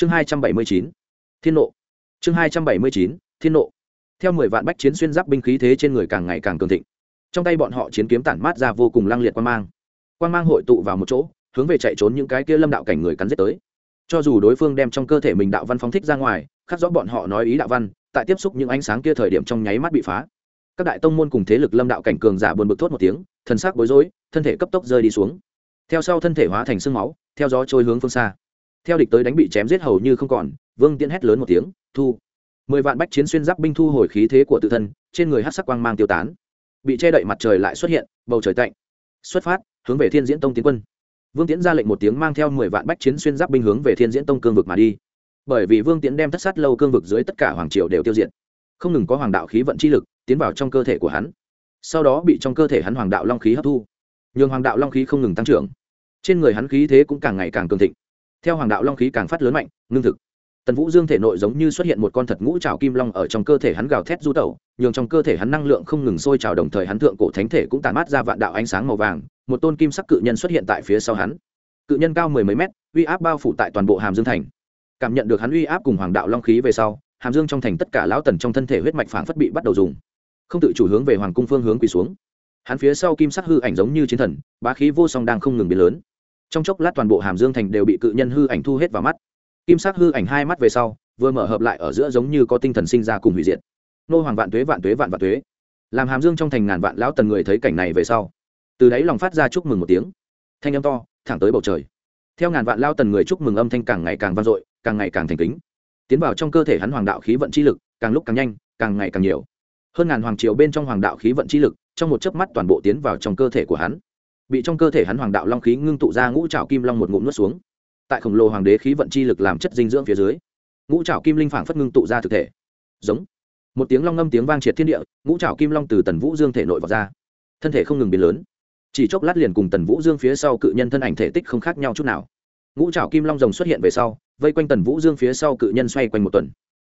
chương hai trăm bảy mươi chín, thiên nộ. Chương hai trăm bảy mươi chín, thiên nộ. Theo mười vạn bách chiến xuyên giáp binh khí thế trên người càng ngày càng cường thịnh, trong tay bọn họ chiến kiếm tản mát ra vô cùng lăng liệt quan mang. Quan mang hội tụ vào một chỗ, hướng về chạy trốn những cái kia lâm đạo cảnh người cắn giết tới. Cho dù đối phương đem trong cơ thể mình đạo văn phóng thích ra ngoài, khắc rõ bọn họ nói ý đạo văn, tại tiếp xúc những ánh sáng kia thời điểm trong nháy mắt bị phá. Các đại tông môn cùng thế lực lâm đạo cảnh cường giả buồn bực thốt một tiếng thân xác bối rối, thân thể cấp tốc rơi đi xuống. Theo sau thân thể hóa thành sương máu, theo gió trôi hướng phương xa theo địch tới đánh bị chém giết hầu như không còn, vương tiễn hét lớn một tiếng, thu! Mười vạn bách chiến xuyên giáp binh thu hồi khí thế của tự thân, trên người hát sắc quang mang tiêu tán. Bị che đậy mặt trời lại xuất hiện, bầu trời tạnh. Xuất phát, hướng về thiên diễn tông tiến quân. Vương tiễn ra lệnh một tiếng mang theo mười vạn bách chiến xuyên giáp binh hướng về thiên diễn tông cương vực mà đi. Bởi vì vương tiễn đem thất sát lâu cương vực dưới tất cả hoàng triều đều tiêu diệt. Không ngừng có hoàng đạo khí vận chi lực tiến vào trong cơ thể của hắn. Sau đó bị trong cơ thể hắn hoàng đạo long khí hấp thu. Nhường hoàng đạo long khí không ngừng tăng trưởng. Trên người hắn khí thế cũng càng ngày càng cường thịnh theo hoàng đạo long khí càng phát lớn mạnh, ngưng thực. Tần vũ dương thể nội giống như xuất hiện một con thật ngũ trào kim long ở trong cơ thể hắn gào thét du tẩu, nhường trong cơ thể hắn năng lượng không ngừng sôi trào đồng thời hắn thượng cổ thánh thể cũng tàn mát ra vạn đạo ánh sáng màu vàng, một tôn kim sắc cự nhân xuất hiện tại phía sau hắn. Cự nhân cao mười mấy mét, uy áp bao phủ tại toàn bộ hàm dương thành. Cảm nhận được hắn uy áp cùng hoàng đạo long khí về sau, hàm dương trong thành tất cả lão tần trong thân thể huyết mạch phảng phất bị bắt đầu dùng. Không tự chủ hướng về hoàng cung phương hướng quỳ xuống. Hắn phía sau kim sắc hư ảnh giống như chiến thần, bá khí vô song đang không ngừng biến lớn trong chốc lát toàn bộ hàm dương thành đều bị cự nhân hư ảnh thu hết vào mắt. Kim sắc hư ảnh hai mắt về sau, vừa mở hợp lại ở giữa giống như có tinh thần sinh ra cùng hủy diệt. Nô hoàng vạn tuế vạn tuế, vạn vạn tuế. Làm hàm dương trong thành ngàn vạn lão tần người thấy cảnh này về sau, từ đấy lòng phát ra chúc mừng một tiếng. Thanh âm to, thẳng tới bầu trời. Theo ngàn vạn lao tần người chúc mừng âm thanh càng ngày càng vang dội, càng ngày càng thành kính. Tiến vào trong cơ thể hắn hoàng đạo khí vận chi lực, càng lúc càng nhanh, càng ngày càng nhiều. Hơn ngàn hoàng triều bên trong hoàng đạo khí vận chi lực, trong một chớp mắt toàn bộ tiến vào trong cơ thể của hắn bị trong cơ thể hắn hoàng đạo long khí ngưng tụ ra ngũ trảo kim long một ngụm nuốt xuống. Tại khổng lồ hoàng đế khí vận chi lực làm chất dinh dưỡng phía dưới, ngũ trảo kim linh phảng phất ngưng tụ ra thực thể. Giống. Một tiếng long ngâm tiếng vang triệt thiên địa, ngũ trảo kim long từ tần vũ dương thể nội vào ra. Thân thể không ngừng biến lớn. Chỉ chốc lát liền cùng tần vũ dương phía sau cự nhân thân ảnh thể tích không khác nhau chút nào. Ngũ trảo kim long rồng xuất hiện về sau, vây quanh tần vũ dương phía sau cự nhân xoay quanh một tuần.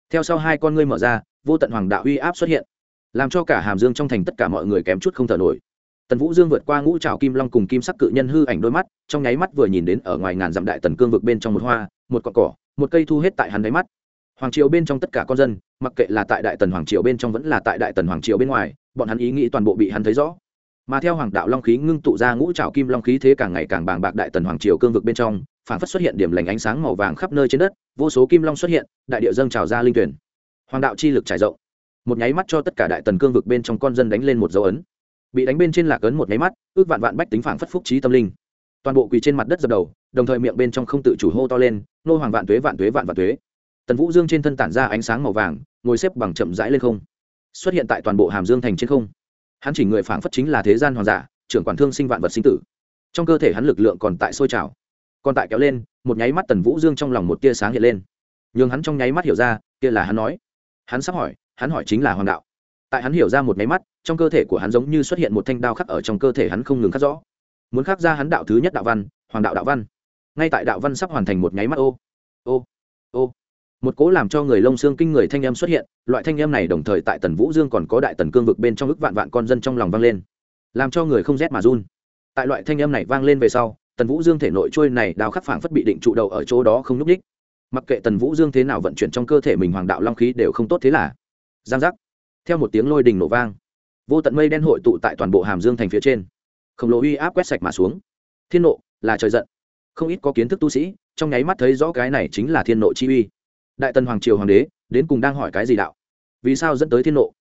Theo sau hai con ngươi mở ra, vô tận hoàng đạo uy áp xuất hiện, làm cho cả hàm dương trong thành tất cả mọi người kém chút không thở nổi tần vũ dương vượt qua ngũ trào kim long cùng kim sắc cự nhân hư ảnh đôi mắt, trong nháy mắt vừa nhìn đến ở ngoài ngàn dặm đại tần cương vực bên trong một hoa, một cọn cỏ, một cây thu hết tại hắn đáy mắt. Hoàng triều bên trong tất cả con dân, mặc kệ là tại đại tần hoàng triều bên trong vẫn là tại đại tần hoàng triều bên ngoài, bọn hắn ý nghĩ toàn bộ bị hắn thấy rõ. Mà theo hoàng đạo long khí ngưng tụ ra ngũ trào kim long khí thế càng ngày càng bàng bạc đại tần hoàng triều cương vực bên trong, phản phất xuất hiện điểm lành ánh sáng màu vàng khắp nơi trên đất, vô số kim long xuất hiện, đại địa dâng trào ra linh tuyển. Hoàng đạo chi lực trải rộng. Một nháy mắt cho tất cả đại tần cương vực bên trong con dân đánh lên một dấu ấn bị đánh bên trên lạc ấn một nháy mắt, ước vạn vạn bách tính phản phất phúc trí tâm linh. Toàn bộ quỳ trên mặt đất dập đầu, đồng thời miệng bên trong không tự chủ hô to lên, nô hoàng vạn tuế vạn tuế, vạn vạn tuế. Tần vũ dương trên thân tản ra ánh sáng màu vàng, ngồi xếp bằng chậm rãi lên không. Xuất hiện tại toàn bộ hàm dương thành trên không. Hắn chỉ người phảng phất chính là thế gian hoàng giả, trưởng quản thương sinh vạn vật sinh tử. Trong cơ thể hắn lực lượng còn tại sôi trào. Còn tại kéo lên, một nháy mắt tần vũ dương trong lòng một tia sáng hiện lên. Nhường hắn trong nháy mắt hiểu ra, kia là hắn nói. Hắn sắp hỏi, hắn hỏi chính là hoàng đạo tại hắn hiểu ra một máy mắt, trong cơ thể của hắn giống như xuất hiện một thanh đao khắc ở trong cơ thể hắn không ngừng khắc rõ. Muốn khắc ra hắn đạo thứ nhất đạo văn, hoàng đạo đạo văn. Ngay tại đạo văn sắp hoàn thành một nháy mắt, ô ô ô. Một cố làm cho người lông xương kinh người thanh em xuất hiện, loại thanh em này đồng thời tại tần vũ dương còn có đại tần cương vực bên trong ức vạn vạn con dân trong lòng vang lên. Làm cho người không rét mà run. Tại loại thanh em này vang lên về sau, tần vũ dương thể nội trôi này đào khắc phảng phất bị định trụ đầu ở chỗ đó không nhúc ních mặc kệ tần vũ dương thế nào vận chuyển trong cơ thể mình hoàng đạo long khí đều không tốt thế là. Giang giác theo một tiếng lôi đình nổ vang, vô tận mây đen hội tụ tại toàn bộ hàm dương thành phía trên. Khổng lồ uy áp quét sạch mà xuống. Thiên nộ là trời giận. Không ít có kiến thức tu sĩ, trong nháy mắt thấy rõ cái này chính là thiên nộ chi uy. Đại tần hoàng triều hoàng đế, đến cùng đang hỏi cái gì đạo? Vì sao dẫn tới thiên nộ?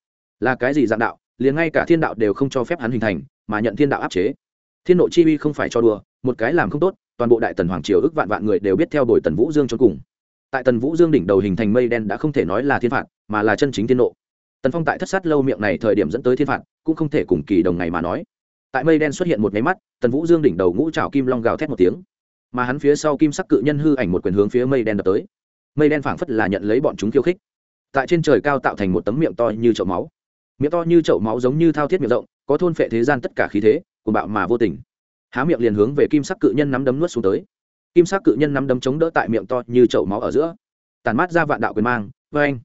Là cái gì dạng đạo? Liền ngay cả thiên đạo đều không cho phép hắn hình thành, mà nhận thiên đạo áp chế. Thiên nộ chi uy không phải cho đùa, một cái làm không tốt, toàn bộ đại tần hoàng triều ước vạn vạn người đều biết theo đuổi tần vũ dương cho cùng. Tại tần vũ dương đỉnh đầu hình thành mây đen đã không thể nói là thiên phạt, mà là chân chính thiên nộ tần phong tại thất sát lâu miệng này thời điểm dẫn tới thiên phạt, cũng không thể cùng kỳ đồng ngày mà nói. Tại mây đen xuất hiện một máy mắt, tần vũ dương đỉnh đầu ngũ trào kim long gào thét một tiếng. Mà hắn phía sau kim sắc cự nhân hư ảnh một quyền hướng phía mây đen đập tới. Mây đen phảng phất là nhận lấy bọn chúng khiêu khích. Tại trên trời cao tạo thành một tấm miệng to như chậu máu. Miệng to như chậu máu giống như thao thiết miệng rộng, có thôn phệ thế gian tất cả khí thế của bạo mà vô tình. Há miệng liền hướng về kim sắc cự nhân nắm đấm nuốt xuống tới. Kim sắc cự nhân nắm đấm chống đỡ tại miệng to như chậu máu ở giữa. Tàn mát ra vạn đạo quyền mang vê anh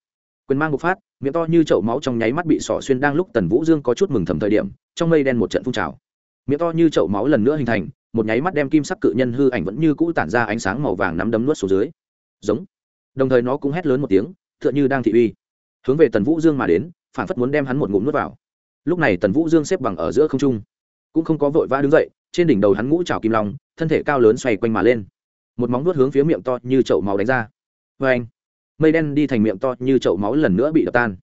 quyền mang bộc phát miệng to như chậu máu trong nháy mắt bị sỏ xuyên đang lúc tần vũ dương có chút mừng thầm thời điểm, trong mây đen một trận phun trào. Miệng to như chậu máu lần nữa hình thành, một nháy mắt đem kim sắc cự nhân hư ảnh vẫn như cũ tản ra ánh sáng màu vàng nắm đấm nuốt xuống dưới. Giống. Đồng thời nó cũng hét lớn một tiếng, tựa như đang thị uy. Hướng về tần vũ dương mà đến, phản phất muốn đem hắn một ngụm nuốt vào. Lúc này tần vũ dương xếp bằng ở giữa không trung, cũng không có vội vã đứng dậy, trên đỉnh đầu hắn ngũ trào kim long, thân thể cao lớn xoay quanh mà lên. Một móng nuốt hướng phía miệng to như chậu máu đánh ra. Vê anh mây đen đi thành miệng to như chậu máu lần nữa bị đập tan.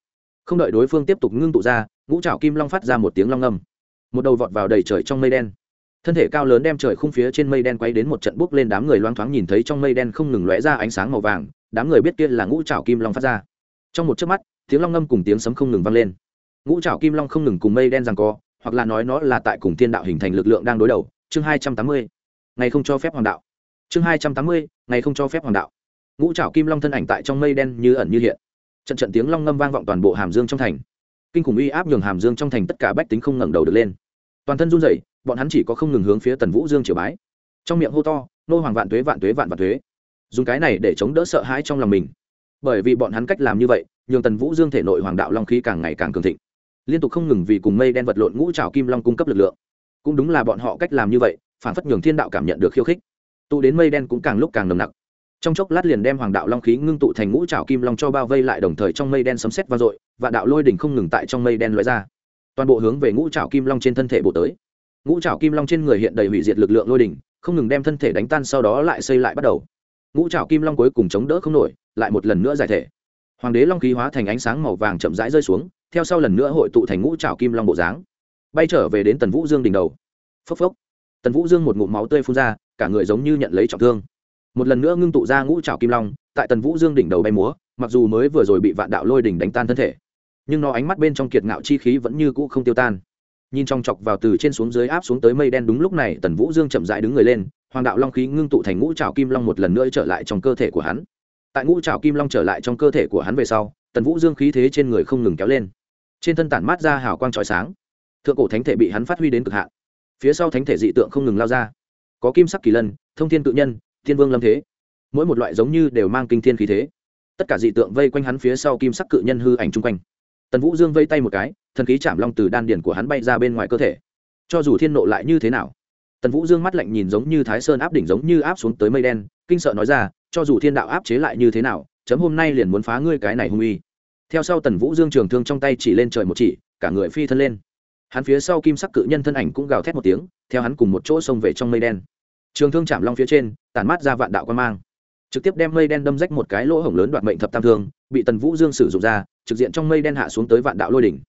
Không đợi đối phương tiếp tục ngưng tụ ra, ngũ trào kim long phát ra một tiếng long ngâm một đầu vọt vào đầy trời trong mây đen. Thân thể cao lớn đem trời khung phía trên mây đen quay đến một trận bốc lên đám người loang thoáng nhìn thấy trong mây đen không ngừng lóe ra ánh sáng màu vàng, đám người biết kia là ngũ trào kim long phát ra. Trong một chớp mắt, tiếng long ngâm cùng tiếng sấm không ngừng vang lên. Ngũ trào kim long không ngừng cùng mây đen rằng co, hoặc là nói nó là tại cùng thiên đạo hình thành lực lượng đang đối đầu. Chương hai trăm tám mươi. Ngày không cho phép hoàng đạo. Chương hai trăm tám mươi. Ngày không cho phép hoàng đạo ngũ trảo kim long thân ảnh tại trong mây đen như ẩn như hiện. Trận trận tiếng long ngâm vang vọng toàn bộ hàm dương trong thành. Kinh khủng uy áp nhường hàm dương trong thành tất cả bách tính không ngẩng đầu được lên. Toàn thân run rẩy, bọn hắn chỉ có không ngừng hướng phía tần vũ dương triều bái. Trong miệng hô to, nô hoàng vạn tuế vạn tuế, vạn vạn tuế. Dùng cái này để chống đỡ sợ hãi trong lòng mình. Bởi vì bọn hắn cách làm như vậy, nhường tần vũ dương thể nội hoàng đạo long khí càng ngày càng cường thịnh. Liên tục không ngừng vì cùng mây đen vật lộn ngũ trào kim long cung cấp lực lượng. Cũng đúng là bọn họ cách làm như vậy phản phất nhường thiên đạo cảm nhận được khiêu khích. Tụ đến mây đen cũng càng lúc càng nồng nặc trong chốc lát liền đem hoàng đạo long khí ngưng tụ thành ngũ trào kim long cho bao vây lại đồng thời trong mây đen sấm sét vang dội và đạo lôi đỉnh không ngừng tại trong mây đen lóe ra. Toàn bộ hướng về ngũ trào kim long trên thân thể bộ tới. Ngũ trào kim long trên người hiện đầy hủy diệt lực lượng lôi đỉnh, không ngừng đem thân thể đánh tan sau đó lại xây lại bắt đầu. Ngũ trào kim long cuối cùng chống đỡ không nổi, lại một lần nữa giải thể. Hoàng đế long khí hóa thành ánh sáng màu vàng chậm rãi rơi xuống, theo sau lần nữa hội tụ thành ngũ trào kim long bộ dáng. Bay trở về đến tần vũ dương đỉnh đầu. Phốc phốc. Tần vũ dương một ngụm máu tươi phun ra, cả người giống như nhận lấy trọng thương một lần nữa ngưng tụ ra ngũ trào kim long, tại tần vũ dương đỉnh đầu bay múa, mặc dù mới vừa rồi bị vạn đạo lôi đỉnh đánh tan thân thể, nhưng nó ánh mắt bên trong kiệt ngạo chi khí vẫn như cũ không tiêu tan. Nhìn trong chọc vào từ trên xuống dưới áp xuống tới mây đen đúng lúc này, tần vũ dương chậm dại đứng người lên, hoàng đạo long khí ngưng tụ thành ngũ trào kim long một lần nữa trở lại trong cơ thể của hắn. Tại ngũ trào kim long trở lại trong cơ thể của hắn về sau, tần vũ dương khí thế trên người không ngừng kéo lên. Trên thân tản mát ra hào quang trói sáng. Thượng cổ thánh thể bị hắn phát huy đến cực hạn. Phía sau thánh thể dị tượng không ngừng lao ra. Có kim sắc kỳ lân, thông thiên tự nhân thiên vương lâm thế. Mỗi một loại giống như đều mang kinh thiên khí thế. Tất cả dị tượng vây quanh hắn phía sau kim sắc cự nhân hư ảnh chung quanh. Tần vũ dương vây tay một cái, thần khí chạm long từ đan điển của hắn bay ra bên ngoài cơ thể. Cho dù thiên nộ lại như thế nào, tần vũ dương mắt lạnh nhìn giống như thái sơn áp đỉnh giống như áp xuống tới mây đen, kinh sợ nói ra, cho dù thiên đạo áp chế lại như thế nào, chấm hôm nay liền muốn phá ngươi cái này hung uy. Theo sau tần vũ dương trường thương trong tay chỉ lên trời một chỉ, cả người phi thân lên. Hắn phía sau kim sắc cự nhân thân ảnh cũng gào thét một tiếng, theo hắn cùng một chỗ xông về trong mây đen trường thương chạm long phía trên tàn mát ra vạn đạo quan mang. Trực tiếp đem mây đen đâm rách một cái lỗ hổng lớn đoạt mệnh thập tam thương, bị tần vũ dương sử dụng ra, trực diện trong mây đen hạ xuống tới vạn đạo lôi đỉnh.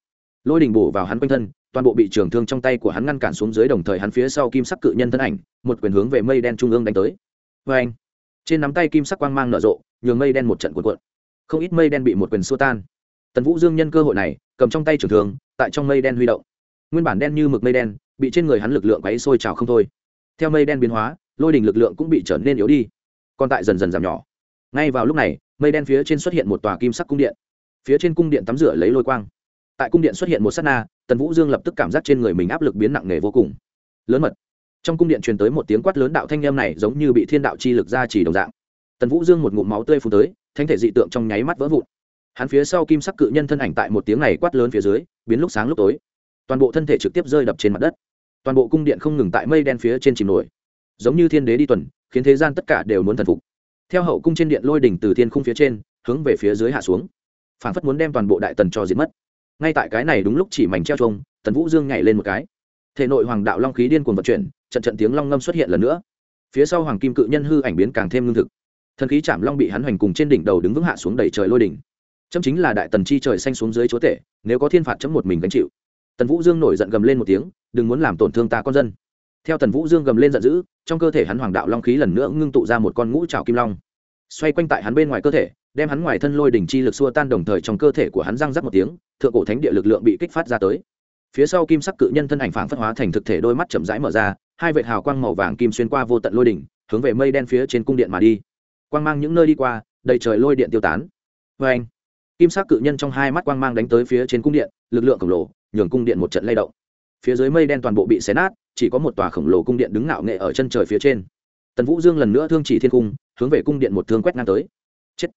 Lôi đỉnh bổ vào hắn quanh thân, toàn bộ bị trường thương trong tay của hắn ngăn cản xuống dưới đồng thời hắn phía sau kim sắc cự nhân thân ảnh, một quyền hướng về mây đen trung ương đánh tới. Vê anh, trên nắm tay kim sắc quang mang nở rộ, nhường mây đen một trận cuộn cuộn. Không ít mây đen bị một quyền xua tan. Tần vũ dương nhân cơ hội này, cầm trong tay trường thương, tại trong mây đen huy động. Nguyên bản đen như mực mây đen, bị trên người hắn lực lượng quấy sôi trào không thôi theo mây đen biến hóa, lôi đình lực lượng cũng bị trở nên yếu đi. Còn tại dần dần giảm nhỏ. Ngay vào lúc này, mây đen phía trên xuất hiện một tòa kim sắc cung điện. Phía trên cung điện tắm rửa lấy lôi quang. Tại cung điện xuất hiện một s á t na, tần vũ dương lập tức cảm giác trên người mình áp lực biến nặng nề vô cùng. Lớn mật. Trong cung điện truyền tới một tiếng quát lớn đạo thanh em này giống như bị thiên đạo chi lực ra chỉ đồng dạng. Tần vũ dương một ngụm máu tươi phù tới thanh thể dị tượng trong nháy mắt vỡ vụn. Hắn phía sau kim sắc cự nhân thân ảnh tại một tiếng này quát lớn phía dưới, biến lúc sáng lúc tối. Toàn bộ thân thể trực tiếp rơi đập trên mặt đất toàn bộ cung điện không ngừng tại mây đen phía trên chìm nổi. Giống như thiên đế đi tuần, khiến thế gian tất cả đều muốn thần phục. Theo hậu cung trên điện lôi đỉnh từ thiên khung phía trên, hướng về phía dưới hạ xuống. Phản phất muốn đem toàn bộ đại tần cho diệt mất. Ngay tại cái này đúng lúc chỉ mảnh treo trông tần vũ dương nhảy lên một cái. Thể nội hoàng đạo long khí điên cuồng vận chuyển, trận trận tiếng long ngâm xuất hiện lần nữa. Phía sau hoàng kim cự nhân hư ảnh biến càng thêm lương thực. Thần khí chạm long bị hắn hoành cùng trên đỉnh đầu đứng vững hạ xuống đầy trời lôi đỉnh. Chấm chính là đại tần chi trời xanh xuống dưới chúa tể, nếu có thiên phạt chấm một mình gánh chịu tần vũ dương nổi giận gầm lên một tiếng, đừng muốn làm tổn thương ta con dân. Theo tần vũ dương gầm lên giận dữ, trong cơ thể hắn hoàng đạo long khí lần nữa ngưng tụ ra một con ngũ trào kim long. Xoay quanh tại hắn bên ngoài cơ thể, đem hắn ngoài thân lôi đỉnh chi lực xua tan đồng thời trong cơ thể của hắn răng rắc một tiếng, thượng cổ thánh địa lực lượng bị kích phát ra tới. Phía sau kim sắc cự nhân thân ảnh phảng phất hóa thành thực thể đôi mắt chậm rãi mở ra, hai vệt hào quang màu vàng kim xuyên qua vô tận lôi đỉnh, hướng về mây đen phía trên cung điện mà đi. Quang mang những nơi đi qua, đầy trời lôi điện tiêu tán. Vê anh kim sắc cự nhân trong hai mắt quang mang đánh tới phía trên cung điện, lực lượng khổng lồ nhường cung điện một trận lay động. Phía dưới mây đen toàn bộ bị xé nát, chỉ có một tòa khổng lồ cung điện đứng ngạo nghệ ở chân trời phía trên. Tần vũ dương lần nữa thương chỉ thiên cung, hướng về cung điện một thương quét ngang tới. Chết.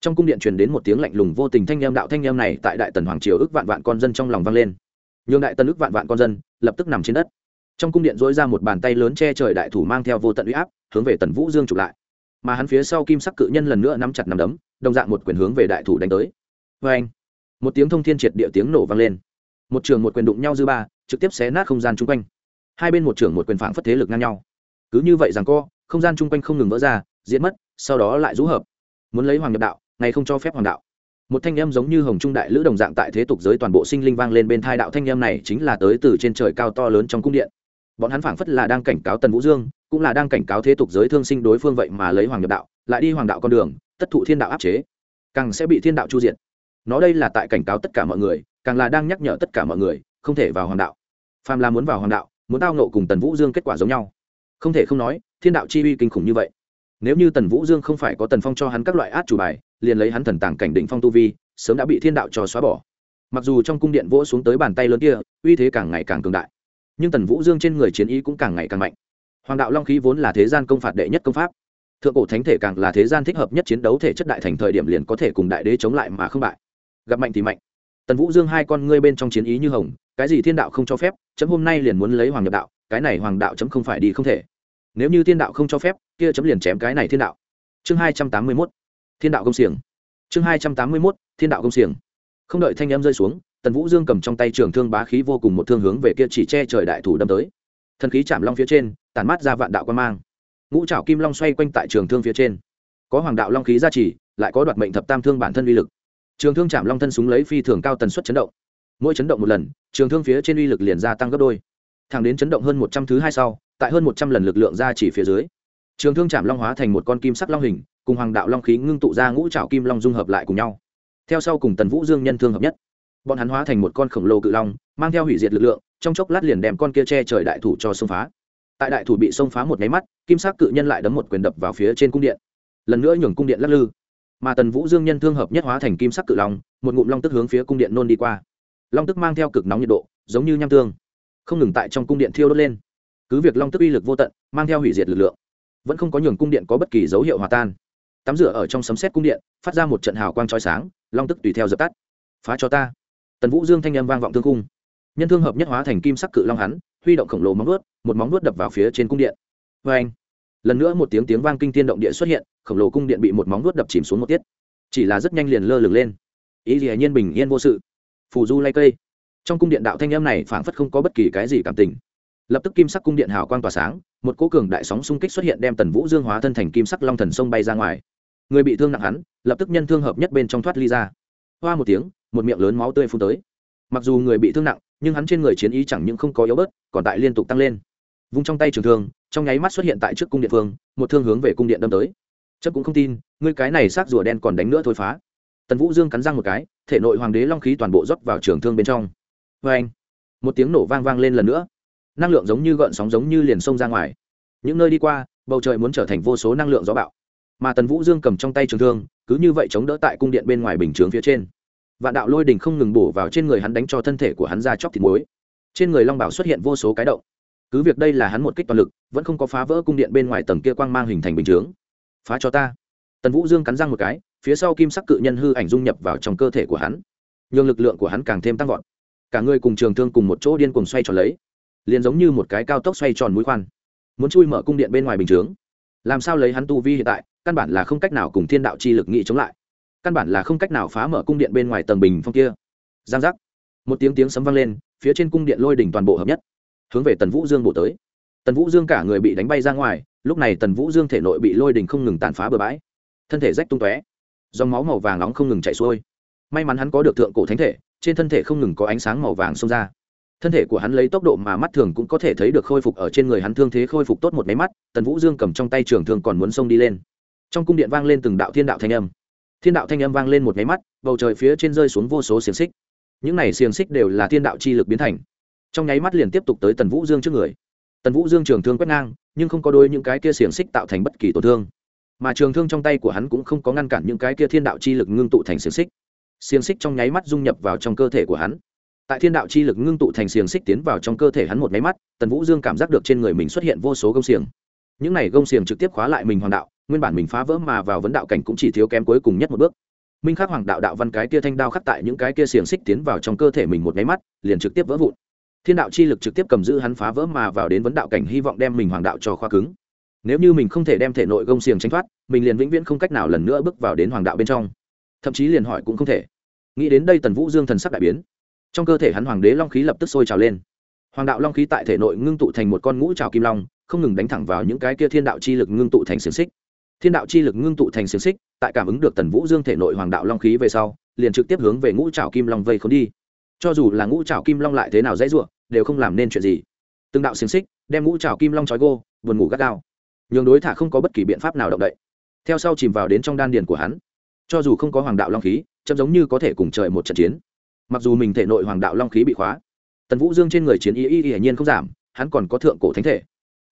Trong cung điện truyền đến một tiếng lạnh lùng vô tình thanh âm đạo thanh âm này tại đại tần hoàng triều ước vạn vạn con dân trong lòng vang lên. Nhường đại tần ước vạn vạn con dân lập tức nằm trên đất. Trong cung điện dối ra một bàn tay lớn che trời đại thủ mang theo vô tận uy áp, hướng về tần vũ dương chụp lại. Mà hắn phía sau kim sắc cự nhân lần nữa nắm chặt nắm đấm, đồng dạng một quyền hướng về đại thủ đánh tới. Vê anh một tiếng thông thiên triệt địa tiếng nổ vang lên một trường một quyền đụng nhau dư ba, trực tiếp xé nát không gian chung quanh. Hai bên một trường một quyền phảng phất thế lực ngang nhau. Cứ như vậy rằng co, không gian chung quanh không ngừng vỡ ra diễn mất, sau đó lại rũ hợp. Muốn lấy hoàng nhập đạo, ngày không cho phép hoàng đạo. Một thanh âm giống như hồng trung đại lữ đồng dạng tại thế tục giới toàn bộ sinh linh vang lên bên thai đạo thanh âm này chính là tới từ trên trời cao to lớn trong cung điện. Bọn hắn phảng phất là đang cảnh cáo tần vũ dương, cũng là đang cảnh cáo thế tục giới thương sinh đối phương vậy mà lấy hoàng nhập đạo, lại đi hoàng đạo con đường, tất thụ thiên đạo áp chế. Càng sẽ bị thiên đạo chu diệt. nó đây là tại cảnh cáo tất cả mọi người càng là đang nhắc nhở tất cả mọi người, không thể vào hoàng đạo. Phàm là muốn vào hoàng đạo, muốn tao nộ cùng tần vũ dương kết quả giống nhau. Không thể không nói, thiên đạo chi uy kinh khủng như vậy. Nếu như tần vũ dương không phải có tần phong cho hắn các loại át chủ bài, liền lấy hắn thần tàng cảnh định phong tu vi, sớm đã bị thiên đạo cho xóa bỏ. Mặc dù trong cung điện vỗ xuống tới bàn tay lớn kia, uy thế càng ngày càng cường đại, nhưng tần vũ dương trên người chiến ý cũng càng ngày càng mạnh. Hoàng đạo long khí vốn là thế gian công phạt đệ nhất công pháp. Thượng cổ thánh thể càng là thế gian thích hợp nhất chiến đấu thể chất đại thành thời điểm liền có thể cùng đại đế chống lại mà không bại. Gặp mạnh thì mạnh tần vũ dương hai con ngươi bên trong chiến ý như hồng, cái gì thiên đạo không cho phép, chấm hôm nay liền muốn lấy hoàng nhập đạo, cái này hoàng đạo chấm không phải đi không thể. Nếu như thiên đạo không cho phép, kia chấm liền chém cái này thiên đạo. Chương hai trăm tám mươi mốt, thiên đạo công xiềng. Chương hai trăm tám mươi mốt, thiên đạo công xiềng. Không đợi thanh em rơi xuống, tần vũ dương cầm trong tay trường thương bá khí vô cùng một thương hướng về kia chỉ che trời đại thủ đâm tới. Thần khí chạm long phía trên, tản mát ra vạn đạo quan mang. Ngũ trảo kim long xoay quanh tại trường thương phía trên. Có hoàng đạo long khí gia trì, lại có đoạt mệnh thập tam thương bản thân uy lực trường thương chạm long thân súng lấy phi thường cao tần suất chấn động. Mỗi chấn động một lần, trường thương phía trên uy lực liền gia tăng gấp đôi. Thẳng đến chấn động hơn một trăm thứ hai sau, tại hơn một trăm lần lực lượng ra chỉ phía dưới, trường thương chạm long hóa thành một con kim sắc long hình, cùng hoàng đạo long khí ngưng tụ ra ngũ trảo kim long dung hợp lại cùng nhau. Theo sau cùng tần vũ dương nhân thương hợp nhất. Bọn hắn hóa thành một con khổng lồ cự long, mang theo hủy diệt lực lượng, trong chốc lát liền đem con kia che trời đại thủ cho xông phá. Tại đại thủ bị xông phá một nháy mắt, kim sắc cự nhân lại đấm một quyền đập vào phía trên cung điện. Lần nữa nhường cung điện lắc lư mà tần vũ dương nhân thương hợp nhất hóa thành kim sắc cự long, một ngụm long tức hướng phía cung điện nôn đi qua. Long tức mang theo cực nóng nhiệt độ, giống như nham tương, không ngừng tại trong cung điện thiêu đốt lên. Cứ việc long tức uy lực vô tận, mang theo hủy diệt lực lượng, vẫn không có nhường cung điện có bất kỳ dấu hiệu hòa tan. Tắm rửa ở trong sấm xét cung điện, phát ra một trận hào quang trói sáng, long tức tùy theo dập tắt. Phá cho ta. Tần vũ dương thanh â m vang vọng thương cung. Nhân thương hợp nhất hóa thành kim sắc cự long hắn, huy động khổng lồ móng nuốt một móng nuốt đập vào phía trên cung điện. Vê anh lần nữa một tiếng tiếng vang kinh tiên động địa xuất hiện, khổng lồ cung điện bị một móng nuốt đập chìm xuống một tiết. Chỉ là rất nhanh liền lơ lửng lên. Ý gì nhiên bình yên vô sự. Phù du lay cây. Trong cung điện đạo thanh em này phảng phất không có bất kỳ cái gì cảm tình. Lập tức kim sắc cung điện hào quang tỏa sáng, một cỗ cường đại sóng xung kích xuất hiện đem tần vũ dương hóa thân thành kim sắc long thần sông bay ra ngoài. Người bị thương nặng hắn, lập tức nhân thương hợp nhất bên trong thoát ly ra. Hoa một tiếng, một miệng lớn máu tươi phun tới. Mặc dù người bị thương nặng, nhưng hắn trên người chiến ý chẳng những không có yếu bớt, còn tại liên tục tăng lên. Vung trong tay trường thương trong nháy mắt xuất hiện tại trước cung điện phương, một thương hướng về cung điện đâm tới. Chấp cũng không tin, ngươi cái này xác rùa đen còn đánh nữa thôi phá. Tần vũ dương cắn răng một cái, thể nội hoàng đế long khí toàn bộ dốc vào trường thương bên trong. Vê anh, một tiếng nổ vang vang lên lần nữa. Năng lượng giống như gợn sóng giống như liền sông ra ngoài. Những nơi đi qua, bầu trời muốn trở thành vô số năng lượng gió bạo mà tần vũ dương cầm trong tay trường thương, cứ như vậy chống đỡ tại cung điện bên ngoài bình chướng phía trên. Vạn đạo lôi đình không ngừng bổ vào trên người hắn đánh cho thân thể của hắn ra chóc thịt muối. Trên người long bảo xuất hiện vô số cái động cứ việc đây là hắn một kích toàn lực, vẫn không có phá vỡ cung điện bên ngoài tầng kia quang mang hình thành bình chướng. Phá cho ta. Tần vũ dương cắn răng một cái, phía sau kim sắc cự nhân hư ảnh dung nhập vào trong cơ thể của hắn. Nhường lực lượng của hắn càng thêm tăng vọt. Cả người cùng trường thương cùng một chỗ điên cùng xoay tròn lấy, liền giống như một cái cao tốc xoay tròn mũi khoan, muốn chui mở cung điện bên ngoài bình chướng. Làm sao lấy hắn tu vi hiện tại, căn bản là không cách nào cùng thiên đạo chi lực nghị chống lại. Căn bản là không cách nào phá mở cung điện bên ngoài tầng bình phong kia. Giang giác. Một tiếng tiếng sấm vang lên, phía trên cung điện lôi đỉnh toàn bộ hợp nhất hướng về tần vũ dương bổ tới. Tần vũ dương cả người bị đánh bay ra ngoài, lúc này tần vũ dương thể nội bị lôi đình không ngừng tàn phá bừa bãi. Thân thể rách tung tóe, dòng máu màu vàng nóng không ngừng chảy xuôi. May mắn hắn có được thượng cổ thánh thể, trên thân thể không ngừng có ánh sáng màu vàng xông ra. Thân thể của hắn lấy tốc độ mà mắt thường cũng có thể thấy được khôi phục ở trên người hắn thương thế khôi phục tốt một máy mắt, tần vũ dương cầm trong tay trường thương còn muốn xông đi lên. Trong cung điện vang lên từng đạo thiên đạo thanh âm. Thiên đạo thanh âm vang lên một máy mắt, bầu trời phía trên rơi xuống vô số xiềng xích. Những này xiềng xích đều là thiên đạo chi lực biến thành trong nháy mắt liền tiếp tục tới tần vũ dương trước người. Tần vũ dương trường thương quét ngang, nhưng không có đôi những cái kia xiềng xích tạo thành bất kỳ tổn thương. Mà trường thương trong tay của hắn cũng không có ngăn cản những cái kia thiên đạo chi lực ngưng tụ thành xiềng xích. Xiềng xích trong nháy mắt dung nhập vào trong cơ thể của hắn. Tại thiên đạo chi lực ngưng tụ thành xiềng xích tiến vào trong cơ thể hắn một máy mắt, tần vũ dương cảm giác được trên người mình xuất hiện vô số gông xiềng. Những này gông xiềng trực tiếp khóa lại mình hoàng đạo, nguyên bản mình phá vỡ mà vào vấn đạo cảnh cũng chỉ thiếu kém cuối cùng nhất một bước. Minh khắc hoàng đạo đạo văn cái kia thanh đao khắc tại những cái kia xiềng xích tiến vào trong cơ thể mình một máy mắt, liền trực tiếp vỡ vụn thiên đạo chi lực trực tiếp cầm giữ hắn phá vỡ mà vào đến vấn đạo cảnh hy vọng đem mình hoàng đạo cho khoa cứng. Nếu như mình không thể đem thể nội gông xiềng tranh thoát, mình liền vĩnh viễn không cách nào lần nữa bước vào đến hoàng đạo bên trong. Thậm chí liền hỏi cũng không thể. Nghĩ đến đây tần vũ dương thần sắc đại biến. Trong cơ thể hắn hoàng đế long khí lập tức sôi trào lên. Hoàng đạo long khí tại thể nội ngưng tụ thành một con ngũ trào kim long, không ngừng đánh thẳng vào những cái kia thiên đạo chi lực ngưng tụ thành xiềng xích. Thiên đạo chi lực ngưng tụ thành xiềng xích, tại cảm ứng được tần vũ dương thể nội hoàng đạo long khí về sau, liền trực tiếp hướng về ngũ trào kim long vây k đi. Cho dù là ngũ trào kim long lại thế nào dễ dụa đều không làm nên chuyện gì. Từng đạo xiềng xích đem ngũ trào kim long trói gô, buồn ngủ gắt gao. Nhường đối thả không có bất kỳ biện pháp nào động đậy. Theo sau chìm vào đến trong đan điền của hắn. Cho dù không có hoàng đạo long khí chấm giống như có thể cùng trời một trận chiến. Mặc dù mình thể nội hoàng đạo long khí bị khóa, tần vũ dương trên người chiến y y hiển nhiên không giảm, hắn còn có thượng cổ thánh thể,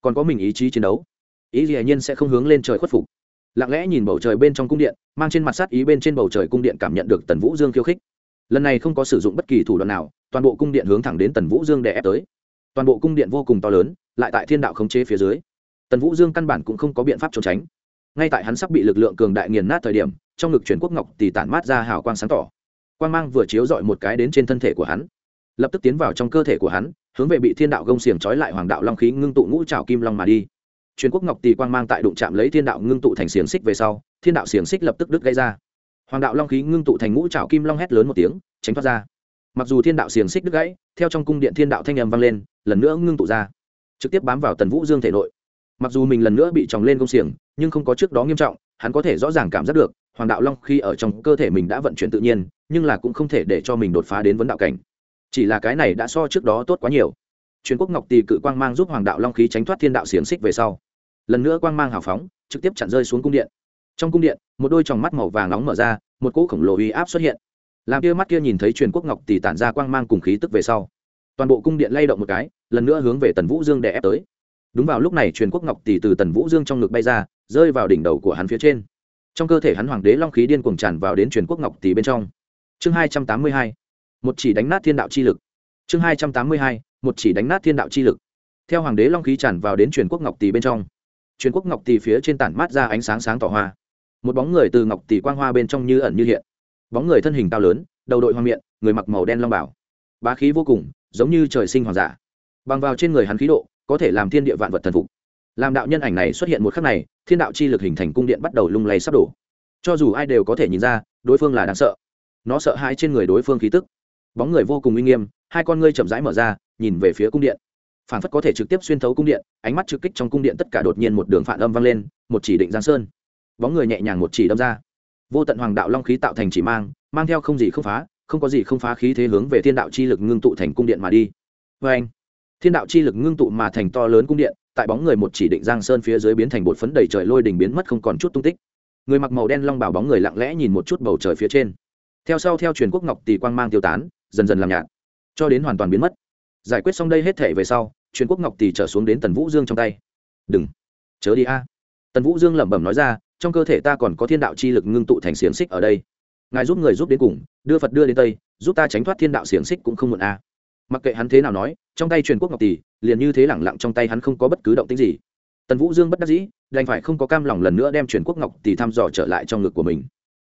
còn có mình ý chí chiến đấu. Ý hiển nhiên sẽ không hướng lên trời khuất phục. Lặng lẽ nhìn bầu trời bên trong cung điện, mang trên mặt sát ý bên trên bầu trời cung điện cảm nhận được tần vũ dương khiêu khích lần này không có sử dụng bất kỳ thủ đoạn nào, toàn bộ cung điện hướng thẳng đến tần vũ dương để ép tới. Toàn bộ cung điện vô cùng to lớn, lại tại thiên đạo khống chế phía dưới. Tần vũ dương căn bản cũng không có biện pháp trốn tránh. Ngay tại hắn sắp bị lực lượng cường đại nghiền nát thời điểm, trong ngực truyền quốc ngọc thì tản mát ra hào quang sáng tỏ. Quang mang vừa chiếu dọi một cái đến trên thân thể của hắn. Lập tức tiến vào trong cơ thể của hắn, hướng về bị thiên đạo gông xiềng trói lại hoàng đạo long khí ngưng tụ ngũ trào kim long mà đi. Truyền quốc ngọc tỷ quang mang tại đụng chạm lấy thiên đạo ngưng tụ thành xiềng xích về sau, thiên đạo xiềng xích lập tức đứt gây ra hoàng đạo long khí ngưng tụ thành ngũ trào kim long hét lớn một tiếng, tránh thoát ra. Mặc dù thiên đạo xiềng xích đứt gãy, theo trong cung điện thiên đạo thanh âm vang lên, lần nữa ngưng tụ ra, trực tiếp bám vào tần vũ dương thể nội. Mặc dù mình lần nữa bị tròng lên công xiềng, nhưng không có trước đó nghiêm trọng, hắn có thể rõ ràng cảm giác được, hoàng đạo long khi ở trong cơ thể mình đã vận chuyển tự nhiên, nhưng là cũng không thể để cho mình đột phá đến vấn đạo cảnh. Chỉ là cái này đã so trước đó tốt quá nhiều. Truyền quốc ngọc tỳ cự quang mang giúp hoàng đạo long khí tránh thoát thiên đạo xiềng xích về sau. Lần nữa quang mang hào phóng, trực tiếp chặn rơi xuống cung điện trong cung điện, một đôi tròng mắt màu vàng nóng mở ra, một cỗ khổng lồ uy áp xuất hiện. Làm kia mắt kia nhìn thấy truyền quốc ngọc tỷ tản ra quang mang cùng khí tức về sau, toàn bộ cung điện lay động một cái, lần nữa hướng về tần vũ dương để ép tới. Đúng vào lúc này, truyền quốc ngọc tỷ từ tần vũ dương trong ngực bay ra, rơi vào đỉnh đầu của hắn phía trên. Trong cơ thể hắn hoàng đế long khí điên cuồng tràn vào đến truyền quốc ngọc tỷ bên trong. Chương hai trăm tám mươi hai, một chỉ đánh nát thiên đạo chi lực. Chương hai trăm tám mươi hai, một chỉ đánh nát thiên đạo chi lực. Theo hoàng đế long khí tràn vào đến truyền quốc ngọc tỷ bên trong, truyền quốc ngọc tỷ phía trên tản mát ra ánh sáng sáng tỏ hoa một bóng người từ ngọc tỷ quang hoa bên trong như ẩn như hiện. Bóng người thân hình cao lớn, đầu đội hoa miệng người mặc màu đen long bảo. Bá khí vô cùng, giống như trời sinh hoàng giả. Bằng vào trên người hắn khí độ, có thể làm thiên địa vạn vật thần phục. Làm đạo nhân ảnh này xuất hiện một khắc này, thiên đạo chi lực hình thành cung điện bắt đầu lung lay sắp đổ. Cho dù ai đều có thể nhìn ra, đối phương là đáng sợ. Nó sợ hãi trên người đối phương khí tức. Bóng người vô cùng uy nghiêm, hai con ngươi chậm rãi mở ra, nhìn về phía cung điện. Phản phất có thể trực tiếp xuyên thấu cung điện, ánh mắt trực kích trong cung điện tất cả đột nhiên một đường phản âm vang lên, một chỉ định giang sơn bóng người nhẹ nhàng một chỉ đâm ra. Vô tận hoàng đạo long khí tạo thành chỉ mang mang theo không gì không phá, không có gì không phá khí thế hướng về thiên đạo chi lực ngưng tụ thành cung điện mà đi. Vê anh, thiên đạo chi lực ngưng tụ mà thành to lớn cung điện, tại bóng người một chỉ định giang sơn phía dưới biến thành bột phấn đầy trời lôi đỉnh biến mất không còn chút tung tích. Người mặc màu đen long bảo bóng người lặng lẽ nhìn một chút bầu trời phía trên. Theo sau theo truyền quốc ngọc tỷ quang mang tiêu tán, dần dần làm nhạt, cho đến hoàn toàn biến mất. Giải quyết xong đây hết thể về sau, truyền quốc ngọc tỷ trở xuống đến tần vũ dương trong tay. Đừng, chớ đi a. Tần vũ dương lẩm bẩm nói ra trong cơ thể ta còn có thiên đạo chi lực ngưng tụ thành xiềng xích ở đây. Ngài giúp người giúp đến cùng, đưa phật đưa đến tây, giúp ta tránh thoát thiên đạo xiềng xích cũng không muộn a mặc kệ hắn thế nào nói, trong tay truyền quốc ngọc tỷ, liền như thế lẳng lặng trong tay hắn không có bất cứ động tĩnh gì. Tần vũ dương bất đắc dĩ, đành phải không có cam lòng lần nữa đem truyền quốc ngọc tỷ thăm dò trở lại trong ngực của mình.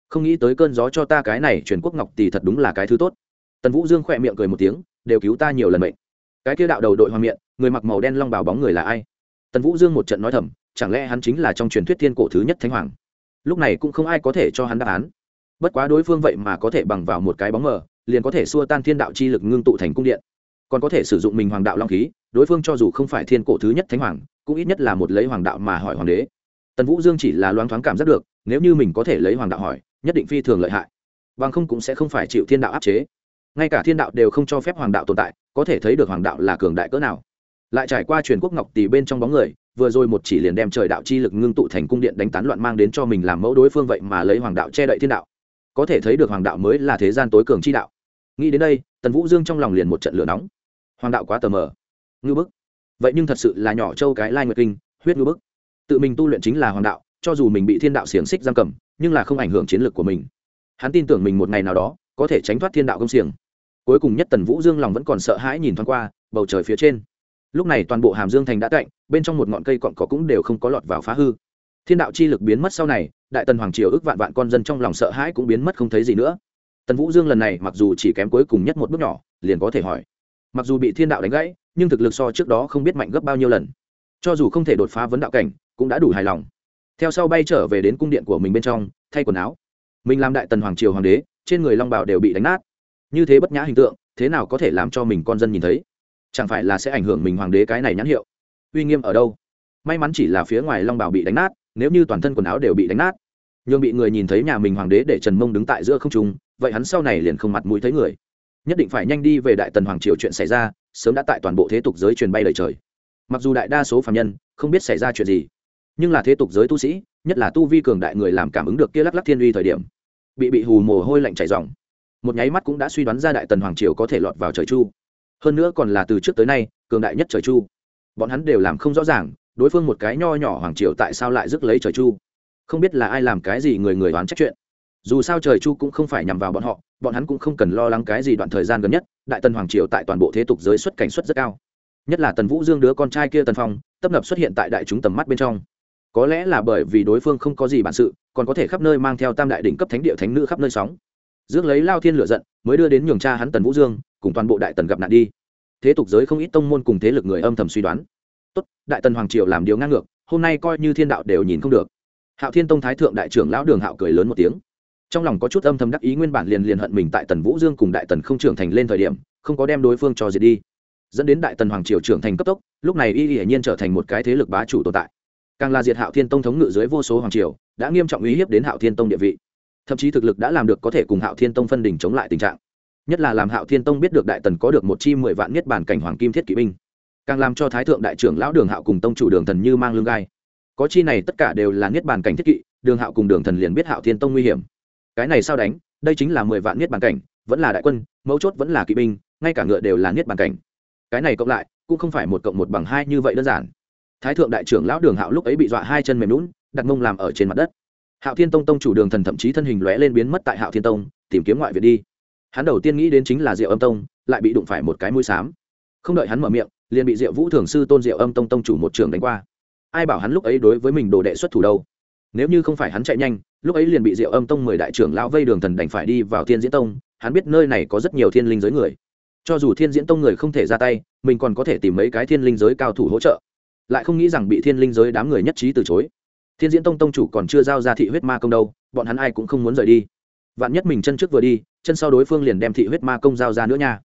Không nghĩ tới cơn gió cho ta cái này truyền quốc ngọc tỷ thật đúng là cái thứ tốt. Tần vũ dương khỏe miệng cười một tiếng, đều cứu ta nhiều lần mệnh. Cái kia đạo đầu đội hoa miệng người mặc màu đen long bào bóng người là ai? Tần vũ dương một trận nói thầm chẳng lẽ hắn chính là trong truyền thuyết thiên cổ thứ nhất thánh hoàng? Lúc này cũng không ai có thể cho hắn đáp án. Bất quá đối phương vậy mà có thể bằng vào một cái bóng mờ, liền có thể xua tan thiên đạo chi lực ngưng tụ thành cung điện. Còn có thể sử dụng mình hoàng đạo long khí, đối phương cho dù không phải thiên cổ thứ nhất thánh hoàng, cũng ít nhất là một lấy hoàng đạo mà hỏi hoàng đế. Tần vũ dương chỉ là loáng thoáng cảm giác được, nếu như mình có thể lấy hoàng đạo hỏi, nhất định phi thường lợi hại. Bằng không cũng sẽ không phải chịu thiên đạo áp chế. Ngay cả thiên đạo đều không cho phép hoàng đạo tồn tại, có thể thấy được hoàng đạo là cường đại cỡ nào. Lại trải qua truyền quốc ngọc tỷ bên trong bóng người vừa rồi một chỉ liền đem trời đạo chi lực ngưng tụ thành cung điện đánh tán loạn mang đến cho mình làm mẫu đối phương vậy mà lấy hoàng đạo che đậy thiên đạo. Có thể thấy được hoàng đạo mới là thế gian tối cường chi đạo. Nghĩ đến đây, tần vũ dương trong lòng liền một trận lửa nóng. Hoàng đạo quá tờ mờ. Ngư bức. Vậy nhưng thật sự là nhỏ châu cái lai nguyệt kinh, huyết ngư bức. Tự mình tu luyện chính là hoàng đạo, cho dù mình bị thiên đạo xiềng xích giam cầm, nhưng là không ảnh hưởng chiến lược của mình. Hắn tin tưởng mình một ngày nào đó có thể tránh thoát thiên đạo công xiềng. Cuối cùng nhất tần vũ dương lòng vẫn còn sợ hãi nhìn thoáng qua, bầu trời phía trên. Lúc này toàn bộ hàm dương thành đã cạnh bên trong một ngọn cây cọn cỏ cũng đều không có lọt vào phá hư. Thiên đạo chi lực biến mất sau này, đại tần hoàng triều ước vạn vạn con dân trong lòng sợ hãi cũng biến mất không thấy gì nữa. Tần vũ dương lần này mặc dù chỉ kém cuối cùng nhất một bước nhỏ, liền có thể hỏi. Mặc dù bị thiên đạo đánh gãy, nhưng thực lực so trước đó không biết mạnh gấp bao nhiêu lần. Cho dù không thể đột phá vấn đạo cảnh, cũng đã đủ hài lòng. Theo sau bay trở về đến cung điện của mình bên trong, thay quần áo. Mình làm đại tần hoàng triều hoàng đế, trên người long bảo đều bị đánh nát. Như thế bất nhã hình tượng, thế nào có thể làm cho mình con dân nhìn thấy? Chẳng phải là sẽ ảnh hưởng mình hoàng đế cái này nhãn hiệu? Uy nghiêm ở đâu? May mắn chỉ là phía ngoài long bảo bị đánh nát, nếu như toàn thân quần áo đều bị đánh nát nhưng bị người nhìn thấy nhà mình hoàng đế để trần mông đứng tại giữa không trung, vậy hắn sau này liền không mặt mũi thấy người. Nhất định phải nhanh đi về đại tần hoàng triều chuyện xảy ra, sớm đã tại toàn bộ thế tục giới truyền bay lời trời. Mặc dù đại đa số phạm nhân không biết xảy ra chuyện gì, nhưng là thế tục giới tu sĩ, nhất là tu vi cường đại người làm cảm ứng được kia lắc lắc thiên uy thời điểm, bị bị hù mồ hôi lạnh chảy dòng một nháy mắt cũng đã suy đoán ra đại tần hoàng triều có thể lọt vào trời chu. Hơn nữa còn là từ trước tới nay, cường đại nhất trời chu bọn hắn đều làm không rõ ràng, đối phương một cái nho nhỏ hoàng triều tại sao lại rước lấy trời chu? Không biết là ai làm cái gì người người đoán trách chuyện. Dù sao trời chu cũng không phải nhằm vào bọn họ, bọn hắn cũng không cần lo lắng cái gì đoạn thời gian gần nhất, đại tần hoàng triều tại toàn bộ thế tục giới xuất cảnh xuất rất cao. Nhất là tần vũ dương đứa con trai kia tần phong, tấp nập xuất hiện tại đại chúng tầm mắt bên trong. Có lẽ là bởi vì đối phương không có gì bản sự, còn có thể khắp nơi mang theo tam đại đỉnh cấp thánh địa thánh nữ khắp nơi sóng. Dước lấy lao thiên lựa giận, mới đưa đến nhường cha hắn tần vũ dương, cùng toàn bộ đại tần gặp nạn đi thế tục giới không ít tông môn cùng thế lực người âm thầm suy đoán. Tốt, đại tần hoàng triều làm điều ngang ngược, hôm nay coi như thiên đạo đều nhìn không được. Hạo thiên tông thái thượng đại trưởng lão đường hạo cười lớn một tiếng. Trong lòng có chút âm thầm đắc ý nguyên bản liền liền hận mình tại tần vũ dương cùng đại tần không trưởng thành lên thời điểm, không có đem đối phương cho diệt đi. Dẫn đến đại tần hoàng triều trưởng thành cấp tốc, lúc này y hiển nhiên trở thành một cái thế lực bá chủ tồn tại. Càng là diệt hạo thiên tông thống ngự dưới vô số hoàng triều, đã nghiêm trọng uy hiếp đến hạo thiên tông địa vị. Thậm chí thực lực đã làm được có thể cùng hạo thiên tông phân đỉnh chống lại tình trạng nhất là làm hạo thiên tông biết được đại tần có được một chi mười vạn niết bản cảnh hoàng kim thiết kỵ binh. Càng làm cho thái thượng đại trưởng lão đường hạo cùng tông chủ đường thần như mang lương gai. Có chi này tất cả đều là niết bàn cảnh thiết kỵ, đường hạo cùng đường thần liền biết hạo thiên tông nguy hiểm. Cái này sao đánh, đây chính là mười vạn niết bàn cảnh, vẫn là đại quân, mấu chốt vẫn là kỵ binh, ngay cả ngựa đều là niết bàn cảnh. Cái này cộng lại, cũng không phải một cộng một bằng hai như vậy đơn giản. Thái thượng đại trưởng lão đường hạo lúc ấy bị dọa hai chân mềm lún đặt mông làm ở trên mặt đất. Hạo thiên tông tông chủ đường thần thậm chí thân hình lóe lên biến mất tại hạo thiên tông, tìm kiếm ngoại viện đi hắn đầu tiên nghĩ đến chính là diệu âm tông, lại bị đụng phải một cái mũi xám. Không đợi hắn mở miệng, liền bị diệu vũ thường sư tôn diệu âm tông tông chủ một trường đánh qua. Ai bảo hắn lúc ấy đối với mình đồ đệ xuất thủ đâu? Nếu như không phải hắn chạy nhanh, lúc ấy liền bị diệu âm tông mười đại trưởng lão vây đường thần đành phải đi vào thiên diễn tông, hắn biết nơi này có rất nhiều thiên linh giới người. Cho dù thiên diễn tông người không thể ra tay, mình còn có thể tìm mấy cái thiên linh giới cao thủ hỗ trợ. Lại không nghĩ rằng bị thiên linh giới đám người nhất trí từ chối. Thiên diễn tông tông chủ còn chưa giao ra thị huyết ma công đâu, bọn hắn ai cũng không muốn rời đi vạn nhất mình chân trước vừa đi, chân sau đối phương liền đem thị huyết ma công giao ra nữa nha.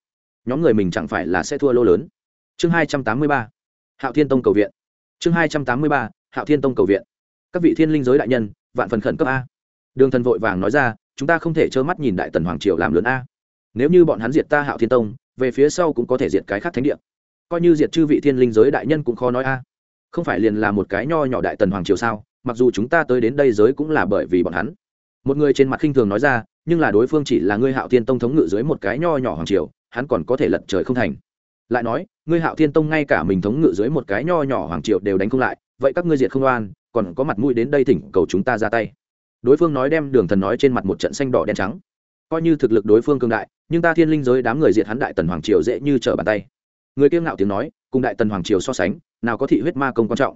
Nhóm người mình chẳng phải là sẽ thua lô lớn. Chương hai trăm tám mươi ba. Hạo thiên tông cầu viện. Chương hai trăm tám mươi ba. Hạo thiên tông cầu viện. Các vị thiên linh giới đại nhân, vạn phần khẩn cấp a. Đường thần vội vàng nói ra, chúng ta không thể trơ mắt nhìn đại tần hoàng triều làm lớn a. Nếu như bọn hắn diệt ta hạo thiên tông, về phía sau cũng có thể diệt cái khác thánh địa. Coi như diệt chư vị thiên linh giới đại nhân cũng khó nói a. Không phải liền là một cái nho nhỏ đại tần hoàng triều sao? Mặc dù chúng ta tới đến đây giới cũng là bởi vì bọn hắn một người trên mặt khinh thường nói ra, nhưng là đối phương chỉ là ngươi hạo thiên tông thống ngự dưới một cái nho nhỏ hoàng triều, hắn còn có thể lật trời không thành. Lại nói, ngươi hạo thiên tông ngay cả mình thống ngự dưới một cái nho nhỏ hoàng triều đều đánh không lại, vậy các ngươi diệt không oan, còn có mặt mũi đến đây thỉnh cầu chúng ta ra tay. Đối phương nói đem đường thần nói trên mặt một trận xanh đỏ đen trắng. Coi như thực lực đối phương cương đại, nhưng ta thiên linh giới đám người diệt hắn đại tần hoàng triều dễ như trở bàn tay. Người kiêng ngạo tiếng nói, cùng đại tần hoàng triều so sánh, nào có thị huyết ma công quan trọng.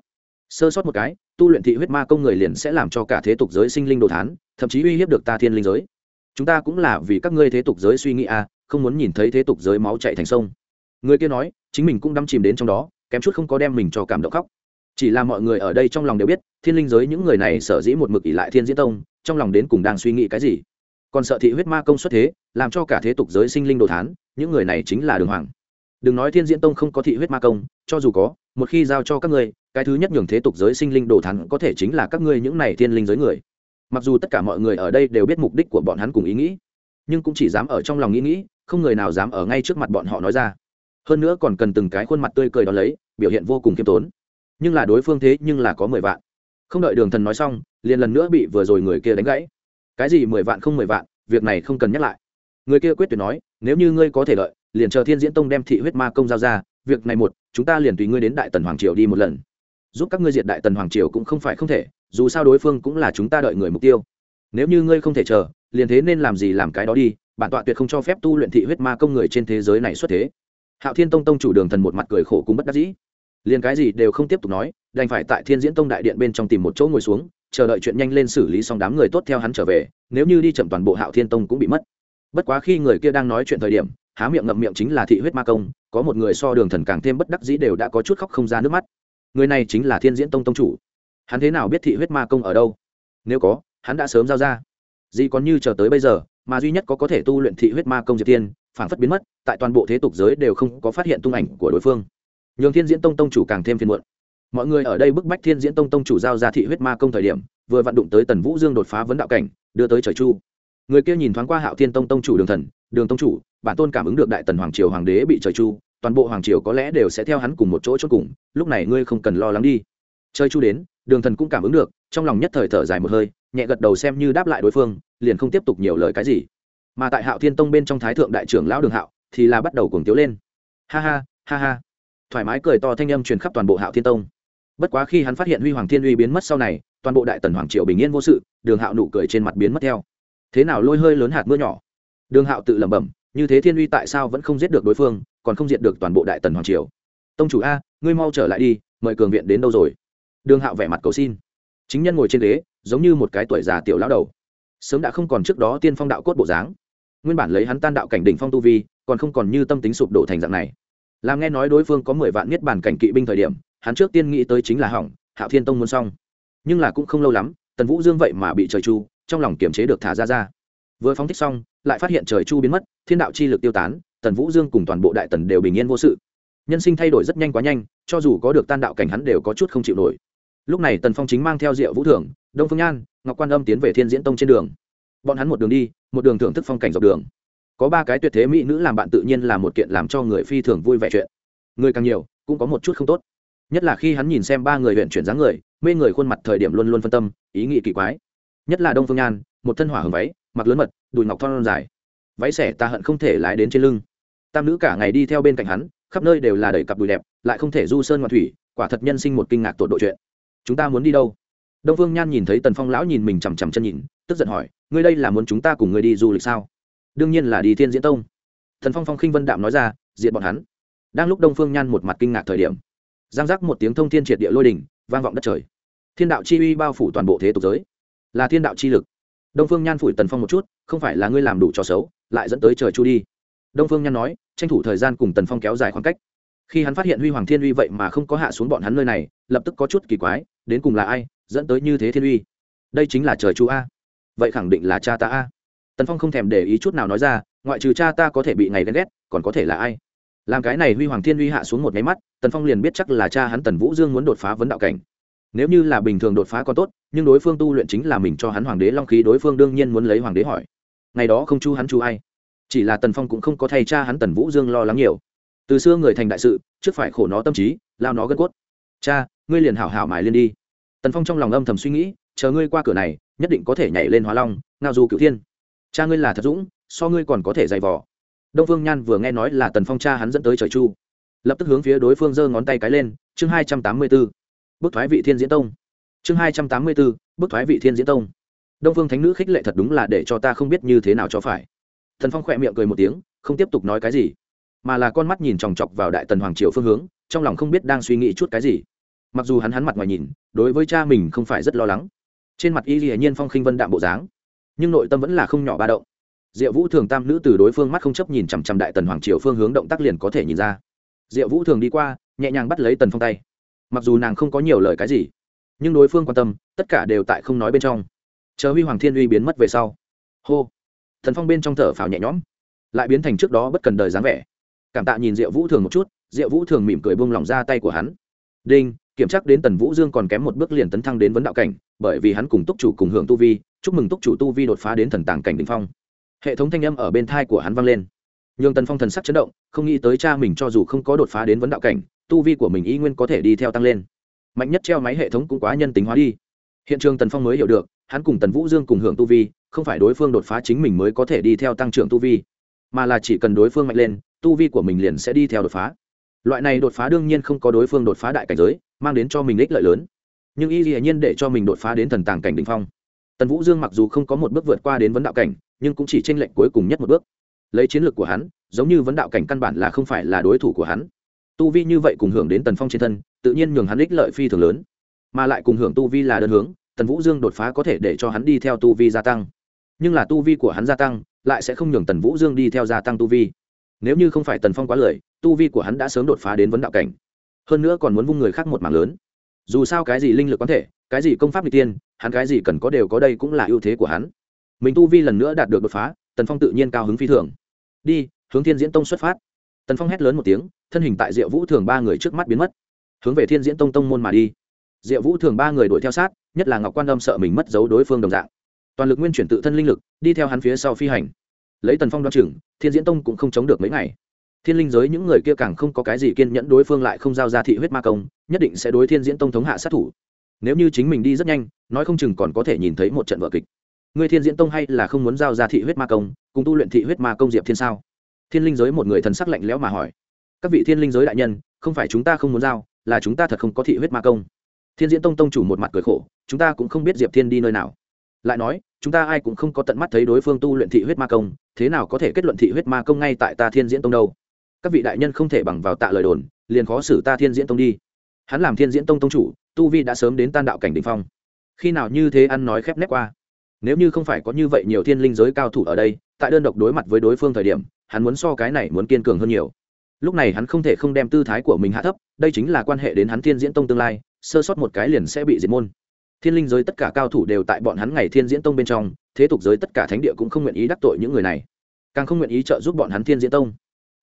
Sơ sót một cái tu luyện thị huyết ma công người liền sẽ làm cho cả thế tục giới sinh linh đồ thán, thậm chí uy hiếp được ta thiên linh giới. Chúng ta cũng là vì các ngươi thế tục giới suy nghĩ à không muốn nhìn thấy thế tục giới máu chạy thành sông. Người kia nói, chính mình cũng đắm chìm đến trong đó, kém chút không có đem mình cho cảm động khóc. Chỉ là mọi người ở đây trong lòng đều biết, thiên linh giới những người này sở dĩ một mực ỷ lại thiên diễn tông, trong lòng đến cùng đang suy nghĩ cái gì. Còn sợ thị huyết ma công xuất thế, làm cho cả thế tục giới sinh linh đồ thán, những người này chính là đường hoàng đừng nói thiên diễn tông không có thị huyết ma công, cho dù có, một khi giao cho các ngươi, cái thứ nhất nhường thế tục giới sinh linh đồ thán có thể chính là các ngươi những này thiên linh giới người. Mặc dù tất cả mọi người ở đây đều biết mục đích của bọn hắn cùng ý nghĩ, nhưng cũng chỉ dám ở trong lòng nghĩ nghĩ, không người nào dám ở ngay trước mặt bọn họ nói ra. Hơn nữa còn cần từng cái khuôn mặt tươi cười đó lấy, biểu hiện vô cùng khiêm tốn. Nhưng là đối phương thế nhưng là có mười vạn. Không đợi đường thần nói xong, liền lần nữa bị vừa rồi người kia đánh gãy. Cái gì mười vạn không mười vạn, việc này không cần nhắc lại. Người kia quyết tuyệt nói, nếu như ngươi có thể lợi liền chờ thiên diễn tông đem thị huyết ma công giao ra, việc này một, chúng ta liền tùy ngươi đến đại tần hoàng triều đi một lần. Giúp các ngươi diệt đại tần hoàng triều cũng không phải không thể, dù sao đối phương cũng là chúng ta đợi người mục tiêu. Nếu như ngươi không thể chờ, liền thế nên làm gì làm cái đó đi, bản tọa tuyệt không cho phép tu luyện thị huyết ma công người trên thế giới này xuất thế. Hạo thiên tông tông chủ đường thần một mặt cười khổ cũng bất đắc dĩ. Liền cái gì đều không tiếp tục nói, đành phải tại thiên diễn tông đại điện bên trong tìm một chỗ ngồi xuống, chờ đợi chuyện nhanh lên xử lý xong đám người tốt theo hắn trở về, nếu như đi chậm toàn bộ hạo thiên tông cũng bị mất. Bất quá khi người kia đang nói chuyện thời điểm há miệng ngậm miệng chính là thị huyết ma công, có một người so đường thần càng thêm bất đắc dĩ đều đã có chút khóc không ra nước mắt. Người này chính là thiên diễn tông tông chủ. Hắn thế nào biết thị huyết ma công ở đâu? Nếu có, hắn đã sớm giao ra. Gì còn như chờ tới bây giờ, mà duy nhất có có thể tu luyện thị huyết ma công diệt tiên, phản phất biến mất, tại toàn bộ thế tục giới đều không có phát hiện tung ảnh của đối phương. Nhường thiên diễn tông tông chủ càng thêm phiền muộn. Mọi người ở đây bức bách thiên diễn tông tông chủ giao ra thị huyết ma công thời điểm, vừa vặn đụng tới tần vũ dương đột phá vấn đạo cảnh, đưa tới trời chu. Người kia nhìn thoáng qua hạo thiên tông tông chủ đường thần, đường tông chủ bản tôn cảm ứng được đại tần hoàng triều hoàng đế bị trời chu, toàn bộ hoàng triều có lẽ đều sẽ theo hắn cùng một chỗ chốt cùng, lúc này ngươi không cần lo lắng đi. Chơi chu đến, đường thần cũng cảm ứng được, trong lòng nhất thời thở dài một hơi, nhẹ gật đầu xem như đáp lại đối phương, liền không tiếp tục nhiều lời cái gì. Mà tại hạo thiên tông bên trong thái thượng đại trưởng lão đường hạo, thì là bắt đầu cuồng tiếu lên. Ha ha ha ha. Thoải mái cười to thanh âm truyền khắp toàn bộ hạo thiên tông. Bất quá khi hắn phát hiện huy hoàng thiên uy biến mất sau này, toàn bộ đại tần hoàng triều bình yên vô sự, đường hạo nụ cười trên mặt biến mất theo. Thế nào lôi hơi lớn hạt mưa nhỏ? Đường hạo tự lẩm bẩm như thế thiên uy tại sao vẫn không giết được đối phương, còn không diệt được toàn bộ đại tần hoàng triều? Tông chủ a, ngươi mau trở lại đi, mời cường viện đến đâu rồi? Đường hạo vẻ mặt cầu xin. Chính nhân ngồi trên ghế, giống như một cái tuổi già tiểu lão đầu. Sớm đã không còn trước đó tiên phong đạo cốt bộ dáng. Nguyên bản lấy hắn tan đạo cảnh đỉnh phong tu vi, còn không còn như tâm tính sụp đổ thành dạng này. Làm nghe nói đối phương có mười vạn niết bản cảnh kỵ binh thời điểm, hắn trước tiên nghĩ tới chính là hỏng, hạo thiên tông muốn xong. Nhưng là cũng không lâu lắm, tần vũ dương vậy mà bị trời chu, trong lòng kiềm chế được thả ra ra. Vừa phóng thích xong lại phát hiện trời chu biến mất, thiên đạo chi lực tiêu tán, tần vũ dương cùng toàn bộ đại tần đều bình yên vô sự. Nhân sinh thay đổi rất nhanh quá nhanh, cho dù có được tan đạo cảnh hắn đều có chút không chịu nổi. Lúc này tần phong chính mang theo diệu vũ thưởng, đông phương nhan, ngọc quan âm tiến về thiên diễn tông trên đường. Bọn hắn một đường đi, một đường thưởng thức phong cảnh dọc đường. Có ba cái tuyệt thế mỹ nữ làm bạn tự nhiên là một kiện làm cho người phi thường vui vẻ chuyện. Người càng nhiều, cũng có một chút không tốt. Nhất là khi hắn nhìn xem ba người huyện chuyển dáng người, mê người khuôn mặt thời điểm luôn luôn phân tâm, ý nghĩ kỳ quái. Nhất là đông phương nhan, một thân hỏa hồng váy mặc lớn mật, đùi ngọc thon dài. Váy xẻ ta hận không thể lái đến trên lưng. Tam nữ cả ngày đi theo bên cạnh hắn, khắp nơi đều là đầy cặp đùi đẹp, lại không thể du sơn ngoạn thủy, quả thật nhân sinh một kinh ngạc tột độ chuyện. Chúng ta muốn đi đâu? Đông phương nhan nhìn thấy tần phong lão nhìn mình chằm chằm chân nhìn, tức giận hỏi, ngươi đây là muốn chúng ta cùng ngươi đi du lịch sao? Đương nhiên là đi thiên diễn tông. Thần phong phong khinh vân đạm nói ra diện bọn hắn. Đang lúc đông phương nhan một mặt kinh ngạc thời điểm, giang giác một tiếng thông thiên triệt địa lôi đỉnh vang vọng đất trời. Thiên đạo chi uy bao phủ toàn bộ thế tục giới. Là thiên đạo chi lực đông phương nhan phủi tần phong một chút, không phải là ngươi làm đủ trò xấu, lại dẫn tới trời chu đi. Đông phương nhan nói, tranh thủ thời gian cùng tần phong kéo dài khoảng cách. Khi hắn phát hiện huy hoàng thiên uy vậy mà không có hạ xuống bọn hắn nơi này, lập tức có chút kỳ quái, đến cùng là ai, dẫn tới như thế thiên uy? Đây chính là trời chu a. Vậy khẳng định là cha ta a. Tần phong không thèm để ý chút nào nói ra, ngoại trừ cha ta có thể bị ngày ghen ghét, còn có thể là ai? Làm cái này huy hoàng thiên uy hạ xuống một nháy mắt, tần phong liền biết chắc là cha hắn tần vũ dương muốn đột phá vấn đạo cảnh nếu như là bình thường đột phá còn tốt, nhưng đối phương tu luyện chính là mình cho hắn hoàng đế long khí, đối phương đương nhiên muốn lấy hoàng đế hỏi. Ngày đó không chu hắn chu ai. Chỉ là tần phong cũng không có thay cha hắn tần vũ dương lo lắng nhiều. Từ xưa người thành đại sự, trước phải khổ nó tâm trí, lao nó gân cốt. Cha, ngươi liền hảo hảo mài lên đi. Tần phong trong lòng âm thầm suy nghĩ, chờ ngươi qua cửa này, nhất định có thể nhảy lên hóa long, ngao du cựu thiên. Cha ngươi là thật dũng, so ngươi còn có thể dày vò. Đông phương nhan vừa nghe nói là tần phong cha hắn dẫn tới trời chu, lập tức hướng phía đối phương giơ ngón tay cái lên, chương hai trăm tám mươi bốn bức thoái vị thiên diễn tông. Chương hai trăm tám mươi bốn, bức thoái vị thiên diễn tông. Đông phương thánh nữ khích lệ thật đúng là để cho ta không biết như thế nào cho phải. Thần phong khỏe miệng cười một tiếng, không tiếp tục nói cái gì, mà là con mắt nhìn chòng chọc vào đại tần hoàng triều phương hướng, trong lòng không biết đang suy nghĩ chút cái gì. Mặc dù hắn hắn mặt ngoài nhìn, đối với cha mình không phải rất lo lắng. Trên mặt y hiển nhiên phong khinh vân đạm bộ dáng, nhưng nội tâm vẫn là không nhỏ ba động. Diệu vũ thường tam nữ từ đối phương mắt không chấp nhìn chằm chằm đại tần hoàng triều phương hướng động tác liền có thể nhìn ra. Diệu vũ thường đi qua, nhẹ nhàng bắt lấy tần phong tay mặc dù nàng không có nhiều lời cái gì, nhưng đối phương quan tâm, tất cả đều tại không nói bên trong. Chờ huy hoàng thiên uy biến mất về sau, hô, thần phong bên trong thở phào nhẹ nhõm, lại biến thành trước đó bất cần đời dáng vẻ. Cảm tạ nhìn diệu vũ thường một chút, diệu vũ thường mỉm cười bông lỏng ra tay của hắn. Đinh, kiểm tra đến tần vũ dương còn kém một bước liền tấn thăng đến vấn đạo cảnh, bởi vì hắn cùng túc chủ cùng hưởng tu vi, chúc mừng túc chủ tu vi đột phá đến thần tàng cảnh đ ỉ n h phong. Hệ thống thanh âm ở bên thai của hắn vang lên. Nhường tần phong thần sắc chấn động, không nghĩ tới cha mình cho dù không có đột phá đến vấn đạo cảnh tu vi của mình y nguyên có thể đi theo tăng lên. Mạnh nhất treo máy hệ thống cũng quá nhân tính hóa đi. Hiện trường tần phong mới hiểu được, hắn cùng tần vũ dương cùng hưởng tu vi, không phải đối phương đột phá chính mình mới có thể đi theo tăng trưởng tu vi, mà là chỉ cần đối phương mạnh lên, tu vi của mình liền sẽ đi theo đột phá. Loại này đột phá đương nhiên không có đối phương đột phá đại cảnh giới, mang đến cho mình ích lợi lớn. Nhưng y hiển nhiên để cho mình đột phá đến thần tàng cảnh đ ỉ n h phong. Tần vũ dương mặc dù không có một bước vượt qua đến vấn đạo cảnh, nhưng cũng chỉ tranh lệnh cuối cùng nhất một bước. Lấy chiến lược của hắn, giống như vấn đạo cảnh căn bản là không phải là đối thủ của hắn tu vi như vậy cùng hưởng đến tần phong trên thân, tự nhiên nhường hắn ích lợi phi thường lớn. Mà lại cùng hưởng tu vi là đơn hướng, tần vũ dương đột phá có thể để cho hắn đi theo tu vi gia tăng. Nhưng là tu vi của hắn gia tăng, lại sẽ không nhường tần vũ dương đi theo gia tăng tu vi. Nếu như không phải tần phong quá lời tu vi của hắn đã sớm đột phá đến vấn đạo cảnh. Hơn nữa còn muốn vung người khác một mảng lớn. Dù sao cái gì linh lực quán thể, cái gì công pháp n tiên, hắn cái gì cần có đều có đây cũng là ưu thế của hắn. Mình tu vi lần nữa đạt được đột phá, tần phong tự nhiên cao hứng phi thường. Đi, hướng thiên diễn tông xuất phát tần phong hét lớn một tiếng, thân hình tại diệu vũ thường ba người trước mắt biến mất. Hướng về thiên diễn tông tông môn mà đi. Diệu vũ thường ba người đuổi theo sát, nhất là ngọc quan âm sợ mình mất dấu đối phương đồng dạng. Toàn lực nguyên chuyển tự thân linh lực, đi theo hắn phía sau phi hành. Lấy tần phong đoan chừng, thiên diễn tông cũng không chống được mấy ngày. Thiên linh giới những người kia càng không có cái gì kiên nhẫn đối phương lại không giao ra thị huyết ma công, nhất định sẽ đối thiên diễn tông thống hạ sát thủ. Nếu như chính mình đi rất nhanh, nói không chừng còn có thể nhìn thấy một trận vở kịch. Người thiên diễn tông hay là không muốn giao ra thị huyết ma công, cùng tu luyện thị huyết ma công diệp thiên sao? Thiên linh giới một người thần sắc lạnh lẽo mà hỏi, các vị thiên linh giới đại nhân, không phải chúng ta không muốn giao, là chúng ta thật không có thị huyết ma công. Thiên diễn tông tông chủ một mặt cười khổ, chúng ta cũng không biết diệp thiên đi nơi nào. Lại nói, chúng ta ai cũng không có tận mắt thấy đối phương tu luyện thị huyết ma công, thế nào có thể kết luận thị huyết ma công ngay tại ta thiên diễn tông đâu? Các vị đại nhân không thể bằng vào tạ lời đồn, liền khó xử ta thiên diễn tông đi. Hắn làm thiên diễn tông tông chủ, tu vi đã sớm đến tan đạo cảnh đ ỉ n h phong. Khi nào như thế ăn nói khép nép qua? Nếu như không phải có như vậy nhiều thiên linh giới cao thủ ở đây, tại đơn độc đối mặt với đối phương thời điểm hắn muốn so cái này muốn kiên cường hơn nhiều. Lúc này hắn không thể không đem tư thái của mình hạ thấp, đây chính là quan hệ đến hắn thiên diễn tông tương lai, sơ sót một cái liền sẽ bị diệt môn. Thiên linh giới tất cả cao thủ đều tại bọn hắn ngày thiên diễn tông bên trong, thế tục giới tất cả thánh địa cũng không nguyện ý đắc tội những người này. Càng không nguyện ý trợ giúp bọn hắn thiên diễn tông.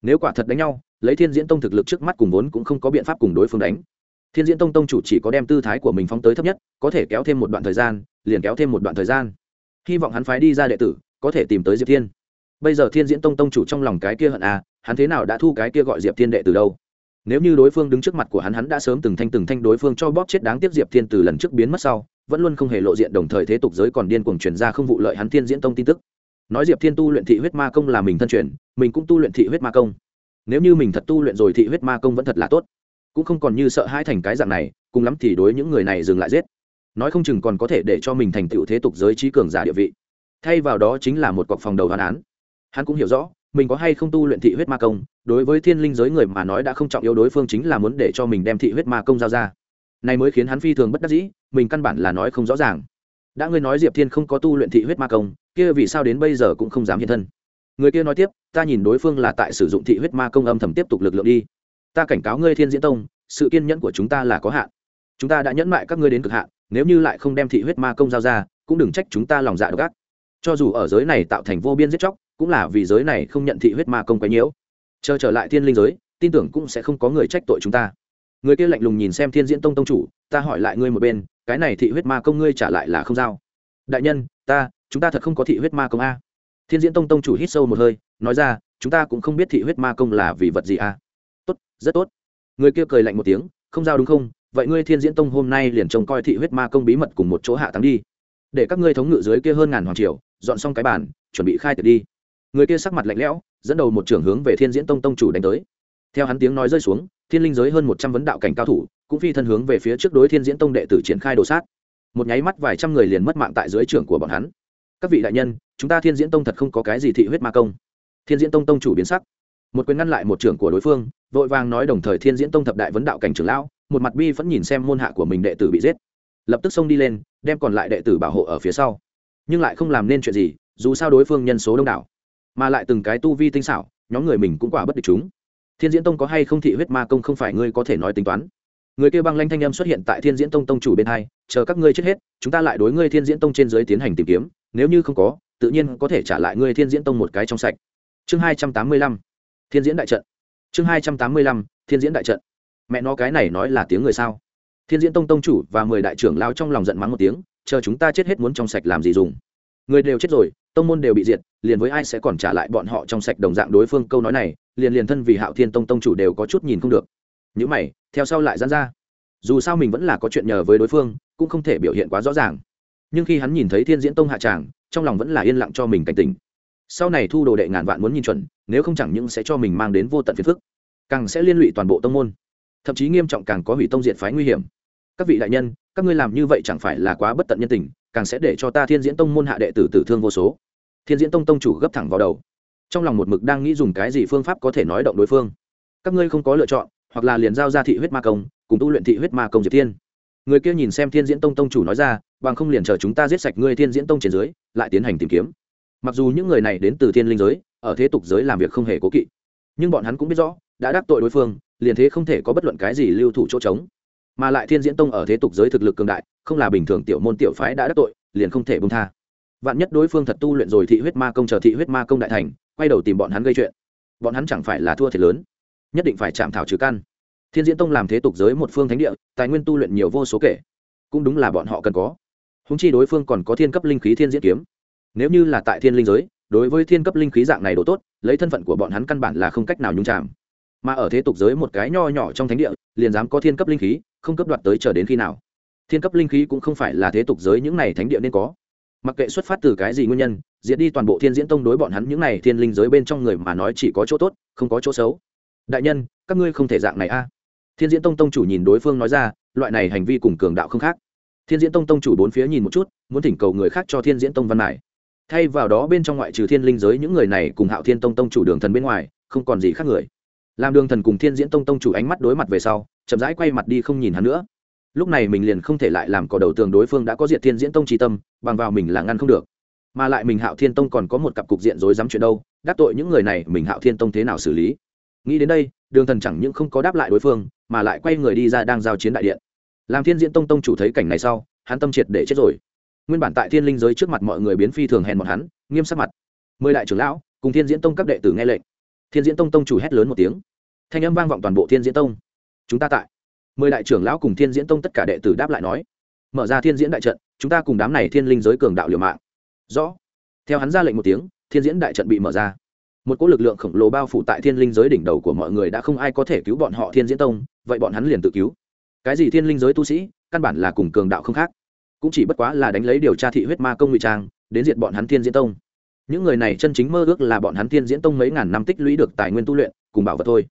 Nếu quả thật đánh nhau, lấy thiên diễn tông thực lực trước mắt cùng vốn cũng không có biện pháp cùng đối phương đánh. Thiên diễn tông tông chủ chỉ có đem tư thái của mình phóng tới thấp nhất, có thể kéo thêm một đoạn thời gian, liền kéo thêm một đoạn thời gian. Hy vọng hắn phái đi ra đệ tử, có thể tìm tới diệp thiên bây giờ thiên diễn tông tông chủ trong lòng cái kia hận à hắn thế nào đã thu cái kia gọi diệp thiên đệ từ đâu? Nếu như đối phương đứng trước mặt của hắn hắn đã sớm từng thanh từng thanh đối phương cho bóp chết đáng tiếc diệp thiên từ lần trước biến mất sau, vẫn luôn không hề lộ diện đồng thời thế tục giới còn điên cuồng truyền ra không vụ lợi hắn thiên diễn tông tin tức. Nói diệp thiên tu luyện thị huyết ma công là mình thân truyền, mình cũng tu luyện thị huyết ma công. Nếu như mình thật tu luyện rồi thị huyết ma công vẫn thật là tốt. Cũng không còn như sợ hãi thành cái dạng này, cùng lắm thì đối những người này dừng lại giết. Nói không chừng còn có thể để cho mình thành tựu thế tục giới trí cường giả địa vị. Thay vào đó chính là một cọc phòng đầu đoán án hắn cũng hiểu rõ, mình có hay không tu luyện thị huyết ma công, đối với thiên linh giới người mà nói đã không trọng yếu đối phương chính là muốn để cho mình đem thị huyết ma công giao ra. Này mới khiến hắn phi thường bất đắc dĩ, mình căn bản là nói không rõ ràng. Đã ngươi nói diệp thiên không có tu luyện thị huyết ma công, kia vì sao đến bây giờ cũng không dám hiện thân? Người kia nói tiếp, ta nhìn đối phương là tại sử dụng thị huyết ma công âm thầm tiếp tục lực lượng đi. Ta cảnh cáo ngươi thiên diễn tông, sự kiên nhẫn của chúng ta là có hạn. Chúng ta đã nhẫn mại các ngươi đến cực hạn, nếu như lại không đem thị huyết ma công giao ra, cũng đừng trách chúng ta lòng dạ độc ác. Cho dù ở giới này tạo thành vô biên giết chóc cũng là vì giới này không nhận thị huyết ma công quấy nhiễu. Chờ trở lại thiên linh giới, tin tưởng cũng sẽ không có người trách tội chúng ta. Người kia lạnh lùng nhìn xem thiên diễn tông tông chủ, ta hỏi lại ngươi một bên, cái này thị huyết ma công ngươi trả lại là không giao. Đại nhân, ta, chúng ta thật không có thị huyết ma công a. Thiên diễn tông tông chủ hít sâu một hơi, nói ra, chúng ta cũng không biết thị huyết ma công là vì vật gì a. Tốt, rất tốt. Người kia cười lạnh một tiếng, không giao đúng không? Vậy ngươi thiên diễn tông hôm nay liền trông coi thị huyết ma công bí mật cùng một chỗ hạ thắng đi. Để các ngươi thống ngự dưới kia hơn ngàn hoàng triều, dọn xong cái bàn, chuẩn bị khai tiệc đi người kia sắc mặt lạnh lẽo, dẫn đầu một trưởng hướng về thiên diễn tông tông chủ đánh tới. Theo hắn tiếng nói rơi xuống, thiên linh giới hơn một trăm vấn đạo cảnh cao thủ, cũng phi thân hướng về phía trước đối thiên diễn tông đệ tử triển khai đồ sát. Một nháy mắt vài trăm người liền mất mạng tại dưới trưởng của bọn hắn. Các vị đại nhân, chúng ta thiên diễn tông thật không có cái gì thị huyết ma công. Thiên diễn tông tông chủ biến sắc. Một quyền ngăn lại một trưởng của đối phương, vội vàng nói đồng thời thiên diễn tông thập đại vấn đạo cảnh trưởng lão, một mặt bi vẫn nhìn xem môn hạ của mình đệ tử bị giết. Lập tức xông đi lên, đem còn lại đệ tử bảo hộ ở phía sau. Nhưng lại không làm nên chuyện gì, dù sao đối phương nhân số đông đảo mà lại từng cái tu vi tinh xảo, nhóm người mình cũng quả bất địch chúng. Thiên diễn tông có hay không thị huyết ma công không phải ngươi có thể nói tính toán. Người kêu băng lanh thanh âm xuất hiện tại thiên diễn tông tông chủ bên hai, chờ các ngươi chết hết, chúng ta lại đối ngươi thiên diễn tông trên dưới tiến hành tìm kiếm, nếu như không có, tự nhiên có thể trả lại ngươi thiên diễn tông một cái trong sạch. Chương hai trăm tám mươi lăm, thiên diễn đại trận. Chương hai trăm tám mươi lăm, thiên diễn đại trận. Mẹ nó cái này nói là tiếng người sao? Thiên diễn tông tông chủ và mười đại trưởng lao trong lòng giận mắng một tiếng, chờ chúng ta chết hết muốn trong sạch làm gì dùng? Người đều chết rồi tông môn đều bị diệt, liền với ai sẽ còn trả lại bọn họ trong sạch đồng dạng đối phương câu nói này, liền liền thân vì hạo thiên tông tông chủ đều có chút nhìn không được. Những mày, theo sau lại dán ra. Dù sao mình vẫn là có chuyện nhờ với đối phương, cũng không thể biểu hiện quá rõ ràng. Nhưng khi hắn nhìn thấy thiên diễn tông hạ tràng, trong lòng vẫn là yên lặng cho mình cảnh tỉnh. Sau này thu đồ đệ ngàn vạn muốn nhìn chuẩn, nếu không chẳng những sẽ cho mình mang đến vô tận phiền phức, càng sẽ liên lụy toàn bộ tông môn. Thậm chí nghiêm trọng càng có hủy tông diện phái nguy hiểm. Các vị đại nhân, các ngươi làm như vậy chẳng phải là quá bất tận nhân tình càng sẽ để cho ta thiên diễn tông môn hạ đệ tử tử thương vô số. Thiên diễn tông tông chủ gấp thẳng vào đầu. Trong lòng một mực đang nghĩ dùng cái gì phương pháp có thể nói động đối phương. Các ngươi không có lựa chọn, hoặc là liền giao ra thị huyết ma công, cùng tu luyện thị huyết ma công diệp thiên. Người kia nhìn xem thiên diễn tông tông chủ nói ra, bằng không liền chờ chúng ta giết sạch ngươi thiên diễn tông trên dưới, lại tiến hành tìm kiếm. Mặc dù những người này đến từ thiên linh giới, ở thế tục giới làm việc không hề cố kỵ, nhưng bọn hắn cũng biết rõ, đã đắc tội đối phương, liền thế không thể có bất luận cái gì lưu thủ chỗ trống mà lại thiên diễn tông ở thế tục giới thực lực cường đại, không là bình thường tiểu môn tiểu phái đã đắc tội, liền không thể bông tha. Vạn nhất đối phương thật tu luyện rồi thị huyết ma công chờ thị huyết ma công đại thành, quay đầu tìm bọn hắn gây chuyện. Bọn hắn chẳng phải là thua thiệt lớn, nhất định phải chạm thảo trừ căn. Thiên diễn tông làm thế tục giới một phương thánh địa, tài nguyên tu luyện nhiều vô số kể. Cũng đúng là bọn họ cần có. Húng chi đối phương còn có thiên cấp linh khí thiên diễn kiếm. Nếu như là tại thiên linh giới, đối với thiên cấp linh khí dạng này đồ tốt, lấy thân phận của bọn hắn căn bản là không cách nào nhung chạm mà ở thế tục giới một cái nho nhỏ trong thánh địa, liền dám có thiên cấp linh khí không cấp đoạt tới chờ đến khi nào. Thiên cấp linh khí cũng không phải là thế tục giới những này thánh địa nên có. Mặc kệ xuất phát từ cái gì nguyên nhân, diệt đi toàn bộ thiên diễn tông đối bọn hắn những này thiên linh giới bên trong người mà nói chỉ có chỗ tốt, không có chỗ xấu. Đại nhân, các ngươi không thể dạng này a. Thiên diễn tông tông chủ nhìn đối phương nói ra, loại này hành vi cùng cường đạo không khác. Thiên diễn tông tông chủ bốn phía nhìn một chút, muốn thỉnh cầu người khác cho thiên diễn tông văn mải thay vào đó bên trong ngoại trừ thiên linh giới những người này cùng hạo thiên tông tông chủ đường thần bên ngoài, không còn gì khác người. Làm đường thần cùng thiên diễn tông tông chủ ánh mắt đối mặt về sau chậm rãi quay mặt đi không nhìn hắn nữa. Lúc này mình liền không thể lại làm cỏ đầu tường đối phương đã có diện thiên diễn tông trí tâm, bằng vào mình là ngăn không được. Mà lại mình hạo thiên tông còn có một cặp cục diện rối dám chuyện đâu, đắc tội những người này mình hạo thiên tông thế nào xử lý? Nghĩ đến đây, đường thần chẳng những không có đáp lại đối phương, mà lại quay người đi ra đang giao chiến đại điện. Làm thiên diễn tông tông chủ thấy cảnh này sau, hắn tâm triệt để chết rồi. Nguyên bản tại thiên linh giới trước mặt mọi người biến phi thường hèn một hắn, nghiêm sắc mặt. Mười đại trưởng lão, cùng thiên diễn tông các đệ tử nghe lệnh. Thiên diễn tông tông chủ hét lớn một tiếng. Thanh âm vang vọng toàn bộ thiên diễn tông chúng ta tại. Mười đại trưởng lão cùng thiên diễn tông tất cả đệ tử đáp lại nói, mở ra thiên diễn đại trận, chúng ta cùng đám này thiên linh giới cường đạo liều mạng. Rõ. Theo hắn ra lệnh một tiếng, thiên diễn đại trận bị mở ra. Một cỗ lực lượng khổng lồ bao phủ tại thiên linh giới đỉnh đầu của mọi người đã không ai có thể cứu bọn họ thiên diễn tông, vậy bọn hắn liền tự cứu. Cái gì thiên linh giới tu sĩ, căn bản là cùng cường đạo không khác. Cũng chỉ bất quá là đánh lấy điều tra thị huyết ma công ngụy trang, đến diện bọn hắn thiên diễn tông. Những người này chân chính mơ ước là bọn hắn thiên diễn tông mấy ngàn năm tích lũy được tài nguyên tu luyện, cùng bảo vật thôi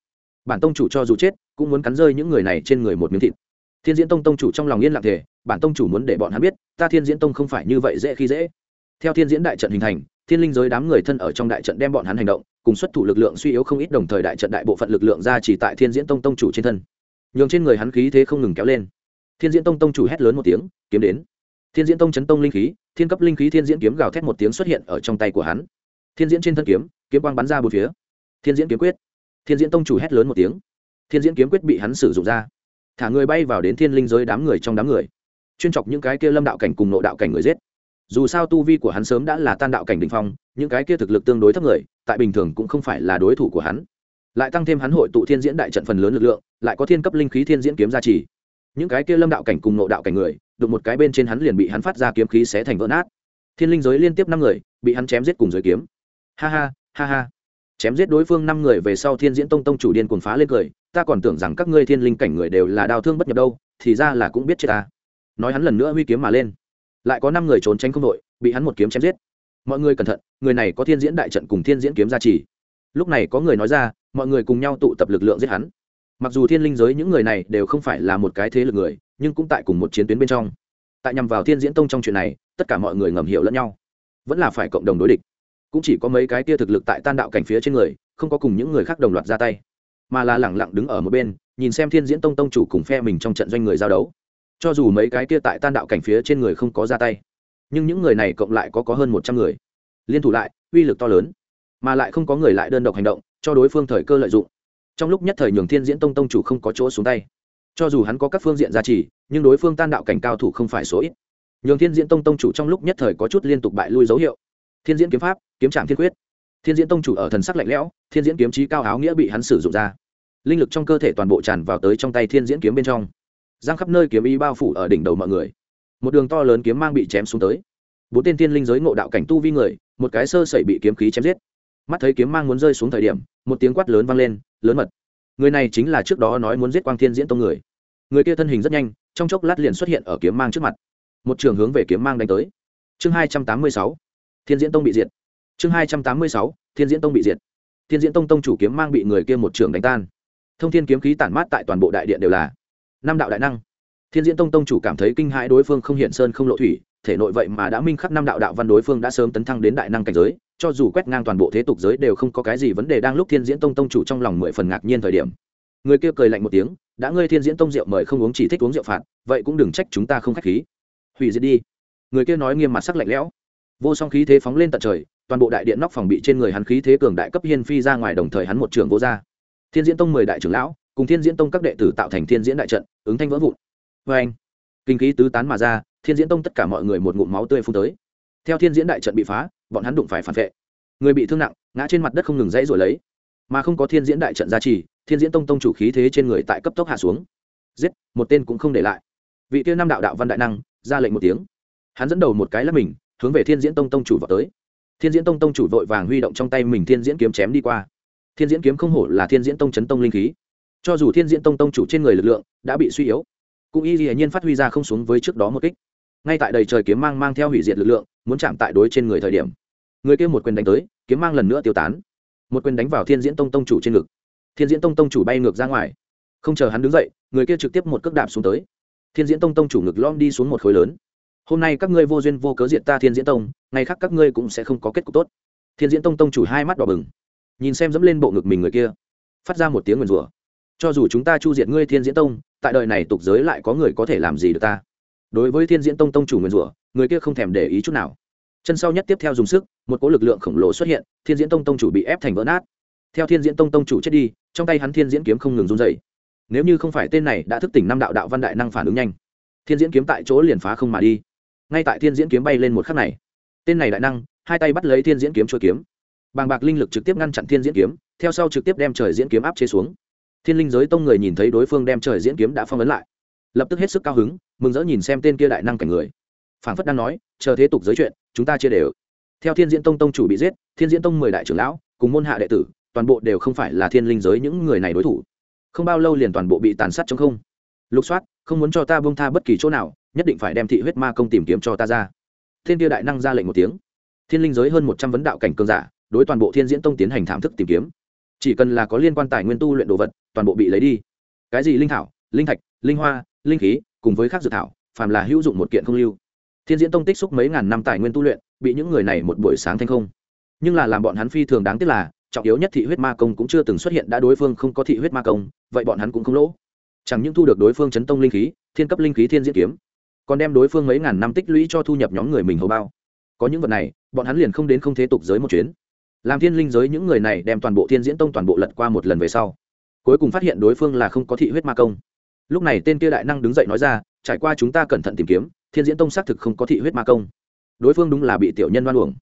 bản tông chủ cho dù chết, cũng muốn cắn rơi những người này trên người một miếng thịt. Thiên diễn tông tông chủ trong lòng yên lặng thể bản tông chủ muốn để bọn hắn biết, ta thiên diễn tông không phải như vậy dễ khi dễ. Theo thiên diễn đại trận hình thành, thiên linh giới đám người thân ở trong đại trận đem bọn hắn hành động, cùng xuất thủ lực lượng suy yếu không ít đồng thời đại trận đại bộ phận lực lượng ra chỉ tại thiên diễn tông tông chủ trên thân. Nhường trên người hắn khí thế không ngừng kéo lên. Thiên diễn tông tông chủ hét lớn một tiếng, kiếm đến! Thiên diễn tông chấn tông linh khí, thiên cấp linh khí thiên diễn kiếm gào thét một tiếng xuất hiện ở trong tay của hắn. Thiên diễn trên thân kiếm kiếm quang bắn ra bốn phía. Thiên diễn kiếm quyết thiên diễn tông chủ hét lớn một tiếng. Thiên diễn kiếm quyết bị hắn sử dụng ra. Thả người bay vào đến thiên linh giới đám người trong đám người. Chuyên chọc những cái kia lâm đạo cảnh cùng nộ đạo cảnh người giết. Dù sao tu vi của hắn sớm đã là tan đạo cảnh đ ỉ n h phong, những cái kia thực lực tương đối thấp người, tại bình thường cũng không phải là đối thủ của hắn. Lại tăng thêm hắn hội tụ thiên diễn đại trận phần lớn lực lượng, lại có thiên cấp linh khí thiên diễn kiếm gia trì. Những cái kia lâm đạo cảnh cùng nộ đạo cảnh người, đụng một cái bên trên hắn liền bị hắn phát ra kiếm khí xé thành vỡ nát. Thiên linh giới liên tiếp năm người, bị hắn chém giết cùng giới kiếm. Ha ha ha ha chém giết đối phương năm người về sau thiên diễn tông tông chủ điên cuồng phá lên cười, ta còn tưởng rằng các ngươi thiên linh cảnh người đều là đau thương bất nhập đâu, thì ra là cũng biết chết ta. Nói hắn lần nữa huy kiếm mà lên. Lại có năm người trốn tránh không đội, bị hắn một kiếm chém giết. Mọi người cẩn thận, người này có thiên diễn đại trận cùng thiên diễn kiếm gia trì. Lúc này có người nói ra, mọi người cùng nhau tụ tập lực lượng giết hắn. Mặc dù thiên linh giới những người này đều không phải là một cái thế lực người, nhưng cũng tại cùng một chiến tuyến bên trong. Tại nhằm vào thiên diễn tông trong chuyện này, tất cả mọi người ngầm hiểu lẫn nhau. Vẫn là phải cộng đồng đối địch cũng chỉ có mấy cái tia thực lực tại tan đạo cảnh phía trên người, không có cùng những người khác đồng loạt ra tay, mà là lẳng lặng đứng ở một bên, nhìn xem thiên diễn tông tông chủ cùng phe mình trong trận doanh người giao đấu. Cho dù mấy cái tia tại tan đạo cảnh phía trên người không có ra tay, nhưng những người này cộng lại có có hơn một trăm người. Liên thủ lại, uy lực to lớn, mà lại không có người lại đơn độc hành động, cho đối phương thời cơ lợi dụng. Trong lúc nhất thời nhường thiên diễn tông tông chủ không có chỗ xuống tay. Cho dù hắn có các phương diện gia trì, nhưng đối phương tan đạo cảnh cao thủ không phải số ít. Nhường thiên diễn tông tông chủ trong lúc nhất thời có chút liên tục bại lui dấu hiệu thiên diễn kiếm pháp, kiếm trạm thiên quyết. Thiên diễn tông chủ ở thần sắc lạnh lẽo, thiên diễn kiếm trí cao áo nghĩa bị hắn sử dụng ra. Linh lực trong cơ thể toàn bộ tràn vào tới trong tay thiên diễn kiếm bên trong. Giang khắp nơi kiếm ý bao phủ ở đỉnh đầu mọi người. Một đường to lớn kiếm mang bị chém xuống tới. Bốn tên thiên linh giới ngộ đạo cảnh tu vi người, một cái sơ sẩy bị kiếm khí chém giết. Mắt thấy kiếm mang muốn rơi xuống thời điểm, một tiếng quát lớn vang lên, lớn mật. Người này chính là trước đó nói muốn giết quang thiên diễn tông người. Người kia thân hình rất nhanh, trong chốc lát liền xuất hiện ở kiếm mang trước mặt. Một trường hướng về kiếm mang đánh tới. Chương hai trăm tám mươi sáu thiên diễn tông bị diệt. Chương hai trăm tám mươi sáu, thiên diễn tông bị diệt. Thiên diễn tông tông chủ kiếm mang bị người kia một trường đánh tan. Thông thiên kiếm khí tản mát tại toàn bộ đại điện đều là năm đạo đại năng. Thiên diễn tông tông chủ cảm thấy kinh hãi đối phương không hiện sơn không lộ thủy, thể nội vậy mà đã minh khắc năm đạo đạo văn đối phương đã sớm tấn thăng đến đại năng cảnh giới, cho dù quét ngang toàn bộ thế tục giới đều không có cái gì vấn đề đang lúc thiên diễn tông tông chủ trong lòng mười phần ngạc nhiên thời điểm. Người kia cười lạnh một tiếng, đã ngươi thiên diễn tông rượu mời không uống chỉ thích uống rượu phạt, vậy cũng đừng trách chúng ta không k h á c h khí. Hủy diệt đi. Người kia nói nghiêm mặt sắc lạnh lẽo vô song khí thế phóng lên tận trời, toàn bộ đại điện nóc phòng bị trên người hắn khí thế cường đại cấp hiên phi ra ngoài đồng thời hắn một trường vô gia thiên diễn tông mười đại trưởng lão, cùng thiên diễn tông các đệ tử tạo thành thiên diễn đại trận, ứng thanh vỡ vụn. Vê anh, kinh khí tứ tán mà ra, thiên diễn tông tất cả mọi người một ngụm máu tươi phun tới. Theo thiên diễn đại trận bị phá, bọn hắn đụng phải phản vệ. Người bị thương nặng, ngã trên mặt đất không ngừng dãy rồi lấy. Mà không có thiên diễn đại trận gia trì, thiên diễn tông tông chủ khí thế trên người tại cấp tốc hạ xuống. Giết, một tên cũng không để lại. Vị tiêu năm đạo đạo văn đại năng, ra lệnh một tiếng. Hắn dẫn đầu một cái là mình hướng về thiên diễn tông tông chủ vào tới. Thiên diễn tông tông chủ vội vàng huy động trong tay mình thiên diễn kiếm chém đi qua. Thiên diễn kiếm không hổ là thiên diễn tông chấn tông linh khí. Cho dù thiên diễn tông tông chủ trên người lực lượng đã bị suy yếu, cũng y hiển nhiên phát huy ra không xuống với trước đó một kích. Ngay tại đầy trời kiếm mang mang theo hủy diệt lực lượng, muốn chạm tại đối trên người thời điểm, người kia một quyền đánh tới, kiếm mang lần nữa tiêu tán. Một quyền đánh vào thiên diễn tông tông chủ trên ngực. Thiên diễn tông tông chủ bay ngược ra ngoài. Không chờ hắn đứng dậy, người kia trực tiếp một cước đạp xuống tới. Thiên diễn tông tông chủ ngực lom đi xuống một khối lớn hôm nay các ngươi vô duyên vô cớ diện ta thiên diễn tông, ngày khác các ngươi cũng sẽ không có kết cục tốt. Thiên diễn tông tông chủ hai mắt đỏ bừng, nhìn xem dẫm lên bộ ngực mình người kia, phát ra một tiếng nguyền rủa. Cho dù chúng ta chu diệt ngươi thiên diễn tông, tại đời này tục giới lại có người có thể làm gì được ta? Đối với thiên diễn tông tông chủ nguyền rủa, người kia không thèm để ý chút nào. Chân sau nhất tiếp theo dùng sức, một cỗ lực lượng khổng lồ xuất hiện, thiên diễn tông tông chủ bị ép thành vỡ nát. Theo thiên diễn tông tông chủ chết đi, trong tay hắn thiên diễn kiếm không ngừng run dày nếu như không phải tên này đã thức tỉnh năm đạo đạo văn đại năng phản ứng nhanh, thiên diễn kiếm tại chỗ liền phá không mà đi ngay tại thiên diễn kiếm bay lên một khắc này. Tên này đại năng, hai tay bắt lấy thiên diễn kiếm chuôi kiếm. Bàng bạc linh lực trực tiếp ngăn chặn thiên diễn kiếm, theo sau trực tiếp đem trời diễn kiếm áp chế xuống. Thiên linh giới tông người nhìn thấy đối phương đem trời diễn kiếm đã phong ấn lại. Lập tức hết sức cao hứng, mừng rỡ nhìn xem tên kia đại năng cảnh người. Phảng phất đang nói, chờ thế tục giới chuyện, chúng ta chia đều. Theo thiên diễn tông tông chủ bị giết, thiên diễn tông mười đại trưởng lão, cùng môn hạ đệ tử, toàn bộ đều không phải là thiên linh giới những người này đối thủ. Không bao lâu liền toàn bộ bị tàn sát trong không. Lục soát, không muốn cho ta bông tha bất kỳ chỗ nào nhất định phải đem thị huyết ma công tìm kiếm cho ta ra. Thiên tiêu đại năng ra lệnh một tiếng. Thiên linh giới hơn một trăm vấn đạo cảnh cường giả, đối toàn bộ thiên diễn tông tiến hành thảm thức tìm kiếm. Chỉ cần là có liên quan tài nguyên tu luyện đồ vật, toàn bộ bị lấy đi. Cái gì linh thảo, linh thạch, linh hoa, linh khí, cùng với các dự thảo, phàm là hữu dụng một kiện không lưu. Thiên diễn tông tích xúc mấy ngàn năm tài nguyên tu luyện, bị những người này một buổi sáng thanh không. Nhưng là làm bọn hắn phi thường đáng tiếc là, trọng yếu nhất thị huyết ma công cũng chưa từng xuất hiện, đã đối phương không có thị huyết ma công, vậy bọn hắn cũng không lỗ. Chẳng những thu được đối phương chấn tông linh khí, thiên cấp linh khí thiên diễn kiếm còn đem đối phương mấy ngàn năm tích lũy cho thu nhập nhóm người mình hầu bao. Có những vật này, bọn hắn liền không đến không thế tục giới một chuyến. Làm thiên linh giới những người này đem toàn bộ thiên diễn tông toàn bộ lật qua một lần về sau, cuối cùng phát hiện đối phương là không có thị huyết ma công. Lúc này tên kia đại năng đứng dậy nói ra, trải qua chúng ta cẩn thận tìm kiếm, thiên diễn tông xác thực không có thị huyết ma công. Đối phương đúng là bị tiểu nhân đoan uổng.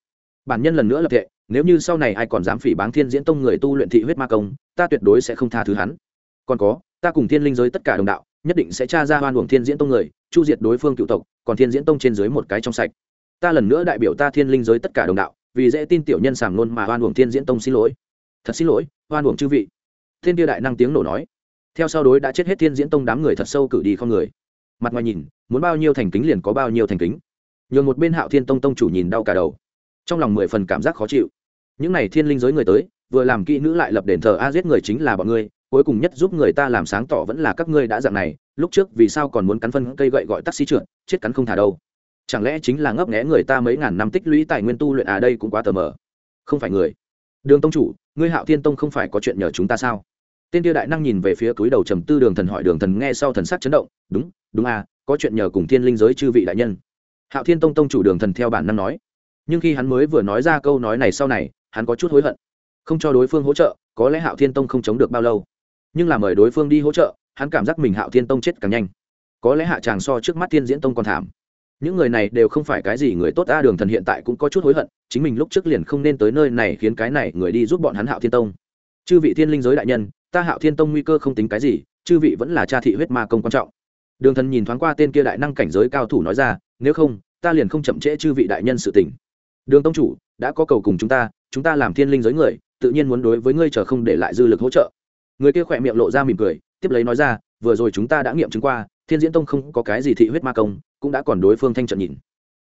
Bản nhân lần nữa lập thệ, nếu như sau này ai còn dám phỉ báng thiên diễn tông người tu luyện thị huyết ma công, ta tuyệt đối sẽ không tha thứ hắn. Còn có, ta cùng thiên linh giới tất cả đồng đạo nhất định sẽ tra ra hoan uổng thiên diễn tông người, chu diệt đối phương cựu tộc, còn thiên diễn tông trên dưới một cái trong sạch. Ta lần nữa đại biểu ta thiên linh giới tất cả đồng đạo, vì dễ tin tiểu nhân sàng luôn mà hoan uổng thiên diễn tông xin lỗi. Thật xin lỗi, hoan uổng chư vị. Thiên tiêu đại năng tiếng nổ nói. Theo sau đối đã chết hết thiên diễn tông đám người thật sâu cử đi không người. Mặt ngoài nhìn, muốn bao nhiêu thành kính liền có bao nhiêu thành kính. Nhường một bên hạo thiên tông tông chủ nhìn đau cả đầu. Trong lòng mười phần cảm giác khó chịu. Những n à y thiên linh giới người tới, vừa làm kỹ nữ lại lập đền thờ a giết người chính là bọn ngươi cuối cùng nhất giúp người ta làm sáng tỏ vẫn là các ngươi đã dạng này, lúc trước vì sao còn muốn cắn phân cây gậy gọi taxi trượt, chết cắn không thả đâu. Chẳng lẽ chính là ngấp nghẽ người ta mấy ngàn năm tích lũy tài nguyên tu luyện à đây cũng quá tờ mờ. Không phải người. Đường tông chủ, ngươi hạo thiên tông không phải có chuyện nhờ chúng ta sao? Tên tiêu đại năng nhìn về phía túi đầu trầm tư đường thần hỏi đường thần nghe sau thần sắc chấn động, đúng đúng à có chuyện nhờ cùng thiên linh giới chư vị đại nhân. Hạo thiên tông tông chủ đường thần theo bản năng nói. Nhưng khi hắn mới vừa nói ra câu nói này sau này, hắn có chút hối hận. Không cho đối phương hỗ trợ, có lẽ hạo thiên tông không chống được bao lâu nhưng là mời đối phương đi hỗ trợ, hắn cảm giác mình hạo thiên tông chết càng nhanh. Có lẽ hạ tràng so trước mắt thiên diễn tông còn thảm. Những người này đều không phải cái gì người tốt, a đường thần hiện tại cũng có chút hối hận, chính mình lúc trước liền không nên tới nơi này khiến cái này người đi giúp bọn hắn hạo thiên tông. Chư vị thiên linh giới đại nhân, ta hạo thiên tông nguy cơ không tính cái gì, chư vị vẫn là cha thị huyết ma công quan trọng. Đường thần nhìn thoáng qua tên kia đại năng cảnh giới cao thủ nói ra, nếu không, ta liền không chậm trễ chư vị đại nhân sự tình. Đường tông chủ, đã có cầu cùng chúng ta chúng ta làm thiên linh giới người, tự nhiên muốn đối với ngươi chờ không để lại dư lực hỗ trợ người kia khỏe miệng lộ ra mỉm cười, tiếp lấy nói ra, vừa rồi chúng ta đã nghiệm chứng qua, thiên diễn tông không có cái gì thị huyết ma công, cũng đã còn đối phương thanh trận nhìn.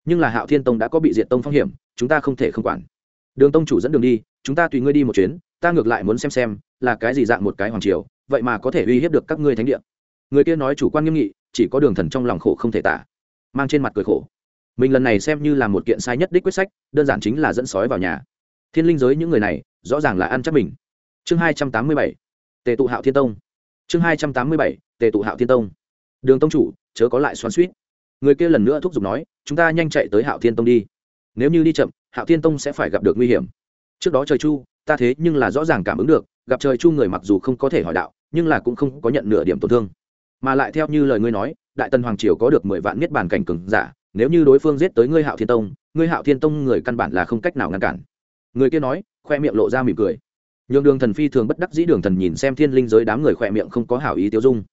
Nhưng là hạo thiên tông đã có bị diệt tông phong hiểm, chúng ta không thể không quản. Đường tông chủ dẫn đường đi, chúng ta tùy ngươi đi một chuyến, ta ngược lại muốn xem xem, là cái gì dạng một cái hoàng triều, vậy mà có thể uy hiếp được các ngươi thánh địa. Người kia nói chủ quan nghiêm nghị, chỉ có đường thần trong lòng khổ không thể tả. Mang trên mặt cười khổ. Mình lần này xem như là một kiện sai nhất đích quyết sách, đơn giản chính là dẫn sói vào nhà. Thiên linh giới những người này, rõ ràng là ăn chắc mình. Chương hai trăm tám mươi bảy tề tụ hạo thiên tông. Chương hai trăm tám mươi bảy, tề tụ hạo thiên tông. Đường tông chủ, chớ có lại xoắn suýt người kia lần nữa thúc giục nói, chúng ta nhanh chạy tới hạo thiên tông đi. Nếu như đi chậm, hạo thiên tông sẽ phải gặp được nguy hiểm. Trước đó trời chu, ta thế nhưng là rõ ràng cảm ứng được, gặp trời chu người mặc dù không có thể hỏi đạo, nhưng là cũng không có nhận nửa điểm tổn thương. Mà lại theo như lời ngươi nói, đại tần hoàng triều có được mười vạn niết bàn cảnh cường giả, nếu như đối phương giết tới ngươi hạo thiên tông, ngươi hạo thiên tông người căn bản là không cách nào ngăn cản. Người kia nói, khoe miệng lộ ra mỉm cười nhường đường thần phi thường bất đắc dĩ đường thần nhìn xem thiên linh giới đám người khoe miệng không có hảo ý tiêu dung.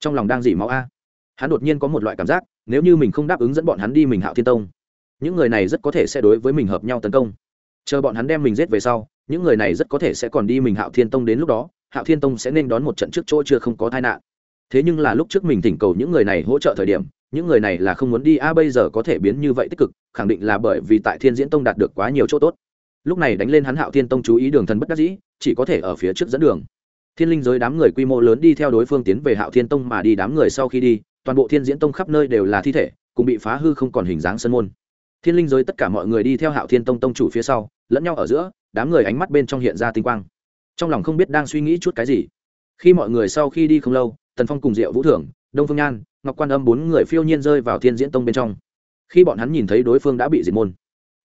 Trong lòng đang dỉ máu a. Hắn đột nhiên có một loại cảm giác, nếu như mình không đáp ứng dẫn bọn hắn đi mình hạo thiên tông, những người này rất có thể sẽ đối với mình hợp nhau tấn công. Chờ bọn hắn đem mình giết về sau, những người này rất có thể sẽ còn đi mình hạo thiên tông đến lúc đó, hạo thiên tông sẽ nên đón một trận trước chỗ chưa không có tai nạn. Thế nhưng là lúc trước mình thỉnh cầu những người này hỗ trợ thời điểm, những người này là không muốn đi, a, bây giờ có thể biến như vậy tích cực, khẳng định là bởi vì tại thiên diễn tông đạt được quá nhiều chỗ tốt lúc này đánh lên hắn hạo thiên tông chú ý đường thần bất đắc dĩ, chỉ có thể ở phía trước dẫn đường. Thiên linh giới đám người quy mô lớn đi theo đối phương tiến về hạo thiên tông mà đi, đám người sau khi đi, toàn bộ thiên diễn tông khắp nơi đều là thi thể, cùng bị phá hư không còn hình dáng sân môn. Thiên linh giới tất cả mọi người đi theo hạo thiên tông tông chủ phía sau, lẫn nhau ở giữa, đám người ánh mắt bên trong hiện ra tinh quang. Trong lòng không biết đang suy nghĩ chút cái gì. Khi mọi người sau khi đi không lâu, tần phong cùng diệu vũ thưởng, đông phương nhan, ngọc quan âm bốn người phiêu nhiên rơi vào thiên diễn tông bên trong. Khi bọn hắn nhìn thấy đối phương đã bị diệt môn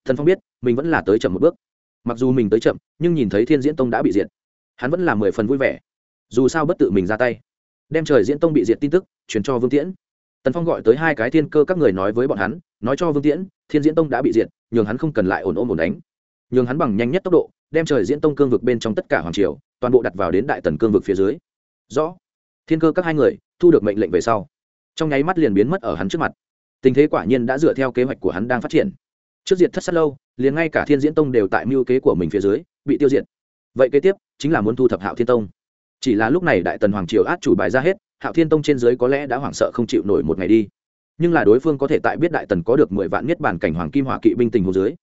thần phong biết, mình vẫn là tới chậm một bước. Mặc dù mình tới chậm, nhưng nhìn thấy thiên diễn tông đã bị diệt. Hắn vẫn là mười phần vui vẻ. Dù sao bất tự mình ra tay, đem trời diễn tông bị diệt tin tức truyền cho vương tiễn. Tần phong gọi tới hai cái thiên cơ các người nói với bọn hắn, nói cho vương tiễn, thiên diễn tông đã bị diệt, nhường hắn không cần lại ổn ôm ổn đánh. Nhường hắn bằng nhanh nhất tốc độ, đem trời diễn tông cương vực bên trong tất cả hoàng triều, toàn bộ đặt vào đến đại tần cương vực phía dưới. Rõ. Thiên cơ các hai người, thu được mệnh lệnh về sau. Trong nháy mắt liền biến mất ở hắn trước mặt. Tình thế quả nhiên đã dựa theo kế hoạch của hắn đang phát triển trước diệt thất sát lâu, liền ngay cả thiên diễn tông đều tại mưu kế của mình phía dưới, bị tiêu diệt. Vậy kế tiếp, chính là muốn thu thập hạo thiên tông. Chỉ là lúc này đại tần hoàng triều át chủ bài ra hết, hạo thiên tông trên dưới có lẽ đã hoảng sợ không chịu nổi một ngày đi. Nhưng là đối phương có thể tại biết đại tần có được mười vạn niết bản cảnh hoàng kim hỏa kỵ binh tình hồ dưới,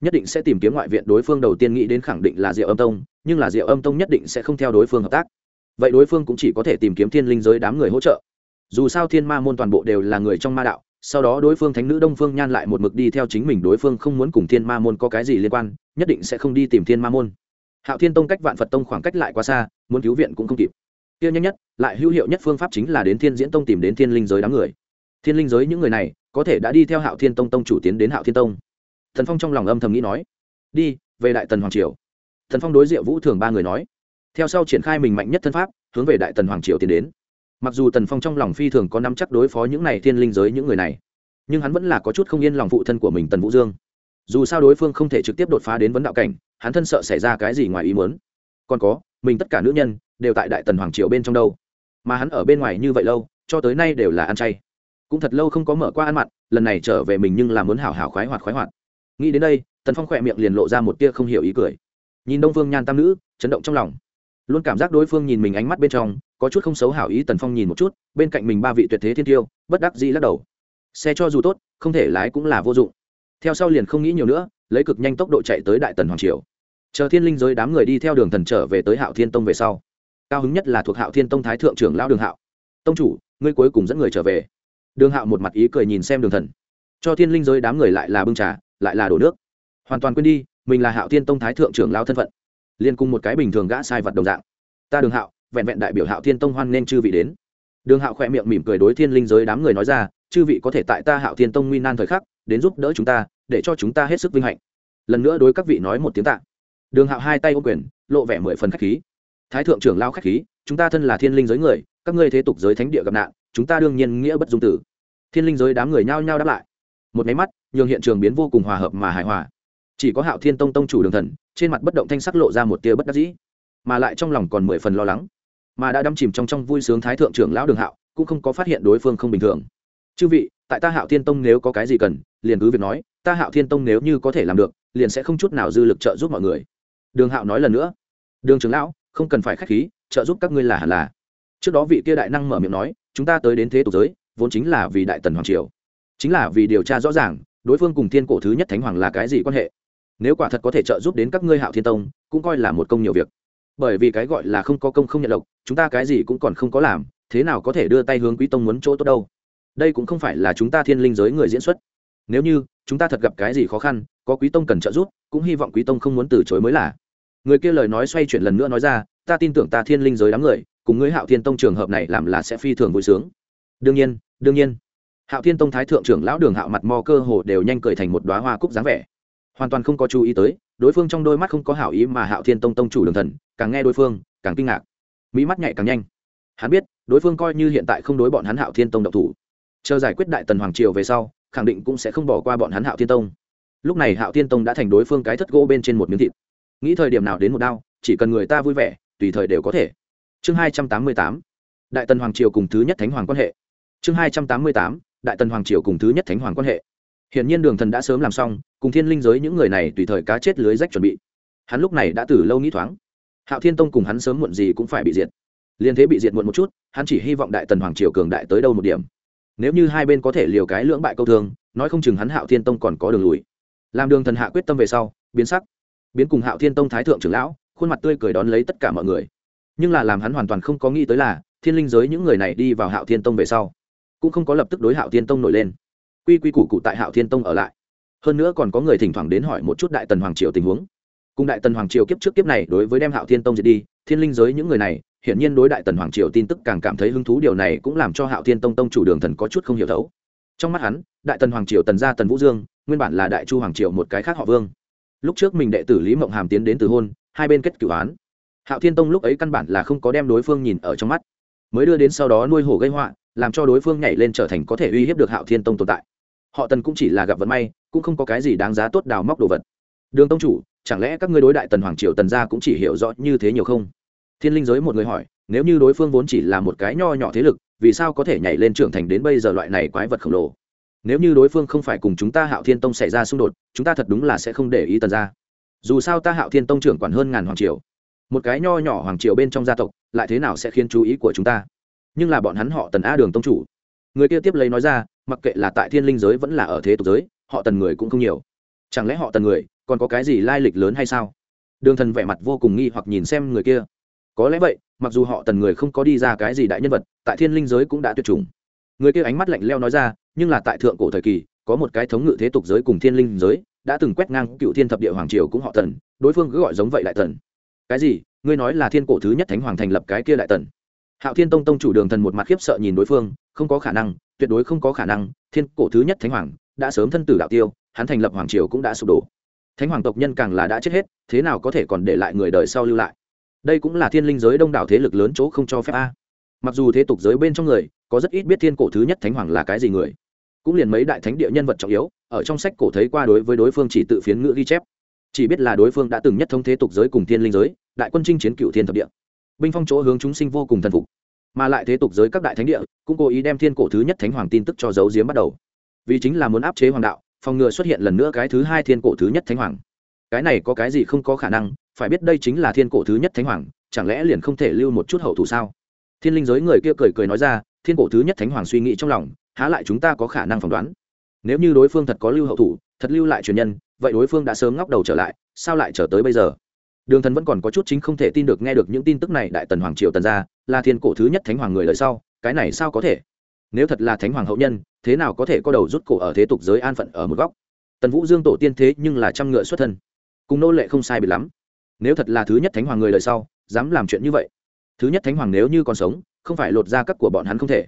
nhất định sẽ tìm kiếm ngoại viện đối phương đầu tiên nghĩ đến khẳng định là diệu âm tông, nhưng là diệu âm tông nhất định sẽ không theo đối phương hợp tác. Vậy đối phương cũng chỉ có thể tìm kiếm thiên linh giới đám người hỗ trợ. Dù sao thiên ma môn toàn bộ đều là người trong ma đạo sau đó đối phương thánh nữ đông phương nhan lại một mực đi theo chính mình đối phương không muốn cùng thiên ma môn có cái gì liên quan, nhất định sẽ không đi tìm thiên ma môn. Hạo thiên tông cách vạn phật tông khoảng cách lại quá xa, muốn cứu viện cũng không kịp. Tiêu nhanh nhất, lại hữu hiệu nhất phương pháp chính là đến thiên diễn tông tìm đến thiên linh giới đám người. Thiên linh giới những người này, có thể đã đi theo hạo thiên tông tông chủ tiến đến hạo thiên tông. Thần phong trong lòng âm thầm nghĩ nói, đi, về đại tần hoàng triều. Thần phong đối diệu vũ thường ba người nói. Theo sau triển khai mình mạnh nhất thân pháp, hướng về đại tần hoàng triều tiến đến mặc dù tần phong trong lòng phi thường có nắm chắc đối phó những này thiên linh giới những người này, nhưng hắn vẫn là có chút không yên lòng phụ thân của mình tần vũ dương. Dù sao đối phương không thể trực tiếp đột phá đến vấn đạo cảnh, hắn thân sợ xảy ra cái gì ngoài ý muốn. Còn có, mình tất cả nữ nhân đều tại đại tần hoàng triều bên trong đâu. Mà hắn ở bên ngoài như vậy lâu, cho tới nay đều là ăn chay. Cũng thật lâu không có mở qua ăn mặn, lần này trở về mình nhưng là muốn hảo hảo khoái hoạt khoái hoạt. Nghĩ đến đây, tần phong khỏe miệng liền lộ ra một tia không hiểu ý cười. Nhìn đông phương nhan tam nữ, chấn động trong lòng. Luôn cảm giác đối phương nhìn mình ánh mắt bên trong có chút không xấu hảo ý tần phong nhìn một chút, bên cạnh mình ba vị tuyệt thế thiên tiêu, bất đắc dĩ lắc đầu. Xe cho dù tốt, không thể lái cũng là vô dụng. Theo sau liền không nghĩ nhiều nữa, lấy cực nhanh tốc độ chạy tới đại tần hoàng triều. Chờ thiên linh giới đám người đi theo đường thần trở về tới hạo thiên tông về sau. Cao hứng nhất là thuộc hạo thiên tông thái thượng trưởng lao đường hạo. Tông chủ, ngươi cuối cùng dẫn người trở về. Đường hạo một mặt ý cười nhìn xem đường thần. Cho thiên linh giới đám người lại là bưng trà, lại là đổ nước. Hoàn toàn quên đi, mình là hạo thiên tông thái thượng trưởng lao thân phận. Liên cùng một cái bình thường gã sai vật đồng dạng. Ta đường hạo vẹn vẹn đại biểu hạo thiên tông hoan nên chư vị đến. Đường hạo khỏe miệng mỉm cười đối thiên linh giới đám người nói ra, chư vị có thể tại ta hạo thiên tông nguy nan thời khắc, đến giúp đỡ chúng ta, để cho chúng ta hết sức vinh hạnh. Lần nữa đối các vị nói một tiếng tạ. Đường hạo hai tay ô quyền, lộ vẻ mười phần khách khí. Thái thượng trưởng lao khách khí, chúng ta thân là thiên linh giới người, các ngươi thế tục giới thánh địa gặp nạn, chúng ta đương nhiên nghĩa bất dung tử. Thiên linh giới đám người nhao nhao đáp lại. Một máy mắt, nhường hiện trường biến vô cùng hòa hợp mà hài hòa. Chỉ có hạo thiên tông tông chủ đường thần, trên mặt bất động thanh sắc lộ ra một tia bất đắc dĩ, mà lại trong lòng còn mười phần lo lắng mà đã đắm chìm trong trong vui sướng thái thượng trưởng lão đường hạo, cũng không có phát hiện đối phương không bình thường. Chư vị, tại ta hạo thiên tông nếu có cái gì cần, liền cứ việc nói, ta hạo thiên tông nếu như có thể làm được, liền sẽ không chút nào dư lực trợ giúp mọi người. Đường hạo nói lần nữa. Đường trưởng lão, không cần phải k h á c h khí, trợ giúp các ngươi là hẳn là. Trước đó vị kia đại năng mở miệng nói, chúng ta tới đến thế tục giới, vốn chính là vì đại tần hoàng triều. Chính là vì điều tra rõ ràng, đối phương cùng thiên cổ thứ nhất thánh hoàng là cái gì quan hệ. Nếu quả thật có thể trợ giúp đến các ngươi hạo thiên tông, cũng coi là một công nhiều việc bởi vì cái gọi là không có công không nhận lộc, chúng ta cái gì cũng còn không có làm, thế nào có thể đưa tay hướng quý tông muốn chỗ tốt đâu? Đây cũng không phải là chúng ta thiên linh giới người diễn xuất. Nếu như, chúng ta thật gặp cái gì khó khăn, có quý tông cần trợ giúp, cũng hy vọng quý tông không muốn từ chối mới là. Người kia lời nói xoay chuyển lần nữa nói ra, ta tin tưởng ta thiên linh giới đám người, cùng ngươi hạo thiên tông trường hợp này làm là sẽ phi thường vui sướng. Đương nhiên đương nhiên. Hạo thiên tông thái thượng trưởng lão đường hạo mặt mò cơ hồ đều nhanh cười thành một đoá hoa cúc dáng vẻ. Hoàn toàn không có chú ý tới đối phương trong đôi mắt không có hảo ý mà hạo thiên tông tông chủ đường thần, càng nghe đối phương, càng kinh ngạc. Mỹ mắt nhạy càng nhanh. Hắn biết, đối phương coi như hiện tại không đối bọn hắn hạo thiên tông độc thủ. Chờ giải quyết đại tần hoàng triều về sau, khẳng định cũng sẽ không bỏ qua bọn hắn hạo thiên tông. Lúc này hạo thiên tông đã thành đối phương cái thất gỗ bên trên một miếng thịt. Nghĩ thời điểm nào đến một đao, chỉ cần người ta vui vẻ, tùy thời đều có thể. Chương hai trăm tám mươi tám, đại tần hoàng triều cùng thứ nhất thánh hoàng quan hệ. Chương hai trăm tám mươi tám, đại tần hoàng triều cùng thứ nhất thánh hoàng quan hệ hiển nhiên đường thần đã sớm làm xong, cùng thiên linh giới những người này tùy thời cá chết lưới rách chuẩn bị. Hắn lúc này đã từ lâu nghĩ thoáng. Hạo thiên tông cùng hắn sớm muộn gì cũng phải bị diệt. Liên thế bị diệt muộn một chút, hắn chỉ hy vọng đại tần hoàng triều cường đại tới đâu một điểm. Nếu như hai bên có thể liều cái lưỡng bại câu thương, nói không chừng hắn hạo thiên tông còn có đường lùi. Làm đường thần hạ quyết tâm về sau, biến sắc. Biến cùng hạo thiên tông thái thượng trưởng lão, khuôn mặt tươi cười đón lấy tất cả mọi người. Nhưng là làm hắn hoàn toàn không có nghĩ tới là, thiên linh giới những người này đi vào hạo thiên tông về sau, cũng không có lập tức đối hạo thiên tông nổi lên quy quy củ cụ tại hạo thiên tông ở lại. Hơn nữa còn có người thỉnh thoảng đến hỏi một chút đại tần hoàng triều tình huống. Cùng đại tần hoàng triều kiếp trước kiếp này đối với đem hạo thiên tông diệt đi, thiên linh giới những người này, hiển nhiên đối đại tần hoàng triều tin tức càng cảm thấy hứng thú, điều này cũng làm cho hạo thiên tông tông chủ đường thần có chút không hiểu thấu. Trong mắt hắn, đại tần hoàng triều tần gia tần vũ dương, nguyên bản là đại chu hoàng triều một cái khác họ vương. Lúc trước mình đệ tử lý mộng hàm tiến đến từ hôn, hai bên kết cửu án. Hạo thiên tông lúc ấy căn bản là không có đem đối phương nhìn ở trong mắt. Mới đưa đến sau đó nuôi hổ gây họa, làm cho đối phương nhảy lên trở thành có thể uy hiếp được hạo thiên tông tồn tại họ tần cũng chỉ là gặp vận may, cũng không có cái gì đáng giá tốt đào móc đồ vật. Đường tông chủ, chẳng lẽ các ngươi đối đại tần hoàng triều tần gia cũng chỉ hiểu rõ như thế nhiều không? Thiên linh giới một người hỏi, nếu như đối phương vốn chỉ là một cái nho nhỏ thế lực, vì sao có thể nhảy lên trưởng thành đến bây giờ loại này quái vật khổng lồ? Nếu như đối phương không phải cùng chúng ta hạo thiên tông xảy ra xung đột, chúng ta thật đúng là sẽ không để ý tần gia. Dù sao ta hạo thiên tông trưởng quản hơn ngàn hoàng triều. Một cái nho nhỏ hoàng triều bên trong gia tộc, lại thế nào sẽ khiến chú ý của chúng ta? Nhưng là bọn hắn họ tần a đường tông chủ. Người kia tiếp lấy nói ra mặc kệ là tại thiên linh giới vẫn là ở thế tục giới, họ tần người cũng không nhiều. Chẳng lẽ họ tần người còn có cái gì lai lịch lớn hay sao? Đường thần vẻ mặt vô cùng nghi hoặc nhìn xem người kia. Có lẽ vậy, mặc dù họ tần người không có đi ra cái gì đại nhân vật, tại thiên linh giới cũng đã tuyệt chủng. Người kia ánh mắt lạnh leo nói ra, nhưng là tại thượng cổ thời kỳ, có một cái thống ngự thế tục giới cùng thiên linh giới, đã từng quét ngang cựu thiên thập địa hoàng triều cũng họ tần, đối phương cứ gọi giống vậy lại tần. Cái gì? Ngươi nói là thiên cổ thứ nhất thánh hoàng thành lập cái kia lại tần. Hạo thiên tông tông chủ đường thần một mặt khiếp sợ nhìn đối phương, không có khả năng tuyệt đối không có khả năng, thiên cổ thứ nhất thánh hoàng đã sớm thân tử đạo tiêu, hắn thành lập hoàng triều cũng đã sụp đổ. Thánh hoàng tộc nhân càng là đã chết hết, thế nào có thể còn để lại người đời sau lưu lại? Đây cũng là thiên linh giới đông đảo thế lực lớn chỗ không cho phép a. Mặc dù thế tục giới bên trong người, có rất ít biết thiên cổ thứ nhất thánh hoàng là cái gì người. Cũng liền mấy đại thánh địa nhân vật trọng yếu, ở trong sách cổ thấy qua đối với đối phương chỉ tự phiến ngữ ghi chép. Chỉ biết là đối phương đã từng nhất thống thế tục giới cùng thiên linh giới, đại quân chinh chiến cựu thiên thập địa. Binh phong chỗ hướng chúng sinh vô cùng thần phục mà lại thế tục giới các đại thánh địa cũng cố ý đem thiên cổ thứ nhất thánh hoàng tin tức cho giấu giếm bắt đầu. Vì chính là muốn áp chế hoàng đạo, phòng ngừa xuất hiện lần nữa cái thứ hai thiên cổ thứ nhất thánh hoàng. Cái này có cái gì không có khả năng, phải biết đây chính là thiên cổ thứ nhất thánh hoàng, chẳng lẽ liền không thể lưu một chút hậu thủ sao? Thiên linh giới người kia cười cười nói ra, thiên cổ thứ nhất thánh hoàng suy nghĩ trong lòng, há lại chúng ta có khả năng phỏng đoán? Nếu như đối phương thật có lưu hậu thủ, thật lưu lại truyền nhân, vậy đối phương đã sớm ngóc đầu trở lại, sao lại trở tới bây giờ? Đường thần vẫn còn có chút chính không thể tin được nghe được những tin tức này đại tần hoàng triều tần ra là thiên cổ thứ nhất thánh hoàng người lời sau, cái này sao có thể? Nếu thật là thánh hoàng hậu nhân, thế nào có thể có đầu rút cổ ở thế tục giới an phận ở một góc? Tần vũ dương tổ tiên thế nhưng là trăm ngựa xuất thân, cùng nô lệ không sai bị lắm. Nếu thật là thứ nhất thánh hoàng người lời sau, dám làm chuyện như vậy? Thứ nhất thánh hoàng nếu như còn sống, không phải lột ra các của bọn hắn không thể.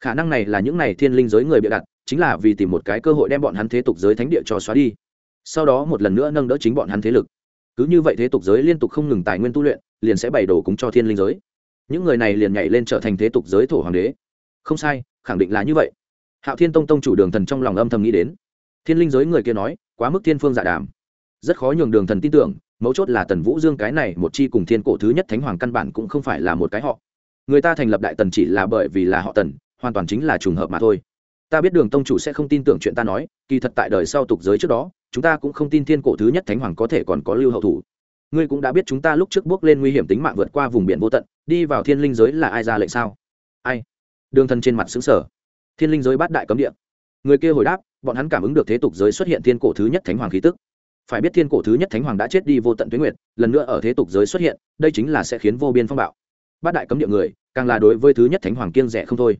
Khả năng này là những này thiên linh giới người bịa đặt, chính là vì tìm một cái cơ hội đem bọn hắn thế tục giới thánh địa cho xóa đi. Sau đó một lần nữa nâng đỡ chính bọn hắn thế lực cứ như vậy thế tục giới liên tục không ngừng tài nguyên tu luyện, liền sẽ bày đồ cúng cho thiên linh giới. Những người này liền nhảy lên trở thành thế tục giới thổ hoàng đế. Không sai, khẳng định là như vậy. Hạo thiên tông tông chủ đường thần trong lòng âm thầm nghĩ đến. Thiên linh giới người kia nói, quá mức thiên phương dạ đàm. Rất khó nhường đường thần tin tưởng, mấu chốt là tần vũ dương cái này một chi cùng thiên cổ thứ nhất thánh hoàng căn bản cũng không phải là một cái họ. Người ta thành lập đại tần chỉ là bởi vì là họ tần, hoàn toàn chính là trùng hợp mà thôi ta biết đường tông chủ sẽ không tin tưởng chuyện ta nói, kỳ thật tại đời sau tục giới trước đó, chúng ta cũng không tin thiên cổ thứ nhất thánh hoàng có thể còn có lưu hậu thủ. Ngươi cũng đã biết chúng ta lúc trước bước lên nguy hiểm tính mạng vượt qua vùng biển vô tận, đi vào thiên linh giới là ai ra lệnh sao? Ai? Đường thần trên mặt xứng sở thiên linh giới bát đại cấm địa. Người kia hồi đáp, bọn hắn cảm ứng được thế tục giới xuất hiện thiên cổ thứ nhất thánh hoàng khí tức. Phải biết thiên cổ thứ nhất thánh hoàng đã chết đi vô tận tuyến nguyệt, lần nữa ở thế tục giới xuất hiện, đây chính là sẽ khiến vô biên phong bạo. Bát đại cấm địa người, càng là đối với thứ nhất thánh hoàng kiêng rẻ không thôi.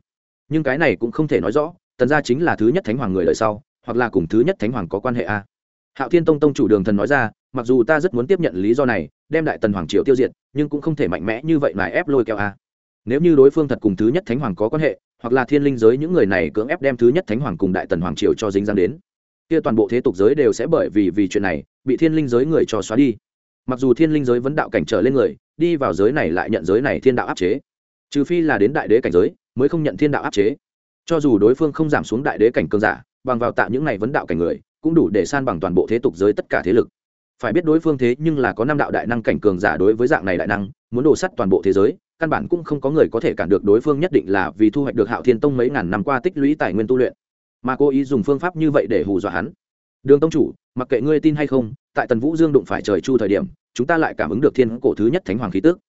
Nhưng cái này cũng không thể nói rõ tần gia chính là thứ nhất thánh hoàng người đời sau, hoặc là cùng thứ nhất thánh hoàng có quan hệ a. Hạo thiên tông tông chủ đường thần nói ra, mặc dù ta rất muốn tiếp nhận lý do này, đem đại tần hoàng triều tiêu diệt, nhưng cũng không thể mạnh mẽ như vậy mà ép lôi kéo a. Nếu như đối phương thật cùng thứ nhất thánh hoàng có quan hệ, hoặc là thiên linh giới những người này cưỡng ép đem thứ nhất thánh hoàng cùng đại tần hoàng triều cho dính dáng đến, kia toàn bộ thế tục giới đều sẽ bởi vì vì chuyện này, bị thiên linh giới người cho xóa đi. Mặc dù thiên linh giới vẫn đạo cảnh trở lên người, đi vào giới này lại nhận giới này thiên đạo áp chế. Trừ phi là đến đại đế cảnh giới, mới không nhận thiên đạo áp chế cho dù đối phương không giảm xuống đại đế cảnh cường giả, bằng vào tạo những này vấn đạo cảnh người, cũng đủ để san bằng toàn bộ thế tục giới tất cả thế lực. Phải biết đối phương thế nhưng là có năm đạo đại năng cảnh cường giả đối với dạng này đại năng, muốn đổ sắt toàn bộ thế giới, căn bản cũng không có người có thể cản được đối phương nhất định là vì thu hoạch được hạo thiên tông mấy ngàn năm qua tích lũy tài nguyên tu luyện. Mà cố ý dùng phương pháp như vậy để hù dọa hắn. Đường tông chủ, mặc kệ ngươi tin hay không, tại tần vũ dương đụng phải trời chu thời điểm, chúng ta lại cảm ứng được thiên cổ thứ nhất thánh hoàng khí tước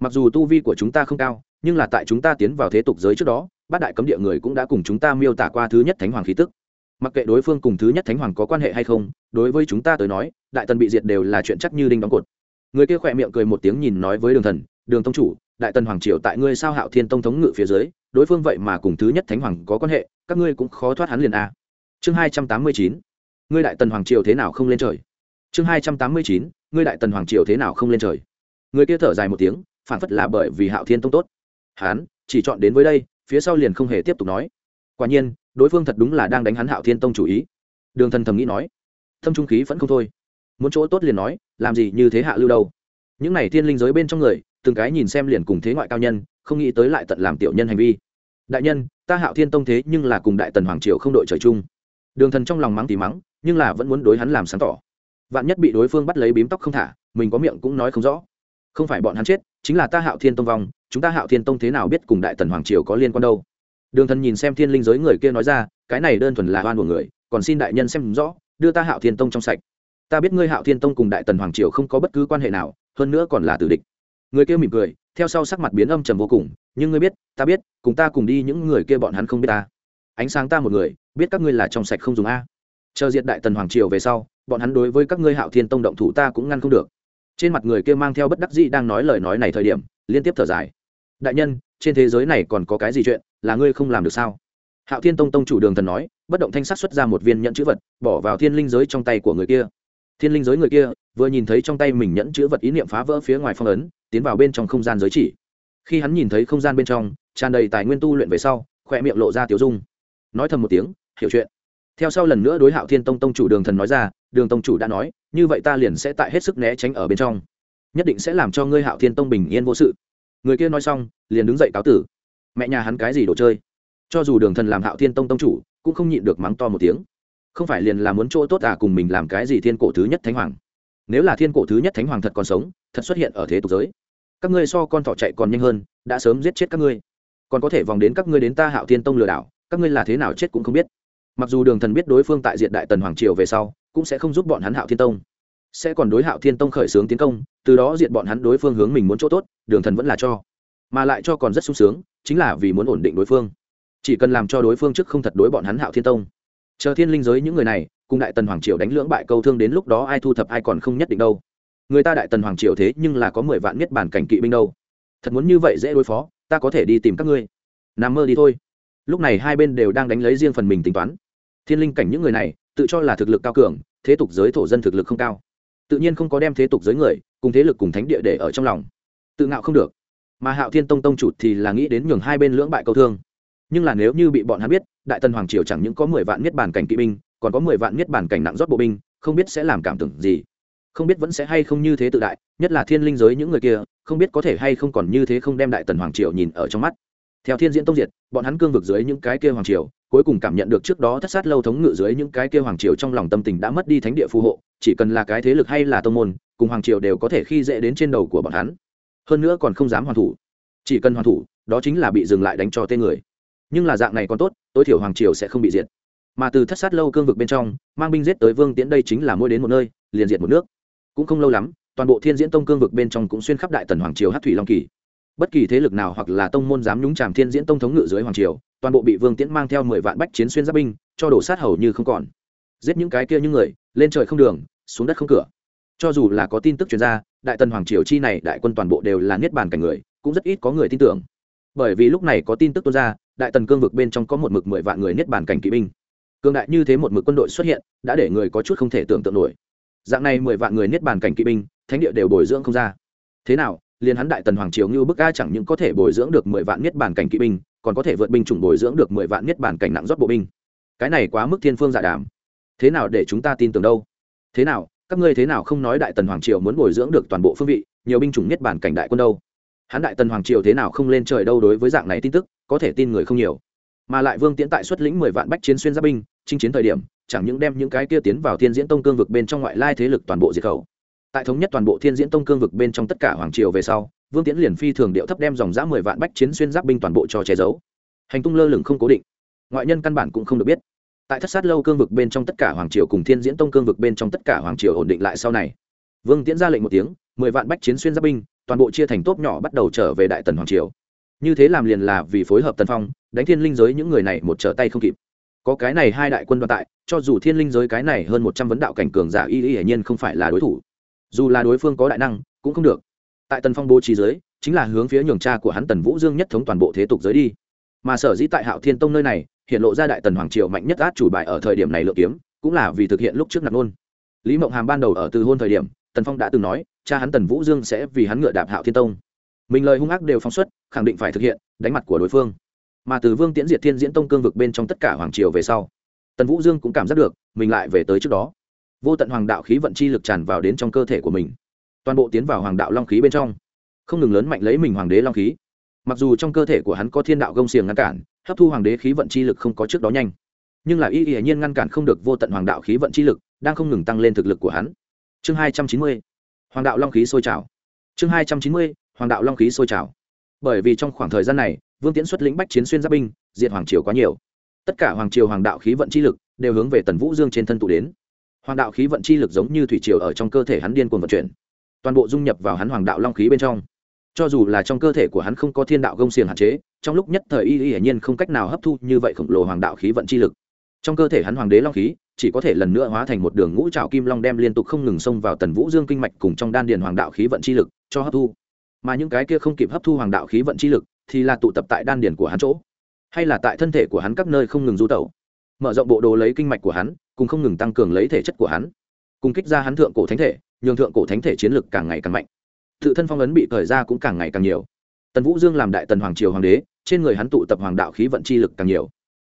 mặc dù tu vi của chúng ta không cao, nhưng là tại chúng ta tiến vào thế tục giới trước đó bát đại cấm địa người cũng đã cùng chúng ta miêu tả qua thứ nhất thánh hoàng khí tức. Mặc kệ đối phương cùng thứ nhất thánh hoàng có quan hệ hay không, đối với chúng ta tới nói, đại tần bị diệt đều là chuyện chắc như đinh đóng cột. Người kia khỏe miệng cười một tiếng nhìn nói với đường thần, đường tông chủ, đại tần hoàng triều tại ngươi sao hạo thiên tông thống ngự phía dưới, đối phương vậy mà cùng thứ nhất thánh hoàng có quan hệ, các ngươi cũng khó thoát hắn liền a. Chương hai trăm tám mươi chín, ngươi đại tần hoàng triều thế nào không lên trời? Chương hai trăm tám mươi chín, ngươi đại tần hoàng triều thế nào không lên trời? Người kia thở dài một tiếng, phản phất là bởi vì hạo thiên tông tốt. Hán chỉ chọn đến với đây phía sau liền không hề tiếp tục nói. Quả nhiên, đối phương thật đúng là đang đánh hắn hạo thiên tông chủ ý. Đường thần thầm nghĩ nói. Thâm trung khí vẫn không thôi. Muốn chỗ tốt liền nói, làm gì như thế hạ lưu đâu. Những này thiên linh giới bên trong người, từng cái nhìn xem liền cùng thế ngoại cao nhân, không nghĩ tới lại tận làm tiểu nhân hành vi. Đại nhân, ta hạo thiên tông thế nhưng là cùng đại tần hoàng triều không đội trời chung. Đường thần trong lòng mắng tí mắng, nhưng là vẫn muốn đối hắn làm sáng tỏ. Vạn nhất bị đối phương bắt lấy bím tóc không thả, mình có miệng cũng nói không rõ. Không phải bọn hắn chết chính là ta hạo thiên tông vong, chúng ta hạo thiên tông thế nào biết cùng đại tần hoàng triều có liên quan đâu? Đường thần nhìn xem thiên linh giới người kia nói ra, cái này đơn thuần là oan của người, còn xin đại nhân xem rõ, đưa ta hạo thiên tông trong sạch. Ta biết ngươi hạo thiên tông cùng đại tần hoàng triều không có bất cứ quan hệ nào, hơn nữa còn là tử địch. Người kia mỉm cười, theo sau sắc mặt biến âm trầm vô cùng, nhưng ngươi biết, ta biết, cùng ta cùng đi những người kia bọn hắn không biết ta. Ánh sáng ta một người, biết các ngươi là trong sạch không dùng a. Chờ diệt đại tần hoàng triều về sau, bọn hắn đối với các ngươi hạo thiên tông động thủ ta cũng ngăn không được trên mặt người kia mang theo bất đắc dĩ đang nói lời nói này thời điểm, liên tiếp thở dài. Đại nhân, trên thế giới này còn có cái gì chuyện, là ngươi không làm được sao? Hạo thiên tông tông chủ đường thần nói, bất động thanh sắc xuất ra một viên nhẫn chữ vật, bỏ vào thiên linh giới trong tay của người kia. Thiên linh giới người kia, vừa nhìn thấy trong tay mình nhẫn chữ vật ý niệm phá vỡ phía ngoài phong ấn, tiến vào bên trong không gian giới chỉ. Khi hắn nhìn thấy không gian bên trong, tràn đầy tài nguyên tu luyện về sau khỏe miệng lộ ra tiểu dung. Nói thầm một tiếng, hiểu chuyện. Theo sau lần nữa đối hạo thiên tông tông chủ đường thần nói ra đường tông chủ đã nói, như vậy ta liền sẽ tại hết sức né tránh ở bên trong. Nhất định sẽ làm cho ngươi hạo thiên tông bình yên vô sự. Người kia nói xong, liền đứng dậy cáo tử. Mẹ nhà hắn cái gì đồ chơi? Cho dù đường thần làm hạo thiên tông tông chủ, cũng không nhịn được mắng to một tiếng. Không phải liền là muốn chỗ tốt à cùng mình làm cái gì thiên cổ thứ nhất thánh hoàng? Nếu là thiên cổ thứ nhất thánh hoàng thật còn sống, thật xuất hiện ở thế tục giới. Các ngươi so con thỏ chạy còn nhanh hơn, đã sớm giết chết các ngươi. Còn có thể vòng đến các ngươi đến ta hạo thiên tông lừa đảo, các ngươi là thế nào chết cũng không biết. Mặc dù đường thần biết đối phương tại diện đại tần hoàng triều về sau cũng sẽ không giúp bọn hắn hạo thiên tông. Sẽ còn đối hạo thiên tông khởi xướng tiến công, từ đó diện bọn hắn đối phương hướng mình muốn chỗ tốt, đường thần vẫn là cho. Mà lại cho còn rất sung sướng, chính là vì muốn ổn định đối phương. Chỉ cần làm cho đối phương trước không thật đối bọn hắn hạo thiên tông. Chờ thiên linh giới những người này, cùng đại tần hoàng triều đánh lưỡng bại câu thương đến lúc đó ai thu thập ai còn không nhất định đâu. Người ta đại tần hoàng triều thế nhưng là có mười vạn miết bản cảnh kỵ binh đâu. Thật muốn như vậy dễ đối phó, ta có thể đi tìm các ngươi. Nằm mơ đi thôi. Lúc này hai bên đều đang đánh lấy riêng phần mình tính toán. Thiên linh cảnh những người này tự cho là thực lực cao cường, thế tục giới thổ dân thực lực không cao. Tự nhiên không có đem thế tục giới người, cùng thế lực cùng thánh địa để ở trong lòng. Tự ngạo không được. Mà hạo thiên tông tông chủ thì là nghĩ đến nhường hai bên lưỡng bại câu thương. Nhưng là nếu như bị bọn hắn biết, đại tần hoàng triều chẳng những có mười vạn niết bàn cảnh kỵ binh, còn có mười vạn niết bàn cảnh nặng rót bộ binh, không biết sẽ làm cảm tưởng gì. Không biết vẫn sẽ hay không như thế tự đại, nhất là thiên linh giới những người kia, không biết có thể hay không còn như thế không đem đại tần hoàng triều nhìn ở trong mắt theo thiên diễn tông diệt, bọn hắn cương vực dưới những cái kia hoàng triều, cuối cùng cảm nhận được trước đó thất sát lâu thống ngự dưới những cái kia hoàng triều trong lòng tâm tình đã mất đi thánh địa phù hộ, chỉ cần là cái thế lực hay là tông môn, cùng hoàng triều đều có thể khi dễ đến trên đầu của bọn hắn. Hơn nữa còn không dám hoàn thủ. Chỉ cần hoàn thủ, đó chính là bị dừng lại đánh cho tên người. Nhưng là dạng này còn tốt, tối thiểu hoàng triều sẽ không bị diệt. Mà từ thất sát lâu cương vực bên trong, mang binh giết tới vương tiễn đây chính là mỗi đến một nơi, liền diệt một nước. Cũng không lâu lắm, toàn bộ thiên diễn tông cương vực bên trong cũng xuyên khắp đại tần hoàng triều hát thủy long kỳ bất kỳ thế lực nào hoặc là tông môn dám nhúng tràm thiên diễn tông thống ngự dưới hoàng triều toàn bộ bị vương tiễn mang theo mười vạn bách chiến xuyên giáp binh cho đổ sát hầu như không còn. Giết những cái kia những người lên trời không đường xuống đất không cửa. Cho dù là có tin tức chuyên ra, đại tần hoàng triều chi này đại quân toàn bộ đều là niết bàn cảnh người cũng rất ít có người tin tưởng. Bởi vì lúc này có tin tức tuôn ra đại tần cương vực bên trong có một mực mười vạn người niết bàn cảnh kỵ binh. Cương đại như thế một mực quân đội xuất hiện đã để người có chút không thể tưởng tượng nổi. Dạng này mười vạn người niết bàn cảnh kỵ binh thánh địa đều bồi dưỡng không ra. Thế nào liền hắn đại tần hoàng triều như bức a chẳng những có thể bồi dưỡng được mười vạn niết bàn cảnh kỵ binh, còn có thể vượt binh chủng bồi dưỡng được mười vạn niết bàn cảnh nặng rót bộ binh. Cái này quá mức thiên phương giả đàm. Thế nào để chúng ta tin tưởng đâu? Thế nào, các ngươi thế nào không nói đại tần hoàng triều muốn bồi dưỡng được toàn bộ phương vị, nhiều binh chủng niết bàn cảnh đại quân đâu? Hắn đại tần hoàng triều thế nào không lên trời đâu đối với dạng này tin tức, có thể tin người không nhiều. Mà lại vương tiễn tại xuất lĩnh mười vạn bách chiến xuyên giáp binh, chinh chiến thời điểm, chẳng những đem những cái kia tiến vào thiên diễn tông cương vực bên trong ngoại lai thế lực toàn bộ diệt khẩu tại thống nhất toàn bộ thiên diễn tông cương vực bên trong tất cả hoàng triều về sau, vương tiễn liền phi thường điệu thấp đem dòng giã mười vạn bách chiến xuyên giáp binh toàn bộ cho che giấu. Hành tung lơ lửng không cố định. Ngoại nhân căn bản cũng không được biết. Tại thất sát lâu cương vực bên trong tất cả hoàng triều cùng thiên diễn tông cương vực bên trong tất cả hoàng triều ổn định lại sau này. Vương tiễn ra lệnh một tiếng, mười vạn bách chiến xuyên giáp binh, toàn bộ chia thành tốp nhỏ bắt đầu trở về đại tần hoàng triều. Như thế làm liền là vì phối hợp tần phong, đánh thiên linh giới những người này một trở tay không kịp. Có cái này hai đại quân đoàn tại, cho dù thiên linh giới cái này hơn một trăm vấn đạo cảnh cường giả y y hiển nhiên không phải là đối thủ dù là đối phương có đại năng, cũng không được. Tại tần phong bố trí giới, chính là hướng phía nhường cha của hắn tần vũ dương nhất thống toàn bộ thế tục giới đi. Mà sở dĩ tại hạo thiên tông nơi này, hiện lộ ra đại tần hoàng triều mạnh nhất át chủ bài ở thời điểm này lựa kiếm, cũng là vì thực hiện lúc trước nặng nôn lý mộng hàm ban đầu ở từ hôn thời điểm, tần phong đã từng nói, cha hắn tần vũ dương sẽ vì hắn ngựa đạp hạo thiên tông. Mình lời hung ác đều phóng xuất, khẳng định phải thực hiện, đánh mặt của đối phương. Mà từ vương tiễn diệt thiên diễn tông cương vực bên trong tất cả hoàng triều về sau, tần vũ dương cũng cảm giác được, mình lại về tới trước đó vô tận hoàng đạo khí vận chi lực tràn vào đến trong cơ thể của mình. Toàn bộ tiến vào hoàng đạo long khí bên trong. Không ngừng lớn mạnh lấy mình hoàng đế long khí. Mặc dù trong cơ thể của hắn có thiên đạo gông xiềng ngăn cản, hấp thu hoàng đế khí vận chi lực không có trước đó nhanh. Nhưng là y y nhiên ngăn cản không được vô tận hoàng đạo khí vận chi lực, đang không ngừng tăng lên thực lực của hắn. Chương hai trăm chín mươi, hoàng đạo long khí sôi trào. Chương hai trăm chín mươi, hoàng đạo long khí sôi trào. Bởi vì trong khoảng thời gian này, vương tiễn xuất lĩnh bách chiến xuyên giáp binh, diệt hoàng triều quá nhiều. Tất cả hoàng triều hoàng đạo khí vận chi lực đều hướng về tần vũ dương trên thân tụ đến hoàng đạo khí vận chi lực giống như thủy triều ở trong cơ thể hắn điên cuồng vận chuyển. Toàn bộ dung nhập vào hắn hoàng đạo long khí bên trong. Cho dù là trong cơ thể của hắn không có thiên đạo gông xiềng hạn chế, trong lúc nhất thời y y hiển nhiên không cách nào hấp thu như vậy khổng lồ hoàng đạo khí vận chi lực. Trong cơ thể hắn hoàng đế long khí, chỉ có thể lần nữa hóa thành một đường ngũ trào kim long đem liên tục không ngừng xông vào tần vũ dương kinh mạch cùng trong đan điền hoàng đạo khí vận chi lực cho hấp thu. Mà những cái kia không kịp hấp thu hoàng đạo khí vận chi lực thì là tụ tập tại đan điền của hắn chỗ, hay là tại thân thể của hắn các nơi không ngừng du tẩu. Mở rộng bộ đồ lấy kinh mạch của hắn cùng không ngừng tăng cường lấy thể chất của hắn, cùng kích ra hắn thượng cổ thánh thể, nhường thượng cổ thánh thể chiến lực càng ngày càng mạnh. Tự thân phong ấn bị thời ra cũng càng ngày càng nhiều. Tần vũ dương làm đại tần hoàng triều hoàng đế, trên người hắn tụ tập hoàng đạo khí vận chi lực càng nhiều.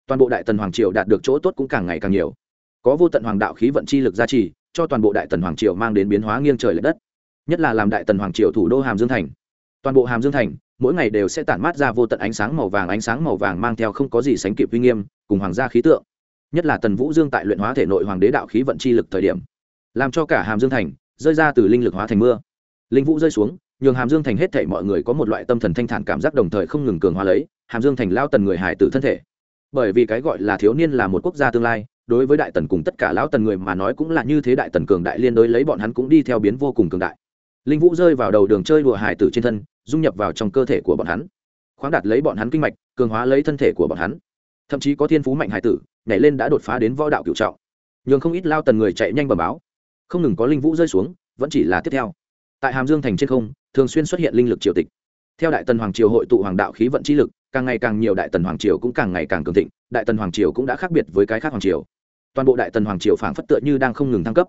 Toàn bộ đại tần hoàng triều đạt được chỗ tốt cũng càng ngày càng nhiều. Có vô tận hoàng đạo khí vận chi lực gia trì, cho toàn bộ đại tần hoàng triều mang đến biến hóa nghiêng trời l ệ đất. Nhất là làm đại tần hoàng triều thủ đô hàm dương thành. Toàn bộ hàm dương thành, mỗi ngày đều sẽ tản mát ra vô tận ánh sáng màu vàng, ánh sáng màu vàng mang theo không có gì sánh kịp uy nghiêm, cùng hoàng gia khí tượng nhất là tần vũ dương tại luyện hóa thể nội hoàng đế đạo khí vận chi lực thời điểm, làm cho cả hàm dương thành rơi ra từ linh lực hóa thành mưa. Linh vũ rơi xuống, nhường hàm dương thành hết thể mọi người có một loại tâm thần thanh thản cảm giác đồng thời không ngừng cường hóa lấy, hàm dương thành lao tần người hải tử thân thể. Bởi vì cái gọi là thiếu niên là một quốc gia tương lai, đối với đại tần cùng tất cả lão tần người mà nói cũng là như thế đại tần cường đại liên đối lấy bọn hắn cũng đi theo biến vô cùng cường đại. Linh vũ rơi vào đầu đường chơi đùa hải tử trên thân, dung nhập vào trong cơ thể của bọn hắn, khoáng đạt lấy bọn hắn kinh mạch, cường hóa lấy thân thể của bọn hắn thậm chí có thiên phú mạnh hải tử, nhảy lên đã đột phá đến võ đạo cựu trọng. Nhường không ít lao tần người chạy nhanh bờ báo. Không ngừng có linh vũ rơi xuống, vẫn chỉ là tiếp theo. Tại hàm dương thành trên không, thường xuyên xuất hiện linh lực triều tịch. Theo đại tần hoàng triều hội tụ hoàng đạo khí vận chi lực, càng ngày càng nhiều đại tần hoàng triều cũng càng ngày càng cường thịnh, đại tần hoàng triều cũng đã khác biệt với cái khác hoàng triều. Toàn bộ đại tần hoàng triều phảng phất tựa như đang không ngừng thăng cấp.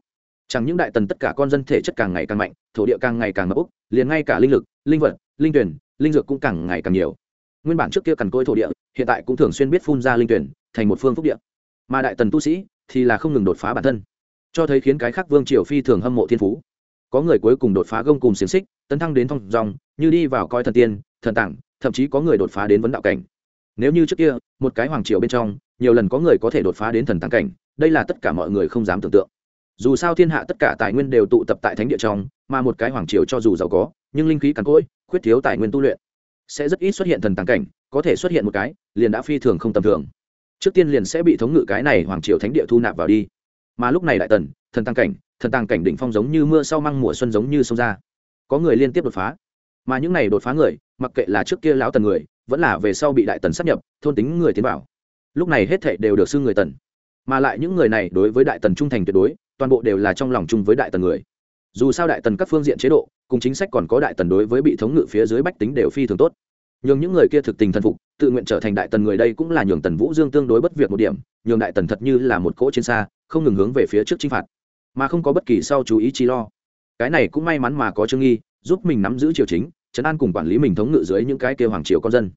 Chẳng những đại tần tất cả con dân thể chất càng ngày càng mạnh, thổ địa càng ngày càng ngập úc liền ngay cả linh lực, linh vật, linh tuyển, linh dược cũng càng ngày càng nhiều. Nguyên bản trước kia cằn côi thổ địa hiện tại cũng thường xuyên biết phun ra linh tuyển thành một phương phúc địa. Mà đại tần tu sĩ thì là không ngừng đột phá bản thân. Cho thấy khiến cái khác vương triều phi thường hâm mộ thiên phú. Có người cuối cùng đột phá gông cùng xiềng xích, tấn thăng đến thong dòng, như đi vào coi thần tiên, thần tảng, thậm chí có người đột phá đến vấn đạo cảnh. Nếu như trước kia, một cái hoàng triều bên trong, nhiều lần có người có thể đột phá đến thần tàng cảnh, đây là tất cả mọi người không dám tưởng tượng. Dù sao thiên hạ tất cả tài nguyên đều tụ tập tại thánh địa trong, mà một cái hoàng triều cho dù giàu có, nhưng linh khí cắn cỗi, khuyết thiếu tài nguyên tu luyện, sẽ rất ít xuất hiện thần tàng cảnh, có thể xuất hiện một cái liền đã phi thường không tầm thường. Trước tiên liền sẽ bị thống ngự cái này hoàng triều thánh địa thu nạp vào đi. Mà lúc này đại tần, thần tăng cảnh, thần tăng cảnh đỉnh phong giống như mưa sau măng mùa xuân giống như sông ra. Có người liên tiếp đột phá. Mà những này đột phá người, mặc kệ là trước kia lão tần người, vẫn là về sau bị đại tần sắp nhập, thôn tính người tiến vào. Lúc này hết thệ đều được xưng người tần. Mà lại những người này đối với đại tần trung thành tuyệt đối, toàn bộ đều là trong lòng chung với đại tần người. Dù sao đại tần các phương diện chế độ, cùng chính sách còn có đại tần đối với bị thống ngự phía dưới bách tính đều phi thường tốt nhường những người kia thực tình thần phục, tự nguyện trở thành đại tần người đây cũng là nhường tần vũ dương tương đối bất việc một điểm, nhường đại tần thật như là một cỗ chiến xa, không ngừng hướng về phía trước chinh phạt, mà không có bất kỳ sau chú ý chi lo. Cái này cũng may mắn mà có trương nghi, giúp mình nắm giữ triều chính, trấn an cùng quản lý mình thống ngự dưới những cái kêu hoàng triều con dân.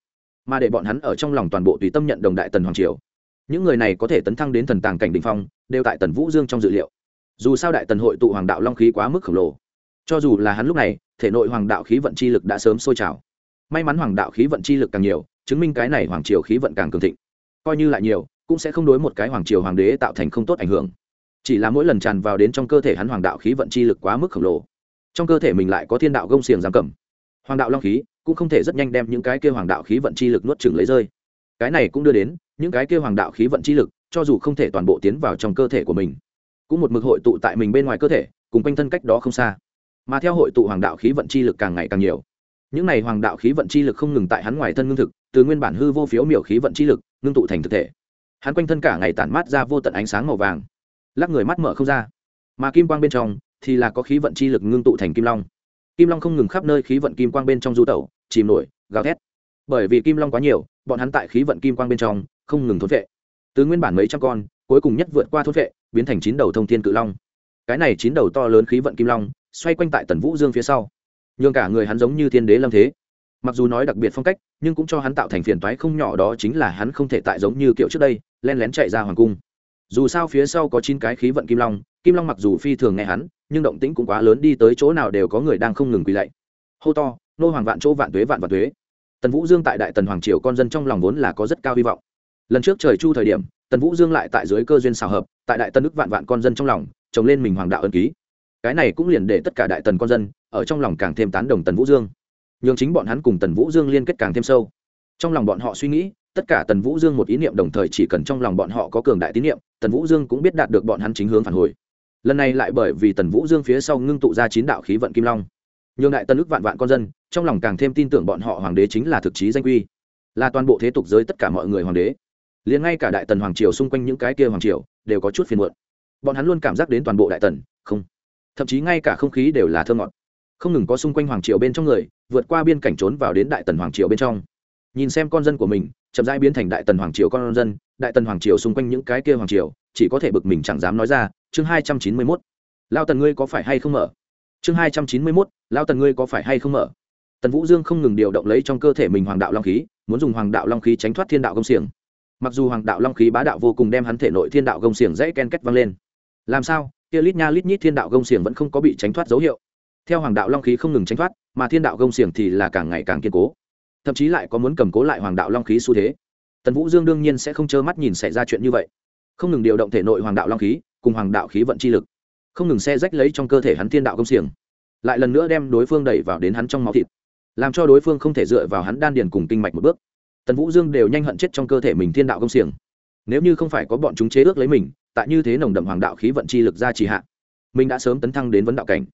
Mà để bọn hắn ở trong lòng toàn bộ tùy tâm nhận đồng đại tần hoàng triều. Những người này có thể tấn thăng đến thần tàng cảnh đình phong, đều tại tần vũ dương trong dự liệu. Dù sao đại tần hội tụ hoàng đạo long khí quá mức khổng lồ. Cho dù là hắn lúc này, thể nội hoàng đạo khí vận chi lực đã sớm sôi trào may mắn hoàng đạo khí vận chi lực càng nhiều, chứng minh cái này hoàng triều khí vận càng cường thịnh. Coi như lại nhiều, cũng sẽ không đối một cái hoàng triều hoàng đế tạo thành không tốt ảnh hưởng. Chỉ là mỗi lần tràn vào đến trong cơ thể hắn hoàng đạo khí vận chi lực quá mức khổng lồ. Trong cơ thể mình lại có thiên đạo gông xiềng giam cầm. Hoàng đạo long khí cũng không thể rất nhanh đem những cái kia hoàng đạo khí vận chi lực nuốt chừng lấy rơi. Cái này cũng đưa đến, những cái kia hoàng đạo khí vận chi lực, cho dù không thể toàn bộ tiến vào trong cơ thể của mình, cũng một mực hội tụ tại mình bên ngoài cơ thể, cùng quanh thân cách đó không xa. Mà theo hội tụ hoàng đạo khí vận chi lực càng ngày càng nhiều những này hoàng đạo khí vận chi lực không ngừng tại hắn ngoài thân ngưng thực, từ nguyên bản hư vô phiếu miểu khí vận chi lực, ngưng tụ thành thực thể. Hắn quanh thân cả ngày tản mát ra vô tận ánh sáng màu vàng. Lắc người mắt mở không ra. Mà kim quang bên trong thì là có khí vận chi lực ngưng tụ thành kim long. Kim long không ngừng khắp nơi khí vận kim quang bên trong du tẩu, chìm nổi, gào thét. Bởi vì kim long quá nhiều, bọn hắn tại khí vận kim quang bên trong không ngừng thốt vệ từ nguyên bản mấy trăm con, cuối cùng nhất vượt qua thốt vệ biến thành chín đầu thông thiên cự long. Cái này chín đầu to lớn khí vận kim long, xoay quanh tại tần vũ dương phía sau nhường cả người hắn giống như thiên đế lâm thế. Mặc dù nói đặc biệt phong cách, nhưng cũng cho hắn tạo thành phiền toái không nhỏ đó chính là hắn không thể tại giống như kiểu trước đây, len lén chạy ra hoàng cung. Dù sao phía sau có chín cái khí vận kim long kim long mặc dù phi thường nghe hắn, nhưng động tĩnh cũng quá lớn đi tới chỗ nào đều có người đang không ngừng quỳ lạy. Hô to, nô hoàng vạn chỗ vạn tuế vạn vạn tuế. Tần vũ dương tại đại tần hoàng triều con dân trong lòng vốn là có rất cao hy vọng. Lần trước trời chu thời điểm, tần vũ dương lại tại dưới cơ duyên xào hợp, tại đại tân đức vạn vạn con dân trong lòng, trồng lên mình hoàng đạo ân ký. Cái này cũng liền để tất cả đại tần con dân ở trong lòng càng thêm tán đồng tần vũ dương. Nhường chính bọn hắn cùng tần vũ dương liên kết càng thêm sâu. Trong lòng bọn họ suy nghĩ, tất cả tần vũ dương một ý niệm đồng thời chỉ cần trong lòng bọn họ có cường đại tín niệm, tần vũ dương cũng biết đạt được bọn hắn chính hướng phản hồi. Lần này lại bởi vì tần vũ dương phía sau ngưng tụ ra chín đạo khí vận kim long. Nhường đại tân ức vạn vạn con dân, trong lòng càng thêm tin tưởng bọn họ hoàng đế chính là thực chí danh quy. Là toàn bộ thế tục giới tất cả mọi người hoàng đế. Liền ngay cả đại tần hoàng triều xung quanh những cái kia hoàng triều đều có chút phiền muộn. Bọn hắn luôn cảm giác đến toàn bộ đại tần, không, thậm chí ngay cả không khí đều là thơ ngọt không ngừng có xung quanh hoàng triều bên trong người, vượt qua biên cảnh trốn vào đến đại tần hoàng triều bên trong. Nhìn xem con dân của mình, chậm rãi biến thành đại tần hoàng triều con dân, đại tần hoàng triều xung quanh những cái kia hoàng triều, chỉ có thể bực mình chẳng dám nói ra, chương hai trăm chín mươi mốt. Lao tần ngươi có phải hay không mở? Chương hai trăm chín mươi mốt, lao tần ngươi có phải hay không mở? Tần vũ dương không ngừng điều động lấy trong cơ thể mình hoàng đạo long khí, muốn dùng hoàng đạo long khí tránh thoát thiên đạo công xiềng. Mặc dù hoàng đạo long khí bá đạo vô cùng đem hắn thể nội thiên đạo công xiềng dãy ken kết vang lên. Làm sao? Kia lít nha lít nhít thiên đạo công xiềng vẫn không có bị tránh thoát dấu hiệu theo hoàng đạo long khí không ngừng tránh thoát, mà thiên đạo công xiềng thì là càng ngày càng kiên cố. Thậm chí lại có muốn cầm cố lại hoàng đạo long khí xu thế. Tần vũ dương đương nhiên sẽ không trơ mắt nhìn xảy ra chuyện như vậy. Không ngừng điều động thể nội hoàng đạo long khí, cùng hoàng đạo khí vận chi lực. Không ngừng xe rách lấy trong cơ thể hắn thiên đạo công xiềng. Lại lần nữa đem đối phương đẩy vào đến hắn trong máu thịt. Làm cho đối phương không thể dựa vào hắn đan điền cùng kinh mạch một bước. Tần vũ dương đều nhanh hận chết trong cơ thể mình thiên đạo công xiềng. Nếu như không phải có bọn chúng chế ước lấy mình, tại như thế nồng đậm hoàng đạo khí vận chi lực ra trì hạ, mình đã sớm tấn thăng đến vấn đạo cảnh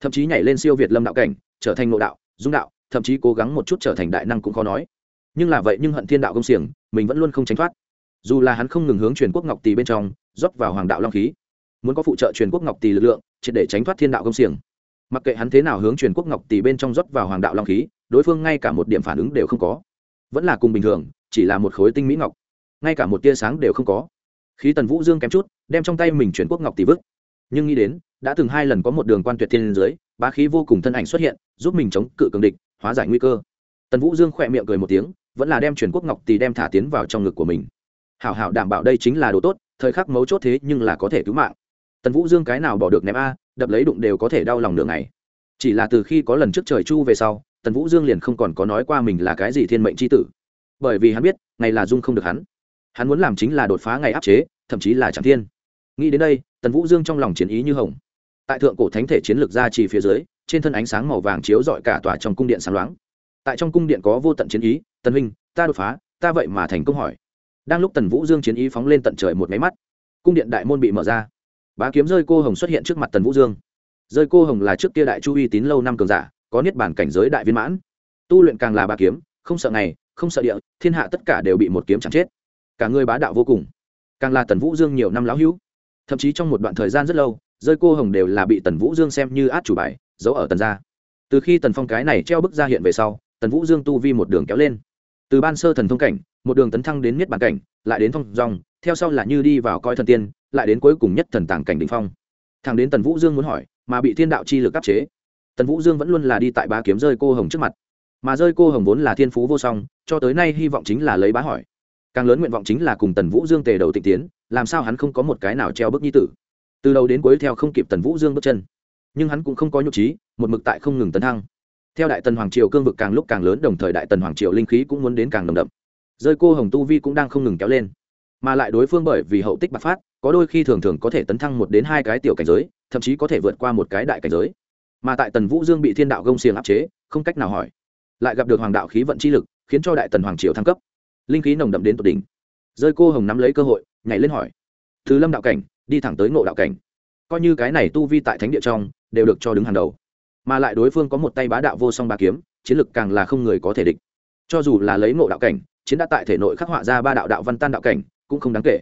thậm chí nhảy lên siêu việt lâm đạo cảnh, trở thành nội đạo, dung đạo, thậm chí cố gắng một chút trở thành đại năng cũng khó nói. Nhưng là vậy nhưng hận thiên đạo công xiềng, mình vẫn luôn không tránh thoát. Dù là hắn không ngừng hướng truyền quốc ngọc tỳ bên trong, rót vào hoàng đạo long khí, muốn có phụ trợ truyền quốc ngọc tỳ lực lượng, triệt để tránh thoát thiên đạo công xiềng. Mặc kệ hắn thế nào hướng truyền quốc ngọc tỳ bên trong rót vào hoàng đạo long khí, đối phương ngay cả một điểm phản ứng đều không có. Vẫn là cùng bình thường, chỉ là một khối tinh mỹ ngọc. Ngay cả một tia sáng đều không có. Khí tần vũ dương kém chút, đem trong tay mình truyền quốc ngọc tỷ vứt. Nhưng nghĩ đến đã từng hai lần có một đường quan tuyệt thiên dưới, bá khí vô cùng thân ảnh xuất hiện, giúp mình chống cự cường địch, hóa giải nguy cơ. Tần vũ dương khỏe miệng cười một tiếng, vẫn là đem truyền quốc ngọc tỷ đem thả tiến vào trong ngực của mình. Hảo hảo đảm bảo đây chính là đồ tốt, thời khắc mấu chốt thế nhưng là có thể cứu mạng. Tần vũ dương cái nào bỏ được ném a, đập lấy đụng đều có thể đau lòng đường này chỉ là từ khi có lần trước trời chu về sau, tần vũ dương liền không còn có nói qua mình là cái gì thiên mệnh c h i tử. Bởi vì hắn biết, ngày là dung không được hắn. Hắn muốn làm chính là đột phá ngày áp chế, thậm chí là tràng thiên. Nghĩ đến đây, tần vũ dương trong lòng chiến ý như hồng tại thượng cổ thánh thể chiến lược ra chỉ phía dưới, trên thân ánh sáng màu vàng chiếu rọi cả tòa trong cung điện sáng loáng. Tại trong cung điện có vô tận chiến ý, tần huynh, ta đột phá, ta vậy mà thành công hỏi. Đang lúc tần vũ dương chiến ý phóng lên tận trời một máy mắt, cung điện đại môn bị mở ra. Bá kiếm rơi cô hồng xuất hiện trước mặt tần vũ dương. Rơi cô hồng là trước kia đại chu uy tín lâu năm cường giả, có niết bản cảnh giới đại viên mãn. Tu luyện càng là bá kiếm, không sợ ngày, không sợ địa, thiên hạ tất cả đều bị một kiếm chẳng chết. Cả người bá đạo vô cùng. Càng là tần vũ dương nhiều năm lão hữu. Thậm chí trong một đoạn thời gian rất lâu rơi cô hồng đều là bị tần vũ dương xem như át chủ bài, giấu ở tần gia. Từ khi tần phong cái này treo bức ra hiện về sau, tần vũ dương tu vi một đường kéo lên. Từ ban sơ thần thông cảnh, một đường tấn thăng đến miết bản cảnh, lại đến thông dòng, theo sau là như đi vào coi thần tiên, lại đến cuối cùng nhất thần tàng cảnh đình phong. Thằng đến tần vũ dương muốn hỏi, mà bị thiên đạo chi lực áp chế. Tần vũ dương vẫn luôn là đi tại ba kiếm rơi cô hồng trước mặt. Mà rơi cô hồng vốn là thiên phú vô song, cho tới nay hy vọng chính là lấy bá hỏi. Càng lớn nguyện vọng chính là cùng tần vũ dương tề đầu tịnh tiến, làm sao hắn không có một cái nào treo bức nhi tử từ đầu đến cuối theo không kịp tần vũ dương bước chân nhưng hắn cũng không có nhục trí một mực tại không ngừng tấn thăng theo đại tần hoàng triều cương vực càng lúc càng lớn đồng thời đại tần hoàng triều linh khí cũng muốn đến càng nồng đậm rơi cô hồng tu vi cũng đang không ngừng kéo lên mà lại đối phương bởi vì hậu tích bạc phát có đôi khi thường thường có thể tấn thăng một đến hai cái tiểu cảnh giới thậm chí có thể vượt qua một cái đại cảnh giới mà tại tần vũ dương bị thiên đạo gông xiềng áp chế không cách nào hỏi lại gặp được hoàng đạo khí vận chi lực khiến cho đại tần hoàng triều thăng cấp linh khí nồng đậm đến tột đỉnh rơi cô hồng nắm lấy cơ hội nhảy lên hỏi thứ lâm đạo cảnh đi thẳng tới ngộ đạo cảnh. Coi như cái này tu vi tại thánh địa trong, đều được cho đứng hàng đầu. Mà lại đối phương có một tay bá đạo vô song ba kiếm, chiến lực càng là không người có thể địch. Cho dù là lấy ngộ đạo cảnh, chiến đã tại thể nội khắc họa ra ba đạo đạo văn tan đạo cảnh, cũng không đáng kể.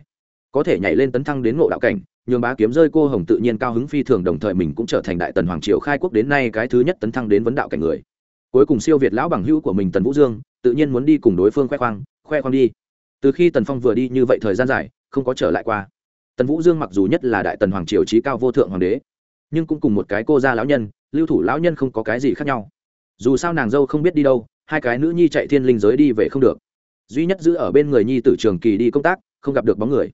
Có thể nhảy lên tấn thăng đến ngộ đạo cảnh, nhường bá kiếm rơi cô hồng tự nhiên cao hứng phi thường đồng thời mình cũng trở thành đại tần hoàng triều khai quốc đến nay cái thứ nhất tấn thăng đến vấn đạo cảnh người. Cuối cùng siêu việt lão bằng hữu của mình tần vũ dương, tự nhiên muốn đi cùng đối phương khoe khoang khoe khoang đi. Từ khi tần phong vừa đi như vậy thời gian dài, không có trở lại qua tần vũ dương mặc dù nhất là đại tần hoàng triều trí cao vô thượng hoàng đế, nhưng cũng cùng một cái cô gia lão nhân, lưu thủ lão nhân không có cái gì khác nhau. Dù sao nàng dâu không biết đi đâu, hai cái nữ nhi chạy thiên linh giới đi về không được. Duy nhất giữ ở bên người nhi tử trường kỳ đi công tác, không gặp được bóng người.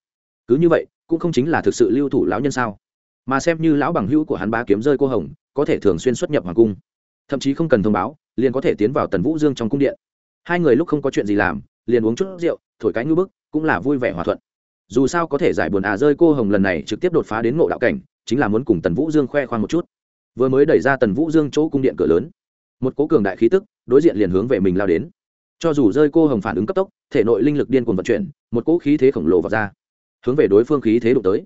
Cứ như vậy, cũng không chính là thực sự lưu thủ lão nhân sao? Mà xem như lão bằng hữu của hắn bá kiếm rơi cô hồng, có thể thường xuyên xuất nhập hoàng cung. Thậm chí không cần thông báo, liền có thể tiến vào tần vũ dương trong cung điện. Hai người lúc không có chuyện gì làm, liền uống chút rượu, thổi cái ngư bức, cũng là vui vẻ hòa thuận dù sao có thể giải buồn à rơi cô hồng lần này trực tiếp đột phá đến ngộ đạo cảnh, chính là muốn cùng tần vũ dương khoe khoang một chút. Vừa mới đẩy ra tần vũ dương chỗ cung điện cửa lớn, một cố cường đại khí tức, đối diện liền hướng về mình lao đến. Cho dù rơi cô hồng phản ứng cấp tốc, thể nội linh lực điên cuồng vận chuyển, một cỗ khí thế khổng lồ vào ra, hướng về đối phương khí thế đụng tới.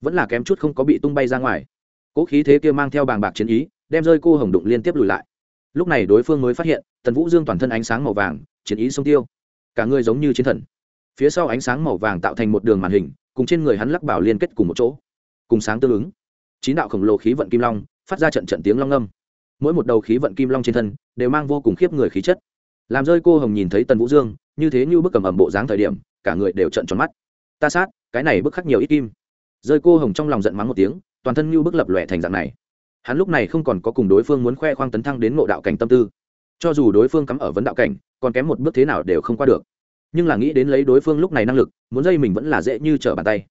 Vẫn là kém chút không có bị tung bay ra ngoài. Cỗ khí thế kia mang theo bàng bạc chiến ý, đem rơi cô hồng đụng liên tiếp lùi lại. Lúc này đối phương mới phát hiện, tần vũ dương toàn thân ánh sáng màu vàng, chiến ý sông tiêu. Cả người giống như chiến thần phía sau ánh sáng màu vàng tạo thành một đường màn hình, cùng trên người hắn lắc bảo liên kết cùng một chỗ. Cùng sáng tương ứng, chín đạo khổng lồ khí vận kim long phát ra trận trận tiếng long âm. Mỗi một đầu khí vận kim long trên thân đều mang vô cùng khiếp người khí chất. Làm rơi cô hồng nhìn thấy tần vũ dương, như thế như bức cầm ẩm bộ dáng thời điểm, cả người đều trận tròn mắt. Ta sát, cái này bức khắc nhiều ít kim. Rơi cô hồng trong lòng giận mắng một tiếng, toàn thân như bức lập lòe thành dạng này. Hắn lúc này không còn có cùng đối phương muốn khoe khoang tấn thăng đến ngộ đạo cảnh tâm tư. Cho dù đối phương cắm ở vấn đạo cảnh, còn kém một bước thế nào đều không qua được nhưng là nghĩ đến lấy đối phương lúc này năng lực, muốn dây mình vẫn là dễ như trở bàn tay.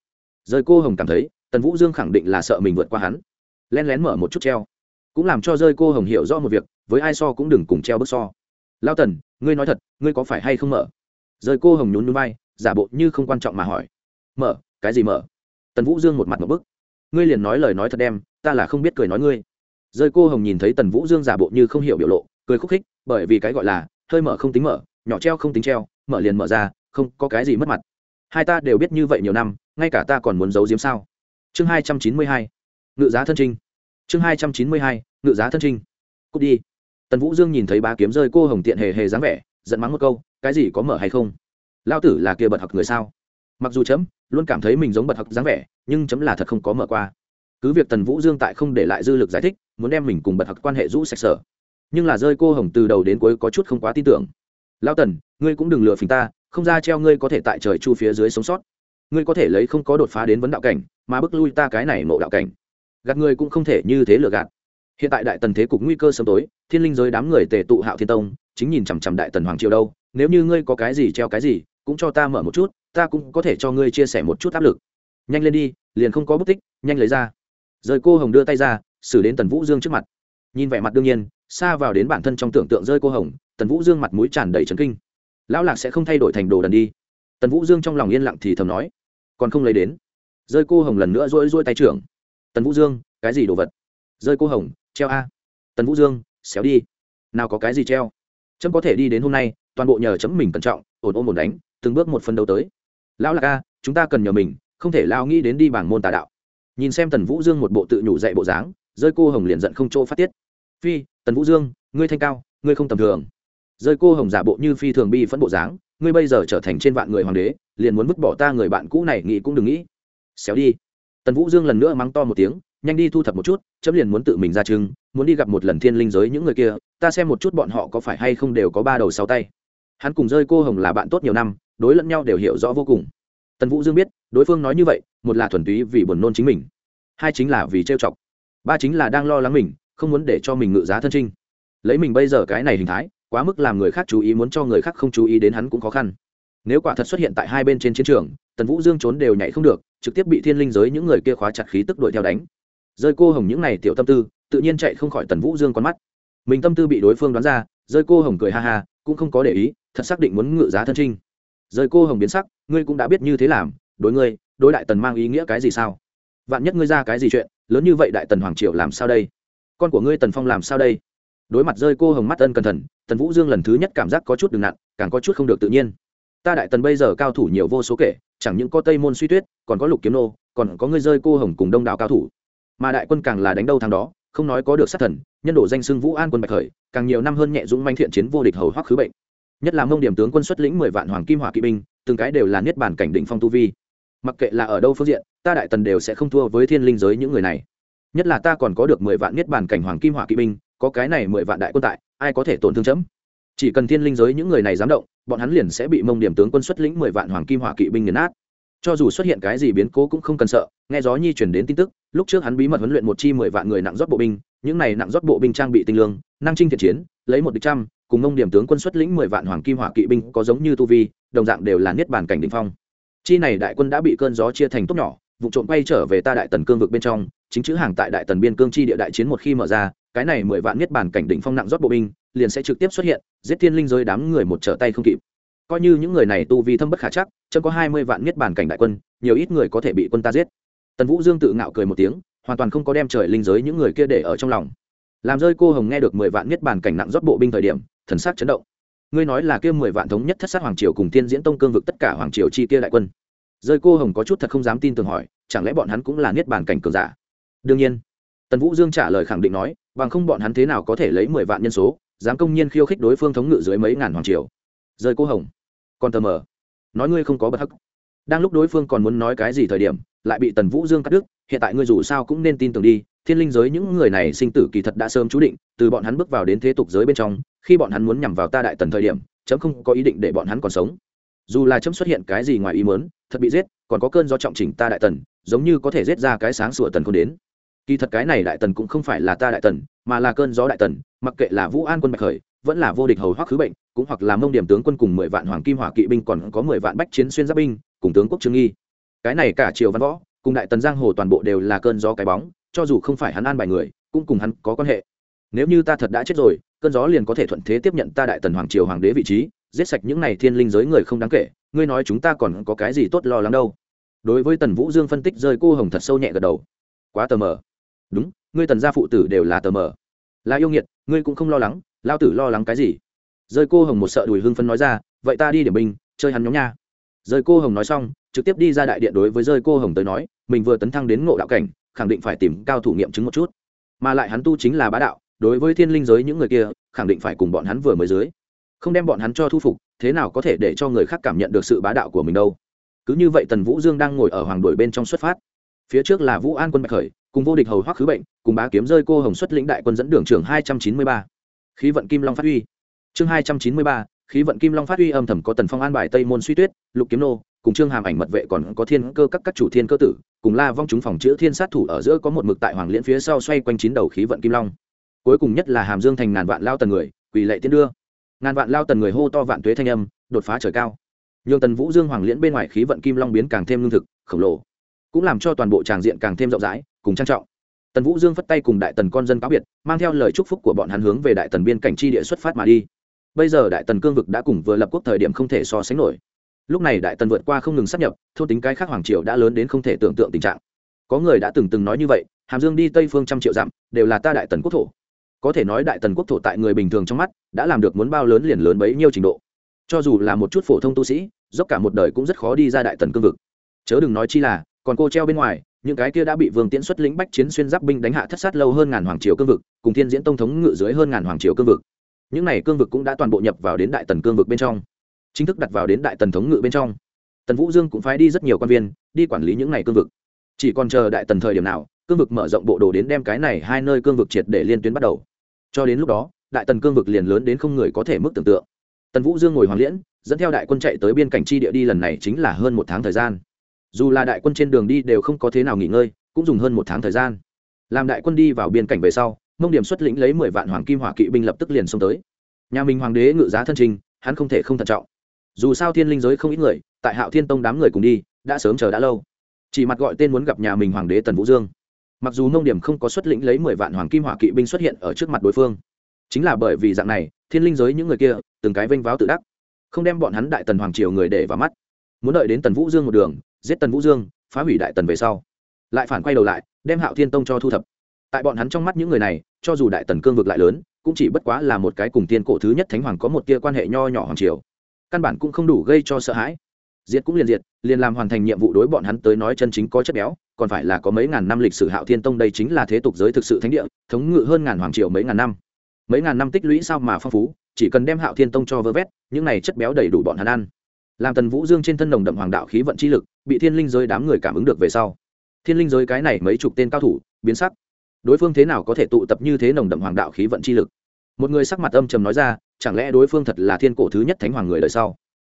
Rơi cô hồng cảm thấy, tần vũ dương khẳng định là sợ mình vượt qua hắn. Len lén mở một chút treo. Cũng làm cho rơi cô hồng hiểu rõ một việc, với ai so cũng đừng cùng treo bước so. Lao tần, ngươi nói thật, ngươi có phải hay không mở? Rơi cô hồng nhún núi bay giả bộ như không quan trọng mà hỏi. Mở, cái gì mở? Tần vũ dương một mặt một bức. Ngươi liền nói lời nói thật đem, ta là không biết cười nói ngươi. Rơi cô hồng nhìn thấy tần vũ dương giả bộ như không hiểu biểu lộ, cười khúc khích, bởi vì cái gọi là, hơi mở không tính mở, nhỏ treo không tính treo mở liền mở ra, không có cái gì mất mặt. Hai ta đều biết như vậy nhiều năm, ngay cả ta còn muốn giấu giếm sao? Chương hai trăm chín mươi hai, ngự giá thân trinh. Chương hai trăm chín mươi hai, ngự giá thân trinh. Cút đi. Tần vũ dương nhìn thấy bá kiếm rơi cô hồng tiện hề hề dáng vẻ, giận mắng một câu, cái gì có mở hay không? Lao tử là kia bật học người sao? Mặc dù chấm, luôn cảm thấy mình giống bật học dáng vẻ, nhưng chấm là thật không có mở qua. Cứ việc tần vũ dương tại không để lại dư lực giải thích, muốn đem mình cùng bật học quan hệ rũ sạch sở. Nhưng là rơi cô hồng từ đầu đến cuối có chút không quá tin tưởng lao tần, ngươi cũng đừng lừa phình ta, không ra treo ngươi có thể tại trời chu phía dưới sống sót. Ngươi có thể lấy không có đột phá đến vấn đạo cảnh, mà bức lui ta cái này ngộ đạo cảnh. Gạt ngươi cũng không thể như thế lừa gạt. Hiện tại đại tần thế cục nguy cơ sớm tối, thiên linh giới đám người tề tụ hạo thiên tông, chính nhìn chằm chằm đại tần hoàng triều đâu, nếu như ngươi có cái gì treo cái gì, cũng cho ta mở một chút, ta cũng có thể cho ngươi chia sẻ một chút áp lực. Nhanh lên đi, liền không có bút tích, nhanh lấy ra. Rời cô hồng đưa tay ra, xử đến tần vũ dương trước mặt. Nhìn vẻ mặt đương nhiên, xa vào đến bản thân trong tưởng tượng rơi cô hồng tần vũ dương mặt mũi tràn đầy trấn kinh. Lão lạc sẽ không thay đổi thành đồ đần đi. Tần vũ dương trong lòng yên lặng thì thầm nói, còn không lấy đến. Rơi cô hồng lần nữa rỗi rỗi tay trưởng. Tần vũ dương, cái gì đồ vật? Rơi cô hồng, treo a. Tần vũ dương, xéo đi. Nào có cái gì treo? Chấm có thể đi đến hôm nay, toàn bộ nhờ chấm mình cẩn trọng, ổn ôm ổn đánh, từng bước một phần đầu tới. Lão lạc a, chúng ta cần nhờ mình, không thể lao nghĩ đến đi bảng môn tà đạo. Nhìn xem tần vũ dương một bộ tự nhủ dạy bộ dáng, rơi cô hồng liền giận không chỗ phát tiết. Phi, tần vũ dương, ngươi thanh cao, ngươi không tầm thường rơi cô hồng giả bộ như phi thường bi phẫn bộ dáng, ngươi bây giờ trở thành trên vạn người hoàng đế, liền muốn vứt bỏ ta người bạn cũ này nghĩ cũng đừng nghĩ. Xéo đi. Tần vũ dương lần nữa mắng to một tiếng, nhanh đi thu thập một chút, chấm liền muốn tự mình ra chừng muốn đi gặp một lần thiên linh giới những người kia, ta xem một chút bọn họ có phải hay không đều có ba đầu sáu tay. Hắn cùng rơi cô hồng là bạn tốt nhiều năm, đối lẫn nhau đều hiểu rõ vô cùng. Tần vũ dương biết, đối phương nói như vậy, một là thuần túy vì buồn nôn chính mình, hai chính là vì trêu chọc, ba chính là đang lo lắng mình, không muốn để cho mình ngự giá thân trinh. Lấy mình bây giờ cái này hình thái quá mức làm người khác chú ý muốn cho người khác không chú ý đến hắn cũng khó khăn. Nếu quả thật xuất hiện tại hai bên trên chiến trường, tần vũ dương trốn đều nhảy không được, trực tiếp bị thiên linh giới những người kia khóa chặt khí tức đuổi theo đánh. Rơi cô hồng những n à y tiểu tâm tư, tự nhiên chạy không khỏi tần vũ dương con mắt. Mình tâm tư bị đối phương đoán ra, rơi cô hồng cười ha ha, cũng không có để ý, thật xác định muốn ngự giá thân trinh. Rơi cô hồng biến sắc, ngươi cũng đã biết như thế làm, đối ngươi, đối đại tần mang ý nghĩa cái gì sao? Vạn nhất ngươi ra cái gì chuyện, lớn như vậy đại tần hoàng triều làm sao đây? Con của ngươi tần phong làm sao đây? Đối mặt rơi cô hồng mắt ân cẩn thận tần vũ dương lần thứ nhất cảm giác có chút đừng nặn càng có chút không được tự nhiên. Ta đại tần bây giờ cao thủ nhiều vô số kể, chẳng những có tây môn suy tuyết, còn có lục kiếm nô, còn có ngươi rơi cô hồng cùng đông đảo cao thủ. Mà đại quân càng là đánh đâu thằng đó, không nói có được sát thần, nhân đổ danh xưng vũ an quân bạch khởi, càng nhiều năm hơn nhẹ dũng manh thiện chiến vô địch hầu hoắc khứ bệnh. Nhất là mông điểm tướng quân xuất lĩnh mười vạn hoàng kim hỏa kỵ binh, từng cái đều là niết bản cảnh định phong tu vi. Mặc kệ là ở đâu phương diện, ta đại tần đều sẽ không thua với thiên linh giới những người này. Nhất là ta còn có được mười vạn niết bản cảnh hoàng kim hỏa kỵ binh có cái này mười vạn đại quân tại, ai có thể tổn thương chấm? Chỉ cần thiên linh giới những người này dám động, bọn hắn liền sẽ bị mông điểm tướng quân xuất lĩnh mười vạn hoàng kim hỏa kỵ binh nghiền nát. Cho dù xuất hiện cái gì biến cố cũng không cần sợ, nghe gió nhi chuyển đến tin tức, lúc trước hắn bí mật huấn luyện một chi mười vạn người nặng rót bộ binh, những này nặng rót bộ binh trang bị tinh lương, năng trinh thiện chiến, lấy một địch trăm, cùng mông điểm tướng quân xuất lĩnh mười vạn hoàng kim hỏa kỵ binh có giống như tu vi, đồng dạng đều là niết bàn cảnh đình phong. Chi này đại quân đã bị cơn gió chia thành tốt nhỏ, vụ trộm quay trở về ta đại tần cương vực bên trong, chính chữ hàng tại đại tần biên cương chi địa đại chiến một khi mở ra cái này mười vạn niết bàn cảnh đỉnh phong nặng rót bộ binh, liền sẽ trực tiếp xuất hiện, giết thiên linh giới đám người một trở tay không kịp. Coi như những người này tu vi thâm bất khả chắc chấm có hai mươi vạn niết bàn cảnh đại quân, nhiều ít người có thể bị quân ta giết. Tần vũ dương tự ngạo cười một tiếng, hoàn toàn không có đem trời linh giới những người kia để ở trong lòng. Làm rơi cô hồng nghe được mười vạn niết bàn cảnh nặng rót bộ binh thời điểm, thần sắc chấn động. Ngươi nói là kia mười vạn thống nhất thất sát hoàng triều cùng tiên diễn tông cương vực tất cả hoàng triều chi kia đại quân. Rơi cô hồng có chút thật không dám tin tưởng hỏi, chẳng lẽ bọn hắn cũng là niết bàn cảnh cường giả? Đương nhiên. Tần vũ dương trả lời khẳng định nói bằng không bọn hắn thế nào có thể lấy mười vạn nhân số, dám công nhiên khiêu khích đối phương thống ngự dưới mấy ngàn hoàng triều. Rơi cô hồng. Còn tờ mờ. Nói ngươi không có bất hắc. Đang lúc đối phương còn muốn nói cái gì thời điểm, lại bị tần vũ dương cắt đứt, hiện tại ngươi dù sao cũng nên tin tưởng đi, thiên linh giới những người này sinh tử kỳ thật đã sớm chú định, từ bọn hắn bước vào đến thế tục giới bên trong, khi bọn hắn muốn nhằm vào ta đại tần thời điểm, chấm không có ý định để bọn hắn còn sống. Dù là chấm xuất hiện cái gì ngoài ý mớn thật bị giết, còn có cơn do trọng chỉnh ta đại tần, giống như có thể giết ra cái sáng sủa tần không đến kỳ thật cái này đại tần cũng không phải là ta đại tần, mà là cơn gió đại tần, mặc kệ là vũ an quân bạch khởi, vẫn là vô địch hầu hoắc khứ bệnh, cũng hoặc là mông điểm tướng quân cùng mười vạn hoàng kim hỏa kỵ binh còn có mười vạn bách chiến xuyên giáp binh, cùng tướng quốc trương nghi. Cái này cả triều văn võ, cùng đại tần giang hồ toàn bộ đều là cơn gió cái bóng, cho dù không phải hắn an bài người, cũng cùng hắn có quan hệ. Nếu như ta thật đã chết rồi, cơn gió liền có thể thuận thế tiếp nhận ta đại tần hoàng triều hoàng đế vị trí, giết sạch những này thiên linh giới người không đáng kể, ngươi nói chúng ta còn có cái gì tốt lo lắng đâu? Đối với tần vũ dương phân tích rơi cô hồng thật sâu nhẹ gật đầu. Quá tờ mờ đúng, ngươi tần gia phụ tử đều là tờ mờ. Là yêu nghiệt, ngươi cũng không lo lắng, lao tử lo lắng cái gì? Rơi cô hồng một sợ đùi hưng phân nói ra, vậy ta đi điểm binh, chơi hắn nhóm nha. Rơi cô hồng nói xong, trực tiếp đi ra đại điện đối với rơi cô hồng tới nói, mình vừa tấn thăng đến ngộ đạo cảnh, khẳng định phải tìm cao thủ nghiệm chứng một chút. Mà lại hắn tu chính là bá đạo, đối với thiên linh giới những người kia, khẳng định phải cùng bọn hắn vừa mới dưới. Không đem bọn hắn cho thu phục, thế nào có thể để cho người khác cảm nhận được sự bá đạo của mình đâu? Cứ như vậy tần vũ dương đang ngồi ở hoàng đội bên trong xuất phát. Phía trước là vũ an quân bạch khởi cùng vô địch hầu hoắc khứ bệnh, cùng bá kiếm rơi cô hồng xuất lĩnh đại quân dẫn đường trưởng hai trăm chín mươi ba. Khí vận kim long phát huy. Chương hai trăm chín mươi ba, khí vận kim long phát huy âm thầm có tần phong an bài tây môn suy tuyết, lục kiếm nô, cùng trương hàm ảnh mật vệ còn có thiên cơ các các chủ thiên cơ tử, cùng la vong chúng phòng chữa thiên sát thủ ở giữa có một mực tại hoàng liễn phía sau xoay quanh chín đầu khí vận kim long. Cuối cùng nhất là hàm dương thành ngàn vạn lao tần người, quỳ lệ tiến đưa. Ngàn vạn lao tần người hô to vạn tuế thanh âm, đột phá trời cao. Nhường tần vũ dương hoàng liễn bên ngoài khí vận kim long biến càng thêm lương thực, khổng lồ. Cũng làm cho toàn bộ tràng diện càng thêm rộng rãi cùng trang trọng. Tần vũ dương phất tay cùng đại tần con dân cáo biệt, mang theo lời chúc phúc của bọn hắn hướng về đại tần biên cảnh tri địa xuất phát mà đi. Bây giờ đại tần cương vực đã cùng vừa lập quốc thời điểm không thể so sánh nổi. Lúc này đại tần vượt qua không ngừng sắp nhập, thôn tính cái khác hoàng triều đã lớn đến không thể tưởng tượng tình trạng. Có người đã từng từng nói như vậy, hàm dương đi tây phương trăm triệu dặm, đều là ta đại tần quốc thổ. Có thể nói đại tần quốc thổ tại người bình thường trong mắt, đã làm được muốn bao lớn liền lớn bấy nhiêu trình độ. Cho dù là một chút phổ thông tu sĩ, dốc cả một đời cũng rất khó đi ra đại tần cương vực. Chớ đừng nói chi là, còn cô treo bên ngoài những cái kia đã bị vương tiễn xuất lĩnh bách chiến xuyên giáp binh đánh hạ thất sát lâu hơn ngàn hoàng triều cương vực, cùng thiên diễn tông thống ngự dưới hơn ngàn hoàng triều cương vực. Những này cương vực cũng đã toàn bộ nhập vào đến đại tần cương vực bên trong, chính thức đặt vào đến đại tần thống ngự bên trong. Tần vũ dương cũng phái đi rất nhiều quan viên, đi quản lý những này cương vực. Chỉ còn chờ đại tần thời điểm nào, cương vực mở rộng bộ đồ đến đem cái này hai nơi cương vực triệt để liên tuyến bắt đầu. Cho đến lúc đó, đại tần cương vực liền lớn đến không người có thể mức tưởng tượng. Tần vũ dương ngồi hoàng liễn, dẫn theo đại quân chạy tới biên cảnh chi địa đi lần này chính là hơn một tháng thời gian dù là đại quân trên đường đi đều không có thế nào nghỉ ngơi, cũng dùng hơn một tháng thời gian. Làm đại quân đi vào biên cảnh về sau, mông điểm xuất lĩnh lấy mười vạn hoàng kim hỏa kỵ binh lập tức liền xông tới. Nhà mình hoàng đế ngự giá thân trình, hắn không thể không thận trọng. Dù sao thiên linh giới không ít người, tại hạo thiên tông đám người cùng đi, đã sớm chờ đã lâu. Chỉ mặt gọi tên muốn gặp nhà mình hoàng đế tần vũ dương. Mặc dù Mông điểm không có xuất lĩnh lấy mười vạn hoàng kim hỏa kỵ binh xuất hiện ở trước mặt đối phương, chính là bởi vì dạng này, thiên linh giới những người kia, từng cái vênh váo tự đắc, không đem bọn hắn đại tần hoàng triều người để vào mắt muốn đợi đến tần vũ dương một đường, giết tần vũ dương, phá hủy đại tần về sau. Lại phản quay đầu lại, đem hạo thiên tông cho thu thập. Tại bọn hắn trong mắt những người này, cho dù đại tần cương vực lại lớn, cũng chỉ bất quá là một cái cùng tiên cổ thứ nhất thánh hoàng có một tia quan hệ nho nhỏ hoàng triều. Căn bản cũng không đủ gây cho sợ hãi. Diệt cũng liền diệt, liền làm hoàn thành nhiệm vụ đối bọn hắn tới nói chân chính có chất béo, còn phải là có mấy ngàn năm lịch sử hạo thiên tông đây chính là thế tục giới thực sự thánh địa, thống ngự hơn ngàn hoàng triều mấy ngàn năm. Mấy ngàn năm tích lũy sao mà phong phú, chỉ cần đem hạo thiên tông cho vơ vét, những này chất béo đầy đủ bọn hắn ăn làm tần vũ dương trên thân nồng đậm hoàng đạo khí vận chi lực, bị thiên linh giới đám người cảm ứng được về sau. Thiên linh giới cái này mấy chục tên cao thủ, biến sắc. Đối phương thế nào có thể tụ tập như thế nồng đậm hoàng đạo khí vận chi lực? Một người sắc mặt âm trầm nói ra, chẳng lẽ đối phương thật là thiên cổ thứ nhất thánh hoàng người đời sau?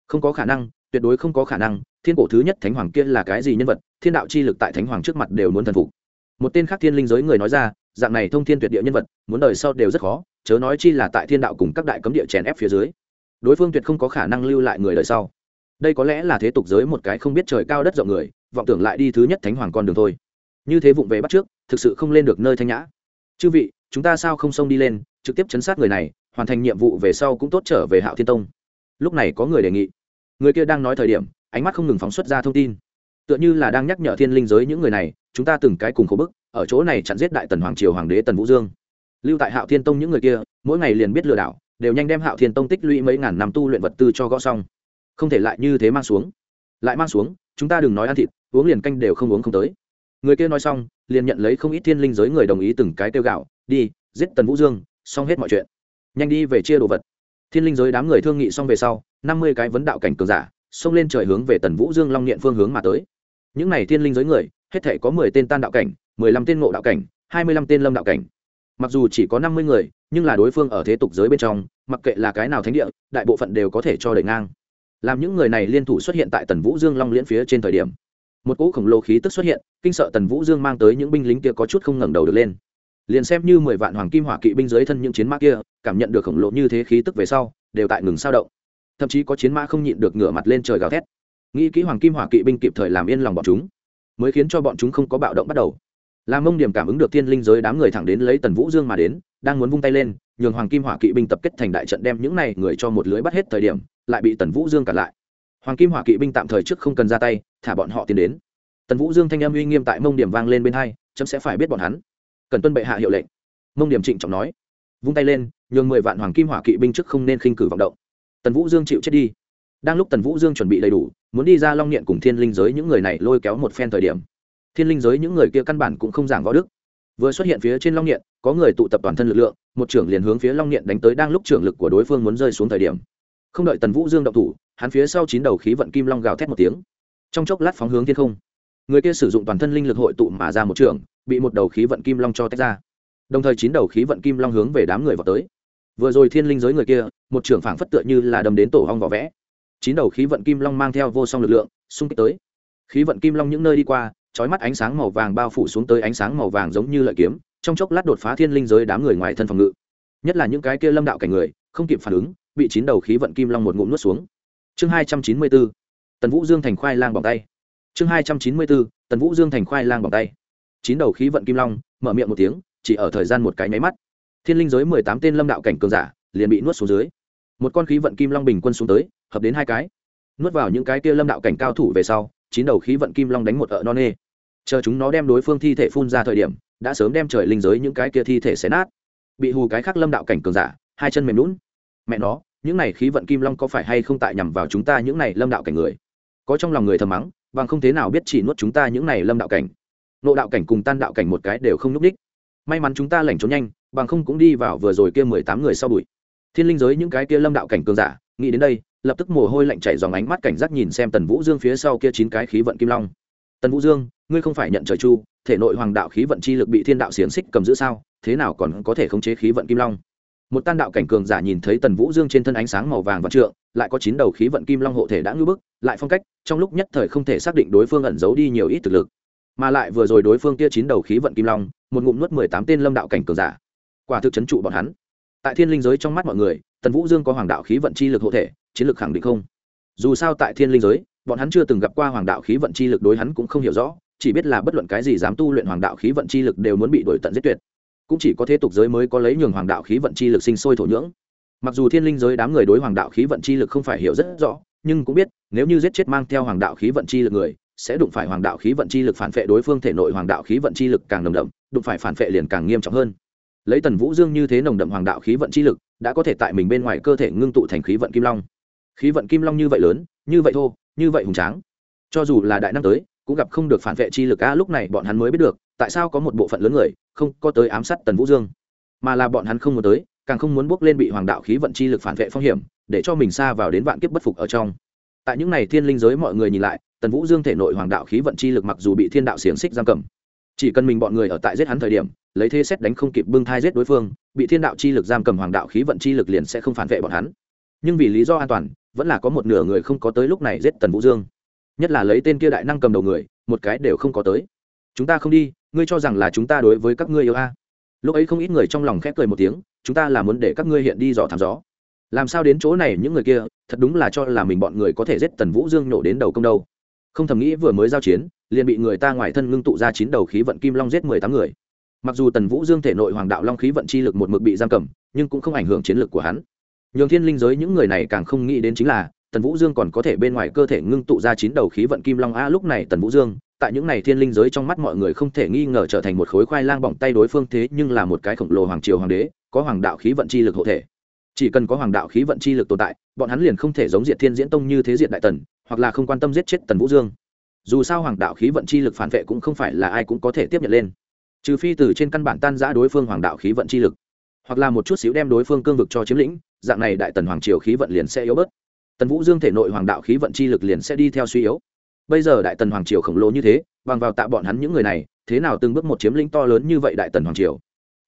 Không có khả năng, tuyệt đối không có khả năng, thiên cổ thứ nhất thánh hoàng kia là cái gì nhân vật, thiên đạo chi lực tại thánh hoàng trước mặt đều muốn thần phục. Một tên khác thiên linh giới người nói ra, dạng này thông thiên tuyệt địa nhân vật, muốn đời sau đều rất khó, chớ nói chi là tại thiên đạo cùng các đại cấm địa chèn ép phía dưới. Đối phương tuyệt không có khả năng lưu lại người đời sau đây có lẽ là thế tục giới một cái không biết trời cao đất rộng người, vọng tưởng lại đi thứ nhất thánh hoàng con đường thôi. Như thế vụng về bắt trước, thực sự không lên được nơi thanh nhã. Chư vị, chúng ta sao không xông đi lên, trực tiếp chấn sát người này, hoàn thành nhiệm vụ về sau cũng tốt trở về hạo thiên tông. Lúc này có người đề nghị. Người kia đang nói thời điểm, ánh mắt không ngừng phóng xuất ra thông tin. Tựa như là đang nhắc nhở thiên linh giới những người này, chúng ta từng cái cùng khổ bức, ở chỗ này chặn giết đại tần hoàng triều hoàng đế tần vũ dương. Lưu tại hạo thiên tông những người kia, mỗi ngày liền biết lừa đảo, đều nhanh đem hạo thiên tông tích lũy mấy ngàn năm tu luyện vật tư cho gõ xong không thể lại như thế mang xuống. Lại mang xuống, chúng ta đừng nói ăn thịt, uống liền canh đều không uống không tới. Người kia nói xong, liền nhận lấy không ít thiên linh giới người đồng ý từng cái kêu gạo, đi, giết tần vũ dương, xong hết mọi chuyện. Nhanh đi về chia đồ vật. Thiên linh giới đám người thương nghị xong về sau, năm mươi cái vấn đạo cảnh cường giả, xông lên trời hướng về tần vũ dương long niệm phương hướng mà tới. Những n à y thiên linh giới người, hết thể có mười tên tan đạo cảnh, mười lăm tên ngộ đạo cảnh, hai mươi lăm tên lâm đạo cảnh. Mặc dù chỉ có năm mươi người, nhưng là đối phương ở thế tục giới bên trong, mặc kệ là cái nào thánh địa, đại bộ phận đều có thể cho đẩy ngang làm những người này liên thủ xuất hiện tại tần vũ dương long liễn phía trên thời điểm, một cỗ khổng lồ khí tức xuất hiện, kinh sợ tần vũ dương mang tới những binh lính kia có chút không ngẩng đầu được lên. Liền xem như mười vạn hoàng kim hỏa kỵ binh dưới thân những chiến mã kia, cảm nhận được khổng lồ như thế khí tức về sau, đều tại ngừng sao động. Thậm chí có chiến mã không nhịn được ngửa mặt lên trời gào thét. Nghĩ kỹ hoàng kim hỏa kỵ binh kịp thời làm yên lòng bọn chúng, mới khiến cho bọn chúng không có bạo động bắt đầu. Làm mông điểm cảm ứng được thiên linh giới đám người thẳng đến lấy tần vũ dương mà đến, đang muốn vung tay lên, nhường hoàng kim hỏa kỵ binh tập kết thành đại trận đem những này người cho một lưới bắt hết thời điểm lại bị tần vũ dương cản lại. Hoàng kim hỏa kỵ binh tạm thời trước không cần ra tay, thả bọn họ tiến đến. Tần vũ dương thanh âm uy nghiêm tại mông điểm vang lên bên hai, chấm sẽ phải biết bọn hắn. Cần tuân bệ hạ hiệu lệnh. Mông điểm trịnh trọng nói. Vung tay lên, nhường mười vạn hoàng kim hỏa kỵ binh trước không nên khinh cử vọng động. Tần vũ dương chịu chết đi. Đang lúc tần vũ dương chuẩn bị đầy đủ, muốn đi ra long niệm cùng thiên linh giới những người này lôi kéo một phen thời điểm. Thiên linh giới những người kia căn bản cũng không giảng võ đức. Vừa xuất hiện phía trên long niệm, có người tụ tập toàn thân lực lượng, một trưởng liền hướng phía long niệm đánh tới đang lúc trưởng lực của đối phương muốn rơi xuống thời điểm không đợi tần vũ dương động thủ, hắn phía sau chín đầu khí vận kim long gào thét một tiếng. Trong chốc lát phóng hướng thiên không. Người kia sử dụng toàn thân linh lực hội tụ mà ra một trường, bị một đầu khí vận kim long cho tách ra. Đồng thời chín đầu khí vận kim long hướng về đám người vào tới. Vừa rồi thiên linh giới người kia, một trưởng phảng phất tựa như là đâm đến tổ hong vỏ vẽ. Chín đầu khí vận kim long mang theo vô song lực lượng, xung kích tới. Khí vận kim long những nơi đi qua trói mắt ánh sáng màu vàng bao phủ xuống tới ánh sáng màu vàng giống như lợi kiếm, trong chốc lát đột phá thiên linh giới đám người ngoài thân phòng ngự. Nhất là những cái kia lâm đạo cảnh người, không kịp phản ứng bị chín đầu khí vận kim long một ngụm nuốt xuống. Chương hai trăm chín mươi bốn, tần vũ dương thành khoai lang bằng tay. Chương hai trăm chín mươi bốn, tần vũ dương thành khoai lang bằng tay. Chín đầu khí vận kim long, mở miệng một tiếng, chỉ ở thời gian một cái nháy mắt. Thiên linh giới mười tám tên lâm đạo cảnh cường giả liền bị nuốt xuống dưới. Một con khí vận kim long bình quân xuống tới, hợp đến hai cái. Nuốt vào những cái kia lâm đạo cảnh cao thủ về sau, chín đầu khí vận kim long đánh một ợ non nê. Chờ chúng nó đem đối phương thi thể phun ra thời điểm, đã sớm đem trời linh giới những cái kia thi thể xé nát. Bị hù cái khác lâm đạo cảnh cường giả, hai chân mềm lún mẹ nó, những này khí vận kim long có phải hay không tại nhằm vào chúng ta những này lâm đạo cảnh người? Có trong lòng người thầm mắng, bằng không thế nào biết chỉ nuốt chúng ta những này lâm đạo cảnh. Nộ đạo cảnh cùng tan đạo cảnh một cái đều không núp đích. May mắn chúng ta lành trốn nhanh, bằng không cũng đi vào vừa rồi kia mười tám người sau bụi. Thiên linh giới những cái kia lâm đạo cảnh cường giả, nghĩ đến đây, lập tức mồ hôi lạnh chảy dòng ánh mắt cảnh giác nhìn xem tần vũ dương phía sau kia chín cái khí vận kim long. Tần vũ dương, ngươi không phải nhận trời chu, thể nội hoàng đạo khí vận chi lực bị thiên đạo xiềng xích cầm giữ sao? Thế nào còn có thể khống chế khí vận kim long? Một tan đạo cảnh cường giả nhìn thấy tần vũ dương trên thân ánh sáng màu vàng và trượng, lại có chín đầu khí vận kim long hộ thể đã ngưỡng bức, lại phong cách, trong lúc nhất thời không thể xác định đối phương ẩn giấu đi nhiều ít thực lực. Mà lại vừa rồi đối phương kia chín đầu khí vận kim long, một ngụm nuốt mười tám tên lâm đạo cảnh cường giả. Quả thực chấn trụ bọn hắn. Tại thiên linh giới trong mắt mọi người, tần vũ dương có hoàng đạo khí vận chi lực hộ thể, chiến lực khẳng định không. Dù sao tại thiên linh giới, bọn hắn chưa từng gặp qua hoàng đạo khí vận chi lực đối hắn cũng không hiểu rõ, chỉ biết là bất luận cái gì dám tu luyện hoàng đạo khí vận chi lực đều muốn bị đổi tận giết tuyệt cũng chỉ có thế tục giới mới có lấy nhường hoàng đạo khí vận chi lực sinh sôi thổ nhưỡng. Mặc dù thiên linh giới đám người đối hoàng đạo khí vận chi lực không phải hiểu rất rõ, nhưng cũng biết, nếu như giết chết mang theo hoàng đạo khí vận chi lực người, sẽ đụng phải hoàng đạo khí vận chi lực phản vệ đối phương thể nội hoàng đạo khí vận chi lực càng nồng đậm, đụng phải phản vệ liền càng nghiêm trọng hơn. Lấy tần vũ dương như thế nồng đậm hoàng đạo khí vận chi lực, đã có thể tại mình bên ngoài cơ thể ngưng tụ thành khí vận kim long. Khí vận kim long như vậy lớn, như vậy thô, như vậy hùng tráng. Cho dù là đại năng tới, cũng gặp không được phản vệ chi lực a lúc này bọn hắn mới biết được tại sao có một bộ phận lớn người không có tới ám sát tần vũ dương? Mà là bọn hắn không muốn tới, càng không muốn bước lên bị hoàng đạo khí vận chi lực phản vệ phong hiểm, để cho mình xa vào đến vạn kiếp bất phục ở trong. Tại những này thiên linh giới mọi người nhìn lại, tần vũ dương thể nội hoàng đạo khí vận chi lực mặc dù bị thiên đạo xiềng xích giam cầm, chỉ cần mình bọn người ở tại giết hắn thời điểm, lấy thế xét đánh không kịp bưng thai giết đối phương, bị thiên đạo chi lực giam cầm hoàng đạo khí vận chi lực liền sẽ không phản vệ bọn hắn. Nhưng vì lý do an toàn, vẫn là có một nửa người không có tới lúc này giết tần vũ dương. Nhất là lấy tên kia đại năng cầm đầu người, một cái đều không có tới. Chúng ta không đi ngươi cho rằng là chúng ta đối với các ngươi yêu a? Lúc ấy không ít người trong lòng khép cười một tiếng, chúng ta là muốn để các ngươi hiện đi dò thám gió. Làm sao đến chỗ này những người kia, thật đúng là cho là mình bọn người có thể giết tần vũ dương nổ đến đầu công đâu. Không thầm nghĩ vừa mới giao chiến, liền bị người ta ngoài thân ngưng tụ ra chín đầu khí vận kim long giết mười tám người. Mặc dù tần vũ dương thể nội hoàng đạo long khí vận chi lực một mực bị giam cầm, nhưng cũng không ảnh hưởng chiến lược của hắn. Nhường thiên linh giới những người này càng không nghĩ đến chính là, tần vũ dương còn có thể bên ngoài cơ thể ngưng tụ ra chín đầu khí vận kim long a, lúc này tần vũ dương tại những này thiên linh giới trong mắt mọi người không thể nghi ngờ trở thành một khối khoai lang bỏng tay đối phương thế nhưng là một cái khổng lồ hoàng triều hoàng đế, có hoàng đạo khí vận chi lực hộ thể. Chỉ cần có hoàng đạo khí vận chi lực tồn tại, bọn hắn liền không thể giống diệt thiên diễn tông như thế diệt đại tần, hoặc là không quan tâm giết chết tần vũ dương. Dù sao hoàng đạo khí vận chi lực phản vệ cũng không phải là ai cũng có thể tiếp nhận lên. Trừ phi từ trên căn bản tan giã đối phương hoàng đạo khí vận chi lực, hoặc là một chút xíu đem đối phương cương vực cho chiếm lĩnh, dạng này đại tần hoàng triều khí vận liền sẽ yếu bớt. Tần vũ dương thể nội hoàng đạo khí vận chi lực liền sẽ đi theo suy yếu bây giờ đại tần hoàng triều khổng lồ như thế, bằng vào tạ bọn hắn những người này, thế nào từng bước một chiếm lĩnh to lớn như vậy đại tần hoàng triều?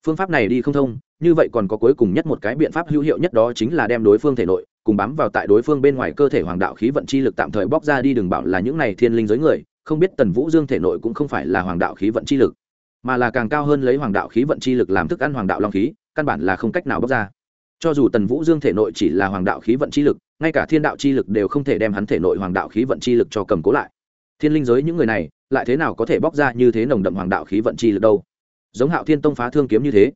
Phương pháp này đi không thông, như vậy còn có cuối cùng nhất một cái biện pháp hữu hiệu nhất đó chính là đem đối phương thể nội, cùng bám vào tại đối phương bên ngoài cơ thể hoàng đạo khí vận chi lực tạm thời bóc ra đi đừng bảo là những này thiên linh giới người, không biết tần vũ dương thể nội cũng không phải là hoàng đạo khí vận chi lực, mà là càng cao hơn lấy hoàng đạo khí vận chi lực làm thức ăn hoàng đạo long khí, căn bản là không cách nào bóc ra. Cho dù tần vũ dương thể nội chỉ là hoàng đạo khí vận chi lực, ngay cả thiên đạo chi lực đều không thể đem hắn thể nội hoàng đạo khí vận chi lực cho cầm cố lại thiên linh giới những người này lại thế nào có thể bóc ra như thế nồng đậm hoàng đạo khí vận chi lực đâu? Giống hạo thiên tông phá thương kiếm như thế,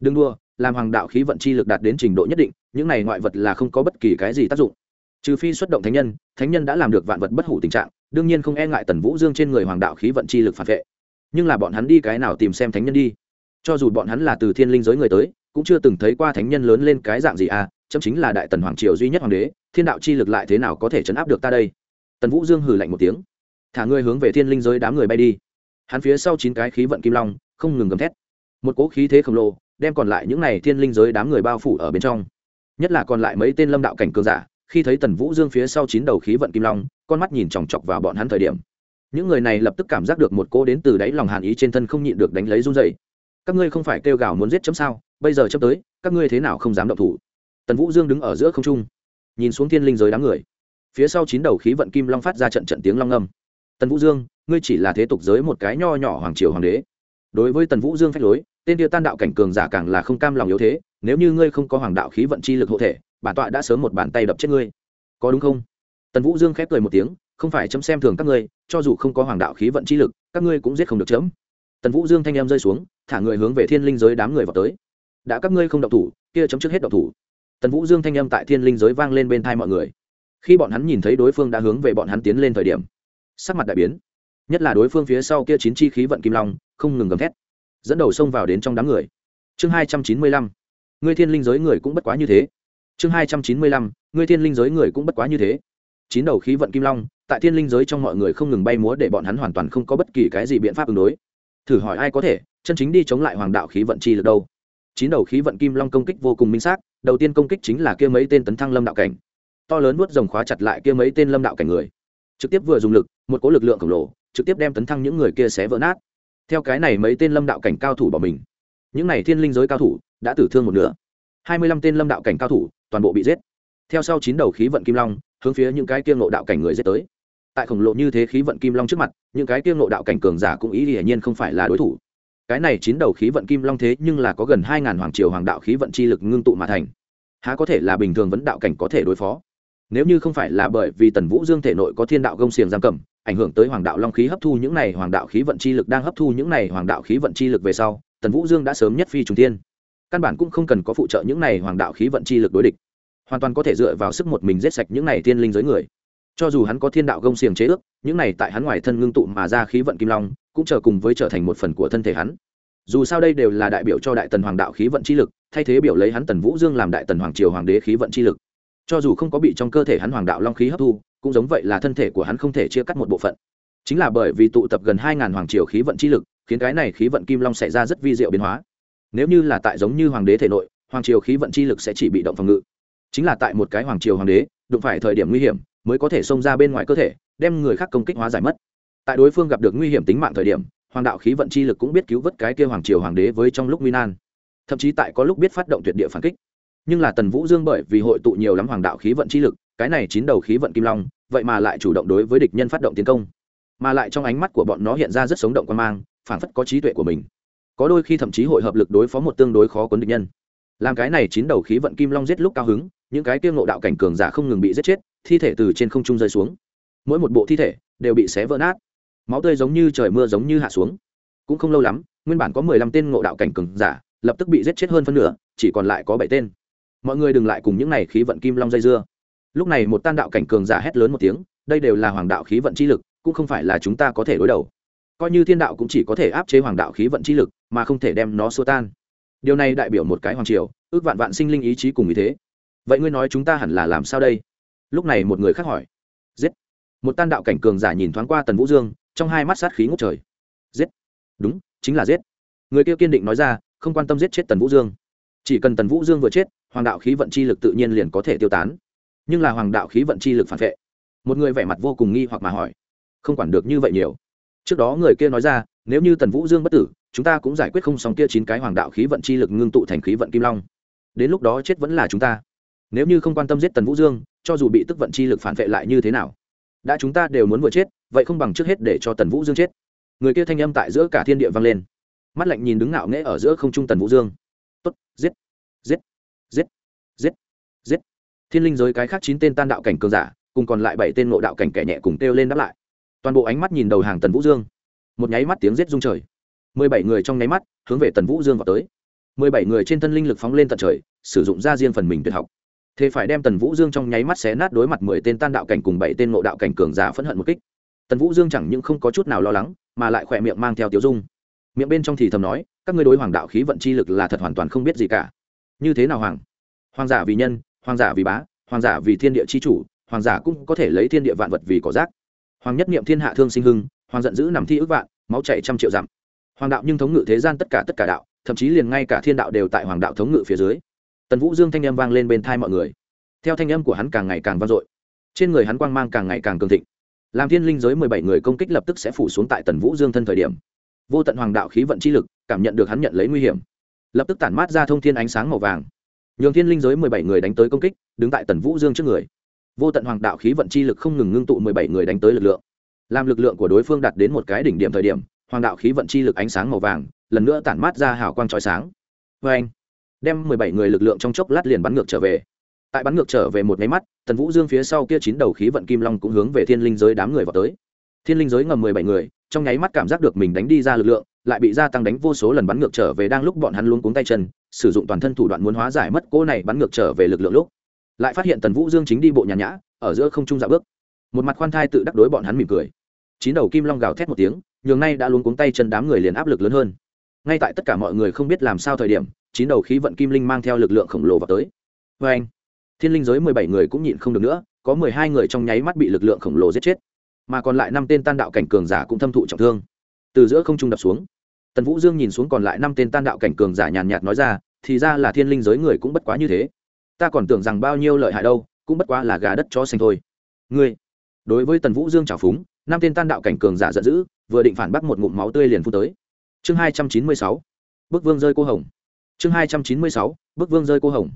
đừng đua làm hoàng đạo khí vận chi lực đạt đến trình độ nhất định, những này ngoại vật là không có bất kỳ cái gì tác dụng. Trừ phi xuất động thánh nhân thánh nhân đã làm được vạn vật bất hủ tình trạng, đương nhiên không e ngại tần vũ dương trên người hoàng đạo khí vận chi lực phản vệ. Nhưng là bọn hắn đi cái nào tìm xem thánh nhân đi? Cho dù bọn hắn là từ thiên linh giới người tới, cũng chưa từng thấy qua thánh nhân lớn lên cái dạng gì à chấm chính là đại tần hoàng triều duy nhất hoàng đế, thiên đạo chi lực lại thế nào có thể chấn áp được ta đây? Tần vũ dương hừ lạnh một tiếng thả ngươi hướng về thiên linh giới đám người bay đi. Hắn phía sau chín cái khí vận kim long, không ngừng gầm thét. Một cỗ khí thế khổng lồ, đem còn lại những n à y thiên linh giới đám người bao phủ ở bên trong. Nhất là còn lại mấy tên lâm đạo cảnh cường giả, khi thấy tần vũ dương phía sau chín đầu khí vận kim long, con mắt nhìn chòng chọc vào bọn hắn thời điểm. Những người này lập tức cảm giác được một cỗ đến từ đáy lòng hàn ý trên thân không nhịn được đánh lấy run dày các ngươi không phải kêu gào muốn giết chấm sao? Bây giờ chấm tới, các ngươi thế nào không dám động thủ? Tần vũ dương đứng ở giữa không trung, nhìn xuống thiên linh giới đám người. Phía sau chín đầu khí vận kim long phát ra trận trận tiếng long âm tần vũ dương, ngươi chỉ là thế tục giới một cái nho nhỏ hoàng triều hoàng đế. Đối với tần vũ dương phách lối, tên tiêu tan đạo cảnh cường giả càng là không cam lòng yếu thế, nếu như ngươi không có hoàng đạo khí vận chi lực hộ thể, bản tọa đã sớm một bàn tay đập chết ngươi. Có đúng không? Tần vũ dương khép cười một tiếng, không phải chấm xem thường các ngươi, cho dù không có hoàng đạo khí vận chi lực, các ngươi cũng giết không được chấm. Tần vũ dương thanh em rơi xuống, thả người hướng về thiên linh giới đám người vào tới. Đã các ngươi không động thủ, kia chấm trước hết động thủ. Tần vũ dương thanh âm tại thiên linh giới vang lên bên thai mọi người. Khi bọn hắn nhìn thấy đối phương đã hướng về bọn hắn tiến lên thời điểm sắc mặt đại biến. Nhất là đối phương phía sau kia chín chi khí vận kim long, không ngừng gầm thét, dẫn đầu xông vào đến trong đám người. Chương hai trăm chín mươi lăm, ngươi thiên linh giới người cũng bất quá như thế. Chương hai trăm chín mươi lăm, ngươi thiên linh giới người cũng bất quá như thế. Chín đầu khí vận kim long, tại thiên linh giới trong mọi người không ngừng bay múa để bọn hắn hoàn toàn không có bất kỳ cái gì biện pháp ứng đối. Thử hỏi ai có thể, chân chính đi chống lại hoàng đạo khí vận chi được đâu? Chín đầu khí vận kim long công kích vô cùng minh xác, đầu tiên công kích chính là kia mấy tên tấn thăng lâm đạo cảnh. To lớn nuốt rồng khóa chặt lại kia mấy tên lâm đạo cảnh người trực tiếp vừa dùng lực, một cỗ lực lượng khổng lồ, trực tiếp đem tấn thăng những người kia xé vỡ nát. Theo cái này mấy tên lâm đạo cảnh cao thủ bỏ mình. Những này thiên linh giới cao thủ đã tử thương một nửa. Hai mươi lăm tên lâm đạo cảnh cao thủ toàn bộ bị giết. Theo sau chín đầu khí vận kim long hướng phía những cái kia ngộ đạo cảnh người giết tới. Tại khổng lồ như thế khí vận kim long trước mặt, những cái kia ngộ đạo cảnh cường giả cũng ý hiển nhiên không phải là đối thủ. Cái này chín đầu khí vận kim long thế nhưng là có gần hai ngàn hoàng triều hoàng đạo khí vận chi lực ngưng tụ mà thành. Há có thể là bình thường vấn đạo cảnh có thể đối phó? Nếu như không phải là bởi vì tần vũ dương thể nội có thiên đạo gông xiềng giam cầm, ảnh hưởng tới hoàng đạo long khí hấp thu những này hoàng đạo khí vận chi lực đang hấp thu những này hoàng đạo khí vận chi lực về sau, tần vũ dương đã sớm nhất phi trùng thiên. Căn bản cũng không cần có phụ trợ những này hoàng đạo khí vận chi lực đối địch. Hoàn toàn có thể dựa vào sức một mình giết sạch những này thiên linh giới người. Cho dù hắn có thiên đạo gông xiềng chế ước, những này tại hắn ngoài thân ngưng tụ mà ra khí vận kim long, cũng chờ cùng với trở thành một phần của thân thể hắn. Dù sao đây đều là đại biểu cho đại tần hoàng đạo khí vận chi lực, thay thế biểu lấy hắn tần vũ dương làm đại tần hoàng triều hoàng đế khí vận chi lực cho dù không có bị trong cơ thể hắn hoàng đạo long khí hấp thu, cũng giống vậy là thân thể của hắn không thể chia cắt một bộ phận. Chính là bởi vì tụ tập gần hai ngàn hoàng triều khí vận chi lực, khiến cái này khí vận kim long xảy ra rất vi diệu biến hóa. Nếu như là tại giống như hoàng đế thể nội, hoàng triều khí vận chi lực sẽ chỉ bị động phòng ngự. Chính là tại một cái hoàng triều hoàng đế, đụng phải thời điểm nguy hiểm, mới có thể xông ra bên ngoài cơ thể, đem người khác công kích hóa giải mất. Tại đối phương gặp được nguy hiểm tính mạng thời điểm, hoàng đạo khí vận chi lực cũng biết cứu vớt cái kia hoàng triều hoàng đế với trong lúc nguy nan. Thậm chí tại có lúc biết phát động tuyệt địa phản kích nhưng là tần vũ dương bởi vì hội tụ nhiều lắm hoàng đạo khí vận chi lực, cái này chín đầu khí vận kim long, vậy mà lại chủ động đối với địch nhân phát động tiến công. Mà lại trong ánh mắt của bọn nó hiện ra rất sống động quan mang, phảng phất có trí tuệ của mình. Có đôi khi thậm chí hội hợp lực đối phó một tương đối khó quấn địch nhân. Làm cái này chín đầu khí vận kim long giết lúc cao hứng, những cái tiêu ngộ đạo cảnh cường giả không ngừng bị giết chết, thi thể từ trên không trung rơi xuống. Mỗi một bộ thi thể đều bị xé vỡ nát. Máu tươi giống như trời mưa giống như hạ xuống. Cũng không lâu lắm, nguyên bản có mười lăm tên ngộ đạo cảnh cường giả lập tức bị giết chết hơn phân nửa, chỉ còn lại có bảy tên mọi người đừng lại cùng những này khí vận kim long dây dưa. Lúc này một tan đạo cảnh cường giả hét lớn một tiếng, đây đều là hoàng đạo khí vận chi lực, cũng không phải là chúng ta có thể đối đầu. Coi như thiên đạo cũng chỉ có thể áp chế hoàng đạo khí vận chi lực, mà không thể đem nó xua tan. Điều này đại biểu một cái hoàng triều, ước vạn vạn sinh linh ý chí cùng ý thế. Vậy ngươi nói chúng ta hẳn là làm sao đây? Lúc này một người khác hỏi. Giết. Một tan đạo cảnh cường giả nhìn thoáng qua tần vũ dương, trong hai mắt sát khí ngút trời. Giết. Đúng, chính là giết. Người kia kiên định nói ra, không quan tâm giết chết tần vũ dương. Chỉ cần tần vũ dương vừa chết hoàng đạo khí vận chi lực tự nhiên liền có thể tiêu tán. Nhưng là hoàng đạo khí vận chi lực phản vệ. Một người vẻ mặt vô cùng nghi hoặc mà hỏi, không quản được như vậy nhiều. Trước đó người kia nói ra, nếu như tần vũ dương bất tử, chúng ta cũng giải quyết không xong kia chín cái hoàng đạo khí vận chi lực ngưng tụ thành khí vận kim long. Đến lúc đó chết vẫn là chúng ta. Nếu như không quan tâm giết tần vũ dương, cho dù bị tức vận chi lực phản vệ lại như thế nào, đã chúng ta đều muốn vừa chết, vậy không bằng trước hết để cho tần vũ dương chết. Người kia thanh âm tại giữa cả thiên địa vang lên. Mắt lạnh nhìn đứng ngạo nghễ ở giữa không trung tần vũ dương. Tốt, giết giết. giết giết thiên linh giới cái khác chín tên tan đạo cảnh cường giả, cùng còn lại bảy tên ngộ đạo cảnh kẻ nhẹ cùng kêu lên đáp lại. Toàn bộ ánh mắt nhìn đầu hàng tần vũ dương. Một nháy mắt tiếng giết rung trời. Mười bảy người trong nháy mắt hướng về tần vũ dương vào tới. Mười bảy người trên thân linh lực phóng lên tận trời, sử dụng ra riêng phần mình tuyệt học. Thế phải đem tần vũ dương trong nháy mắt xé nát đối mặt mười tên tan đạo cảnh cùng bảy tên ngộ đạo cảnh cường giả phẫn hận một kích. Tần vũ dương chẳng những không có chút nào lo lắng, mà lại khỏe miệng mang theo tiếu dung. Miệng bên trong thì thầm nói, các ngươi đối hoàng đạo khí vận chi lực là thật hoàn toàn không biết gì cả. Như thế nào hoàng? Hoàng giả vì nhân hoàng giả vì bá, hoàng giả vì thiên địa chi chủ, hoàng giả cũng có thể lấy thiên địa vạn vật vì cỏ rác. Hoàng nhất niệm thiên hạ thương sinh hưng, hoàng giận dữ nằm thi ước vạn, máu chạy trăm triệu dặm. Hoàng đạo nhưng thống ngự thế gian tất cả tất cả đạo, thậm chí liền ngay cả thiên đạo đều tại hoàng đạo thống ngự phía dưới. Tần vũ dương thanh âm vang lên bên thai mọi người. Theo thanh âm của hắn càng ngày càng vang dội. Trên người hắn quang mang càng ngày càng cường thịnh. Làm thiên linh giới mười bảy người công kích lập tức sẽ phủ xuống tại tần vũ dương thân thời điểm. Vô tận hoàng đạo khí vận chi lực, cảm nhận được hắn nhận lấy nguy hiểm. Lập tức tản mát ra thông thiên ánh sáng màu vàng nhường thiên linh giới mười bảy người đánh tới công kích, đứng tại tần vũ dương trước người. Vô tận hoàng đạo khí vận chi lực không ngừng ngưng tụ mười bảy người đánh tới lực lượng. Làm lực lượng của đối phương đạt đến một cái đỉnh điểm thời điểm, hoàng đạo khí vận chi lực ánh sáng màu vàng, lần nữa tản mát ra hào quang trói sáng. Vê anh, đem mười bảy người lực lượng trong chốc lát liền bắn ngược trở về. Tại bắn ngược trở về một máy mắt, tần vũ dương phía sau kia chín đầu khí vận kim long cũng hướng về thiên linh giới đám người vào tới. Thiên linh giới ngầm mười bảy người, trong nháy mắt cảm giác được mình đánh đi ra lực lượng lại bị gia tăng đánh vô số lần bắn ngược trở về đang lúc bọn hắn luôn cuống tay chân, sử dụng toàn thân thủ đoạn muốn hóa giải mất cô này bắn ngược trở về lực lượng lúc. Lại phát hiện tần vũ dương chính đi bộ nhàn nhã, ở giữa không trung dạ bước. Một mặt khoan thai tự đắc đối bọn hắn mỉm cười. Chín đầu kim long gào thét một tiếng, nhường nay đã luôn cuống tay chân đám người liền áp lực lớn hơn. Ngay tại tất cả mọi người không biết làm sao thời điểm, chín đầu khí vận kim linh mang theo lực lượng khổng lồ vào tới. Vê anh, thiên linh giới mười bảy người cũng nhịn không được nữa, có mười hai người trong nháy mắt bị lực lượng khổng lồ giết chết. Mà còn lại năm tên tan đạo cảnh cường giả cũng thâm thụ trọng thương từ giữa không trung đập xuống. Tần vũ dương nhìn xuống còn lại năm tên tan đạo cảnh cường giả nhàn nhạt nói ra, thì ra là thiên linh giới người cũng bất quá như thế. Ta còn tưởng rằng bao nhiêu lợi hại đâu, cũng bất quá là gà đất cho xanh thôi. Ngươi, đối với tần vũ dương trào phúng, năm tên tan đạo cảnh cường giả giận dữ, vừa định phản bác một ngụm máu tươi liền phun tới. Chương hai trăm chín mươi sáu, bức vương rơi cô hồng. Chương hai trăm chín mươi sáu, bức vương rơi cô hồng.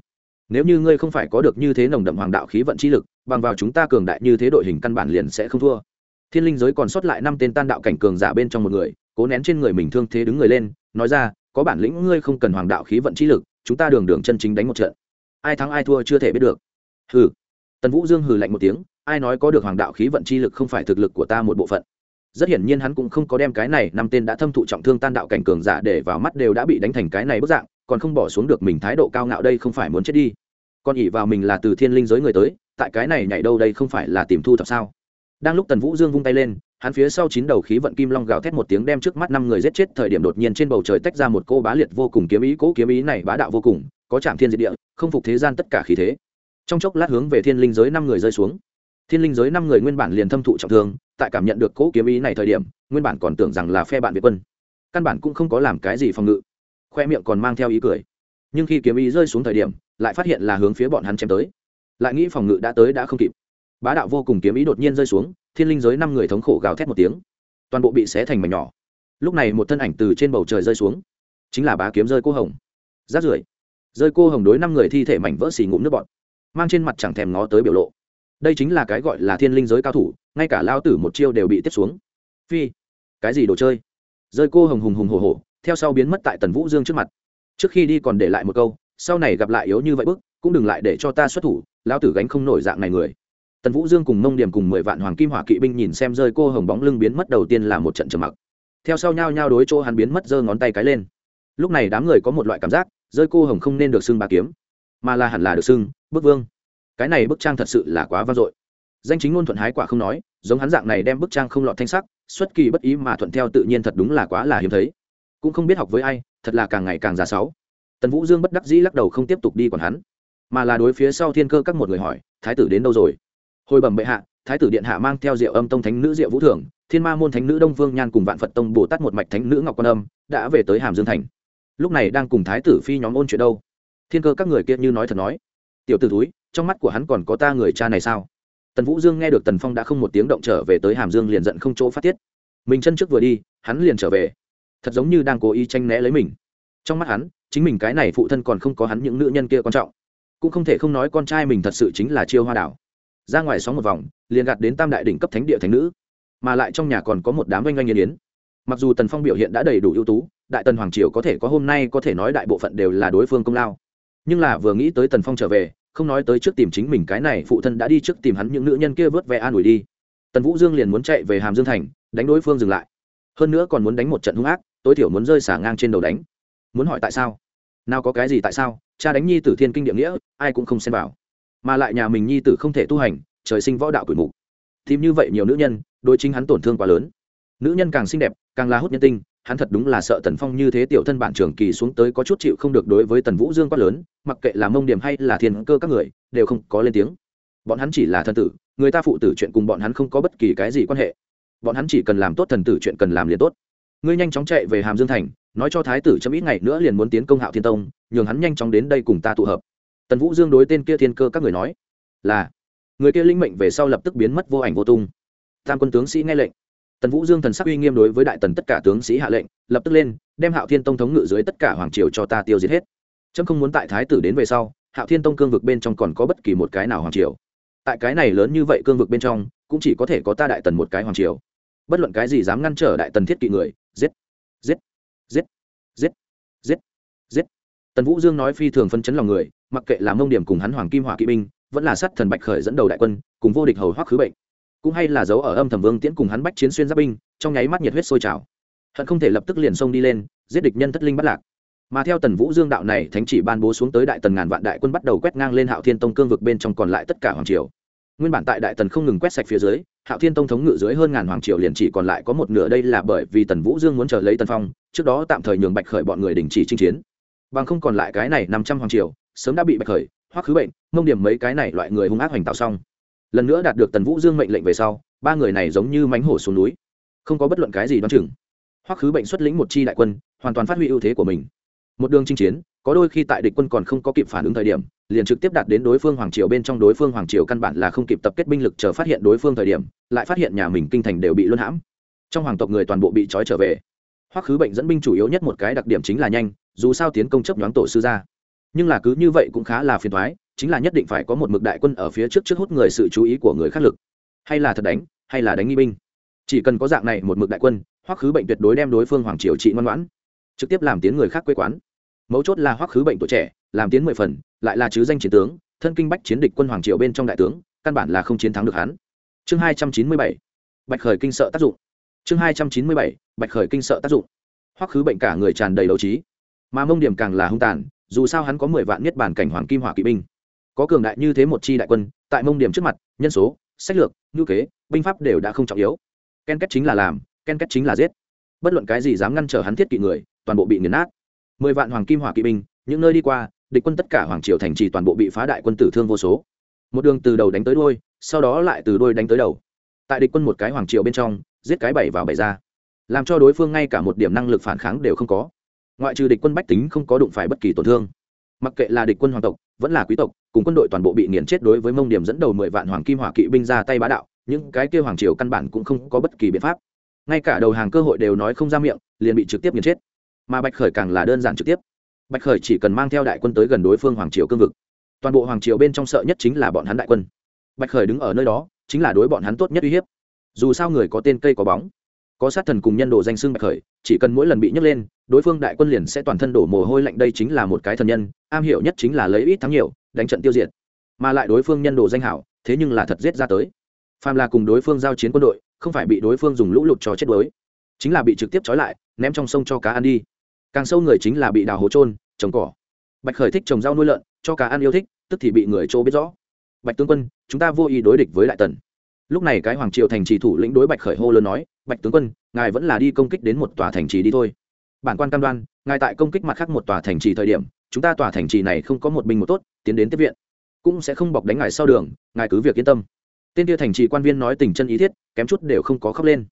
Nếu như ngươi không phải có được như thế nồng đậm hoàng đạo khí vận chi lực, bằng vào chúng ta cường đại như thế đội hình căn bản liền sẽ không thua thiên linh giới còn sót lại năm tên tan đạo cảnh cường giả bên trong một người, cố nén trên người mình thương thế đứng người lên, nói ra, có bản lĩnh ngươi không cần hoàng đạo khí vận chi lực, chúng ta đường đường chân chính đánh một trận. Ai thắng ai thua chưa thể biết được. Hừ. Tần vũ dương hừ lạnh một tiếng, ai nói có được hoàng đạo khí vận chi lực không phải thực lực của ta một bộ phận. Rất hiển nhiên hắn cũng không có đem cái này năm tên đã thâm thụ trọng thương tan đạo cảnh cường giả để vào mắt đều đã bị đánh thành cái này bức dạng, còn không bỏ xuống được mình thái độ cao ngạo đây không phải muốn chết đi. Còn ỉ vào mình là từ thiên linh giới người tới, tại cái này nhảy đâu đây không phải là tìm thu thập sao? Đang lúc tần vũ dương vung tay lên, hắn phía sau chín đầu khí vận kim long gào thét một tiếng đem trước mắt năm người giết chết thời điểm đột nhiên trên bầu trời tách ra một cô bá liệt vô cùng kiếm ý cỗ kiếm ý này bá đạo vô cùng, có chạm thiên diệt địa, không phục thế gian tất cả khí thế. Trong chốc lát hướng về thiên linh giới năm người rơi xuống. Thiên linh giới năm người nguyên bản liền thâm thụ trọng thương, tại cảm nhận được cỗ kiếm ý này thời điểm, nguyên bản còn tưởng rằng là phe bạn việt quân. Căn bản cũng không có làm cái gì phòng ngự. Khoe miệng còn mang theo ý cười. Nhưng khi kiếm ý rơi xuống thời điểm, lại phát hiện là hướng phía bọn hắn chém tới. Lại nghĩ phòng ngự đã tới đã không kịp bá đạo vô cùng kiếm ý đột nhiên rơi xuống, thiên linh giới năm người thống khổ gào thét một tiếng. Toàn bộ bị xé thành mảnh nhỏ. Lúc này một thân ảnh từ trên bầu trời rơi xuống. Chính là bá kiếm rơi cô hồng. Rát rưởi. Rơi cô hồng đối năm người thi thể mảnh vỡ xì ngụm nước bọt, mang trên mặt chẳng thèm ngó tới biểu lộ. Đây chính là cái gọi là thiên linh giới cao thủ, ngay cả lao tử một chiêu đều bị tiếp xuống. Phi, cái gì đồ chơi? Rơi cô hồng hùng hùng hồ hồ theo sau biến mất tại tần vũ dương trước mặt. Trước khi đi còn để lại một câu, sau này gặp lại yếu như vậy bức, cũng đừng lại để cho ta xuất thủ, lao tử gánh không nổi dạng này người tần vũ dương cùng mông điểm cùng mười vạn hoàng kim hỏa kỵ binh nhìn xem rơi cô hồng bóng lưng biến mất đầu tiên là một trận trầm mặc. Theo sau nhao nhao đối chỗ hắn biến mất giơ ngón tay cái lên. Lúc này đám người có một loại cảm giác, rơi cô hồng không nên được xưng ba kiếm, mà là hẳn là được xưng bức vương. Cái này bức trang thật sự là quá vang dội. Danh chính ngôn thuận hái quả không nói, giống hắn dạng này đem bức trang không lọt thanh sắc, xuất kỳ bất ý mà thuận theo tự nhiên thật đúng là quá là hiếm thấy. Cũng không biết học với ai, thật là càng ngày càng già sáu. Tần vũ dương bất đắc dĩ lắc đầu không tiếp tục đi còn hắn, mà là đối phía sau thiên cơ các một người hỏi, thái tử đến đâu rồi? Hồi bẩm bệ hạ, thái tử điện hạ mang theo diệu âm tông thánh nữ diệu vũ thường, thiên ma môn thánh nữ đông vương nhan cùng vạn phật tông bồ tát một mạch thánh nữ ngọc quan âm, đã về tới hàm dương thành. Lúc này đang cùng thái tử phi nhóm ôn chuyện đâu? Thiên cơ các người kia như nói thật nói. Tiểu t ử túi trong mắt của hắn còn có ta người cha này sao? Tần vũ dương nghe được tần phong đã không một tiếng động trở về tới hàm dương liền giận không chỗ phát tiết. Mình chân trước vừa đi, hắn liền trở về. Thật giống như đang cố ý tranh né lấy mình. Trong mắt hắn, chính mình cái này phụ thân còn không có hắn những nữ nhân kia quan trọng. Cũng không thể không nói con trai mình thật sự chính là chiêu hoa đảo ra ngoài sóng một vòng, liền gạt đến tam đại đỉnh cấp thánh địa thánh nữ. Mà lại trong nhà còn có một đám oanh oanh yên yến mặc dù tần phong biểu hiện đã đầy đủ ưu tú, đại tần hoàng triều có thể có hôm nay có thể nói đại bộ phận đều là đối phương công lao. Nhưng là vừa nghĩ tới tần phong trở về, không nói tới trước tìm chính mình cái này phụ thân đã đi trước tìm hắn những nữ nhân kia vớt ve an ủi đi. Tần vũ dương liền muốn chạy về hàm dương thành, đánh đối phương dừng lại. Hơn nữa còn muốn đánh một trận hung ác, tối thiểu muốn rơi xả ngang trên đầu đánh. Muốn hỏi tại sao? Nào có cái gì tại sao? Cha đánh nhi tử thiên kinh địa nghĩa, ai cũng không xem vào mà lại nhà mình nhi tử không thể tu hành, trời sinh võ đạo quỷ mục. Tìm như vậy nhiều nữ nhân, đối chính hắn tổn thương quá lớn. Nữ nhân càng xinh đẹp, càng là hút nhân tinh, hắn thật đúng là sợ tần phong như thế tiểu thân bản trường kỳ xuống tới có chút chịu không được đối với tần vũ dương quá lớn, mặc kệ là mông điểm hay là thiên cơ các người, đều không có lên tiếng. Bọn hắn chỉ là thân tử, người ta phụ tử chuyện cùng bọn hắn không có bất kỳ cái gì quan hệ. Bọn hắn chỉ cần làm tốt thần tử chuyện cần làm liền tốt. Ngươi nhanh chóng chạy về hàm dương thành, nói cho thái tử chấm ít ngày nữa liền muốn tiến công hạo thiên tông, nhường hắn nhanh chóng đến đây cùng ta tụ hợp tần vũ dương đối tên kia thiên cơ các người nói là người kia linh mệnh về sau lập tức biến mất vô ảnh vô tung tam quân tướng sĩ nghe lệnh tần vũ dương thần sắc uy nghiêm đối với đại tần tất cả tướng sĩ hạ lệnh lập tức lên đem hạo thiên tông thống ngự dưới tất cả hoàng triều cho ta tiêu diệt hết trâm không muốn tại thái tử đến về sau hạo thiên tông cương vực bên trong còn có bất kỳ một cái nào hoàng triều tại cái này lớn như vậy cương vực bên trong cũng chỉ có thể có ta đại tần một cái hoàng triều bất luận cái gì dám ngăn trở đại tần thiết kỵ người giết giết giết giết giết giết tần vũ dương nói phi thường phân chấn lòng người mặc kệ là mông điểm cùng hắn hoàng kim hỏa kỵ binh, vẫn là sát thần bạch khởi dẫn đầu đại quân, cùng vô địch hầu hoắc khứ bệnh. Cũng hay là dấu ở âm thầm vương tiễn cùng hắn bách chiến xuyên giáp binh, trong nháy mắt nhiệt huyết sôi trào. Hận không thể lập tức liền xông đi lên, giết địch nhân thất linh bắt lạc. Mà theo tần vũ dương đạo này thánh chỉ ban bố xuống tới đại tần ngàn vạn đại quân bắt đầu quét ngang lên hạo thiên tông cương vực bên trong còn lại tất cả hoàng triều. Nguyên bản tại đại tần không ngừng quét sạch phía dưới, hạo thiên tông thống ngự dưới hơn ngàn hoàng triều liền chỉ còn lại có một nửa đây là bởi vì tần vũ dương muốn chờ lấy tần phong, trước đó tạm thời nhường bạch khởi bọn người đình chỉ chinh chiến bằng không còn lại cái này năm trăm hoàng triều, sớm đã bị bạch khởi, hoắc khứ bệnh, mông điểm mấy cái này loại người hung ác hoành tạo xong. Lần nữa đạt được tần vũ dương mệnh lệnh về sau, ba người này giống như mánh hổ xuống núi. Không có bất luận cái gì đoán chừng. Hoắc khứ bệnh xuất lĩnh một chi đại quân, hoàn toàn phát huy ưu thế của mình. Một đường chinh chiến, có đôi khi tại địch quân còn không có kịp phản ứng thời điểm, liền trực tiếp đạt đến đối phương hoàng triều bên trong đối phương hoàng triều căn bản là không kịp tập kết binh lực chờ phát hiện đối phương thời điểm, lại phát hiện nhà mình kinh thành đều bị luân hãm. Trong hoàng tộc người toàn bộ bị trói trở về. Hoắc khứ bệnh dẫn binh chủ yếu nhất một cái đặc điểm chính là nhanh dù sao tiến công chấp nhoáng tổ sư ra nhưng là cứ như vậy cũng khá là phiền thoái chính là nhất định phải có một mực đại quân ở phía trước trước hút người sự chú ý của người khác lực. Hay là thật đánh, hay là đánh nghi binh. Chỉ cần có dạng này một mực đại quân, hoắc khứ bệnh tuyệt đối đem đối phương hoàng triều trị ngoan ngoãn. Trực tiếp làm tiến người khác quê quán. Mấu chốt là hoắc khứ bệnh tuổi trẻ, làm tiến mười phần, lại là chứ danh chiến tướng, thân kinh bách chiến địch quân hoàng triều bên trong đại tướng, căn bản là không chiến thắng được hắn. Chương hai trăm chín mươi bảy, bạch khởi kinh sợ tác dụng. Chương hai trăm chín mươi bảy, bạch khởi kinh sợ tác dụng. Hoắc khứ bệnh cả người tràn đầy đấu trí mà mông điểm càng là hung tàn, dù sao hắn có mười vạn niết bản cảnh hoàng kim hỏa kỵ binh. Có cường đại như thế một chi đại quân, tại mông điểm trước mặt, nhân số, sách lược, ngữ kế, binh pháp đều đã không trọng yếu. Ken kết chính là làm, ken kết chính là giết. Bất luận cái gì dám ngăn trở hắn thiết kỵ người, toàn bộ bị nghiền nát. Mười vạn hoàng kim hỏa kỵ binh, những nơi đi qua, địch quân tất cả hoàng triều thành trì toàn bộ bị phá đại quân tử thương vô số. Một đường từ đầu đánh tới đôi sau đó lại từ đôi đánh tới đầu. Tại địch quân một cái hoàng triều bên trong, giết cái bảy vào bảy ra. Làm cho đối phương ngay cả một điểm năng lực phản kháng đều không có ngoại trừ địch quân bách tính không có đụng phải bất kỳ tổn thương. Mặc kệ là địch quân hoàng tộc, vẫn là quý tộc, cùng quân đội toàn bộ bị nghiền chết đối với mông điểm dẫn đầu mười vạn hoàng kim hỏa kỵ binh ra tay bá đạo, những cái kêu hoàng triều căn bản cũng không có bất kỳ biện pháp. Ngay cả đầu hàng cơ hội đều nói không ra miệng, liền bị trực tiếp nghiền chết. Mà bạch khởi càng là đơn giản trực tiếp. Bạch khởi chỉ cần mang theo đại quân tới gần đối phương hoàng triều cương vực. Toàn bộ hoàng triều bên trong sợ nhất chính là bọn hắn đại quân. Bạch khởi đứng ở nơi đó, chính là đối bọn hắn tốt nhất uy hiếp. Dù sao người có tên cây có bóng có sát thần cùng nhân đồ danh xưng bạch khởi, chỉ cần mỗi lần bị nhấc lên, đối phương đại quân liền sẽ toàn thân đổ mồ hôi lạnh, đây chính là một cái thần nhân, am hiểu nhất chính là lấy ít thắng nhiều, đánh trận tiêu diệt. Mà lại đối phương nhân đồ danh hảo, thế nhưng là thật giết ra tới. Phàm là cùng đối phương giao chiến quân đội, không phải bị đối phương dùng lũ lụt cho chết đuối, chính là bị trực tiếp trói lại, ném trong sông cho cá ăn đi. Càng sâu người chính là bị đào hố trôn trồng cỏ. Bạch khởi thích trồng rau nuôi lợn, cho cá ăn yêu thích, tức thì bị người chỗ biết rõ. Bạch tướng quân, chúng ta vô ý đối địch với đại tần. Lúc này cái hoàng triều thành trì thủ lĩnh đối bạch khởi hô lớn nói bạch tướng quân, ngài vẫn là đi công kích đến một tòa thành trì đi thôi. Bản quan cam đoan, ngài tại công kích mặt khác một tòa thành trì thời điểm, chúng ta tòa thành trì này không có một binh một tốt, tiến đến tiếp viện. Cũng sẽ không bọc đánh ngài sau đường, ngài cứ việc yên tâm. Tên kia thành trì quan viên nói tình chân ý thiết, kém chút đều không có khóc lên.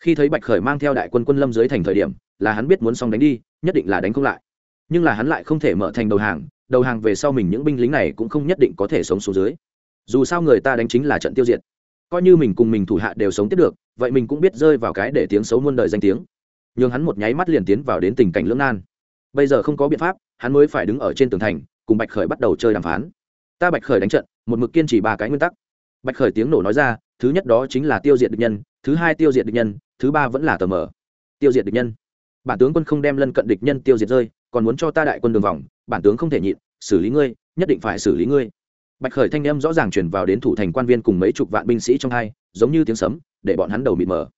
Khi thấy bạch khởi mang theo đại quân quân lâm dưới thành thời điểm, là hắn biết muốn xong đánh đi, nhất định là đánh không lại. Nhưng là hắn lại không thể mở thành đầu hàng đầu hàng về sau mình những binh lính này cũng không nhất định có thể sống xuống dưới. Dù sao người ta đánh chính là trận tiêu diệt coi như mình cùng mình thủ hạ đều sống tiếp được, vậy mình cũng biết rơi vào cái để tiếng xấu muôn đời danh tiếng. N h ư n g hắn một nháy mắt liền tiến vào đến tình cảnh lưỡng nan. Bây giờ không có biện pháp, hắn mới phải đứng ở trên tường thành, cùng bạch khởi bắt đầu chơi đàm phán. Ta bạch khởi đánh trận, một mực kiên trì ba cái nguyên tắc. Bạch khởi tiếng nổ nói ra, thứ nhất đó chính là tiêu diệt địch nhân, thứ hai tiêu diệt địch nhân, thứ ba vẫn là tờ mờ. Tiêu diệt địch nhân. Bản tướng quân không đem lân cận địch nhân tiêu diệt rơi, còn muốn cho ta đại quân đường vòng, bản tướng không thể nhịn, xử lý ngươi, nhất định phải xử lý ngươi bạch khởi thanh âm rõ ràng truyền vào đến thủ thành quan viên cùng mấy chục vạn binh sĩ trong hai, giống như tiếng sấm, để bọn hắn đầu mịt mờ.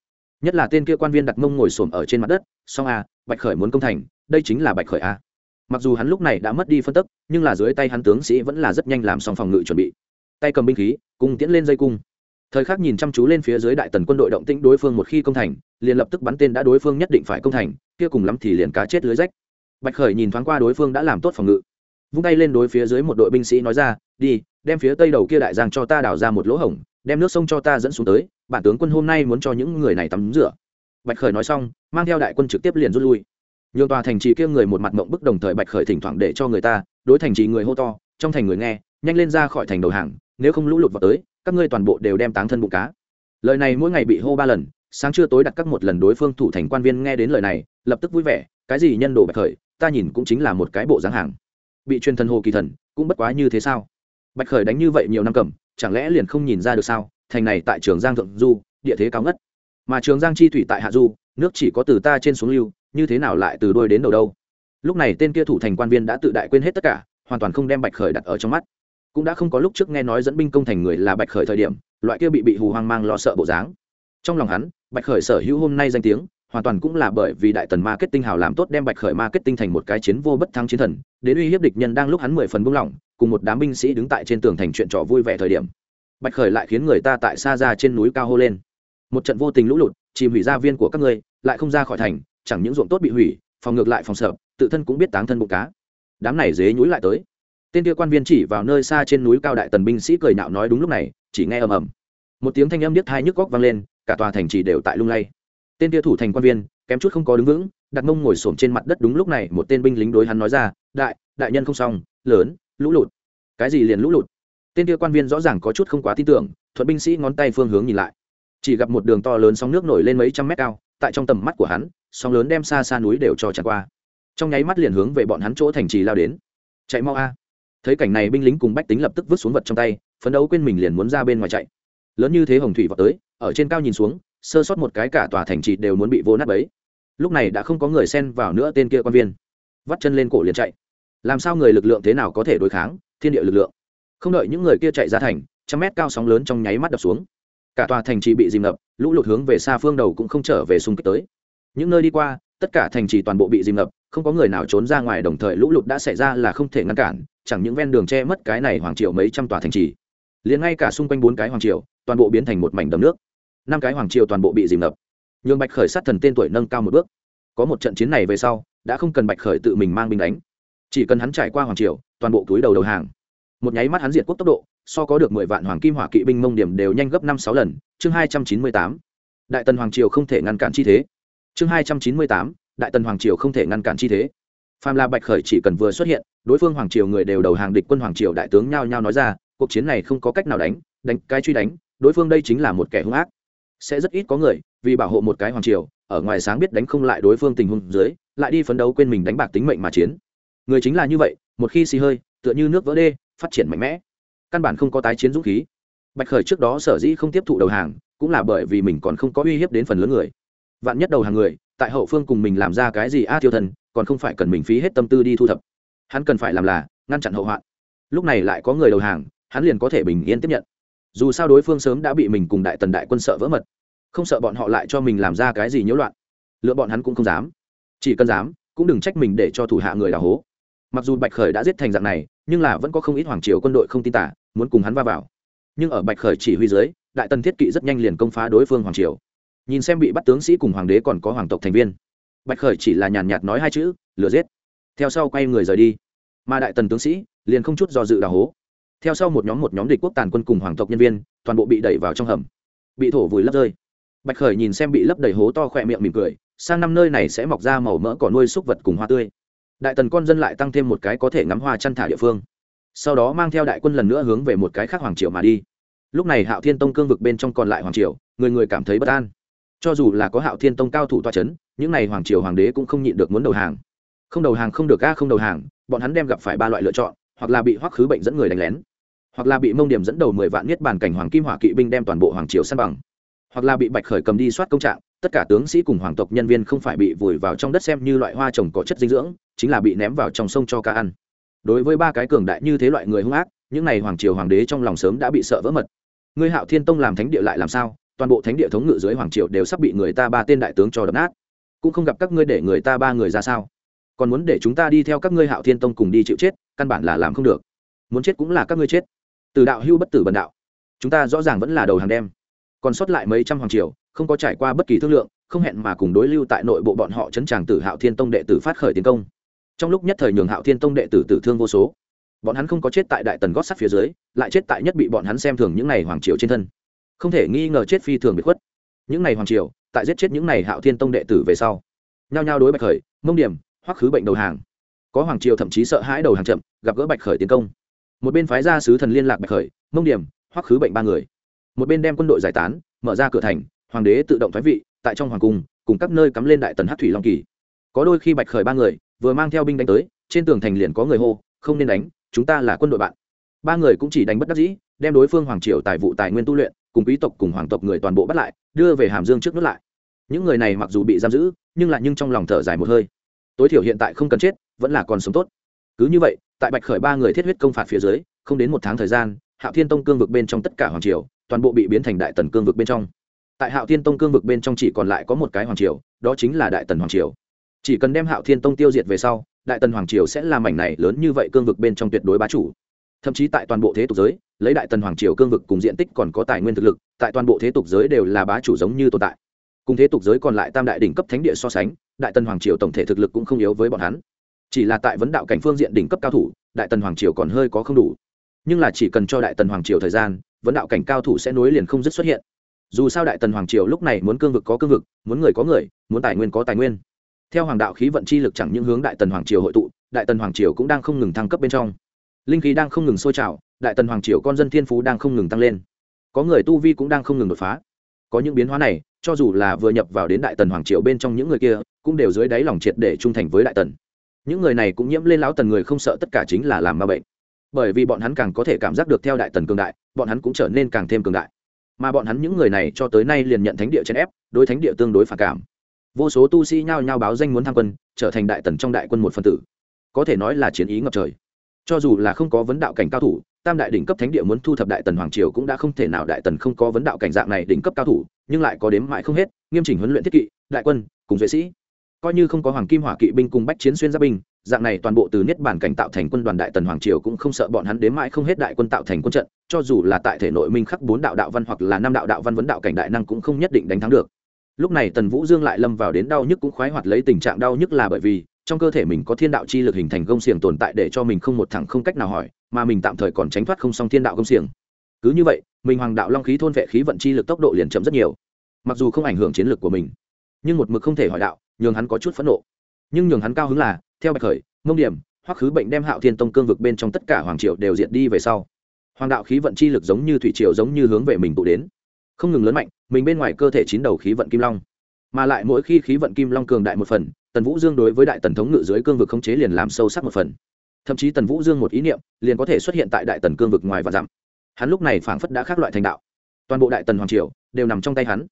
Nhất là tên kia quan viên đặt mông ngồi xổm ở trên mặt đất song a à, bạch khởi muốn công thành, đây chính là bạch khởi a mặc dù hắn lúc này đã mất đi phân tức, nhưng là dưới tay hắn tướng sĩ vẫn là rất nhanh làm xong phòng ngự chuẩn bị. Tay cầm binh khí, cùng tiễn lên dây cung. Thời khắc nhìn chăm chú lên phía dưới đại tần quân đội động tĩnh đối phương một khi công thành, liền lập tức bắn tên đã đối phương nhất định phải công thành, kia cùng lắm thì liền cá chết lưới rách. Bạch khởi nhìn thoáng qua đối phương đã làm tốt phòng ngự. Vung tay lên đối phía dưới một đội binh sĩ nói ra, đi đem phía tây đầu kia đại giang cho ta đào ra một lỗ hổng, đem nước sông cho ta dẫn xuống tới, bản tướng quân hôm nay muốn cho những người này tắm rửa. Bạch khởi nói xong, mang theo đại quân trực tiếp liền rút lui. Nhường tòa thành trì kia người một mặt mộng bức đồng thời bạch khởi thỉnh thoảng để cho người ta đối thành trì người hô to, trong thành người nghe, nhanh lên ra khỏi thành đầu hàng, nếu không lũ lụt vào tới, các ngươi toàn bộ đều đem táng thân bụng cá. Lời này mỗi ngày bị hô ba lần, sáng trưa tối đặt các một lần đối phương thủ thành quan viên nghe đến lời này, lập tức vui vẻ, cái gì nhân đồ bạch khởi, ta nhìn cũng chính là một cái bộ dáng hàng. Bị truyền thần hồ kỳ thần, cũng bất quá như thế sao? Bạch khởi đánh như vậy nhiều năm cầm, chẳng lẽ liền không nhìn ra được sao? Thành này tại trường giang thượng du, địa thế cao ngất. Mà trường giang chi thủy tại hạ du, nước chỉ có từ ta trên xuống lưu, như thế nào lại từ đôi đến đầu đâu? Lúc này tên kia thủ thành quan viên đã tự đại quên hết tất cả, hoàn toàn không đem bạch khởi đặt ở trong mắt. Cũng đã không có lúc trước nghe nói dẫn binh công thành người là bạch khởi thời điểm, loại kia bị bị hù hoang mang lo sợ bộ dáng. Trong lòng hắn, bạch khởi sở hữu hôm nay danh tiếng, hoàn toàn cũng là bởi vì đại tần marketing hào làm tốt đem bạch khởi marketing thành một cái chiến vô bất thắng chiến thần, đến uy hiếp địch nhân đang lúc hắn mười phần buông lỏng cùng một đám binh sĩ đứng tại trên tường thành chuyện trò vui vẻ thời điểm. Bạch khởi lại khiến người ta tại xa ra trên núi cao hô lên. Một trận vô tình lũ lụt, chìm hủy gia viên của các ngươi, lại không ra khỏi thành, chẳng những ruộng tốt bị hủy, phòng ngược lại phòng sợ, tự thân cũng biết táng thân bụng cá. Đám này dế nhúi lại tới. Tên kia quan viên chỉ vào nơi xa trên núi cao đại tần binh sĩ cười nạo nói đúng lúc này, chỉ nghe ầm ầm. Một tiếng thanh âm điếc thai nhức góc vang lên, cả tòa thành chỉ đều tại lung lay. Tên kia thủ thành quan viên, kém chút không có đứng vững, đặt mông ngồi xổm trên mặt đất đúng lúc này, một tên binh lính đối hắn nói ra, đại đại nhân không xong, lớn lũ lụt. Cái gì liền lũ lụt? Tên kia quan viên rõ ràng có chút không quá tin tưởng, thuận binh sĩ ngón tay phương hướng nhìn lại. Chỉ gặp một đường to lớn sóng nước nổi lên mấy trăm mét cao, tại trong tầm mắt của hắn, sóng lớn đem xa xa núi đều cho tràn qua. Trong nháy mắt liền hướng về bọn hắn chỗ thành trì lao đến. Chạy mau a. Thấy cảnh này binh lính cùng bách tính lập tức vứt xuống vật trong tay, phấn đấu quên mình liền muốn ra bên ngoài chạy. Lớn như thế hồng thủy vào tới, ở trên cao nhìn xuống, sơ sót một cái cả tòa thành trì đều muốn bị vô nát bấy. Lúc này đã không có người xen vào nữa tên kia quan viên. Vắt chân lên cổ liền chạy làm sao người lực lượng thế nào có thể đối kháng? Thiên địa lực lượng. Không đợi những người kia chạy ra thành, trăm mét cao sóng lớn trong nháy mắt đập xuống. Cả tòa thành trì bị dìm ngập, lũ lụt hướng về xa phương đầu cũng không trở về xung kích tới. Những nơi đi qua, tất cả thành trì toàn bộ bị dìm ngập, không có người nào trốn ra ngoài, đồng thời lũ lụt đã xảy ra là không thể ngăn cản, chẳng những ven đường che mất cái này hoàng triều mấy trăm tòa thành trì, liền ngay cả xung quanh bốn cái hoàng triều, toàn bộ biến thành một mảnh đầm nước. Năm cái hoàng triều toàn bộ bị dìm ngập. Nhường bạch khởi sát thần tên tuổi nâng cao một bước. Có một trận chiến này về sau, đã không cần bạch khởi tự mình mang binh đánh chỉ cần hắn trải qua hoàng triều, toàn bộ túi đầu đầu hàng. Một nháy mắt hắn diệt quốc tốc độ, so có được mười vạn hoàng kim hỏa kỵ binh mông điểm đều nhanh gấp năm sáu lần, chương hai trăm chín mươi tám. Đại tần hoàng triều không thể ngăn cản chi thế. Chương hai trăm chín mươi tám, đại tần hoàng triều không thể ngăn cản chi thế. Phàm la bạch khởi chỉ cần vừa xuất hiện, đối phương hoàng triều người đều đầu hàng địch quân hoàng triều đại tướng nhao nhao nói ra, cuộc chiến này không có cách nào đánh đánh cái truy đánh, đối phương đây chính là một kẻ hung ác. Sẽ rất ít có người, vì bảo hộ một cái hoàng triều, ở ngoài sáng biết đánh không lại đối phương tình huống dưới, lại đi phấn đấu quên mình đánh bạc tính mệnh mà chiến người chính là như vậy một khi xì hơi tựa như nước vỡ đê phát triển mạnh mẽ. Căn bản không có tái chiến dũng khí. Bạch khởi trước đó sở dĩ không tiếp thụ đầu hàng cũng là bởi vì mình còn không có uy hiếp đến phần lớn người. Vạn nhất đầu hàng người tại hậu phương cùng mình làm ra cái gì a à, tiêu thần còn không phải cần mình phí hết tâm tư đi thu thập. Hắn cần phải làm là ngăn chặn hậu hoạn. Lúc này lại có người đầu hàng hắn liền có thể bình yên tiếp nhận. Dù sao đối phương sớm đã bị mình cùng đại tần đại quân sợ vỡ mật không sợ bọn họ lại cho mình làm ra cái gì nhiễu loạn. Lựa bọn hắn cũng không dám. Chỉ cần dám cũng đừng trách mình để cho thủ hạ người đào hố mặc dù bạch khởi đã giết thành dạng này, nhưng là vẫn có không ít hoàng triều quân đội không tin tả, muốn cùng hắn va vào. Nhưng ở bạch khởi chỉ huy dưới, đại tần thiết kỵ rất nhanh liền công phá đối phương hoàng triều. Nhìn xem bị bắt tướng sĩ cùng hoàng đế còn có hoàng tộc thành viên, bạch khởi chỉ là nhàn nhạt nói hai chữ, lừa giết. Theo sau quay người rời đi. Mà đại tần tướng sĩ liền không chút do dự đào hố. Theo sau một nhóm một nhóm địch quốc tàn quân cùng hoàng tộc nhân viên, toàn bộ bị đẩy vào trong hầm. Bị thổ vùi lấp rơi. Bạch khởi nhìn xem bị lấp đầy hố to khỏe miệng mỉm cười, sang năm nơi này sẽ mọc ra màu mỡ cỏ nuôi súc vật cùng hoa tươi đại tần con dân lại tăng thêm một cái có thể ngắm hoa chăn thả địa phương sau đó mang theo đại quân lần nữa hướng về một cái khác hoàng triều mà đi lúc này hạo thiên tông cương vực bên trong còn lại hoàng triều người người cảm thấy bất an cho dù là có hạo thiên tông cao thủ toa c h ấ n những n à y hoàng triều hoàng đế cũng không nhịn được muốn đầu hàng không đầu hàng không được ga không đầu hàng bọn hắn đem gặp phải ba loại lựa chọn hoặc là bị hoắc khứ bệnh dẫn người đánh lén hoặc là bị mông điểm dẫn đầu mười vạn niết bàn cảnh hoàng kim hỏa kỵ binh đem toàn bộ hoàng triều săn bằng hoặc là bị bạch khởi cầm đi soát công trạng tất cả tướng sĩ cùng hoàng tộc nhân viên không phải bị vùi vào trong đất xem như loại hoa trồng có chất dinh dưỡng, chính là bị ném vào trong sông cho cá ăn. Đối với ba cái cường đại như thế loại người hung ác, những n à y hoàng triều hoàng đế trong lòng sớm đã bị sợ vỡ mật. Ngươi hạo thiên tông làm thánh địa lại làm sao? Toàn bộ thánh địa thống ngự dưới hoàng triều đều sắp bị người ta ba tên đại tướng cho đập nát. Cũng không gặp các ngươi để người ta ba người ra sao? Còn muốn để chúng ta đi theo các ngươi hạo thiên tông cùng đi chịu chết, căn bản là làm không được. Muốn chết cũng là các ngươi chết. Từ đạo hưu bất tử bần đạo. Chúng ta rõ ràng vẫn là đầu hàng đem còn sót lại mấy trăm hoàng triều, không có trải qua bất kỳ thương lượng, không hẹn mà cùng đối lưu tại nội bộ bọn họ chấn tràng tử hạo thiên tông đệ tử phát khởi tiến công. Trong lúc nhất thời nhường hạo thiên tông đệ tử tử thương vô số. Bọn hắn không có chết tại đại tần gót sắt phía dưới, lại chết tại nhất bị bọn hắn xem thường những n à y hoàng triều trên thân. Không thể nghi ngờ chết phi thường bị khuất. Những n à y hoàng triều, tại giết chết những n à y hạo thiên tông đệ tử về sau, nhao nhao đối bạch khởi, mông điểm, hoắc khứ bệnh đầu hàng. Có hoàng triều thậm chí sợ hãi đầu hàng chậm, gặp gỡ bạch khởi tiến công. Một bên phái gia sứ thần liên lạc bạch khởi, mông điểm, hoắc khứ bệnh ba người một bên đem quân đội giải tán, mở ra cửa thành, hoàng đế tự động thoái vị, tại trong hoàng cung, cùng các nơi cắm lên đại tần hát thủy long kỳ. Có đôi khi bạch khởi ba người, vừa mang theo binh đánh tới, trên tường thành liền có người hô, không nên đánh, chúng ta là quân đội bạn. Ba người cũng chỉ đánh bất đắc dĩ, đem đối phương hoàng triều tài vụ tài nguyên tu luyện, cùng quý tộc cùng hoàng tộc người toàn bộ bắt lại, đưa về hàm dương trước nước lại. Những người này mặc dù bị giam giữ, nhưng lại nhưng trong lòng thở dài một hơi. Tối thiểu hiện tại không cần chết, vẫn là còn sống tốt. Cứ như vậy, tại bạch khởi ba người thiết huyết công phạt phía dưới, không đến một tháng thời gian, hạo thiên tông cương vực bên trong tất cả hoàng triều toàn bộ bị biến thành đại tần cương vực bên trong. Tại hạo thiên tông cương vực bên trong chỉ còn lại có một cái hoàng triều, đó chính là đại tần hoàng triều. Chỉ cần đem hạo thiên tông tiêu diệt về sau, đại tần hoàng triều sẽ làm mảnh này lớn như vậy cương vực bên trong tuyệt đối bá chủ. Thậm chí tại toàn bộ thế tục giới, lấy đại tần hoàng triều cương vực cùng diện tích còn có tài nguyên thực lực, tại toàn bộ thế tục giới đều là bá chủ giống như tồn tại. Cùng thế tục giới còn lại tam đại đỉnh cấp thánh địa so sánh, đại tần hoàng triều tổng thể thực lực cũng không yếu với bọn hắn. Chỉ là tại vấn đạo cảnh phương diện đỉnh cấp cao thủ, đại tần hoàng triều còn hơi có không đủ nhưng là chỉ cần cho đại tần hoàng triều thời gian, vấn đạo cảnh cao thủ sẽ nối liền không dứt xuất hiện. Dù sao đại tần hoàng triều lúc này muốn cương vực có cương vực, muốn người có người, muốn tài nguyên có tài nguyên. Theo hoàng đạo khí vận chi lực chẳng những hướng đại tần hoàng triều hội tụ, đại tần hoàng triều cũng đang không ngừng thăng cấp bên trong. Linh khí đang không ngừng sôi trào, đại tần hoàng triều con dân thiên phú đang không ngừng tăng lên. Có người tu vi cũng đang không ngừng đột phá. Có những biến hóa này, cho dù là vừa nhập vào đến đại tần hoàng triều bên trong những người kia, cũng đều dưới đáy lòng triệt để trung thành với đại tần. Những người này cũng nhiễm lên lão tần người không sợ tất cả chính là làm ma bệnh bởi vì bọn hắn càng có thể cảm giác được theo đại tần cường đại, bọn hắn cũng trở nên càng thêm cường đại. Mà bọn hắn những người này cho tới nay liền nhận thánh địa chèn ép, đối thánh địa tương đối phản cảm. Vô số tu sĩ nhao nhao báo danh muốn tham quân, trở thành đại tần trong đại quân một phân tử. Có thể nói là chiến ý ngập trời. Cho dù là không có vấn đạo cảnh cao thủ, tam đại đỉnh cấp thánh địa muốn thu thập đại tần hoàng triều cũng đã không thể nào đại tần không có vấn đạo cảnh dạng này đỉnh cấp cao thủ, nhưng lại có đếm mãi không hết, nghiêm chỉnh huấn luyện thiết kỵ, đại quân, cùng duệ sĩ coi như không có hoàng kim hỏa kỵ binh cùng bách chiến xuyên giáp binh, dạng này toàn bộ từ niết bản cảnh tạo thành quân đoàn đại tần hoàng triều cũng không sợ bọn hắn đến mãi không hết đại quân tạo thành quân trận, cho dù là tại thể nội minh khắc bốn đạo đạo văn hoặc là năm đạo đạo văn vấn đạo cảnh đại năng cũng không nhất định đánh thắng được. Lúc này tần vũ dương lại lâm vào đến đau nhức cũng khoái hoạt lấy tình trạng đau nhức là bởi vì, trong cơ thể mình có thiên đạo chi lực hình thành công xiềng tồn tại để cho mình không một thẳng không cách nào hỏi, mà mình tạm thời còn tránh thoát không xong thiên đạo công xiềng. Cứ như vậy, mình hoàng đạo long khí thôn vệ khí vận chi lực tốc độ liền chậm rất nhiều, mặc dù không ảnh hưởng chiến lược của mình, nhưng một mực không thể hỏi đạo nhường hắn có chút phẫn nộ. Nhưng nhường hắn cao hứng là, theo bạch khởi, mông điểm hoặc khứ bệnh đem hạo thiên tông cương vực bên trong tất cả hoàng triều đều diệt đi về sau. Hoàng đạo khí vận chi lực giống như thủy triều giống như hướng về mình tụ đến. Không ngừng lớn mạnh, mình bên ngoài cơ thể chín đầu khí vận kim long. Mà lại mỗi khi khí vận kim long cường đại một phần, tần vũ dương đối với đại tần thống ngự dưới cương vực khống chế liền làm sâu sắc một phần. Thậm chí tần vũ dương một ý niệm, liền có thể xuất hiện tại đại tần cương vực ngoài và dặm. Hắn lúc này phảng phất đã khác loại thành đạo. Toàn bộ đại tần hoàng triều đều nằm trong tay hắn.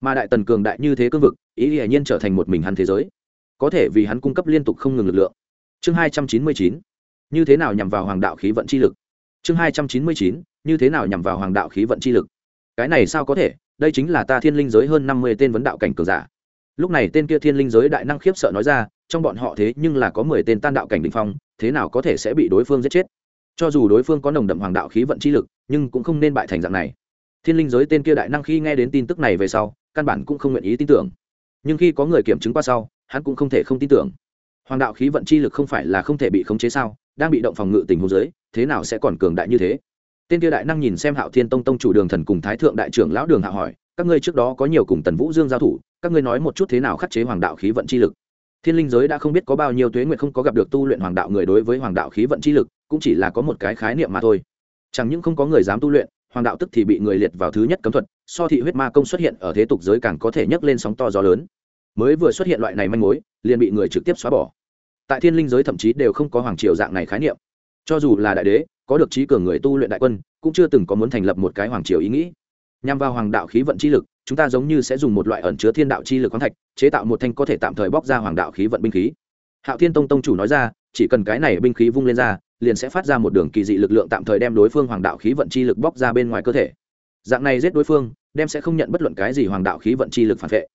Mà đại tần cường đại như thế cương vực ý hiển nhiên trở thành một mình hắn thế giới. Có thể vì hắn cung cấp liên tục không ngừng lực lượng. Chương hai trăm chín mươi chín, như thế nào nhằm vào hoàng đạo khí vận chi lực? Chương hai trăm chín mươi chín, như thế nào nhằm vào hoàng đạo khí vận chi lực? Cái này sao có thể? Đây chính là ta thiên linh giới hơn năm mươi tên vấn đạo cảnh cường giả. Lúc này tên kia thiên linh giới đại năng khiếp sợ nói ra, trong bọn họ thế nhưng là có mười tên tan đạo cảnh định phong, thế nào có thể sẽ bị đối phương giết chết? Cho dù đối phương có nồng đậm hoàng đạo khí vận chi lực, nhưng cũng không nên bại thành dạng này. Thiên linh giới tên kia đại năng khi nghe đến tin tức này về sau, căn bản cũng không nguyện ý tin tưởng nhưng khi có người kiểm chứng qua sau, hắn cũng không thể không tin tưởng. Hoàng đạo khí vận chi lực không phải là không thể bị khống chế sao? Đang bị động phòng ngự tình huống giới thế nào sẽ còn cường đại như thế? Tên kia đại năng nhìn xem hạo thiên tông tông chủ đường thần cùng thái thượng đại trưởng lão đường hạ hỏi, các ngươi trước đó có nhiều cùng tần vũ dương giao thủ, các ngươi nói một chút thế nào khắc chế hoàng đạo khí vận chi lực? Thiên linh giới đã không biết có bao nhiêu tuế nguyện không có gặp được tu luyện hoàng đạo người đối với hoàng đạo khí vận chi lực, cũng chỉ là có một cái khái niệm mà thôi. Chẳng những không có người dám tu luyện hoàng đạo tức thì bị người liệt vào thứ nhất cấm thuật, so thị huyết ma công xuất hiện ở thế tục giới càng có thể nhấc lên sóng to gió lớn. Mới vừa xuất hiện loại này manh mối, liền bị người trực tiếp xóa bỏ. Tại thiên linh giới thậm chí đều không có hoàng triều dạng này khái niệm. Cho dù là đại đế, có được trí cường người tu luyện đại quân, cũng chưa từng có muốn thành lập một cái hoàng triều ý nghĩ. Nhằm vào hoàng đạo khí vận chi lực, chúng ta giống như sẽ dùng một loại ẩn chứa thiên đạo chi lực khoáng thạch, chế tạo một thanh có thể tạm thời bóc ra hoàng đạo khí vận binh khí. Hạo thiên tông tông chủ nói ra, chỉ cần cái này binh khí vung lên ra liền sẽ phát ra một đường kỳ dị lực lượng tạm thời đem đối phương hoàng đạo khí vận chi lực bóc ra bên ngoài cơ thể. Dạng này giết đối phương, đem sẽ không nhận bất luận cái gì hoàng đạo khí vận chi lực phản vệ.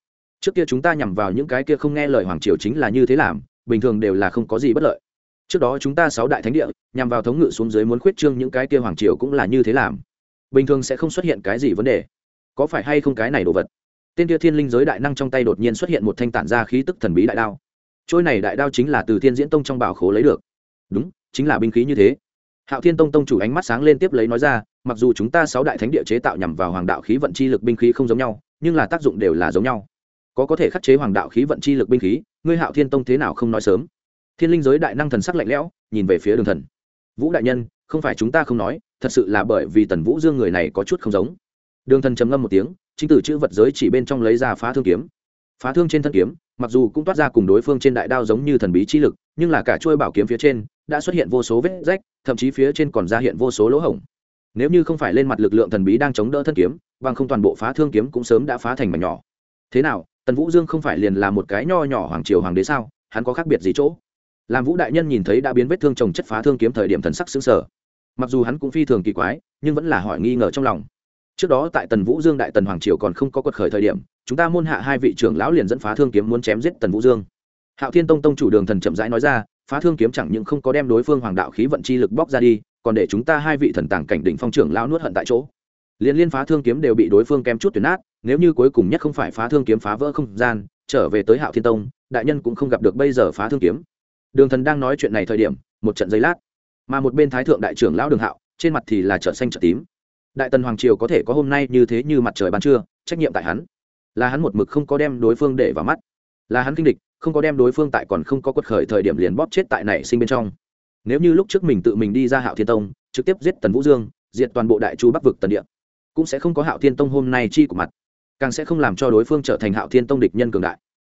Trước kia chúng ta nhằm vào những cái kia không nghe lời hoàng triều chính là như thế làm, bình thường đều là không có gì bất lợi. Trước đó chúng ta sáu đại thánh địa, nhằm vào thống ngự xuống dưới muốn khuyết trương những cái kia hoàng triều cũng là như thế làm. Bình thường sẽ không xuất hiện cái gì vấn đề. Có phải hay không cái này đồ vật? Tên kia thiên linh giới đại năng trong tay đột nhiên xuất hiện một thanh tản ra khí tức thần bí đại đao. Trôi này đại đao chính là từ thiên diễn tông trong bảo khố lấy được. Đúng chính là binh khí như thế. Hạo thiên tông tông chủ ánh mắt sáng lên tiếp lấy nói ra, mặc dù chúng ta sáu đại thánh địa chế tạo nhằm vào hoàng đạo khí vận chi lực binh khí không giống nhau, nhưng là tác dụng đều là giống nhau. Có có thể khắc chế hoàng đạo khí vận chi lực binh khí, ngươi hạo thiên tông thế nào không nói sớm? Thiên linh giới đại năng thần sắc lạnh lẽo, nhìn về phía đường thần. Vũ đại nhân, không phải chúng ta không nói, thật sự là bởi vì tần vũ dương người này có chút không giống. Đường thần trầm ngâm một tiếng, chính từ chữ vật giới chỉ bên trong lấy ra phá thương kiếm. Phá thương trên thân kiếm, mặc dù cũng toát ra cùng đối phương trên đại đao giống như thần bí chi lực, nhưng là cả chuôi bảo kiếm phía trên đã xuất hiện vô số vết rách, thậm chí phía trên còn ra hiện vô số lỗ hổng. Nếu như không phải lên mặt lực lượng thần bí đang chống đỡ thân kiếm, bằng không toàn bộ phá thương kiếm cũng sớm đã phá thành mảnh nhỏ. Thế nào, tần vũ dương không phải liền là một cái nho nhỏ hoàng triều hoàng đế sao? Hắn có khác biệt gì chỗ? Làm vũ đại nhân nhìn thấy đã biến vết thương trồng chất phá thương kiếm thời điểm thần sắc xứng sở mặc dù hắn cũng phi thường kỳ quái, nhưng vẫn là hỏi nghi ngờ trong lòng. Trước đó tại tần vũ dương đại tần hoàng triều còn không có quật khởi thời điểm, chúng ta môn hạ hai vị trưởng lão liền dẫn phá thương kiếm muốn chém giết tần vũ dương. Hạo thiên tông tông chủ đường thần chậm rãi nói ra phá thương kiếm chẳng những không có đem đối phương hoàng đạo khí vận chi lực bóc ra đi, còn để chúng ta hai vị thần tàng cảnh đỉnh phong trưởng lão nuốt hận tại chỗ. Liên liên phá thương kiếm đều bị đối phương kém chút tuyệt nát, nếu như cuối cùng nhất không phải phá thương kiếm phá vỡ không gian, trở về tới hạo thiên tông, đại nhân cũng không gặp được bây giờ phá thương kiếm. Đường thần đang nói chuyện này thời điểm, một trận giây lát, mà một bên thái thượng đại trưởng lão đường hạo, trên mặt thì là trợ xanh trợ tím. Đại tần hoàng triều có thể có hôm nay như thế như mặt trời ban trưa, trách nhiệm tại hắn. Là hắn một mực không có đem đối phương để vào mắt. Là hắn kinh địch không có đem đối phương tại còn không có quật khởi thời điểm liền bóp chết tại nảy sinh bên trong. Nếu như lúc trước mình tự mình đi ra hạo thiên tông, trực tiếp giết tần vũ dương, diệt toàn bộ đại chu bắc vực tần địa, cũng sẽ không có hạo thiên tông hôm nay chi của mặt, càng sẽ không làm cho đối phương trở thành hạo thiên tông địch nhân cường đại.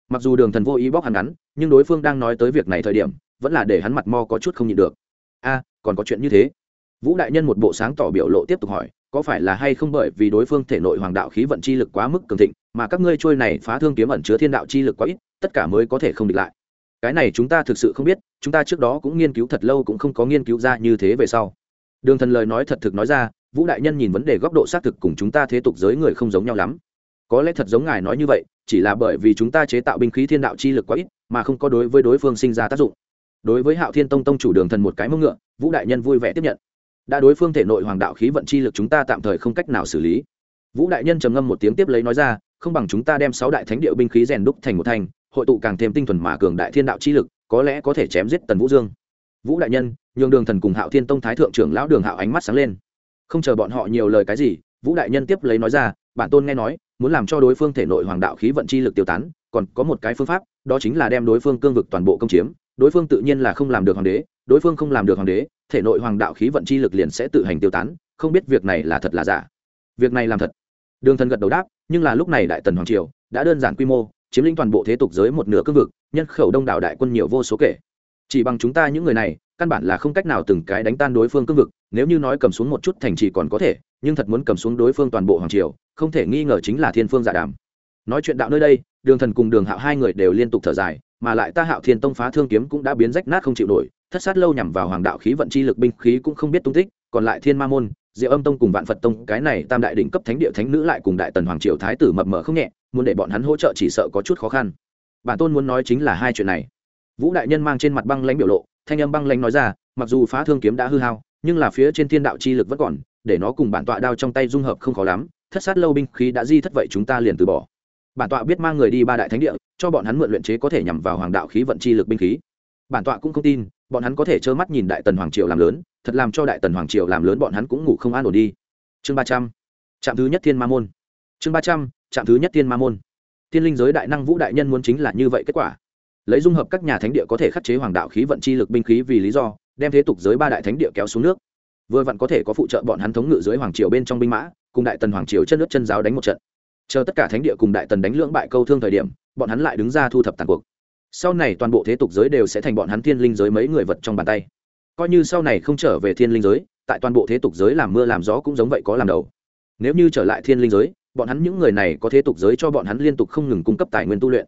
Mặc dù đường thần vô ý bóc hắn ngắn, nhưng đối phương đang nói tới việc này thời điểm, vẫn là để hắn mặt mo có chút không nhịn được. A, còn có chuyện như thế? Vũ đại nhân một bộ sáng tỏ biểu lộ tiếp tục hỏi, có phải là hay không bởi vì đối phương thể nội hoàng đạo khí vận chi lực quá mức cường thịnh mà các ngươi trôi này phá thương kiếm ẩn chứa thiên đạo chi lực quá ít, tất cả mới có thể không địch lại. Cái này chúng ta thực sự không biết, chúng ta trước đó cũng nghiên cứu thật lâu cũng không có nghiên cứu ra như thế về sau. Đường thần lời nói thật thực nói ra, vũ đại nhân nhìn vấn đề góc độ xác thực cùng chúng ta thế tục giới người không giống nhau lắm. Có lẽ thật giống ngài nói như vậy, chỉ là bởi vì chúng ta chế tạo binh khí thiên đạo chi lực quá ít, mà không có đối với đối phương sinh ra tác dụng. Đối với hạo thiên tông tông chủ đường thần một cái mông ngựa, vũ đại nhân vui vẻ tiếp nhận. Đã đối phương thể nội hoàng đạo khí vận chi lực chúng ta tạm thời không cách nào xử lý. Vũ đại nhân trầm ngâm một tiếng tiếp lấy nói ra không bằng chúng ta đem sáu đại thánh địa binh khí rèn đúc thành một thành hội tụ càng thêm tinh thuần mà cường đại thiên đạo chi lực, có lẽ có thể chém giết tần vũ dương. Vũ đại nhân, nhường đường thần cùng hạo thiên tông thái thượng trưởng lão đường hạo ánh mắt sáng lên. Không chờ bọn họ nhiều lời cái gì, vũ đại nhân tiếp lấy nói ra, bản tôn nghe nói, muốn làm cho đối phương thể nội hoàng đạo khí vận chi lực tiêu tán, còn có một cái phương pháp, đó chính là đem đối phương cương vực toàn bộ công chiếm. Đối phương tự nhiên là không làm được hoàng đế, đối phương không làm được hoàng đế, thể nội hoàng đạo khí vận chi lực liền sẽ tự hành tiêu tán, không biết việc này là thật là giả. Việc này làm thật. Đường thần gật đầu đáp nhưng là lúc này đại tần hoàng triều đã đơn giản quy mô, chiếm lĩnh toàn bộ thế tục giới một nửa cương vực, nhân khẩu đông đảo đại quân nhiều vô số kể. Chỉ bằng chúng ta những người này, căn bản là không cách nào từng cái đánh tan đối phương cương vực, nếu như nói cầm xuống một chút thành trì còn có thể, nhưng thật muốn cầm xuống đối phương toàn bộ hoàng triều, không thể nghi ngờ chính là thiên phương giả đàm. Nói chuyện đạo nơi đây, đường thần cùng đường hạo hai người đều liên tục thở dài, mà lại ta hạo thiên tông phá thương kiếm cũng đã biến rách nát không chịu nổi, thất sát lâu nhằm vào hoàng đạo khí vận chi lực binh khí cũng không biết tung tích, còn lại thiên ma môn diệu âm tông cùng vạn phật tông, cái này tam đại đỉnh cấp thánh địa thánh nữ lại cùng đại tần hoàng triều thái tử mập mờ không nhẹ, muốn để bọn hắn hỗ trợ chỉ sợ có chút khó khăn. Bản tôn muốn nói chính là hai chuyện này. Vũ đại nhân mang trên mặt băng lãnh biểu lộ, thanh âm băng lãnh nói ra, mặc dù phá thương kiếm đã hư hao, nhưng là phía trên thiên đạo chi lực vẫn còn, để nó cùng bản tọa đao trong tay dung hợp không khó lắm, thất sát lâu binh khí đã di thất vậy chúng ta liền từ bỏ. Bản tọa biết mang người đi ba đại thánh địa, cho bọn hắn mượn luyện chế có thể nhằm vào hoàng đạo khí vận chi lực binh khí. Bản tọa cũng không tin bọn hắn có thể trơ mắt nhìn đại tần hoàng triều làm lớn, thật làm cho đại tần hoàng triều làm lớn bọn hắn cũng ngủ không an ổn đi. Chương ba trăm. Trạm thứ nhất thiên ma môn. Chương ba trăm, trạm thứ nhất thiên ma môn. Thiên linh giới đại năng vũ đại nhân muốn chính là như vậy kết quả. Lấy dung hợp các nhà thánh địa có thể khắc chế hoàng đạo khí vận chi lực binh khí vì lý do, đem thế tục giới ba đại thánh địa kéo xuống nước. Vừa vặn có thể có phụ trợ bọn hắn thống ngự dưới hoàng triều bên trong binh mã, cùng đại tần hoàng triều chân nước chân giáo đánh một trận. Chờ tất cả thánh địa cùng đại tần đánh lưỡng bại câu thương thời điểm, bọn hắn lại đứng ra thu thập tàn cuộc sau này toàn bộ thế tục giới đều sẽ thành bọn hắn thiên linh giới mấy người vật trong bàn tay. Coi như sau này không trở về thiên linh giới, tại toàn bộ thế tục giới làm mưa làm gió cũng giống vậy có làm đầu. Nếu như trở lại thiên linh giới, bọn hắn những người này có thế tục giới cho bọn hắn liên tục không ngừng cung cấp tài nguyên tu luyện.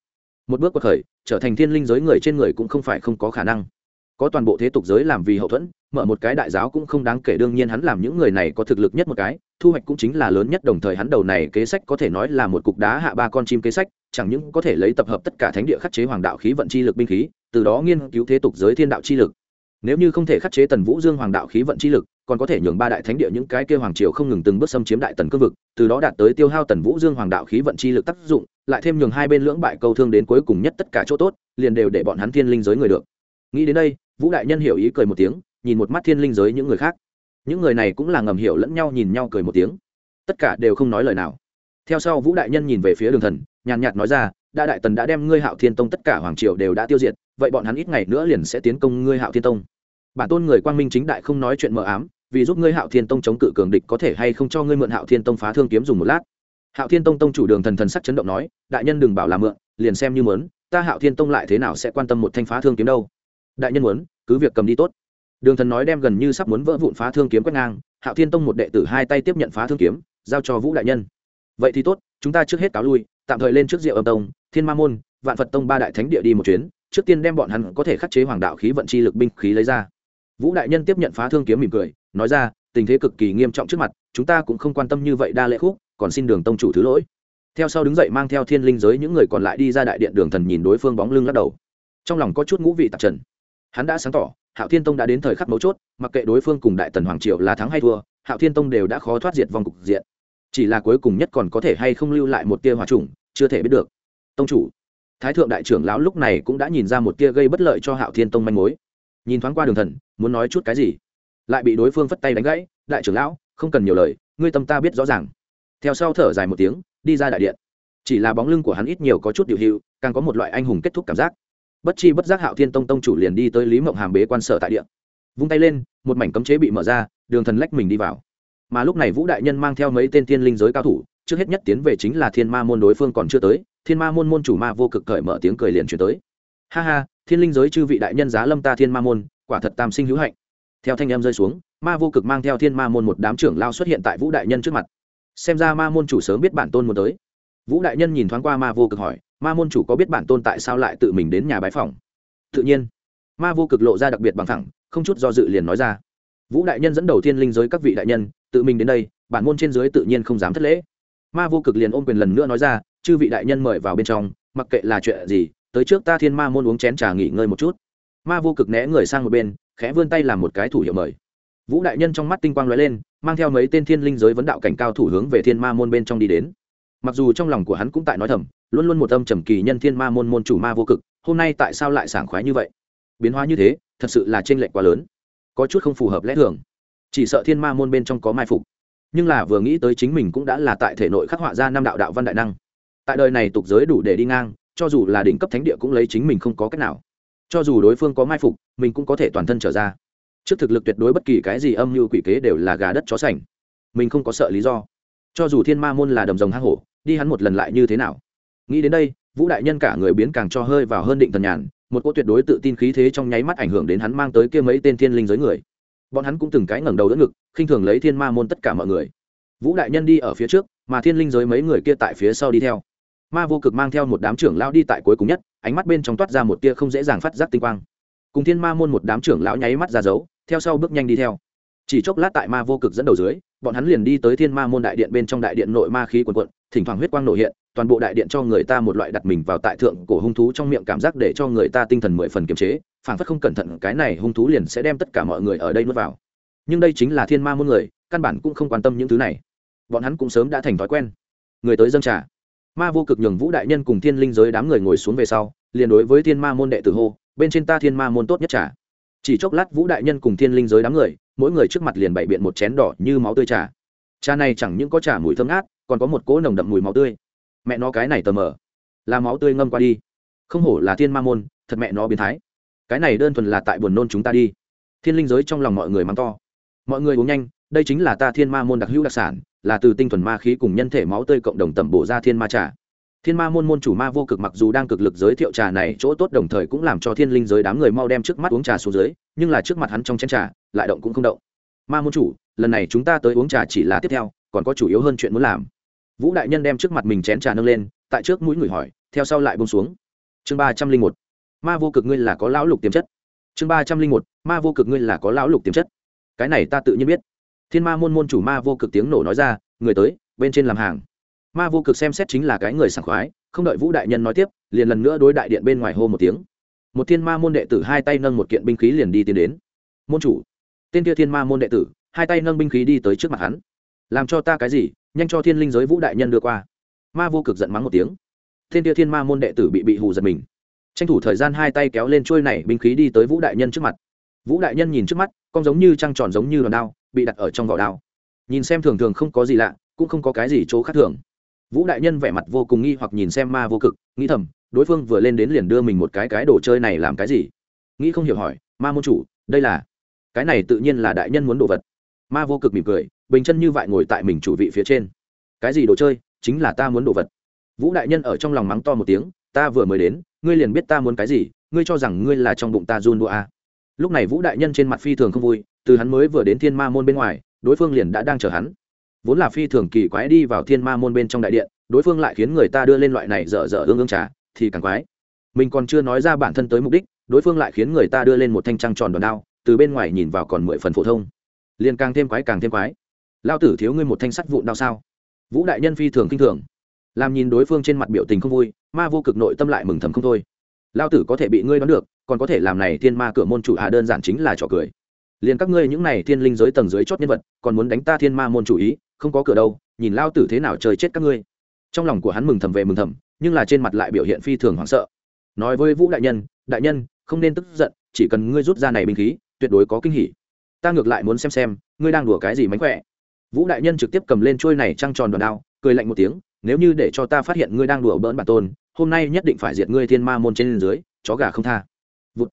Một bước qua khởi trở thành thiên linh giới người trên người cũng không phải không có khả năng. Có toàn bộ thế tục giới làm vì hậu thuẫn mở một cái đại giáo cũng không đáng kể, đương nhiên hắn làm những người này có thực lực nhất một cái, thu hoạch cũng chính là lớn nhất, đồng thời hắn đầu này kế sách có thể nói là một cục đá hạ ba con chim kế sách, chẳng những có thể lấy tập hợp tất cả thánh địa khắc chế hoàng đạo khí vận chi lực binh khí, từ đó nghiên cứu thế tục giới thiên đạo chi lực. Nếu như không thể khắc chế tần vũ dương hoàng đạo khí vận chi lực, còn có thể nhường ba đại thánh địa những cái kêu hoàng triều không ngừng từng bước xâm chiếm đại tần cương vực, từ đó đạt tới tiêu hao tần vũ dương hoàng đạo khí vận chi lực tác dụng, lại thêm nhường hai bên lưỡng bại câu thương đến cuối cùng nhất tất cả chỗ tốt, liền đều để bọn hắn thiên linh giới người được. Nghĩ đến đây, vũ đại nhân hiểu ý cười một tiếng nhìn một mắt thiên linh giới những người khác. Những người này cũng là ngầm hiểu lẫn nhau nhìn nhau cười một tiếng. Tất cả đều không nói lời nào. Theo sau vũ đại nhân nhìn về phía đường thần, nhàn nhạt nói ra đa đại tần đã đem ngươi hạo thiên tông tất cả hoàng triều đều đã tiêu diệt, vậy bọn hắn ít ngày nữa liền sẽ tiến công ngươi hạo thiên tông. Bản tôn người quang minh chính đại không nói chuyện mờ ám, vì giúp ngươi hạo thiên tông chống cự cường địch có thể hay không cho ngươi mượn hạo thiên tông phá thương kiếm dùng một lát. Hạo thiên tông tông chủ đường thần thần sắc chấn động nói, đại nhân đừng bảo là mượn, liền xem như mớn ta hạo thiên tông lại thế nào sẽ quan tâm một thanh phá thương kiếm đâu? Đại nhân muốn, cứ việc cầm đi tốt đường thần nói đem gần như sắp muốn vỡ vụn phá thương kiếm quét ngang, hạo thiên tông một đệ tử hai tay tiếp nhận phá thương kiếm, giao cho vũ đại nhân. Vậy thì tốt, chúng ta trước hết cáo lui, tạm thời lên trước diệu âm tông, thiên ma môn, vạn phật tông ba đại thánh địa đi một chuyến, trước tiên đem bọn hắn có thể khắc chế hoàng đạo khí vận chi lực binh khí lấy ra. Vũ đại nhân tiếp nhận phá thương kiếm mỉm cười, nói ra, tình thế cực kỳ nghiêm trọng trước mặt, chúng ta cũng không quan tâm như vậy đa lễ khúc, còn xin đường tông chủ thứ lỗi. Theo sau đứng dậy mang theo thiên linh giới những người còn lại đi ra đại điện, đường thần nhìn đối phương bóng lưng lắc đầu. Trong lòng có chút ngũ vị tạp trần. Hắn đã sáng tỏ hạo thiên tông đã đến thời khắc mấu chốt, mặc kệ đối phương cùng đại tần hoàng triệu là thắng hay thua, hạo thiên tông đều đã khó thoát diệt vòng cục diện. Chỉ là cuối cùng nhất còn có thể hay không lưu lại một tia hòa trùng chưa thể biết được. Tông chủ, thái thượng đại trưởng lão lúc này cũng đã nhìn ra một tia gây bất lợi cho hạo thiên tông manh mối. Nhìn thoáng qua đường thần, muốn nói chút cái gì? Lại bị đối phương phất tay đánh gãy, đại trưởng lão, không cần nhiều lời, ngươi tâm ta biết rõ ràng. Theo sau thở dài một tiếng, đi ra đại điện. Chỉ là bóng lưng của hắn ít nhiều có chút điều hiệu, càng có một loại anh hùng kết thúc cảm giác bất chi bất giác hạo thiên tông tông chủ liền đi tới lý mộng hàm bế quan sở tại địa. Vung tay lên, một mảnh cấm chế bị mở ra, đường thần lách mình đi vào. Mà lúc này vũ đại nhân mang theo mấy tên thiên linh giới cao thủ, trước hết nhất tiến về chính là thiên ma môn đối phương còn chưa tới, thiên ma môn môn chủ ma vô cực cởi mở tiếng cười liền chuyển tới. Ha ha, thiên linh giới chư vị đại nhân giá lâm ta thiên ma môn, quả thật tam sinh hữu hạnh. Theo thanh em rơi xuống, ma vô cực mang theo thiên ma môn một đám trưởng lao xuất hiện tại vũ đại nhân trước mặt. Xem ra ma môn chủ sớm biết bản tôn muốn tới. Vũ đại nhân nhìn thoáng qua ma vô cực hỏi ma môn chủ có biết bản tôn tại sao lại tự mình đến nhà bái phòng tự nhiên. Ma vô cực lộ ra đặc biệt bằng thẳng không chút do dự liền nói ra. Vũ đại nhân dẫn đầu thiên linh giới các vị đại nhân, tự mình đến đây, bản môn trên dưới tự nhiên không dám thất lễ. Ma vô cực liền ôm quyền lần nữa nói ra, chư vị đại nhân mời vào bên trong, mặc kệ là chuyện gì, tới trước ta thiên ma môn uống chén trà nghỉ ngơi một chút. Ma vô cực né người sang một bên, khẽ vươn tay làm một cái thủ hiệu mời. Vũ đại nhân trong mắt tinh quang lóe lên, mang theo mấy tên thiên linh giới vấn đạo cảnh cao thủ hướng về thiên ma môn bên trong đi đến mặc dù trong lòng của hắn cũng tại nói thầm, luôn luôn một âm trầm kỳ nhân thiên ma môn môn chủ ma vô cực, hôm nay tại sao lại sảng khoái như vậy? Biến hóa như thế, thật sự là t r ê n lệch quá lớn. Có chút không phù hợp lẽ thường. Chỉ sợ thiên ma môn bên trong có mai phục. Nhưng là vừa nghĩ tới chính mình cũng đã là tại thể nội khắc họa ra năm đạo đạo văn đại năng. Tại đời này tục giới đủ để đi ngang, cho dù là đỉnh cấp thánh địa cũng lấy chính mình không có cách nào. Cho dù đối phương có mai phục, mình cũng có thể toàn thân trở ra. Trước thực lực tuyệt đối bất kỳ cái gì âm mưu quỷ kế đều là gà đất chó sành. Mình không có sợ lý do. Cho dù thiên ma môn là đầm rồng hang hổ đi hắn một lần lại như thế nào? Nghĩ đến đây, vũ đại nhân cả người biến càng cho hơi vào hơn định thần nhàn, một cô tuyệt đối tự tin khí thế trong nháy mắt ảnh hưởng đến hắn mang tới kia mấy tên thiên linh giới người. Bọn hắn cũng từng cái ngẩng đầu đỡ ngực, khinh thường lấy thiên ma môn tất cả mọi người. Vũ đại nhân đi ở phía trước, mà thiên linh giới mấy người kia tại phía sau đi theo. Ma vô cực mang theo một đám trưởng lão đi tại cuối cùng nhất, ánh mắt bên trong toát ra một tia không dễ dàng phát giác tinh quang. Cùng thiên ma môn một đám trưởng lão nháy mắt ra dấu, theo sau bước nhanh đi theo. Chỉ chốc lát tại ma vô cực dẫn đầu dưới, bọn hắn liền đi tới thiên ma môn đại điện bên trong đại điện nội ma khí quần quận thỉnh thoảng huyết quang nổ hiện, toàn bộ đại điện cho người ta một loại đặt mình vào tại thượng cổ hung thú trong miệng cảm giác để cho người ta tinh thần mười phần kiềm chế phản phất không cẩn thận, cái này hung thú liền sẽ đem tất cả mọi người ở đây nuốt vào. Nhưng đây chính là thiên ma môn người, căn bản cũng không quan tâm những thứ này. Bọn hắn cũng sớm đã thành thói quen. Người tới dân trà. Ma vô cực nhường vũ đại nhân cùng thiên linh giới đám người ngồi xuống về sau, liền đối với thiên ma môn đệ tử hô, bên trên ta thiên ma môn tốt nhất trà. Chỉ chốc lát vũ đại nhân cùng thiên linh giới đám người, mỗi người trước mặt liền bày biện một chén đỏ như máu tươi trà trà này chẳng những có trà mùi thơm ngát, còn có một cỗ nồng đậm mùi máu tươi. Mẹ nó cái này tờ mờ. Là máu tươi ngâm qua đi. Không hổ là thiên ma môn, thật mẹ nó biến thái. Cái này đơn thuần là tại buồn nôn chúng ta đi. Thiên linh giới trong lòng mọi người mắng to. Mọi người uống nhanh, đây chính là ta thiên ma môn đặc hữu đặc sản, là từ tinh thuần ma khí cùng nhân thể máu tươi cộng đồng tẩm bổ ra thiên ma trà. Thiên ma môn môn chủ ma vô cực mặc dù đang cực lực giới thiệu trà này chỗ tốt đồng thời cũng làm cho thiên linh giới đám người mau đem trước mắt uống trà xuống dưới, nhưng là trước mặt hắn trong chén trà, lại động cũng không động ma môn chủ, lần này chúng ta tới uống trà chỉ là tiếp theo, còn có chủ yếu hơn chuyện muốn làm. Vũ đại nhân đem trước mặt mình chén trà nâng lên, tại trước mũi người hỏi, theo sau lại bông xuống. Chương ba trăm linh một, ma vô cực ngươi là có lão lục tiềm chất. Chương ba trăm linh một, ma vô cực ngươi là có lão lục tiềm chất. Cái này ta tự nhiên biết. Thiên ma môn môn chủ ma vô cực tiếng nổ nói ra, người tới, bên trên làm hàng. Ma vô cực xem xét chính là cái người sảng khoái, không đợi vũ đại nhân nói tiếp, liền lần nữa đối đại điện bên ngoài hô một tiếng. Một thiên ma môn đệ tử hai tay nâng một kiện binh khí liền đi tiến đến. Môn chủ tên kia thiên ma môn đệ tử, hai tay nâng binh khí đi tới trước mặt hắn. Làm cho ta cái gì? Nhanh cho thiên linh giới vũ đại nhân đưa qua. Ma vô cực giận mắng một tiếng. Thiên kia thiên ma môn đệ tử bị bị hù giật mình. Tranh thủ thời gian hai tay kéo lên trôi này binh khí đi tới vũ đại nhân trước mặt. Vũ đại nhân nhìn trước mắt, con giống như trăng tròn giống như đòn đao, bị đặt ở trong vỏ đao. Nhìn xem thường thường không có gì lạ, cũng không có cái gì chỗ khác thường. Vũ đại nhân vẻ mặt vô cùng nghi hoặc nhìn xem ma vô cực, nghĩ thầm, đối phương vừa lên đến liền đưa mình một cái cái đồ chơi này làm cái gì? Nghĩ không hiểu hỏi, ma môn chủ, đây là cái này tự nhiên là đại nhân muốn đồ vật. Ma vô cực mỉm cười, bình chân như vậy ngồi tại mình chủ vị phía trên. Cái gì đồ chơi? Chính là ta muốn đồ vật. Vũ đại nhân ở trong lòng mắng to một tiếng, ta vừa mới đến, ngươi liền biết ta muốn cái gì, ngươi cho rằng ngươi là trong bụng ta run đua à. lúc này vũ đại nhân trên mặt phi thường không vui, từ hắn mới vừa đến thiên ma môn bên ngoài, đối phương liền đã đang chờ hắn. Vốn là phi thường kỳ quái đi vào thiên ma môn bên trong đại điện, đối phương lại khiến người ta đưa lên loại này dở dở ương ương trà, thì càng quái. Mình còn chưa nói ra bản thân tới mục đích, đối phương lại khiến người ta đưa lên một thanh trăng tròn đòn đao từ bên ngoài nhìn vào còn mười phần phổ thông. Liền càng thêm quái càng thêm quái. Lao tử thiếu ngươi một thanh sắt vụn đau sao? Vũ đại nhân phi thường kinh thường. Làm nhìn đối phương trên mặt biểu tình không vui, ma vô cực nội tâm lại mừng thầm không thôi. Lao tử có thể bị ngươi đón được, còn có thể làm này thiên ma cửa môn chủ à đơn giản chính là trò cười. Liền các ngươi những này thiên linh giới tầng dưới chót nhân vật, còn muốn đánh ta thiên ma môn chủ ý, không có cửa đâu, nhìn lao tử thế nào chơi chết các ngươi. Trong lòng của hắn mừng thầm về mừng thầm, nhưng là trên mặt lại biểu hiện phi thường hoảng sợ. Nói với vũ đại nhân đại nhân, không nên tức giận, chỉ cần ngươi rút ra này binh khí tuyệt đối có kinh hỉ. Ta ngược lại muốn xem xem, ngươi đang đùa cái gì mánh khỏe. Vũ đại nhân trực tiếp cầm lên trôi này trăng tròn đòn đao, cười lạnh một tiếng, nếu như để cho ta phát hiện ngươi đang đùa bỡn bản tôn, hôm nay nhất định phải diệt ngươi thiên ma môn trên dưới, chó gà không tha. Vụ.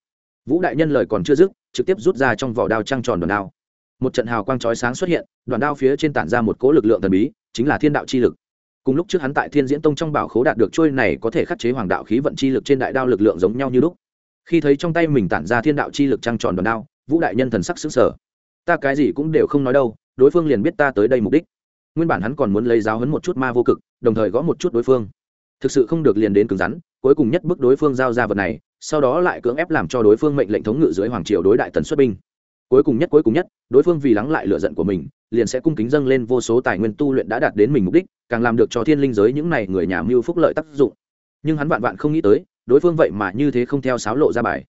vũ đại nhân lời còn chưa dứt, trực tiếp rút ra trong vỏ đao trăng tròn đòn đao. Một trận hào quang chói sáng xuất hiện đoàn đao phía trên tản ra một cỗ lực lượng thần bí, chính là thiên đạo chi lực. Cùng lúc trước hắn tại thiên diễn tông trong bảo khố đạt được trôi này có thể khắc chế hoàng đạo khí vận chi lực trên đại đao lực lượng giống nhau như lúc. Khi thấy trong tay mình tản ra thiên đạo chi lực trăng tròn đoàn đao vũ đại nhân thần sắc xứng sở ta cái gì cũng đều không nói đâu, đối phương liền biết ta tới đây mục đích. Nguyên bản hắn còn muốn lấy giáo hấn một chút ma vô cực, đồng thời gõ một chút đối phương. Thực sự không được liền đến cứng rắn, cuối cùng nhất bức đối phương giao ra vật này, sau đó lại cưỡng ép làm cho đối phương mệnh lệnh thống ngự dưới hoàng triều đối đại tần xuất binh. Cuối cùng nhất, cuối cùng nhất, đối phương vì lắng lại lựa giận của mình, liền sẽ cung kính dâng lên vô số tài nguyên tu luyện đã đạt đến mình mục đích, càng làm được cho thiên linh giới những này người nhà mưu phúc lợi tác dụng. Nhưng hắn vạn vạn không nghĩ tới, đối phương vậy mà như thế không theo sáo lộ ra bài.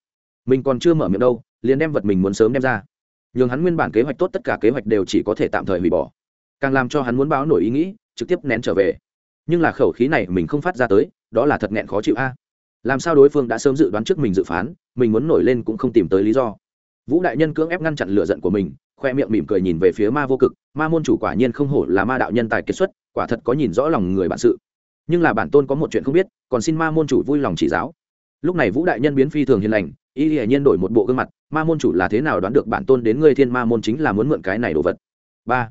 Mình còn chưa mở miệng đâu liền đem vật mình muốn sớm đem ra. Nhường hắn nguyên bản kế hoạch tốt tất cả kế hoạch đều chỉ có thể tạm thời hủy bỏ. Càng làm cho hắn muốn báo nổi ý nghĩ, trực tiếp nén trở về. Nhưng là khẩu khí này mình không phát ra tới, đó là thật nghẹn khó chịu a. Làm sao đối phương đã sớm dự đoán trước mình dự phán, mình muốn nổi lên cũng không tìm tới lý do. Vũ đại nhân cưỡng ép ngăn chặn lửa giận của mình, khoe miệng mỉm cười nhìn về phía ma vô cực. Ma môn chủ quả nhiên không hổ là ma đạo nhân tài kết xuất, quả thật có nhìn rõ lòng người bản sự. Nhưng là bản tôn có một chuyện không biết, còn xin ma môn chủ vui lòng chỉ giáo. Lúc này vũ đại nhân biến phi thường hiền lành, y hiển nhiên đổi một bộ gương mặt ma môn chủ là thế nào đoán được bản tôn đến ngươi thiên ma môn chính là muốn mượn cái này đồ vật? Ba.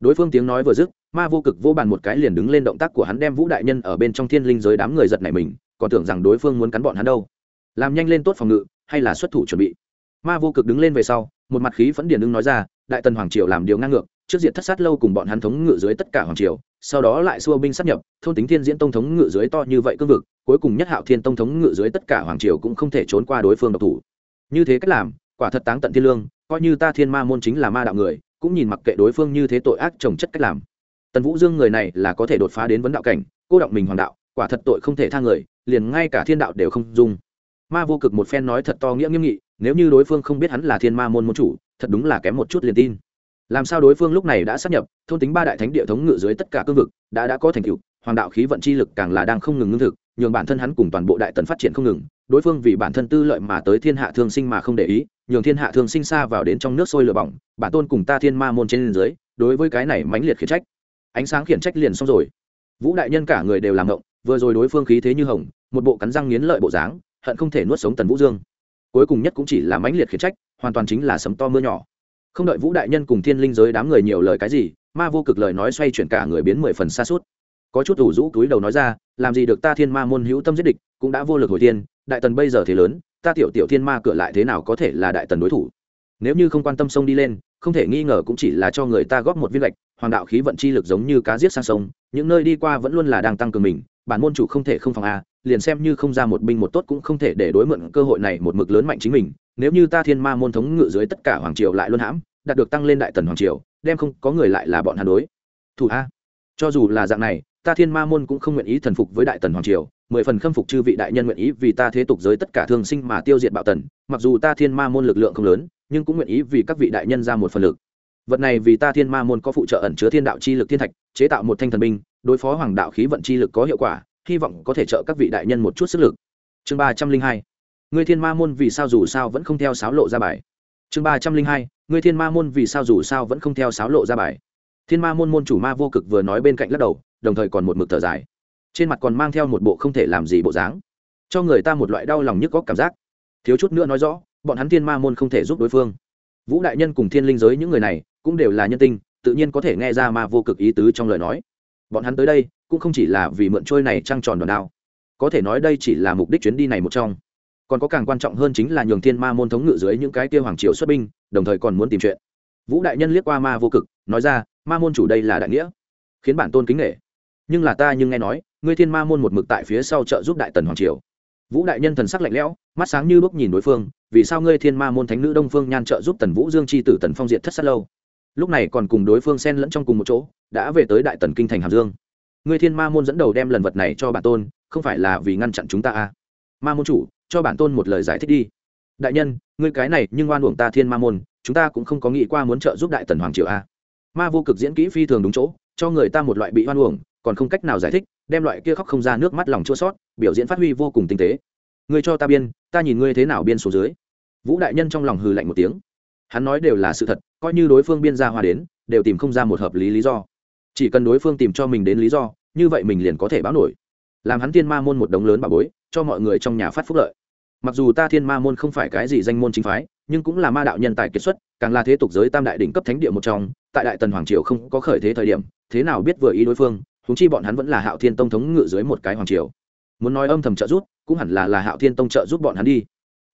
Đối phương tiếng nói vừa dứt, ma vô cực vô bàn một cái liền đứng lên động tác của hắn đem vũ đại nhân ở bên trong thiên linh giới đám người giật này mình, còn tưởng rằng đối phương muốn cắn bọn hắn đâu. Làm nhanh lên tốt phòng ngự, hay là xuất thủ chuẩn bị? Ma vô cực đứng lên về sau, một mặt khí phẫn điền ưng nói ra, đại tần hoàng triều làm điều ngang ngược, trước diện thất sát lâu cùng bọn hắn thống ngự dưới tất cả hoàng triều, sau đó lại xua binh sát nhập, thôn tính thiên diễn tông thống ngự dưới to như vậy cương vực, cuối cùng nhất hạo thiên tông thống ngự dưới tất cả hoàng triều cũng không thể trốn qua đối phương độc thủ. Như thế cách làm quả thật táng tận thiên lương, coi như ta thiên ma môn chính là ma đạo người, cũng nhìn mặc kệ đối phương như thế tội ác trồng chất cách làm. Tần vũ dương người này là có thể đột phá đến vấn đạo cảnh, cô động mình hoàng đạo, quả thật tội không thể tha người, liền ngay cả thiên đạo đều không dung. Ma vô cực một phen nói thật to nghĩa nghiêm nghị, nếu như đối phương không biết hắn là thiên ma môn môn chủ, thật đúng là kém một chút liền tin. Làm sao đối phương lúc này đã sắp nhập, thôn tính ba đại thánh địa thống ngự dưới tất cả cương vực, đã đã có thành tựu, hoàng đạo khí vận chi lực càng là đang không ngừng ngưng thực, nhường bản thân hắn cùng toàn bộ đại tần phát triển không ngừng, đối phương vì bản thân tư lợi mà tới thiên hạ thương sinh mà không để ý nhường thiên hạ thường sinh xa vào đến trong nước sôi lửa bỏng bản tôn cùng ta thiên ma môn trên dưới, đối với cái này mãnh liệt khiển trách. Ánh sáng khiển trách liền xong rồi. Vũ đại nhân cả người đều làm ngộng, vừa rồi đối phương khí thế như hồng, một bộ cắn răng nghiến lợi bộ dáng, hận không thể nuốt sống tần vũ dương. Cuối cùng nhất cũng chỉ là mãnh liệt khiển trách, hoàn toàn chính là sấm to mưa nhỏ. Không đợi vũ đại nhân cùng thiên linh giới đám người nhiều lời cái gì, ma vô cực lời nói xoay chuyển cả người biến mười phần xa suốt. Có chút ủ rũ túi đầu nói ra, làm gì được ta thiên ma môn hữu tâm giết địch, cũng đã vô lực hồi thiên đại tần bây giờ thế lớn ta tiểu tiểu thiên ma cửa lại thế nào có thể là đại tần đối thủ? Nếu như không quan tâm sông đi lên, không thể nghi ngờ cũng chỉ là cho người ta góp một viên lệch hoàng đạo khí vận chi lực giống như cá giết sang sông, những nơi đi qua vẫn luôn là đang tăng cường mình, bản môn chủ không thể không phòng a, liền xem như không ra một binh một tốt cũng không thể để đối mượn cơ hội này một mực lớn mạnh chính mình, nếu như ta thiên ma môn thống ngự dưới tất cả hoàng triều lại luôn hãm, đạt được tăng lên đại tần hoàng triều, đem không có người lại là bọn hà đối. Thủ a. Cho dù là dạng này, ta thiên ma môn cũng không nguyện ý thần phục với đại tần hoàng triều mười phần khâm phục chư vị đại nhân nguyện ý vì ta thế tục giới tất cả thương sinh mà tiêu diệt bạo tần, mặc dù ta thiên ma môn lực lượng không lớn, nhưng cũng nguyện ý vì các vị đại nhân ra một phần lực. Vật này vì ta thiên ma môn có phụ trợ ẩn chứa thiên đạo chi lực thiên thạch, chế tạo một thanh thần binh, đối phó hoàng đạo khí vận chi lực có hiệu quả, hy vọng có thể trợ các vị đại nhân một chút sức lực. Chương ba trăm linh hai người thiên ma môn vì sao dù sao vẫn không theo sáo lộ ra bài? Chương ba trăm linh hai người thiên ma môn vì sao dù sao vẫn không theo sáo lộ ra bài? Thiên ma môn môn chủ ma vô cực vừa nói bên cạnh lắc đầu, đồng thời còn một mực thở dài trên mặt còn mang theo một bộ không thể làm gì bộ dáng. Cho người ta một loại đau lòng nhức góc cảm giác. Thiếu chút nữa nói rõ, bọn hắn thiên ma môn không thể giúp đối phương. Vũ đại nhân cùng thiên linh giới những người này cũng đều là nhân tinh, tự nhiên có thể nghe ra ma vô cực ý tứ trong lời nói. Bọn hắn tới đây cũng không chỉ là vì mượn trôi này trăng tròn đòn đao. Có thể nói đây chỉ là mục đích chuyến đi này một trong. Còn có càng quan trọng hơn chính là nhường thiên ma môn thống ngự dưới những cái tiêu hoàng triều xuất binh, đồng thời còn muốn tìm chuyện. Vũ đại nhân liếc qua ma vô cực, nói ra, ma môn chủ đây là đại nghĩa, khiến bản tôn kính nghệ nhưng là ta nhưng nghe nói ngươi thiên ma môn một mực tại phía sau trợ giúp đại tần hoàng triều vũ đại nhân thần sắc lạnh lẽo, mắt sáng như bước nhìn đối phương, vì sao ngươi thiên ma môn thánh nữ đông phương nhan trợ giúp tần vũ dương c h i tử tần phong diện thất sát lâu lúc này còn cùng đối phương xen lẫn trong cùng một chỗ, đã về tới đại tần kinh thành hàm dương ngươi thiên ma môn dẫn đầu đem lần vật này cho bản tôn, không phải là vì ngăn chặn chúng ta à. ma môn chủ, cho bản tôn một lời giải thích đi đại nhân, ngươi cái này nhưng oan uổng ta thiên ma môn, chúng ta cũng không có nghĩ qua muốn trợ giúp đại tần hoàng triều à. ma vô cực diễn kỹ phi thường đúng chỗ, cho người ta một loại bị oan uổng, còn không cách nào giải thích đem loại kia khóc không ra nước mắt lòng chua sót, biểu diễn phát huy vô cùng tinh tế. Ngươi cho ta biên, ta nhìn ngươi thế nào biên số dưới. Vũ đại nhân trong lòng hừ lạnh một tiếng. Hắn nói đều là sự thật, coi như đối phương biên ra hoa đến, đều tìm không ra một hợp lý lý do. Chỉ cần đối phương tìm cho mình đến lý do, như vậy mình liền có thể báo nổi. Làm hắn thiên ma môn một đống lớn bà bối, cho mọi người trong nhà phát phúc lợi. Mặc dù ta thiên ma môn không phải cái gì danh môn chính phái, nhưng cũng là ma đạo nhân tài kiệt xuất, càng là thế tục giới tam đại đỉnh cấp thánh địa một trong, tại đại tần hoàng triều không có khởi thế thời điểm, thế nào biết vừa ý đối phương húng chi bọn hắn vẫn là hạo thiên tông thống ngự dưới một cái hoàng triều. Muốn nói âm thầm trợ giúp, cũng hẳn là là hạo thiên tông trợ giúp bọn hắn đi.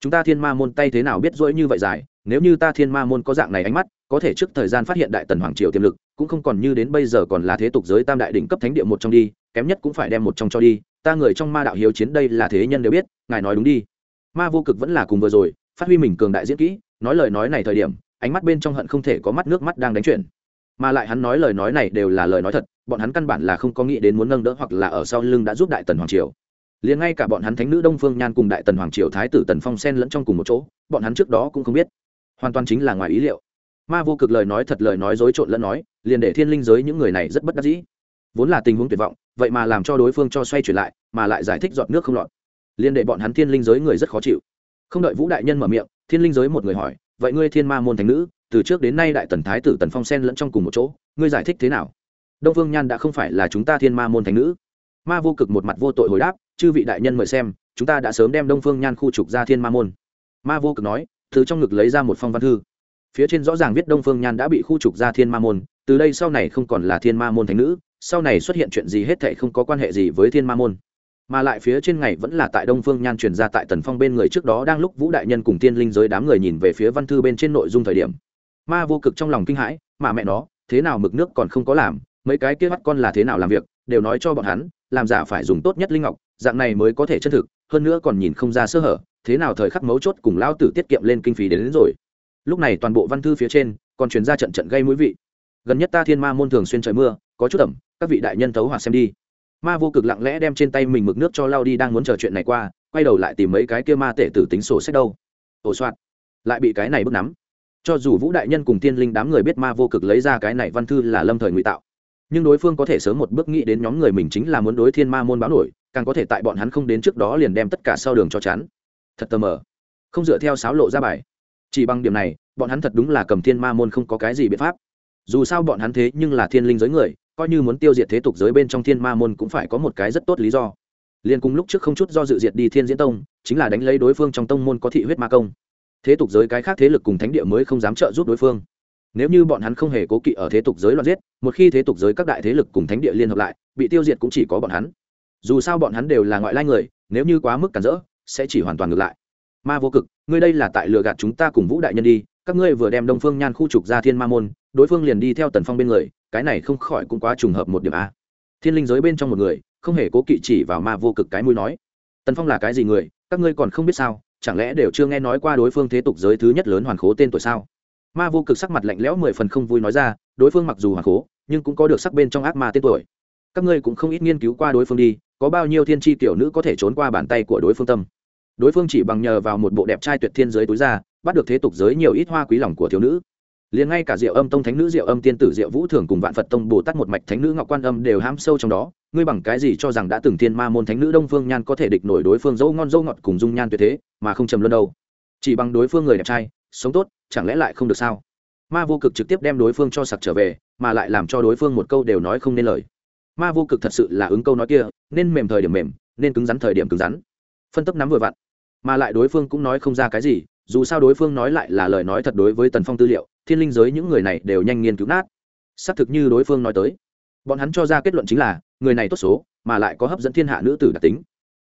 Chúng ta thiên ma môn tay thế nào biết dỗi như vậy dài, nếu như ta thiên ma môn có dạng này ánh mắt, có thể trước thời gian phát hiện đại tần hoàng triều tiềm lực, cũng không còn như đến bây giờ còn là thế tục giới tam đại đỉnh cấp thánh địa một trong đi, kém nhất cũng phải đem một trong cho đi, ta người trong ma đạo hiếu chiến đây là thế nhân đều biết, ngài nói đúng đi. Ma vô cực vẫn là cùng vừa rồi, phát huy mình cường đại diễn kỹ, nói lời nói này thời điểm, ánh mắt bên trong hận không thể có mắt nước mắt đang đánh chuyển mà lại hắn nói lời nói này đều là lời nói thật, bọn hắn căn bản là không có nghĩ đến muốn nâng đỡ hoặc là ở sau lưng đã giúp đại tần hoàng triều. Liền ngay cả bọn hắn thánh nữ đông phương nhan cùng đại tần hoàng triều thái tử tần phong sen lẫn trong cùng một chỗ, bọn hắn trước đó cũng không biết. Hoàn toàn chính là ngoài ý liệu. Ma vô cực lời nói thật lời nói dối trộn lẫn nói, liền để thiên linh giới những người này rất bất đắc dĩ. Vốn là tình huống tuyệt vọng, vậy mà làm cho đối phương cho xoay chuyển lại, mà lại giải thích giọt nước không lọt. Liền để bọn hắn thiên linh giới người rất khó chịu. Không đợi vũ đại nhân mở miệng, thiên linh giới một người hỏi, vậy ngươi thiên ma môn thánh nữ từ trước đến nay đại tần thái tử tần phong sen lẫn trong cùng một chỗ, ngươi giải thích thế nào? Đông vương nhan đã không phải là chúng ta thiên ma môn thánh nữ. Ma vô cực một mặt vô tội hồi đáp, chư vị đại nhân mời xem, chúng ta đã sớm đem đông phương nhan khu trục ra thiên ma môn. Ma vô cực nói, từ trong ngực lấy ra một phong văn thư. Phía trên rõ ràng viết đông phương nhan đã bị khu trục ra thiên ma môn, từ đây sau này không còn là thiên ma môn thánh nữ, sau này xuất hiện chuyện gì hết thệ không có quan hệ gì với thiên ma môn. Mà lại phía trên ngày vẫn là tại đông phương nhan truyền ra tại tần phong bên người trước đó đang lúc vũ đại nhân cùng tiên linh giới đám người nhìn về phía văn thư bên trên nội dung thời điểm ma vô cực trong lòng kinh hãi mà mẹ nó thế nào mực nước còn không có làm mấy cái kia mắt con là thế nào làm việc đều nói cho bọn hắn làm giả phải dùng tốt nhất linh ngọc dạng này mới có thể chân thực hơn nữa còn nhìn không ra sơ hở thế nào thời khắc mấu chốt cùng lao tử tiết kiệm lên kinh phí đến, đến rồi. Lúc này toàn bộ văn thư phía trên còn chuyển ra trận trận gây mũi vị. Gần nhất ta thiên ma môn thường xuyên trời mưa có chút ẩm các vị đại nhân thấu hoặc xem đi. Ma vô cực lặng lẽ đem trên tay mình mực nước cho lao đi đang muốn chờ chuyện này qua quay đầu lại tìm mấy cái kia ma tể tử tính sổ sách đâu. Ổ soạt lại bị cái này bước nắm cho dù vũ đại nhân cùng tiên linh đám người biết ma vô cực lấy ra cái này văn thư là lâm thời ngụy tạo, nhưng đối phương có thể sớm một bước nghĩ đến nhóm người mình chính là muốn đối thiên ma môn báo nổi, càng có thể tại bọn hắn không đến trước đó liền đem tất cả sau đường cho chắn. Thật tờ mờ. Không dựa theo sáo lộ ra bài. Chỉ bằng điểm này, bọn hắn thật đúng là cầm thiên ma môn không có cái gì biện pháp. Dù sao bọn hắn thế nhưng là thiên linh giới người, coi như muốn tiêu diệt thế tục giới bên trong thiên ma môn cũng phải có một cái rất tốt lý do. Liền cùng lúc trước không chút do dự diệt đi thiên diễn tông, chính là đánh lấy đối phương trong tông môn có thị huyết ma công thế tục giới cái khác thế lực cùng thánh địa mới không dám trợ giúp đối phương. Nếu như bọn hắn không hề cố kỵ ở thế tục giới loạn giết, một khi thế tục giới các đại thế lực cùng thánh địa liên hợp lại, bị tiêu diệt cũng chỉ có bọn hắn. Dù sao bọn hắn đều là ngoại lai người, nếu như quá mức cản rỡ, sẽ chỉ hoàn toàn ngược lại. Ma vô cực, ngươi đây là tại lừa gạt chúng ta cùng vũ đại nhân đi, các ngươi vừa đem đông phương nhan khu trục ra thiên ma môn, đối phương liền đi theo tần phong bên người, cái này không khỏi cũng quá trùng hợp một điểm a. Thiên linh giới bên trong một người, không hề cố kỵ chỉ vào ma vô cực cái mũi nói. Tần phong là cái gì người, các ngươi còn không biết sao? Chẳng lẽ đều chưa nghe nói qua đối phương thế tục giới thứ nhất lớn hoàn khố tên tuổi sao? Ma vô cực sắc mặt lạnh lẽo mười phần không vui nói ra, đối phương mặc dù hoàn khố, nhưng cũng có được sắc bên trong ác ma tên tuổi. Các ngươi cũng không ít nghiên cứu qua đối phương đi, có bao nhiêu thiên tri tiểu nữ có thể trốn qua bàn tay của đối phương tâm? Đối phương chỉ bằng nhờ vào một bộ đẹp trai tuyệt thiên giới túi ra, bắt được thế tục giới nhiều ít hoa quý lòng của thiếu nữ liền ngay cả diệu âm tông thánh nữ, diệu âm tiên tử, diệu vũ thường cùng vạn phật tông, bồ tát một mạch thánh nữ, ngọc quan âm đều ham sâu trong đó. Ngươi bằng cái gì cho rằng đã từng thiên ma môn thánh nữ đông phương nhan có thể địch nổi đối phương dâu ngon dâu ngọt cùng dung nhan tuyệt thế, mà không trầm luân đâu? Chỉ bằng đối phương người đẹp trai, sống tốt, chẳng lẽ lại không được sao? Ma vô cực trực tiếp đem đối phương cho sặc trở về, mà lại làm cho đối phương một câu đều nói không nên lời. Ma vô cực thật sự là ứng câu nói kia, nên mềm thời điểm mềm, nên cứng rắn thời điểm cứng rắn. Phân tấp nắm vừa vặn, mà lại đối phương cũng nói không ra cái gì, dù sao đối phương nói lại là lời nói thật đối với tần phong tư liệu thiên linh giới những người này đều nhanh nghiên cứu nát. Xác thực như đối phương nói tới. Bọn hắn cho ra kết luận chính là, người này tốt số, mà lại có hấp dẫn thiên hạ nữ tử đặc tính.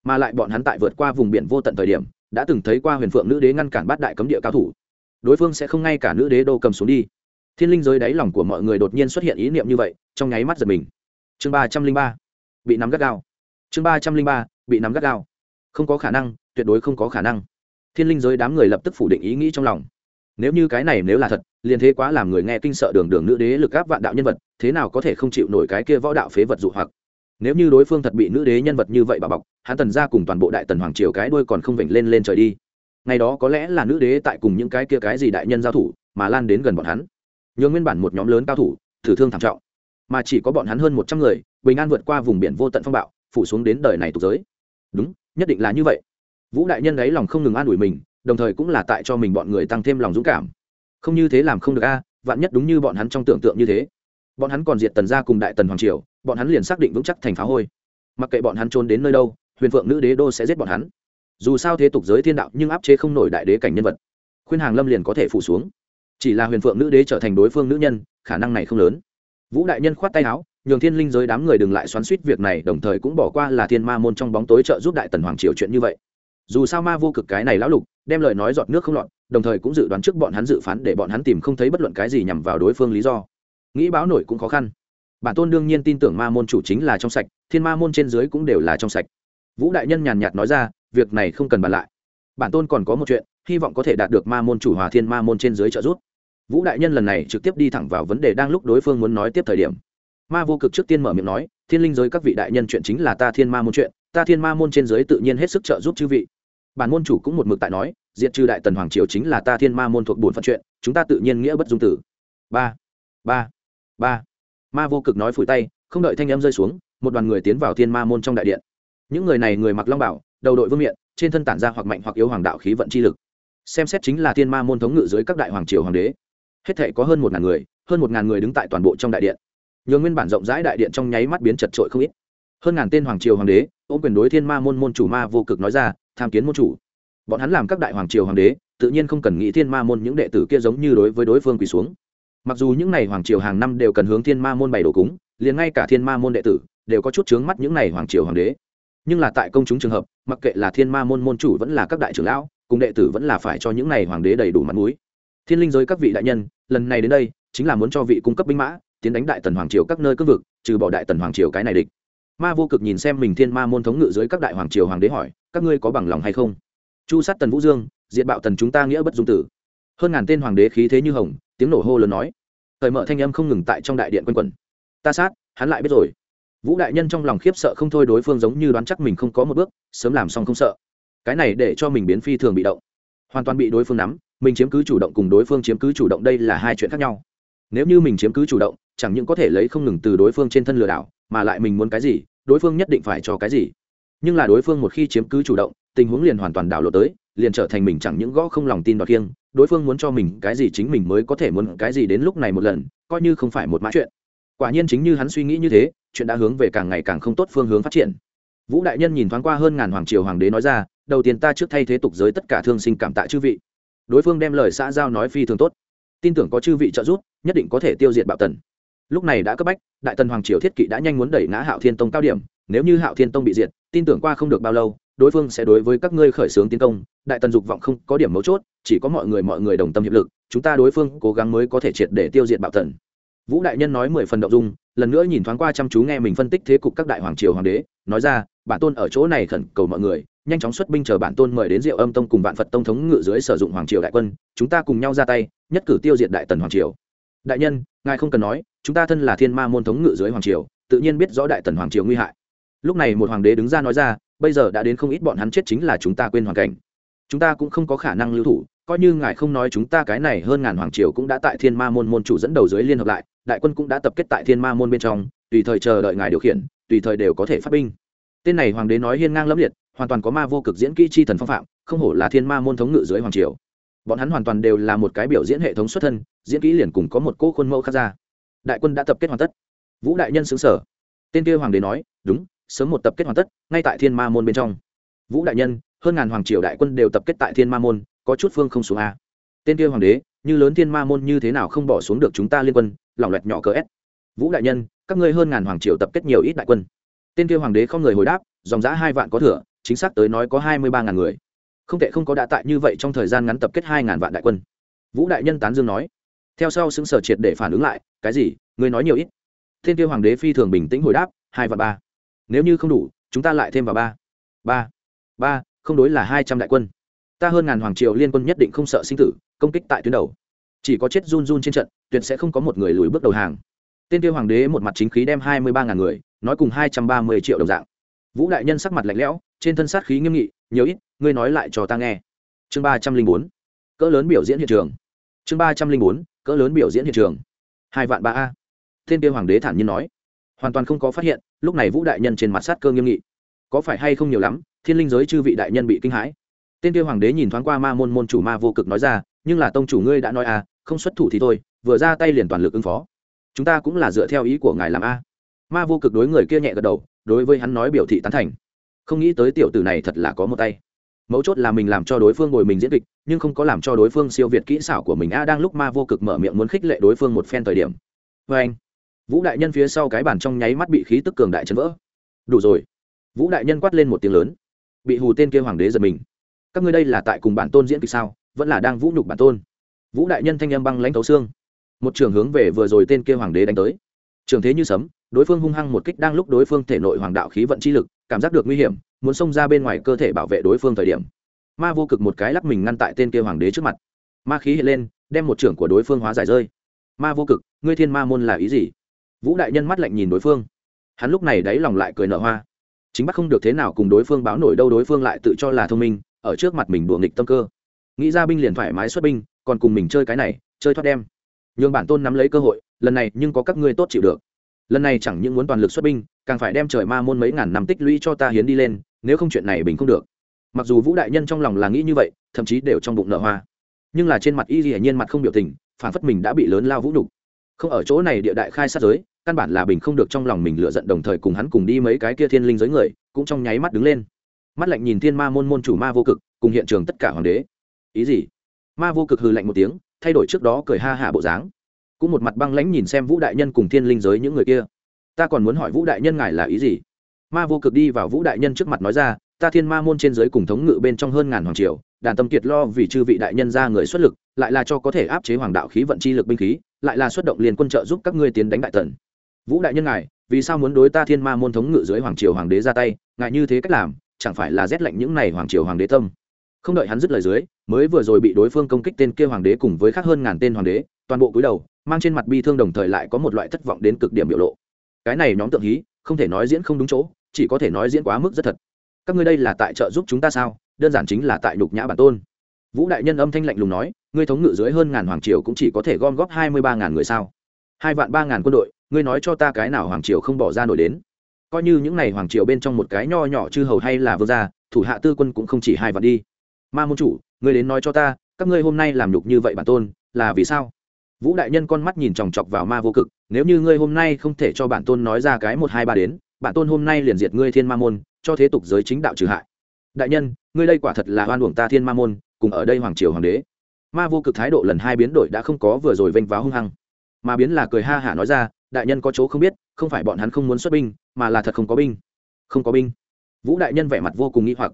Mà lại bọn hắn tại vượt qua vùng biển vô tận thời điểm, đã từng thấy qua huyền phượng nữ đế ngăn cản bát đại cấm địa cao thủ. Đối phương sẽ không ngay cả nữ đế đô cầm xuống đi. Thiên linh giới đáy lòng của mọi người đột nhiên xuất hiện ý niệm như vậy, trong nháy mắt giật mình. Chương ba trăm linh ba. Bị nắm gắt gao. Chương ba trăm linh ba. Bị nắm gắt gao. Không có khả năng, tuyệt đối không có khả năng. Thiên linh giới đám người lập tức phủ định ý nghĩ trong lòng nếu như cái này nếu là thật, liền thế quá làm người nghe kinh sợ đường đường nữ đế lực gáp vạn đạo nhân vật, thế nào có thể không chịu nổi cái kia võ đạo phế vật dụ hoặc? Nếu như đối phương thật bị nữ đế nhân vật như vậy bà bọc, hắn tần ra cùng toàn bộ đại tần hoàng triều cái đuôi còn không vểnh lên lên trời đi. Ngày đó có lẽ là nữ đế tại cùng những cái kia cái gì đại nhân giao thủ, mà lan đến gần bọn hắn. Nhường nguyên bản một nhóm lớn cao thủ, thử thương thảm trọng. Mà chỉ có bọn hắn hơn một trăm người, bình an vượt qua vùng biển vô tận phong bạo, phủ xuống đến đời này tục giới. Đúng, nhất định là như vậy. Vũ đại nhân ấy lòng không ngừng an ủi mình đồng thời cũng là tại cho mình bọn người tăng thêm lòng dũng cảm. Không như thế làm không được a, vạn nhất đúng như bọn hắn trong tưởng tượng như thế. Bọn hắn còn diệt tần ra cùng đại tần hoàng triều, bọn hắn liền xác định vững chắc thành phá hôi. Mặc kệ bọn hắn trốn đến nơi đâu, huyền phượng nữ đế đô sẽ giết bọn hắn. Dù sao thế tục giới thiên đạo nhưng áp chế không nổi đại đế cảnh nhân vật. Khuyên hàng lâm liền có thể phủ xuống. Chỉ là huyền phượng nữ đế trở thành đối phương nữ nhân, khả năng này không lớn. Vũ đại nhân khoát tay áo, nhường thiên linh giới đám người đừng lại xoắn suýt việc này, đồng thời cũng bỏ qua là thiên ma môn trong bóng tối trợ giúp đại tần hoàng triều chuyện như vậy dù sao ma vô cực cái này lão lục, đem lời nói giọt nước không lọt, đồng thời cũng dự đoán trước bọn hắn dự phán để bọn hắn tìm không thấy bất luận cái gì nhằm vào đối phương lý do. Nghĩ báo nổi cũng khó khăn. Bản tôn đương nhiên tin tưởng ma môn chủ chính là trong sạch, thiên ma môn trên dưới cũng đều là trong sạch. Vũ đại nhân nhàn nhạt nói ra, việc này không cần bàn lại. Bản tôn còn có một chuyện, hy vọng có thể đạt được ma môn chủ hòa thiên ma môn trên dưới trợ giúp. Vũ đại nhân lần này trực tiếp đi thẳng vào vấn đề đang lúc đối phương muốn nói tiếp thời điểm. Ma vô cực trước tiên mở miệng nói, thiên linh giới các vị đại nhân chuyện chính là ta thiên ma môn chuyện, ta thiên ma môn trên giới tự nhiên hết sức trợ giúp chư vị bản môn chủ cũng một mực tại nói, diệt trừ đại tần hoàng triều chính là ta thiên ma môn thuộc bổn phận chuyện, chúng ta tự nhiên nghĩa bất dung tử. Ba ba ba. Ma vô cực nói phủi tay, không đợi thanh em rơi xuống, một đoàn người tiến vào thiên ma môn trong đại điện. Những người này người mặc long bảo, đầu đội vương miện, trên thân tản ra hoặc mạnh hoặc yếu hoàng đạo khí vận chi lực. Xem xét chính là thiên ma môn thống ngự dưới các đại hoàng triều hoàng đế. Hết thể có hơn một ngàn người, hơn một ngàn người đứng tại toàn bộ trong đại điện. Nhường nguyên bản rộng rãi đại điện trong nháy mắt biến chật trội không ít. Hơn ngàn tên hoàng triều hoàng đế, ôm quyền đối thiên ma môn môn chủ ma vô cực nói ra tham kiến môn chủ. Bọn hắn làm các đại hoàng triều hoàng đế, tự nhiên không cần nghĩ thiên ma môn những đệ tử kia giống như đối với đối phương quỳ xuống. Mặc dù những n à y hoàng triều hàng năm đều cần hướng thiên ma môn bày đồ cúng, liền ngay cả thiên ma môn đệ tử đều có chút chướng mắt những n à y hoàng triều hoàng đế. Nhưng là tại công chúng trường hợp, mặc kệ là thiên ma môn môn chủ vẫn là các đại trưởng lão, cùng đệ tử vẫn là phải cho những n à y hoàng đế đầy đủ mặt m ũ i thiên linh giới các vị đại nhân, lần này đến đây, chính là muốn cho vị cung cấp binh mã, tiến đánh đại tần hoàng triều các nơi cương vực, trừ bỏ đại tần hoàng triều cái này địch. Ma vô cực nhìn xem mình thiên ma môn thống ngự dưới các đại hoàng triều hoàng đế hỏi các ngươi có bằng lòng hay không? Chu sát tần vũ dương diện bạo tần chúng ta nghĩa bất dung tử. Hơn ngàn tên hoàng đế khí thế như hồng, tiếng nổ hô lớn nói. Thời mở thanh âm không ngừng tại trong đại điện quân quẩn. Ta sát, hắn lại biết rồi. Vũ đại nhân trong lòng khiếp sợ không thôi đối phương giống như đoán chắc mình không có một bước, sớm làm xong không sợ. Cái này để cho mình biến phi thường bị động. Hoàn toàn bị đối phương nắm, mình chiếm cứ chủ động cùng đối phương chiếm cứ chủ động đây là hai chuyện khác nhau. Nếu như mình chiếm cứ chủ động, chẳng những có thể lấy không ngừng từ đối phương trên thân lừa đảo, mà lại mình muốn cái gì, đối phương nhất định phải cho cái gì nhưng là đối phương một khi chiếm cứ chủ động, tình huống liền hoàn toàn đảo lộ tới, liền trở thành mình chẳng những gõ không lòng tin đoạt kiêng đối phương muốn cho mình cái gì chính mình mới có thể muốn cái gì đến lúc này một lần, coi như không phải một mã chuyện. Quả nhiên chính như hắn suy nghĩ như thế, chuyện đã hướng về càng ngày càng không tốt phương hướng phát triển. Vũ đại nhân nhìn thoáng qua hơn ngàn hoàng triều hoàng đế nói ra, đầu tiên ta trước thay thế tục giới tất cả thương sinh cảm tạ chư vị. Đối phương đem lời xã giao nói phi thường tốt. Tin tưởng có chư vị trợ giúp, nhất định có thể tiêu diệt bạo tần. Lúc này đã cấp bách, đại tần hoàng triều thiết kỵ đã nhanh muốn đẩy ngã hạo thiên tông cao điểm nếu như hạo thiên tông bị diệt, tin tưởng qua không được bao lâu, đối phương sẽ đối với các ngươi khởi xướng tiến công, đại tần dục vọng không có điểm mấu chốt, chỉ có mọi người mọi người đồng tâm hiệp lực, chúng ta đối phương cố gắng mới có thể triệt để tiêu diệt bạo tần. Vũ đại nhân nói mười phần động dung, lần nữa nhìn thoáng qua chăm chú nghe mình phân tích thế cục các đại hoàng triều hoàng đế, nói ra, bản tôn ở chỗ này khẩn cầu mọi người, nhanh chóng xuất binh chờ bản tôn mời đến diệu âm tông cùng vạn phật tông thống ngự dưới sử dụng hoàng triều đại quân, chúng ta cùng nhau ra tay, nhất cử tiêu diệt đại tần hoàng triều. Đại nhân, ngài không cần nói, chúng ta thân là thiên ma môn thống ngự dưới hoàng triều, tự nhiên biết rõ đại tần hoàng triều nguy hại lúc này một hoàng đế đứng ra nói ra, bây giờ đã đến không ít bọn hắn chết chính là chúng ta quên hoàn cảnh. Chúng ta cũng không có khả năng lưu thủ, coi như ngài không nói chúng ta cái này hơn ngàn hoàng triều cũng đã tại thiên ma môn môn chủ dẫn đầu dưới liên hợp lại, đại quân cũng đã tập kết tại thiên ma môn bên trong, tùy thời chờ đợi ngài điều khiển, tùy thời đều có thể phát binh. Tên này hoàng đế nói hiên ngang lẫm liệt, hoàn toàn có ma vô cực diễn kỹ chi thần phong phạm, không hổ là thiên ma môn thống ngự dưới hoàng triều. Bọn hắn hoàn toàn đều là một cái biểu diễn hệ thống xuất thân, diễn kỹ liền cùng có một cỗ khuôn mẫu khác ra. Đại quân đã tập kết hoàn tất. Vũ đại nhân xứng sở. Tên kia hoàng đế nói, đúng sớm một tập kết hoàn tất, ngay tại thiên ma môn bên trong. Vũ đại nhân, hơn ngàn hoàng triều đại quân đều tập kết tại thiên ma môn, có chút phương không xuống a. Tên kia hoàng đế, như lớn thiên ma môn như thế nào không bỏ xuống được chúng ta liên quân lỏng loẹt nhỏ cờ s vũ đại nhân, các ngươi hơn ngàn hoàng triều tập kết nhiều ít đại quân. Tên kia hoàng đế không người hồi đáp, dòng giã hai vạn có thừa, chính xác tới nói có hai mươi ba ngàn người. Không thể không có đã tại như vậy trong thời gian ngắn tập kết hai ngàn vạn đại quân. Vũ đại nhân tán dương nói. Theo sau xứng sở triệt để phản ứng lại, cái gì? Ngươi nói nhiều ít. Tên kia hoàng đế phi thường bình tĩnh hồi đáp, hai vạn ba nếu như không đủ, chúng ta lại thêm vào ba. Ba. Ba, không đối là hai trăm đại quân. Ta hơn ngàn hoàng triều liên quân nhất định không sợ sinh tử, công kích tại tuyến đầu. Chỉ có chết run run trên trận, tuyệt sẽ không có một người lùi bước đầu hàng. Tên tiêu hoàng đế một mặt chính khí đem hai mươi ba ngàn người, nói cùng hai trăm ba mươi triệu đồng dạng. Vũ đại nhân sắc mặt lạnh lẽo, trên thân sát khí nghiêm nghị, nhiều ít, ngươi nói lại cho ta nghe. Chương ba trăm linh bốn, cỡ lớn biểu diễn hiện trường. Chương ba trăm linh bốn, cỡ lớn biểu diễn hiện trường. Hai vạn ba a. Tên tiêu hoàng đế thản nhiên nói hoàn toàn không có phát hiện, lúc này vũ đại nhân trên mặt sát cơ nghiêm nghị. Có phải hay không nhiều lắm, thiên linh giới chư vị đại nhân bị kinh hãi. Tên tiêu hoàng đế nhìn thoáng qua ma môn môn chủ ma vô cực nói ra, nhưng là tông chủ ngươi đã nói à không xuất thủ thì thôi, vừa ra tay liền toàn lực ứng phó. Chúng ta cũng là dựa theo ý của ngài làm a. Ma vô cực đối người kia nhẹ gật đầu, đối với hắn nói biểu thị tán thành. Không nghĩ tới tiểu tử này thật là có một tay. Mấu chốt là mình làm cho đối phương ngồi mình diễn kịch, nhưng không có làm cho đối phương siêu việt kỹ xảo của mình. A đang lúc ma vô cực mở miệng muốn khích lệ đối phương một phen thời điểm. Vê anh vũ đại nhân phía sau cái bàn trong nháy mắt bị khí tức cường đại chấn vỡ. Đủ rồi. Vũ đại nhân quát lên một tiếng lớn. Bị hù tên kia hoàng đế giật mình. Các ngươi đây là tại cùng bản tôn diễn kịch sao? Vẫn là đang vũ nhục bản tôn? Vũ đại nhân thanh âm băng lãnh thấu xương. Một trường hướng về vừa rồi tên kia hoàng đế đánh tới. Trường thế như sấm, đối phương hung hăng một kích đang lúc đối phương thể nội hoàng đạo khí vận chi lực, cảm giác được nguy hiểm, muốn xông ra bên ngoài cơ thể bảo vệ đối phương thời điểm. Ma vô cực một cái lắc mình ngăn tại tên kia hoàng đế trước mặt. Ma khí hiện lên, đem một trưởng của đối phương hóa giải rơi. Ma vô cực, ngươi thiên ma môn là ý gì? Vũ đại nhân mắt lạnh nhìn đối phương. Hắn lúc này đáy lòng lại cười nở hoa. Chính bác không được thế nào cùng đối phương báo nổi đâu, đối phương lại tự cho là thông minh, ở trước mặt mình đùa nghịch tâm cơ. Nghĩ ra binh liền thoải mái xuất binh, còn cùng mình chơi cái này, chơi thoát đem. Nhường bản tôn nắm lấy cơ hội, lần này nhưng có các ngươi tốt chịu được. Lần này chẳng những muốn toàn lực xuất binh, càng phải đem trời ma môn mấy ngàn năm tích lũy cho ta hiến đi lên, nếu không chuyện này bình không được. Mặc dù vũ đại nhân trong lòng là nghĩ như vậy, thậm chí đều trong bụng nợ hoa. Nhưng là trên mặt y hiển nhiên mặt không biểu tình, phản phất mình đã bị lớn lao vũ đục không ở chỗ này địa đại khai sát giới, căn bản là bình không được trong lòng mình lựa giận đồng thời cùng hắn cùng đi mấy cái kia thiên linh giới người, cũng trong nháy mắt đứng lên. Mắt lạnh nhìn thiên ma môn môn chủ ma vô cực, cùng hiện trường tất cả hoàng đế. Ý gì? Ma vô cực hừ lạnh một tiếng, thay đổi trước đó cười ha hạ bộ dáng. Cũng một mặt băng lãnh nhìn xem vũ đại nhân cùng thiên linh giới những người kia. Ta còn muốn hỏi vũ đại nhân ngài là ý gì? Ma vô cực đi vào vũ đại nhân trước mặt nói ra, ta thiên ma môn trên giới cùng thống ngự bên trong hơn ngàn hoàng triều, đàn tâm kiệt lo vì chư vị đại nhân ra người xuất lực, lại là cho có thể áp chế hoàng đạo khí vận chi lực binh khí lại là xuất động liền quân trợ giúp các ngươi tiến đánh đại tần. Vũ đại nhân ngài, vì sao muốn đối ta thiên ma môn thống ngự dưới hoàng triều hoàng đế ra tay? Ngài như thế cách làm, chẳng phải là rét lạnh những này hoàng triều hoàng đế tâm? Không đợi hắn dứt lời dưới, mới vừa rồi bị đối phương công kích tên kia hoàng đế cùng với khác hơn ngàn tên hoàng đế, toàn bộ cúi đầu, mang trên mặt bi thương đồng thời lại có một loại thất vọng đến cực điểm biểu lộ. Cái này nhóm tượng hí, không thể nói diễn không đúng chỗ, chỉ có thể nói diễn quá mức rất thật. Các ngươi đây là tại trợ giúp chúng ta sao? Đơn giản chính là tại nhục nhã bản tôn vũ đại nhân âm thanh lạnh lùng nói, ngươi thống ngự dưới hơn ngàn hoàng triều cũng chỉ có thể gom góp hai mươi ba ngàn người sao? Hai vạn ba ngàn quân đội, ngươi nói cho ta cái nào hoàng triều không bỏ ra nổi đến? Coi như những n à y hoàng triều bên trong một cái nho nhỏ chư hầu hay là vương gia, thủ hạ tư quân cũng không chỉ hai vạn đi. Ma môn chủ, ngươi đến nói cho ta, các ngươi hôm nay làm nhục như vậy bản tôn, là vì sao? Vũ đại nhân con mắt nhìn chòng chọc vào ma vô cực, nếu như ngươi hôm nay không thể cho bản tôn nói ra cái một hai ba đến, bản tôn hôm nay liền diệt ngươi thiên ma môn, cho thế tục giới chính đạo trừ hại. Đại nhân, ngươi đây quả thật là oan uổng ta thiên ma môn cùng ở đây hoàng triều hoàng đế. Ma vô cực thái độ lần hai biến đổi đã không có vừa rồi vênh váo hung hăng. Mà biến là cười ha hả nói ra, đại nhân có chỗ không biết, không phải bọn hắn không muốn xuất binh, mà là thật không có binh. Không có binh. Vũ đại nhân vẻ mặt vô cùng nghĩ hoặc.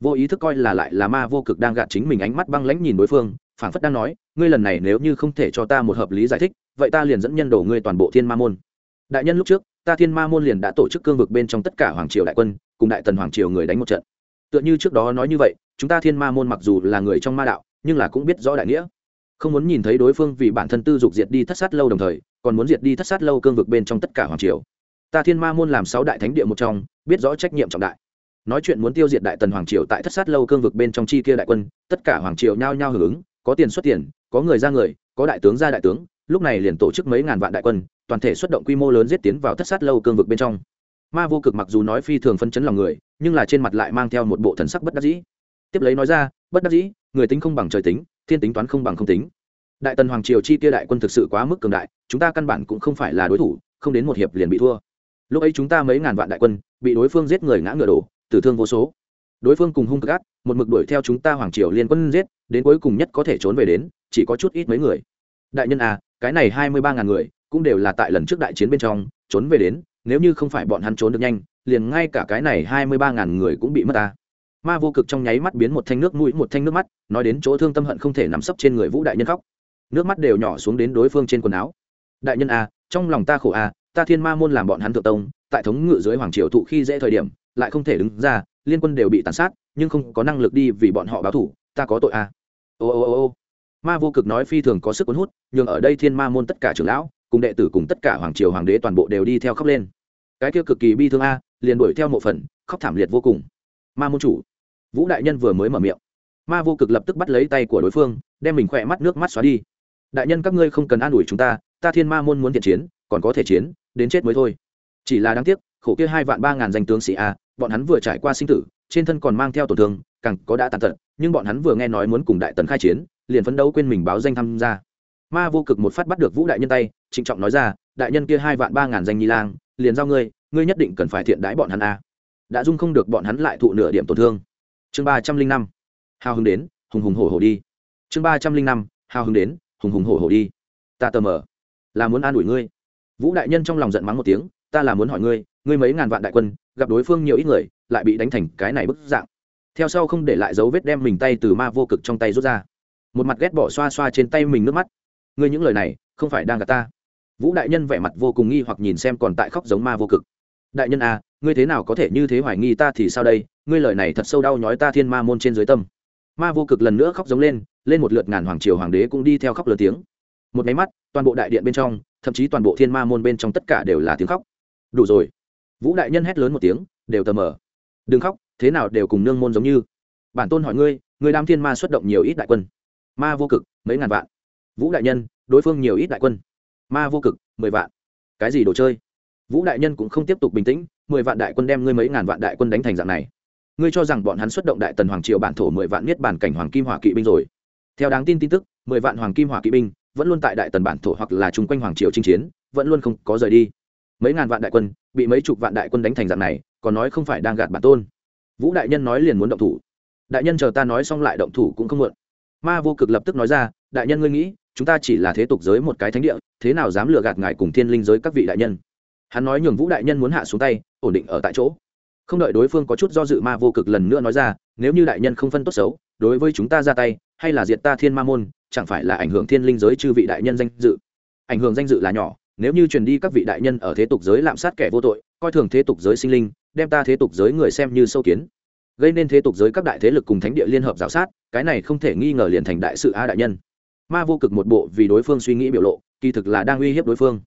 Vô ý thức coi là lại là ma vô cực đang gạt chính mình ánh mắt băng lãnh nhìn đối phương, phảng phất đang nói, ngươi lần này nếu như không thể cho ta một hợp lý giải thích, vậy ta liền dẫn nhân đổ ngươi toàn bộ thiên ma môn. Đại nhân lúc trước, ta thiên ma môn liền đã tổ chức cương vực bên trong tất cả hoàng triều đại quân, cùng đại tần hoàng triều người đánh một trận. Tựa như trước đó nói như vậy chúng ta thiên ma môn mặc dù là người trong ma đạo, nhưng là cũng biết rõ đại nghĩa. Không muốn nhìn thấy đối phương vì bản thân tư dục diệt đi thất sát lâu đồng thời, còn muốn diệt đi thất sát lâu cương vực bên trong tất cả hoàng triều. Ta thiên ma môn làm sáu đại thánh địa một trong, biết rõ trách nhiệm trọng đại. Nói chuyện muốn tiêu diệt đại tần hoàng triều tại thất sát lâu cương vực bên trong chi kia đại quân, tất cả hoàng triều nhao nhao hưởng ứng, có tiền xuất tiền, có người ra người, có đại tướng ra đại tướng, lúc này liền tổ chức mấy ngàn vạn đại quân, toàn thể xuất động quy mô lớn giết tiến vào thất sát lâu cương vực bên trong. Ma vô cực mặc dù nói phi thường phân chấn lòng người, nhưng là trên mặt lại mang theo một bộ thần sắc bất đắc dĩ tiếp lấy nói ra, bất đắc dĩ, người tính không bằng trời tính, thiên tính toán không bằng không tính. Đại tần hoàng triều chi tiêu đại quân thực sự quá mức cường đại, chúng ta căn bản cũng không phải là đối thủ, không đến một hiệp liền bị thua. Lúc ấy chúng ta mấy ngàn vạn đại quân, bị đối phương giết người ngã ngựa đổ, tử thương vô số. Đối phương cùng hung cực ác, một mực đuổi theo chúng ta hoàng triều liên quân giết, đến cuối cùng nhất có thể trốn về đến, chỉ có chút ít mấy người. Đại nhân à cái này hai mươi ba ngàn người, cũng đều là tại lần trước đại chiến bên trong, trốn về đến, nếu như không phải bọn hắn trốn được nhanh, liền ngay cả cái này hai mươi ba ngàn người cũng bị mất ta ma vô cực trong nháy mắt biến một thanh nước mũi một thanh nước mắt nói đến chỗ thương tâm hận không thể nằm sấp trên người vũ đại nhân khóc. Nước mắt đều nhỏ xuống đến đối phương trên quần áo. Đại nhân a à, trong lòng ta khổ a à, ta thiên ma môn làm bọn hắn thượng tông tại thống ngự dưới hoàng triều thụ khi dễ thời điểm lại không thể đứng ra liên quân đều bị tàn sát nhưng không có năng lực đi vì bọn họ báo thủ ta có tội a à. ô ô ô ô. Ma vô cực nói phi thường có sức cuốn hút nhưng ở đây thiên ma môn tất cả trưởng lão cùng đệ tử cùng tất cả hoàng triều hoàng đế toàn bộ đều đi theo khóc lên. Cái kia cực kỳ bi thương a liền đuổi theo một phần khóc thảm liệt vô cùng. Ma môn chủ vũ đại nhân vừa mới mở miệng. Ma vô cực lập tức bắt lấy tay của đối phương, đem mình khỏe mắt nước mắt xóa đi. Đại nhân các ngươi không cần an ủi chúng ta ta thiên ma môn muốn thiện chiến, còn có thể chiến, đến chết mới thôi. Chỉ là đáng tiếc, khổ kia hai vạn ba ngàn danh tướng sĩ a, bọn hắn vừa trải qua sinh tử, trên thân còn mang theo tổn thương, càng có đã tàn tật, nhưng bọn hắn vừa nghe nói muốn cùng đại tần khai chiến, liền phấn đấu quên mình báo danh tham gia. Ma vô cực một phát bắt được vũ đại nhân tay, trịnh trọng nói ra, đại nhân kia hai vạn ba ngàn danh nhi lang, liền giao ngươi ngươi nhất định cần phải thiện đái bọn hắn a. Đã dung không được bọn hắn lại thụ nửa điểm tổn thương chương ba trăm linh năm. Hào hứng đến, hùng hùng hổ hổ đi. Chương ba trăm linh năm, hào hứng đến, hùng hùng hổ hổ đi. Ta tờ mờ. Là muốn an ủi ngươi. Vũ đại nhân trong lòng giận mắng một tiếng, ta là muốn hỏi ngươi ngươi mấy ngàn vạn đại quân, gặp đối phương nhiều ít người, lại bị đánh thành cái này bức dạng. Theo sau không để lại dấu vết đem mình tay từ ma vô cực trong tay rút ra. Một mặt ghét bỏ xoa xoa trên tay mình nước mắt. Ngươi những lời này, không phải đang gạt ta. Vũ đại nhân vẻ mặt vô cùng nghi hoặc nhìn xem còn tại khóc giống ma vô cực. Đại nhân à ngươi thế nào có thể như thế hoài nghi ta thì sao đây? Ngươi lời này thật sâu đau nhói ta thiên ma môn trên dưới tâm. Ma vô cực lần nữa khóc giống lên lên một lượt ngàn hoàng triều hoàng đế cũng đi theo khóc lớn tiếng. Một máy mắt, toàn bộ đại điện bên trong, thậm chí toàn bộ thiên ma môn bên trong tất cả đều là tiếng khóc. Đủ rồi. Vũ đại nhân hét lớn một tiếng, đều tờ mờ. Đừng khóc, thế nào đều cùng nương môn giống như. Bản tôn hỏi ngươi người đám thiên ma xuất động nhiều ít đại quân? Ma vô cực, mấy ngàn vạn. Vũ đại nhân, đối phương nhiều ít đại quân? Ma vô cực, mười vạn. Cái gì đồ chơi? Vũ đại nhân cũng không tiếp tục bình tĩnh mười vạn đại quân đem ngươi mấy ngàn vạn đại quân đánh thành dạng này. Ngươi cho rằng bọn hắn xuất động đại tần hoàng triều bản thổ mười vạn niết bản cảnh hoàng kim hỏa kỵ binh rồi. Theo đáng tin tin tức, mười vạn hoàng kim hỏa kỵ binh vẫn luôn tại đại tần bản thổ hoặc là chung quanh hoàng triều chinh chiến, vẫn luôn không có rời đi. Mấy ngàn vạn đại quân bị mấy chục vạn đại quân đánh thành dạng này, còn nói không phải đang gạt bản tôn. Vũ đại nhân nói liền muốn động thủ. Đại nhân chờ ta nói xong lại động thủ cũng không muộn. Ma vô cực lập tức nói ra, đại nhân ngươi nghĩ, chúng ta chỉ là thế tục giới một cái thánh địa, thế nào dám lừa gạt ngài cùng thiên linh giới các vị đại nhân? Hắn nói nhường vũ đại nhân muốn hạ xuống tay, ổn định ở tại chỗ. Không đợi đối phương có chút do dự ma vô cực lần nữa nói ra, nếu như đại nhân không phân tốt xấu, đối với chúng ta ra tay, hay là diệt ta thiên ma môn, chẳng phải là ảnh hưởng thiên linh giới chư vị đại nhân danh dự? Ảnh hưởng danh dự là nhỏ, nếu như truyền đi các vị đại nhân ở thế tục giới lạm sát kẻ vô tội, coi thường thế tục giới sinh linh, đem ta thế tục giới người xem như sâu kiến. Gây nên thế tục giới các đại thế lực cùng thánh địa liên hợp g sát, cái này không thể nghi ngờ liền thành đại sự a đại nhân. Ma vô cực một bộ vì đối phương suy nghĩ biểu lộ, kỳ thực là đang uy hiếp đối phương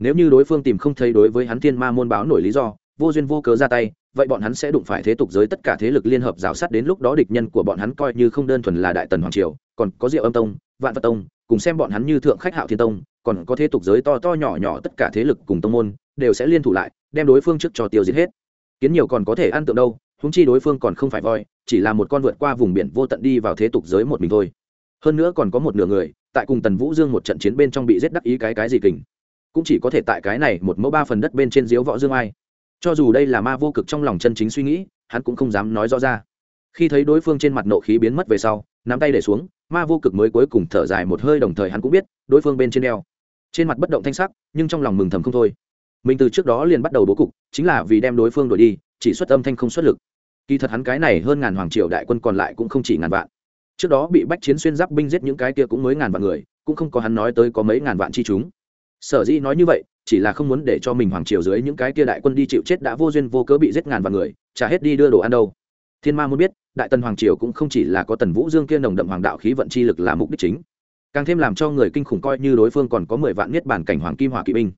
nếu như đối phương tìm không thấy đối với hắn thiên ma môn báo nổi lý do, vô duyên vô cớ ra tay, vậy bọn hắn sẽ đụng phải thế tục giới tất cả thế lực liên hợp rào sát đến lúc đó địch nhân của bọn hắn coi như không đơn thuần là đại tần hoàng triều, còn có diệu âm tông, vạn vật tông, cùng xem bọn hắn như thượng khách hạo thiên tông, còn có thế tục giới to to nhỏ nhỏ tất cả thế lực cùng tông môn, đều sẽ liên thủ lại, đem đối phương trước cho tiêu diệt hết. Kiến nhiều còn có thể ăn tượng đâu húng chi đối phương còn không phải voi, chỉ là một con vượt qua vùng biển vô tận đi vào thế tục giới một mình thôi. Hơn nữa còn có một nửa người, tại cùng tần vũ dương một trận chiến bên trong bị giết đắc ý cái cái gì kình cũng chỉ có thể tại cái này một mẫu ba phần đất bên trên diếu võ dương ai. Cho dù đây là ma vô cực trong lòng chân chính suy nghĩ, hắn cũng không dám nói rõ ra. Khi thấy đối phương trên mặt nộ khí biến mất về sau, nắm tay để xuống, ma vô cực mới cuối cùng thở dài một hơi đồng thời hắn cũng biết, đối phương bên trên đeo trên mặt bất động thanh sắc, nhưng trong lòng mừng thầm không thôi. Mình từ trước đó liền bắt đầu bố cục, chính là vì đem đối phương đổi đi, chỉ xuất âm thanh không xuất lực. Kỳ thật hắn cái này hơn ngàn hoàng triều đại quân còn lại cũng không chỉ ngàn vạn. Trước đó bị bách chiến xuyên giáp binh giết những cái kia cũng mới ngàn vạn người, cũng không có hắn nói tới có mấy ngàn vạn chi chúng sở dĩ nói như vậy, chỉ là không muốn để cho mình hoàng triều dưới những cái kia đại quân đi chịu chết đã vô duyên vô cớ bị giết ngàn vạn người trả hết đi đưa đồ ăn đâu. Thiên ma muốn biết, đại tần hoàng triều cũng không chỉ là có tần vũ dương kia nồng đậm hoàng đạo khí vận chi lực là mục đích chính. Càng thêm làm cho người kinh khủng coi như đối phương còn có mười vạn niết bản cảnh hoàng kim hỏa kỵ binh.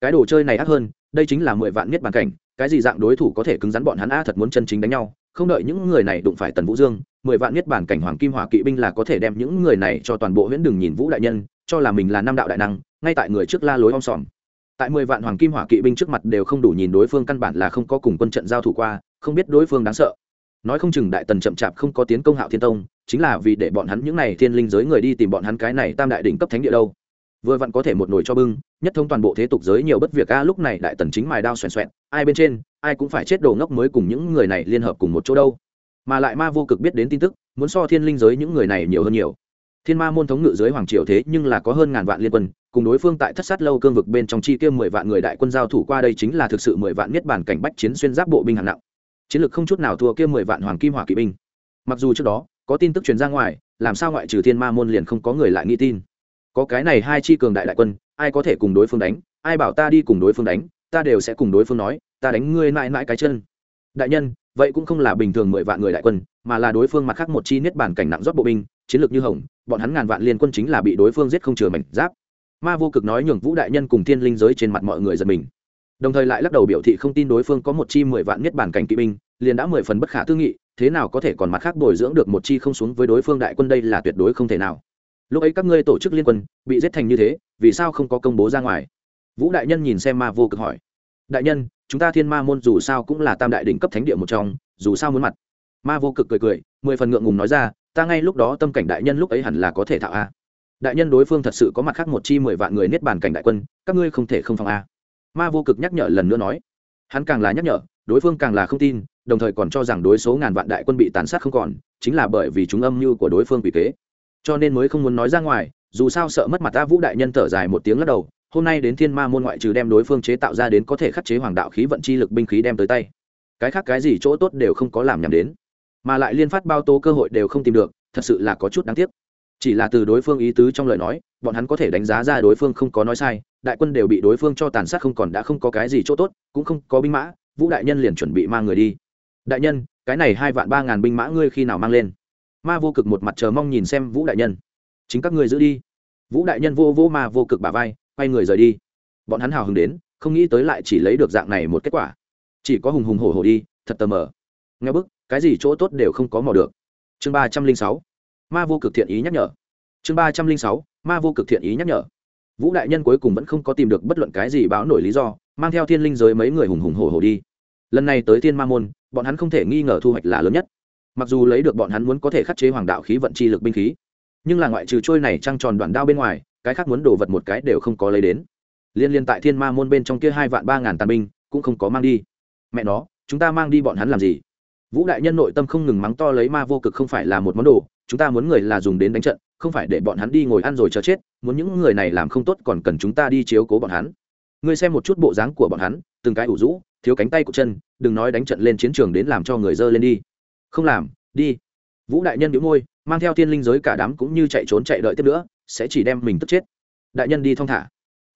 Cái đồ chơi này ác hơn, đây chính là mười vạn niết bản cảnh, cái gì dạng đối thủ có thể cứng rắn bọn hắn a thật muốn chân chính đánh nhau, không đợi những người này đụng phải tần vũ dương, mười vạn niết bản cảnh hoàng kim hỏa kỵ binh là có thể đem những người này cho toàn bộ huyễn đừng nhìn vũ đại nhân, cho là mình là năm đạo đại năng ngay tại người trước la lối om sòm. Tại mười vạn hoàng kim hỏa kỵ binh trước mặt đều không đủ nhìn đối phương căn bản là không có cùng quân trận giao thủ qua, không biết đối phương đáng sợ. Nói không chừng đại tần chậm chạp không có tiến công hạo thiên tông, chính là vì để bọn hắn những này thiên linh giới người đi tìm bọn hắn cái này tam đại đỉnh cấp thánh địa đâu. Vừa vặn có thể một nồi cho bưng, nhất thông toàn bộ thế tục giới nhiều bất việc a, lúc này đại tần chính mài đao xoèn xoẹn, ai bên trên, ai cũng phải chết đồ ngốc mới cùng những người này liên hợp cùng một chỗ đâu. Mà lại ma vô cực biết đến tin tức, muốn so thiên linh giới những người này nhiều hơn nhiều. Thiên ma môn thống ngự giới hoàng triều thế nhưng là có hơn ngàn vạn liên quân cùng đối phương tại thất sát lâu cương vực bên trong chi tiêu mười vạn người đại quân giao thủ qua đây chính là thực sự mười vạn niết bản cảnh bách chiến xuyên giáp bộ binh hạng nặng. Chiến lược không chút nào thua kia mười vạn hoàng kim hỏa kỵ binh. Mặc dù trước đó, có tin tức truyền ra ngoài, làm sao ngoại trừ thiên ma môn liền không có người lại nghĩ tin. Có cái này hai chi cường đại đại quân, ai có thể cùng đối phương đánh? Ai bảo ta đi cùng đối phương đánh? Ta đều sẽ cùng đối phương nói, ta đánh ngươi mãi mãi cái chân. Đại nhân, vậy cũng không là bình thường mười vạn người đại quân, mà là đối phương mặt khác một chi niết bản cảnh nặng rót bộ binh, chiến lược như hồng, bọn hắn ngàn vạn liên quân chính là bị đối phương giết không chừa mảnh giáp ma vô cực nói nhường vũ đại nhân cùng thiên linh giới trên mặt mọi người giật mình. Đồng thời lại lắc đầu biểu thị không tin đối phương có một chi mười vạn niết bản cảnh kỵ binh, liền đã mười phần bất khả tư nghị, thế nào có thể còn mặt khác bồi dưỡng được một chi không xuống với đối phương đại quân đây là tuyệt đối không thể nào. Lúc ấy các ngươi tổ chức liên quân, bị giết thành như thế, vì sao không có công bố ra ngoài? Vũ đại nhân nhìn xem ma vô cực hỏi. Đại nhân, chúng ta thiên ma môn dù sao cũng là tam đại đỉnh cấp thánh địa một trong, dù sao muốn mặt. Ma vô cực cười cười, mười phần ngượng ngùng nói ra, ta ngay lúc đó tâm cảnh đại nhân lúc ấy hẳn là có thể thạo a đại nhân đối phương thật sự có mặt khác một chi mười vạn người niết bàn cảnh đại quân, các ngươi không thể không phòng a. Ma vô cực nhắc nhở lần nữa nói. Hắn càng là nhắc nhở, đối phương càng là không tin, đồng thời còn cho rằng đối số ngàn vạn đại quân bị tàn sát không còn, chính là bởi vì chúng âm mưu của đối phương bị kế. Cho nên mới không muốn nói ra ngoài, dù sao sợ mất mặt ta vũ đại nhân thở dài một tiếng lắc đầu, hôm nay đến thiên ma môn ngoại trừ đem đối phương chế tạo ra đến có thể khắc chế hoàng đạo khí vận chi lực binh khí đem tới tay. Cái khác cái gì chỗ tốt đều không có làm nhằm đến. Mà lại liên phát bao tố cơ hội đều không tìm được, thật sự là có chút đáng tiếc chỉ là từ đối phương ý tứ trong lời nói, bọn hắn có thể đánh giá ra đối phương không có nói sai, đại quân đều bị đối phương cho tàn sát không còn đã không có cái gì chỗ tốt, cũng không có binh mã, vũ đại nhân liền chuẩn bị mang người đi. Đại nhân, cái này hai vạn ba ngàn binh mã ngươi khi nào mang lên? Ma vô cực một mặt chờ mong nhìn xem vũ đại nhân. Chính các ngươi giữ đi. Vũ đại nhân vô vô ma vô cực bà vai, quay người rời đi. Bọn hắn hào hứng đến, không nghĩ tới lại chỉ lấy được dạng này một kết quả. Chỉ có hùng hùng hổ hổ đi, thật tờ mờ. Nghe bức, cái gì chỗ tốt đều không có mò được. Chương ba trăm linh sáu ma vô cực thiện ý nhắc nhở. Chương ba trăm linh sáu, ma vô cực thiện ý nhắc nhở. Vũ đại nhân cuối cùng vẫn không có tìm được bất luận cái gì báo nổi lý do, mang theo thiên linh giới mấy người hùng hùng hổ hổ đi. Lần này tới thiên ma môn, bọn hắn không thể nghi ngờ thu hoạch là lớn nhất. Mặc dù lấy được bọn hắn muốn có thể khắc chế hoàng đạo khí vận chi lực binh khí, nhưng là ngoại trừ trôi này trăng tròn đoạn đao bên ngoài, cái khác muốn đổ vật một cái đều không có lấy đến. Liên liên tại thiên ma môn bên trong kia hai vạn ba ngàn tàn binh, cũng không có mang đi. Mẹ nó, chúng ta mang đi bọn hắn làm gì? Vũ đại nhân nội tâm không ngừng mắng to lấy ma vô cực không phải là một món đồ, chúng ta muốn người là dùng đến đánh trận, không phải để bọn hắn đi ngồi ăn rồi chờ chết, muốn những người này làm không tốt còn cần chúng ta đi chiếu cố bọn hắn. Ngươi xem một chút bộ dáng của bọn hắn, từng cái ủ rũ, thiếu cánh tay của chân, đừng nói đánh trận lên chiến trường đến làm cho người dơ lên đi. Không làm, đi. Vũ đại nhân đĩu môi, mang theo thiên linh giới cả đám cũng như chạy trốn chạy đợi tiếp nữa, sẽ chỉ đem mình tức chết. Đại nhân đi thong thả.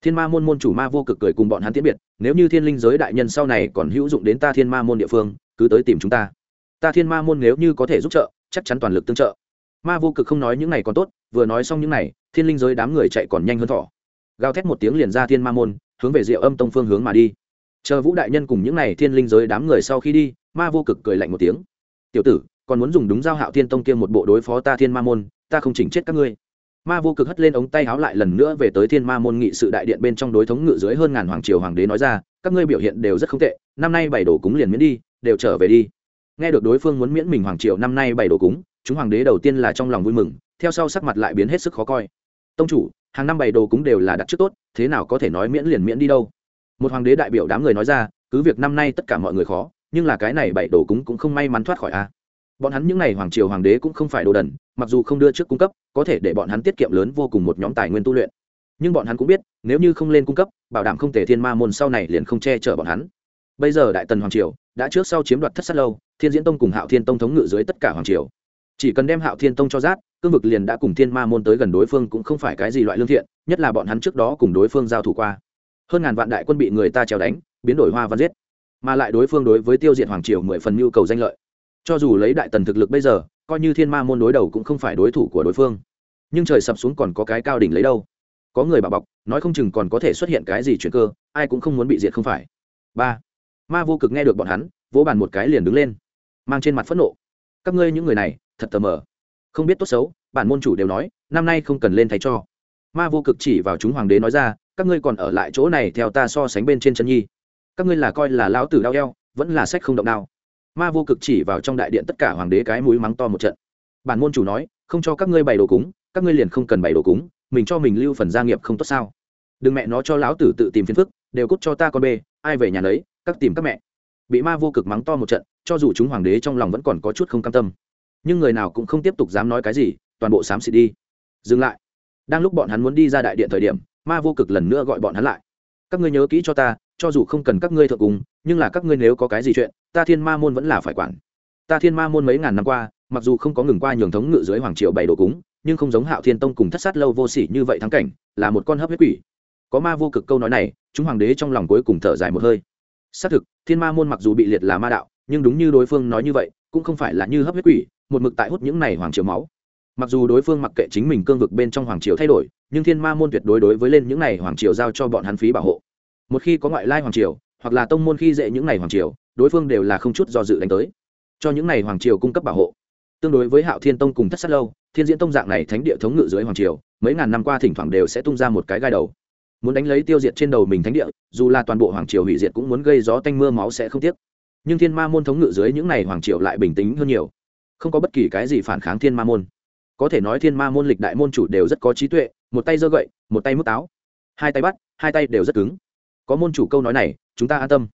Thiên ma môn môn chủ ma vô cực cười cùng bọn hắn tiễn biệt, nếu như thiên linh giới đại nhân sau này còn hữu dụng đến ta thiên ma môn địa phương, cứ tới tìm chúng ta ta thiên ma môn nếu như có thể giúp trợ, chắc chắn toàn lực tương trợ. Ma vô cực không nói những này còn tốt, vừa nói xong những này, thiên linh giới đám người chạy còn nhanh hơn thỏ. Gào thét một tiếng liền ra thiên ma môn, hướng về diệu âm tông phương hướng mà đi. Chờ vũ đại nhân cùng những n à y thiên linh giới đám người sau khi đi, ma vô cực cười lạnh một tiếng. Tiểu tử, còn muốn dùng đúng giao hạo thiên tông kia một bộ đối phó ta thiên ma môn, ta không chỉnh chết các ngươi. Ma vô cực hất lên ống tay háo lại lần nữa về tới thiên ma môn nghị sự đại điện bên trong đối thống ngự dưới hơn ngàn hoàng triều hoàng đế nói ra, các ngươi biểu hiện đều rất không tệ, năm nay bảy đồ cúng liền miễn đi, đều trở về đi nghe được đối phương muốn miễn mình hoàng triều năm nay bảy đồ cúng, chúng hoàng đế đầu tiên là trong lòng vui mừng, theo sau sắc mặt lại biến hết sức khó coi. Tông chủ, hàng năm bảy đồ cúng đều là đặt trước tốt, thế nào có thể nói miễn liền miễn đi đâu? Một hoàng đế đại biểu đám người nói ra, cứ việc năm nay tất cả mọi người khó, nhưng là cái này bảy đồ cúng cũng không may mắn thoát khỏi a. Bọn hắn những n à y hoàng triều hoàng đế cũng không phải đồ đần, mặc dù không đưa trước cung cấp, có thể để bọn hắn tiết kiệm lớn vô cùng một nhóm tài nguyên tu luyện. Nhưng bọn hắn cũng biết, nếu như không lên cung cấp, bảo đảm không thể thiên ma môn sau này liền không che chở bọn hắn. Bây giờ đại tần hoàng triều đã trước sau chiếm đoạt thất sát lâu thiên diễn tông cùng hạo thiên tông thống ngự dưới tất cả hoàng triều. Chỉ cần đem hạo thiên tông cho rát cương vực liền đã cùng thiên ma môn tới gần đối phương cũng không phải cái gì loại lương thiện, nhất là bọn hắn trước đó cùng đối phương giao thủ qua. Hơn ngàn vạn đại quân bị người ta trèo đánh, biến đổi hoa văn giết. Mà lại đối phương đối với tiêu diệt hoàng triều mười phần nhu cầu danh lợi. Cho dù lấy đại tần thực lực bây giờ, coi như thiên ma môn đối đầu cũng không phải đối thủ của đối phương. Nhưng trời sập xuống còn có cái cao đỉnh lấy đâu? Có người bảo bọc, nói không chừng còn có thể xuất hiện cái gì chuyện cơ, ai cũng không muốn bị diệt không phải. Ba. Ma vô cực nghe được bọn hắn, vỗ bàn một cái liền đứng lên mang trên mặt phẫn nộ. Các ngươi những người này, thật tờ mờ. Không biết tốt xấu, bản môn chủ đều nói, năm nay không cần lên thay cho. Ma vô cực chỉ vào chúng hoàng đế nói ra, các ngươi còn ở lại chỗ này theo ta so sánh bên trên chân nhi. Các ngươi là coi là lão tử đau eo, vẫn là sách không động đao. Ma vô cực chỉ vào trong đại điện tất cả hoàng đế cái mũi mắng to một trận. Bản môn chủ nói, không cho các ngươi bày đồ cúng, các ngươi liền không cần bày đồ cúng, mình cho mình lưu phần gia nghiệp không tốt sao? Đừng mẹ nó cho lão tử tự tìm phiền phức, đều cút cho ta con bê, ai về nhà lấy các tìm các mẹ. Bị ma vô cực mắng to một trận cho dù chúng hoàng đế trong lòng vẫn còn có chút không cam tâm. Nhưng người nào cũng không tiếp tục dám nói cái gì, toàn bộ xám xịt đi. Dừng lại. Đang lúc bọn hắn muốn đi ra đại điện thời điểm, ma vô cực lần nữa gọi bọn hắn lại. Các ngươi nhớ kỹ cho ta, cho dù không cần các ngươi thượng cùng, nhưng là các ngươi nếu có cái gì chuyện, ta thiên ma môn vẫn là phải quản. Ta thiên ma môn mấy ngàn năm qua, mặc dù không có ngừng qua nhường thống ngự dưới hoàng triều bảy đồ cúng, nhưng không giống hạo thiên tông cùng thất sát lâu vô sỉ như vậy thắng cảnh, là một con hấp huyết quỷ. Có ma vô cực câu nói này, chúng hoàng đế trong lòng cuối cùng thở dài một hơi. Xác thực, thiên ma môn mặc dù bị liệt là ma đạo nhưng đúng như đối phương nói như vậy, cũng không phải là như hấp huyết quỷ, một mực tại hút những này hoàng triều máu. Mặc dù đối phương mặc kệ chính mình cương vực bên trong hoàng triều thay đổi, nhưng thiên ma môn tuyệt đối đối với lên những này hoàng triều giao cho bọn hắn phí bảo hộ. Một khi có ngoại lai hoàng triều, hoặc là tông môn khi dễ những này hoàng triều, đối phương đều là không chút do dự đánh tới. Cho những này hoàng triều cung cấp bảo hộ. Tương đối với hạo thiên tông cùng thất sát lâu, thiên diễn tông dạng này thánh địa thống ngự dưới hoàng triều, mấy ngàn năm qua thỉnh thoảng đều sẽ tung ra một cái gai đầu. Muốn đánh lấy tiêu diệt trên đầu mình thánh địa, dù là toàn bộ hoàng triều hủy diệt cũng muốn gây gió tanh mưa máu sẽ không tiếc nhưng thiên ma môn thống ngự dưới những này hoàng Triệu lại bình tĩnh hơn nhiều. Không có bất kỳ cái gì phản kháng thiên ma môn. Có thể nói thiên ma môn lịch đại môn chủ đều rất có trí tuệ, một tay giơ gậy, một tay mức táo. Hai tay bắt, hai tay đều rất cứng. Có môn chủ câu nói này, chúng ta an tâm.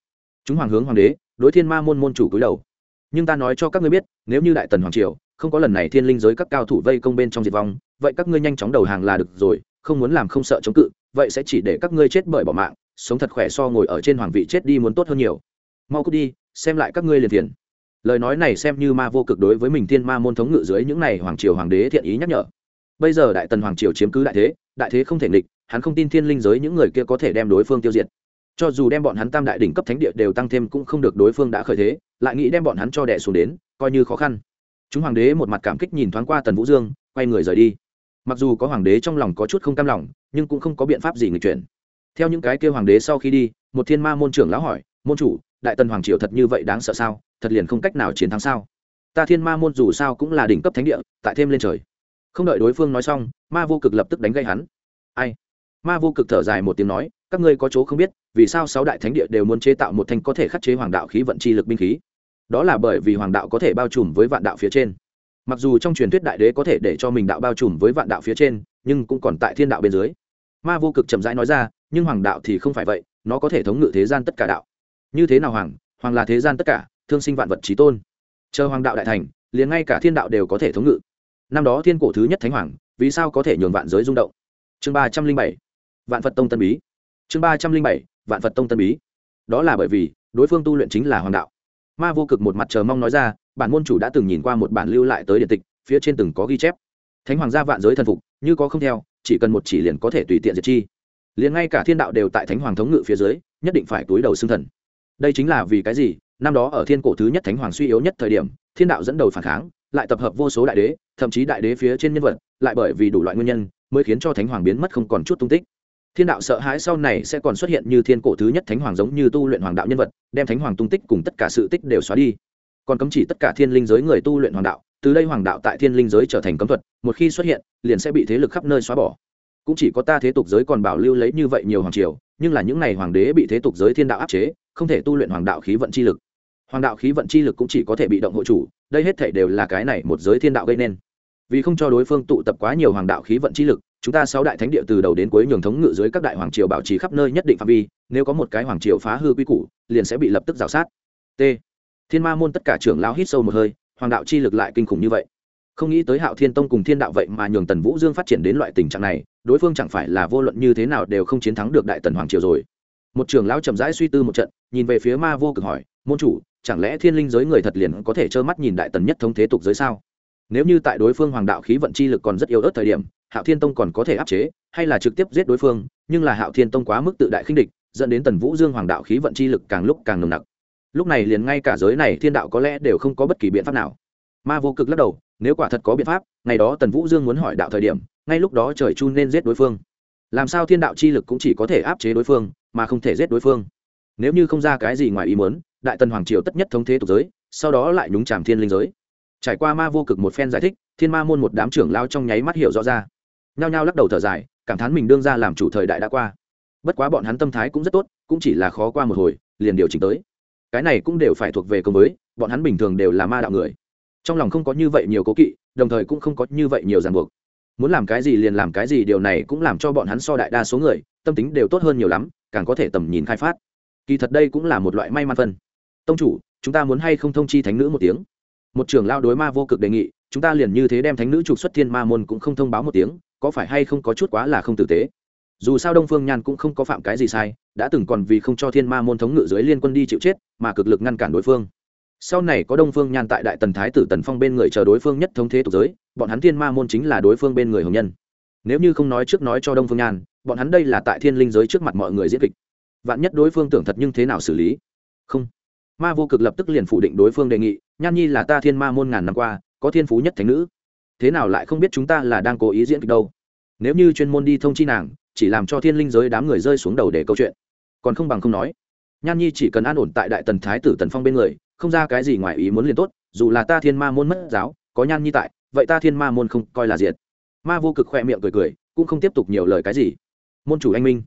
Chúng hoàng hướng hoàng đế, đối thiên ma môn môn chủ cúi đầu. Nhưng ta nói cho các ngươi biết, nếu như đại tần hoàng triều, không có lần này thiên linh giới các cao thủ vây công bên trong diệt vong, vậy các ngươi nhanh chóng đầu hàng là được rồi, không muốn làm không sợ chống cự, vậy sẽ chỉ để các ngươi chết bởi bỏ mạng, sống thật khỏe so ngồi ở trên hoàng vị chết đi muốn tốt hơn nhiều. Mau cút đi xem lại các ngươi liền tiền lời nói này xem như ma vô cực đối với mình thiên ma môn thống ngự dưới những này hoàng triều hoàng đế thiện ý nhắc nhở. Bây giờ đại tần hoàng triều chiếm cứ đại thế đại thế không thể nghịch, hắn không tin thiên linh giới những người kia có thể đem đối phương tiêu diệt. Cho dù đem bọn hắn tam đại đỉnh cấp thánh địa đều tăng thêm cũng không được đối phương đã khởi thế, lại nghĩ đem bọn hắn cho đẻ xuống đến, coi như khó khăn. Chúng hoàng đế một mặt cảm kích nhìn thoáng qua tần vũ dương, quay người rời đi. Mặc dù có hoàng đế trong lòng có chút không cam lòng, nhưng cũng không có biện pháp gì người chuyển. Theo những cái kêu hoàng đế sau khi đi, một thiên ma môn trưởng lão hỏi, môn chủ đại tần hoàng triều thật như vậy đáng sợ sao? Thật liền không cách nào chiến thắng sao? Ta thiên ma môn dù sao cũng là đỉnh cấp thánh địa, tại thêm lên trời. Không đợi đối phương nói xong, ma vô cực lập tức đánh gây hắn. Ai? Ma vô cực thở dài một tiếng nói, các ngươi có chỗ không biết, vì sao sáu đại thánh địa đều muốn chế tạo một thanh có thể khắc chế hoàng đạo khí vận chi lực binh khí? Đó là bởi vì hoàng đạo có thể bao trùm với vạn đạo phía trên. Mặc dù trong truyền thuyết đại đế có thể để cho mình đạo bao trùm với vạn đạo phía trên, nhưng cũng còn tại thiên đạo bên dưới. Ma vô cực chậm rãi nói ra, nhưng hoàng đạo thì không phải vậy, nó có thể thống ngự thế gian tất cả đạo như thế nào hoàng? Hoàng là thế gian tất cả, thương sinh vạn vật trí tôn. Chờ hoàng đạo đại thành, liền ngay cả thiên đạo đều có thể thống ngự. Năm đó thiên cổ thứ nhất thánh hoàng, vì sao có thể nhường vạn giới rung động? Chương ba trăm linh bảy, vạn phật tông tân bí. Chương ba trăm linh bảy, vạn phật tông tân bí. Đó là bởi vì, đối phương tu luyện chính là hoàng đạo. Ma vô cực một mặt chờ mong nói ra, bản môn chủ đã từng nhìn qua một bản lưu lại tới điện tịch, phía trên từng có ghi chép. Thánh hoàng gia vạn giới thần phục, như có không theo, chỉ cần một chỉ liền có thể tùy tiện diệt chi. Liền ngay cả thiên đạo đều tại thánh hoàng thống ngự phía dưới, nhất định phải túi đầu xưng thần đây chính là vì cái gì? Năm đó ở thiên cổ thứ nhất thánh hoàng suy yếu nhất thời điểm, thiên đạo dẫn đầu phản kháng, lại tập hợp vô số đại đế, thậm chí đại đế phía trên nhân vật, lại bởi vì đủ loại nguyên nhân, mới khiến cho thánh hoàng biến mất không còn chút tung tích. Thiên đạo sợ hãi sau này sẽ còn xuất hiện như thiên cổ thứ nhất thánh hoàng giống như tu luyện hoàng đạo nhân vật, đem thánh hoàng tung tích cùng tất cả sự tích đều xóa đi. Còn cấm chỉ tất cả thiên linh giới người tu luyện hoàng đạo, từ đây hoàng đạo tại thiên linh giới trở thành cấm thuật, một khi xuất hiện, liền sẽ bị thế lực khắp nơi xóa bỏ. Cũng chỉ có ta thế tục giới còn bảo lưu lấy như vậy nhiều hoàng triều, nhưng là những n à y hoàng đế bị thế tục giới thiên đạo áp chế không thể tu luyện hoàng đạo khí vận chi lực. Hoàng đạo khí vận chi lực cũng chỉ có thể bị động hộ chủ, đây hết thể đều là cái này một giới thiên đạo gây nên. Vì không cho đối phương tụ tập quá nhiều hoàng đạo khí vận chi lực, chúng ta sáu đại thánh địa từ đầu đến cuối nhường thống ngự dưới các đại hoàng triều bảo trì khắp nơi nhất định phạm vi, nếu có một cái hoàng triều phá hư quy củ, liền sẽ bị lập tức rào sát. T. Thiên ma môn tất cả trưởng lao hít sâu một hơi, hoàng đạo chi lực lại kinh khủng như vậy. Không nghĩ tới hạo thiên tông cùng thiên đạo vậy mà nhường tần vũ dương phát triển đến loại tình trạng này, đối phương chẳng phải là vô luận như thế nào đều không chiến thắng được đại tần hoàng triều rồi một trưởng lão chậm rãi suy tư một trận, nhìn về phía ma vô cực hỏi, môn chủ, chẳng lẽ thiên linh giới người thật liền có thể trơ mắt nhìn đại tần nhất thống thế tục giới sao? Nếu như tại đối phương hoàng đạo khí vận chi lực còn rất yếu ớt thời điểm, hạo thiên tông còn có thể áp chế, hay là trực tiếp giết đối phương, nhưng là hạo thiên tông quá mức tự đại khinh địch, dẫn đến tần vũ dương hoàng đạo khí vận chi lực càng lúc càng nồng nặc. Lúc này liền ngay cả giới này thiên đạo có lẽ đều không có bất kỳ biện pháp nào. Ma vô cực lắc đầu, nếu quả thật có biện pháp, ngày đó tần vũ dương muốn hỏi đạo thời điểm, ngay lúc đó trời chu nên giết đối phương. Làm sao thiên đạo chi lực cũng chỉ có thể áp chế đối phương mà không thể giết đối phương. Nếu như không ra cái gì ngoài ý muốn, đại tần hoàng triều tất nhất thống thế tục giới, sau đó lại nhúng chàm thiên linh giới. Trải qua ma vô cực một phen giải thích, thiên ma môn một đám trưởng lao trong nháy mắt hiểu rõ ra. Nhao nhao lắc đầu thở dài, cảm thán mình đương ra làm chủ thời đại đã qua. Bất quá bọn hắn tâm thái cũng rất tốt, cũng chỉ là khó qua một hồi, liền điều chỉnh tới. Cái này cũng đều phải thuộc về công với, bọn hắn bình thường đều là ma đạo người. Trong lòng không có như vậy nhiều cố kỵ, đồng thời cũng không có như vậy nhiều ràng buộc. Muốn làm cái gì liền làm cái gì, điều này cũng làm cho bọn hắn so đại đa số người, tâm tính đều tốt hơn nhiều lắm càng có thể tầm nhìn khai phát. Kỳ thật đây cũng là một loại may mắn phân. Tông chủ, chúng ta muốn hay không thông chi thánh nữ một tiếng? Một trưởng lao đối ma vô cực đề nghị, chúng ta liền như thế đem thánh nữ trục xuất thiên ma môn cũng không thông báo một tiếng, có phải hay không có chút quá là không tử tế? Dù sao đông phương nhan cũng không có phạm cái gì sai, đã từng còn vì không cho thiên ma môn thống ngự dưới liên quân đi chịu chết, mà cực lực ngăn cản đối phương. Sau này có đông phương nhan tại đại tần thái tử tần phong bên người chờ đối phương nhất thống thế tục giới, bọn hắn thiên ma môn chính là đối phương bên người hồng nhân nếu như không nói trước nói cho đông phương nhan bọn hắn đây là tại thiên linh giới trước mặt mọi người diễn kịch vạn nhất đối phương tưởng thật nhưng thế nào xử lý không ma vô cực lập tức liền phủ định đối phương đề nghị nhan nhi là ta thiên ma môn ngàn năm qua có thiên phú nhất thánh nữ thế nào lại không biết chúng ta là đang cố ý diễn kịch đâu nếu như chuyên môn đi thông chi nàng chỉ làm cho thiên linh giới đám người rơi xuống đầu để câu chuyện còn không bằng không nói nhan nhi chỉ cần an ổn tại đại tần thái tử tần phong bên người không ra cái gì ngoài ý muốn liền tốt dù là ta thiên ma môn mất giáo có nhan nhi tại vậy ta thiên ma môn không coi là diệt ma vô cực khoe miệng cười cười, cũng không tiếp tục nhiều lời cái gì. Môn chủ anh minh,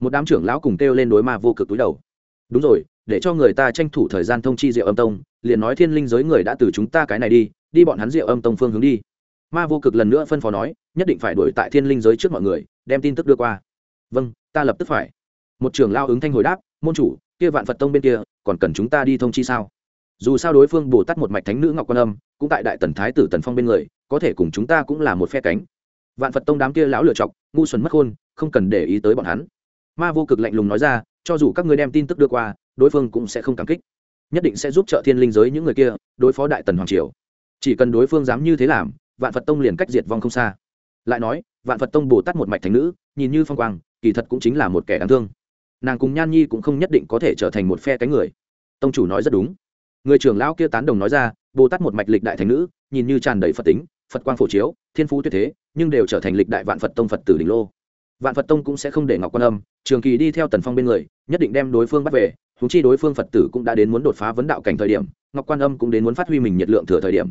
một đám trưởng lão cùng kêu lên đối ma vô cực túi đầu. Đúng rồi, để cho người ta tranh thủ thời gian thông chi diệu âm tông, liền nói thiên linh giới người đã từ chúng ta cái này đi đi bọn hắn diệu âm tông phương hướng đi. Ma vô cực lần nữa phân phó nói, nhất định phải đuổi tại thiên linh giới trước mọi người, đem tin tức đưa qua. Vâng ta lập tức phải. Một trưởng lao ứng thanh hồi đáp, môn chủ, kia vạn phật tông bên kia, còn cần chúng ta đi thông chi sao? Dù sao đối phương bồ tát một mạch thánh nữ ngọc quan âm, cũng tại đại tần thái tử tần phong bên người, có thể cùng chúng ta cũng là một phe cánh vạn phật tông đám kia lão lựa chọc ngu xuẩn mất khôn không cần để ý tới bọn hắn ma vô cực lạnh lùng nói ra cho dù các ngươi đem tin tức đưa qua đối phương cũng sẽ không cảm kích nhất định sẽ giúp trợ thiên linh giới những người kia đối phó đại tần hoàng triều chỉ cần đối phương dám như thế làm vạn phật tông liền cách diệt vong không xa lại nói vạn phật tông bồ tát một mạch thành nữ nhìn như phong quang kỳ thật cũng chính là một kẻ đáng thương nàng cùng nhan nhi cũng không nhất định có thể trở thành một phe cánh người tông chủ nói rất đúng người trưởng lão kia tán đồng nói ra bồ tát một mạch lịch đại thành nữ nhìn như tràn đầy phật tính phật quang phổ chiếu, thiên phú tuyệt thế, nhưng đều trở thành lịch đại vạn phật tông phật tử đỉnh lô. Vạn phật tông cũng sẽ không để ngọc quan âm, trường kỳ đi theo tần phong bên người, nhất định đem đối phương bắt về húng chi đối phương phật tử cũng đã đến muốn đột phá vấn đạo cảnh thời điểm, ngọc quan âm cũng đến muốn phát huy mình nhiệt lượng thừa thời điểm.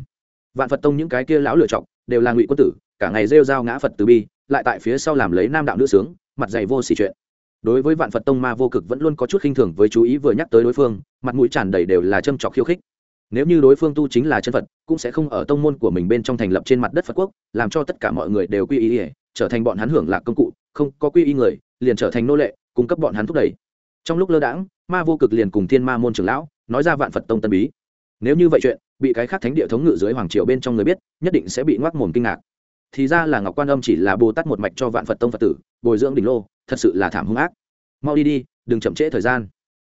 Vạn phật tông những cái kia lão lựa chọc đều là ngụy quân tử, cả ngày rêu rao ngã phật từ bi, lại tại phía sau làm lấy nam đạo nữ sướng, mặt dày vô xỉ chuyện. Đối với vạn phật tông ma vô cực vẫn luôn có chút khinh thường với chú ý vừa nhắc tới đối phương, mặt mũi tràn đầy đều là châm trọc khiêu khích nếu như đối phương tu chính là chân phật, cũng sẽ không ở tông môn của mình bên trong thành lập trên mặt đất phật quốc, làm cho tất cả mọi người đều quy y trở thành bọn hắn hưởng lạc công cụ, không có quy y người, liền trở thành nô lệ, cung cấp bọn hắn thúc đẩy. Trong lúc lơ đãng, ma vô cực liền cùng thiên ma môn trưởng lão, nói ra vạn phật tông tân bí. Nếu như vậy chuyện, bị cái khác thánh địa thống ngự dưới hoàng triều bên trong người biết, nhất định sẽ bị ngoác mồm kinh ngạc. Thì ra là ngọc quan âm chỉ là bồ tát một mạch cho vạn phật tông phật tử, bồi dưỡng đỉnh lô, thật sự là thảm hung ác. Mau đi đi, đừng chậm trễ thời gian.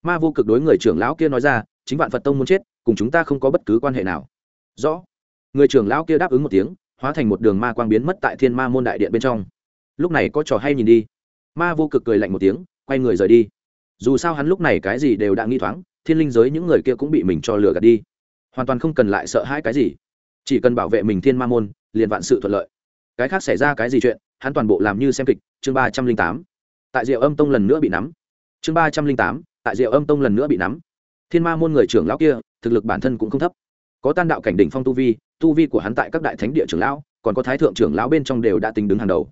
Ma vô cực đối người trưởng lão kia nói ra chính vạn phật tông muốn chết, cùng chúng ta không có bất cứ quan hệ nào. Rõ. Người trưởng lão kia đáp ứng một tiếng, hóa thành một đường ma quang biến mất tại thiên ma môn đại điện bên trong. Lúc này có trò hay nhìn đi. Ma vô cực cười lạnh một tiếng, quay người rời đi. Dù sao hắn lúc này cái gì đều đã nghi thoáng, thiên linh giới những người kia cũng bị mình cho lừa gạt đi. Hoàn toàn không cần lại sợ hãi cái gì. Chỉ cần bảo vệ mình thiên ma môn, liền vạn sự thuận lợi. Cái khác xảy ra cái gì chuyện, hắn toàn bộ làm như xem kịch, chương ba trăm linh tám. Tại diệu âm tông lần nữa bị nắm. Chương ba trăm linh tám, tại diệu âm tông lần nữa bị nắm thiên ma môn người trưởng lão kia, thực lực bản thân cũng không thấp. Có tan đạo cảnh đỉnh phong tu vi tu vi của hắn tại các đại thánh địa trưởng lão, còn có thái thượng trưởng lão bên trong đều đã tính đứng hàng đầu.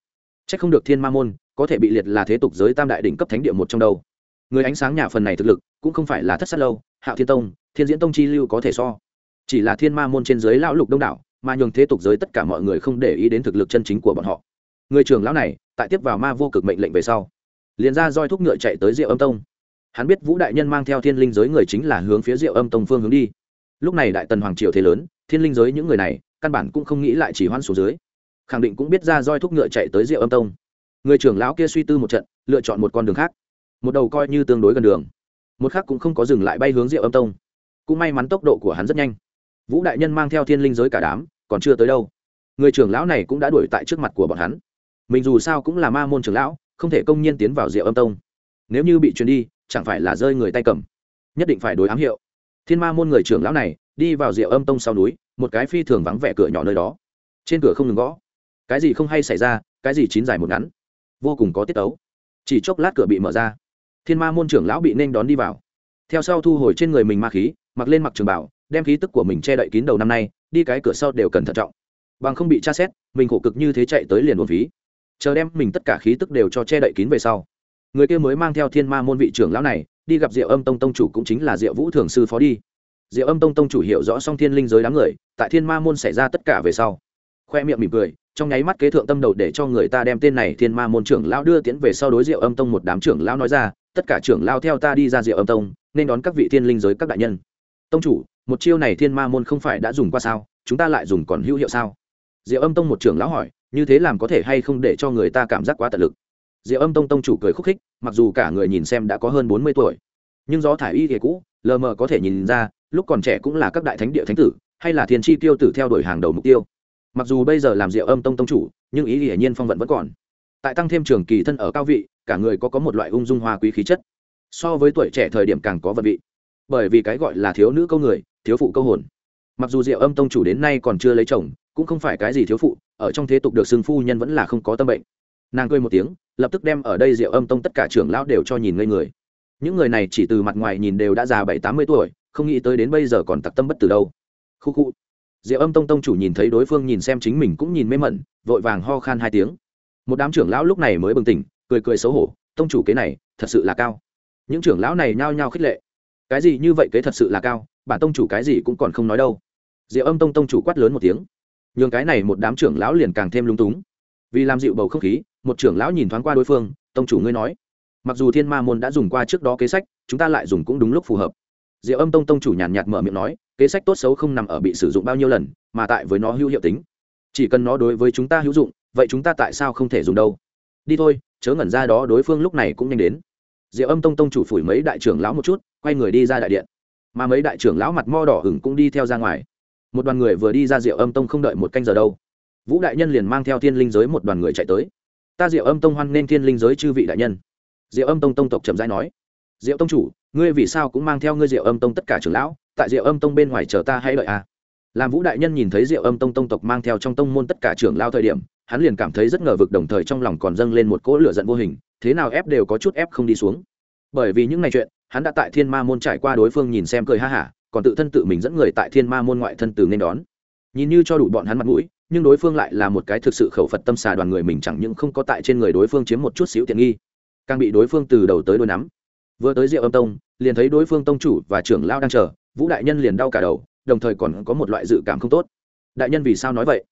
C h ắ c không được thiên ma môn có thể bị liệt là thế tục giới tam đại đỉnh cấp thánh địa một trong đầu người ánh sáng nhà phần này thực lực, cũng không phải là thất sát lâu, hạo thiên tông, thiên diễn tông chi lưu có thể so. Chỉ là thiên ma môn trên giới lão lục đông đảo, mà nhường thế tục giới tất cả mọi người không để ý đến thực lực chân chính của bọn họ. Người trưởng lão này, tại tiếp vào ma vô cực mệnh lệnh về sau, liền ra roi thúc ngựa chạy tới rượu âm tông hắn biết vũ đại nhân mang theo thiên linh giới người chính là hướng phía diệu âm tông phương hướng đi. Lúc này đại tần hoàng triều thế lớn, thiên linh giới những người này, căn bản cũng không nghĩ lại chỉ hoan số dưới. Khẳng định cũng biết ra roi thúc ngựa chạy tới diệu âm tông. Người trưởng lão kia suy tư một trận, lựa chọn một con đường khác. Một đầu coi như tương đối gần đường. Một khác cũng không có dừng lại bay hướng diệu âm tông. Cũng may mắn tốc độ của hắn rất nhanh. Vũ đại nhân mang theo thiên linh giới cả đám, còn chưa tới đâu. Người trưởng lão này cũng đã đuổi tại trước mặt của bọn hắn. Mình dù sao cũng là ma môn trưởng lão, không thể công nhiên tiến vào diệu âm tông. Nếu như bị truyền đi chẳng phải là rơi người tay cầm. Nhất định phải đối ám hiệu. Thiên ma môn người trưởng lão này, đi vào rượu âm tông sau núi, một cái phi thường vắng vẻ cửa nhỏ nơi đó. Trên cửa không ngừng gõ. Cái gì không hay xảy ra, cái gì chín dài một ngắn. Vô cùng có tiết tấu. Chỉ chốc lát cửa bị mở ra. Thiên ma môn trưởng lão bị nên đón đi vào. Theo sau thu hồi trên người mình ma khí, mặc lên mặc trường bảo, đem khí tức của mình che đậy kín đầu năm nay, đi cái cửa sau đều cần thận trọng. Bằng không bị tra xét, mình khổ cực như thế chạy tới liền buồn phí. Chờ đem mình tất cả khí tức đều cho che đậy kín về sau người kia mới mang theo thiên ma môn vị trưởng lão này, đi gặp diệu âm tông tông chủ cũng chính là diệu vũ thường sư phó đi. Diệu âm tông tông chủ hiểu rõ song thiên linh giới đám người, tại thiên ma môn xảy ra tất cả về sau, khoe miệng mỉm cười, trong nháy mắt kế thượng tâm đầu để cho người ta đem tên này thiên ma môn trưởng lão đưa tiến về sau đối diệu âm tông một đám trưởng lão nói ra, tất cả trưởng lão theo ta đi ra diệu âm tông, nên đón các vị thiên linh giới các đại nhân. Tông chủ, một chiêu này thiên ma môn không phải đã dùng qua sao? Chúng ta lại dùng còn hữu hiệu sao? Diệu âm tông một trưởng lão hỏi, như thế làm có thể hay không để cho người ta cảm giác quá tận lực? Diệu âm tông tông chủ cười khúc khích, mặc dù cả người nhìn xem đã có hơn bốn mươi tuổi, nhưng do thải y thì cũ, lờ mờ có thể nhìn ra, lúc còn trẻ cũng là các đại thánh địa thánh tử, hay là thiên tri tiêu tử theo đuổi hàng đầu mục tiêu. Mặc dù bây giờ làm diệu âm tông tông chủ, nhưng ý hiển nhiên phong vận vẫn còn. Tại tăng thêm trường kỳ thân ở cao vị, cả người có có một loại ung dung hoa quý khí chất. So với tuổi trẻ thời điểm càng có vận vị. Bởi vì cái gọi là thiếu nữ câu người, thiếu phụ câu hồn. Mặc dù diệu âm tông chủ đến nay còn chưa lấy chồng, cũng không phải cái gì thiếu phụ, ở trong thế tục được xưng phu nhân vẫn là không có tâm bệnh. Nàng cười một tiếng lập tức đem ở đây diệu âm tông tất cả trưởng lão đều cho nhìn ngây người. Những người này chỉ từ mặt ngoài nhìn đều đã già bảy, tám mươi tuổi, không nghĩ tới đến bây giờ còn tặc tâm bất từ đâu. Khu khu. Diệu âm tông tông chủ nhìn thấy đối phương nhìn xem chính mình cũng nhìn mê mẩn, vội vàng ho khan hai tiếng. Một đám trưởng lão lúc này mới bừng tỉnh, cười cười xấu hổ, tông chủ kế này, thật sự là cao. Những trưởng lão này nhao nhao khích lệ. Cái gì như vậy kế thật sự là cao, bản tông chủ cái gì cũng còn không nói đâu. Diệu âm tông tông chủ quát lớn một tiếng. Nhường cái này một đám trưởng lão liền càng thêm lung túng. Vì làm dịu bầu không khí một trưởng lão nhìn thoáng qua đối phương, tông chủ ngươi nói, mặc dù thiên ma môn đã dùng qua trước đó kế sách, chúng ta lại dùng cũng đúng lúc phù hợp. Diệu âm tông tông chủ nhàn nhạt mở miệng nói, kế sách tốt xấu không nằm ở bị sử dụng bao nhiêu lần, mà tại với nó hữu hiệu tính. Chỉ cần nó đối với chúng ta hữu dụng, vậy chúng ta tại sao không thể dùng đâu? Đi thôi, chớ ngẩn ra đó, đối phương lúc này cũng nhanh đến. Diệu âm tông tông chủ phủi mấy đại trưởng lão một chút, quay người đi ra đại điện. Mà mấy đại trưởng lão mặt mo đỏ hửng cũng đi theo ra ngoài. Một đoàn người vừa đi ra diệu âm tông không đợi một canh giờ đâu. Vũ đại nhân liền mang theo thiên linh giới một đoàn người chạy tới ta diệu âm tông hoan nên thiên linh giới chư vị đại nhân. Diệu âm tông tông tộc trầm giai nói, diệu tông chủ, ngươi vì sao cũng mang theo ngươi diệu âm tông tất cả trưởng lão? Tại diệu âm tông bên ngoài chờ ta hay đợi à? Làm vũ đại nhân nhìn thấy diệu âm tông tông tộc mang theo trong tông môn tất cả trưởng lao thời điểm, hắn liền cảm thấy rất ngờ vực đồng thời trong lòng còn dâng lên một cỗ lửa giận vô hình, thế nào ép đều có chút ép không đi xuống. Bởi vì những ngày chuyện, hắn đã tại thiên ma môn trải qua đối phương nhìn xem cười ha hả, còn tự thân tự mình dẫn người tại thiên ma môn ngoại thân từ nên đón. Nhìn như cho đủ bọn hắn mặt mũi nhưng đối phương lại là một cái thực sự khẩu phật tâm xà đoàn người mình chẳng những không có tại trên người đối phương chiếm một chút xíu tiện nghi, càng bị đối phương từ đầu tới đôi nắm. Vừa tới diệu âm tông, liền thấy đối phương tông chủ và trưởng lao đang chờ, vũ đại nhân liền đau cả đầu, đồng thời còn có một loại dự cảm không tốt. Đại nhân vì sao nói vậy?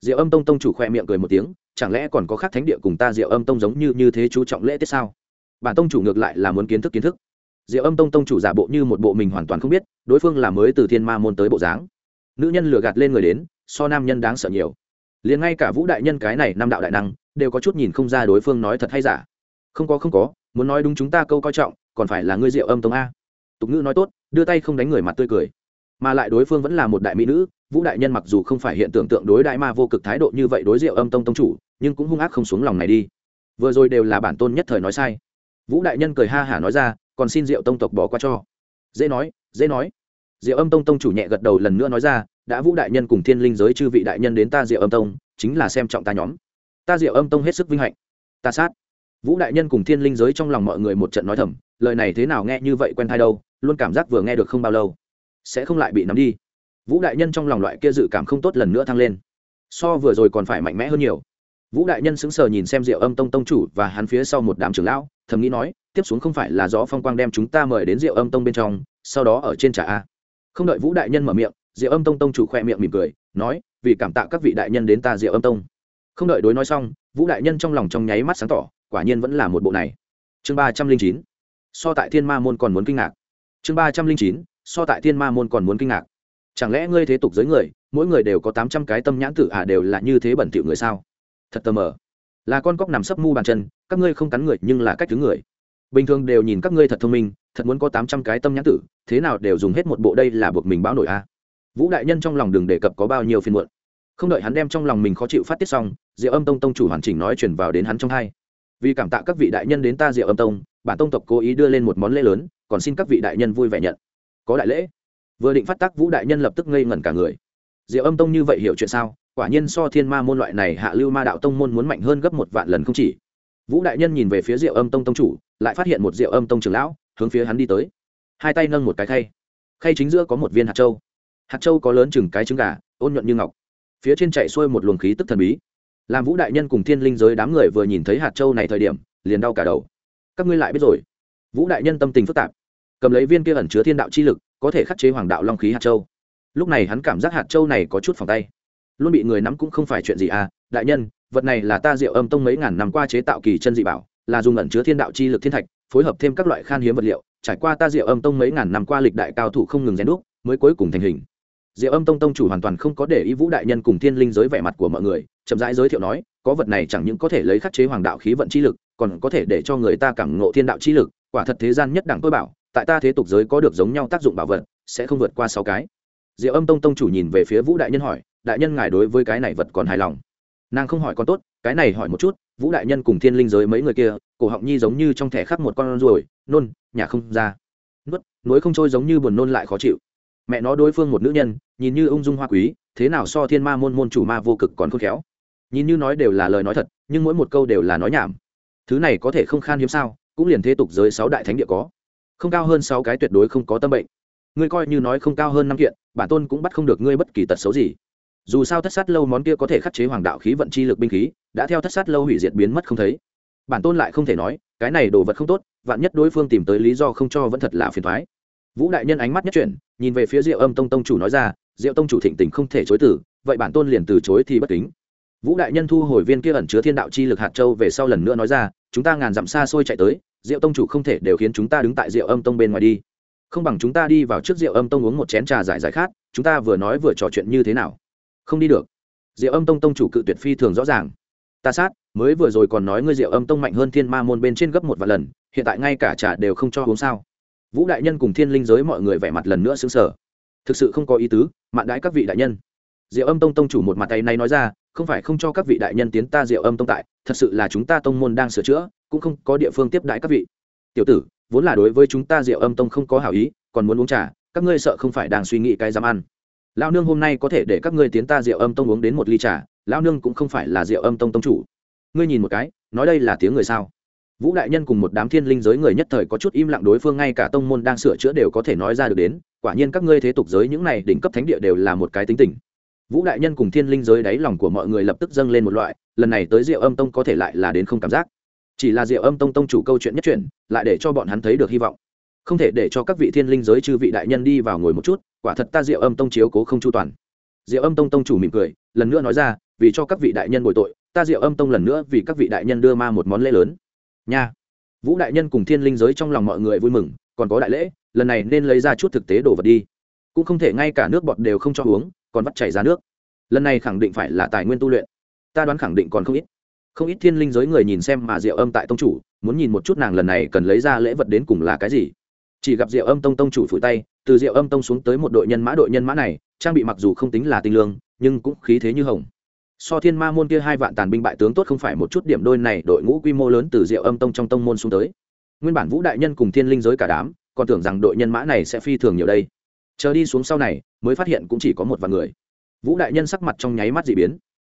Diệu âm tông tông chủ khoe miệng cười một tiếng, chẳng lẽ còn có khác thánh địa cùng ta diệu âm tông giống như như thế chú trọng lễ tiết sao? Bản tông chủ ngược lại là muốn kiến thức kiến thức. Diệu âm tông tông chủ giả bộ như một bộ mình hoàn toàn không biết, đối phương là mới từ thiên ma môn tới bộ dáng. Nữ nhân lừa gạt lên người đến so nam nhân đáng sợ nhiều. Liền ngay cả vũ đại nhân cái này nam đạo đại năng, đều có chút nhìn không ra đối phương nói thật hay giả. Không có không có, muốn nói đúng chúng ta câu coi trọng, còn phải là ngươi diệu âm tông a. Tục ngữ nói tốt, đưa tay không đánh người mặt tươi cười. Mà lại đối phương vẫn là một đại mỹ nữ, vũ đại nhân mặc dù không phải hiện tượng tượng đối đại ma vô cực thái độ như vậy đối diệu âm tông tông chủ, nhưng cũng hung ác không xuống lòng này đi. Vừa rồi đều là bản tôn nhất thời nói sai. Vũ đại nhân cười ha hả nói ra, còn xin diệu tông tộc bỏ qua cho. Dễ nói dễ nói. Diệu âm tông tông chủ nhẹ gật đầu lần nữa nói ra đã vũ đại nhân cùng thiên linh giới chư vị đại nhân đến ta diệu âm tông, chính là xem trọng ta nhóm. Ta diệu âm tông hết sức vinh hạnh. Ta sát. Vũ đại nhân cùng thiên linh giới trong lòng mọi người một trận nói thầm, lời này thế nào nghe như vậy quen thai đâu, luôn cảm giác vừa nghe được không bao lâu, sẽ không lại bị nắm đi. Vũ đại nhân trong lòng loại kia dự cảm không tốt lần nữa thăng lên. So vừa rồi còn phải mạnh mẽ hơn nhiều. Vũ đại nhân sững sờ nhìn xem diệu âm tông tông chủ và hắn phía sau một đám trưởng lão, thầm nghĩ nói, tiếp xuống không phải là gió phong quang đem chúng ta mời đến diệu âm tông bên trong, sau đó ở trên trà a. Không đợi vũ đại nhân mở miệng diệu âm tông tông chủ khoe miệng mỉm cười, nói, vì cảm tạ các vị đại nhân đến ta diệu âm tông. Không đợi đối nói xong, vũ đại nhân trong lòng trong nháy mắt sáng tỏ, quả nhiên vẫn là một bộ này. Chương ba trăm linh chín, so tại thiên ma môn còn muốn kinh ngạc. Chương ba trăm linh chín, so tại thiên ma môn còn muốn kinh ngạc. Chẳng lẽ ngươi thế tục giới người, mỗi người đều có tám trăm cái tâm nhãn tử à đều là như thế bẩn thỉu người sao? Thật tờ mờ. Là con cóc nằm sấp mu bàn chân, các ngươi không cắn người nhưng là cách thứ người. Bình thường đều nhìn các ngươi thật thông minh, thật muốn có tám trăm cái tâm nhãn tử, thế nào đều dùng hết một bộ đây là buộc mình báo nổi a à vũ đại nhân trong lòng đừng đề cập có bao nhiêu phiên muộn. Không đợi hắn đem trong lòng mình khó chịu phát tiết xong, diệu âm tông tông chủ hoàn chỉnh nói chuyển vào đến hắn trong hai. Vì cảm tạ các vị đại nhân đến ta diệu âm tông, bản tông tộc cố ý đưa lên một món lễ lớn, còn xin các vị đại nhân vui vẻ nhận. Có đại lễ. Vừa định phát tác, vũ đại nhân lập tức ngây ngẩn cả người. Diệu âm tông như vậy hiểu chuyện sao? Quả nhiên so thiên ma môn loại này hạ lưu ma đạo tông môn muốn mạnh hơn gấp một vạn lần không chỉ. Vũ đại nhân nhìn về phía diệu âm tông tông chủ, lại phát hiện một diệu âm tông trưởng lão hướng phía hắn đi tới. Hai tay nâng một cái khay. Khay chính giữa có một viên hạt châu hạt châu có lớn chừng cái trứng gà, ôn nhuận như ngọc. Phía trên chạy xuôi một luồng khí tức thần bí. Làm vũ đại nhân cùng thiên linh giới đám người vừa nhìn thấy hạt châu này thời điểm, liền đau cả đầu. Các ngươi lại biết rồi. Vũ đại nhân tâm tình phức tạp. Cầm lấy viên kia ẩn chứa thiên đạo chi lực, có thể khắc chế hoàng đạo long khí hạt châu. Lúc này hắn cảm giác hạt châu này có chút phòng tay. Luôn bị người nắm cũng không phải chuyện gì à đại nhân, vật này là ta diệu âm tông mấy ngàn năm qua chế tạo kỳ chân dị bảo, là dùng ẩn chứa thiên đạo chi lực thiên thạch, phối hợp thêm các loại khan hiếm vật liệu, trải qua ta diệu âm tông mấy ngàn năm qua lịch đại cao thủ không ngừng rèn đúc, mới cuối cùng thành hình diệu âm tông tông chủ hoàn toàn không có để ý vũ đại nhân cùng thiên linh giới vẻ mặt của mọi người, chậm rãi giới thiệu nói, có vật này chẳng những có thể lấy khắc chế hoàng đạo khí vận chi lực, còn có thể để cho người ta cảm ngộ thiên đạo chi lực, quả thật thế gian nhất đẳng tôi bảo, tại ta thế tục giới có được giống nhau tác dụng bảo vật, sẽ không vượt qua sáu cái. Diệu âm tông tông chủ nhìn về phía vũ đại nhân hỏi, đại nhân ngài đối với cái này vật còn hài lòng? Nàng không hỏi con tốt, cái này hỏi một chút, vũ đại nhân cùng thiên linh giới mấy người kia, cổ họng nhi giống như trong thẻ khắc một con ruồi, nôn, nhà không ra. Nuốt nuối không trôi giống như buồn nôn lại khó chịu mẹ nó đối phương một nữ nhân, nhìn như ung dung hoa quý, thế nào so thiên ma môn môn chủ ma vô cực còn khôn khéo. Nhìn như nói đều là lời nói thật, nhưng mỗi một câu đều là nói nhảm. Thứ này có thể không khan hiếm sao, cũng liền thế tục giới sáu đại thánh địa có. Không cao hơn sáu cái tuyệt đối không có tâm bệnh. Ngươi coi như nói không cao hơn năm kiện, bản tôn cũng bắt không được ngươi bất kỳ tật xấu gì. Dù sao thất sát lâu món kia có thể khắc chế hoàng đạo khí vận chi lực binh khí, đã theo thất sát lâu hủy diệt biến mất không thấy. Bản tôn lại không thể nói, cái này đồ vật không tốt, vạn nhất đối phương tìm tới lý do không cho vẫn thật là phiền thoái vũ đại nhân ánh mắt nhất chuyển, nhìn về phía diệu âm tông tông chủ nói ra, diệu tông chủ thịnh tình không thể chối từ, vậy bản tôn liền từ chối thì bất kính. Vũ đại nhân thu hồi viên kia ẩn chứa thiên đạo chi lực hạt châu về sau lần nữa nói ra, chúng ta ngàn dặm xa xôi chạy tới, diệu tông chủ không thể đều khiến chúng ta đứng tại diệu âm tông bên ngoài đi. Không bằng chúng ta đi vào trước diệu âm tông uống một chén trà giải giải khát, chúng ta vừa nói vừa trò chuyện như thế nào? Không đi được. Diệu âm tông tông chủ cự tuyệt phi thường rõ ràng. Ta sát, mới vừa rồi còn nói ngươi diệu âm tông mạnh hơn thiên ma môn bên trên gấp một vài lần, hiện tại ngay cả trà đều không cho uống sao? Vũ đại nhân cùng thiên linh giới mọi người vẻ mặt lần nữa xứng sở thực sự không có ý tứ, mạn đãi các vị đại nhân. Diệu âm tông tông chủ một mặt tay này nói ra, không phải không cho các vị đại nhân tiến ta diệu âm tông tại, thật sự là chúng ta tông môn đang sửa chữa, cũng không có địa phương tiếp đãi các vị. Tiểu tử, vốn là đối với chúng ta diệu âm tông không có hảo ý, còn muốn uống trà, các ngươi sợ không phải đang suy nghĩ cái dám ăn. Lao nương hôm nay có thể để các ngươi tiến ta diệu âm tông uống đến một ly trà lao nương cũng không phải là diệu âm tông tông chủ. Ngươi nhìn một cái, nói đây là tiếng người sao? Vũ đại nhân cùng một đám thiên linh giới người nhất thời có chút im lặng, đối phương ngay cả tông môn đang sửa chữa đều có thể nói ra được đến, quả nhiên các ngươi thế tục giới những này đỉnh cấp thánh địa đều là một cái tính tình. Vũ đại nhân cùng thiên linh giới đáy lòng của mọi người lập tức dâng lên một loại, lần này tới diệu âm tông có thể lại là đến không cảm giác. Chỉ là diệu âm tông tông chủ câu chuyện nhất chuyển, lại để cho bọn hắn thấy được hy vọng. Không thể để cho các vị thiên linh giới chư vị đại nhân đi vào ngồi một chút, quả thật ta diệu âm tông chiếu cố không chu toàn. Diệu âm tông tông chủ mỉm cười, lần nữa nói ra, vì cho các vị đại nhân bồi tội, ta diệu âm tông lần nữa vì các vị đại nhân đưa ma một món lễ lớn nha. Vũ đại nhân cùng thiên linh giới trong lòng mọi người vui mừng, còn có đại lễ, lần này nên lấy ra chút thực tế đồ vật đi. Cũng không thể ngay cả nước bọt đều không cho uống, còn vắt chảy ra nước. Lần này khẳng định phải là tài nguyên tu luyện. Ta đoán khẳng định còn không ít. Không ít thiên linh giới người nhìn xem mà diệu âm tại tông chủ, muốn nhìn một chút nàng lần này cần lấy ra lễ vật đến cùng là cái gì. Chỉ gặp diệu âm tông tông chủ phủi tay, từ diệu âm tông xuống tới một đội nhân mã, đội nhân mã này, trang bị mặc dù không tính là tinh lương, nhưng cũng khí thế như hồng so thiên ma môn kia hai vạn tàn binh bại tướng tốt không phải một chút điểm đôi này, đội ngũ quy mô lớn từ diệu âm tông trong tông môn xuống tới. Nguyên bản vũ đại nhân cùng thiên linh giới cả đám, còn tưởng rằng đội nhân mã này sẽ phi thường nhiều đây. Chờ đi xuống sau này, mới phát hiện cũng chỉ có một vài người. Vũ đại nhân sắc mặt trong nháy mắt dị biến.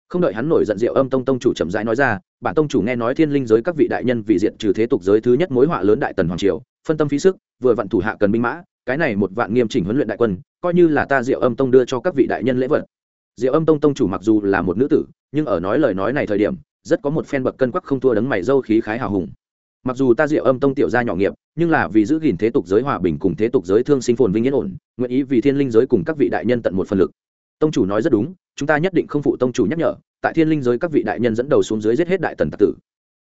Không đợi hắn nổi giận, diệu âm tông tông chủ chậm rãi nói ra, bản tông chủ nghe nói thiên linh giới các vị đại nhân vì diện trừ thế tục giới thứ nhất mối họa lớn đại tần hoàng triều, phân tâm phí sức, vừa vặn thủ hạ cần binh mã, cái này một vạn nghiêm chỉnh huấn luyện đại quân, coi như là ta diệu âm tông đưa cho các vị đại nhân lễ vật diệu âm tông tông chủ mặc dù là một nữ tử, nhưng ở nói lời nói này thời điểm, rất có một phen bậc cân quắc không thua đấng mày dâu khí khái hào hùng. Mặc dù ta diệu âm tông tiểu gia nhỏ nghiệp, nhưng là vì giữ gìn thế tục giới hòa bình cùng thế tục giới thương sinh phồn vinh yên ổn, nguyện ý vì thiên linh giới cùng các vị đại nhân tận một phần lực. Tông chủ nói rất đúng, chúng ta nhất định không phụ tông chủ nhắc nhở, tại thiên linh giới các vị đại nhân dẫn đầu xuống dưới giết hết đại tần tặc tử.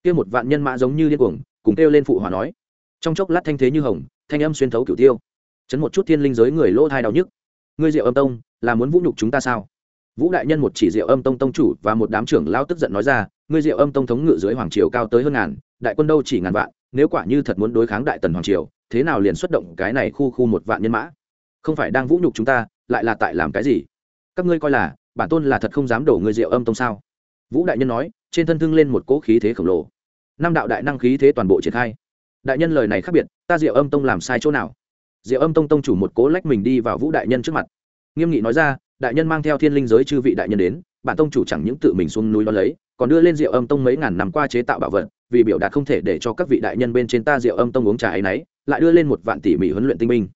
Kia một vạn nhân mã giống như điên cuồng, cùng kêu lên phụ hòa nói. Trong chốc lát thanh thế như hồng, thanh âm xuyên thấu cửu tiêu. Chấn một chút thiên linh giới người lỗ thai đau nhức. Ngươi diệu âm tông, là muốn vũ nhục chúng ta sao? Vũ đại nhân một chỉ diệu âm tông tông chủ và một đám trưởng lao tức giận nói ra, ngươi diệu âm tông thống ngự dưới hoàng triều cao tới hơn ngàn, đại quân đâu chỉ ngàn vạn, nếu quả như thật muốn đối kháng đại tần hoàng triều, thế nào liền xuất động cái này khu khu một vạn nhân mã? Không phải đang vũ nhục chúng ta, lại là tại làm cái gì? Các ngươi coi là, bản tôn là thật không dám đổ ngươi diệu âm tông sao? Vũ đại nhân nói, trên thân thương lên một cỗ khí thế khổng lồ. Năm đạo đại năng khí thế toàn bộ triển khai. Đại nhân lời này khác biệt, ta diệu âm tông làm sai chỗ nào? Diệu âm tông tông chủ một cố lách mình đi vào vũ đại nhân trước mặt nghiêm nghị nói ra, đại nhân mang theo thiên linh giới chư vị đại nhân đến, bản tông chủ chẳng những tự mình xuống núi đó lấy, còn đưa lên diệu âm tông mấy ngàn năm qua chế tạo bảo vật, vì biểu đạt không thể để cho các vị đại nhân bên trên ta diệu âm tông uống trà ấy nấy, lại đưa lên một vạn tỷ mỹ huấn luyện tinh minh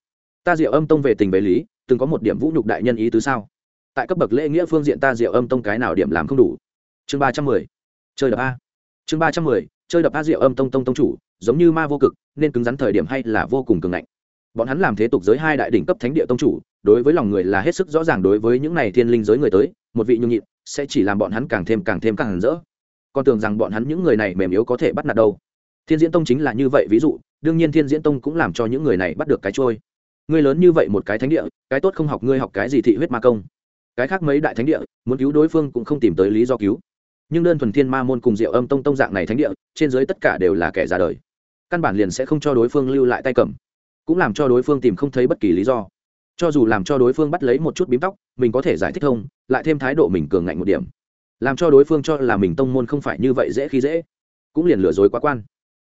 ta diệu âm tông về tình về lý, từng có một điểm vũ nhục đại nhân ý tứ sao? Tại cấp bậc lễ nghĩa phương diện ta diệu âm tông cái nào điểm làm không đủ? Chương ba trăm mười. Chơi đập a. Chương ba trăm mười, chơi đập a diệu âm tông tông tông chủ, giống như ma vô cực, nên cứng rắn thời điểm hay là vô cùng cường ngạnh. Bọn hắn làm thế tục giới hai đại đỉnh cấp thánh địa tông chủ đối với lòng người là hết sức rõ ràng đối với những này thiên linh giới người tới, một vị nhung nhịn sẽ chỉ làm bọn hắn càng thêm càng thêm càng rỡ. Con tưởng rằng bọn hắn những người này mềm yếu có thể bắt nạt đâu. Thiên diễn tông chính là như vậy ví dụ, đương nhiên thiên diễn tông cũng làm cho những người này bắt được cái trôi ngươi lớn như vậy một cái thánh địa, cái tốt không học ngươi học cái gì thị huyết ma công. Cái khác mấy đại thánh địa, muốn cứu đối phương cũng không tìm tới lý do cứu. Nhưng đơn thuần thiên ma môn cùng diệu âm tông tông dạng này thánh địa, trên dưới tất cả đều là kẻ ra đời. Căn bản liền sẽ không cho đối phương lưu lại tay cầm. Cũng làm cho đối phương tìm không thấy bất kỳ lý do cho dù làm cho đối phương bắt lấy một chút bím tóc, mình có thể giải thích thông, lại thêm thái độ mình cường ngạnh một điểm. Làm cho đối phương cho là mình tông môn không phải như vậy dễ khi dễ, cũng liền lừa dối quá quan.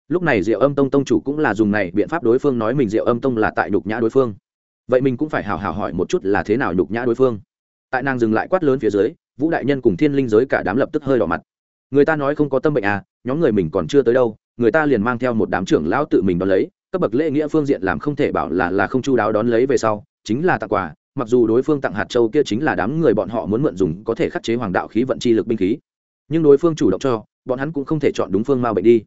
Lúc này diệu âm tông tông chủ cũng là dùng này biện pháp đối phương nói mình diệu âm tông là tại nhục nhã đối phương. Vậy mình cũng phải hào hào hỏi một chút là thế nào nhục nhã đối phương. Tại nàng dừng lại quát lớn phía dưới, vũ đại nhân cùng thiên linh giới cả đám lập tức hơi đỏ mặt. Người ta nói không có tâm bệnh à nhóm người mình còn chưa tới đâu, người ta liền mang theo một đám trưởng lão tự mình đón lấy, cấp bậc lễ nghĩa phương diện làm không thể bảo là là không chu đáo đón lấy về sau chính là tặng quà, mặc dù đối phương tặng hạt châu kia chính là đám người bọn họ muốn mượn dùng có thể khắc chế hoàng đạo khí vận chi lực binh khí. Nhưng đối phương chủ động cho, bọn hắn cũng không thể chọn đúng phương mao bệnh đi.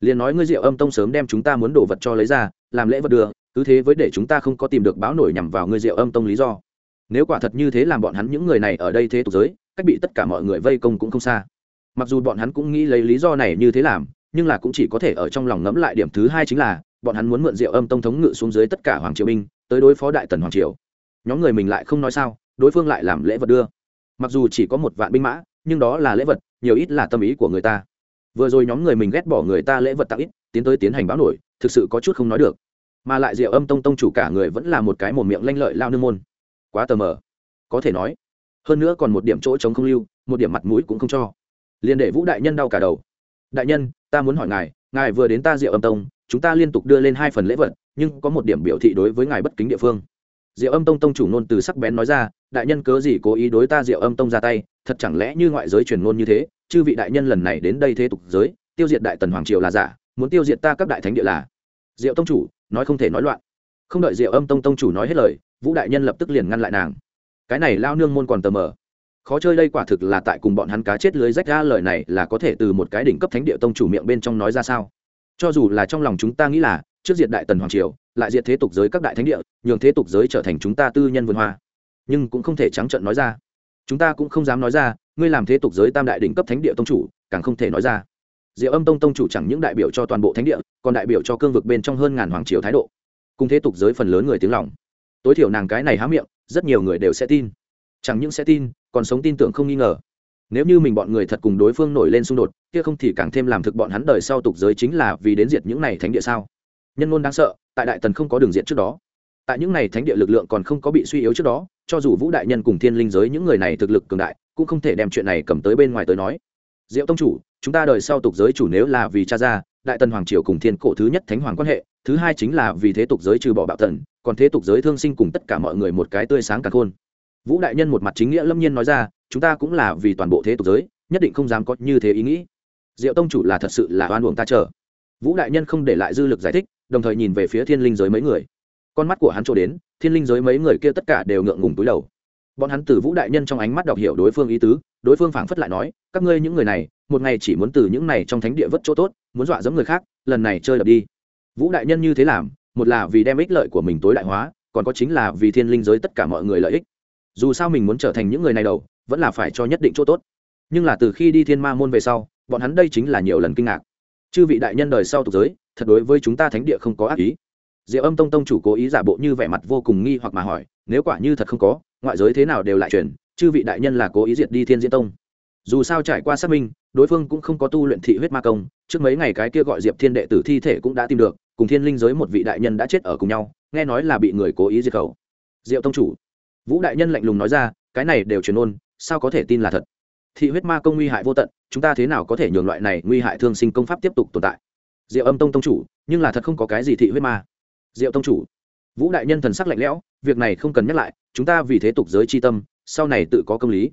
Liền nói ngươi diệu âm tông sớm đem chúng ta muốn đổ vật cho lấy ra, làm lễ vật đưa, cứ thế với để chúng ta không có tìm được báo nổi nhằm vào ngươi diệu âm tông lý do. Nếu quả thật như thế làm bọn hắn những người này ở đây thế tục giới, cách bị tất cả mọi người vây công cũng không xa. Mặc dù bọn hắn cũng nghĩ lấy lý do này như thế làm, nhưng là cũng chỉ có thể ở trong lòng ngẫm lại điểm thứ hai chính là bọn hắn muốn mượn rượu âm tông thống ngự xuống dưới tất cả hoàng triều binh, tới đối phó đại tần hoàng triều. Nhóm người mình lại không nói sao, đối phương lại làm lễ vật đưa. Mặc dù chỉ có một vạn binh mã, nhưng đó là lễ vật, nhiều ít là tâm ý của người ta. Vừa rồi nhóm người mình ghét bỏ người ta lễ vật tặng ít, tiến tới tiến hành báo nổi, thực sự có chút không nói được. Mà lại rượu âm tông tông chủ cả người vẫn là một cái một miệng lanh lợi lao nương môn. Quá tờ mờ. Có thể nói, hơn nữa còn một điểm chỗ trống không lưu, một điểm mặt mũi cũng không cho. Liền để vũ đại nhân đau cả đầu. Đại nhân, ta muốn hỏi ngài ngài vừa đến ta rượu âm tông chúng ta liên tục đưa lên hai phần lễ vật, nhưng có một điểm biểu thị đối với ngài bất kính địa phương. Diệu âm tông tông chủ nôn từ sắc bén nói ra, đại nhân cớ gì cố ý đối ta diệu âm tông ra tay, thật chẳng lẽ như ngoại giới truyền ngôn như thế, chư vị đại nhân lần này đến đây thế tục giới, tiêu diệt đại tần hoàng triều là giả, muốn tiêu diệt ta các đại thánh địa là. Diệu tông chủ, nói không thể nói loạn. Không đợi diệu âm tông tông chủ nói hết lời, vũ đại nhân lập tức liền ngăn lại nàng. Cái này lao nương môn còn tờ mờ. Khó chơi đây quả thực là tại cùng bọn hắn cá chết lưới rách ra, lời này là có thể từ một cái đỉnh cấp thánh địa tông chủ miệng bên trong nói ra sao? Cho dù là trong lòng chúng ta nghĩ là, trước diệt đại tần hoàng triều, lại diệt thế tục giới các đại thánh địa, nhường thế tục giới trở thành chúng ta tư nhân vườn hoa. Nhưng cũng không thể trắng trợn nói ra. Chúng ta cũng không dám nói ra, ngươi làm thế tục giới tam đại đỉnh cấp thánh địa tông chủ, càng không thể nói ra. Diệu âm tông tông chủ chẳng những đại biểu cho toàn bộ thánh địa, còn đại biểu cho cương vực bên trong hơn ngàn hoàng triều thái độ. Cùng thế tục giới phần lớn người tiếng lòng. Tối thiểu nàng cái này há miệng, rất nhiều người đều sẽ tin. Chẳng những sẽ tin, còn sống tin tưởng không nghi ngờ nếu như mình bọn người thật cùng đối phương nổi lên xung đột, kia không thì càng thêm làm thực bọn hắn đời sau tục giới chính là vì đến diệt những này thánh địa sao? Nhân ngôn đáng sợ, tại đại tần không có đường diện trước đó. Tại những này thánh địa lực lượng còn không có bị suy yếu trước đó, cho dù vũ đại nhân cùng thiên linh giới những người này thực lực cường đại, cũng không thể đem chuyện này cầm tới bên ngoài tới nói. Diệu tông chủ, chúng ta đời sau tục giới chủ nếu là vì cha gia, đại tần hoàng triều cùng thiên cổ thứ nhất thánh hoàng quan hệ, thứ hai chính là vì thế tục giới trừ bỏ bạo tần, còn thế tục giới thương sinh cùng tất cả mọi người một cái tươi sáng càng khôn. Vũ đại nhân một mặt chính nghĩa lâm nhiên nói ra chúng ta cũng là vì toàn bộ thế tục giới, nhất định không dám có như thế ý nghĩ. Diệu tông chủ là thật sự là oan uổng ta chờ. Vũ đại nhân không để lại dư lực giải thích, đồng thời nhìn về phía thiên linh giới mấy người. Con mắt của hắn trổ đến, thiên linh giới mấy người kia tất cả đều ngượng ngùng túi đầu. Bọn hắn từ vũ đại nhân trong ánh mắt đọc hiểu đối phương ý tứ, đối phương phảng phất lại nói, các ngươi những người này, một ngày chỉ muốn từ những này trong thánh địa vất chỗ tốt, muốn dọa dẫm người khác, lần này chơi đập đi. Vũ đại nhân như thế làm, một là vì đem ích lợi của mình tối đại hóa, còn có chính là vì thiên linh giới tất cả mọi người lợi ích. Dù sao mình muốn trở thành những người này đầu vẫn là phải cho nhất định chỗ tốt. Nhưng là từ khi đi thiên ma môn về sau, bọn hắn đây chính là nhiều lần kinh ngạc. Chư vị đại nhân đời sau tục giới, thật đối với chúng ta thánh địa không có ác ý. Diệu âm tông tông chủ cố ý giả bộ như vẻ mặt vô cùng nghi hoặc mà hỏi, nếu quả như thật không có, ngoại giới thế nào đều lại truyền, chư vị đại nhân là cố ý diệt đi thiên diễn tông. Dù sao trải qua xác minh, đối phương cũng không có tu luyện thị huyết ma công, trước mấy ngày cái kia gọi diệp thiên đệ tử thi thể cũng đã tìm được, cùng thiên linh giới một vị đại nhân đã chết ở cùng nhau, nghe nói là bị người cố ý diệt khẩu. Diệu tông chủ, vũ đại nhân lạnh lùng nói ra, cái này đều truyền ôn sao có thể tin là thật? Thị huyết ma công nguy hại vô tận, chúng ta thế nào có thể nhường loại này nguy hại thương sinh công pháp tiếp tục tồn tại? Diệu âm tông tông chủ, nhưng là thật không có cái gì thị huyết ma. Diệu tông chủ, vũ đại nhân thần sắc lạnh lẽo, việc này không cần nhắc lại, chúng ta vì thế tục giới c h i tâm, sau này tự có công lý.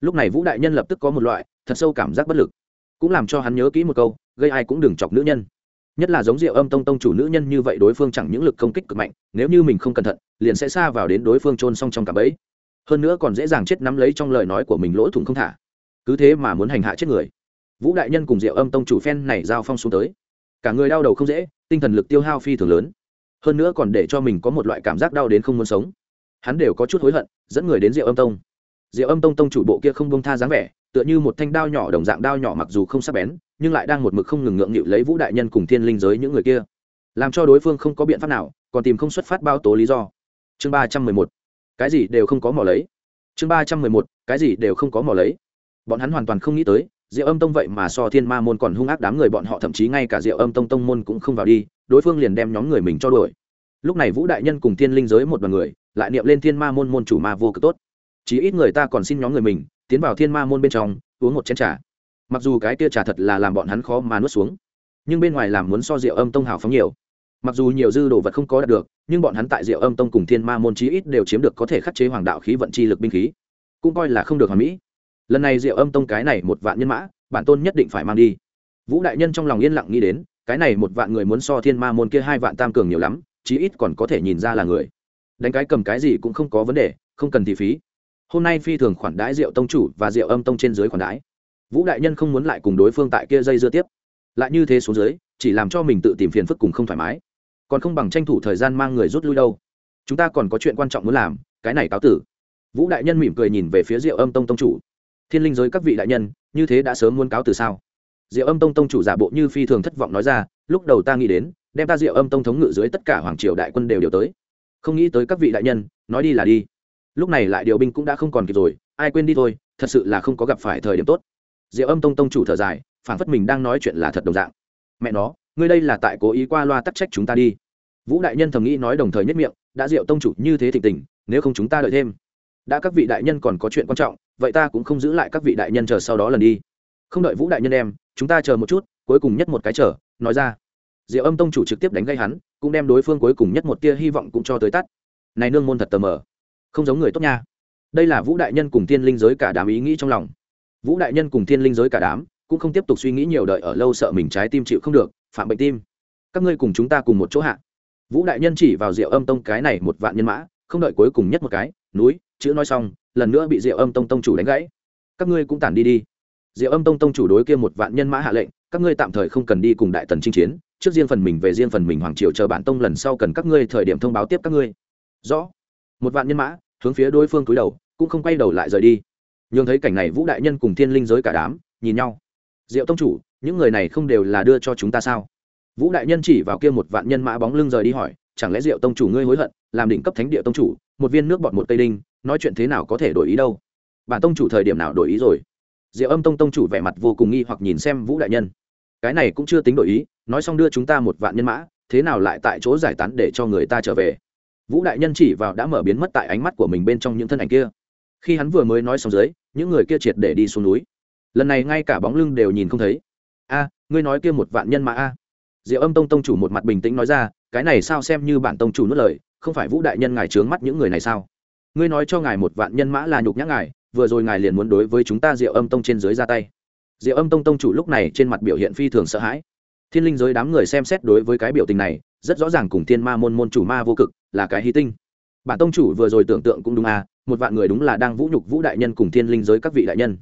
Lúc này vũ đại nhân lập tức có một loại thật sâu cảm giác bất lực, cũng làm cho hắn nhớ kỹ một câu, gây ai cũng đừng chọc nữ nhân. Nhất là giống rượu âm tông tông chủ nữ nhân như vậy đối phương chẳng những lực công kích cực mạnh, nếu như mình không cẩn thận, liền sẽ xa vào đến đối phương trôn xong trong cả bẫy hơn nữa còn dễ dàng chết nắm lấy trong lời nói của mình lỗ thủng không thả. Cứ thế mà muốn hành hạ chết người. Vũ đại nhân cùng diệu âm tông chủ phen này giao phong xuống tới. Cả người đau đầu không dễ, tinh thần lực tiêu hao phi thường lớn. Hơn nữa còn để cho mình có một loại cảm giác đau đến không muốn sống. Hắn đều có chút hối hận, dẫn người đến diệu âm tông. Diệu âm tông tông chủ bộ kia không bông tha dáng vẻ, tựa như một thanh đao nhỏ đồng dạng đao nhỏ mặc dù không sắc bén, nhưng lại đang một mực không ngừng ngượng nghịu lấy vũ đại nhân cùng thiên linh giới những người kia. Làm cho đối phương không có biện pháp nào, còn tìm không xuất phát bao tố lý do. Chương ba trăm mười một cái gì đều không có mỏ lấy. Chương ba trăm mười một, cái gì đều không có mỏ lấy. Bọn hắn hoàn toàn không nghĩ tới, diệu âm tông vậy mà so thiên ma môn còn hung ác đám người bọn họ, thậm chí ngay cả diệu âm tông tông môn cũng không vào đi, đối phương liền đem nhóm người mình cho đuổi. Lúc này vũ đại nhân cùng thiên linh giới một đoàn người, lại niệm lên thiên ma môn môn chủ ma vô cực tốt. Chỉ ít người ta còn xin nhóm người mình, tiến vào thiên ma môn bên trong, uống một chén trà. Mặc dù cái tia trà thật là làm bọn hắn khó mà nuốt xuống, nhưng bên ngoài làm muốn so rượu âm tông hào phóng nhiều mặc dù nhiều dư đồ vật không có đạt được, nhưng bọn hắn tại Diệu âm tông cùng thiên ma môn chí ít đều chiếm được có thể khắc chế hoàng đạo khí vận chi lực binh khí. Cũng coi là không được hoàn mỹ. Lần này Diệu âm tông cái này một vạn nhân mã, bản tôn nhất định phải mang đi. Vũ đại nhân trong lòng yên lặng nghĩ đến, cái này một vạn người muốn so thiên ma môn kia hai vạn tam cường nhiều lắm, chí ít còn có thể nhìn ra là người. Đánh cái cầm cái gì cũng không có vấn đề, không cần thị phí. Hôm nay phi thường khoản đãi rượu tông chủ và rượu âm tông trên dưới khoản đãi. Vũ đại nhân không muốn lại cùng đối phương tại kia dây dưa tiếp. Lại như thế xuống dưới, chỉ làm cho mình tự tìm phiền phức cùng không thoải mái còn không bằng tranh thủ thời gian mang người rút lui đâu. Chúng ta còn có chuyện quan trọng muốn làm, cái này cáo tử. Vũ đại nhân mỉm cười nhìn về phía rượu âm tông tông chủ. Thiên linh giới các vị đại nhân, như thế đã sớm muốn cáo từ sao? Diệu âm tông tông chủ giả bộ như phi thường thất vọng nói ra, lúc đầu ta nghĩ đến, đem ta diệu âm tông thống ngự dưới tất cả hoàng triều đại quân đều điều tới. Không nghĩ tới các vị đại nhân, nói đi là đi. Lúc này lại điều binh cũng đã không còn kịp rồi, ai quên đi thôi, thật sự là không có gặp phải thời điểm tốt. Diệu âm tông tông chủ thở dài phản phất mình đang nói chuyện là thật đồng dạng. Mẹ nó ngươi đây là tại cố ý qua loa tắc trách chúng ta đi. Vũ đại nhân thầm nghĩ nói đồng thời nhất miệng, đã diệu tông chủ như thế thịnh tình, nếu không chúng ta đợi thêm. Đã các vị đại nhân còn có chuyện quan trọng, vậy ta cũng không giữ lại các vị đại nhân chờ sau đó lần đi. Không đợi vũ đại nhân em, chúng ta chờ một chút, cuối cùng nhất một cái chờ, nói ra. Diệu âm tông chủ trực tiếp đánh gây hắn, cũng đem đối phương cuối cùng nhất một tia hy vọng cũng cho tới tắt. Này nương môn thật tờ mờ. Không giống người tốt nha. Đây là vũ đại nhân cùng thiên linh giới cả đám ý nghĩ trong lòng. Vũ đại nhân cùng thiên linh giới cả đám cũng không tiếp tục suy nghĩ nhiều đợi ở lâu sợ mình trái tim chịu không được, phạm bệnh tim. Các ngươi cùng chúng ta cùng một chỗ hạ. Vũ đại nhân chỉ vào rượu âm tông cái này một vạn nhân mã, không đợi cuối cùng nhất một cái, núi, chữ nói xong, lần nữa bị rượu âm tông tông chủ đánh gãy. Các ngươi cũng tản đi đi. Rượu âm tông tông chủ đối kia một vạn nhân mã hạ lệnh, các ngươi tạm thời không cần đi cùng đại tần chinh chiến, trước riêng phần mình về riêng phần mình hoàng triều chờ bản tông lần sau cần các ngươi thời điểm thông báo tiếp các ngươi. Rõ. Một vạn nhân mã hướng phía đối phương cúi đầu, cũng không quay đầu lại rời đi. Nhường thấy cảnh này vũ đại nhân cùng thiên linh giới cả đám, nhìn nhau diệu tông chủ, những người này không đều là đưa cho chúng ta sao? Vũ đại nhân chỉ vào kia một vạn nhân mã bóng lưng rời đi hỏi, chẳng lẽ diệu tông chủ ngươi hối hận, làm đỉnh cấp thánh địa tông chủ, một viên nước bọt một cây đinh, nói chuyện thế nào có thể đổi ý đâu? Bản tông chủ thời điểm nào đổi ý rồi? Diệu âm tông tông chủ vẻ mặt vô cùng nghi hoặc nhìn xem vũ đại nhân. Cái này cũng chưa tính đổi ý, nói xong đưa chúng ta một vạn nhân mã, thế nào lại tại chỗ giải tán để cho người ta trở về? Vũ đại nhân chỉ vào đã mở biến mất tại ánh mắt của mình bên trong những thân ảnh kia. Khi hắn vừa mới nói xong dưới, những người kia triệt để đi xuống núi lần này ngay cả bóng lưng đều nhìn không thấy. A, ngươi nói kia một vạn nhân mã a. Diệu âm tông tông chủ một mặt bình tĩnh nói ra, cái này sao xem như bản tông chủ nuốt lời, không phải vũ đại nhân ngài trướng mắt những người này sao? Ngươi nói cho ngài một vạn nhân mã là nhục nhã ngài, vừa rồi ngài liền muốn đối với chúng ta diệu âm tông trên dưới ra tay. Diệu âm tông tông chủ lúc này trên mặt biểu hiện phi thường sợ hãi. Thiên linh giới đám người xem xét đối với cái biểu tình này, rất rõ ràng cùng thiên ma môn môn chủ ma vô cực là cái hy tinh. Bản tông chủ vừa rồi tưởng tượng cũng đúng à một vạn người đúng là đang vũ nhục vũ đại nhân cùng thiên linh giới các vị đại nhân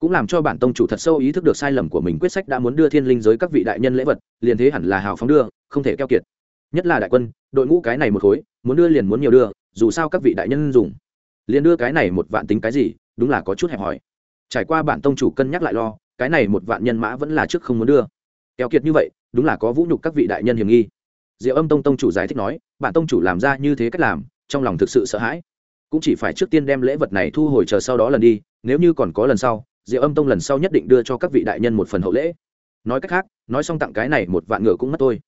cũng làm cho bản tông chủ thật sâu ý thức được sai lầm của mình, quyết sách đã muốn đưa thiên linh giới các vị đại nhân lễ vật, liền thế hẳn là hào phóng đưa, không thể keo kiệt. Nhất là đại quân, đội ngũ cái này một khối, muốn đưa liền muốn nhiều đưa, dù sao các vị đại nhân dùng. Liền đưa cái này một vạn tính cái gì, đúng là có chút hẹp hòi. Trải qua bản tông chủ cân nhắc lại lo, cái này một vạn nhân mã vẫn là trước không muốn đưa. Keo kiệt như vậy, đúng là có vũ nhục các vị đại nhân hiểm nghi. Diệu âm tông tông chủ giải thích nói, bản tông chủ làm ra như thế cách làm, trong lòng thực sự sợ hãi. Cũng chỉ phải trước tiên đem lễ vật này thu hồi chờ sau đó lần đi, nếu như còn có lần sau diệu âm tông lần sau nhất định đưa cho các vị đại nhân một phần hậu lễ. Nói cách khác, nói xong tặng cái này một vạn ngựa cũng mất thôi.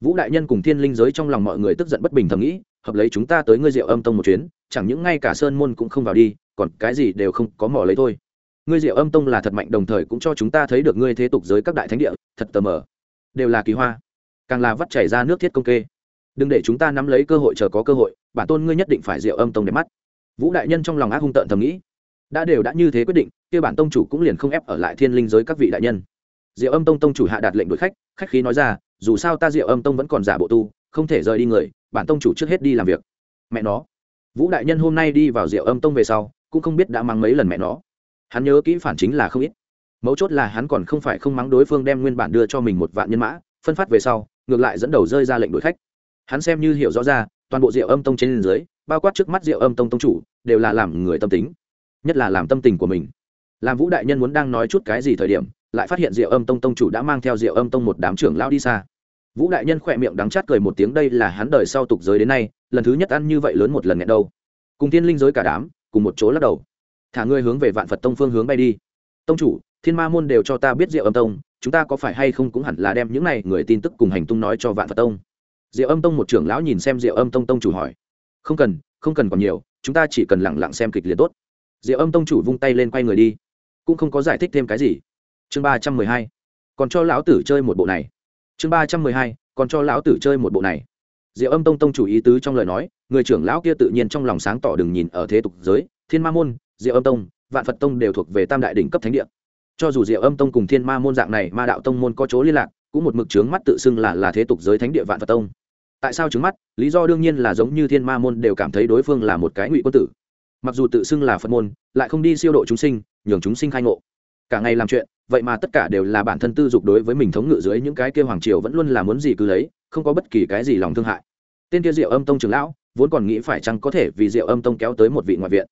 Vũ đại nhân cùng thiên linh giới trong lòng mọi người tức giận bất bình thầm nghĩ, hợp lấy chúng ta tới ngươi diệu âm tông một chuyến, chẳng những ngay cả sơn môn cũng không vào đi, còn cái gì đều không có mỏ lấy thôi. Ngươi diệu âm tông là thật mạnh đồng thời cũng cho chúng ta thấy được ngươi thế tục giới các đại thánh địa, thật tờ mờ. Đều là kỳ hoa. Càng là vắt chảy ra nước thiết công kê. Đừng để chúng ta nắm lấy cơ hội chờ có cơ hội, bản tôn ngươi nhất định phải diệu âm tông để mắt. Vũ đại nhân trong lòng ác hung tợn thầm nghĩ. Đã đều đã như thế quyết định kia bản tông chủ cũng liền không ép ở lại thiên linh giới các vị đại nhân. Diệu âm tông tông chủ hạ đạt lệnh đuổi khách khách khí nói ra, dù sao ta diệu âm tông vẫn còn giả bộ tu, không thể rời đi người, bản tông chủ trước hết đi làm việc. Mẹ nó. Vũ đại nhân hôm nay đi vào diệu âm tông về sau, cũng không biết đã mang mấy lần mẹ nó. Hắn nhớ kỹ phản chính là không ít. Mấu chốt là hắn còn không phải không mắng đối phương đem nguyên bản đưa cho mình một vạn nhân mã, phân phát về sau, ngược lại dẫn đầu rơi ra lệnh đuổi khách. Hắn xem như hiểu rõ ra, toàn bộ diệu âm tông trên dưới, bao quát trước mắt diệu âm tông tông chủ, đều là làm người tâm tính, nhất là làm tâm tình của mình làm vũ đại nhân muốn đang nói chút cái gì thời điểm, lại phát hiện diệu âm tông tông chủ đã mang theo diệu âm tông một đám trưởng lao đi xa. Vũ đại nhân khỏe miệng đắng chát cười một tiếng, đây là hắn đời sau tục giới đến nay, lần thứ nhất ăn như vậy lớn một lần nghẹn đâu. Cùng tiên linh giới cả đám, cùng một chỗ lắc đầu. Thả ngươi hướng về vạn phật tông phương hướng bay đi. Tông chủ, thiên ma môn đều cho ta biết diệu âm tông, chúng ta có phải hay không cũng hẳn là đem những này người tin tức cùng hành tung nói cho vạn phật tông. Diệu âm tông một trưởng lão nhìn xem diệu âm tông tông chủ hỏi. Không cần không cần còn nhiều, chúng ta chỉ cần lẳng lặng xem kịch liệt tốt. Diệu âm tông chủ vung tay lên quay người đi cũng không có giải thích thêm cái gì. Chương ba trăm mười hai, còn cho lão tử chơi một bộ này. Chương ba trăm mười hai, còn cho lão tử chơi một bộ này. Diệu âm tông tông chủ ý tứ trong lời nói, người trưởng lão kia tự nhiên trong lòng sáng tỏ đừng nhìn ở thế tục giới, thiên ma môn, diệu âm tông, vạn phật tông đều thuộc về tam đại đỉnh cấp thánh địa. Cho dù diệu âm tông cùng thiên ma môn dạng này ma đạo tông môn có chỗ liên lạc, cũng một mực trướng mắt tự xưng là là thế tục giới thánh địa vạn phật tông. Tại sao trướng mắt? Lý do đương nhiên là giống như thiên ma môn đều cảm thấy đối phương là một cái ngụy quân tử. Mặc dù tự xưng là phật môn, lại không đi siêu độ chúng sinh nhường chúng sinh khai ngộ. Cả ngày làm chuyện, vậy mà tất cả đều là bản thân tư dục đối với mình thống ngự dưới những cái kia hoàng triều vẫn luôn là muốn gì cứ lấy, không có bất kỳ cái gì lòng thương hại. Tên kia diệu âm tông trưởng lão, vốn còn nghĩ phải chăng có thể vì diệu âm tông kéo tới một vị ngoại viện.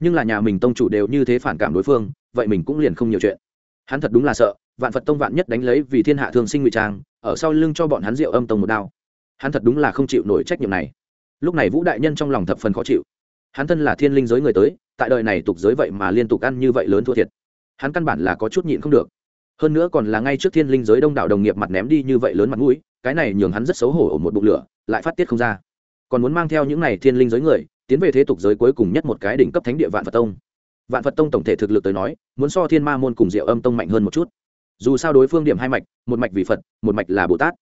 Nhưng là nhà mình tông chủ đều như thế phản cảm đối phương, vậy mình cũng liền không nhiều chuyện. Hắn thật đúng là sợ, vạn phật tông vạn nhất đánh lấy vì thiên hạ thương sinh ngụy trang, ở sau lưng cho bọn hắn diệu âm tông một đao. Hắn thật đúng là không chịu nổi trách nhiệm này. Lúc này vũ đại nhân trong lòng thập phần khó chịu. Hắn thân là thiên linh giới người tới tại đời này tục giới vậy mà liên tục ăn như vậy lớn thua thiệt. Hắn căn bản là có chút nhịn không được. Hơn nữa còn là ngay trước thiên linh giới đông đảo đồng nghiệp mặt ném đi như vậy lớn mặt mũi, cái này nhường hắn rất xấu hổ ở một bụng lửa, lại phát tiết không ra. Còn muốn mang theo những này thiên linh giới người, tiến về thế tục giới cuối cùng nhất một cái đỉnh cấp thánh địa vạn phật tông. Vạn phật tông tổng thể thực lực tới nói, muốn so thiên ma môn cùng diệu âm tông mạnh hơn một chút. Dù sao đối phương điểm hai mạch, một mạch vì phật, một mạch là bồ tát.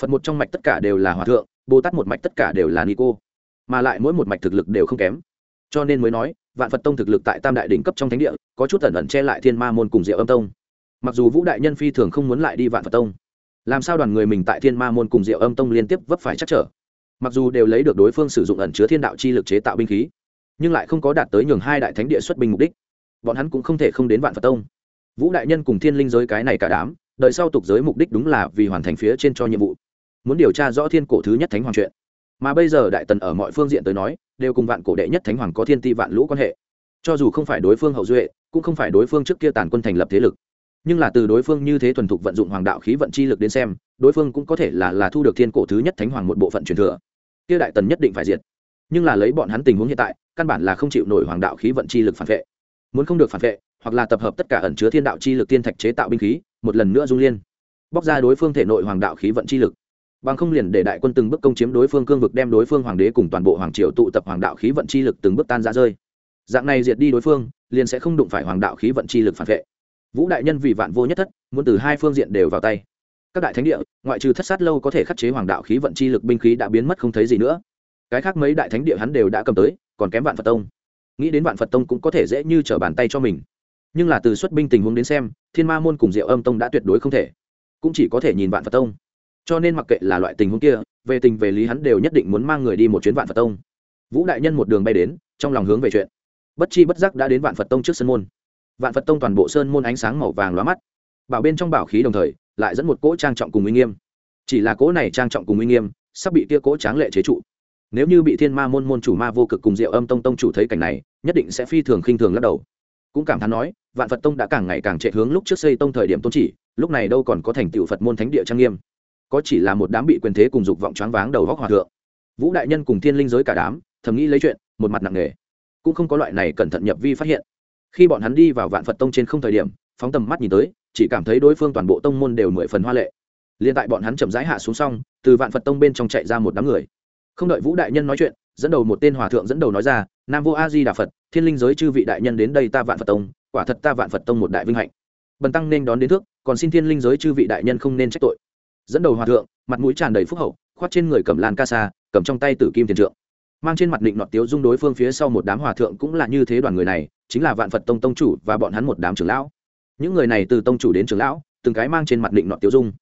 Phật một trong mạch tất cả đều là hòa thượng, bồ tát một mạch tất cả đều là ni cô. Mà lại mỗi một mạch thực lực đều không kém cho nên mới nói, vạn phật tông thực lực tại tam đại đỉnh cấp trong thánh địa, có chút ẩn ẩn che lại thiên ma môn cùng diệu âm tông. Mặc dù vũ đại nhân phi thường không muốn lại đi vạn phật tông, làm sao đoàn người mình tại thiên ma môn cùng diệu âm tông liên tiếp vấp phải chắc trở? Mặc dù đều lấy được đối phương sử dụng ẩn chứa thiên đạo chi lực chế tạo binh khí, nhưng lại không có đạt tới nhường hai đại thánh địa xuất binh mục đích. Bọn hắn cũng không thể không đến vạn phật tông. Vũ đại nhân cùng thiên linh giới cái này cả đám, đợi sau tục giới mục đích đúng là vì hoàn thành phía trên cho nhiệm vụ, muốn điều tra rõ thiên cổ thứ nhất thánh hoàng chuyện mà bây giờ đại tần ở mọi phương diện tới nói, đều cùng vạn cổ đệ nhất thánh hoàng có thiên ti vạn lũ quan hệ. Cho dù không phải đối phương hậu duệ, cũng không phải đối phương trước kia tàn quân thành lập thế lực. Nhưng là từ đối phương như thế thuần thục vận dụng hoàng đạo khí vận chi lực đến xem, đối phương cũng có thể là là thu được thiên cổ thứ nhất thánh hoàng một bộ phận truyền thừa. Kia đại tần nhất định phải diệt. Nhưng là lấy bọn hắn tình huống hiện tại, căn bản là không chịu nổi hoàng đạo khí vận chi lực phản vệ. Muốn không được phản vệ, hoặc là tập hợp tất cả ẩn chứa thiên đạo chi lực tiên thạch chế tạo binh khí, một lần nữa dung liên. Bóc ra đối phương thể nội hoàng đạo khí vận chi lực bằng không liền để đại quân từng bước công chiếm đối phương cương vực đem đối phương hoàng đế cùng toàn bộ hoàng triều tụ tập hoàng đạo khí vận chi lực từng bước tan ra rơi. Dạng này diệt đi đối phương, liền sẽ không đụng phải hoàng đạo khí vận chi lực phản vệ. Vũ đại nhân vì vạn vô nhất thất, muốn từ hai phương diện đều vào tay. Các đại thánh địa, ngoại trừ thất sát lâu có thể khắc chế hoàng đạo khí vận chi lực binh khí đã biến mất không thấy gì nữa. Cái khác mấy đại thánh địa hắn đều đã cầm tới, còn kém vạn phật tông. Nghĩ đến vạn phật tông cũng có thể dễ như trở bàn tay cho mình. Nhưng là từ xuất binh tình huống đến xem, thiên ma môn cùng diệu âm tông đã tuyệt đối không thể. Cũng chỉ có thể nhìn vạn phật tông cho nên mặc kệ là loại tình huống kia, về tình về lý hắn đều nhất định muốn mang người đi một chuyến vạn phật tông. Vũ đại nhân một đường bay đến, trong lòng hướng về chuyện. Bất chi bất giác đã đến vạn phật tông trước sân môn. Vạn phật tông toàn bộ sơn môn ánh sáng màu vàng lóa mắt. Bảo bên trong bảo khí đồng thời, lại dẫn một cỗ trang trọng cùng uy nghiêm. Chỉ là cỗ này trang trọng cùng uy nghiêm, sắp bị kia cỗ tráng lệ chế trụ. Nếu như bị thiên ma môn môn chủ ma vô cực cùng diệu âm tông tông chủ thấy cảnh này, nhất định sẽ phi thường khinh thường lắc đầu. Cũng cảm thán nói, vạn phật tông đã càng ngày càng chạy hướng lúc trước xây tông thời điểm tôn chỉ, lúc này đâu còn có thành tựu phật môn thánh địa trang nghiêm có chỉ là một đám bị quyền thế cùng dục vọng choáng váng đầu góc hòa thượng. Vũ đại nhân cùng thiên linh giới cả đám, thầm nghĩ lấy chuyện, một mặt nặng nề. Cũng không có loại này cẩn thận nhập vi phát hiện. Khi bọn hắn đi vào vạn phật tông trên không thời điểm, phóng tầm mắt nhìn tới, chỉ cảm thấy đối phương toàn bộ tông môn đều mười phần hoa lệ. Liền tại bọn hắn chậm rãi hạ xuống xong, từ vạn phật tông bên trong chạy ra một đám người. Không đợi vũ đại nhân nói chuyện, dẫn đầu một tên hòa thượng dẫn đầu nói ra, nam vô a di đà phật, thiên linh giới chư vị đại nhân đến đây ta vạn phật tông, quả thật ta vạn phật tông một đại vinh hạnh. Bần tăng nên đón đến thước, còn xin thiên linh giới chư vị đại nhân không nên trách tội dẫn đầu hòa thượng, mặt mũi tràn đầy phúc hậu, khoác trên người cầm lan ca sa, cầm trong tay tử kim tiền trượng. Mang trên mặt định nọt tiếu dung đối phương phía sau một đám hòa thượng cũng là như thế đoàn người này, chính là vạn phật tông tông chủ và bọn hắn một đám trưởng lão. Những người này từ tông chủ đến trưởng lão, từng cái mang trên mặt định nọt tiếu dung.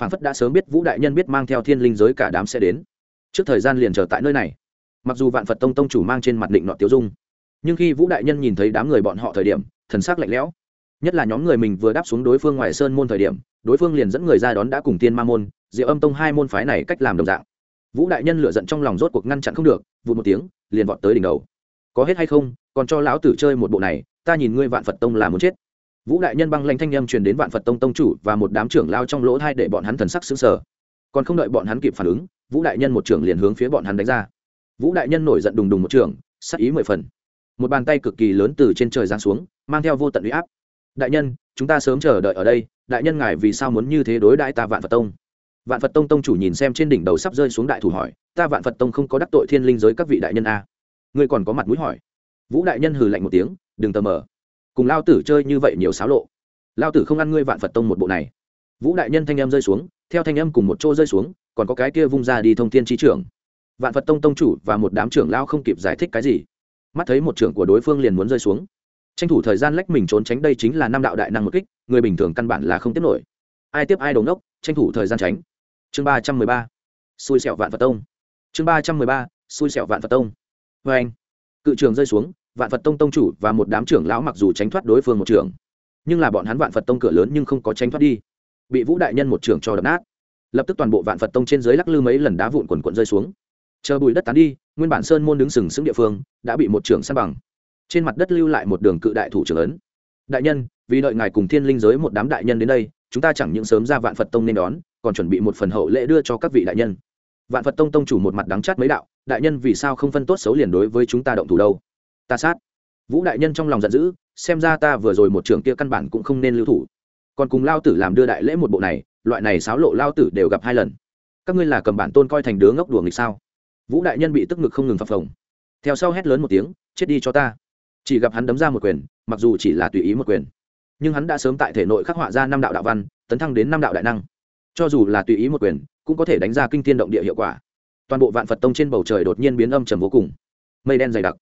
Phản phất đã sớm biết vũ đại nhân biết mang theo thiên linh giới cả đám sẽ đến. Trước thời gian liền chờ tại nơi này. Mặc dù vạn phật tông tông chủ mang trên mặt định nọt tiếu dung, nhưng khi vũ đại nhân nhìn thấy đám người bọn họ thời điểm, thần sắc lạnh lẽo. Nhất là nhóm người mình vừa đáp xuống đối phương ngoài sơn môn thời điểm đối phương liền dẫn người ra đón đã cùng tiên ma môn, diệu âm tông hai môn phái này cách làm đồng dạng. Vũ đại nhân lựa giận trong lòng rốt cuộc ngăn chặn không được, vụt một tiếng, liền vọt tới đỉnh đầu. Có hết hay không, còn cho lão tử chơi một bộ này, ta nhìn ngươi vạn phật tông là muốn chết. Vũ đại nhân băng lanh thanh â m truyền đến vạn phật tông tông chủ và một đám trưởng lao trong lỗ thai để bọn hắn thần sắc xứng sở còn không đợi bọn hắn kịp phản ứng, vũ đại nhân một trưởng liền hướng phía bọn hắn đánh ra. Vũ đại nhân nổi giận đùng đùng một trưởng, sắc ý mười phần. Một bàn tay cực kỳ lớn từ trên trời giáng xuống, mang theo vô tận u y áp. Đại nhân, chúng ta sớm chờ đợi ở đây đại nhân ngài vì sao muốn như thế đối đại ta vạn phật tông? Vạn phật tông tông chủ nhìn xem trên đỉnh đầu sắp rơi xuống đại thủ hỏi, ta vạn phật tông không có đắc tội thiên linh giới các vị đại nhân a. Ngươi còn có mặt mũi hỏi. Vũ đại nhân hừ lạnh một tiếng, đừng tờ mờ. Cùng lao tử chơi như vậy nhiều xáo lộ. Lao tử không ăn ngươi vạn phật tông một bộ này. Vũ đại nhân thanh em rơi xuống, theo thanh em cùng một chỗ rơi xuống, còn có cái kia vung ra đi thông thiên trí trưởng. Vạn phật tông tông chủ và một đám trưởng lao không kịp giải thích cái gì. Mắt thấy một trưởng của đối phương liền muốn rơi xuống tranh thủ thời gian lách mình trốn tránh đây chính là năm đạo đại năng một kích, người bình thường căn bản là không tiếp nổi. Ai tiếp ai đầu nốc tranh thủ thời gian tránh. Chương ba trăm mười ba. Xui xẻo vạn phật tông. Chương ba trăm mười ba. Xui xẻo vạn phật tông. Vê anh, cự trường rơi xuống, vạn phật tông tông chủ và một đám trưởng lão mặc dù tránh thoát đối phương một trưởng nhưng là bọn hắn vạn phật tông cửa lớn nhưng không có tránh thoát đi. Bị vũ đại nhân một trưởng cho đập nát. Lập tức toàn bộ vạn phật tông trên dưới lắc lư mấy lần đá vụn quần quận rơi xuống. Chờ bùi đất tán đi, nguyên bản sơn môn đứng sừng sững địa phương, đã bị một trưởng san bằng trên mặt đất lưu lại một đường cự đại thủ trưởng ấn. Đại nhân, vì đợi ngài cùng thiên linh giới một đám đại nhân đến đây, chúng ta chẳng những sớm ra vạn phật tông nên đón, còn chuẩn bị một phần hậu lễ đưa cho các vị đại nhân. Vạn phật tông tông chủ một mặt đắng chát mấy đạo, đại nhân vì sao không phân tốt xấu liền đối với chúng ta động thủ đâu? Ta sát. Vũ đại nhân trong lòng giận dữ, xem ra ta vừa rồi một trường kia căn bản cũng không nên lưu thủ. Còn cùng lao tử làm đưa đại lễ một bộ này, loại này xáo lộ lao tử đều gặp hai lần. Các ngươi là cầm bản tôn coi thành đứa ngốc đùa nghịch sao? Vũ đại nhân bị tức ngực không ngừng phập phồng. Theo sau hét lớn một tiếng, chết đi cho ta chỉ gặp hắn đấm ra một quyền, mặc dù chỉ là tùy ý một quyền. Nhưng hắn đã sớm tại thể nội khắc họa ra năm đạo đạo văn, tấn thăng đến năm đạo đại năng. Cho dù là tùy ý một quyền, cũng có thể đánh ra kinh thiên động địa hiệu quả. Toàn bộ vạn phật tông trên bầu trời đột nhiên biến âm trầm vô cùng. Mây đen dày đặc.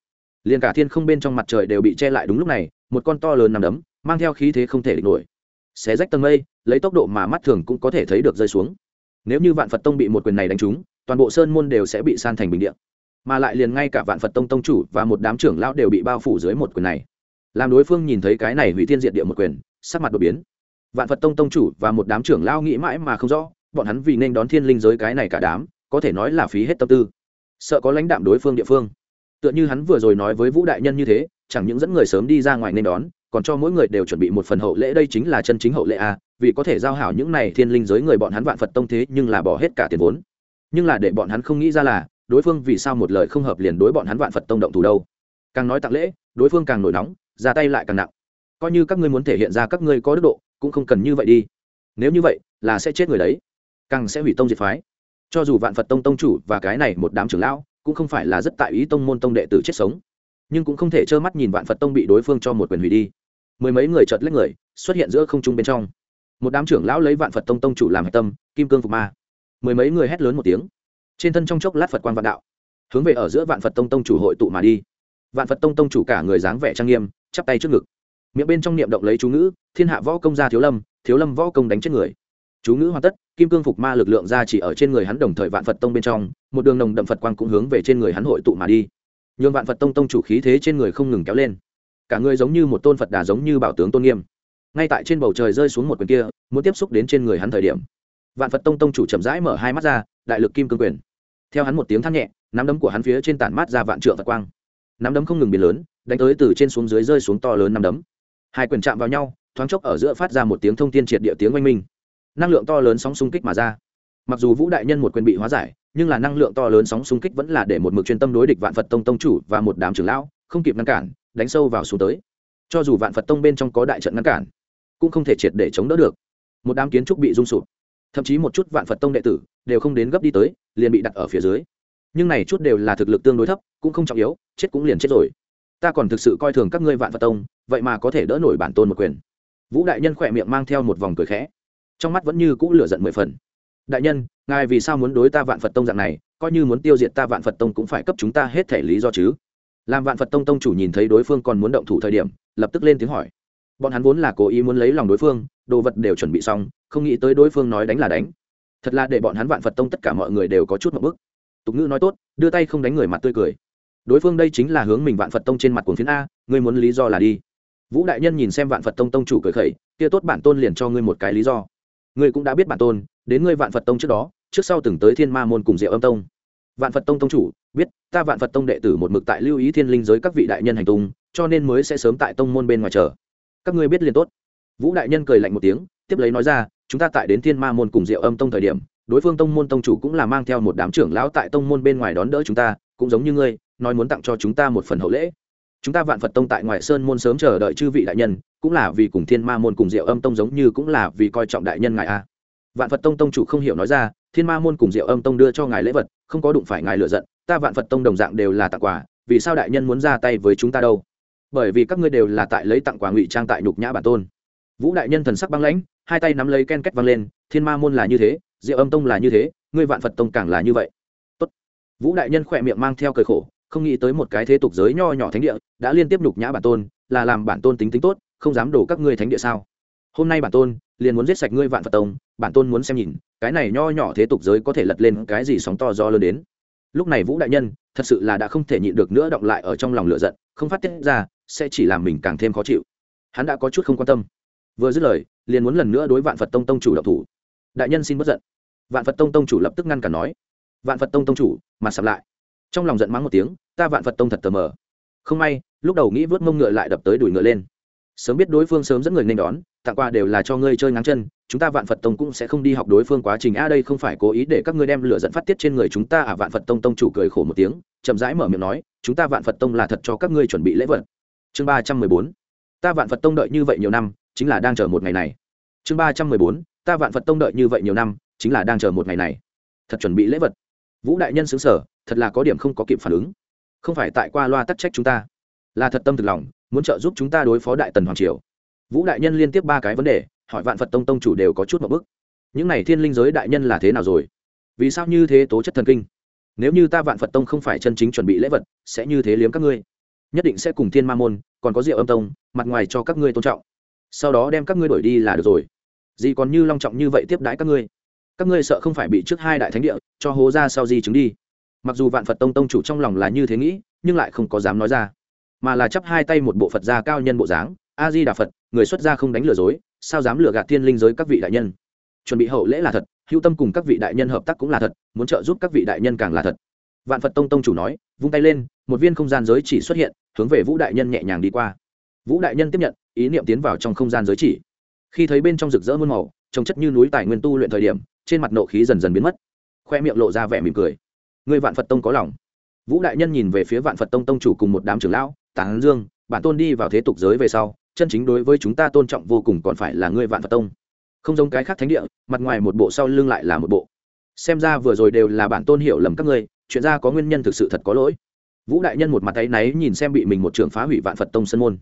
Liền cả thiên không bên trong mặt trời đều bị che lại đúng lúc này, một con to lớn nằm đấm, mang theo khí thế không thể địch nổi. Xé rách tầng mây, lấy tốc độ mà mắt thường cũng có thể thấy được rơi xuống. Nếu như vạn phật tông bị một quyền này đánh trúng, toàn bộ sơn môn đều sẽ bị san thành bình điện mà lại liền ngay cả vạn phật tông tông chủ và một đám trưởng lão đều bị bao phủ dưới một quyền này. Làm đối phương nhìn thấy cái này hủy thiên diệt địa một quyền, sắc mặt đột biến. Vạn phật tông tông chủ và một đám trưởng lão nghĩ mãi mà không rõ, bọn hắn vì nên đón thiên linh giới cái này cả đám, có thể nói là phí hết tâm tư. Sợ có lãnh đạm đối phương địa phương. Tựa như hắn vừa rồi nói với vũ đại nhân như thế, chẳng những dẫn người sớm đi ra ngoài nên đón, còn cho mỗi người đều chuẩn bị một phần hậu lễ đây chính là chân chính hậu lễ a vì có thể giao hảo những này thiên linh giới người bọn hắn vạn phật tông thế nhưng là bỏ hết cả tiền vốn. Nhưng là để bọn hắn không nghĩ ra là đối phương vì sao một lời không hợp liền đối bọn hắn vạn phật tông động thủ đâu? Càng nói tặng lễ, đối phương càng nổi nóng, ra tay lại càng nặng. Coi như các ngươi muốn thể hiện ra các ngươi có đức độ, cũng không cần như vậy đi. Nếu như vậy, là sẽ chết người đấy. Càng sẽ hủy tông diệt phái. Cho dù vạn phật tông tông chủ và cái này một đám trưởng lão, cũng không phải là rất tại ý tông môn tông đệ tử chết sống. Nhưng cũng không thể trơ mắt nhìn vạn phật tông bị đối phương cho một quyền hủy đi. Mười mấy người chợt lách người, xuất hiện giữa không trung bên trong. Một đám trưởng lão lấy vạn phật tông tông chủ làm hạch tâm, kim cương phục ma. Mười mấy người hét lớn một tiếng trên thân trong chốc lát phật quan vạn đạo, hướng về ở giữa vạn phật tông tông chủ hội tụ mà đi. Vạn phật tông tông chủ cả người dáng vẻ trang nghiêm, chắp tay trước ngực. Miệng bên trong niệm động lấy chú ngữ, thiên hạ võ công gia thiếu lâm thiếu lâm võ công đánh chết người. Chú ngữ hoàn tất, kim cương phục ma lực lượng ra chỉ ở trên người hắn đồng thời vạn phật tông bên trong, một đường nồng đậm phật quang cũng hướng về trên người hắn hội tụ mà đi. Nhường vạn phật tông tông chủ khí thế trên người không ngừng kéo lên. Cả người giống như một tôn phật đà giống như bảo tướng tôn nghiêm. Ngay tại trên bầu trời rơi xuống một quyền kia, muốn tiếp xúc đến trên người hắn thời điểm, vạn phật tông tông chủ chậm rãi mở hai mắt ra, đại lực kim cương quyền theo hắn một tiếng than nhẹ, nắm đấm của hắn phía trên tản mát ra vạn trượng và quang. Nắm đấm không ngừng biến lớn, đánh tới từ trên xuống dưới rơi xuống to lớn nắm đấm. Hai quyền chạm vào nhau, thoáng chốc ở giữa phát ra một tiếng thông tin triệt địa tiếng oanh minh. Năng lượng to lớn sóng xung kích mà ra. Mặc dù vũ đại nhân một quyền bị hóa giải, nhưng là năng lượng to lớn sóng xung kích vẫn là để một mực chuyên tâm đối địch vạn phật tông tông chủ và một đám trưởng lão, không kịp ngăn cản, đánh sâu vào xuống tới. Cho dù vạn phật tông bên trong có đại trận ngăn cản, cũng không thể triệt để chống đỡ được. Một đám kiến trúc bị rung sụp. Thậm chí một chút vạn phật tông đệ tử đều không đến gấp đi tới, liền bị đặt ở phía dưới. Nhưng này chút đều là thực lực tương đối thấp, cũng không trọng yếu, chết cũng liền chết rồi. Ta còn thực sự coi thường các ngươi vạn phật tông, vậy mà có thể đỡ nổi bản tôn một quyền. Vũ đại nhân khỏe miệng mang theo một vòng cười khẽ. Trong mắt vẫn như cũ lửa giận mười phần. Đại nhân, ngài vì sao muốn đối ta vạn phật tông dạng này, coi như muốn tiêu diệt ta vạn phật tông cũng phải cấp chúng ta hết thể lý do chứ? Làm vạn phật tông tông chủ nhìn thấy đối phương còn muốn động thủ thời điểm, lập tức lên tiếng hỏi. Bọn hắn vốn là cố ý muốn lấy lòng đối phương, đồ vật đều chuẩn bị xong, không nghĩ tới đối phương nói đánh là đánh thật là để bọn hắn vạn phật tông tất cả mọi người đều có chút một bức tục ngữ nói tốt đưa tay không đánh người mặt tươi cười đối phương đây chính là hướng mình vạn phật tông trên mặt cuồng phiến a ngươi muốn lý do là đi vũ đại nhân nhìn xem vạn phật tông tông chủ cười khẩy kia tốt bản tôn liền cho ngươi một cái lý do ngươi cũng đã biết bản tôn đến ngươi vạn phật tông trước đó trước sau từng tới thiên ma môn cùng diệu âm tông vạn phật tông tông chủ biết ta vạn phật tông đệ tử một mực tại lưu ý thiên linh giới các vị đại nhân hành tung cho nên mới sẽ sớm tại tông môn bên ngoài chờ các ngươi biết liền tốt vũ đại nhân cười lạnh một tiếng tiếp lấy nói ra chúng ta tại đến thiên ma môn cùng diệu âm tông thời điểm, đối phương tông môn tông chủ cũng là mang theo một đám trưởng lão tại tông môn bên ngoài đón đỡ chúng ta, cũng giống như ngươi, nói muốn tặng cho chúng ta một phần hậu lễ. Chúng ta vạn phật tông tại ngoại sơn môn sớm chờ đợi chư vị đại nhân, cũng là vì cùng thiên ma môn cùng diệu âm tông giống như cũng là vì coi trọng đại nhân ngài a. Vạn phật tông tông chủ không hiểu nói ra, thiên ma môn cùng diệu âm tông đưa cho ngài lễ vật, không có đụng phải ngài lựa giận, ta vạn phật tông đồng dạng đều là tặng quà, vì sao đại nhân muốn ra tay với chúng ta đâu? Bởi vì các ngươi đều là tại lấy tặng quà ngụy trang tại nhục nhã bản tôn vũ đại nhân thần sắc băng lãnh, hai tay nắm lấy ken kết văng lên, thiên ma môn là như thế, diệu âm tông là như thế, ngươi vạn phật tông càng là như vậy. Tốt. vũ đại nhân khỏe miệng mang theo cởi khổ, không nghĩ tới một cái thế tục giới nho nhỏ thánh địa, đã liên tiếp nhục nhã bản tôn, là làm bản tôn tính tính tốt, không dám đổ các ngươi thánh địa sao? Hôm nay bản tôn liền muốn giết sạch ngươi vạn phật tông, bản tôn muốn xem nhìn, cái này nho nhỏ thế tục giới có thể lật lên cái gì sóng to do lớn đến. Lúc này vũ đại nhân, thật sự là đã không thể nhịn được nữa động lại ở trong lòng lửa giận, không phát tiết ra, sẽ chỉ làm mình càng thêm khó chịu. Hắn đã có chút không quan tâm vừa dứt lời, liền muốn lần nữa đối vạn phật tông tông chủ động thủ. Đại nhân xin bất giận. Vạn phật tông tông chủ lập tức ngăn cản nói. Vạn phật tông tông chủ, mà sập lại. Trong lòng giận mắng một tiếng, ta vạn phật tông thật tờ mờ. Không may, lúc đầu nghĩ vớt mông ngựa lại đập tới đuổi ngựa lên. Sớm biết đối phương sớm dẫn người nên đón, tặng quà đều là cho ngươi chơi ngắn chân, chúng ta vạn phật tông cũng sẽ không đi học đối phương quá trình. A, đây không phải cố ý để các ngươi đem lửa dẫn phát tiết trên người chúng ta à? Vạn phật tông tông chủ cười khổ một tiếng, chậm rãi mở miệng nói, chúng ta vạn phật tông là thật cho các ngươi chuẩn bị lễ vật. Chương ba trăm mười bốn. Ta vạn phật tông đợi như vậy nhiều năm chính là đang chờ một ngày này. Chương ba trăm mười bốn, ta vạn phật tông đợi như vậy nhiều năm, chính là đang chờ một ngày này. Thật chuẩn bị lễ vật. Vũ đại nhân xứng sở, thật là có điểm không có kịp phản ứng. Không phải tại qua loa tắc trách chúng ta. Là thật tâm thực lòng, muốn trợ giúp chúng ta đối phó đại tần hoàng triều. Vũ đại nhân liên tiếp ba cái vấn đề, hỏi vạn phật tông tông chủ đều có chút một bức. Những này thiên linh giới đại nhân là thế nào rồi? Vì sao như thế tố chất thần kinh? Nếu như ta vạn phật tông không phải chân chính chuẩn bị lễ vật, sẽ như thế liếm các ngươi. Nhất định sẽ cùng thiên ma môn, còn có rượu âm tông, mặt ngoài cho các ngươi tôn trọng sau đó đem các ngươi đổi đi là được rồi. Gì còn như long trọng như vậy tiếp đãi các ngươi. Các ngươi sợ không phải bị trước hai đại thánh địa, cho hố ra sau di chứng đi. Mặc dù vạn phật tông tông chủ trong lòng là như thế nghĩ, nhưng lại không có dám nói ra. Mà là chắp hai tay một bộ phật gia cao nhân bộ dáng a di đà phật, người xuất gia không đánh lừa dối, sao dám lừa gạt thiên linh giới các vị đại nhân? Chuẩn bị hậu lễ là thật, hữu tâm cùng các vị đại nhân hợp tác cũng là thật, muốn trợ giúp các vị đại nhân càng là thật. Vạn phật tông tông chủ nói, vung tay lên, một viên không gian giới chỉ xuất hiện, hướng về vũ đại nhân nhẹ nhàng đi qua vũ đại nhân tiếp nhận, ý niệm tiến vào trong không gian giới chỉ. Khi thấy bên trong rực rỡ muôn màu trồng chất như núi tài nguyên tu luyện thời điểm, trên mặt nộ khí dần dần biến mất. Khoe miệng lộ ra vẻ mỉm cười. Người vạn phật tông có lòng. Vũ đại nhân nhìn về phía vạn phật tông tông chủ cùng một đám trưởng lão, tán dương, bản tôn đi vào thế tục giới về sau, chân chính đối với chúng ta tôn trọng vô cùng còn phải là ngươi vạn phật tông. Không giống cái khác thánh địa, mặt ngoài một bộ sau lưng lại là một bộ. Xem ra vừa rồi đều là bản tôn hiểu lầm các ngươi, chuyện ra có nguyên nhân thực sự thật có lỗi. Vũ đại nhân một mặt tay náy nhìn xem bị mình một trường phá hủy vạn phật tông sân môn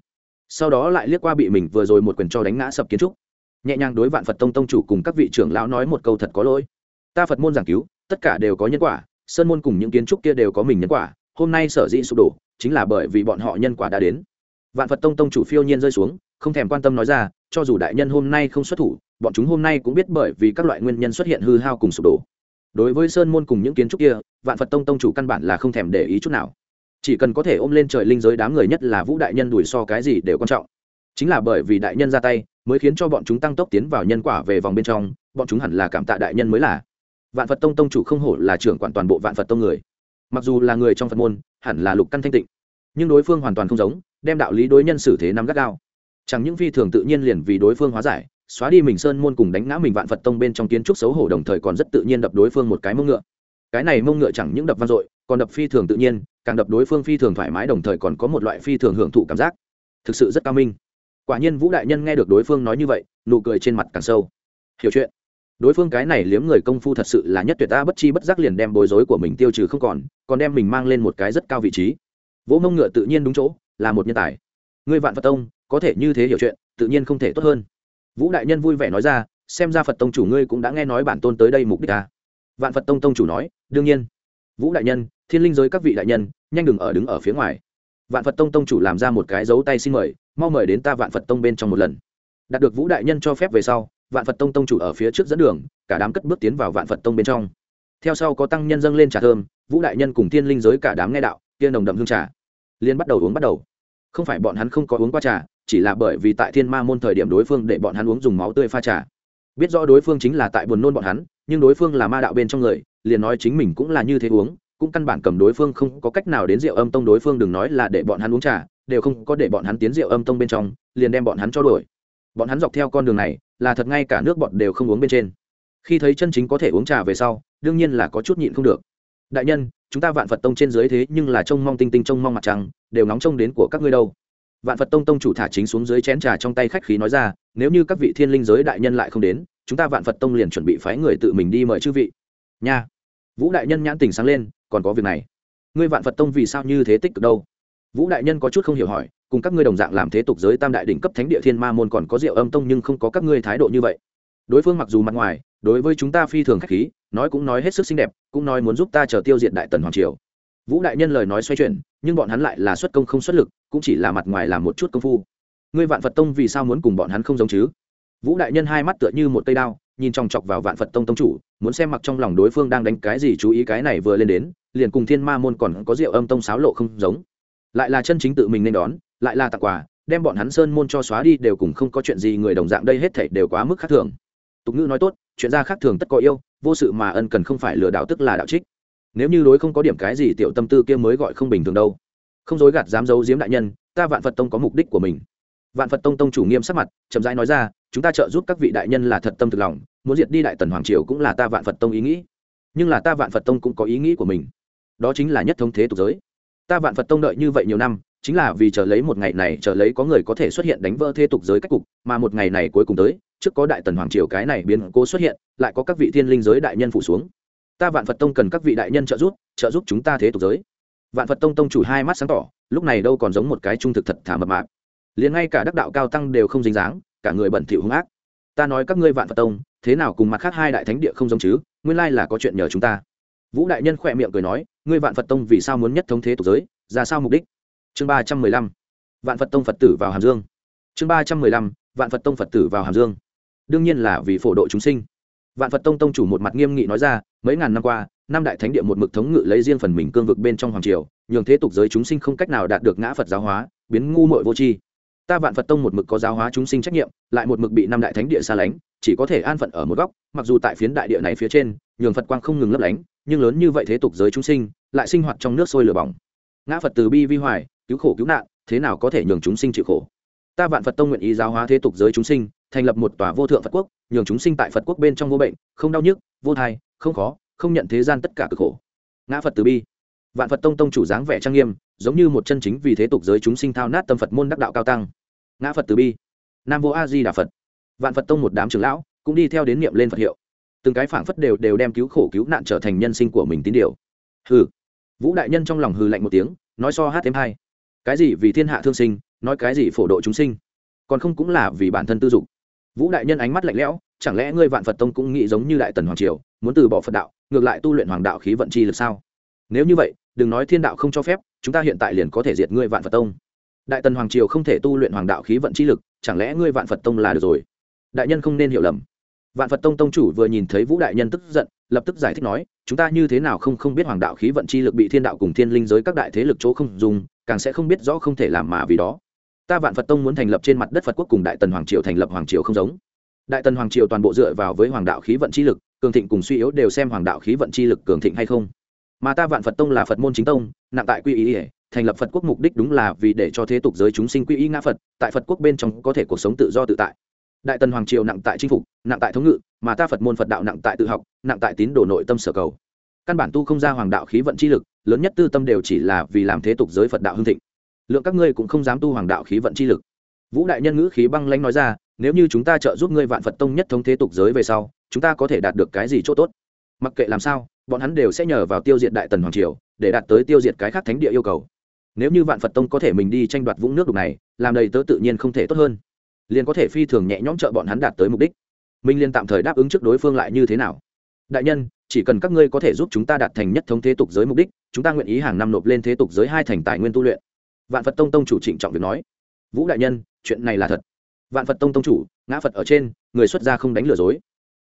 sau đó lại liếc qua bị mình vừa rồi một quyền cho đánh ngã sập kiến trúc. Nhẹ nhàng đối vạn phật tông tông chủ cùng các vị trưởng lão nói một câu thật có lỗi. Ta phật môn giảng cứu, tất cả đều có nhân quả, sơn môn cùng những kiến trúc kia đều có mình nhân quả, hôm nay sở dĩ sụp đổ, chính là bởi vì bọn họ nhân quả đã đến. Vạn phật tông tông chủ phiêu nhiên rơi xuống, không thèm quan tâm nói ra, cho dù đại nhân hôm nay không xuất thủ, bọn chúng hôm nay cũng biết bởi vì các loại nguyên nhân xuất hiện hư hao cùng sụp đổ. Đối với sơn môn cùng những kiến trúc kia, vạn phật tông tông chủ căn bản là không thèm để ý chút nào chỉ cần có thể ôm lên trời linh giới đám người nhất là vũ đại nhân đuổi so cái gì đều quan trọng. Chính là bởi vì đại nhân ra tay, mới khiến cho bọn chúng tăng tốc tiến vào nhân quả về vòng bên trong, bọn chúng hẳn là cảm tạ đại nhân mới là. Vạn phật tông tông chủ không hổ là trưởng quản toàn bộ vạn phật tông người. Mặc dù là người trong phật môn, hẳn là lục căn thanh tịnh. Nhưng đối phương hoàn toàn không giống, đem đạo lý đối nhân xử thế nắm gắt gao. Chẳng những phi thường tự nhiên liền vì đối phương hóa giải, xóa đi mình sơn môn cùng đánh ngã mình vạn phật tông bên trong kiến trúc xấu hổ đồng thời còn rất tự nhiên đập đối phương một cái mông ngựa. Cái này mông ngựa chẳng những đập vang dội còn đập phi thường tự nhiên, càng đập đối phương phi thường thoải mái, đồng thời còn có một loại phi thường hưởng thụ cảm giác. Thực sự rất cao minh. Quả nhiên vũ đại nhân nghe được đối phương nói như vậy, nụ cười trên mặt càng sâu. Hiểu chuyện. Đối phương cái này liếm người công phu thật sự là nhất tuyệt ta bất chi bất giác liền đem bối rối của mình tiêu trừ không còn còn đem mình mang lên một cái rất cao vị trí. Vỗ mông ngựa tự nhiên đúng chỗ, là một nhân tài. Ngươi vạn phật tông, có thể như thế hiểu chuyện, tự nhiên không thể tốt hơn. Vũ đại nhân vui vẻ nói ra, xem ra phật tông chủ ngươi cũng đã nghe nói bản tôn tới đây mục đích ta. Vạn phật tông tông chủ nói, đương nhiên vũ đại nhân, thiên linh giới các vị đại nhân, nhanh đừng ở đứng ở phía ngoài. Vạn phật tông tông chủ làm ra một cái dấu tay xin mời, mau mời đến ta vạn phật tông bên trong một lần. Đạt được vũ đại nhân cho phép về sau, vạn phật tông tông chủ ở phía trước dẫn đường, cả đám cất bước tiến vào vạn phật tông bên trong. Theo sau có tăng nhân dâng lên trà thơm, vũ đại nhân cùng thiên linh giới cả đám nghe đạo, kia nồng đậm hương trà liên bắt đầu uống bắt đầu. Không phải bọn hắn không có uống qua trà, chỉ là bởi vì tại thiên ma môn thời điểm đối phương để bọn hắn uống dùng máu tươi pha trà. Biết rõ đối phương chính là tại buồn nôn bọn hắn, nhưng đối phương là ma đạo bên trong người liền nói chính mình cũng là như thế uống, cũng căn bản cầm đối phương không có cách nào đến rượu âm tông đối phương đừng nói là để bọn hắn uống trà, đều không có để bọn hắn tiến rượu âm tông bên trong, liền đem bọn hắn cho đuổi. bọn hắn dọc theo con đường này, là thật ngay cả nước bọn đều không uống bên trên. Khi thấy chân chính có thể uống trà về sau, đương nhiên là có chút nhịn không được. Đại nhân, chúng ta vạn phật tông trên dưới thế nhưng là trông mong tinh tinh trông mong mặt trăng, đều nóng trông đến của các ngươi đâu. Vạn phật tông tông chủ thả chính xuống dưới chén trà trong tay khách khí nói ra, nếu như các vị thiên linh giới đại nhân lại không đến, chúng ta vạn phật tông liền chuẩn bị phái người tự mình đi mời chư vị nha. Vũ đại nhân nhãn tình sáng lên, còn có việc này. Ngươi vạn phật tông vì sao như thế tích cực đâu? Vũ đại nhân có chút không hiểu hỏi, cùng các ngươi đồng dạng làm thế tục giới tam đại đỉnh cấp thánh địa thiên ma môn còn có rượu âm tông nhưng không có các ngươi thái độ như vậy. Đối phương mặc dù mặt ngoài, đối với chúng ta phi thường khách khí, nói cũng nói hết sức xinh đẹp, cũng nói muốn giúp ta chờ tiêu diệt đại tần hoàng triều. Vũ đại nhân lời nói xoay chuyển, nhưng bọn hắn lại là xuất công không xuất lực, cũng chỉ là mặt ngoài làm một chút công phu. Ngươi vạn phật tông vì sao muốn cùng bọn hắn không giống chứ? Vũ đại nhân hai mắt tựa như một cây đao, nhìn chòng chọc vào vạn phật tông tông chủ muốn xem mặc trong lòng đối phương đang đánh cái gì chú ý cái này vừa lên đến, liền cùng thiên ma môn còn có rượu âm tông sáo lộ không giống. Lại là chân chính tự mình nên đón, lại là tặng quà, đem bọn hắn sơn môn cho xóa đi đều cùng không có chuyện gì người đồng dạng đây hết thảy đều quá mức khác thường. Tục ngữ nói tốt, chuyện ra khác thường tất có yêu, vô sự mà ân cần không phải lừa đảo tức là đạo trích. Nếu như đối không có điểm cái gì tiểu tâm tư kia mới gọi không bình thường đâu. Không dối gạt dám giấu giếm đại nhân, ta vạn phật tông có mục đích của mình. Vạn phật tông tông chủ nghiêm sắc mặt, chậm rãi nói ra, chúng ta trợ giúp các vị đại nhân là thật tâm thực lòng muốn diệt đi đại tần hoàng triều cũng là ta vạn phật tông ý nghĩ nhưng là ta vạn phật tông cũng có ý nghĩ của mình đó chính là nhất thống thế tục giới ta vạn phật tông đợi như vậy nhiều năm chính là vì chờ lấy một ngày này chờ lấy có người có thể xuất hiện đánh vỡ thế tục giới cách cục mà một ngày này cuối cùng tới trước có đại tần hoàng triều cái này biến cố xuất hiện lại có các vị thiên linh giới đại nhân phủ xuống ta vạn phật tông cần các vị đại nhân trợ giúp trợ giúp chúng ta thế tục giới vạn phật tông tông chủ hai mắt sáng tỏ lúc này đâu còn giống một cái trung thực thật thả mập mạp liền ngay cả đắc đạo cao tăng đều không dính dáng cả người bẩn thỉu hung ác ta nói các ngươi vạn phật tông, thế nào cùng mặt khác hai đại thánh địa không giống chứ? Nguyên lai là có chuyện nhờ chúng ta. Vũ đại nhân khỏe miệng cười nói, ngươi vạn phật tông vì sao muốn nhất thống thế tục giới? Ra sao mục đích? Chương ba trăm mười lăm. Vạn phật tông phật tử vào hàm dương. Chương ba trăm mười lăm. Vạn phật tông phật tử vào hàm dương. Đương nhiên là vì phổ độ chúng sinh. Vạn phật tông tông chủ một mặt nghiêm nghị nói ra, mấy ngàn năm qua, năm đại thánh địa một mực thống ngự lấy riêng phần mình cương vực bên trong hoàng triều, nhường thế tục giới chúng sinh không cách nào đạt được ngã phật giáo hóa, biến ngu mội vô tri ta vạn phật tông một mực có giáo hóa chúng sinh trách nhiệm, lại một mực bị năm đại thánh địa xa lánh, chỉ có thể an phận ở một góc, mặc dù tại phiến đại địa này phía trên, nhường phật quang không ngừng lấp lánh, nhưng lớn như vậy thế tục giới chúng sinh, lại sinh hoạt trong nước sôi lửa bỏng. Ngã phật từ bi vi hoài, cứu khổ cứu nạn, thế nào có thể nhường chúng sinh chịu khổ? Ta vạn phật tông nguyện ý giáo hóa thế tục giới chúng sinh, thành lập một tòa vô thượng phật quốc, nhường chúng sinh tại phật quốc bên trong vô bệnh, không đau nhức, vô thai, không khó, không nhận thế gian tất cả cực khổ. Ngã phật từ bi. Vạn phật tông tông chủ dáng vẻ trang nghiêm, giống như một chân chính vì thế tục giới chúng sinh thao nát tâm phật môn đắc đạo cao tăng ngã phật từ bi nam vô a di đà phật vạn phật tông một đám trưởng lão cũng đi theo đến niệm lên phật hiệu từng cái phảng phất đều đều đem cứu khổ cứu nạn trở thành nhân sinh của mình tín điều hừ vũ đại nhân trong lòng hừ lạnh một tiếng nói so hát thêm hai cái gì vì thiên hạ thương sinh nói cái gì phổ độ chúng sinh còn không cũng là vì bản thân tư dục vũ đại nhân ánh mắt lạnh lẽo chẳng lẽ ngươi vạn phật tông cũng nghĩ giống như đại tần hoàng triều muốn từ bỏ phật đạo ngược lại tu luyện hoàng đạo khí vận chi lực sao nếu như vậy đừng nói thiên đạo không cho phép chúng ta hiện tại liền có thể diệt ngươi vạn phật tông đại tần hoàng triều không thể tu luyện hoàng đạo khí vận chi lực, chẳng lẽ ngươi vạn phật tông là được rồi? Đại nhân không nên hiểu lầm. Vạn phật tông tông chủ vừa nhìn thấy vũ đại nhân tức giận, lập tức giải thích nói, chúng ta như thế nào không không biết hoàng đạo khí vận chi lực bị thiên đạo cùng thiên linh giới các đại thế lực chỗ không dùng, càng sẽ không biết rõ không thể làm mà vì đó. Ta vạn phật tông muốn thành lập trên mặt đất phật quốc cùng đại tần hoàng triều thành lập hoàng triều không giống. Đại tần hoàng triều toàn bộ dựa vào với hoàng đạo khí vận chi lực, cường thịnh cùng suy yếu đều xem hoàng đạo khí vận chi lực cường thịnh hay không. Mà ta vạn phật tông là phật môn chính tông, nặng tại quy ý ỉa thành lập phật quốc mục đích đúng là vì để cho thế tục giới chúng sinh quy y ngã phật, tại phật quốc bên trong có thể cuộc sống tự do tự tại. Đại tần hoàng triều nặng tại chinh phục, nặng tại thống ngự, mà ta phật môn phật đạo nặng tại tự học, nặng tại tín đồ nội tâm sở cầu. Căn bản tu không ra hoàng đạo khí vận chi lực, lớn nhất tư tâm đều chỉ là vì làm thế tục giới phật đạo hưng thịnh. Lượng các ngươi cũng không dám tu hoàng đạo khí vận chi lực. Vũ đại nhân ngữ khí băng lãnh nói ra, nếu như chúng ta trợ giúp ngươi vạn phật tông nhất thống thế tục giới về sau, chúng ta có thể đạt được cái gì c h ỗ t ố t mặc kệ làm sao, bọn hắn đều sẽ nhờ vào tiêu diệt đại tần hoàng triều, để đạt tới tiêu diệt cái khác thánh địa yêu cầu nếu như vạn phật tông có thể mình đi tranh đoạt vũng nước đục này làm đầy tớ tự nhiên không thể tốt hơn liền có thể phi thường nhẹ nhõm trợ bọn hắn đạt tới mục đích minh liên tạm thời đáp ứng trước đối phương lại như thế nào đại nhân chỉ cần các ngươi có thể giúp chúng ta đạt thành nhất thống thế tục giới mục đích chúng ta nguyện ý hàng năm nộp lên thế tục giới hai thành tài nguyên tu luyện vạn phật tông tông chủ trịnh trọng việc nói vũ đại nhân chuyện này là thật vạn phật tông tông chủ ngã phật ở trên người xuất gia không đánh lừa dối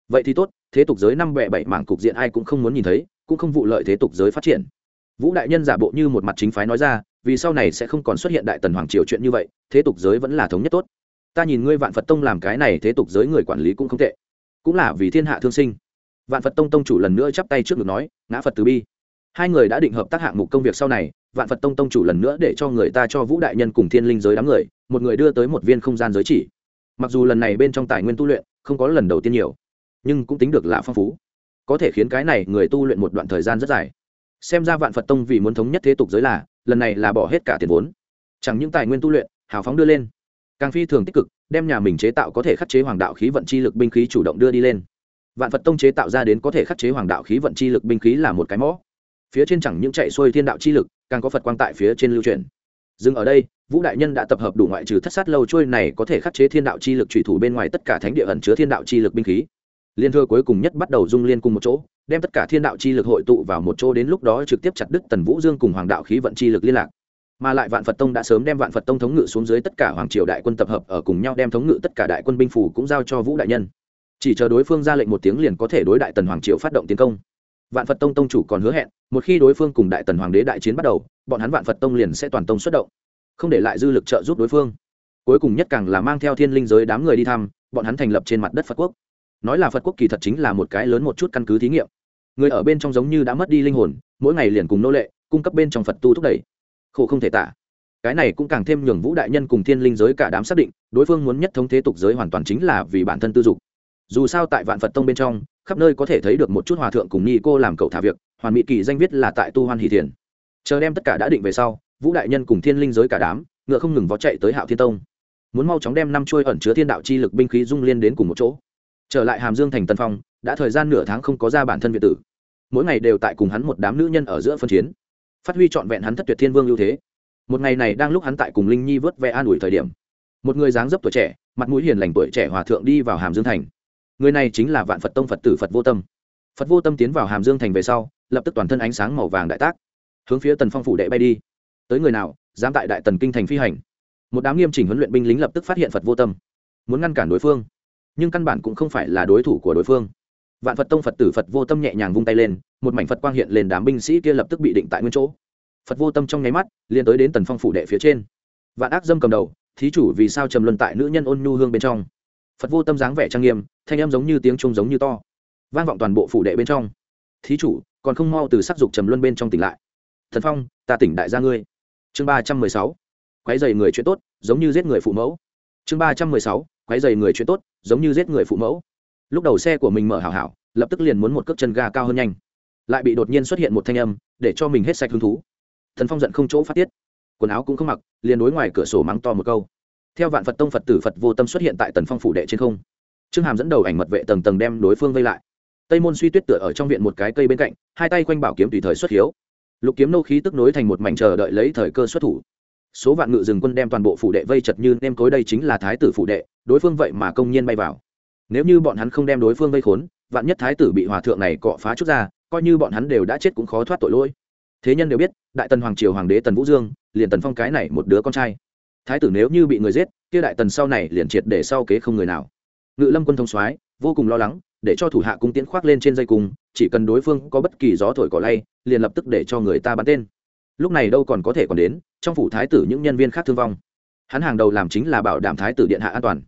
vậy thì tốt thế tục giới năm bẹ bảy mảng cục diện ai cũng không muốn nhìn thấy cũng không vụ lợi thế tục giới phát triển vũ đại nhân giả bộ như một mặt chính phái nói ra, vì sau này sẽ không còn xuất hiện đại tần hoàng triều chuyện như vậy, thế tục giới vẫn là thống nhất tốt. Ta nhìn ngươi vạn phật tông làm cái này, thế tục giới người quản lý cũng không tệ. Cũng là vì thiên hạ thương sinh. Vạn phật tông tông chủ lần nữa chắp tay trước ngực nói, ngã phật từ bi. Hai người đã định hợp tác hạng mục công việc sau này, vạn phật tông tông chủ lần nữa để cho người ta cho vũ đại nhân cùng thiên linh giới đám người, một người đưa tới một viên không gian giới chỉ. Mặc dù lần này bên trong tài nguyên tu luyện không có lần đầu tiên nhiều, nhưng cũng tính được là phong phú. Có thể khiến cái này người tu luyện một đoạn thời gian rất dài xem ra vạn phật tông vì muốn thống nhất thế tục giới là, lần này là bỏ hết cả tiền vốn. Chẳng những tài nguyên tu luyện, hào phóng đưa lên. Càng phi thường tích cực, đem nhà mình chế tạo có thể khắc chế hoàng đạo khí vận chi lực binh khí chủ động đưa đi lên. Vạn phật tông chế tạo ra đến có thể khắc chế hoàng đạo khí vận chi lực binh khí là một cái mõ. Phía trên chẳng những chạy xuôi thiên đạo chi lực, càng có phật quang tại phía trên lưu truyền. Dừng ở đây, vũ đại nhân đã tập hợp đủ ngoại trừ thất sát lâu trôi này có thể khắc chế thiên đạo chi lực trùy thủ bên ngoài tất cả thánh địa ẩn chứa thiên đạo chi lực binh khí. Liên thưa cuối cùng nhất bắt đầu dung liên cùng một chỗ đem tất cả thiên đạo chi lực hội tụ vào một chỗ đến lúc đó trực tiếp chặt đứt tần vũ dương cùng hoàng đạo khí vận chi lực liên lạc. Mà lại vạn phật tông đã sớm đem vạn phật tông thống ngự xuống dưới tất cả hoàng triều đại quân tập hợp ở cùng nhau đem thống ngự tất cả đại quân binh phủ cũng giao cho vũ đại nhân. Chỉ chờ đối phương ra lệnh một tiếng liền có thể đối đại tần hoàng triều phát động tiến công. Vạn phật tông tông chủ còn hứa hẹn, một khi đối phương cùng đại tần hoàng đế đại chiến bắt đầu, bọn hắn vạn phật tông liền sẽ toàn tông xuất động. Không để lại dư lực trợ giúp đối phương. Cuối cùng nhất càng là mang theo thiên linh giới đám người đi thăm, bọn hắn thành lập trên mặt đất phật quốc. Nói là phật quốc kỳ thật chính là một cái lớn một chút căn cứ thí nghiệm người ở bên trong giống như đã mất đi linh hồn, mỗi ngày liền cùng nô lệ, cung cấp bên trong phật tu thúc đẩy. Khổ không thể tả. Cái này cũng càng thêm nhường vũ đại nhân cùng thiên linh giới cả đám xác định, đối phương muốn nhất thống thế tục giới hoàn toàn chính là vì bản thân tư dục. Dù sao tại vạn phật tông bên trong, khắp nơi có thể thấy được một chút hòa thượng cùng ni cô làm cậu thả việc, hoàn mỹ kỳ danh viết là tại tu hoan hỷ thiền. Chờ đem tất cả đã định về sau, vũ đại nhân cùng thiên linh giới cả đám, ngựa không ngừng vó chạy tới hạo thiên tông. Muốn mau chóng đem năm chuôi ẩn chứa thiên đạo chi lực binh khí dung liên đến cùng một chỗ trở lại hàm dương thành tân phong, đã thời gian nửa tháng không có ra bản thân việt tử. Mỗi ngày đều tại cùng hắn một đám nữ nhân ở giữa phân chiến. Phát huy trọn vẹn hắn thất tuyệt thiên vương ưu thế. Một ngày này đang lúc hắn tại cùng linh nhi vớt ve an ủi thời điểm, một người dáng dấp tuổi trẻ, mặt mũi hiền lành tuổi trẻ hòa thượng đi vào hàm dương thành. Người này chính là vạn phật tông phật tử phật vô tâm. Phật vô tâm tiến vào hàm dương thành về sau, lập tức toàn thân ánh sáng màu vàng đại tác, hướng phía tần phong phủ đệ bay đi. Tới người nào, dám tại đại tần kinh thành phi hành. Một đám nghiêm chỉnh huấn luyện binh lính lập tức phát hiện phật vô tâm, muốn ngăn cản đối phương nhưng căn bản cũng không phải là đối thủ của đối phương. Vạn phật tông phật tử phật vô tâm nhẹ nhàng vung tay lên, một mảnh phật quang hiện lên đám binh sĩ kia lập tức bị định tại nguyên chỗ. Phật vô tâm trong nháy mắt, liền tới đến tần phong phủ đệ phía trên. Vạn ác dâm cầm đầu, thí chủ vì sao trầm luân tại nữ nhân ôn nhu hương bên trong? Phật vô tâm dáng vẻ trang nghiêm, thanh em giống như tiếng trung giống như to. Vang vọng toàn bộ phủ đệ bên trong. Thí chủ, còn không mau từ sắc dục trầm luân bên trong tỉnh lại. Thần phong, ta tỉnh đại gia ngươi. Chương ba trăm mười sáu. Quái dày người chuyện tốt, giống như giết người phụ mẫu chương ba trăm mười sáu quái dày người chuyện tốt, giống như giết người phụ mẫu. Lúc đầu xe của mình mở hảo hảo, lập tức liền muốn một cước chân ga cao hơn nhanh. Lại bị đột nhiên xuất hiện một thanh âm, để cho mình hết sạch hứng thú. Thần phong giận không chỗ phát tiết. Quần áo cũng không mặc, liền đối ngoài cửa sổ mắng to một câu. Theo vạn phật tông phật tử phật vô tâm xuất hiện tại tần phong phủ đệ trên không. Trương hàm dẫn đầu ảnh mật vệ tầng tầng đem đối phương vây lại. Tây môn suy tuyết tựa ở trong viện một cái cây bên cạnh, hai tay quanh bảo kiếm tùy thời xuất hiếu. Lục kiếm nô khí tức nối thành một mảnh chờ đợi lấy thời cơ xuất thủ số vạn ngự rừng quân đem toàn bộ phủ đệ vây chật như nêm cối đây chính là thái tử phủ đệ, đối phương vậy mà công nhiên bay vào. Nếu như bọn hắn không đem đối phương vây khốn, vạn nhất thái tử bị hòa thượng này cọ phá chút ra, coi như bọn hắn đều đã chết cũng khó thoát tội lỗi. Thế nhân đều biết, đại tần hoàng triều hoàng đế tần vũ dương, liền tần phong cái này một đứa con trai. Thái tử nếu như bị người giết, kia đại tần sau này liền triệt để sau kế không người nào. Ngự lâm quân thông soái, vô cùng lo lắng, để cho thủ hạ cung tiễn khoác lên trên dây cung, chỉ cần đối phương có bất kỳ gió thổi cỏ lay, liền lập tức để cho người ta bắn tên. Lúc này đâu còn có thể còn đến trong phủ thái tử những nhân viên khác thương vong. Hắn hàng đầu làm chính là bảo đảm thái tử điện hạ an toàn.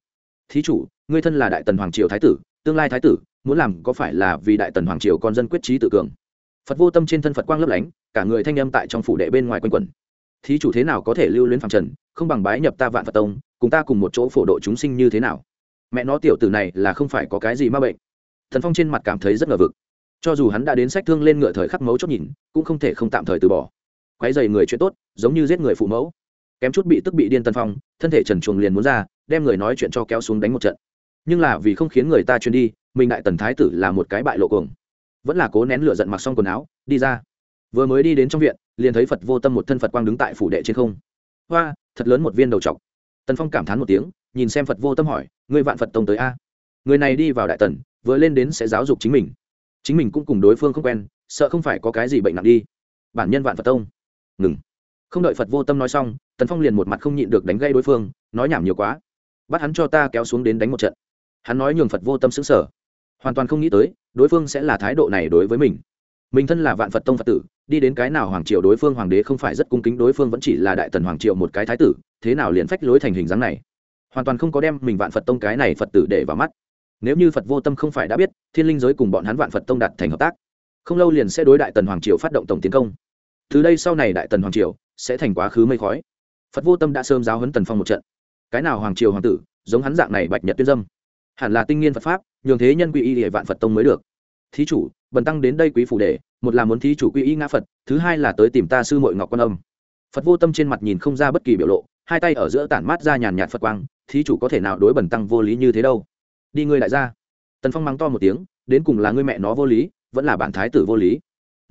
Thí chủ, ngươi thân là đại tần hoàng triều thái tử, tương lai thái tử, muốn làm có phải là vì đại tần hoàng triều con dân quyết trí tự cường? Phật vô tâm trên thân phật quang lấp lánh, cả người thanh âm tại trong phủ đệ bên ngoài quanh quẩn. Thí chủ thế nào có thể lưu luyến phạm trần, không bằng bái nhập ta vạn phật tông, cùng ta cùng một chỗ phổ độ chúng sinh như thế nào? Mẹ nó tiểu tử này là không phải có cái gì ma bệnh. Thần phong trên mặt cảm thấy rất ngờ vực. Cho dù hắn đã đến sách thương lên ngựa thời khắc mấu chốt nhìn, cũng không thể không tạm thời từ bỏ quái dày người chuyện tốt, giống như giết người phụ mẫu. Kém chút bị tức bị điên tân phong, thân thể trần chuồng liền muốn ra, đem người nói chuyện cho kéo xuống đánh một trận. Nhưng là vì không khiến người ta chuyên đi, mình đại tần thái tử là một cái bại lộ cuồng. Vẫn là cố nén lửa giận mặc xong quần áo, đi ra. Vừa mới đi đến trong viện, liền thấy phật vô tâm một thân phật quang đứng tại phủ đệ trên không. Hoa, thật lớn một viên đầu t tần phong cảm thán một tiếng, nhìn xem phật vô tâm hỏi người vạn phật tông tới a? Người này đi vào đại tần, vừa lên đến sẽ giáo dục chính mình. Chính mình cũng cùng đối phương không quen, sợ không phải có cái gì bệnh nặng đi. Bản nhân vạn phật tông ngừng. Không đợi phật vô tâm nói xong, tần phong liền một mặt không nhịn được đánh gây đối phương, nói nhảm nhiều quá. Bắt hắn cho ta kéo xuống đến đánh một trận. Hắn nói nhường phật vô tâm xứng sở hoàn toàn không nghĩ tới, đối phương sẽ là thái độ này đối với mình. Mình thân là vạn phật tông phật tử, đi đến cái nào hoàng triều đối phương hoàng đế không phải rất cung kính, đối phương vẫn chỉ là đại tần hoàng triều một cái thái tử, thế nào liền phách lối thành hình dáng này? Hoàn toàn không có đem mình vạn phật tông cái này phật tử để vào mắt. Nếu như phật vô tâm không phải đã biết, thiên linh giới cùng bọn hắn vạn phật tông đạt thành hợp tác, không lâu liền sẽ đối đại tần hoàng triều phát động tổng tiến công từ đây sau này đại tần hoàng triều sẽ thành quá khứ mây khói. Phật vô tâm đã sớm giáo huấn tần phong một trận. Cái nào hoàng triều hoàng tử, giống hắn dạng này bạch nhật tuyên dâm? Hẳn là tinh nghiên phật pháp, nhường thế nhân quy y địa vạn phật tông mới được. Thí chủ, bần tăng đến đây quý phủ đề một là muốn thí chủ quy y ngã phật, thứ hai là tới tìm ta sư mội ngọc quan âm. Phật vô tâm trên mặt nhìn không ra bất kỳ biểu lộ, hai tay ở giữa tản mát ra nhàn nhạt phật quang, thí chủ có thể nào đối bần tăng vô lý như thế đâu? Đi ngươi lại ra tần phong mắng to một tiếng, đến cùng là ngươi mẹ nó vô lý, vẫn là bản thái tử vô lý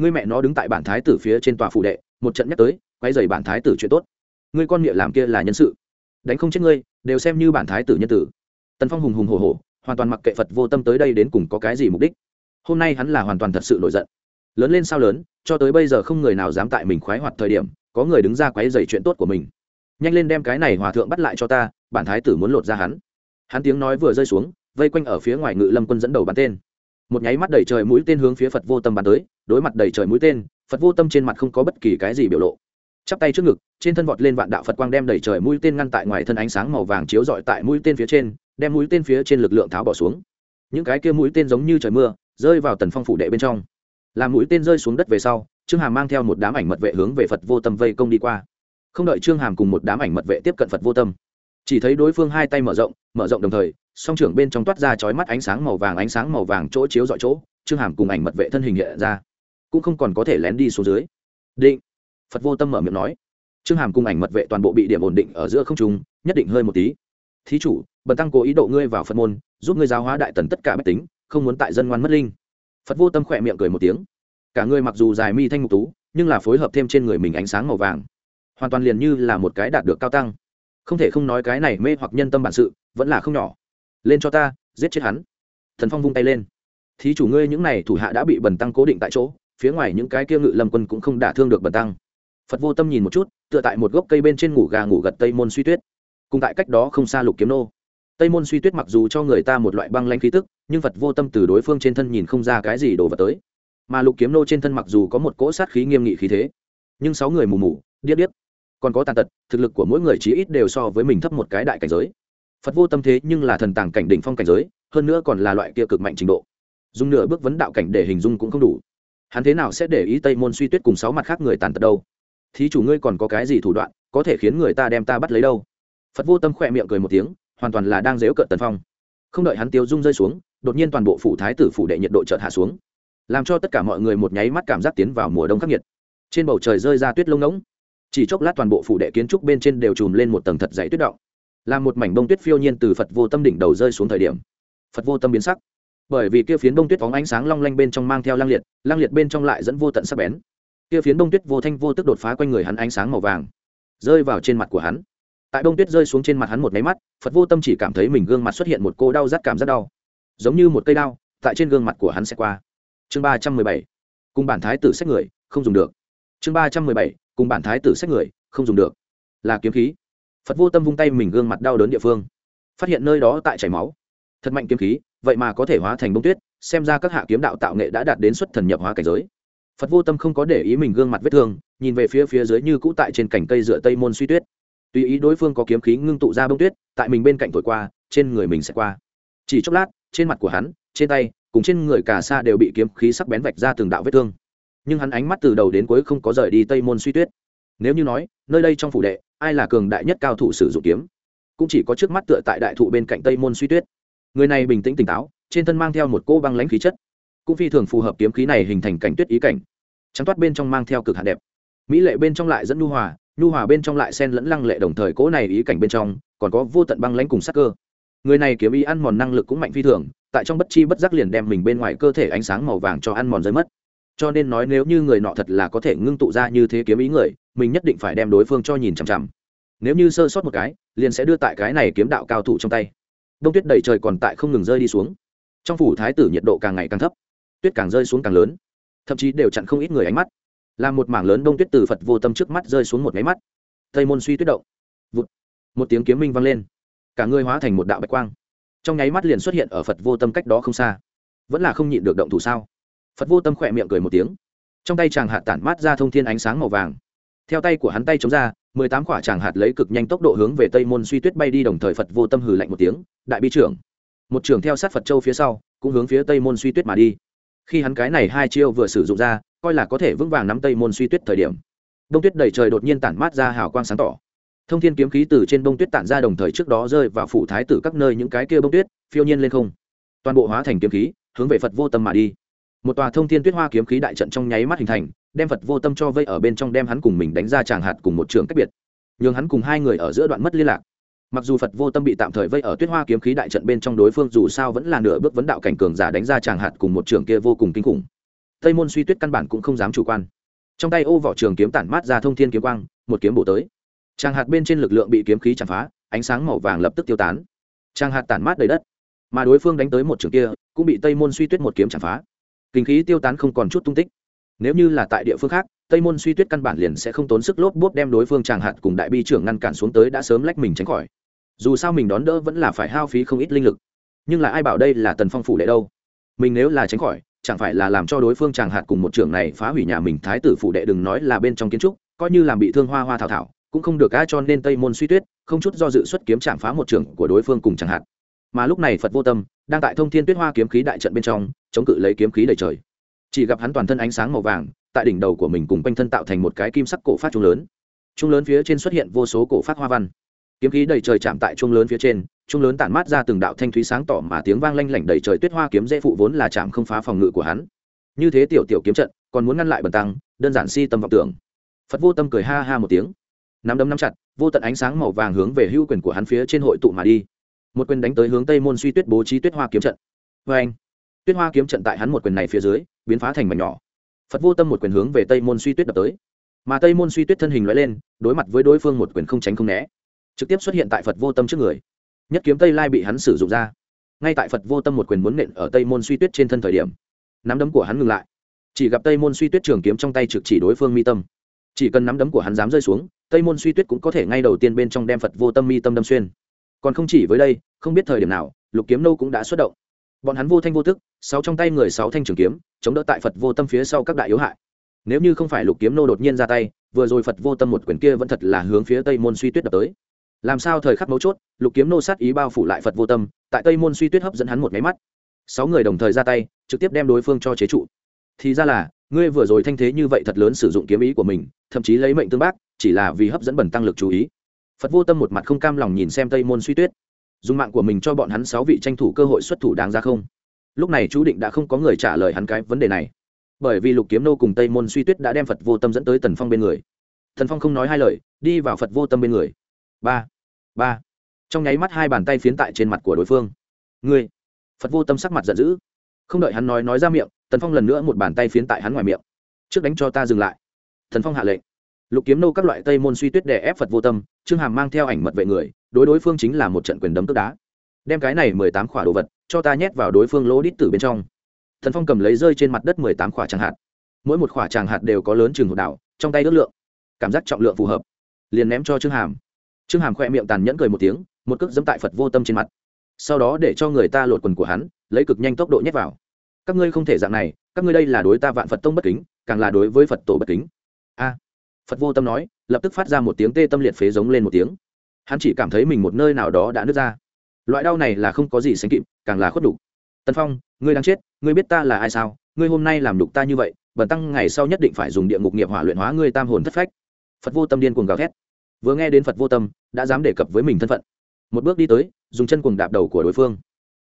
ngươi mẹ nó đứng tại bản thái tử phía trên tòa phủ đệ, một trận nhắc tới quay dày bản thái tử chuyện tốt. Ngươi con miệng làm kia là nhân sự. Đánh không chết ngươi, đều xem như bản thái tử nhân tử. Tần phong hùng hùng hồ hồ hoàn toàn mặc kệ phật vô tâm tới đây đến cùng có cái gì mục đích. Hôm nay hắn là hoàn toàn thật sự nổi giận. Lớn lên sao lớn, cho tới bây giờ không người nào dám tại mình khoái hoạt thời điểm, có người đứng ra quấy dày chuyện tốt của mình. Nhanh lên đem cái này hòa thượng bắt lại cho ta, bản thái tử muốn lột ra hắn. Hắn tiếng nói vừa rơi xuống, vây quanh ở phía ngoài ngự lâm quân dẫn đầu bắn tên. Một nháy mắt đầy trời mũi tên hướng phía phật vô tâm bắn tới đối mặt đầy trời mũi tên, phật vô tâm trên mặt không có bất kỳ cái gì biểu lộ. Chắp tay trước ngực, trên thân vọt lên vạn đạo phật quang đem đầy trời mũi tên ngăn tại ngoài thân ánh sáng màu vàng chiếu rọi tại mũi tên phía trên, đem mũi tên phía trên lực lượng tháo bỏ xuống. Những cái kia mũi tên giống như trời mưa, rơi vào tần phong phủ đệ bên trong. Làm mũi tên rơi xuống đất về sau, trương hàm mang theo một đám ảnh mật vệ hướng về phật vô tâm vây công đi qua. Không đợi trương hàm cùng một đám ảnh mật vệ tiếp cận phật vô tâm, chỉ thấy đối phương hai tay mở rộng mở rộng đồng thời, song trưởng bên trong toát ra chói mắt ánh sáng màu vàng, ánh sáng màu vàng chỗ chiếu dọi chỗ, trương hàm cùng ảnh mật vệ thân hình hiện ra cũng không còn có thể lén đi xuống dưới. Định. Phật vô tâm mở miệng nói. Trương hàm cùng ảnh mật vệ toàn bộ bị điểm ổn định ở giữa không trung, nhất định hơi một tí. Thí chủ, bần tăng cố ý độ ngươi vào phật môn, giúp ngươi giáo hóa đại tần tất cả bách tính, không muốn tại dân ngoan mất linh. Phật vô tâm khỏe miệng cười một tiếng. Cả ngươi mặc dù dài mi thanh ngục tú, nhưng là phối hợp thêm trên người mình ánh sáng màu vàng. Hoàn toàn liền như là một cái đạt được cao tăng. Không thể không nói cái này mê hoặc nhân tâm bản sự, vẫn là không nhỏ. Lên cho ta, giết chết hắn. Thần phong vung tay lên. Thí chủ ngươi những này thủ hạ đã bị bần tăng cố định tại chỗ phía ngoài những cái kia ngự lâm quân cũng không đả thương được bần tăng. Phật vô tâm nhìn một chút, tựa tại một gốc cây bên trên ngủ gà ngủ gật tây môn suy tuyết. Cùng tại cách đó không xa lục kiếm nô. Tây môn suy tuyết mặc dù cho người ta một loại băng lanh khí tức, nhưng phật vô tâm từ đối phương trên thân nhìn không ra cái gì đổ vào tới. Mà lục kiếm nô trên thân mặc dù có một cỗ sát khí nghiêm nghị khí thế, nhưng sáu người mù mù, điếc điếc. Còn có tàn tật, thực lực của mỗi người chí ít đều so với mình thấp một cái đại cảnh giới. Phật vô tâm thế nhưng là thần tàng cảnh đỉnh phong cảnh giới, hơn nữa còn là loại kia cực mạnh trình độ. Dùng nửa bước vấn đạo cảnh để hình dung cũng không đủ hắn thế nào sẽ để ý tây môn suy tuyết cùng sáu mặt khác người tàn tật đâu? Thí chủ ngươi còn có cái gì thủ đoạn, có thể khiến người ta đem ta bắt lấy đâu? Phật vô tâm khỏe miệng cười một tiếng, hoàn toàn là đang dếu cợt tần phong. Không đợi hắn tiêu dung rơi xuống, đột nhiên toàn bộ phủ thái tử phủ đệ nhiệt độ chợt hạ xuống. Làm cho tất cả mọi người một nháy mắt cảm giác tiến vào mùa đông khắc nghiệt. Trên bầu trời rơi ra tuyết lông ngỗng. Chỉ chốc lát toàn bộ phủ đệ kiến trúc bên trên đều trùm lên một tầng thật dày tuyết động. Làm một mảnh bông tuyết phiêu nhiên từ phật vô tâm đỉnh đầu rơi xuống thời điểm. Phật vô tâm biến sắc bởi vì kia phiến bông tuyết phóng ánh sáng long lanh bên trong mang theo lang liệt lang liệt bên trong lại dẫn vô tận sắc bén. Kia phiến bông tuyết vô thanh vô tức đột phá quanh người hắn ánh sáng màu vàng, rơi vào trên mặt của hắn. Tại bông tuyết rơi xuống trên mặt hắn một máy mắt, phật vô tâm chỉ cảm thấy mình gương mặt xuất hiện một cô đau rát cảm rất đau. Giống như một cây đau tại trên gương mặt của hắn sẽ qua. Chương ba trăm mười bảy, cùng bản thái tử xét người, không dùng được. Chương ba trăm mười bảy, cùng bản thái tử xét người, không dùng được. Là kiếm khí. Phật vô tâm vung tay mình gương mặt đau đớn địa phương. Phát hiện nơi đó tại chảy máu. Thật mạnh kiếm khí vậy mà có thể hóa thành bông tuyết, xem ra các hạ kiếm đạo tạo nghệ đã đạt đến xuất thần nhập hóa cảnh giới. Phật vô tâm không có để ý mình gương mặt vết thương, nhìn về phía phía dưới như cũ tại trên cành cây dựa tây môn suy tuyết. Tùy ý đối phương có kiếm khí ngưng tụ ra bông tuyết, tại mình bên cạnh thổi qua, trên người mình sẽ qua. Chỉ chốc lát, trên mặt của hắn, trên tay, cùng trên người cả xa đều bị kiếm khí sắc bén vạch ra từng đạo vết thương. Nhưng hắn ánh mắt từ đầu đến cuối không có rời đi tây môn suy tuyết. Nếu như nói, nơi đây trong phủ đệ, ai là cường đại nhất cao thủ sử dụng kiếm? Cũng chỉ có trước mắt tựa tại đại thụ bên cạnh tây môn suy tuyết người này bình tĩnh tỉnh táo, trên thân mang theo một cô băng lãnh khí chất. Cũng phi thường phù hợp kiếm khí này hình thành cảnh tuyết ý cảnh. Trắng toát bên trong mang theo cực hạn đẹp. Mỹ lệ bên trong lại dẫn nhu hòa nhu hòa bên trong lại sen lẫn lăng lệ đồng thời cỗ này ý cảnh bên trong, còn có vô tận băng lãnh cùng sắc cơ. Người này kiếm ý ăn mòn năng lực cũng mạnh phi thường, tại trong bất chi bất giác liền đem mình bên ngoài cơ thể ánh sáng màu vàng cho ăn mòn rơi mất. Cho nên nói nếu như người nọ thật là có thể ngưng tụ ra như thế kiếm ý người, mình nhất định phải đem đối phương cho nhìn chằm chằm. Nếu như sơ sót một cái, liền sẽ đưa tại cái này kiếm đạo cao thủ trong tay đông tuyết đầy trời còn tại không ngừng rơi đi xuống. Trong phủ thái tử nhiệt độ càng ngày càng thấp, tuyết càng rơi xuống càng lớn, thậm chí đều chặn không ít người ánh mắt. Làm một mảng lớn đông tuyết từ phật vô tâm trước mắt rơi xuống một máy mắt. Tây môn suy tuyết động, Vụt. một tiếng kiếm minh vang lên, cả người hóa thành một đạo bạch quang. Trong nháy mắt liền xuất hiện ở phật vô tâm cách đó không xa. Vẫn là không nhịn được động thủ sao? Phật vô tâm khỏe miệng cười một tiếng, trong tay chàng hạ tản mát ra thông thiên ánh sáng màu vàng. Theo tay của hắn tay chống ra mười tám quả tràng hạt lấy cực nhanh tốc độ hướng về tây môn suy tuyết bay đi đồng thời phật vô tâm hừ lạnh một tiếng, đại bi trưởng. Một trưởng theo sát phật châu phía sau, cũng hướng phía tây môn suy tuyết mà đi. Khi hắn cái này hai chiêu vừa sử dụng ra, coi là có thể vững vàng nắm tây môn suy tuyết thời điểm. Đông tuyết đầy trời đột nhiên tản mát ra hào quang sáng tỏ. Thông thiên kiếm khí từ trên bông tuyết tản ra đồng thời trước đó rơi vào phủ thái tử các nơi những cái kia bông tuyết, phiêu nhiên lên không. Toàn bộ hóa thành kiếm khí, hướng về phật vô tâm mà đi. Một tòa thông thiên tuyết hoa kiếm khí đại trận trong nháy mắt hình thành đem phật vô tâm cho vây ở bên trong đem hắn cùng mình đánh ra tràng hạt cùng một trường cách biệt. Nhường hắn cùng hai người ở giữa đoạn mất liên lạc. Mặc dù phật vô tâm bị tạm thời vây ở tuyết hoa kiếm khí đại trận bên trong đối phương dù sao vẫn là nửa bước vấn đạo cảnh cường giả đánh ra tràng hạt cùng một trường kia vô cùng kinh khủng. Tây môn suy tuyết căn bản cũng không dám chủ quan. Trong tay ô vỏ trường kiếm tản mát ra thông thiên kiếm quang, một kiếm bổ tới. Tràng hạt bên trên lực lượng bị kiếm khí chạm phá, ánh sáng màu vàng lập tức tiêu tán. Tràng hạt tản mát đầy đất, mà đối phương đánh tới một trường kia, cũng bị tây môn suy tuyết một kiếm chạm phá. Kinh khí tiêu tán không còn chút tung tích nếu như là tại địa phương khác, tây môn suy tuyết căn bản liền sẽ không tốn sức lốp bốp đem đối phương tràng hạt cùng đại bi trưởng ngăn cản xuống tới đã sớm lách mình tránh khỏi. Dù sao mình đón đỡ vẫn là phải hao phí không ít linh lực. Nhưng là ai bảo đây là tần phong phủ đệ đâu? Mình nếu là tránh khỏi, chẳng phải là làm cho đối phương tràng hạt cùng một trưởng này phá hủy nhà mình thái tử phủ đệ đừng nói là bên trong kiến trúc, coi như làm bị thương hoa hoa thảo thảo, cũng không được ai cho nên tây môn suy tuyết, không chút do dự xuất kiếm chạm phá một trưởng của đối phương cùng chẳng hạn mà lúc này phật vô tâm, đang tại thông thiên tuyết hoa kiếm khí đại trận bên trong, chống cự lấy kiếm khí đầy trời chỉ gặp hắn toàn thân ánh sáng màu vàng, tại đỉnh đầu của mình cùng quanh thân tạo thành một cái kim sắc cổ phát trung lớn. Trung lớn phía trên xuất hiện vô số cổ phát hoa văn. Kiếm khí đầy trời chạm tại trung lớn phía trên trung lớn tản mát ra từng đạo thanh thúy sáng tỏ mà tiếng vang lanh lảnh đầy trời tuyết hoa kiếm dễ phụ vốn là chạm không phá phòng ngự của hắn. Như thế tiểu tiểu kiếm trận, còn muốn ngăn lại bần tăng, đơn giản si tâm vọng tưởng. Phật vô tâm cười ha ha một tiếng. Nắm đấm nắm chặt, vô tận ánh sáng màu vàng hướng về hưu quyền của hắn phía trên hội tụ mà đi. Một quyền đánh tới hướng tây môn suy tuyết bố trí tuyết hoa kiếm trận. Vê anh tuyết hoa kiếm trận tại hắn một quyền này phía dưới biến phá thành mảnh nhỏ. Phật vô tâm một quyền hướng về tây môn suy tuyết đập tới. Mà tây môn suy tuyết thân hình loại lên, đối mặt với đối phương một quyền không tránh không né. Trực tiếp xuất hiện tại phật vô tâm trước người. Nhất kiếm tây lai bị hắn sử dụng ra. Ngay tại phật vô tâm một quyền muốn nện ở tây môn suy tuyết trên thân thời điểm, nắm đấm của hắn ngừng lại. Chỉ gặp tây môn suy tuyết trường kiếm trong tay trực chỉ đối phương mi tâm. Chỉ cần nắm đấm của hắn dám rơi xuống, tây môn suy tuyết cũng có thể ngay đầu tiên bên trong đem phật vô tâm mi tâm đâm xuyên. Còn không chỉ với đây, không biết thời điểm nào, lục kiếm nô cũng đã xuất động bọn hắn vô thanh vô tức, sáu trong tay người sáu thanh trường kiếm, chống đỡ tại phật vô tâm phía sau các đại yếu hại. Nếu như không phải lục kiếm nô đột nhiên ra tay, vừa rồi phật vô tâm một quyền kia vẫn thật là hướng phía tây môn suy tuyết đập tới. Làm sao thời khắc mấu chốt, lục kiếm nô sát ý bao phủ lại phật vô tâm, tại tây môn suy tuyết hấp dẫn hắn một máy mắt. Sáu người đồng thời ra tay, trực tiếp đem đối phương cho chế trụ. Thì ra là, ngươi vừa rồi thanh thế như vậy thật lớn sử dụng kiếm ý của mình, thậm chí lấy mệnh tương bác, chỉ là vì hấp dẫn bẩn tăng lực chú ý. Phật vô tâm một mặt không cam lòng nhìn xem tây môn suy tuyết dùng mạng của mình cho bọn hắn sáu vị tranh thủ cơ hội xuất thủ đáng ra không? Lúc này chú định đã không có người trả lời hắn cái vấn đề này. Bởi vì lục kiếm nô cùng tây môn suy tuyết đã đem phật vô tâm dẫn tới tần phong bên người. Thần phong không nói hai lời, đi vào phật vô tâm bên người. Ba ba. Trong nháy mắt hai bàn tay phiến tại trên mặt của đối phương. Ngươi. Phật vô tâm sắc mặt giận dữ. Không đợi hắn nói nói ra miệng, tần phong lần nữa một bàn tay phiến tại hắn ngoài miệng. Trước đánh cho ta dừng lại. Thần phong hạ lệnh lục kiếm nô các loại tây môn suy tuyết đè ép phật vô tâm, trương hàm mang theo ảnh mật vệ người, đối đối phương chính là một trận quyền đấm tức đá. Đem cái này mười tám khỏa đồ vật, cho ta nhét vào đối phương lỗ đít tử bên trong. Thần phong cầm lấy rơi trên mặt đất mười tám khỏa tràng hạt mỗi một khỏa tràng hạt đều có lớn chừng hột đảo, trong tay ước lượng. Cảm giác trọng lượng phù hợp. Liền ném cho trương hàm. Trương hàm khoe miệng tàn nhẫn cười một tiếng, một cước dẫm tại phật vô tâm trên mặt. Sau đó để cho người ta lột quần của hắn, lấy cực nhanh tốc độ nhét vào. Các ngươi không thể dạng này, các ngươi đây là đối ta vạn phật tông bất kính, càng là đối với phật tổ bất kính phật vô tâm nói, lập tức phát ra một tiếng tê tâm liệt phế giống lên một tiếng. Hắn chỉ cảm thấy mình một nơi nào đó đã nứt ra. Loại đau này là không có gì sánh kịp, càng là khuất đủ. tân phong, ngươi đang chết, ngươi biết ta là ai sao? Ngươi hôm nay làm đục ta như vậy, bần tăng ngày sau nhất định phải dùng địa ngục nghiệp hỏa luyện hóa ngươi tam hồn thất phách. Phật vô tâm điên cuồng gào thét. Vừa nghe đến phật vô tâm, đã dám đề cập với mình thân phận. Một bước đi tới, dùng chân cuồng đạp đầu của đối phương.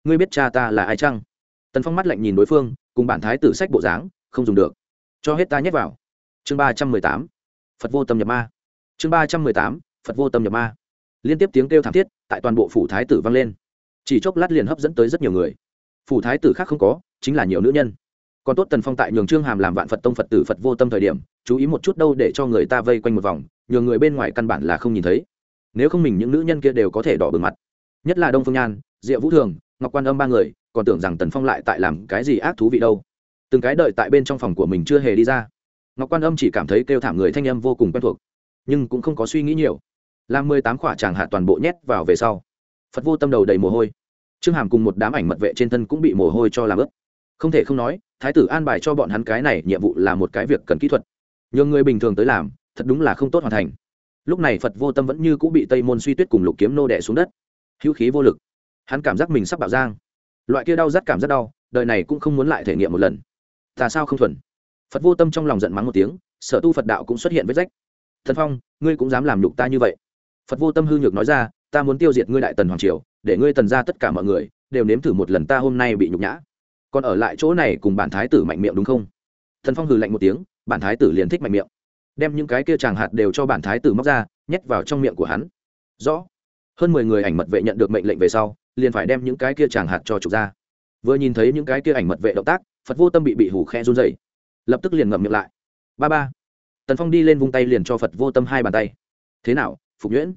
Ngươi biết cha ta là ai chăng? Tần phong mắt lạnh nhìn đối phương, cùng bản thái tử sách bộ dáng, không dùng được. Cho hết ta nhét vào. Chương ba trăm mười tám phật vô tâm nhập ma. Chương ba trăm mười tám, phật vô tâm nhập ma. Liên tiếp tiếng kêu thảm thiết, tại toàn bộ phủ thái tử vang lên. Chỉ chốc lát liền hấp dẫn tới rất nhiều người. Phủ thái tử khác không có, chính là nhiều nữ nhân. Còn tốt tần phong tại nhường trương hàm làm vạn phật tông phật tử phật vô tâm thời điểm, chú ý một chút đâu để cho người ta vây quanh một vòng, nhường người bên ngoài căn bản là không nhìn thấy. Nếu không mình những nữ nhân kia đều có thể đỏ bừng mặt. Nhất là đông phương nhan, diệu vũ thường, ngọc quan âm ba người, còn tưởng rằng tần phong lại tại làm cái gì ác thú vị đâu. Từng cái đợi tại bên trong phòng của mình chưa hề đi ra ngọc quan âm chỉ cảm thấy kêu thảm người thanh âm vô cùng quen thuộc, nhưng cũng không có suy nghĩ nhiều. Làm mười tám khỏa tràng hạ toàn bộ nhét vào về sau, phật vô tâm đầu đầy mồ hôi. Trương hàm cùng một đám ảnh mật vệ trên thân cũng bị mồ hôi cho làm ướt. không thể không nói, thái tử an bài cho bọn hắn cái này nhiệm vụ là một cái việc cần kỹ thuật. Nhường người bình thường tới làm, thật đúng là không tốt hoàn thành. Lúc này phật vô tâm vẫn như cũng bị tây môn suy tuyết cùng lục kiếm nô đẻ xuống đất. Hữu khí vô lực. Hắn cảm giác mình sắp bảo giang. Loại kia đau rất cảm rất đau, đời này cũng không muốn lại thể nghiệm một lần. Ta sao không thuần? Phật vô tâm trong lòng giận mắng một tiếng, sở tu phật đạo cũng xuất hiện vết rách. Thần phong, ngươi cũng dám làm nhục ta như vậy? Phật vô tâm hư nhược nói ra, ta muốn tiêu diệt ngươi đại tần hoàng triều, để ngươi tần ra tất cả mọi người, đều nếm thử một lần ta hôm nay bị nhục nhã. Còn ở lại chỗ này cùng bản thái tử mạnh miệng đúng không? Thần phong hừ lạnh một tiếng, bản thái tử liền thích mạnh miệng. Đem những cái kia chàng hạt đều cho bản thái tử móc ra, nhét vào trong miệng của hắn. Rõ. Hơn mười người ảnh mật vệ nhận được mệnh lệnh về sau, liền phải đem những cái kia chàng hạt cho trục ra. Vừa nhìn thấy những cái kia ảnh mật vệ động tác, phật vô tâm bị bị hủ khe run dày lập tức liền ngậm miệng lại. Ba ba. Tần phong đi lên vung tay liền cho phật vô tâm hai bàn tay. Thế nào, phục nhuyễn?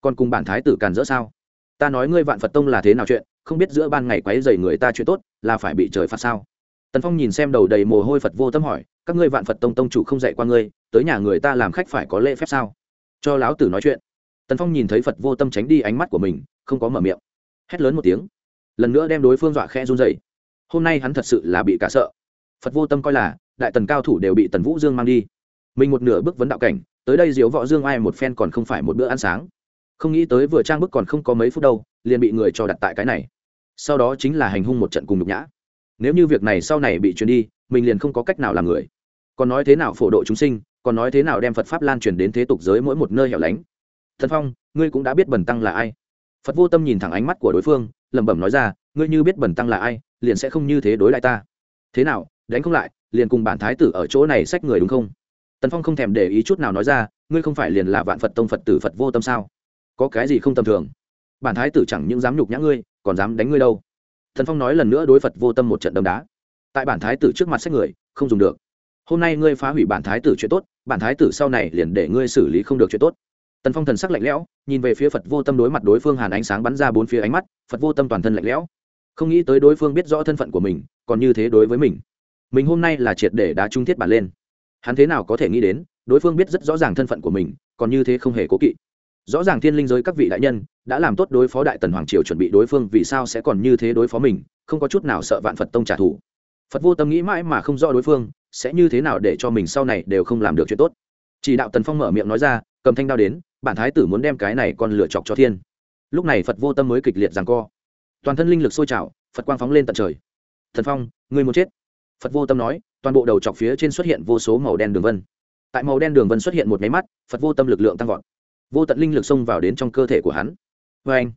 Còn cùng bản thái tử càn dỡ sao? Ta nói ngươi vạn phật tông là thế nào chuyện, không biết giữa ban ngày quấy dày người ta chuyện tốt, là phải bị trời phạt sao? Tần phong nhìn xem đầu đầy mồ hôi phật vô tâm hỏi, các ngươi vạn phật tông tông chủ không dạy qua ngươi, tới nhà người ta làm khách phải có lễ phép sao? Cho lão tử nói chuyện. Tần phong nhìn thấy phật vô tâm tránh đi ánh mắt của mình, không có mở miệng. Hét lớn một tiếng. Lần nữa đem đối phương dọa khe run dày hôm nay hắn thật sự là bị cả sợ. Phật vô tâm coi là đại tần cao thủ đều bị tần vũ dương mang đi. Mình một nửa bước vấn đạo cảnh, tới đây diếu võ dương ai một phen còn không phải một bữa ăn sáng. Không nghĩ tới vừa trang bức còn không có mấy phút đâu, liền bị người cho đặt tại cái này. Sau đó chính là hành hung một trận cùng nhục nhã. Nếu như việc này sau này bị truyền đi, mình liền không có cách nào làm người. Còn nói thế nào phổ độ chúng sinh, còn nói thế nào đem phật pháp lan truyền đến thế tục giới mỗi một nơi hẻo lánh. Thần phong, ngươi cũng đã biết bẩn tăng là ai. Phật vô tâm nhìn thẳng ánh mắt của đối phương, lẩm bẩm nói ra, ngươi như biết bẩn tăng là ai, liền sẽ không như thế đối lại ta. Thế nào đánh không lại, liền cùng bản thái tử ở chỗ này sách người đúng không? Tần phong không thèm để ý chút nào nói ra, ngươi không phải liền là vạn phật tông phật tử phật vô tâm sao? Có cái gì không tầm thường? Bản thái tử chẳng những dám nhục nhã ngươi, còn dám đánh ngươi đâu. Thần phong nói lần nữa đối phật vô tâm một trận đấm đá. Tại bản thái tử trước mặt sách người, không dùng được. Hôm nay ngươi phá hủy bản thái tử chuyện tốt, bản thái tử sau này liền để ngươi xử lý không được chuyện tốt. Tần phong thần sắc lạnh lẽo, nhìn về phía phật vô tâm đối mặt đối phương hàn ánh sáng bắn ra bốn phía ánh mắt, phật vô tâm toàn thân lạnh lẽo. Không nghĩ tới đối phương biết rõ thân phận của mình, còn như thế đối với mình mình hôm nay là triệt để đá trung thiết bản lên. Hắn thế nào có thể nghĩ đến, đối phương biết rất rõ ràng thân phận của mình, còn như thế không hề cố kỵ. Rõ ràng thiên linh giới các vị đại nhân, đã làm tốt đối phó đại tần hoàng triều chuẩn bị đối phương vì sao sẽ còn như thế đối phó mình, không có chút nào sợ vạn phật tông trả thù. Phật vô tâm nghĩ mãi mà không rõ đối phương, sẽ như thế nào để cho mình sau này đều không làm được chuyện tốt. Chỉ đạo tần phong mở miệng nói ra, cầm thanh đao đến, bản thái tử muốn đem cái này còn lửa chọc cho thiên. Lúc này phật vô tâm mới kịch liệt rằng co. Toàn thân linh lực sôi trào, phật quang phóng lên tận trời. Thần phong người muốn chết phật vô tâm nói, toàn bộ đầu chọc phía trên xuất hiện vô số màu đen đường vân. Tại màu đen đường vân xuất hiện một máy mắt, phật vô tâm lực lượng tăng vọt. Vô tận linh lực xông vào đến trong cơ thể của hắn. Vê anh,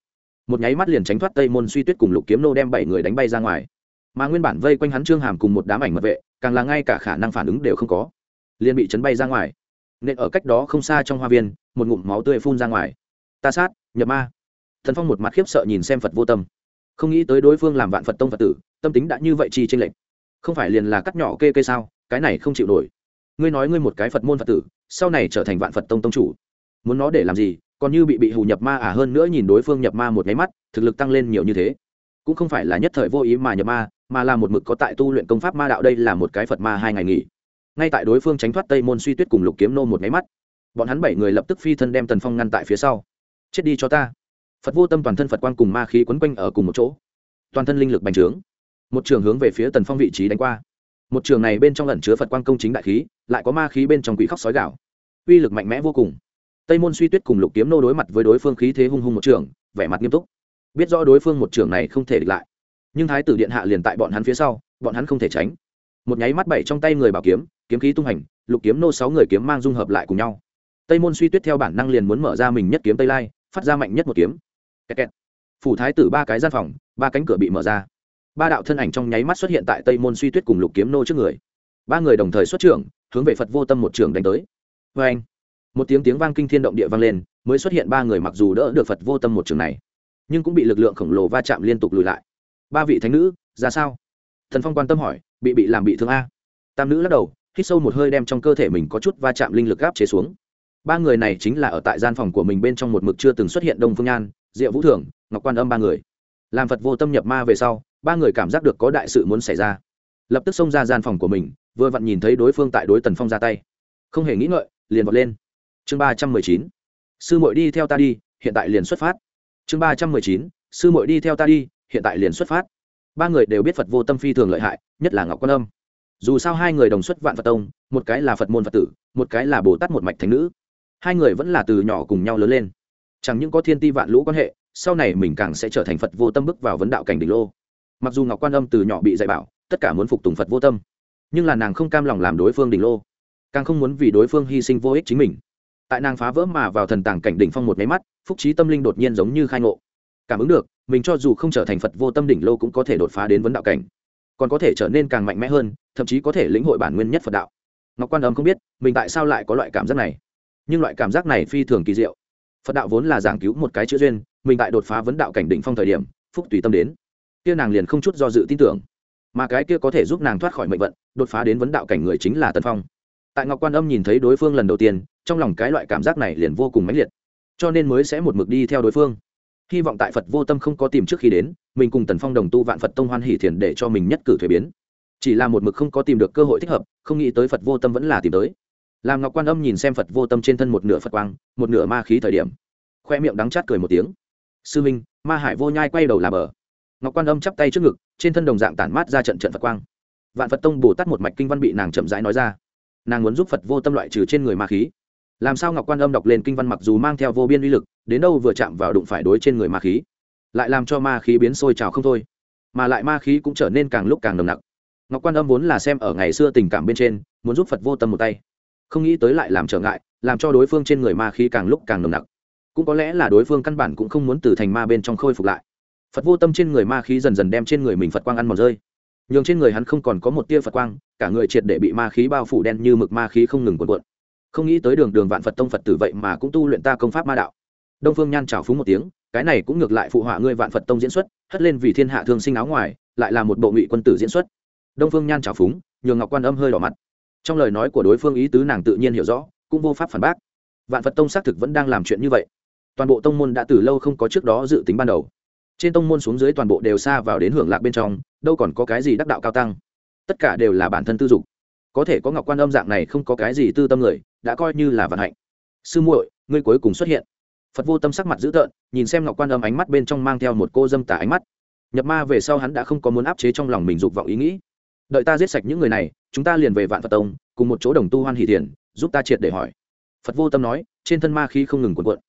một nháy mắt liền tránh thoát tây môn suy tuyết cùng lục kiếm nô đem bảy người đánh bay ra ngoài. Mà nguyên bản vây quanh hắn trương hàm cùng một đám ảnh mật vệ, càng là ngay cả khả năng phản ứng đều không có. Liền bị chấn bay ra ngoài. Nên ở cách đó không xa trong hoa viên, một ngụm máu tươi phun ra ngoài. Ta sát, nhập ma. Thần phong một mặt khiếp sợ nhìn xem phật vô tâm. Không nghĩ tới đối phương làm vạn phật tông phật tử, tâm tính đã như vậy chi tranh lệch không phải liền là cắt nhỏ kê kê sao, cái này không chịu nổi. Ngươi nói ngươi một cái phật môn phật tử, sau này trở thành vạn phật tông tông chủ. Muốn nó để làm gì, còn như bị bị hù nhập ma à hơn nữa nhìn đối phương nhập ma một nháy mắt, thực lực tăng lên nhiều như thế. Cũng không phải là nhất thời vô ý mà nhập ma, mà là một mực có tại tu luyện công pháp ma đạo đây là một cái phật ma hai ngày nghỉ. Ngay tại đối phương tránh thoát tây môn suy tuyết cùng lục kiếm nô một nháy mắt, bọn hắn bảy người lập tức phi thân đem tần phong ngăn tại phía sau. Chết đi cho ta. Phật vô tâm toàn thân phật quan cùng ma khí quấn quanh ở cùng một chỗ. Toàn thân linh lực bành trướng một trường hướng về phía tần phong vị trí đánh qua. Một trường này bên trong lẩn chứa phật quan công chính đại khí, lại có ma khí bên trong quỷ khóc sói gạo uy lực mạnh mẽ vô cùng. Tây môn suy tuyết cùng lục kiếm nô đối mặt với đối phương khí thế hung hung một trường, vẻ mặt nghiêm túc. Biết rõ đối phương một trường này không thể địch lại. Nhưng thái tử điện hạ liền tại bọn hắn phía sau, bọn hắn không thể tránh. Một nháy mắt bảy trong tay người bảo kiếm kiếm khí tung hành, lục kiếm nô sáu người kiếm mang dung hợp lại cùng nhau. Tây môn suy tuyết theo bản năng liền muốn mở ra mình nhất kiếm tây lai, phát ra mạnh nhất một kiếm. Kẹt kẹt. phủ thái tử ba cái gian phòng, ba cánh cửa bị mở ra ba đạo thân ảnh trong nháy mắt xuất hiện tại tây môn suy tuyết cùng lục kiếm nô trước người. Ba người đồng thời xuất trưởng, hướng về phật vô tâm một trường đánh tới. Vê anh một tiếng tiếng vang kinh thiên động địa vang lên, mới xuất hiện ba người mặc dù đỡ được phật vô tâm một trường này, nhưng cũng bị lực lượng khổng lồ va chạm liên tục lùi lại. Ba vị thánh nữ, ra sao? Thần phong quan tâm hỏi, bị bị làm bị thương a? Tam nữ lắc đầu, hít sâu một hơi đem trong cơ thể mình có chút va chạm linh lực gáp chế xuống. Ba người này chính là ở tại gian phòng của mình bên trong một mực chưa từng xuất hiện đông phương nhan, diệu vũ thường, ngọc quan âm ba người. Làm phật vô tâm nhập ma về sau ba người cảm giác được có đại sự muốn xảy ra. Lập tức xông ra gian phòng của mình, vừa vặn nhìn thấy đối phương tại đối tần phong ra tay. Không hề nghĩ ngợi, liền vọt lên. Chương ba trăm mười chín. Sư mội đi theo ta đi, hiện tại liền xuất phát. Chương ba trăm mười chín. Sư mội đi theo ta đi, hiện tại liền xuất phát. Ba người đều biết phật vô tâm phi thường lợi hại, nhất là ngọc quan âm. Dù sao hai người đồng xuất vạn phật tông, một cái là phật môn phật tử, một cái là bồ tát một mạch thánh nữ. Hai người vẫn là từ nhỏ cùng nhau lớn lên. Chẳng những có thiên ti vạn lũ quan hệ, sau này mình càng sẽ trở thành phật vô tâm bước vào vấn đạo cảnh đỉnh lô mặc dù ngọc quan âm từ nhỏ bị dạy bảo, tất cả muốn phục tùng phật vô tâm, nhưng là nàng không cam lòng làm đối phương đỉnh lô, càng không muốn vì đối phương hy sinh vô ích chính mình. Tại nàng phá vỡ mà vào thần tàng cảnh đỉnh phong một máy mắt, phúc trí tâm linh đột nhiên giống như khai ngộ. Cảm ứng được, mình cho dù không trở thành phật vô tâm đỉnh lô cũng có thể đột phá đến vấn đạo cảnh, còn có thể trở nên càng mạnh mẽ hơn, thậm chí có thể lĩnh hội bản nguyên nhất phật đạo. Ngọc quan âm không biết, mình tại sao lại có loại cảm giác này. Nhưng loại cảm giác này phi thường kỳ diệu. Phật đạo vốn là giảng cứu một cái chữ duyên, mình tại đột phá vấn đạo cảnh đỉnh phong thời điểm, phúc tùy tâm đến kia nàng liền không chút do dự tin tưởng. Mà cái kia có thể giúp nàng thoát khỏi mệnh vận, đột phá đến vấn đạo cảnh người chính là tân phong. Tại ngọc quan âm nhìn thấy đối phương lần đầu tiên, trong lòng cái loại cảm giác này liền vô cùng mãnh liệt. Cho nên mới sẽ một mực đi theo đối phương. Hy vọng tại phật vô tâm không có tìm trước khi đến, mình cùng tần phong đồng tu vạn phật tông hoan hỷ thiền để cho mình nhất cử thuế biến. Chỉ là một mực không có tìm được cơ hội thích hợp, không nghĩ tới phật vô tâm vẫn là tìm tới. Làm ngọc quan âm nhìn xem phật vô tâm trên thân một nửa phật quang, một nửa ma khí thời điểm, khoe miệng đắng chát cười một tiếng. Sư minh, ma hải vô nhai quay đầu là bờ ngọc quan âm chắp tay trước ngực, trên thân đồng dạng tản mát ra trận trận phật quang. Vạn phật tông bồ tát một mạch kinh văn bị nàng chậm rãi nói ra. Nàng muốn giúp phật vô tâm loại trừ trên người ma khí. Làm sao ngọc quan âm đọc lên kinh văn mặc dù mang theo vô biên uy lực, đến đâu vừa chạm vào đụng phải đối trên người ma khí, lại làm cho ma khí biến sôi trào không thôi, mà lại ma khí cũng trở nên càng lúc càng nồng nặc. Ngọc quan âm vốn là xem ở ngày xưa tình cảm bên trên, muốn giúp phật vô tâm một tay. Không nghĩ tới lại làm trở ngại, làm cho đối phương trên người ma khí càng lúc càng nồng nặc. Cũng có lẽ là đối phương căn bản cũng không muốn từ thành ma bên trong khôi phục lại phật vô tâm trên người ma khí dần dần đem trên người mình phật quang ăn mòn rơi. Nhường trên người hắn không còn có một tia phật quang, cả người triệt để bị ma khí bao phủ đen như mực ma khí không ngừng cuộn cuộn. Không nghĩ tới đường đường vạn phật tông phật tử vậy mà cũng tu luyện ta công pháp ma đạo. Đông phương nhan trào phúng một tiếng, cái này cũng ngược lại phụ họa ngươi vạn phật tông diễn xuất, hất lên vì thiên hạ thương sinh áo ngoài, lại là một bộ ngụy quân tử diễn xuất. Đông phương nhan trào phúng, nhường ngọc quan âm hơi đỏ mặt. Trong lời nói của đối phương ý tứ nàng tự nhiên hiểu rõ, cũng vô pháp phản bác. Vạn phật tông xác thực vẫn đang làm chuyện như vậy. Toàn bộ tông môn đã từ lâu không có trước đó dự tính ban đầu trên tông môn xuống dưới toàn bộ đều xa vào đến hưởng lạc bên trong, đâu còn có cái gì đắc đạo cao tăng. Tất cả đều là bản thân tư dục. Có thể có ngọc quan âm dạng này không có cái gì tư tâm người, đã coi như là vận hạnh. Sư muội, ngươi cuối cùng xuất hiện. Phật vô tâm sắc mặt dữ tợn, nhìn xem ngọc quan âm ánh mắt bên trong mang theo một cô dâm tả ánh mắt. Nhập ma về sau hắn đã không có muốn áp chế trong lòng mình dục vọng ý nghĩ. Đợi ta giết sạch những người này, chúng ta liền về vạn phật tông, cùng một chỗ đồng tu hoan hỷ thiền, giúp ta triệt để hỏi. Phật vô tâm nói, trên thân ma khí không ngừng cuộn cuộn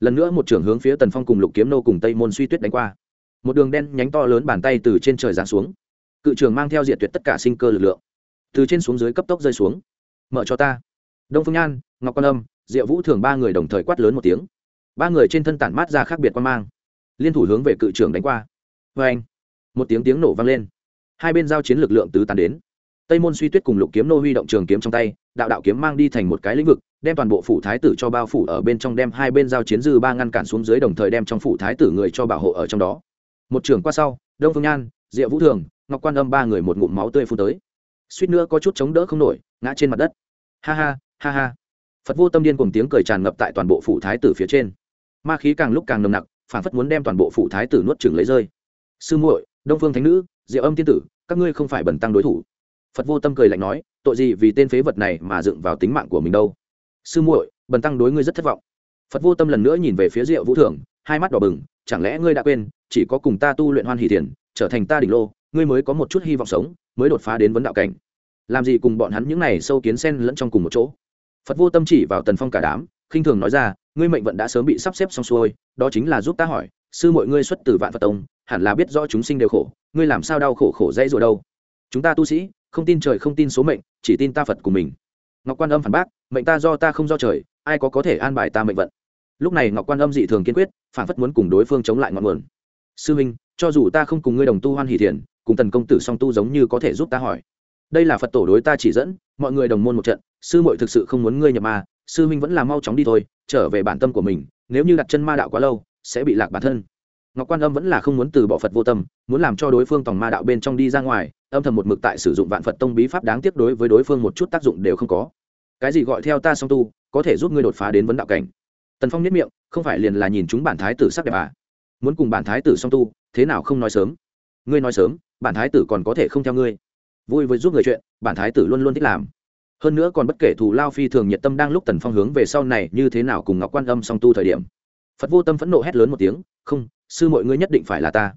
lần nữa một trưởng hướng phía tần phong cùng lục kiếm nô cùng tây môn suy tuyết đánh qua. Một đường đen nhánh to lớn bàn tay từ trên trời giáng xuống. Cự trường mang theo diệt tuyệt tất cả sinh cơ lực lượng, từ trên xuống dưới cấp tốc rơi xuống. Mở cho ta. Đông phương nhan, ngọc quan âm, diệu vũ thường ba người đồng thời quát lớn một tiếng. Ba người trên thân tản mát ra khác biệt quan mang. Liên thủ hướng về cự trường đánh qua. Vê anh. Một tiếng tiếng nổ vang lên. Hai bên giao chiến lực lượng tứ tán đến. Tây môn suy tuyết cùng lục kiếm nô huy động trường kiếm trong tay đạo đạo kiếm mang đi thành một cái lĩnh vực, đem toàn bộ phủ thái tử cho bao phủ ở bên trong, đem hai bên giao chiến dư ba ngăn cản xuống dưới, đồng thời đem trong phủ thái tử người cho bảo hộ ở trong đó. Một trưởng qua sau, đông phương nhan, diệu vũ thường, ngọc quan âm ba người một ngụm máu tươi phun tới. Suýt nữa có chút chống đỡ không nổi, ngã trên mặt đất. Ha ha ha ha. Phật vô tâm điên cùng tiếng cười tràn ngập tại toàn bộ phủ thái tử phía trên. Ma khí càng lúc càng nồng nặc, phản phất muốn đem toàn bộ phủ thái tử nuốt chừng lấy rơi. Sư muội, đông phương thánh nữ, diệu âm tiên tử, các ngươi không phải bẩn tăng đối thủ. Phật vô tâm cười lạnh nói tội gì vì tên phế vật này mà dựng vào tính mạng của mình đâu? Sư muội, bần tăng đối ngươi rất thất vọng. Phật vô tâm lần nữa nhìn về phía diệu vũ thường hai mắt đỏ bừng, chẳng lẽ ngươi đã quên, chỉ có cùng ta tu luyện hoan hỷ thiền, trở thành ta đỉnh lô, ngươi mới có một chút hy vọng sống, mới đột phá đến vấn đạo cảnh. Làm gì cùng bọn hắn những này sâu kiến sen lẫn trong cùng một chỗ? Phật vô tâm chỉ vào tần phong cả đám, khinh thường nói ra, ngươi mệnh vận đã sớm bị sắp xếp xong xuôi, đó chính là giúp ta hỏi, sư mọi ngươi xuất từ vạn phật tông, hẳn là biết rõ chúng sinh đều khổ, ngươi làm sao đau khổ khổ dễ rồi đâu? Chúng ta tu sĩ không tin trời không tin số mệnh, chỉ tin ta phật của mình. Ngọc quan âm phản bác, mệnh ta do ta không do trời, ai có có thể an bài ta mệnh vận? Lúc này ngọc quan âm dị thường kiên quyết, phản phất muốn cùng đối phương chống lại ngọn nguồn. Sư minh, cho dù ta không cùng ngươi đồng tu hoan hỷ thiền, cùng tần công tử song tu giống như có thể giúp ta hỏi. Đây là phật tổ đối ta chỉ dẫn, mọi người đồng môn một trận, sư muội thực sự không muốn ngươi nhập ma, sư minh vẫn là mau chóng đi thôi, trở về bản tâm của mình, nếu như đặt chân ma đạo quá lâu, sẽ bị lạc bản thân. Ngọc quan âm vẫn là không muốn từ bỏ phật vô tâm, muốn làm cho đối phương tòng ma đạo bên trong đi ra ngoài âm thầm một mực tại sử dụng vạn phật tông bí pháp đáng tiếc đối với đối phương một chút tác dụng đều không có. Cái gì gọi theo ta song tu, có thể giúp ngươi đột phá đến vấn đạo cảnh. Tần phong nhất miệng, không phải liền là nhìn chúng bản thái tử sắc đẹp à? Muốn cùng bản thái tử song tu, thế nào không nói sớm? Ngươi nói sớm, bản thái tử còn có thể không theo ngươi. Vui với giúp người chuyện, bản thái tử luôn luôn thích làm. Hơn nữa còn bất kể thù lao phi thường nhiệt tâm đang lúc tần phong hướng về sau này như thế nào cùng ngọc quan âm song tu thời điểm. Phật vô tâm phẫn nộ hét lớn một tiếng, không, sư mọi ngươi nhất định phải là ta.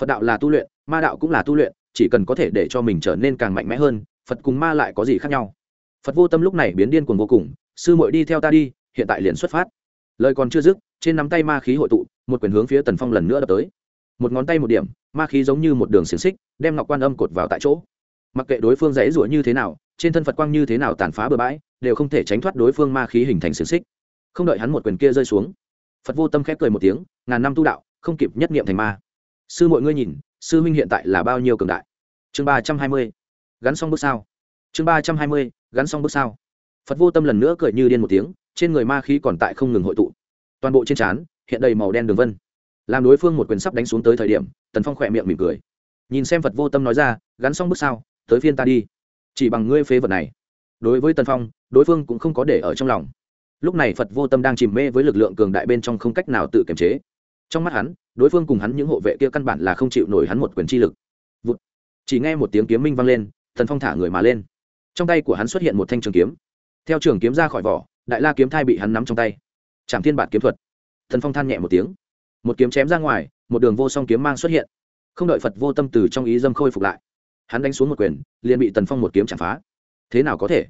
Phật đạo là tu luyện, ma đạo cũng là tu luyện chỉ cần có thể để cho mình trở nên càng mạnh mẽ hơn, phật cùng ma lại có gì khác nhau? Phật vô tâm lúc này biến điên cuồng vô cùng, sư muội đi theo ta đi, hiện tại liền xuất phát. Lời còn chưa dứt, trên nắm tay ma khí hội tụ, một quyền hướng phía tần phong lần nữa đập tới. Một ngón tay một điểm, ma khí giống như một đường xiềng xích, đem ngọc quan âm cột vào tại chỗ. Mặc kệ đối phương dãy rủa như thế nào, trên thân phật quang như thế nào tàn phá bừa bãi, đều không thể tránh thoát đối phương ma khí hình thành xiềng xích. Không đợi hắn một quyền kia rơi xuống, phật vô tâm khép cười một tiếng, ngàn năm tu đạo, không kịp nhất nghiệm thành ma. Sư mọi ngươi nhìn sư huynh hiện tại là bao nhiêu cường đại? Chương ba trăm hai mươi. Gắn xong bước sao. Chương ba trăm hai mươi, gắn xong bước sao. Phật vô tâm lần nữa cười như điên một tiếng, trên người ma khí còn tại không ngừng hội tụ. Toàn bộ trên trán, hiện đầy màu đen đường vân. Làm đối phương một quyền sắp đánh xuống tới thời điểm, tần phong khỏe miệng mỉm cười. Nhìn xem phật vô tâm nói ra, gắn xong bước sao, tới phiên ta đi. Chỉ bằng ngươi phế vật này. Đối với tần phong, đối phương cũng không có để ở trong lòng. Lúc này phật vô tâm đang chìm mê với lực lượng cường đại bên trong không cách nào tự kiềm chế. Trong mắt hắn đối phương cùng hắn những hộ vệ kia căn bản là không chịu nổi hắn một quyền chi lực. Vụt. chỉ nghe một tiếng kiếm minh vang lên, thần phong thả người mà lên. Trong tay của hắn xuất hiện một thanh trường kiếm. Theo trường kiếm ra khỏi vỏ, đại la kiếm thai bị hắn nắm trong tay. Trảm thiên bản kiếm thuật. Thần phong than nhẹ một tiếng. Một kiếm chém ra ngoài, một đường vô song kiếm mang xuất hiện. Không đợi phật vô tâm từ trong ý dâm khôi phục lại, hắn đánh xuống một quyền, liền bị tần phong một kiếm chạm phá. Thế nào có thể?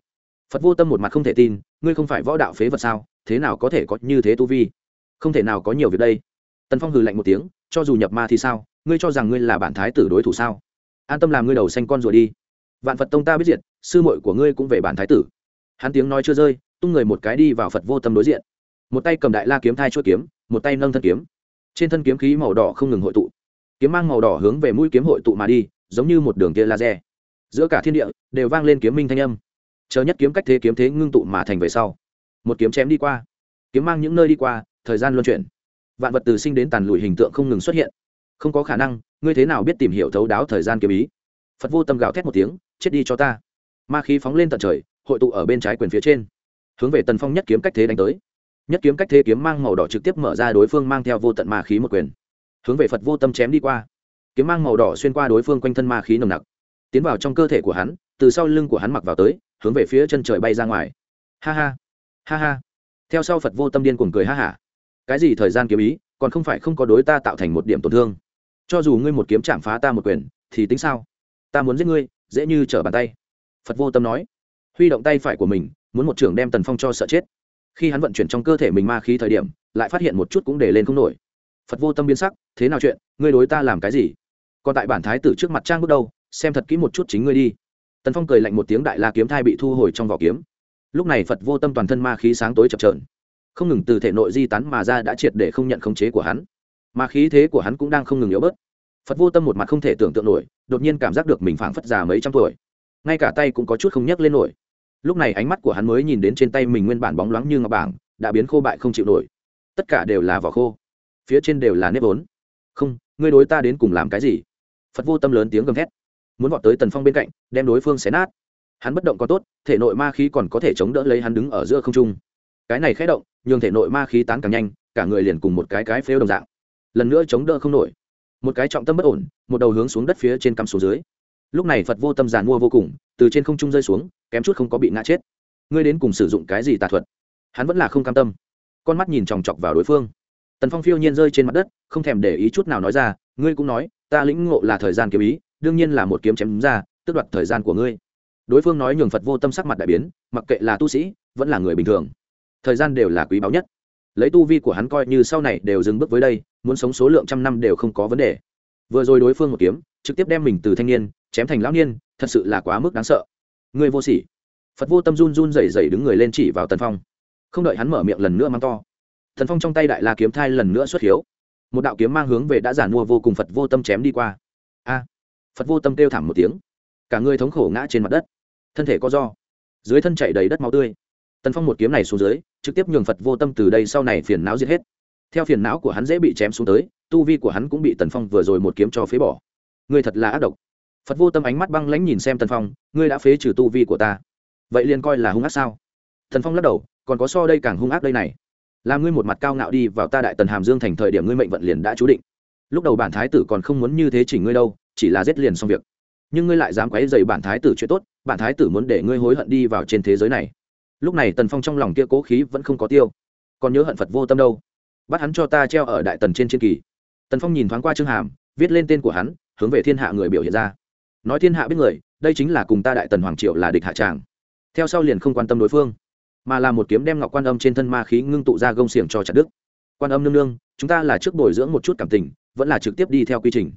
Phật vô tâm một mặt không thể tin, ngươi không phải võ đạo phế vật sao? Thế nào có thể có như thế tu vi? Không thể nào có nhiều việc đây tần phong hừ lạnh một tiếng cho dù nhập ma thì sao ngươi cho rằng ngươi là bản thái tử đối thủ sao an tâm làm ngươi đầu xanh con rồi đi vạn phật tông ta biết diệt sư muội của ngươi cũng về bản thái tử hắn tiếng nói chưa rơi tung người một cái đi vào phật vô tâm đối diện một tay cầm đại la kiếm thai chuỗi kiếm một tay nâng thân kiếm trên thân kiếm khí màu đỏ không ngừng hội tụ kiếm mang màu đỏ hướng về mũi kiếm hội tụ mà đi giống như một đường tia laser giữa cả thiên địa đều vang lên kiếm minh thanh âm chờ nhất kiếm cách thế kiếm thế ngưng tụ mà thành về sau một kiếm chém đi qua kiếm mang những nơi đi qua thời gian luân chuyển vạn vật từ sinh đến tàn lụi hình tượng không ngừng xuất hiện. Không có khả năng, ngươi thế nào biết tìm hiểu thấu đáo thời gian kiếm ý? Phật vô tâm gào thét một tiếng, chết đi cho ta. Ma khí phóng lên tận trời, hội tụ ở bên trái quyền phía trên, hướng về tần phong nhất kiếm cách thế đánh tới. Nhất kiếm cách thế kiếm mang màu đỏ trực tiếp mở ra, đối phương mang theo vô tận ma khí một quyền, hướng về phật vô tâm chém đi qua. Kiếm mang màu đỏ xuyên qua đối phương quanh thân ma khí nồng nặc, tiến vào trong cơ thể của hắn, từ sau lưng của hắn mặc vào tới, hướng về phía chân trời bay ra ngoài. Ha ha ha ha. Theo sau phật vô tâm điên cuồng cười ha hả cái gì thời gian kiếm ý, còn không phải không có đối ta tạo thành một điểm tổn thương. Cho dù ngươi một kiếm chạm phá ta một quyền, thì tính sao? Ta muốn giết ngươi, dễ như trở bàn tay. Phật vô tâm nói. Huy động tay phải của mình, muốn một trưởng đem tần phong cho sợ chết. Khi hắn vận chuyển trong cơ thể mình ma khí thời điểm, lại phát hiện một chút cũng để lên không nổi. Phật vô tâm biến sắc, thế nào chuyện? Ngươi đối ta làm cái gì? Còn tại bản thái tử trước mặt trang bước đâu? Xem thật kỹ một chút chính ngươi đi. Tần phong cười lạnh một tiếng, đại la kiếm thai bị thu hồi trong vỏ kiếm. Lúc này phật vô tâm toàn thân ma khí sáng tối chập trờn không ngừng từ thể nội di tán mà ra đã triệt để không nhận khống chế của hắn. Mà khí thế của hắn cũng đang không ngừng yếu bớt. Phật vô tâm một mặt không thể tưởng tượng nổi, đột nhiên cảm giác được mình phảng phất già mấy trăm tuổi. Ngay cả tay cũng có chút không nhấc lên nổi. Lúc này ánh mắt của hắn mới nhìn đến trên tay mình nguyên bản bóng loáng như ngọc bảng, đã biến khô bại không chịu nổi. Tất cả đều là vỏ khô. Phía trên đều là nếp vốn. Không, ngươi đối ta đến cùng làm cái gì? Phật vô tâm lớn tiếng gầm thét. Muốn vọt tới tần phong bên cạnh, đem đối phương xé nát. Hắn bất động còn tốt, thể nội ma khí còn có thể chống đỡ lấy hắn đứng ở giữa không trung. Cái này khé động nhường thể nội ma khí tán càng nhanh, cả người liền cùng một cái cái phêu đồng dạng. Lần nữa chống đỡ không nổi. Một cái trọng tâm bất ổn, một đầu hướng xuống đất phía trên cắm xuống dưới. Lúc này phật vô tâm giàn mua vô cùng, từ trên không trung rơi xuống, kém chút không có bị ngã chết. Ngươi đến cùng sử dụng cái gì tà thuật? Hắn vẫn là không cam tâm. Con mắt nhìn chòng chọc vào đối phương. Tần phong phiêu nhiên rơi trên mặt đất, không thèm để ý chút nào nói ra, ngươi cũng nói, ta lĩnh ngộ là thời gian kiếm ý, đương nhiên là một kiếm chém ra, tước đoạt thời gian của ngươi. Đối phương nói nhường phật vô tâm sắc mặt đại biến, mặc kệ là tu sĩ, vẫn là người bình thường thời gian đều là quý báu nhất. Lấy tu vi của hắn coi như sau này đều dừng bước với đây, muốn sống số lượng trăm năm đều không có vấn đề. Vừa rồi đối phương một kiếm, trực tiếp đem mình từ thanh niên, chém thành lão niên, thật sự là quá mức đáng sợ. Người vô sỉ. Phật vô tâm run run rẩy rẩy đứng người lên chỉ vào tần phong. Không đợi hắn mở miệng lần nữa mang to thần phong trong tay đại la kiếm thai lần nữa xuất hiếu. Một đạo kiếm mang hướng về đã giản mua vô cùng phật vô tâm chém đi qua. A! Phật vô tâm kêu thảm một tiếng. Cả người thống khổ ngã trên mặt đất. Thân thể có do dưới thân chảy đầy đất máu tươi tần phong một kiếm này xuống dưới trực tiếp nhường phật vô tâm từ đây sau này phiền não giết hết theo phiền não của hắn dễ bị chém xuống tới tu vi của hắn cũng bị tần phong vừa rồi một kiếm cho phế bỏ ngươi thật là ác độc phật vô tâm ánh mắt băng lãnh nhìn xem tần phong ngươi đã phế trừ tu vi của ta vậy liền coi là hung ác sao Tần phong lắc đầu còn có so đây càng hung ác đây này là ngươi một mặt cao ngạo đi vào ta đại tần hàm dương thành thời điểm ngươi mệnh vận liền đã chú định lúc đầu bản thái tử còn không muốn như thế chỉnh ngươi đâu chỉ là giết liền xong việc nhưng ngươi lại dám quấy dày bản thái tử chuyện tốt bản thái tử muốn để ngươi hối hận đi vào trên thế giới này lúc này tần phong trong lòng kia cố khí vẫn không có tiêu. Còn nhớ hận phật vô tâm đâu. Bắt hắn cho ta treo ở đại tần trên chiến kỳ. Tần phong nhìn thoáng qua trương hàm, viết lên tên của hắn, hướng về thiên hạ người biểu hiện ra. Nói thiên hạ biết người, đây chính là cùng ta đại tần hoàng triệu là địch hạ tràng. Theo sau liền không quan tâm đối phương, mà là một kiếm đem ngọc quan âm trên thân ma khí ngưng tụ ra gông xiềng cho chặt đức quan âm nương nương, chúng ta là trước bồi dưỡng một chút cảm tình, vẫn là trực tiếp đi theo quy trình.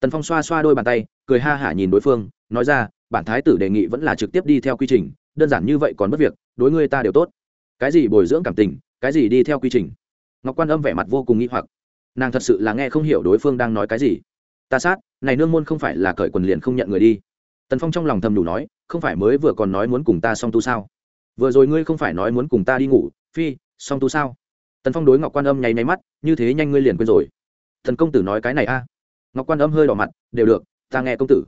Tần phong xoa xoa đôi bàn tay, cười ha hả nhìn đối phương, nói ra, bản thái tử đề nghị vẫn là trực tiếp đi theo quy trình đơn giản như vậy còn mất việc, đối ngươi ta đều tốt. Cái gì bồi dưỡng cảm tình, cái gì đi theo quy trình. Ngọc quan âm vẻ mặt vô cùng nghi hoặc. Nàng thật sự là nghe không hiểu đối phương đang nói cái gì. Ta sát, này nương môn không phải là cởi quần liền không nhận người đi. Tần phong trong lòng thầm đủ nói, không phải mới vừa còn nói muốn cùng ta song tu sao? Vừa rồi ngươi không phải nói muốn cùng ta đi ngủ, phi, song tu sao? Tần phong đối ngọc quan âm nháy nháy mắt, như thế nhanh ngươi liền quên rồi. Thần công tử nói cái này a. Ngọc quan âm hơi đỏ mặt, đều được, ta nghe công tử.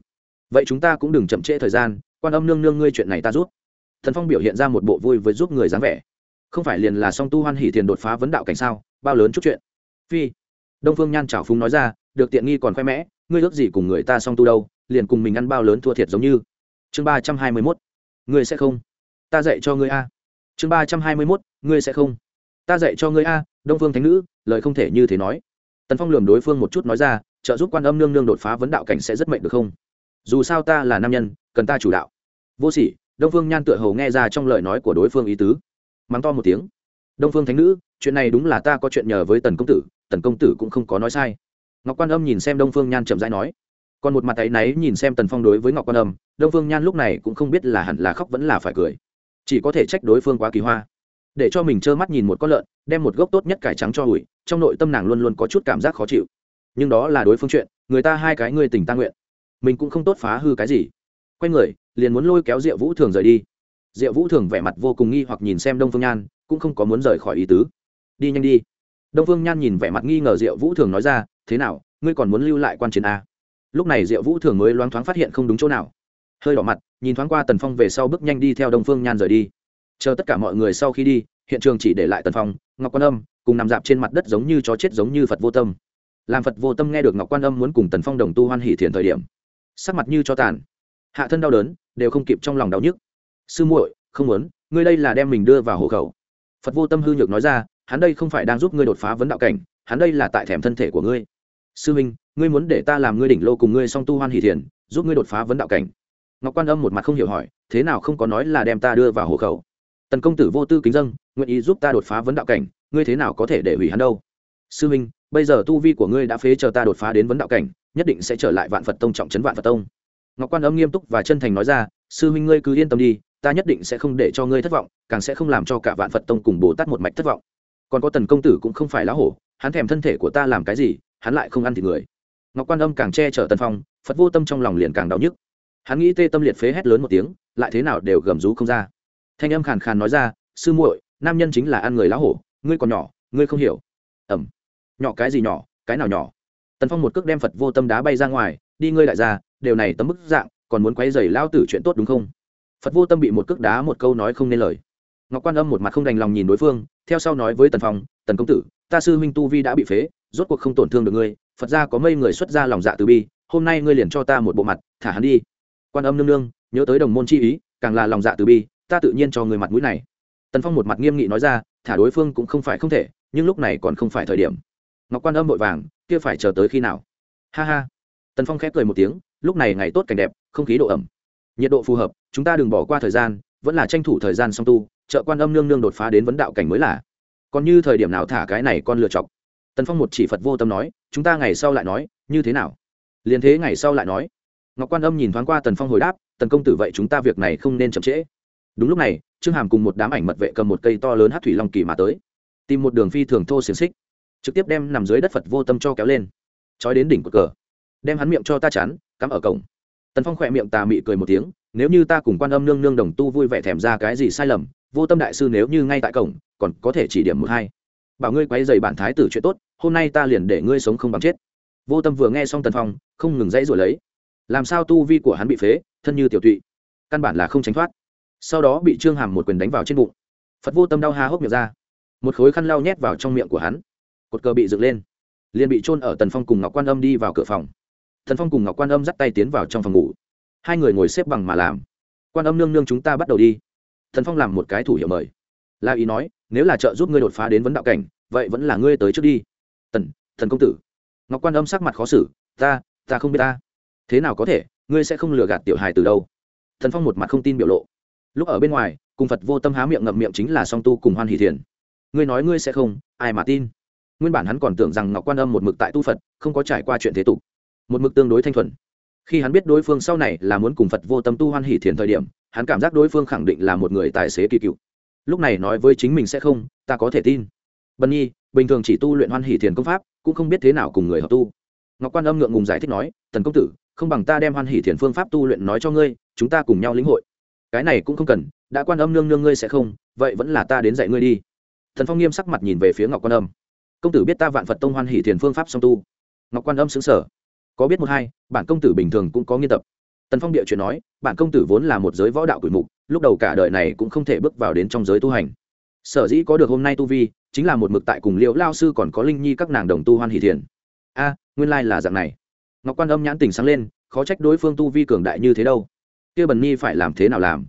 Vậy chúng ta cũng đừng chậm trễ thời gian, quan âm nương nương ngươi chuyện này ta rút thần phong biểu hiện ra một bộ vui với giúp người dáng vẻ. Không phải liền là song tu hoan hỷ thiền đột phá vấn đạo cảnh sao? Bao lớn chút chuyện. Phi. Đông phương nhan trào phúng nói ra, được tiện nghi còn khoe mẽ, ngươi ước gì cùng người ta song tu đâu, liền cùng mình ăn bao lớn thua thiệt giống như. Chương ba trăm hai mươi mốt. Ngươi sẽ không. Ta dạy cho ngươi a. Chương ba trăm hai mươi mốt, ngươi sẽ không. Ta dạy cho ngươi a, đông phương thánh nữ, lời không thể như thế nói. Tần phong lườm đối phương một chút nói ra, trợ giúp quan âm nương nương đột phá vấn đạo cảnh sẽ rất mệnh được không? Dù sao ta là nam nhân, cần ta chủ đạo. Vô sỉ đông phương nhan tựa hầu nghe ra trong lời nói của đối phương ý tứ. Mắng to một tiếng. Đông phương thánh nữ, chuyện này đúng là ta có chuyện nhờ với tần công tử, tần công tử cũng không có nói sai. Ngọc quan âm nhìn xem đông phương nhan chậm rãi nói. Còn một mặt tay náy nhìn xem tần phong đối với ngọc quan âm, đông phương nhan lúc này cũng không biết là hẳn là khóc vẫn là phải cười. Chỉ có thể trách đối phương quá kỳ hoa. Để cho mình trơ mắt nhìn một con lợn, đem một gốc tốt nhất cải trắng cho ủi, trong nội tâm nàng luôn luôn có chút cảm giác khó chịu. Nhưng đó là đối phương chuyện, người ta hai cái ngươi tình ta nguyện. Mình cũng không tốt phá hư cái gì quay người, liền muốn lôi kéo diệu vũ thường rời đi. Diệu vũ thường vẻ mặt vô cùng nghi hoặc nhìn xem đông phương nhan, cũng không có muốn rời khỏi ý tứ. Đi nhanh đi. Đông phương nhan nhìn vẻ mặt nghi ngờ diệu vũ thường nói ra, thế nào, ngươi còn muốn lưu lại quan chiến a lúc này diệu vũ thường mới loáng thoáng phát hiện không đúng chỗ nào. Hơi đỏ mặt, nhìn thoáng qua tần phong về sau bước nhanh đi theo đông phương nhan rời đi. Chờ tất cả mọi người sau khi đi, hiện trường chỉ để lại tần phong, ngọc quan âm, cùng nằm dạp trên mặt đất giống như chó chết giống như phật vô tâm. Làm phật vô tâm nghe được ngọc quan âm muốn cùng tần phong đồng tu hoan hỷ thiền thời điểm, sắc mặt như cho tàn hạ thân đau đớn, đều không kịp trong lòng đau nhức. Sư muội, không muốn, ngươi đây là đem mình đưa vào hộ khẩu. Phật vô tâm hư nhược nói ra, hắn đây không phải đang giúp ngươi đột phá vấn đạo cảnh, hắn đây là tại thèm thân thể của ngươi. Sư huynh ngươi muốn để ta làm ngươi đỉnh lô cùng ngươi song tu hoan hỷ thiền, giúp ngươi đột phá vấn đạo cảnh. Ngọc quan âm một mặt không hiểu hỏi, thế nào không có nói là đem ta đưa vào hộ khẩu? Tần công tử vô tư kính dân nguyện ý giúp ta đột phá vấn đạo cảnh, ngươi thế nào có thể để hủy hắn đâu? Sư huynh bây giờ tu vi của ngươi đã phế chờ ta đột phá đến vấn đạo cảnh, nhất định sẽ trở lại vạn phật tông trọng trấn vạn phật tông ngọc quan âm nghiêm túc và chân thành nói ra, sư huynh ngươi cứ yên tâm đi, ta nhất định sẽ không để cho ngươi thất vọng, càng sẽ không làm cho cả vạn phật tông cùng bồ tát một mạch thất vọng. Còn có tần công tử cũng không phải lá hổ, hắn thèm thân thể của ta làm cái gì, hắn lại không ăn thịt người. Ngọc quan âm càng che chở tần phong, phật vô tâm trong lòng liền càng đau nhức. Hắn nghĩ tê tâm liệt phế hét lớn một tiếng, lại thế nào đều gầm rú không ra. Thanh âm khàn khàn nói ra, sư muội, nam nhân chính là ăn người lá hổ, ngươi còn nhỏ, ngươi không hiểu. Ẩm nhỏ cái gì nhỏ, cái nào nhỏ? Tần phong một cước đem phật vô tâm đá bay ra ngoài đi ngươi đại gia, đều này tấm bức dạng, còn muốn quay dày lao tử chuyện tốt đúng không? Phật vô tâm bị một cước đá một câu nói không nên lời. Ngọc quan âm một mặt không đành lòng nhìn đối phương, theo sau nói với tần phong, tần công tử, ta sư huynh tu vi đã bị phế, rốt cuộc không tổn thương được ngươi, phật ra có mây người xuất ra lòng dạ từ bi, hôm nay ngươi liền cho ta một bộ mặt, thả hắn đi. Quan âm nương nương, nhớ tới đồng môn chi ý, càng là lòng dạ từ bi, ta tự nhiên cho người mặt mũi này. Tần phong một mặt nghiêm nghị nói ra, thả đối phương cũng không phải không thể, nhưng lúc này còn không phải thời điểm. Ngọc quan âm vội vàng, kia phải chờ tới khi nào? Ha ha tần phong khép cười một tiếng, lúc này ngày tốt cảnh đẹp, không khí độ ẩm. Nhiệt độ phù hợp, chúng ta đừng bỏ qua thời gian, vẫn là tranh thủ thời gian song tu, trợ quan âm nương nương đột phá đến vấn đạo cảnh mới là. Còn như thời điểm nào thả cái này con lựa chọc? Tần phong một chỉ phật vô tâm nói, chúng ta ngày sau lại nói, như thế nào? Liền thế ngày sau lại nói. Ngọc quan âm nhìn thoáng qua tần phong hồi đáp, tần công tử vậy chúng ta việc này không nên chậm trễ. Đúng lúc này, trương hàm cùng một đám ảnh mật vệ cầm một cây to lớn hát thủy long kỳ mà tới, tìm một đường phi thường thô xiềng xích, trực tiếp đem nằm dưới đất phật vô tâm cho kéo lên. Trói đến đỉnh cột cờ đem hắn miệng cho ta chán, cắm ở cổng. Tần phong khỏe miệng tà mị cười một tiếng nếu như ta cùng quan âm nương nương đồng tu vui vẻ thèm ra cái gì sai lầm vô tâm đại sư nếu như ngay tại cổng còn có thể chỉ điểm một hai. Bảo ngươi quay dày bản thái tử chuyện tốt hôm nay ta liền để ngươi sống không bằng chết. Vô tâm vừa nghe xong tần phong không ngừng dãy rồi lấy. Làm sao tu vi của hắn bị phế thân như tiểu tụy căn bản là không tránh thoát. Sau đó bị trương hàm một quyền đánh vào trên bụng. Phật vô tâm đau ha hốc miệng ra. Một khối khăn lau nhét vào trong miệng của hắn. Cột cờ bị dựng lên. Liền bị trôn ở tần phong cùng ngọc quan âm đi vào cửa phòng thần phong cùng ngọc quan âm dắt tay tiến vào trong phòng ngủ. Hai người ngồi xếp bằng mà làm. Quan âm nương nương chúng ta bắt đầu đi. Thần phong làm một cái thủ hiệu mời. La ý nói, nếu là trợ giúp ngươi đột phá đến vấn đạo cảnh, vậy vẫn là ngươi tới trước đi. Tần, thần công tử. Ngọc quan âm sắc mặt khó xử, ta ta không biết ta. Thế nào có thể, ngươi sẽ không lừa gạt tiểu hài từ đâu. Thần phong một mặt không tin biểu lộ. Lúc ở bên ngoài, cùng phật vô tâm há miệng ngậm miệng chính là song tu cùng hoan hỷ thiền. Ngươi nói ngươi sẽ không, ai mà tin? Nguyên bản hắn còn tưởng rằng ngọc quan âm một mực tại tu phật, không có trải qua chuyện thế tục một mực tương đối thanh thuần. Khi hắn biết đối phương sau này là muốn cùng phật vô tâm tu hoan hỷ thiền thời điểm, hắn cảm giác đối phương khẳng định là một người tài xế kỳ cựu. Lúc này nói với chính mình sẽ không, ta có thể tin. Bần nhi, bình thường chỉ tu luyện hoan hỷ thiền công pháp, cũng không biết thế nào cùng người hợp tu. Ngọc quan âm ngượng ngùng giải thích nói, tần công tử, không bằng ta đem hoan hỷ thiền phương pháp tu luyện nói cho ngươi, chúng ta cùng nhau lĩnh hội. Cái này cũng không cần, đã quan âm nương nương ngươi sẽ không, vậy vẫn là ta đến dạy ngươi đi. Thần phong nghiêm sắc mặt nhìn về phía ngọc quan âm. Công tử biết ta vạn phật tông hoan hỷ thiền phương pháp song tu. Ngọc quan âm xứng sở có biết một hai, bản công tử bình thường cũng có nghiên tập. Tần phong địa chuyện nói, bản công tử vốn là một giới võ đạo cửi mục, lúc đầu cả đời này cũng không thể bước vào đến trong giới tu hành. Sở dĩ có được hôm nay tu vi, chính là một mực tại cùng liệu lao sư còn có linh nhi các nàng đồng tu hoan hỷ thiền a, nguyên lai là dạng này. Ngọc quan âm nhãn tình sáng lên, khó trách đối phương tu vi cường đại như thế đâu. Kia bần nhi phải làm thế nào làm?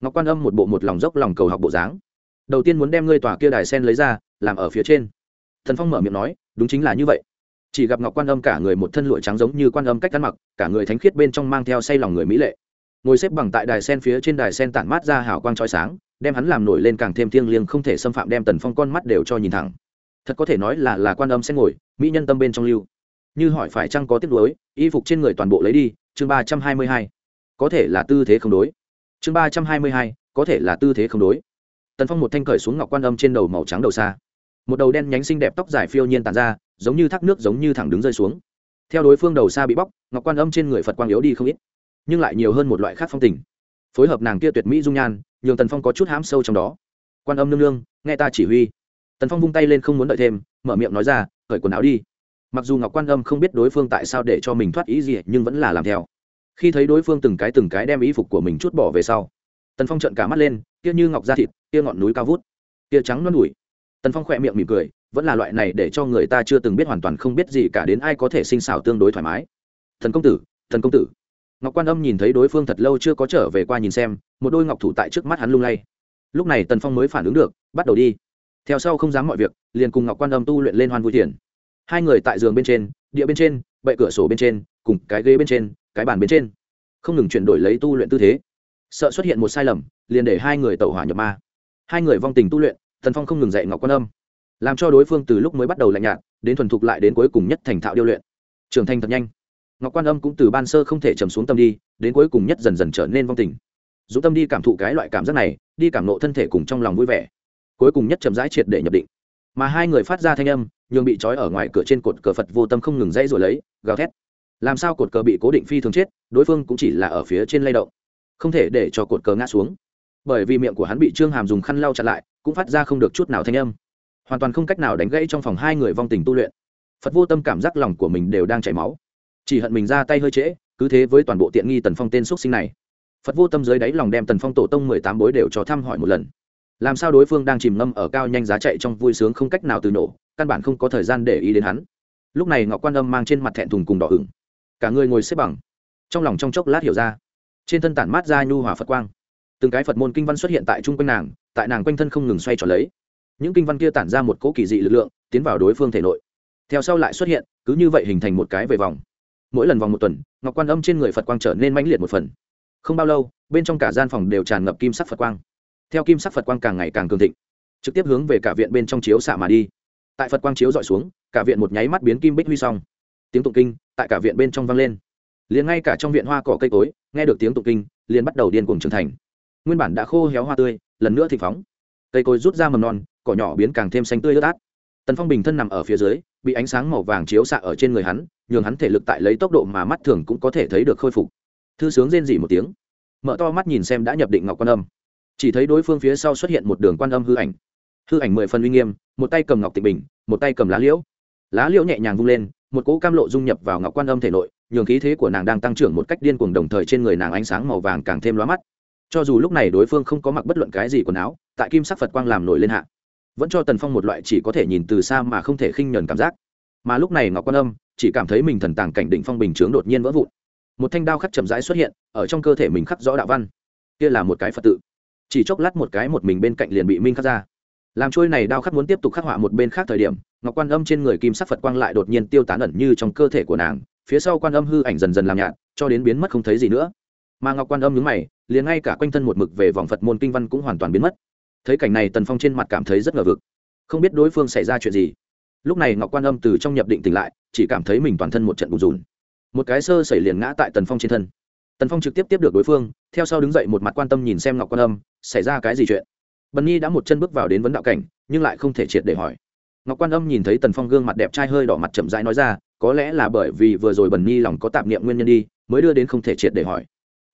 Ngọc quan âm một bộ một lòng dốc lòng cầu học bộ dáng. Đầu tiên muốn đem ngươi tòa kia đài sen lấy ra, làm ở phía trên. Thần phong mở miệng nói, đúng chính là như vậy chỉ gặp ngọc quan âm cả người một thân lụa trắng giống như quan âm cách ăn mặc, cả người thánh khiết bên trong mang theo say lòng người mỹ lệ. Ngồi xếp bằng tại đài sen phía trên đài sen tản mát ra hào quang trói sáng, đem hắn làm nổi lên càng thêm thiêng liêng không thể xâm phạm đem tần phong con mắt đều cho nhìn thẳng. Thật có thể nói là là quan âm sẽ ngồi, mỹ nhân tâm bên trong lưu. Như hỏi phải chăng có tiếc đối y phục trên người toàn bộ lấy đi, chương ba trăm hai mươi hai. Có thể là tư thế không đối. Chương ba trăm hai mươi hai, có thể là tư thế không đối. Tần phong một thanh cởi xuống ngọc quan âm trên đầu màu trắng đầu xa. Một đầu đen nhánh xinh đẹp tóc dài phiêu nhiên tàn ra giống như thác nước giống như thẳng đứng rơi xuống. Theo đối phương đầu xa bị bóc, ngọc quan âm trên người phật quang yếu đi không ít, nhưng lại nhiều hơn một loại khác phong tình. Phối hợp nàng kia tuyệt mỹ dung nhan, nhường tần phong có chút hãm sâu trong đó. Quan âm nương nương, nghe ta chỉ huy. Tần phong vung tay lên không muốn đợi thêm, mở miệng nói ra, cởi quần áo đi. Mặc dù ngọc quan âm không biết đối phương tại sao để cho mình thoát ý gì, nhưng vẫn là làm theo. Khi thấy đối phương từng cái từng cái đem ý phục của mình chút bỏ về sau, tần phong trợn cả mắt lên, kia như ngọc da thịt, kia ngọn núi cao vút, kia trắng non đùi tần phong khỏe miệng mỉm cười, vẫn là loại này để cho người ta chưa từng biết hoàn toàn không biết gì cả đến ai có thể sinh xảo tương đối thoải mái. Thần công tử, thần công tử. Ngọc quan âm nhìn thấy đối phương thật lâu chưa có trở về qua nhìn xem, một đôi ngọc thủ tại trước mắt hắn lung lay. Lúc này tần phong mới phản ứng được, bắt đầu đi. Theo sau không dám mọi việc, liền cùng ngọc quan âm tu luyện lên hoan vui thiền. hai người tại giường bên trên, địa bên trên, bệ cửa sổ bên trên, cùng cái ghế bên trên, cái bàn bên trên. Không ngừng chuyển đổi lấy tu luyện tư thế. Sợ xuất hiện một sai lầm, liền để hai người tẩu hỏa nhập ma. Hai người vong tình tu luyện tần phong không ngừng dạy ngọc quan âm, làm cho đối phương từ lúc mới bắt đầu lạnh nhạt, đến thuần thục lại đến cuối cùng nhất thành thạo điêu luyện. Trưởng thành thật nhanh. Ngọc quan âm cũng từ ban sơ không thể trầm xuống tâm đi, đến cuối cùng nhất dần dần trở nên vong tình. Dù tâm đi cảm thụ cái loại cảm giác này, đi cảm nộ thân thể cùng trong lòng vui vẻ, cuối cùng nhất chậm rãi triệt để nhập định. Mà hai người phát ra thanh âm, nhường bị trói ở ngoài cửa trên cột cờ phật vô tâm không ngừng dãy rồi lấy, gào thét. Làm sao cột cờ bị cố định phi thường chết, đối phương cũng chỉ là ở phía trên lay động, không thể để cho cột cờ ngã xuống bởi vì miệng của hắn bị trương hàm dùng khăn lau chặt lại, cũng phát ra không được chút nào thanh âm. Hoàn toàn không cách nào đánh gãy trong phòng hai người vong tình tu luyện. Phật vô tâm cảm giác lòng của mình đều đang chảy máu. Chỉ hận mình ra tay hơi trễ, cứ thế với toàn bộ tiện nghi tần phong tên x sinh này. Phật vô tâm dưới đáy lòng đem tần phong tổ tông mười tám bối đều cho thăm hỏi một lần. Làm sao đối phương đang chìm ngâm ở cao nhanh giá chạy trong vui sướng không cách nào từ nổ, căn bản không có thời gian để ý đến hắn. Lúc này ngọc quan âm mang trên mặt thẹn thùng cùng đỏ ửng. Cả người ngồi xếp bằng. Trong lòng trong chốc lát hiểu ra. Trên thân tản mát ra nhu hòa phật quang từng cái phật môn kinh văn xuất hiện tại chung quanh nàng tại nàng quanh thân không ngừng xoay tròn lấy những kinh văn kia tản ra một cỗ kỳ dị lực lượng tiến vào đối phương thể nội theo sau lại xuất hiện cứ như vậy hình thành một cái về vòng mỗi lần vòng một tuần ngọc quan âm trên người phật quang trở nên mãnh liệt một phần không bao lâu bên trong cả gian phòng đều tràn ngập kim sắc phật quang theo kim sắc phật quang càng ngày càng cường thịnh trực tiếp hướng về cả viện bên trong chiếu xạ mà đi tại phật quang chiếu dọi xuống cả viện một nháy mắt biến kim bích huy xong tiếng tụng kinh tại cả viện bên trong vang lên liền ngay cả trong viện hoa cỏ cây cối nghe được tiếng tụng kinh liền bắt đầu điên cuồng trưởng thành nguyên bản đã khô héo hoa tươi, lần nữa thì phóng. Cây cối rút ra mầm non, cỏ nhỏ biến càng thêm xanh tươi ướt át. Tần phong bình thân nằm ở phía dưới, bị ánh sáng màu vàng chiếu xạ ở trên người hắn, nhường hắn thể lực tại lấy tốc độ mà mắt thường cũng có thể thấy được khôi phục. Thư sướng rên dỉ một tiếng. Mở to mắt nhìn xem đã nhập định ngọc quan âm. Chỉ thấy đối phương phía sau xuất hiện một đường quan âm hư ảnh. Hư ảnh mười phần uy nghiêm, một tay cầm ngọc tịnh bình, một tay cầm lá liễu. Lá liễu nhẹ nhàng vung lên, một cỗ cam lộ dung nhập vào ngọc quan âm thể nội, nhường khí thế của nàng đang tăng trưởng một cách điên cuồng đồng thời trên người nàng ánh sáng màu vàng càng thêm lóa mắt cho dù lúc này đối phương không có mặc bất luận cái gì quần áo, tại kim sắc phật quang làm nổi lên hạ, vẫn cho tần phong một loại chỉ có thể nhìn từ xa mà không thể khinh nhuần cảm giác. Mà lúc này ngọc quan âm chỉ cảm thấy mình thần tàng cảnh định phong bình chướng đột nhiên vỡ vụn. Một thanh đao khắc chậm rãi xuất hiện, ở trong cơ thể mình khắc rõ đạo văn. Kia là một cái phật tự. Chỉ chốc lát một cái một mình bên cạnh liền bị minh khắc ra. Làm trôi này đao khắc muốn tiếp tục khắc họa một bên khác thời điểm, ngọc quan âm trên người kim sắc phật quang lại đột nhiên tiêu tán ẩn như trong cơ thể của nàng. Phía sau quan âm hư ảnh dần dần làm nhạt, cho đến biến mất không thấy gì nữa. Mà ngọc quan âm nhướng mày liền ngay cả quanh thân một mực về vòng phật môn kinh văn cũng hoàn toàn biến mất. Thấy cảnh này, tần phong trên mặt cảm thấy rất ngờ vực. Không biết đối phương xảy ra chuyện gì. Lúc này ngọc quan âm từ trong nhập định tỉnh lại, chỉ cảm thấy mình toàn thân một trận bùn rùn. Một cái sơ xảy liền ngã tại tần phong trên thân. Tần phong trực tiếp tiếp được đối phương, theo sau đứng dậy một mặt quan tâm nhìn xem ngọc quan âm, xảy ra cái gì chuyện. Bần nhi đã một chân bước vào đến vấn đạo cảnh, nhưng lại không thể triệt để hỏi. Ngọc quan âm nhìn thấy tần phong gương mặt đẹp trai hơi đỏ mặt chậm rãi nói ra, có lẽ là bởi vì vừa rồi bần nhi lòng có tạp niệm nguyên nhân đi, mới đưa đến không thể triệt để hỏi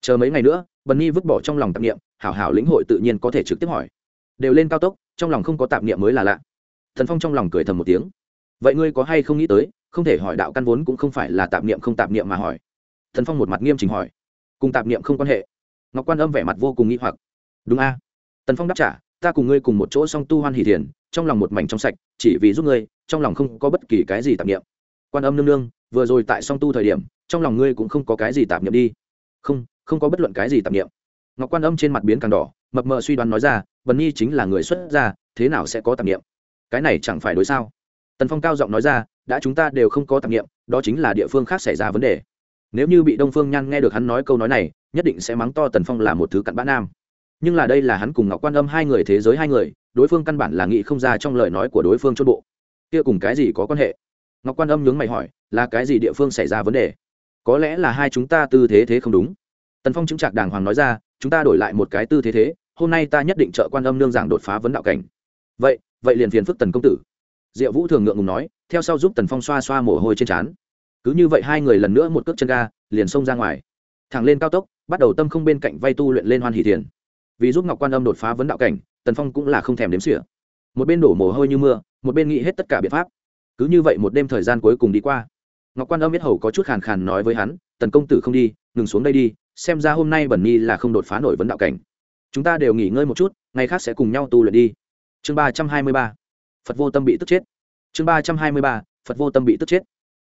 chờ mấy ngày nữa, bần nhi vứt bỏ trong lòng tạp niệm, hảo hảo lĩnh hội tự nhiên có thể trực tiếp hỏi. Đều lên cao tốc, trong lòng không có tạp niệm mới là lạ. Thần phong trong lòng cười thầm một tiếng. Vậy ngươi có hay không nghĩ tới, không thể hỏi đạo căn vốn cũng không phải là tạp niệm không tạp niệm mà hỏi. Thần phong một mặt nghiêm chỉnh hỏi. Cùng tạp niệm không quan hệ. Ngọc quan âm vẻ mặt vô cùng nghĩ hoặc. Đúng a. Tần phong đáp trả, ta cùng ngươi cùng một chỗ song tu hoan hỷ thiền, trong lòng một mảnh trong sạch, chỉ vì giúp ngươi, trong lòng không có bất kỳ cái gì tạp niệm. Quan âm nương nương, vừa rồi tại song tu thời điểm, trong lòng ngươi cũng không có cái gì tạp niệm đi. Không không có bất luận cái gì tạp niệm. Ngọc quan âm trên mặt biến càng đỏ, mập mờ suy đoán nói ra, Vân nhi chính là người xuất gia, thế nào sẽ có tạp niệm? Cái này chẳng phải đối sao? Tần phong cao giọng nói ra, đã chúng ta đều không có tạp niệm, đó chính là địa phương khác xảy ra vấn đề. Nếu như bị đông phương nhan nghe được hắn nói câu nói này, nhất định sẽ mắng to tần phong là một thứ cặn bã nam. Nhưng là đây là hắn cùng ngọc quan âm hai người thế giới hai người, đối phương căn bản là nghĩ không ra trong lời nói của đối phương chốt bộ. Kia cùng cái gì có quan hệ? Ngọc quan âm nhướng mày hỏi, là cái gì địa phương xảy ra vấn đề? Có lẽ là hai chúng ta tư thế thế không đúng tần phong chứng trạc đàng hoàng nói ra, chúng ta đổi lại một cái tư thế thế, hôm nay ta nhất định trợ quan âm nương giảng đột phá vấn đạo cảnh. Vậy vậy liền phiền phức tần công tử. Diệu vũ thường ngượng ngùng nói, theo sau giúp tần phong xoa xoa mồ hôi trên trán. Cứ như vậy hai người lần nữa một cước chân ga, liền xông ra ngoài. Thẳng lên cao tốc, bắt đầu tâm không bên cạnh vay tu luyện lên hoan hỷ thiền. Vì giúp ngọc quan âm đột phá vấn đạo cảnh, tần phong cũng là không thèm đếm xỉa. Một bên đổ mồ hôi như mưa, một bên nghĩ hết tất cả biện pháp. Cứ như vậy một đêm thời gian cuối cùng đi qua. Ngọc quan âm biết hầu có chút khàn khàn nói với hắn, tần công tử không đi, ngừng xuống đây đi xem ra hôm nay bẩn nhi là không đột phá nổi vấn đạo cảnh. Chúng ta đều nghỉ ngơi một chút, ngày khác sẽ cùng nhau tu luyện đi. Chương ba trăm hai mươi ba. Phật vô tâm bị tức chết. Chương ba trăm hai mươi ba. Phật vô tâm bị tức chết.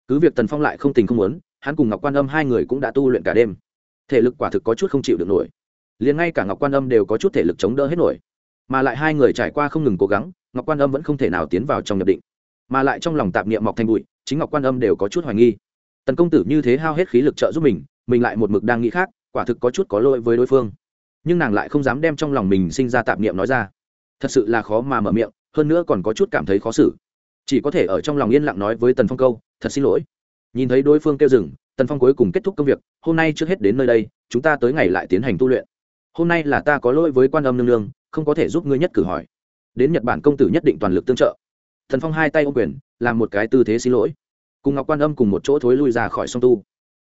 Cứ việc tần phong lại không tình không muốn, hắn cùng ngọc quan âm hai người cũng đã tu luyện cả đêm. Thể lực quả thực có chút không chịu được nổi. Liền ngay cả ngọc quan âm đều có chút thể lực chống đỡ hết nổi. Mà lại hai người trải qua không ngừng cố gắng, ngọc quan âm vẫn không thể nào tiến vào trong nhập định. Mà lại trong lòng tạp niệm mọc thành bụi, chính ngọc quan âm đều có chút hoài nghi. Tần công tử như thế hao hết khí lực trợ giúp mình mình lại một mực đang nghĩ khác quả thực có chút có lỗi với đối phương. Nhưng nàng lại không dám đem trong lòng mình sinh ra tạp niệm nói ra. Thật sự là khó mà mở miệng, hơn nữa còn có chút cảm thấy khó xử. Chỉ có thể ở trong lòng yên lặng nói với tần phong câu, thật xin lỗi. Nhìn thấy đối phương kêu dừng, tần phong cuối cùng kết thúc công việc, hôm nay trước hết đến nơi đây, chúng ta tới ngày lại tiến hành tu luyện. Hôm nay là ta có lỗi với quan âm nương nương, không có thể giúp ngươi nhất cử hỏi. Đến nhật bản công tử nhất định toàn lực tương trợ. Thần phong hai tay ô quyền, làm một cái tư thế xin lỗi. Cùng ngọc quan âm cùng một chỗ thối lui ra khỏi song tu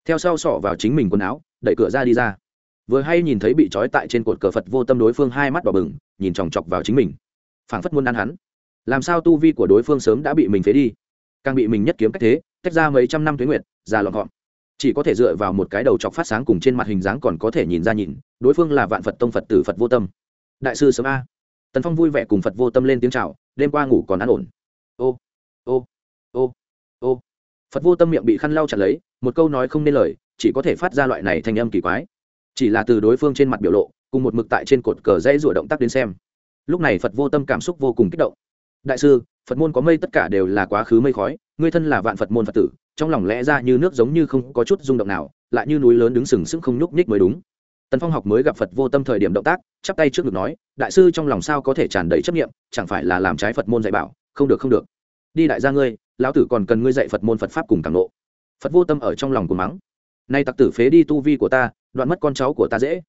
theo sau sọ vào chính mình quần áo, đẩy cửa ra đi ra. Vừa hay nhìn thấy bị trói tại trên cột cờ phật vô tâm đối phương hai mắt đỏ bừng, nhìn chòng chọc vào chính mình. Phảng phất muốn ăn hắn. Làm sao tu vi của đối phương sớm đã bị mình phế đi? Càng bị mình nhất kiếm cách thế, tách ra mấy trăm năm tuế nguyệt, già lọt gọn chỉ có thể dựa vào một cái đầu chọc phát sáng cùng trên mặt hình dáng còn có thể nhìn ra nhìn, đối phương là vạn phật tông phật tử phật vô tâm. Đại sư sớm a. Tần phong vui vẻ cùng phật vô tâm lên tiếng c h à o đêm qua ngủ còn ăn ổn. Ô ô ô ô. Phật vô tâm miệng bị khăn lau chặt lấy một câu nói không nên lời, chỉ có thể phát ra loại này thành âm kỳ quái. Chỉ là từ đối phương trên mặt biểu lộ, cùng một mực tại trên cột cờ dây rủa động tác đến xem. Lúc này phật vô tâm cảm xúc vô cùng kích động. Đại sư, phật môn có mây tất cả đều là quá khứ mây khói, ngươi thân là vạn phật môn phật tử, trong lòng lẽ ra như nước giống như không có chút rung động nào, lại như núi lớn đứng sừng sững không nhúc nhích mới đúng. Tần phong học mới gặp phật vô tâm thời điểm động tác, chắp tay trước ngực nói, đại sư trong lòng sao có thể tràn đầy chấp nghiệm chẳng phải là làm trái phật môn dạy bảo, không được không được. Đi đại gia ngươi, lão tử còn cần ngươi dạy phật môn phật pháp cùng càng lộ phật vô tâm ở trong lòng của mắng. Nay tặc tử phế đi tu vi của ta, đoạn mất con cháu của ta dễ.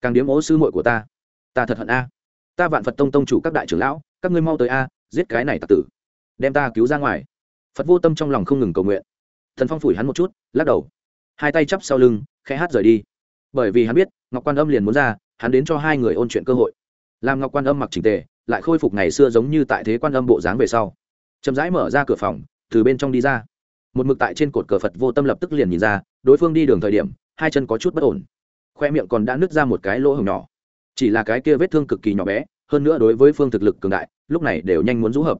Càng điếm ố sư muội của ta. Ta thật hận a. Ta vạn phật tông tông chủ các đại trưởng lão, các ngươi mau tới a, giết cái này tặc tử. Đem ta cứu ra ngoài. Phật vô tâm trong lòng không ngừng cầu nguyện. Thần phong phủi hắn một chút, lắc đầu. Hai tay chắp sau lưng, khẽ hát rời đi. Bởi vì hắn biết, ngọc quan âm liền muốn ra, hắn đến cho hai người ôn chuyện cơ hội. Làm ngọc quan âm mặc trình tề, lại khôi phục ngày xưa giống như tại thế quan âm bộ dáng về sau. Chậm rãi mở ra cửa phòng, từ bên trong đi ra một mực tại trên cột cờ phật vô tâm lập tức liền nhìn ra, đối phương đi đường thời điểm, hai chân có chút bất ổn. Khoe miệng còn đã nứt ra một cái lỗ hồng nhỏ. Chỉ là cái kia vết thương cực kỳ nhỏ bé, hơn nữa đối với phương thực lực cường đại, lúc này đều nhanh muốn rũ hợp.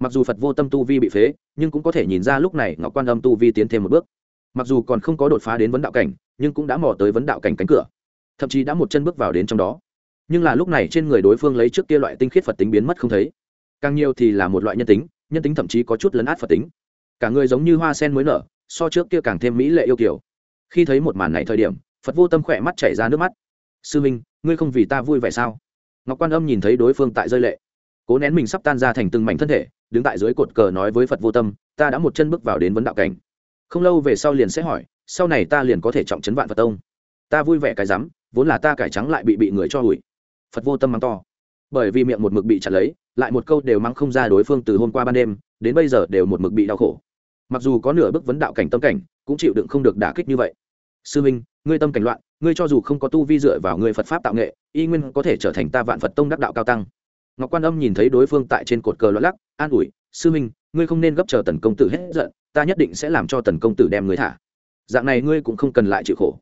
Mặc dù phật vô tâm tu vi bị phế, nhưng cũng có thể nhìn ra lúc này ngọc quan âm tu vi tiến thêm một bước. Mặc dù còn không có đột phá đến vấn đạo cảnh, nhưng cũng đã mò tới vấn đạo cảnh cánh cửa, thậm chí đã một chân bước vào đến trong đó. Nhưng là lúc này trên người đối phương lấy trước kia loại tinh khiết phật tính biến mất không thấy. Càng nhiều thì là một loại nhân tính nhân tính thậm chí có chút lấn át phật tính cả người giống như hoa sen mới nở, so trước kia càng thêm mỹ lệ yêu kiểu. Khi thấy một màn này thời điểm, phật vô tâm khỏe mắt chảy ra nước mắt. Sư minh, ngươi không vì ta vui vẻ sao? Ngọc quan âm nhìn thấy đối phương tại rơi lệ. Cố nén mình sắp tan ra thành từng mảnh thân thể, đứng tại dưới cột cờ nói với phật vô tâm, ta đã một chân bước vào đến vấn đạo cảnh. Không lâu về sau liền sẽ hỏi, sau này ta liền có thể trọng chấn vạn phật tông. Ta vui vẻ cái rắm, vốn là ta cải trắng lại bị bị người cho hủi phật vô tâm mắng to bởi vì miệng một mực bị chặt lấy, lại một câu đều mắng không ra đối phương từ hôm qua ban đêm, đến bây giờ đều một mực bị đau khổ. Mặc dù có nửa bước vấn đạo cảnh tâm cảnh, cũng chịu đựng không được đả kích như vậy. Sư minh, ngươi tâm cảnh loạn, ngươi cho dù không có tu vi dựa vào người phật pháp tạo nghệ, y nguyên có thể trở thành ta vạn phật tông đắc đạo cao tăng. Ngọc quan âm nhìn thấy đối phương tại trên cột cờ loạn lắc, an ủi, sư minh, ngươi không nên gấp chờ tần công tử hết giận, ta nhất định sẽ làm cho tần công tử đem ngươi thả. Dạng này ngươi cũng không cần lại chịu khổ.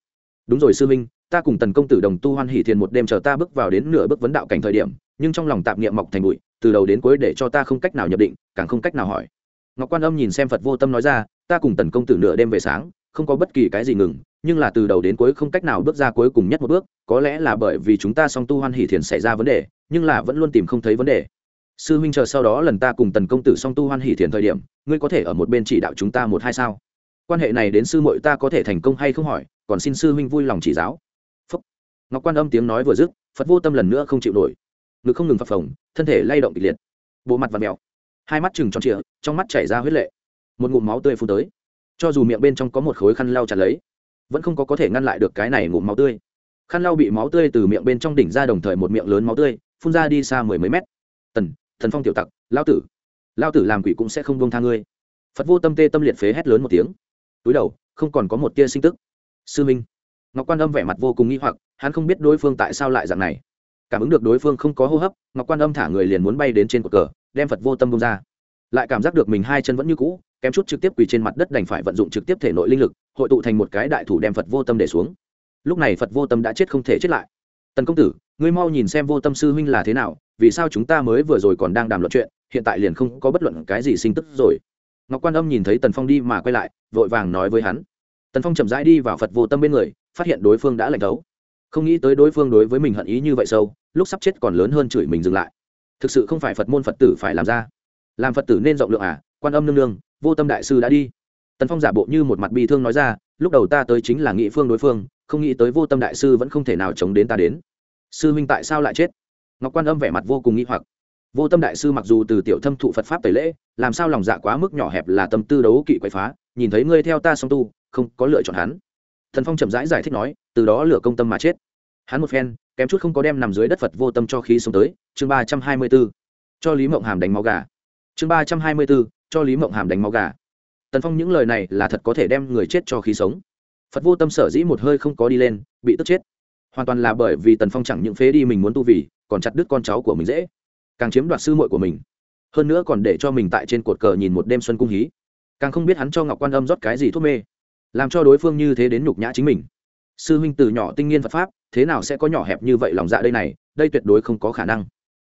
Đúng rồi, sư minh ta cùng tần công tử đồng tu hoan hỷ thiền một đêm chờ ta bước vào đến nửa bước vấn đạo cảnh thời điểm, nhưng trong lòng tạp niệm mọc thành bụi, từ đầu đến cuối để cho ta không cách nào nhập định, càng không cách nào hỏi. Ngọc quan âm nhìn xem phật vô tâm nói ra, ta cùng tần công tử nửa đêm về sáng, không có bất kỳ cái gì ngừng, nhưng là từ đầu đến cuối không cách nào bước ra cuối cùng nhất một bước, có lẽ là bởi vì chúng ta song tu hoan hỷ thiền xảy ra vấn đề, nhưng là vẫn luôn tìm không thấy vấn đề. Sư huynh chờ sau đó lần ta cùng tần công tử song tu hoan hỷ thiền thời điểm, ngươi có thể ở một bên chỉ đạo chúng ta một hai sao? Quan hệ này đến sư muội ta có thể thành công hay không hỏi, còn xin sư huynh vui lòng chỉ giáo ngọc quan âm tiếng nói vừa dứt, phật vô tâm lần nữa không chịu nổi. Ngực không ngừng phập phồng, thân thể lay động kịch liệt. Bộ mặt và mèo. Hai mắt chừng tròn trịa, trong mắt chảy ra huyết lệ. Một ngụm máu tươi phun tới. Cho dù miệng bên trong có một khối khăn lau chặt lấy, vẫn không có có thể ngăn lại được cái này ngụm máu tươi. Khăn lau bị máu tươi từ miệng bên trong đỉnh ra đồng thời một miệng lớn máu tươi, phun ra đi xa mười mấy mét. Tần, thần phong tiểu tặc, lao tử. Lao tử làm quỷ cũng sẽ không bông tha ngươi. Phật vô tâm tê tâm liệt phế hét lớn một tiếng. Túi đầu, không còn có một tia sinh tức. Sư minh ngọc quan âm vẻ mặt vô cùng nghi hoặc, hắn không biết đối phương tại sao lại dạng này. Cảm ứng được đối phương không có hô hấp, ngọc quan âm thả người liền muốn bay đến trên cột cờ, đem phật vô tâm bông ra. Lại cảm giác được mình hai chân vẫn như cũ, kém chút trực tiếp quỳ trên mặt đất đành phải vận dụng trực tiếp thể nội linh lực, hội tụ thành một cái đại thủ đem phật vô tâm để xuống. Lúc này phật vô tâm đã chết không thể chết lại. Tần công tử, ngươi mau nhìn xem vô tâm sư huynh là thế nào, vì sao chúng ta mới vừa rồi còn đang đàm luận chuyện, hiện tại liền không có bất luận cái gì sinh tức rồi. Ngọc quan âm nhìn thấy tần phong đi mà quay lại, vội vàng nói với hắn. Tần phong chậm rãi đi vào phật vô tâm bên người phát hiện đối phương đã lạnh thấu. Không nghĩ tới đối phương đối với mình hận ý như vậy sâu, lúc sắp chết còn lớn hơn chửi mình dừng lại. Thực sự không phải phật môn phật tử phải làm ra. Làm phật tử nên rộng lượng à quan âm nương nương, vô tâm đại sư đã đi. Tần phong giả bộ như một mặt bi thương nói ra, lúc đầu ta tới chính là nghị phương đối phương, không nghĩ tới vô tâm đại sư vẫn không thể nào chống đến ta đến. Sư huynh tại sao lại chết? Ngọc quan âm vẻ mặt vô cùng nghĩ hoặc. Vô tâm đại sư mặc dù từ tiểu thâm thụ phật pháp tẩy lễ, làm sao lòng dạ quá mức nhỏ hẹp là tâm tư đấu kỵ quậy phá, nhìn thấy ngươi theo ta song tu, không có lựa chọn hắn thần phong chậm rãi giải, giải thích nói từ đó lửa công tâm mà chết. Hắn một phen kém chút không có đem nằm dưới đất phật vô tâm cho khí sống tới chương ba trăm hai mươi b ố cho lý mộng hàm đánh máu gà. Chương ba trăm hai mươi b ố cho lý mộng hàm đánh máu gà. Tần phong những lời này là thật có thể đem người chết cho khí sống. Phật vô tâm sở dĩ một hơi không có đi lên bị tức chết. Hoàn toàn là bởi vì tần phong chẳng những phế đi mình muốn tu vì còn chặt đứt con cháu của mình dễ. Càng chiếm đoạt sư muội của mình. Hơn nữa còn để cho mình tại trên cột cờ nhìn một đêm xuân cung hí. Càng không biết hắn cho ngọc quan âm rót cái gì thuốc mê làm cho đối phương như thế đến nhục nhã chính mình. Sư huynh từ nhỏ tinh nghiên phật pháp, thế nào sẽ có nhỏ hẹp như vậy lòng dạ đây này, đây tuyệt đối không có khả năng.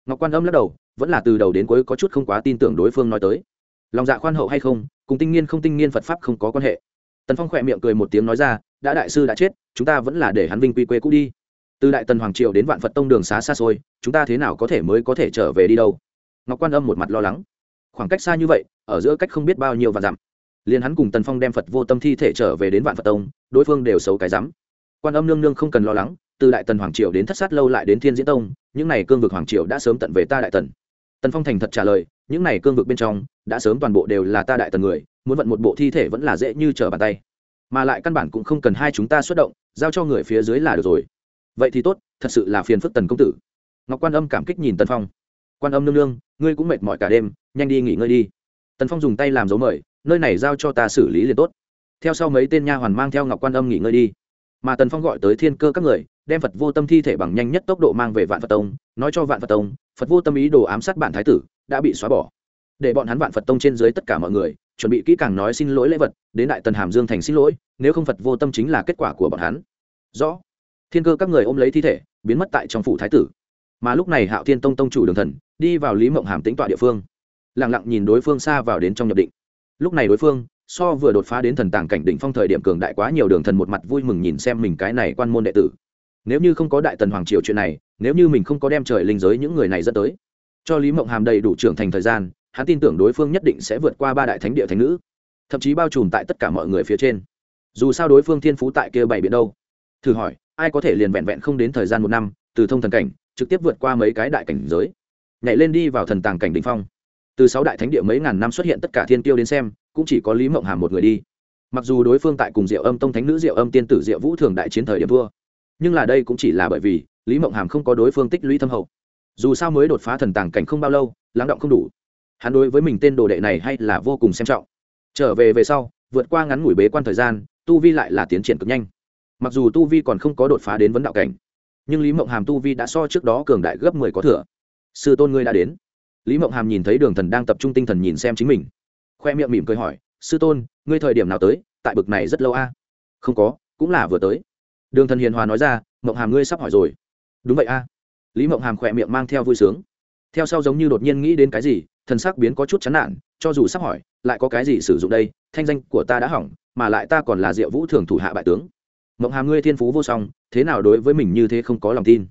Ngọc quan âm lắc đầu, vẫn là từ đầu đến cuối có chút không quá tin tưởng đối phương nói tới. Lòng dạ khoan hậu hay không, cùng tinh nghiên không tinh nghiên phật pháp không có quan hệ. Tần phong khỏe miệng cười một tiếng nói ra, đã đại sư đã chết, chúng ta vẫn là để hắn vinh quy quê cũ đi. Từ đại tần hoàng triều đến vạn phật tông đường xá xa xôi, chúng ta thế nào có thể mới có thể trở về đi đâu? Ngọc quan âm một mặt lo lắng. Khoảng cách xa như vậy, ở giữa cách không biết bao nhiêu và dặm liền hắn cùng tần phong đem phật vô tâm thi thể trở về đến vạn phật tông, đối phương đều xấu cái rắm. Quan âm nương nương không cần lo lắng, từ đại tần hoàng triều đến thất sát lâu lại đến thiên diễn tông, những n à y cương vực hoàng triều đã sớm tận về ta đại tần. Tần phong thành thật trả lời, những n à y cương vực bên trong, đã sớm toàn bộ đều là ta đại tần người, muốn vận một bộ thi thể vẫn là dễ như trở bàn tay. Mà lại căn bản cũng không cần hai chúng ta xuất động, giao cho người phía dưới là được rồi. Vậy thì tốt, thật sự là phiền phức tần công tử. Ngọc quan âm cảm kích nhìn tần phong. Quan âm nương nương, ngươi cũng mệt mỏi cả đêm, nhanh đi nghỉ ngơi đi. Tần phong dùng tay làm dấu mời nơi này giao cho ta xử lý liền tốt. Theo sau mấy tên nha hoàn mang theo ngọc quan âm nghỉ ngơi đi. Mà tần phong gọi tới thiên cơ các người, đem phật vô tâm thi thể bằng nhanh nhất tốc độ mang về vạn phật tông, nói cho vạn phật tông, phật vô tâm ý đồ ám sát bản thái tử, đã bị xóa bỏ. Để bọn hắn vạn phật tông trên dưới tất cả mọi người, chuẩn bị kỹ càng nói xin lỗi lễ vật, đến đại tần hàm dương thành xin lỗi, nếu không phật vô tâm chính là kết quả của bọn hắn. Rõ. Thiên cơ các người ôm lấy thi thể, biến mất tại trong phủ thái tử. Mà lúc này hạo thiên tông tông chủ đường thần, đi vào lý mộng hàm tính tọa địa phương. Lẳng lặng nhìn đối phương xa vào đến trong nhập định lúc này đối phương, so vừa đột phá đến thần tàng cảnh đỉnh phong thời điểm cường đại quá nhiều đường thần một mặt vui mừng nhìn xem mình cái này quan môn đệ tử. Nếu như không có đại tần hoàng triều chuyện này, nếu như mình không có đem trời linh giới những người này dẫn tới. Cho lý mộng hàm đầy đủ trưởng thành thời gian, hắn tin tưởng đối phương nhất định sẽ vượt qua ba đại thánh địa thánh nữ, thậm chí bao trùm tại tất cả mọi người phía trên. Dù sao đối phương thiên phú tại kia bảy biển đâu. Thử hỏi, ai có thể liền vẹn vẹn không đến thời gian một năm, từ thông thần cảnh, trực tiếp vượt qua mấy cái đại cảnh giới, nhảy lên đi vào thần tàng cảnh đ ỉ n h phong? Từ sáu đại thánh địa mấy ngàn năm xuất hiện tất cả thiên tiêu đến xem, cũng chỉ có lý mộng hàm một người đi. Mặc dù đối phương tại cùng diệu âm tông thánh nữ diệu âm tiên tử diệu vũ thường đại chiến thời điểm vua, nhưng là đây cũng chỉ là bởi vì lý mộng hàm không có đối phương tích lũy thâm hậu. Dù sao mới đột phá thần tàng cảnh không bao lâu, lắng động không đủ. Hắn đối với mình tên đồ đệ này hay là vô cùng xem trọng. Trở về về sau, vượt qua ngắn ngủi bế quan thời gian, tu vi lại là tiến triển cực nhanh. Mặc dù tu vi còn không có đột phá đến vấn đạo cảnh, nhưng lý mộng hàm tu vi đã so trước đó cường đại gấp mười có thừa. Sư tôn ngươi đã đến lý mộng hàm nhìn thấy đường thần đang tập trung tinh thần nhìn xem chính mình. Khoe miệng mỉm cười hỏi, sư tôn, ngươi thời điểm nào tới? Tại bực này rất lâu a. Không có, cũng là vừa tới. Đường thần hiền hòa nói ra, mộng hàm ngươi sắp hỏi rồi. Đúng vậy a. Lý mộng hàm khỏe miệng mang theo vui sướng. Theo sau giống như đột nhiên nghĩ đến cái gì, thần sắc biến có chút chán nản, cho dù sắp hỏi, lại có cái gì sử dụng đây? Thanh danh của ta đã hỏng, mà lại ta còn là diệu vũ thường thủ hạ bại tướng. Mộng hàm ngươi thiên phú vô song, thế nào đối với mình như thế không có lòng tin?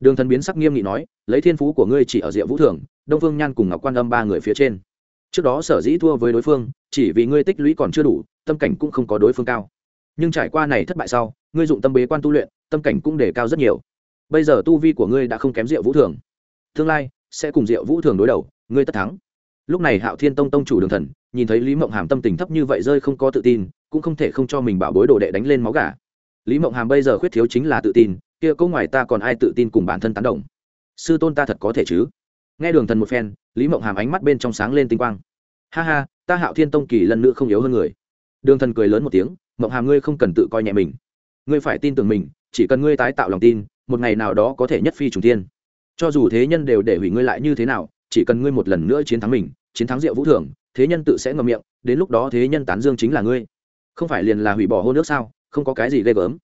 Đường thần biến sắc nghiêm nghị nói, lấy thiên phú của ngươi chỉ ở diệu vũ thường, đông phương nhan cùng ngọc quan âm ba người phía trên. Trước đó sở dĩ thua với đối phương, chỉ vì ngươi tích lũy còn chưa đủ, tâm cảnh cũng không có đối phương cao. Nhưng trải qua này thất bại sau, ngươi dụng tâm bế quan tu luyện, tâm cảnh cũng đề cao rất nhiều. Bây giờ tu vi của ngươi đã không kém diệu vũ thường. Tương lai sẽ cùng diệu vũ thường đối đầu, ngươi tất thắng. Lúc này hạo thiên tông tông chủ đường thần nhìn thấy lý mộng hàm tâm tình thấp như vậy rơi không có tự tin, cũng không thể không cho mình bảo bối đồ đệ đánh lên máu gà. Lý mộng hàm bây giờ khuyết thiếu chính là tự tin kia cô ngoài ta còn ai tự tin cùng bản thân tán đồng? Sư tôn ta thật có thể chứ? Nghe đường thần một phen, lý mộng hàm ánh mắt bên trong sáng lên tinh quang. Ha ha, ta hạo thiên tông kỳ lần nữa không yếu hơn người. Đường thần cười lớn một tiếng, mộng hàm ngươi không cần tự coi nhẹ mình. Ngươi phải tin tưởng mình, chỉ cần ngươi tái tạo lòng tin, một ngày nào đó có thể nhất phi trùng tiên cho dù thế nhân đều để hủy ngươi lại như thế nào, chỉ cần ngươi một lần nữa chiến thắng mình, chiến thắng diệu vũ thường thế nhân tự sẽ ngậm miệng, đến lúc đó thế nhân tán dương chính là ngươi. Không phải liền là hủy bỏ hôn nước sao? Không có cái gì ghê gớm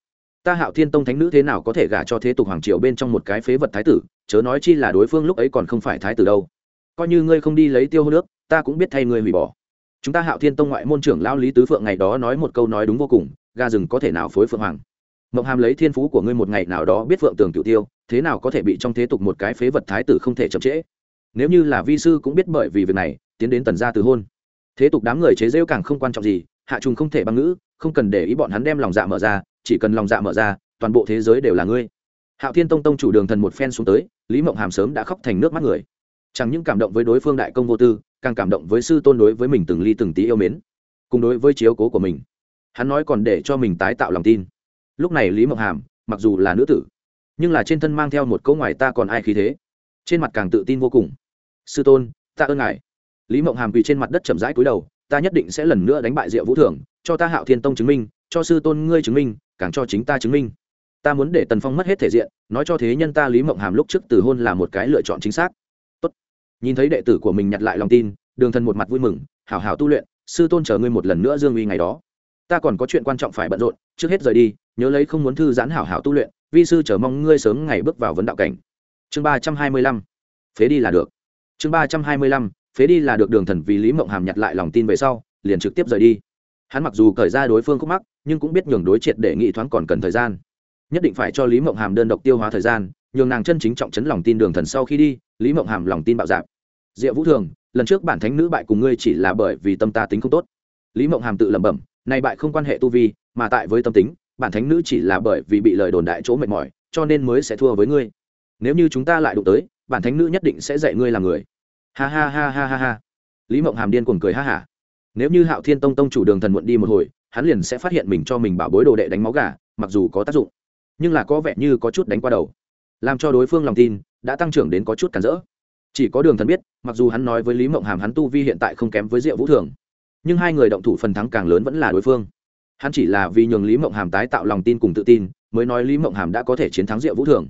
ta hạo thiên tông thánh nữ thế nào có thể gả cho thế tục hoàng triều bên trong một cái phế vật thái tử, chớ nói chi là đối phương lúc ấy còn không phải thái tử đâu. Coi như ngươi không đi lấy tiêu hô nước, ta cũng biết thay ngươi hủy bỏ. Chúng ta hạo thiên tông ngoại môn trưởng lao lý tứ phượng ngày đó nói một câu nói đúng vô cùng ga rừng có thể nào phối phượng hoàng? Mộng hàm lấy thiên phú của ngươi một ngày nào đó biết phượng tường cựu tiêu, thế nào có thể bị trong thế tục một cái phế vật thái tử không thể chậm trễ? Nếu như là vi sư cũng biết bởi vì việc này, tiến đến tần gia từ hôn. Thế tục đám người chế rêu càng không quan trọng gì, hạ trùng không thể băng ngữ, không cần để ý bọn hắn đem lòng dạ mở ra chỉ cần lòng dạ mở ra toàn bộ thế giới đều là ngươi. Hạo thiên tông tông chủ đường thần một phen xuống tới lý mộng hàm sớm đã khóc thành nước mắt người. Chẳng những cảm động với đối phương đại công vô tư càng cảm động với sư tôn đối với mình từng ly từng tí yêu mến cùng đối với chiếu cố của mình. Hắn nói còn để cho mình tái tạo lòng tin. Lúc này lý mộng hàm mặc dù là nữ tử nhưng là trên thân mang theo một câu ngoài ta còn ai khí thế. Trên mặt càng tự tin vô cùng. Sư tôn ta ơn ngài. Lý mộng hàm quỳ trên mặt đất chậm rãi cúi đầu ta nhất định sẽ lần nữa đánh bại diệu vũ Thưởng, cho ta hạo thiên tông chứng minh cho sư tôn ngươi chứng minh càng cho chính ta chứng minh. Ta muốn để tần phong mất hết thể diện, nói cho thế nhân ta lý mộng hàm lúc trước từ hôn là một cái lựa chọn chính xác. Tốt. nhìn thấy đệ tử của mình nhặt lại lòng tin, đường thần một mặt vui mừng, hảo hảo tu luyện, sư tôn chờ ngươi một lần nữa dương uy ngày đó. Ta còn có chuyện quan trọng phải bận rộn, trước hết rời đi, nhớ lấy không muốn thư giãn hảo hảo tu luyện, vi sư chờ mong ngươi sớm ngày bước vào vấn đạo cảnh. Chương ba trăm hai mươi lăm. Phế đi là được. Chương ba trăm hai mươi lăm. Phế đi là được đường thần vì lý mộng hàm nhặt lại lòng tin về sau, liền trực tiếp rời đi. Hắn mặc dù cởi ra đối phương khúc mắc nhưng cũng biết nhường đối triệt để nghị thoáng còn cần thời gian. Nhất định phải cho lý mộng hàm đơn độc tiêu hóa thời gian, nhường nàng chân chính trọng chấn lòng tin đường thần sau khi đi, lý mộng hàm lòng tin bạo dạp. Diệu vũ thường, lần trước bản thánh nữ bại cùng ngươi chỉ là bởi vì tâm ta tính không tốt. Lý mộng hàm tự lẩm bẩm, nay bại không quan hệ tu vi, mà tại với tâm tính, bản thánh nữ chỉ là bởi vì bị lời đồn đại chỗ mệt mỏi, cho nên mới sẽ thua với ngươi. Nếu như chúng ta lại đụng tới, bản thánh nữ nhất định sẽ dạy ngươi làm người. Ha ha ha ha ha ha. Lý mộng hàm điên cuồng cười ha hả. Nếu như hạo thiên tông tông chủ đường thần muộn đi một hồi hắn liền sẽ phát hiện mình cho mình bảo bối đồ đệ đánh máu gà, mặc dù có tác dụng, nhưng là có vẻ như có chút đánh qua đầu. Làm cho đối phương lòng tin đã tăng trưởng đến có chút cản rỡ. Chỉ có đường thần biết, mặc dù hắn nói với lý mộng hàm hắn tu vi hiện tại không kém với diệu vũ thường, nhưng hai người động thủ phần thắng càng lớn vẫn là đối phương. Hắn chỉ là vì nhường lý mộng hàm tái tạo lòng tin cùng tự tin, mới nói lý mộng hàm đã có thể chiến thắng diệu vũ thường.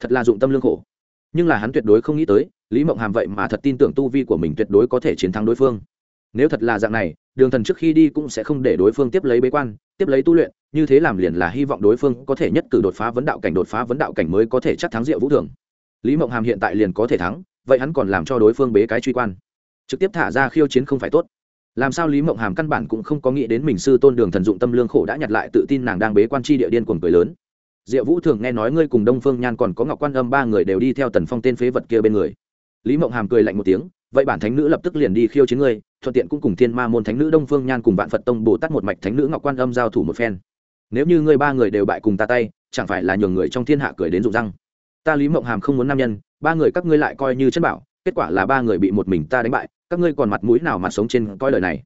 Thật là dụng tâm lương khổ. Nhưng là hắn tuyệt đối không nghĩ tới, lý mộng hàm vậy mà thật tin tưởng tu vi của mình tuyệt đối có thể chiến thắng đối phương. Nếu thật là dạng này đường thần trước khi đi cũng sẽ không để đối phương tiếp lấy bế quan, tiếp lấy tu luyện, như thế làm liền là hy vọng đối phương có thể nhất cử đột phá vấn đạo cảnh, đột phá vấn đạo cảnh mới có thể chắc thắng diệu vũ thường. Lý mộng hàm hiện tại liền có thể thắng, vậy hắn còn làm cho đối phương bế cái truy quan. Trực tiếp thả ra khiêu chiến không phải tốt. Làm sao lý mộng hàm căn bản cũng không có nghĩ đến mình sư tôn đường thần dụng tâm lương khổ đã nhặt lại tự tin nàng đang bế quan tri địa điên cuồng cười lớn. Diệu vũ thường nghe nói ngươi cùng đông phương nhan còn có ngọc quan âm ba người đều đi theo tần phong tên phế vật kia bên người. Lý mộng hàm cười lạnh một tiếng vậy bản thánh nữ lập tức liền đi khiêu chiến ngươi, thuận tiện cũng cùng thiên ma môn thánh nữ đông phương nhan cùng vạn phật tông bồ tát một mạch thánh nữ ngọc quan âm giao thủ một phen. Nếu như ngươi ba người đều bại cùng ta tay, chẳng phải là nhường người trong thiên hạ cười đến rụng răng. Ta lý mộng hàm không muốn nam nhân, ba người các ngươi lại coi như chân bảo, kết quả là ba người bị một mình ta đánh bại, các ngươi còn mặt mũi nào mà sống trên coi lời này?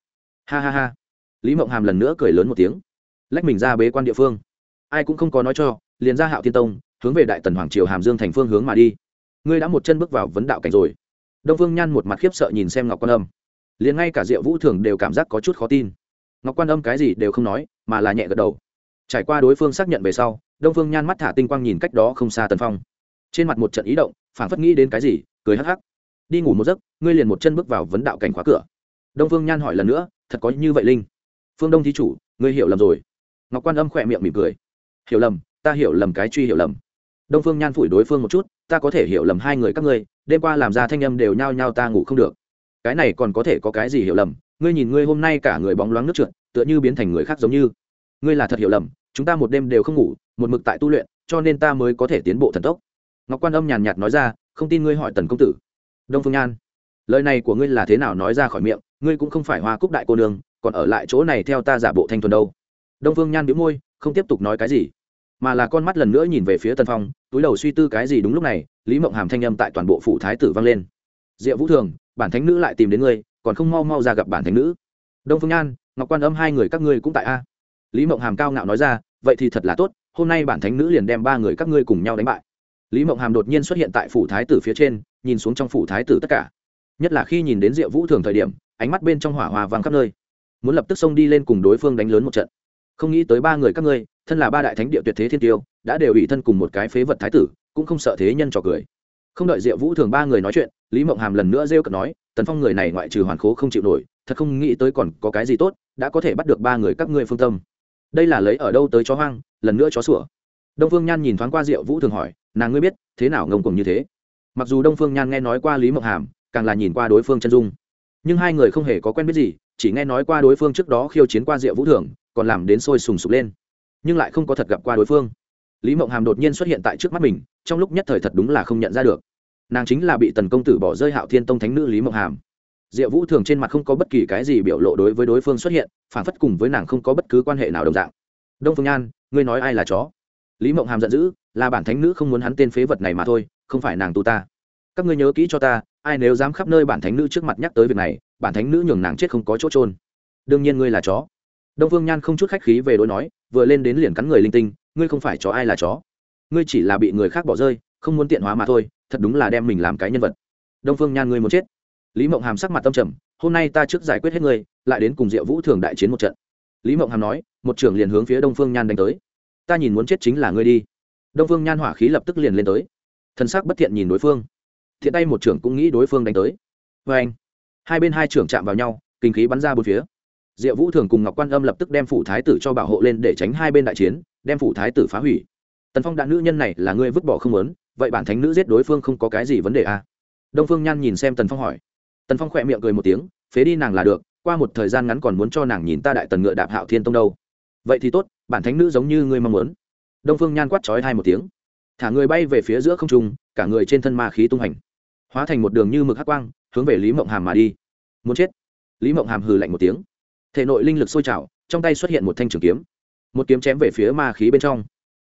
Ha ha ha. Lý mộng hàm lần nữa cười lớn một tiếng. Lách mình ra bế quan địa phương. Ai cũng không có nói cho, liền ra hạo thiên tông, hướng về đại tần hoàng triều hàm dương thành phương hướng mà đi. Ngươi đã một chân bước vào vấn đạo cảnh rồi đông phương nhan một mặt khiếp sợ nhìn xem ngọc quan âm. Liền ngay cả diệu vũ thường đều cảm giác có chút khó tin. Ngọc quan âm cái gì đều không nói, mà là nhẹ gật đầu. Trải qua đối phương xác nhận về sau, đông phương nhan mắt thả tinh quang nhìn cách đó không xa tần phong. Trên mặt một trận ý động phản phất nghĩ đến cái gì, cười hắc hắc. Đi ngủ một giấc, ngươi liền một chân bước vào vấn đạo cảnh khóa cửa. Đông phương nhan hỏi lần nữa, thật có như vậy linh? Phương đông thí chủ, ngươi hiểu lầm rồi. Ngọc quan âm khỏe miệng mỉm cười. Hiểu lầm, ta hiểu lầm cái truy hiểu lầm. Đông phương nhan phủi đối phương một chút, ta có thể hiểu lầm hai người các ngươi đêm qua làm ra thanh âm đều nhao nhao ta ngủ không được. Cái này còn có thể có cái gì hiểu lầm? Ngươi nhìn ngươi hôm nay cả người bóng loáng nước trượt, tựa như biến thành người khác giống như. Ngươi là thật hiểu lầm, chúng ta một đêm đều không ngủ, một mực tại tu luyện, cho nên ta mới có thể tiến bộ thần tốc. Ngọc quan âm nhàn nhạt nói ra, không tin ngươi hỏi tần công tử. Đông phương nhan, lời này của ngươi là thế nào nói ra khỏi miệng, ngươi cũng không phải hoa cúc đại cô nương, còn ở lại chỗ này theo ta giả bộ thanh thuần đâu. Đông phương nhan bĩu môi, không tiếp tục nói cái gì mà là con mắt lần nữa nhìn về phía tân phong, túi đầu suy tư cái gì đúng lúc này, lý mộng hàm thanh âm tại toàn bộ phủ thái tử vang lên. Diệu vũ thường, bản thánh nữ lại tìm đến ngươi, còn không mau mau ra gặp bản thánh nữ. Đông phương nhan, ngọc quan âm hai người các ngươi cũng tại a. Lý mộng hàm cao ngạo nói ra, vậy thì thật là tốt, hôm nay bản thánh nữ liền đem ba người các ngươi cùng nhau đánh bại. Lý mộng hàm đột nhiên xuất hiện tại phủ thái tử phía trên, nhìn xuống trong phủ thái tử tất cả. Nhất là khi nhìn đến diệu vũ thường thời điểm, ánh mắt bên trong hỏa hòa vang khắp nơi. Muốn lập tức xông đi lên cùng đối phương đánh lớn một trận không nghĩ tới ba người các ngươi, thân là ba đại thánh địa tuyệt thế thiên tiêu, đã đều ủy thân cùng một cái phế vật thái tử, cũng không sợ thế nhân trò cười. Không đợi diệu vũ thường ba người nói chuyện, lý mộng hàm lần nữa rêu cợt nói, tần phong người này ngoại trừ hoàn khố không chịu nổi, thật không nghĩ tới còn có cái gì tốt, đã có thể bắt được ba người các ngươi phương tâm. Đây là lấy ở đâu tới chó hoang, lần nữa chó sủa. Đông phương nhan nhìn thoáng qua diệu vũ thường hỏi, nàng ngươi biết, thế nào ngông cùng như thế? Mặc dù đông phương nhan nghe nói qua lý mộng hàm, càng là nhìn qua đối phương chân dung, nhưng hai người không hề có quen biết gì, chỉ nghe nói qua đối phương trước đó khiêu chiến qua diệu vũ thường còn làm đến sôi sùng sục lên. Nhưng lại không có thật gặp qua đối phương. Lý mộng hàm đột nhiên xuất hiện tại trước mắt mình, trong lúc nhất thời thật đúng là không nhận ra được. Nàng chính là bị tần công tử bỏ rơi hạo thiên tông thánh nữ lý mộng hàm. Diệu vũ thường trên mặt không có bất kỳ cái gì biểu lộ đối với đối phương xuất hiện, phản phất cùng với nàng không có bất cứ quan hệ nào đồng dạng. Đông phương nhan, ngươi nói ai là chó? Lý mộng hàm giận dữ, là bản thánh nữ không muốn hắn tên phế vật này mà thôi, không phải nàng tu ta. Các ngươi nhớ kỹ cho ta, ai nếu dám khắp nơi bản thánh nữ trước mặt nhắc tới việc này, bản thánh nữ nhường nàng chết không có chỗ trôn đương nhiên ngươi là chó đông phương nhan không chút khách khí về đối nói, vừa lên đến liền cắn người linh tinh, ngươi không phải chó ai là chó. Ngươi chỉ là bị người khác bỏ rơi, không muốn tiện hóa mà thôi, thật đúng là đem mình làm cái nhân vật. Đông phương nhan ngươi muốn chết. Lý mộng hàm sắc mặt tâm trầm, hôm nay ta trước giải quyết hết ngươi, lại đến cùng diệu vũ thường đại chiến một trận. Lý mộng hàm nói, một trưởng liền hướng phía đông phương nhan đánh tới. Ta nhìn muốn chết chính là ngươi đi. Đông phương nhan hỏa khí lập tức liền lên tới. Thân xác bất thiện nhìn đối phương. Thiện tay một trưởng cũng nghĩ đối phương đánh tới. Vê anh hai bên hai trưởng chạm vào nhau, kinh khí bắn ra bốn phía diệu vũ thường cùng ngọc quan âm lập tức đem phủ thái tử cho bảo hộ lên để tránh hai bên đại chiến, đem phủ thái tử phá hủy. Tần phong đã nữ nhân này là ngươi vứt bỏ không lớn vậy bản thánh nữ giết đối phương không có cái gì vấn đề à? đông phương nhan nhìn xem tần phong hỏi. Tần phong khỏe miệng cười một tiếng, phế đi nàng là được, qua một thời gian ngắn còn muốn cho nàng nhìn ta đại tần ngựa đạp hạo thiên tông đâu. Vậy thì tốt, bản thánh nữ giống như ngươi mong muốn. Đông phương nhan quát trói hai một tiếng. Thả người bay về phía giữa không trung, cả người trên thân ma khí tung hành. Hóa thành một đường như mực hắc quang, hướng về lý mộng hàm mà đi. Muốn chết. Lý mộng hàm hừ lạnh một tiếng thể nội linh lực sôi trào, trong tay xuất hiện một thanh trường kiếm. Một kiếm chém về phía ma khí bên trong.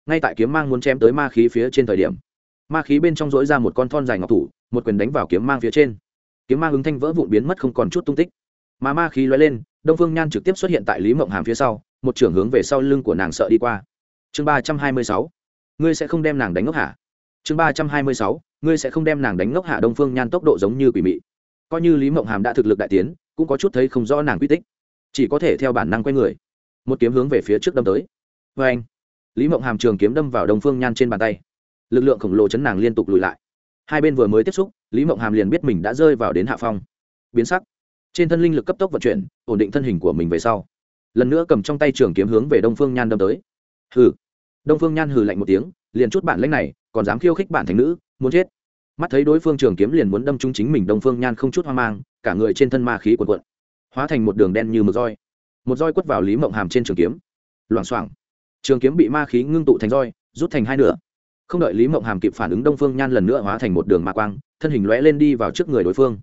Ngay tại kiếm mang muốn chém tới ma khí phía trên thời điểm, ma khí bên trong dỗi ra một con thon dài ngọc thủ, một quyền đánh vào kiếm mang phía trên. Kiếm mang ứng thanh vỡ vụn biến mất không còn chút tung tích. Mà ma khí lóe lên, đông phương nhan trực tiếp xuất hiện tại lý mộng hàm phía sau, một trưởng hướng về sau lưng của nàng sợ đi qua. Chương ba trăm hai mươi sáu, ngươi sẽ không đem nàng đánh ngốc hạ. chương ba trăm hai mươi sáu, ngươi sẽ không đem nàng đánh ngốc hạ đông phương nhan tốc độ giống như quỷ mị. Coi như lý mộng hàm đã thực lực đại tiến, cũng có chút thấy không rõ nàng quy tích chỉ có thể theo bản năng quay người. Một kiếm hướng về phía trước đâm tới. Vê anh, lý mộng hàm trường kiếm đâm vào đông phương nhan trên bàn tay. Lực lượng khổng lồ chấn nàng liên tục lùi lại. Hai bên vừa mới tiếp xúc, lý mộng hàm liền biết mình đã rơi vào đến hạ phong. Biến sắc. Trên thân linh lực cấp tốc vận chuyển, ổn định thân hình của mình về sau. Lần nữa cầm trong tay trường kiếm hướng về đông phương nhan đâm tới. Hừ. Đông phương nhan hừ lạnh một tiếng, liền chút bản lãnh này, còn dám khiêu khích bản thành nữ, muốn chết. Mắt thấy đối phương trường kiếm liền muốn đâm trúng chính mình, đông phương nhan không chút hoang mang, cả người trên thân ma khí quần quận hóa thành một đường đen như một roi. Một roi quất vào lý mộng hàm trên trường kiếm. Loảng xoảng. Trường kiếm bị ma khí ngưng tụ thành roi, rút thành hai nửa. Không đợi lý mộng hàm kịp phản ứng đông phương nhan lần nữa hóa thành một đường ma quang, thân hình lõe lên đi vào trước người đối phương.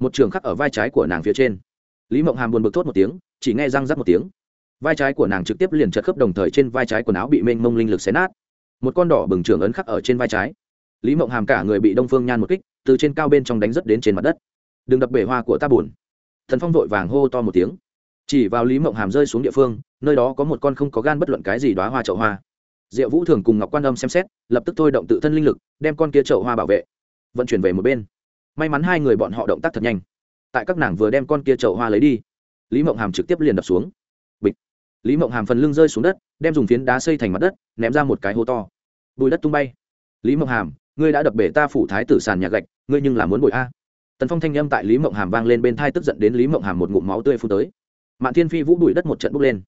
Một trường khắc ở vai trái của nàng phía trên. Lý mộng hàm buồn bực thốt một tiếng, chỉ nghe răng rắc một tiếng. Vai trái của nàng trực tiếp liền chật khớp đồng thời trên vai trái quần áo bị mênh mông linh lực xé nát. Một con đỏ bừng trường ấn khắc ở trên vai trái. Lý mộng hàm cả người bị đông phương nhan một kích, từ trên cao bên trong đánh rất đến trên mặt đất. Đừng đập bể hoa của ta buồn thần phong vội vàng hô to một tiếng. Chỉ vào lý mộng hàm rơi xuống địa phương, nơi đó có một con không có gan bất luận cái gì đoá hoa chậu hoa. Diệu vũ thường cùng ngọc quan âm xem xét, lập tức thôi động tự thân linh lực, đem con kia chậu hoa bảo vệ. Vận chuyển về một bên. May mắn hai người bọn họ động tác thật nhanh. Tại các nàng vừa đem con kia chậu hoa lấy đi, lý mộng hàm trực tiếp liền đập xuống. Bịch. Lý mộng hàm phần lưng rơi xuống đất, đem dùng phiến đá xây thành mặt đất, ném ra một cái hố to. Bùi đất tung bay. Lý mộng hàm, ngươi đã đập bể ta phủ thái tử sàn nhà gạch, ngươi nhưng là muốn bội a tần phong thanh â m tại lý mộng hàm vang lên bên thai tức giận đến lý mộng hàm một ngụm máu tươi phu tới. Mạn thiên phi vũ bụi đất một trận bốc lên.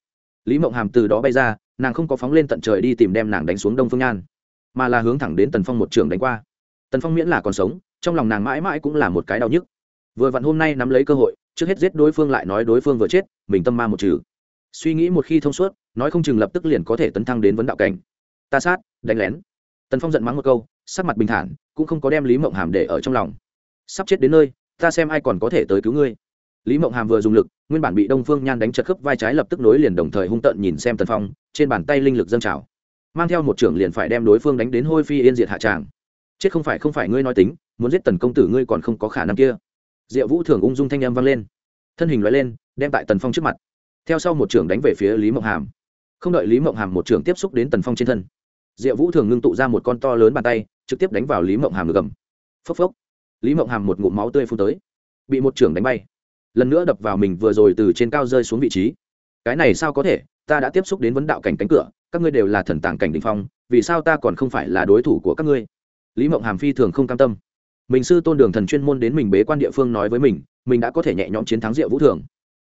Lý mộng hàm từ đó bay ra, nàng không có phóng lên tận trời đi tìm đem nàng đánh xuống đông phương nhan, mà là hướng thẳng đến tần phong một trường đánh qua. Tần phong miễn là còn sống, trong lòng nàng mãi mãi cũng là một cái đau nhức. Vừa vặn hôm nay nắm lấy cơ hội, trước hết giết đối phương lại nói đối phương vừa chết, mình tâm ma một trừ. Suy nghĩ một khi thông suốt, nói không chừng lập tức liền có thể tấn thăng đến vấn đạo cảnh. Ta sát, đánh lén. Tần phong giận mắng một câu, sắc mặt bình thản, cũng không có đem lý mộng hàm để ở trong lòng sắp chết đến nơi, ta xem ai còn có thể tới cứu ngươi. Lý mộng hàm vừa dùng lực, nguyên bản bị đông phương nhan đánh chật khớp vai trái lập tức nối liền đồng thời hung tợn nhìn xem tần phong, trên bàn tay linh lực dâng trào. Mang theo một trưởng liền phải đem đối phương đánh đến hôi phi yên diệt hạ tràng. Chết không phải không phải ngươi nói tính, muốn giết tần công tử ngươi còn không có khả năng kia. Diệu vũ thường ung dung thanh â m vang lên. Thân hình loại lên, đem tại tần phong trước mặt. Theo sau một trưởng đánh về phía lý mộng hàm. Không đợi lý mộng hàm một trưởng tiếp xúc đến tần phong trên thân, diệu vũ thường ngưng tụ ra một con to lớn bàn tay, trực tiếp đánh vào lý mộng hàm ngực gầm. Phốc phốc lý mộng hàm một ngụm máu tươi phun tới. Bị một trưởng đánh bay. Lần nữa đập vào mình vừa rồi từ trên cao rơi xuống vị trí. Cái này sao có thể? Ta đã tiếp xúc đến vấn đạo cảnh cánh cửa, các ngươi đều là thần tàng cảnh đình phong, vì sao ta còn không phải là đối thủ của các ngươi? Lý mộng hàm phi thường không cam tâm. Mình sư tôn đường thần chuyên môn đến mình bế quan địa phương nói với mình mình đã có thể nhẹ nhõm chiến thắng diệu vũ thường.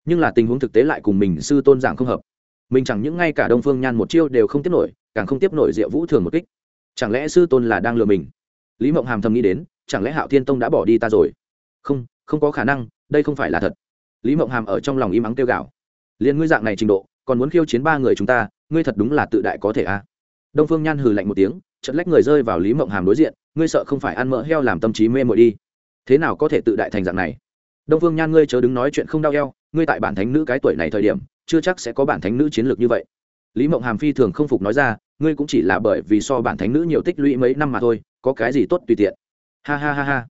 Nhưng là tình huống thực tế lại cùng mình sư tôn giảng không hợp. Mình chẳng những ngay cả đông phương nhan một chiêu đều không tiếp nổi, càng không tiếp nổi diệu vũ thường một kích. Chẳng lẽ sư tôn là đang lừa mình? Lý mộng hàm thầm nghĩ đến chẳng lẽ hạo thiên tông đã bỏ đi ta rồi? Không không có khả năng, đây không phải là thật. Lý mộng hàm ở trong lòng im ắng kêu gạo liền ngươi dạng này trình độ, còn muốn khiêu chiến ba người chúng ta, ngươi thật đúng là tự đại có thể a. À. đông phương nhan hừ lạnh một tiếng trận lách người rơi vào lý mộng hàm đối diện, ngươi sợ không phải ăn mỡ heo làm tâm trí mê mội đi. Thế nào có thể tự đại thành dạng này? Đông phương nhan ngươi chớ đứng nói chuyện không đau eo, ngươi tại bản thánh nữ cái tuổi này thời điểm, chưa chắc sẽ có bản thánh nữ chiến lược như vậy. Lý mộng hàm phi thường không phục nói ra, ngươi cũng chỉ là bởi vì so bản thánh nữ nhiều tích lũy mấy năm mà thôi, có cái gì tốt tùy tiện? Ha ha ha ha.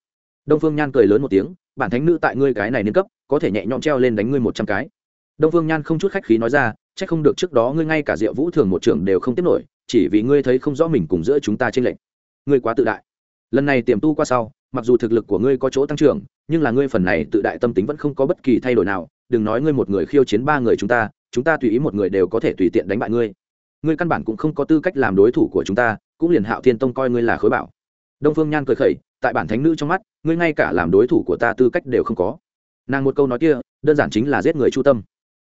Đông phương nhan cười lớn một tiếng, bản thánh nữ tại ngươi cái này niên cấp, có thể nhẹ nhõm treo lên đánh ngươi một trăm cái. Đông phương nhan không chút khách khí nói ra c h ắ c không được trước đó ngươi ngay cả diệu vũ thường một trưởng đều không tiếp nổi, chỉ vì ngươi thấy không rõ mình cùng giữa chúng ta trên lệnh ngươi quá tự đại. Lần này tiềm tu qua sau, mặc dù thực lực của ngươi có chỗ tăng trưởng, nhưng là ngươi phần này tự đại tâm tính vẫn không có bất kỳ thay đổi nào. Đừng nói ngươi một người khiêu chiến ba người chúng ta chúng ta tùy ý một người đều có thể tùy tiện đánh bại ngươi. Ngươi căn bản cũng không có tư cách làm đối thủ của chúng ta, cũng liền hạo thiên tông coi ngươi là khối bảo. Đông phương nhan cười khẩy tại bản thánh nữ trong mắt, ngươi ngay cả làm đối thủ của ta tư cách đều không có. Nàng một câu nói kia, đơn giản chính là giết người chu tâm.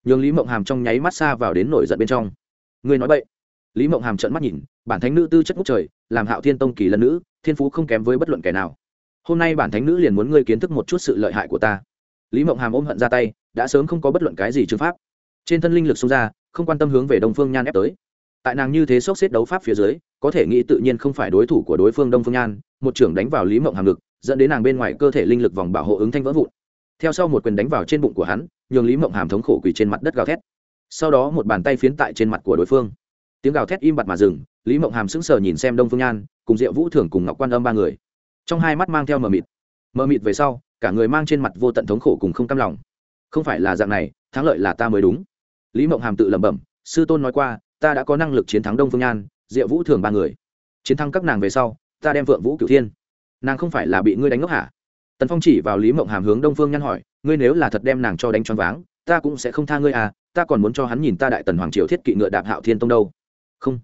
Nhường lý mộng hàm trong nháy mắt xa vào đến nổi giận bên trong. Ngươi nói vậy lý mộng hàm trợn mắt nhìn, bản thánh nữ tư chất ngốc trời, làm hạo thiên tông kỳ lần nữ, thiên phú không kém với bất luận kẻ nào. Hôm nay bản thánh nữ liền muốn ngươi kiến thức một chút sự lợi hại của ta. Lý mộng hàm ôm hận ra tay, đã sớm không có bất luận cái gì chứng pháp. Trên thân linh lực xông ra, không quan tâm hướng về đông phương nhan ép tới tại nàng như thế sốc xếp đấu pháp phía dưới, có thể nghĩ tự nhiên không phải đối thủ của đối phương đông phương nhan, một trưởng đánh vào lý mộng hàm ngực, dẫn đến nàng bên ngoài cơ thể linh lực vòng bảo hộ ứng thanh vỡ vụn. Theo sau một quyền đánh vào trên bụng của hắn, nhường lý mộng hàm thống khổ quỳ trên mặt đất gào thét. Sau đó một bàn tay phiến tại trên mặt của đối phương. Tiếng gào thét im bặt mà dừng, lý mộng hàm sững sờ nhìn xem đông phương nhan, cùng diệu vũ thường cùng ngọc quan âm ba người. Trong hai mắt mang theo mờ mịt. Mờ mịt về sau, cả người mang trên mặt vô tận thống khổ cùng không cam lòng. Không phải là dạng này, thắng lợi là ta mới đúng. Lý mộng hàm tự lẩm bẩm, sư tôn nói qua ta đã có năng lực chiến thắng đông phương nhan, diệu vũ thường ba người. Chiến thắng các nàng về sau, ta đem vượng vũ cửu thiên. Nàng không phải là bị ngươi đánh ngốc hả? Tần phong chỉ vào lý mộng hàm hướng đông phương nhan hỏi, ngươi nếu là thật đem nàng cho đánh choáng váng, ta cũng sẽ không tha ngươi à ta còn muốn cho hắn nhìn ta đại tần hoàng triều thiết kỵ ngựa đạp hạo thiên tông đâu. Không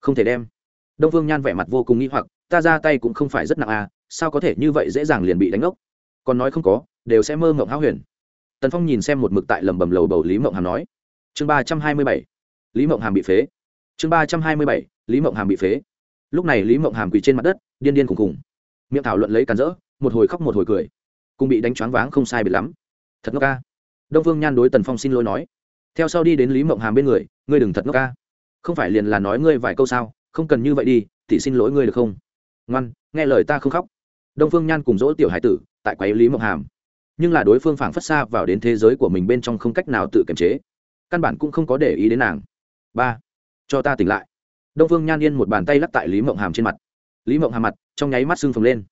không thể đem. Đông phương nhan vẻ mặt vô cùng nghi hoặc, ta ra tay cũng không phải rất nặng à sao có thể như vậy dễ dàng liền bị đánh ngốc? Còn nói không có, đều sẽ mơ mộng háo huyền. Tần phong nhìn xem một mực tại lầm bầm lầu bầu lý mộng hàm nói. Chương ba trăm hai mươi bảy lý mộng hàm bị phế. Chương ba trăm hai mươi bảy, lý mộng hàm bị phế. Lúc này lý mộng hàm quỳ trên mặt đất, điên điên cùng cùng. miệng thảo luận lấy càn rỡ, một hồi khóc một hồi cười. Cùng bị đánh choáng váng không sai biệt lắm. Thật ngốc ca. Đông vương nhan đối tần phong xin lỗi nói. Theo sau đi đến lý mộng hàm bên người, ngươi đừng thật ngốc ca. Không phải liền là nói ngươi vài câu sao? Không cần như vậy đi thì xin lỗi ngươi được không? Ngoan, nghe lời ta không khóc. Đông phương nhan cùng dỗ tiểu hải tử, tại quái lý mộng hàm. Nhưng là đối phương phảng phất xa vào đến thế giới của mình bên trong không cách nào tự kiềm chế. Căn bản cũng không có để ý đến nàng ba. Cho ta tỉnh lại. Đông phương nhan yên một bàn tay lắc tại lý mộng hàm trên mặt. Lý mộng hàm mặt, trong nháy mắt sưng phồng lên.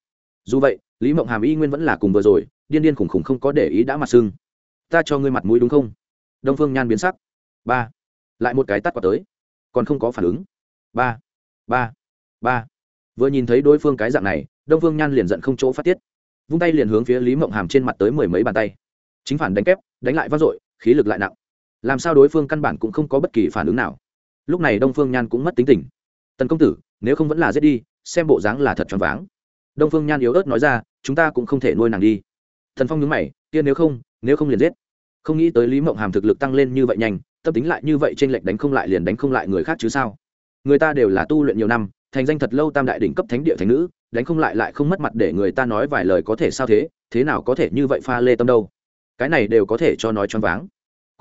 Dù vậy, lý mộng hàm y nguyên vẫn là cùng vừa rồi, điên điên khủng khủng không có để ý đã mặt sưng. Ta cho ngươi mặt mũi đúng không? Đông phương nhan biến sắc. Ba. Lại một cái tắt quả tới. Còn không có phản ứng. Ba. Ba. Ba. Vừa nhìn thấy đối phương cái dạng này, đông phương nhan liền giận không chỗ phát tiết. Vung tay liền hướng phía lý mộng hàm trên mặt tới mười mấy bàn tay. Chính phản đánh kép, đánh lại vác dội, khí lực lại nặng làm sao đối phương căn bản cũng không có bất kỳ phản ứng nào. Lúc này đông phương nhan cũng mất tính tình. Tần công tử, nếu không vẫn là giết đi, xem bộ dáng là thật choáng váng. Đông phương nhan yếu ớt nói ra, chúng ta cũng không thể nuôi nàng đi. Thần phong nhớ mày, kia nếu không nếu không liền giết. Không nghĩ tới lý mộng hàm thực lực tăng lên như vậy nhanh, tâm tính lại như vậy trên lệch đánh không lại liền đánh không lại người khác chứ sao? Người ta đều là tu luyện nhiều năm, thành danh thật lâu tam đại đỉnh cấp thánh địa thánh nữ, đánh không lại lại không mất mặt để người ta nói vài lời có thể sao thế thế nào có thể như vậy pha lê tâm đâu? Cái này đều có thể cho nói choáng váng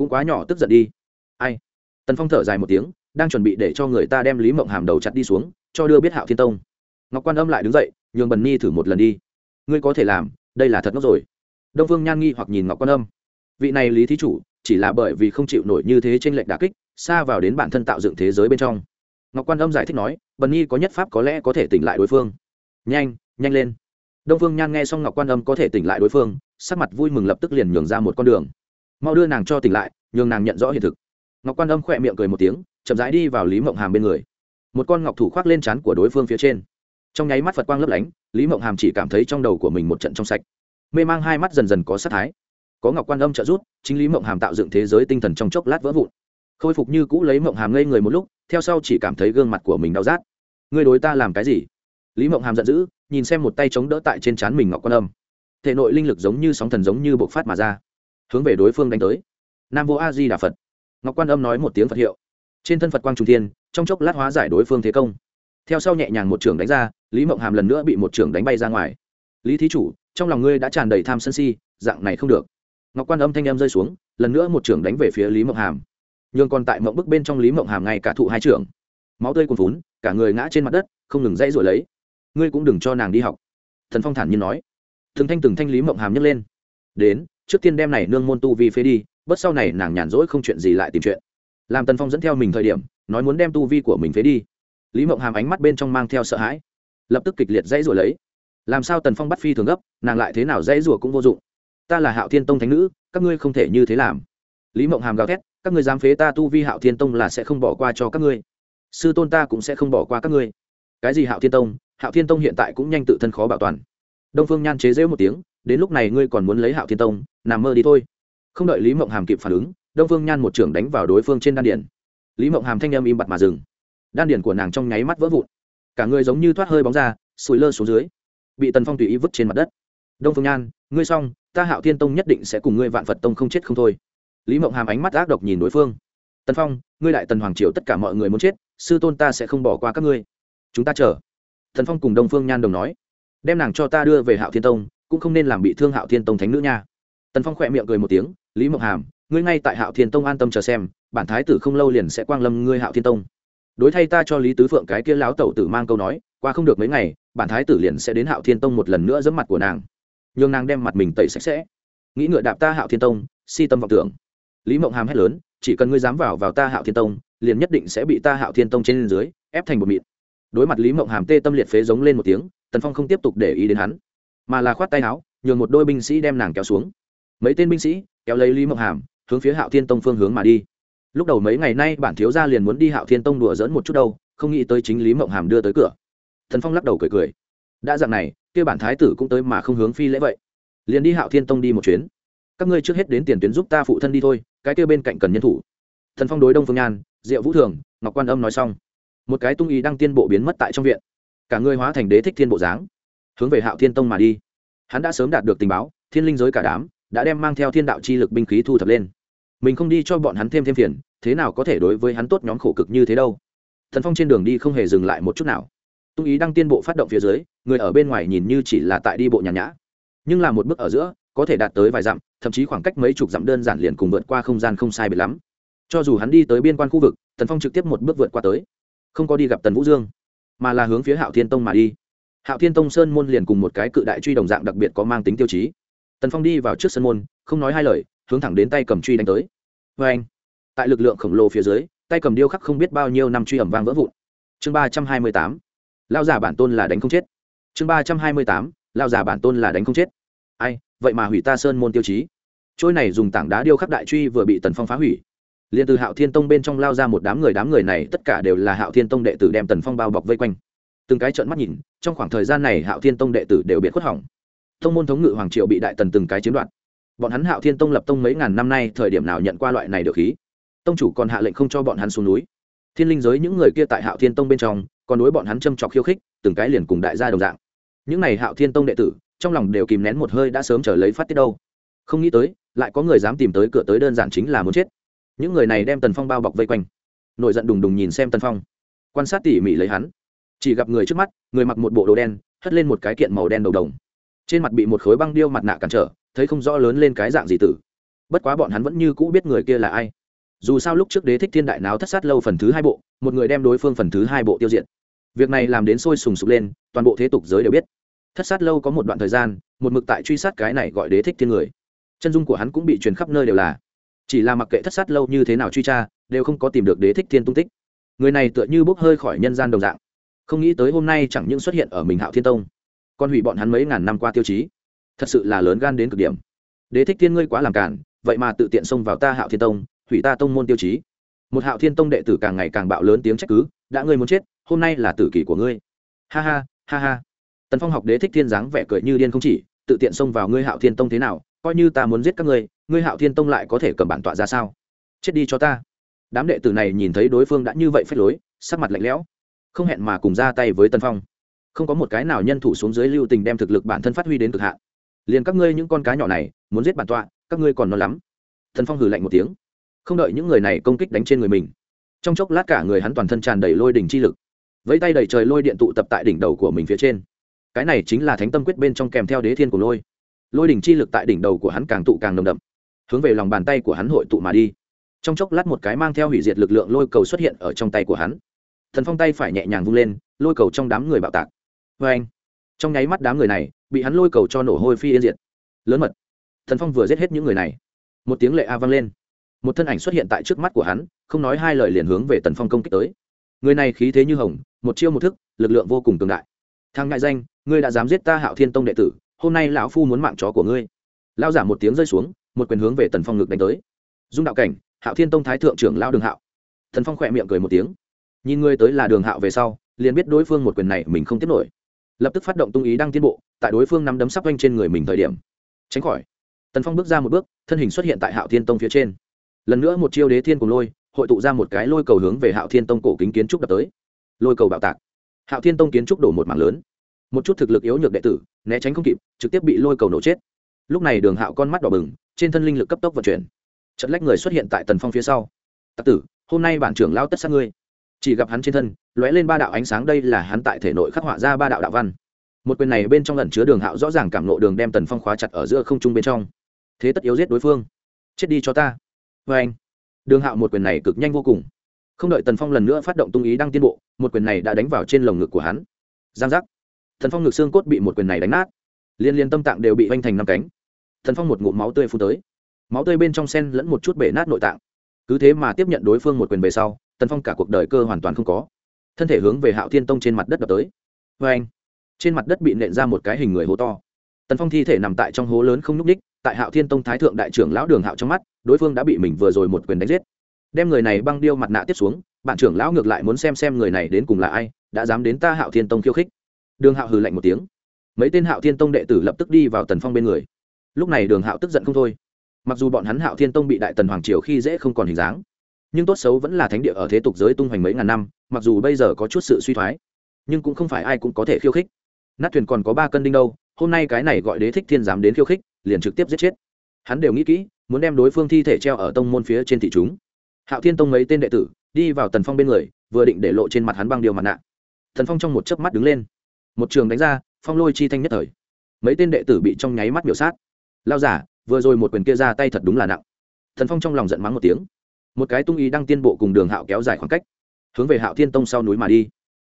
cũng quá nhỏ tức giận đi. Ai? Tần phong thở dài một tiếng, đang chuẩn bị để cho người ta đem lý mộng hàm đầu chặt đi xuống, cho đưa biết hạo thiên tông. Ngọc quan âm lại đứng dậy, nhường bần ni thử một lần đi. Ngươi có thể làm, đây là thật ngốc rồi. Đông phương nhan nghi hoặc nhìn ngọc quan âm. Vị này lý thí chủ, chỉ là bởi vì không chịu nổi như thế trên lệnh đà kích, xa vào đến bản thân tạo dựng thế giới bên trong. Ngọc quan âm giải thích nói, bần nhi có nhất pháp có lẽ có thể tỉnh lại đối phương. Nhanh nhanh lên. Đông phương nhan nghe xong ngọc quan âm có thể tỉnh lại đối phương, sắc mặt vui mừng lập tức liền nhường ra một con đường mau đưa nàng cho tỉnh lại nhường nàng nhận rõ hiện thực. Ngọc quan âm khỏe miệng cười một tiếng chậm rãi đi vào lý mộng hàm bên người. Một con ngọc thủ khoác lên chắn của đối phương phía trên. Trong nháy mắt phật quang lấp lánh lý mộng hàm chỉ cảm thấy trong đầu của mình một trận trong sạch. Mê mang hai mắt dần dần có sát thái. Có ngọc quan âm trợ giúp, chính lý mộng hàm tạo dựng thế giới tinh thần trong chốc lát vỡ vụn. Khôi phục như cũ lấy mộng hàm ngây người một lúc theo sau chỉ cảm thấy gương mặt của mình đau rát. Ngươi đối ta làm cái gì? Lý mộng hàm giận dữ nhìn xem một tay chống đỡ tại trên trán mình ngọc quan âm. Thể nội linh lực giống như sóng thần giống như bộc phát mà ra hướng về đối phương đánh tới. Nam vô a di đà phật. Ngọc quan âm nói một tiếng phật hiệu. Trên thân phật quang trung thiên, trong chốc lát hóa giải đối phương thế công. Theo sau nhẹ nhàng một trường đánh ra, lý mộng hàm lần nữa bị một trường đánh bay ra ngoài. Lý thí chủ, trong lòng ngươi đã tràn đầy tham sân si, dạng này không được. Ngọc quan âm thanh em rơi xuống, lần nữa một trường đánh về phía lý mộng hàm. Nhưng còn tại mộng bức bên trong lý mộng hàm ngay cả thụ hai trưởng máu tươi cuồn vún cả người ngã trên mặt đất, không ngừng dãy rồi lấy. Ngươi cũng đừng cho nàng đi học. Thần phong thản nhiên nói. Từng thanh từng thanh lý mộng hàm nhấc lên. Đến trước tiên đem này nương môn tu vi phế đi bất sau này nàng nhàn rỗi không chuyện gì lại tìm chuyện. Làm tần phong dẫn theo mình thời điểm, nói muốn đem tu vi của mình phế đi. Lý mộng hàm ánh mắt bên trong mang theo sợ hãi, lập tức kịch liệt dãy rủa lấy. Làm sao tần phong bắt phi thường gấp, nàng lại thế nào dãy rủa cũng vô dụng. Ta là hạo thiên tông thánh nữ, các ngươi không thể như thế làm. Lý mộng hàm gào thét, các ngươi dám phế ta tu vi hạo thiên tông là sẽ không bỏ qua cho các ngươi. Sư tôn ta cũng sẽ không bỏ qua các ngươi. Cái gì hạo thiên tông? Hạo thiên tông hiện tại cũng nhanh tự thân khó bảo toàn. Đông phương nhan chế rễu một tiếng đến lúc này ngươi còn muốn lấy hạo thiên tông, nằm mơ đi thôi. Không đợi lý mộng hàm kịp phản ứng, đông phương nhan một trưởng đánh vào đối phương trên đan điển lý mộng hàm thanh em im bặt mà dừng. Đan điển của nàng trong nháy mắt vỡ vụn. Cả người giống như thoát hơi bóng ra sùi lơ xuống dưới, bị tần phong tùy ý vứt trên mặt đất. Đông phương nhan, ngươi xong, ta hạo thiên tông nhất định sẽ cùng ngươi vạn phật tông không chết không thôi. Lý mộng hàm ánh mắt ác độc nhìn đối phương. Tần phong, ngươi lại tần hoàng triều tất cả mọi người muốn chết, sư tôn ta sẽ không bỏ qua các ngươi. Chúng ta chờ. Thần phong cùng đông phương nhan đồng nói. Đem nàng cho ta đưa về hạo thiên tông cũng không nên làm bị thương hạo thiên tông thánh nữ nha. Tần phong khỏe miệng cười một tiếng, lý mộng hàm, ngươi ngay tại hạo thiên tông an tâm chờ xem, bản thái tử không lâu liền sẽ quang lâm ngươi hạo thiên tông. Đối thay ta cho lý tứ phượng cái kia láo tẩu tử mang câu nói, qua không được mấy ngày, bản thái tử liền sẽ đến hạo thiên tông một lần nữa giấm mặt của nàng. Nhường nàng đem mặt mình tẩy sạch sẽ. Nghĩ ngựa đạp ta hạo thiên tông, si tâm vọng tưởng. Lý mộng hàm hét lớn, chỉ cần ngươi dám vào vào ta hạo thiên tông, liền nhất định sẽ bị ta hạo thiên tông trên dưới ép thành một mịn. Đối mặt lý mộng hàm tê tâm liệt phế giống lên một tiếng, tần phong không tiếp tục để ý đến hắn mà là khoát tay áo, nhường một đôi binh sĩ đem nàng kéo xuống. Mấy tên binh sĩ kéo lấy lý mộng hàm, hướng phía hạo thiên tông phương hướng mà đi. Lúc đầu mấy ngày nay bản thiếu gia liền muốn đi hạo thiên tông đùa dẫn một chút đâu, không nghĩ tới chính lý mộng hàm đưa tới cửa. Thần phong lắc đầu cười cười. Đã dạng này, kia bản thái tử cũng tới mà không hướng phi lễ vậy. Liền đi hạo thiên tông đi một chuyến. Các ngươi trước hết đến tiền tuyến giúp ta phụ thân đi thôi, cái kia bên cạnh cần nhân thủ. Thần phong đối đông phương nhan, diệu vũ thường, ngọc quan âm nói xong. Một cái tung ý đang tiên bộ biến mất tại trong viện. Cả người hóa thành đế thích thiên bộ dáng hướng về hạo thiên tông mà đi. Hắn đã sớm đạt được tình báo, thiên linh giới cả đám đã đem mang theo thiên đạo chi lực binh khí thu thập lên. Mình không đi cho bọn hắn thêm thêm phiền, thế nào có thể đối với hắn tốt nhóm khổ cực như thế đâu? Thần phong trên đường đi không hề dừng lại một chút nào. Tung ý đăng tiên bộ phát động phía dưới, người ở bên ngoài nhìn như chỉ là tại đi bộ nhàn nhã. Nhưng là một bước ở giữa, có thể đạt tới vài dặm, thậm chí khoảng cách mấy chục dặm đơn giản liền cùng vượt qua không gian không sai biệt lắm. Cho dù hắn đi tới biên quan khu vực, tần phong trực tiếp một bước vượt qua tới. Không có đi gặp tần vũ dương, mà là hướng phía hạo thiên tông mà đi hạo thiên tông sơn môn liền cùng một cái cự đại truy đồng dạng đặc biệt có mang tính tiêu chí. Tần phong đi vào trước sân môn, không nói hai lời, hướng thẳng đến tay cầm truy đánh tới. Vê anh, tại lực lượng khổng lồ phía dưới, tay cầm điêu khắc không biết bao nhiêu năm truy ẩm vang vỡ vụn. Chương ba trăm hai mươi tám lao giả bản tôn là đánh không chết. Chương ba trăm hai mươi tám lao giả bản tôn là đánh không chết. Ai, vậy mà hủy ta sơn môn tiêu chí. Trôi này dùng tảng đá điêu khắc đại truy vừa bị tần phong phá hủy. Liền từ hạo thiên tông bên trong lao ra một đám người đám người này tất cả đều là hạo thiên tông đệ tử đem tần phong bao bọc vây quanh từng cái trợn mắt nhìn, trong khoảng thời gian này hạo thiên tông đệ tử đều biệt khuất hỏng. Tông môn thống ngự hoàng triệu bị đại tần từng cái chiếm đoạt. Bọn hắn hạo thiên tông lập tông mấy ngàn năm nay, thời điểm nào nhận qua loại này được khí? Tông chủ còn hạ lệnh không cho bọn hắn xuống núi. Thiên linh giới những người kia tại hạo thiên tông bên trong, còn đối bọn hắn châm trọc khiêu khích, từng cái liền cùng đại gia đồng dạng. Những n à y hạo thiên tông đệ tử, trong lòng đều kìm nén một hơi đã sớm trở lấy phát tiết đâu. Không nghĩ tới, lại có người dám tìm tới cửa tới đơn giản chính là muốn chết. Những người này đem tần phong bao bọc vây quanh. Nổi giận đùng đùng nhìn xem tần phong. Quan sát tỉ mỉ lấy hắn chỉ gặp người trước mắt, người mặc một bộ đồ đen, hất lên một cái kiện màu đen đầu đồng. Trên mặt bị một khối băng điêu mặt nạ cản trở, thấy không rõ lớn lên cái dạng gì tử. Bất quá bọn hắn vẫn như cũ biết người kia là ai. Dù sao lúc trước đế thích thiên đại náo thất sát lâu phần thứ hai bộ, một người đem đối phương phần thứ hai bộ tiêu diệt. Việc này làm đến sôi sùng sục lên, toàn bộ thế tục giới đều biết. Thất sát lâu có một đoạn thời gian, một mực tại truy sát cái này gọi đế thích thiên người. Chân dung của hắn cũng bị truyền khắp nơi đều là. Chỉ là mặc kệ thất sát lâu như thế nào truy tra, đều không có tìm được đế thích thiên tung tích. Người này tựa như bốc hơi khỏi nhân gian đồng dạng không nghĩ tới hôm nay chẳng những xuất hiện ở mình hạo thiên tông, còn hủy bọn hắn mấy ngàn năm qua tiêu chí. Thật sự là lớn gan đến cực điểm. Đế thích thiên ngươi quá làm cản vậy mà tự tiện xông vào ta hạo thiên tông, hủy ta tông môn tiêu chí. Một hạo thiên tông đệ tử càng ngày càng bạo lớn tiếng trách cứ, đã ngươi muốn chết, hôm nay là tử kỷ của ngươi. Ha ha ha ha. Tần phong học đế thích thiên dáng vẻ cười như điên không chỉ, tự tiện xông vào ngươi hạo thiên tông thế nào, coi như ta muốn giết các ngươi ngươi hạo thiên tông lại có thể cầm bản tọa ra sao? Chết đi cho ta. Đám đệ tử này nhìn thấy đối phương đã như vậy phép lối, sắc mặt lạnh lẽo không hẹn mà cùng ra tay với tần phong. Không có một cái nào nhân thủ xuống dưới lưu tình đem thực lực bản thân phát huy đến cực hạn. Liền các ngươi những con cá nhỏ này, muốn giết bản tọa, các ngươi còn non lắm. Thần phong hừ lạnh một tiếng. Không đợi những người này công kích đánh trên người mình, trong chốc lát cả người hắn toàn thân tràn đầy lôi đỉnh chi lực. Vẫy tay đẩy trời lôi điện tụ tập tại đỉnh đầu của mình phía trên. Cái này chính là thánh tâm quyết bên trong kèm theo đế thiên của lôi. Lôi đỉnh chi lực tại đỉnh đầu của hắn càng tụ càng nồng đậm, hướng về lòng bàn tay của hắn hội tụ mà đi. Trong chốc lát một cái mang theo hủy diệt lực lượng lôi cầu xuất hiện ở trong tay của hắn thần phong tay phải nhẹ nhàng vung lên, lôi cầu trong đám người bạo tạc. Vê anh, trong nháy mắt đám người này bị hắn lôi cầu cho nổ hôi phi yên diệt. Lớn mật, thần phong vừa giết hết những người này. Một tiếng lệ a vang lên. Một thân ảnh xuất hiện tại trước mắt của hắn, không nói hai lời liền hướng về tần phong công kích tới. Người này khí thế như hồng, một chiêu một thức, lực lượng vô cùng cường đại. Thang ngại danh, ngươi đã dám giết ta hạo thiên tông đệ tử, hôm nay lão phu muốn mạng chó của ngươi. Lao giả một tiếng rơi xuống, một quyền hướng về tần phong ngực đánh tới. Dung đạo cảnh, hạo thiên tông thái thượng trưởng lao đường hạo. Thần phong khỏe miệng cười một tiếng nhìn ngươi tới là đường hạo về sau, liền biết đối phương một quyền này mình không tiếp nổi. Lập tức phát động tung ý đang tiến bộ, tại đối phương nắm đấm sắp quanh trên người mình thời điểm. Tránh khỏi. Tần phong bước ra một bước, thân hình xuất hiện tại hạo thiên tông phía trên. Lần nữa một chiêu đế thiên cùng lôi, hội tụ ra một cái lôi cầu hướng về hạo thiên tông cổ kính kiến trúc đập tới. Lôi cầu bạo tạc. Hạo thiên tông kiến trúc đổ một mảng lớn. Một chút thực lực yếu nhược đệ tử, né tránh không kịp, trực tiếp bị lôi cầu nổ chết. Lúc này đường hạo con mắt đỏ bừng, trên thân linh lực cấp tốc vận chuyển. Trận lách người xuất hiện tại tần phong phía sau. Tặc tử, hôm nay bản trưởng lao tất sát ngươi chỉ gặp hắn trên thân, lóe lên ba đạo ánh sáng, đây là hắn tại thể nội khắc họa ra ba đạo đạo văn. Một quyền này bên trong lần chứa đường hạo rõ ràng cảm nộ đường đem tần phong khóa chặt ở giữa không trung bên trong. Thế tất yếu giết đối phương. Chết đi cho ta. Vê anh, đường hạo một quyền này cực nhanh vô cùng. Không đợi tần phong lần nữa phát động tung ý đang tiến bộ, một quyền này đã đánh vào trên lồng ngực của hắn. Giang giác. Tần phong ngực xương cốt bị một quyền này đánh nát. Liên liên tâm tạng đều bị vanh thành năm cánh. Tần phong một ngụm máu tươi phun tới. Máu tươi bên trong sen lẫn một chút bể nát nội tạng. Cứ thế mà tiếp nhận đối phương một quyền về sau tần phong cả cuộc đời cơ hoàn toàn không có. Thân thể hướng về hạo thiên tông trên mặt đất đập tới. Vê anh, trên mặt đất bị nện ra một cái hình người hố to. Tần phong thi thể nằm tại trong hố lớn không nhúc ních tại hạo thiên tông thái thượng đại trưởng lão đường hạo trong mắt, đối phương đã bị mình vừa rồi một quyền đánh giết. Đem người này băng điêu mặt nạ tiếp xuống, bạn trưởng lão ngược lại muốn xem xem người này đến cùng là ai, đã dám đến ta hạo thiên tông khiêu khích. Đường hạo hừ lạnh một tiếng. Mấy tên hạo thiên tông đệ tử lập tức đi vào tần phong bên người. Lúc này đường hạo tức giận không thôi. Mặc dù bọn hắn hạo thiên tông bị đại tần hoàng triều khi dễ không còn hình dáng nhưng tốt xấu vẫn là thánh địa ở thế tục giới tung hoành mấy ngàn năm, mặc dù bây giờ có chút sự suy thoái, nhưng cũng không phải ai cũng có thể khiêu khích. Nát thuyền còn có ba cân đinh đâu, hôm nay cái này gọi đế thích thiên dám đến khiêu khích, liền trực tiếp giết chết. Hắn đều nghĩ kỹ, muốn đem đối phương thi thể treo ở tông môn phía trên thị chúng. Hạo thiên tông mấy tên đệ tử, đi vào tần phong bên người, vừa định để lộ trên mặt hắn băng điều mặt nạ. Thần phong trong một chớp mắt đứng lên. Một trường đánh ra, phong lôi chi thanh nhất thời. Mấy tên đệ tử bị trong nháy mắt biểu sát. Lao giả, vừa rồi một quyền kia ra tay thật đúng là nặng. Thần phong trong lòng giận mắng một tiếng một cái tung ý đang tiên bộ cùng đường hạo kéo dài khoảng cách, hướng về hạo thiên tông sau núi mà đi,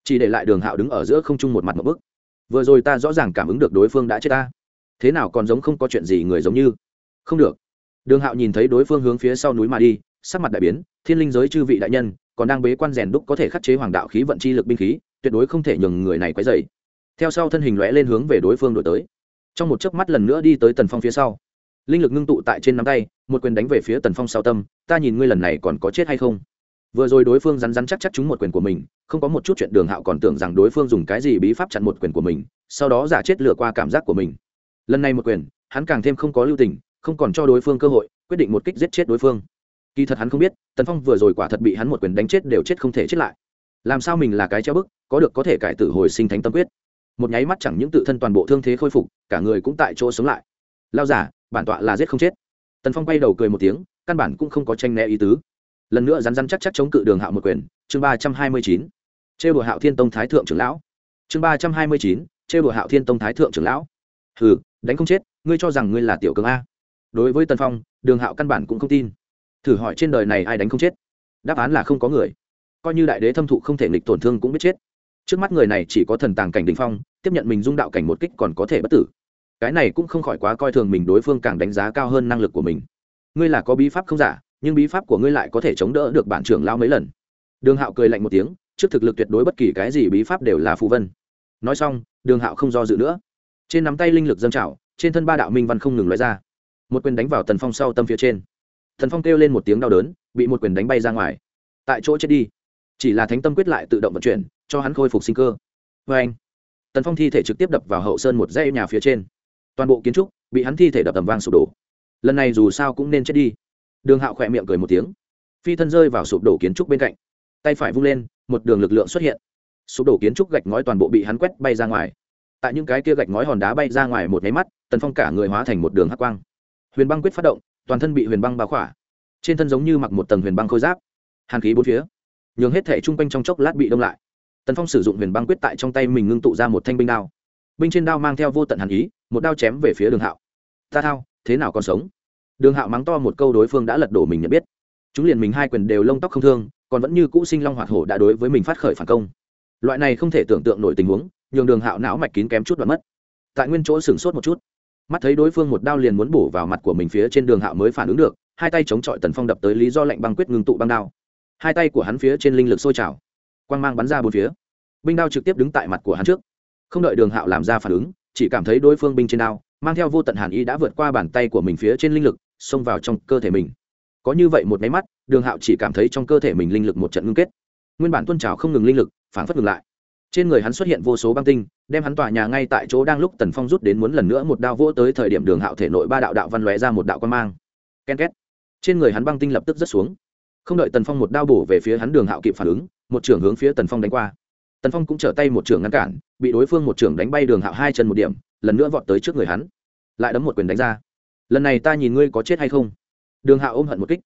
chỉ để lại đường hạo đứng ở giữa không trung một mặt một bức. Vừa rồi ta rõ ràng cảm ứng được đối phương đã chết ta. Thế nào còn giống không có chuyện gì người giống như? Không được. Đường hạo nhìn thấy đối phương hướng phía sau núi mà đi, sắc mặt đại biến, thiên linh giới chư vị đại nhân, còn đang bế quan rèn đúc có thể khắc chế hoàng đạo khí vận chi lực binh khí, tuyệt đối không thể nhường người này quấy dày theo sau thân hình lóe lên hướng về đối phương đổi tới. Trong một chớp mắt lần nữa đi tới tần phong phía sau linh lực ngưng tụ tại trên nắm tay, một quyền đánh về phía tần phong sau tâm, ta nhìn ngươi lần này còn có chết hay không? Vừa rồi đối phương rắn rắn chắc chắc trúng một quyền của mình, không có một chút chuyện đường hạo còn tưởng rằng đối phương dùng cái gì bí pháp chặn một quyền của mình, sau đó giả chết lừa qua cảm giác của mình. Lần này một quyền, hắn càng thêm không có lưu tình, không còn cho đối phương cơ hội, quyết định một kích giết chết đối phương. Kỳ thật hắn không biết, tần phong vừa rồi quả thật bị hắn một quyền đánh chết đều chết không thể chết lại. Làm sao mình là cái treo bức, có được có thể cải tử hồi sinh thánh tâm quyết? Một nháy mắt chẳng những tự thân toàn bộ thương thế khôi phục, cả người cũng tại chỗ sống lại lao giả, bản tọa là giết không chết. Tần phong bay đầu cười một tiếng, căn bản cũng không có tranh né ý tứ. Lần nữa rắn rắn chắc chắc chống cự đường hạo một quyền, chương ba trăm hai mươi chín. Chê bùa hạo thiên tông thái thượng trưởng lão. Chương ba trăm hai mươi chín chê bùa hạo thiên tông thái thượng trưởng lão. Hừ, đánh không chết, ngươi cho rằng ngươi là tiểu cường a. Đối với tần phong, đường hạo căn bản cũng không tin. Thử hỏi trên đời này ai đánh không chết? Đáp án là không có người. Coi như đại đế thâm thụ không thể nghịch tổn thương cũng biết chết. Trước mắt người này chỉ có thần tàng cảnh đình phong, tiếp nhận mình dung đạo cảnh một kích còn có thể bất tử cái này cũng không khỏi quá coi thường mình, đối phương càng đánh giá cao hơn năng lực của mình. Ngươi là có bí pháp không giả, nhưng bí pháp của ngươi lại có thể chống đỡ được bản trưởng lao mấy lần. Đường hạo cười lạnh một tiếng, trước thực lực tuyệt đối bất kỳ cái gì bí pháp đều là phù vân. Nói xong, đường hạo không do dự nữa. Trên nắm tay linh lực dâng trào, trên thân ba đạo minh văn không ngừng loại ra. Một quyền đánh vào tần phong sau tâm phía trên. Thần phong kêu lên một tiếng đau đớn, bị một quyền đánh bay ra ngoài. Tại chỗ chết đi. Chỉ là thánh tâm quyết lại tự động vận chuyển, cho hắn khôi phục sinh cơ. Vê anh tần phong thi thể trực tiếp đập vào hậu sơn một dây nhà phía trên toàn bộ kiến trúc bị hắn thi thể đập tầm vang sụp đổ. Lần này dù sao cũng nên chết đi. Đường hạo khỏe miệng cười một tiếng. Phi thân rơi vào sụp đổ kiến trúc bên cạnh. Tay phải vung lên, một đường lực lượng xuất hiện. Sụp đổ kiến trúc gạch ngói toàn bộ bị hắn quét bay ra ngoài. Tại những cái kia gạch ngói hòn đá bay ra ngoài một nháy mắt, tần phong cả người hóa thành một đường hắc quang. Huyền băng quyết phát động, toàn thân bị huyền băng bao khỏa. Trên thân giống như mặc một tầng huyền băng khôi giáp. Hàn khí bốn phía. Nhường hết thể chung quanh trong chốc lát bị đông lại. Tần phong sử dụng huyền băng quyết tại trong tay mình ngưng tụ ra một thanh binh đao. Binh trên đao mang theo vô tận hàn ý một đao chém về phía đường hạo. Ta thao, thế nào còn sống? Đường hạo mắng to một câu đối phương đã lật đổ mình nhận biết. Chúng liền mình hai quyền đều lông tóc không thương, còn vẫn như cũ sinh long hoạt hổ đã đối với mình phát khởi phản công. Loại này không thể tưởng tượng nổi tình huống, nhường đường hạo não mạch kín kém chút đoạn mất. Tại nguyên chỗ sửng sốt một chút. Mắt thấy đối phương một đao liền muốn bổ vào mặt của mình phía trên đường hạo mới phản ứng được, hai tay chống chọi tần phong đập tới lý do lệnh băng quyết ngưng tụ băng đao. Hai tay của hắn phía trên linh lực sôi trào. Quang mang bắn ra bốn phía. Binh đao trực tiếp đứng tại mặt của hắn trước. Không đợi đường hạo làm ra phản ứng chỉ cảm thấy đối phương binh trên đao, mang theo vô tận hàn ý đã vượt qua bàn tay của mình phía trên linh lực, xông vào trong cơ thể mình. Có như vậy một máy mắt, đường hạo chỉ cảm thấy trong cơ thể mình linh lực một trận ngưng kết. Nguyên bản tuân trào không ngừng linh lực phản phất ngừng lại. Trên người hắn xuất hiện vô số băng tinh, đem hắn tòa nhà ngay tại chỗ đang lúc tần phong rút đến muốn lần nữa một đao vỗ tới thời điểm đường hạo thể nội ba đạo đạo văn lóe ra một đạo quan mang. Ken két. Trên người hắn băng tinh lập tức rớt xuống. Không đợi tần phong một đao bổ về phía hắn, đường hạo kịp phản ứng, một trưởng hướng phía tần phong đánh qua tần phong cũng trở tay một trưởng ngăn cản, bị đối phương một trưởng đánh bay đường hạo hai chân một điểm, lần nữa vọt tới trước người hắn. Lại đấm một quyền đánh ra. Lần này ta nhìn ngươi có chết hay không? Đường hạo ôm hận một kích.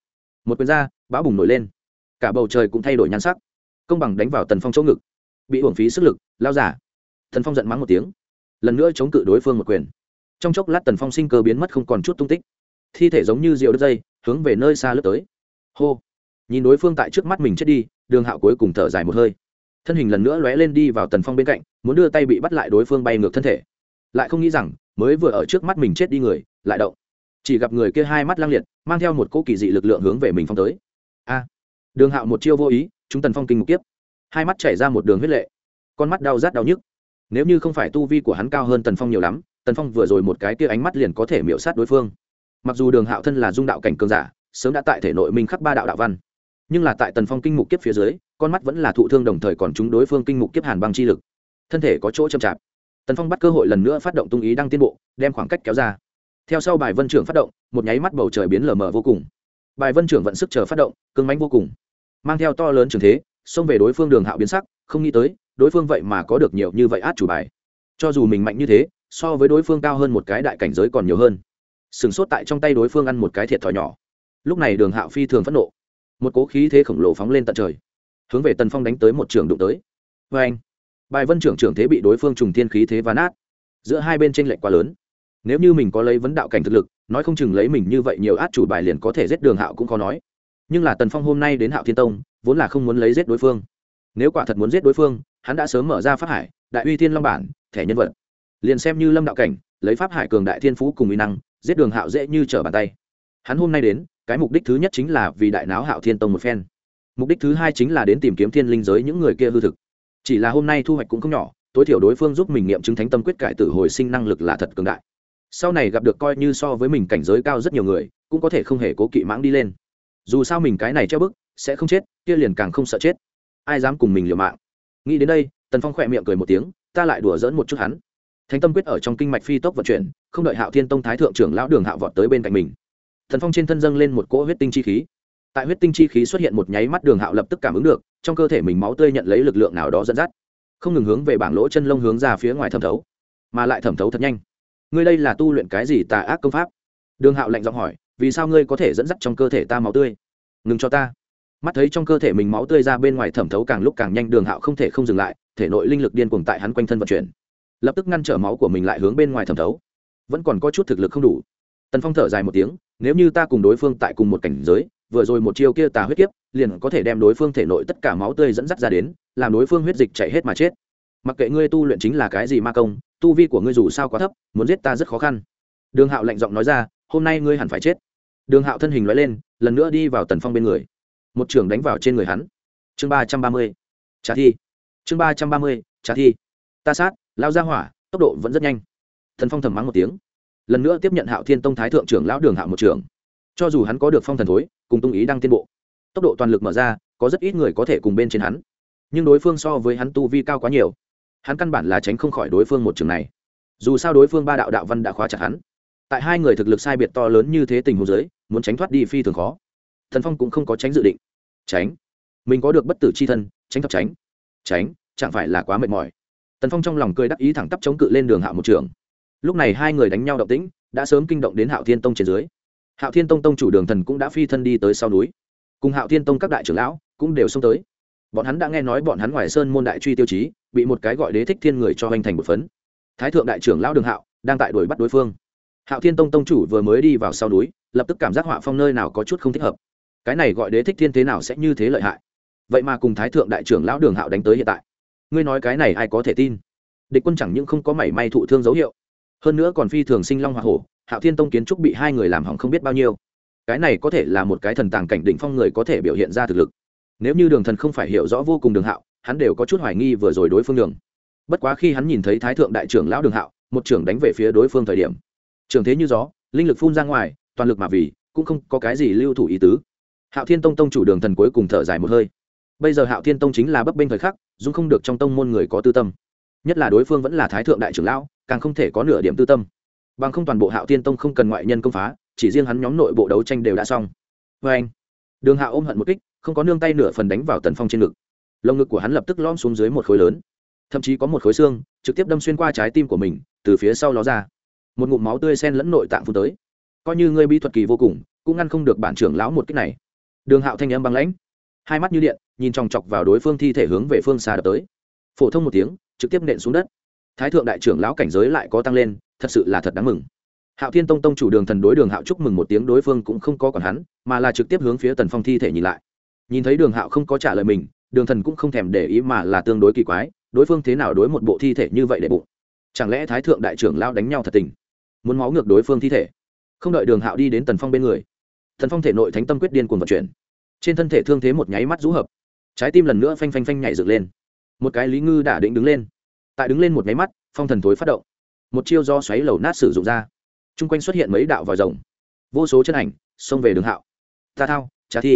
Một quyền ra, bão bùng nổi lên. Cả bầu trời cũng thay đổi nhan sắc. Công bằng đánh vào tần phong chỗ ngực. Bị uổng phí sức lực, lao giả. Tần phong giận mắng một tiếng. Lần nữa chống cự đối phương một quyền. Trong chốc lát tần phong sinh cơ biến mất không còn chút tung tích. Thi thể giống như rượu đất dây, hướng về nơi xa lướt tới. Hô. Nhìn đối phương tại trước mắt mình chết đi, đường hạo cuối cùng thở dài một hơi thân hình lần nữa lóe lên đi vào tần phong bên cạnh, muốn đưa tay bị bắt lại đối phương bay ngược thân thể. Lại không nghĩ rằng, mới vừa ở trước mắt mình chết đi người, lại động. Chỉ gặp người kia hai mắt lang liệt, mang theo một cỗ kỳ dị lực lượng hướng về mình phong tới. A! Đường hạo một chiêu vô ý, chúng tần phong kinh mục tiếp. Hai mắt chảy ra một đường huyết lệ. Con mắt đau rát đau nhức. Nếu như không phải tu vi của hắn cao hơn tần phong nhiều lắm, tần phong vừa rồi một cái kia ánh mắt liền có thể miễu sát đối phương. Mặc dù đường hạo thân là dung đạo cảnh cường giả, sớm đã tại thể nội minh khắc ba đạo đạo văn, nhưng là tại tần phong kinh mục kiếp phía dưới con mắt vẫn là thụ thương đồng thời còn chúng đối phương kinh mục kiếp hàn băng chi lực. Thân thể có chỗ chậm chạp. Tần phong bắt cơ hội lần nữa phát động tung ý đăng tiến bộ, đem khoảng cách kéo ra. Theo sau bài vân trưởng phát động, một nháy mắt bầu trời biến lờ mờ vô cùng. Bài vân trưởng vận sức chờ phát động cưng mánh vô cùng. Mang theo to lớn trường thế, xông về đối phương đường hạo biến sắc, không nghĩ tới, đối phương vậy mà có được nhiều như vậy át chủ bài. Cho dù mình mạnh như thế, so với đối phương cao hơn một cái đại cảnh giới còn nhiều hơn. Sừng sốt tại trong tay đối phương ăn một cái thiệt thòi nhỏ. Lúc này đường hạo phi thường phẫn nộ. Một cố khí thế khổng lồ phóng lên tận trời hướng về tần phong đánh tới một trường đụng tới. Vê anh, bài vân trưởng trưởng thế bị đối phương trùng thiên khí thế và nát. Giữa hai bên tranh lệch quá lớn. Nếu như mình có lấy vấn đạo cảnh thực lực, nói không chừng lấy mình như vậy nhiều át chủ bài liền có thể giết đường hạo cũng khó nói. Nhưng là tần phong hôm nay đến hạo thiên tông, vốn là không muốn lấy giết đối phương. Nếu quả thật muốn giết đối phương, hắn đã sớm mở ra pháp hải, đại uy thiên long bản, thẻ nhân vật. Liền xem như lâm đạo cảnh, lấy pháp hải cường đại thiên phú cùng uy năng, giết đường hạo dễ như trở bàn tay. Hắn hôm nay đến, cái mục đích thứ nhất chính là vì đại náo hạo thiên tông một phen mục đích thứ hai chính là đến tìm kiếm thiên linh giới những người kia hư thực. Chỉ là hôm nay thu hoạch cũng không nhỏ, tối thiểu đối phương giúp mình nghiệm chứng thánh tâm quyết cải tử hồi sinh năng lực là thật cường đại. Sau này gặp được coi như so với mình cảnh giới cao rất nhiều người, cũng có thể không hề cố kỵ mãng đi lên. Dù sao mình cái này treo bức, sẽ không chết, kia liền càng không sợ chết. Ai dám cùng mình liều mạng? Nghĩ đến đây, tần phong khỏe miệng cười một tiếng, ta lại đùa dỡn một chút hắn. Thánh tâm quyết ở trong kinh mạch phi tốc vận chuyển, không đợi hạo thiên tông thái thượng trưởng lão đường hạo vọt tới bên cạnh mình. Thần phong trên thân dâng lên một cỗ huyết tinh chi khí tại huyết tinh chi khí xuất hiện một nháy mắt đường hạo lập tức cảm ứng được, trong cơ thể mình máu tươi nhận lấy lực lượng nào đó dẫn dắt. Không ngừng hướng về bảng lỗ chân lông hướng ra phía ngoài thẩm thấu, mà lại thẩm thấu thật nhanh. Ngươi đây là tu luyện cái gì tà ác công pháp? Đường hạo lạnh giọng hỏi, vì sao ngươi có thể dẫn dắt trong cơ thể ta máu tươi? Ngừng cho ta. Mắt thấy trong cơ thể mình máu tươi ra bên ngoài thẩm thấu càng lúc càng nhanh, đường hạo không thể không dừng lại, thể nội linh lực điên cuồng tại hắn quanh thân vận chuyển. Lập tức ngăn trở máu của mình lại hướng bên ngoài thẩm thấu. Vẫn còn có chút thực lực không đủ. Tần phong thở dài một tiếng, nếu như ta cùng đối phương tại cùng một cảnh giới vừa rồi một chiêu kia tà huyết kiếp, liền có thể đem đối phương thể nội tất cả máu tươi dẫn dắt ra đến, làm đối phương huyết dịch chạy hết mà chết. Mặc kệ ngươi tu luyện chính là cái gì ma công, tu vi của ngươi dù sao quá thấp, muốn giết ta rất khó khăn. Đường hạo lạnh giọng nói ra, hôm nay ngươi hẳn phải chết. Đường hạo thân hình nói lên, lần nữa đi vào tần phong bên người. Một trường đánh vào trên người hắn. Chương ba trăm ba mươi, trả thi. Chương ba trăm ba mươi, trả thi. Ta sát lao ra hỏa, tốc độ vẫn rất nhanh. Thần phong thầm mắng một tiếng. Lần nữa tiếp nhận hạo thiên tông thái thượng trưởng lão đường hạo một trường cho dù hắn có được phong thần thối, cùng tung ý đang tiến bộ, tốc độ toàn lực mở ra, có rất ít người có thể cùng bên trên hắn. Nhưng đối phương so với hắn tu vi cao quá nhiều, hắn căn bản là tránh không khỏi đối phương một trường này. Dù sao đối phương ba đạo đạo văn đã khóa chặt hắn. Tại hai người thực lực sai biệt to lớn như thế tình hồ giới muốn tránh thoát đi phi thường khó. Thần phong cũng không có tránh dự định. Tránh. Mình có được bất tử c h i thân, tránh thập tránh. Tránh, chẳng phải là quá mệt mỏi. Tần phong trong lòng cười đắc ý thẳng tắp chống cự lên đường hạo một trường. Lúc này hai người đánh nhau động tĩnh, đã sớm kinh động đến hạo thiên tông trên dưới hạo thiên tông tông chủ đường thần cũng đã phi thân đi tới sau núi. Cùng hạo thiên tông các đại trưởng lão cũng đều xông tới. Bọn hắn đã nghe nói bọn hắn ngoài sơn môn đại truy tiêu chí, bị một cái gọi đế thích thiên người cho hoành thành một phấn. Thái thượng đại trưởng lão đường hạo đang tại đuổi bắt đối phương. Hạo thiên tông tông chủ vừa mới đi vào sau núi, lập tức cảm giác họa phong nơi nào có chút không thích hợp. Cái này gọi đế thích thiên thế nào sẽ như thế lợi hại? Vậy mà cùng thái thượng đại trưởng lão đường hạo đánh tới hiện tại. Ngươi nói cái này ai có thể tin? Địch quân chẳng những không có mảy may thụ thương dấu hiệu, hơn nữa còn phi thường sinh long hoa hổ hạo thiên tông kiến trúc bị hai người làm hỏng không biết bao nhiêu. Cái này có thể là một cái thần tàng cảnh đỉnh phong người có thể biểu hiện ra thực lực. Nếu như đường thần không phải hiểu rõ vô cùng đường hạo, hắn đều có chút hoài nghi vừa rồi đối phương đường bất quá khi hắn nhìn thấy thái thượng đại trưởng lão đường hạo, một trưởng đánh về phía đối phương thời điểm. Trường thế như gió, linh lực phun ra ngoài, toàn lực mà vì, cũng không có cái gì lưu thủ ý tứ. Hạo thiên tông tông chủ đường thần cuối cùng thở dài một hơi. Bây giờ hạo thiên tông chính là bấp bênh thời khắc, dung không được trong tông môn người có tư tâm. Nhất là đối phương vẫn là thái thượng đại trưởng lão, càng không thể có nửa điểm tư tâm bằng không toàn bộ hạo thiên tông không cần ngoại nhân công phá, chỉ riêng hắn nhóm nội bộ đấu tranh đều đã xong. Vê anh, đường hạo ôm hận một kích, không có nương tay nửa phần đánh vào tần phong trên ngực. Lồng ngực của hắn lập tức lom xuống dưới một khối lớn. Thậm chí có một khối xương, trực tiếp đâm xuyên qua trái tim của mình, từ phía sau ló ra. Một ngụm máu tươi sen lẫn nội tạng phun tới. Coi như ngươi bi thuật kỳ vô cùng, cũng ngăn không được bản trưởng lão một kích này. Đường hạo thanh âm băng lãnh. Hai mắt như điện, nhìn chòng chọc vào đối phương thi thể hướng về phương xa đập tới. Phổ thông một tiếng, trực tiếp nện xuống đất thái thượng đại trưởng lão cảnh giới lại có tăng lên, thật sự là thật đáng mừng. Hạo thiên tông tông chủ đường thần đối đường hạo chúc mừng một tiếng đối phương cũng không có còn hắn, mà là trực tiếp hướng phía tần phong thi thể nhìn lại. Nhìn thấy đường hạo không có trả lời mình, đường thần cũng không thèm để ý mà là tương đối kỳ quái, đối phương thế nào đối một bộ thi thể như vậy để bụng? Chẳng lẽ thái thượng đại trưởng lao đánh nhau thật tình? Muốn máu ngược đối phương thi thể. Không đợi đường hạo đi đến tần phong bên người thần phong thể nội thánh tâm quyết điên cuồng vận chuyển. Trên thân thể thương thế một nháy mắt rũ hợp. Trái tim lần nữa phanh phanh phanh nhảy dựng lên. Một cái lý ngư đã định đứng lên tại đứng lên một máy mắt, phong thần thối phát động. Một chiêu do xoáy lầu nát sử dụng ra. T r u n g quanh xuất hiện mấy đạo vòi rồng. Vô số chân ảnh, xông về đường hạo. Ta thao trả thi.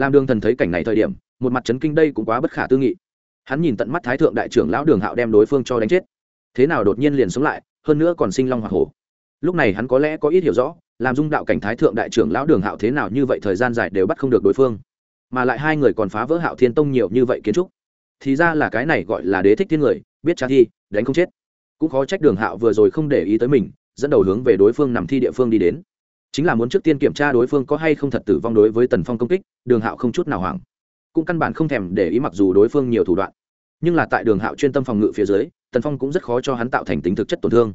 Làm đường thần thấy cảnh này thời điểm, một mặt trấn kinh đây cũng quá bất khả tư nghị. Hắn nhìn tận mắt thái thượng đại trưởng lão đường hạo đem đối phương cho đánh chết. Thế nào đột nhiên liền sống lại, hơn nữa còn sinh long hoa hổ. Lúc này hắn có lẽ có ít hiểu rõ, làm dung đạo cảnh thái thượng đại trưởng lão đường hạo thế nào như vậy thời gian dài đều bắt không được đối phương. Mà lại hai người còn phá vỡ hạo thiên tông nhiều như vậy kiến trúc. Thì ra là cái này gọi là đế thích thiên người biết trả thi, đánh không chết. Cũng khó trách đường hạo vừa rồi không để ý tới mình, dẫn đầu hướng về đối phương nằm thi địa phương đi đến. Chính là muốn trước tiên kiểm tra đối phương có hay không thật tử vong đối với tần phong công kích, đường hạo không chút nào hoảng. Cũng căn bản không thèm để ý mặc dù đối phương nhiều thủ đoạn. Nhưng là tại đường hạo chuyên tâm phòng ngự phía dưới, tần phong cũng rất khó cho hắn tạo thành tính thực chất tổn thương.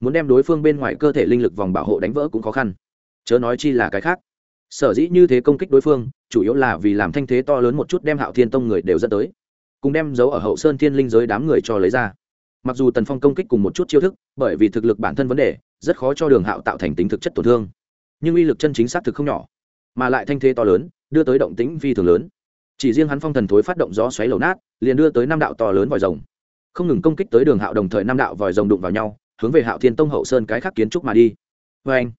Muốn đem đối phương bên ngoài cơ thể linh lực vòng bảo hộ đánh vỡ cũng khó khăn. Chớ nói chi là cái khác. Sở dĩ như thế công kích đối phương, chủ yếu là vì làm thanh thế to lớn một chút đem hạo thiên tông người đều dẫn tới cùng đem giấu ở hậu sơn thiên linh giới đám người cho lấy ra. Mặc dù tần phong công kích cùng một chút chiêu thức, bởi vì thực lực bản thân vấn đề, rất khó cho đường hạo tạo thành tính thực chất tổn thương. Nhưng uy lực chân chính xác thực không nhỏ, mà lại thanh thế to lớn, đưa tới động tính phi thường lớn. Chỉ riêng hắn phong thần thối phát động gió xoáy lầu nát, liền đưa tới năm đạo to lớn vòi rồng. Không ngừng công kích tới đường hạo đồng thời năm đạo vòi rồng đụng vào nhau, hướng về hạo thiên tông hậu sơn cái khác kiến trúc mà đi. Vê anh,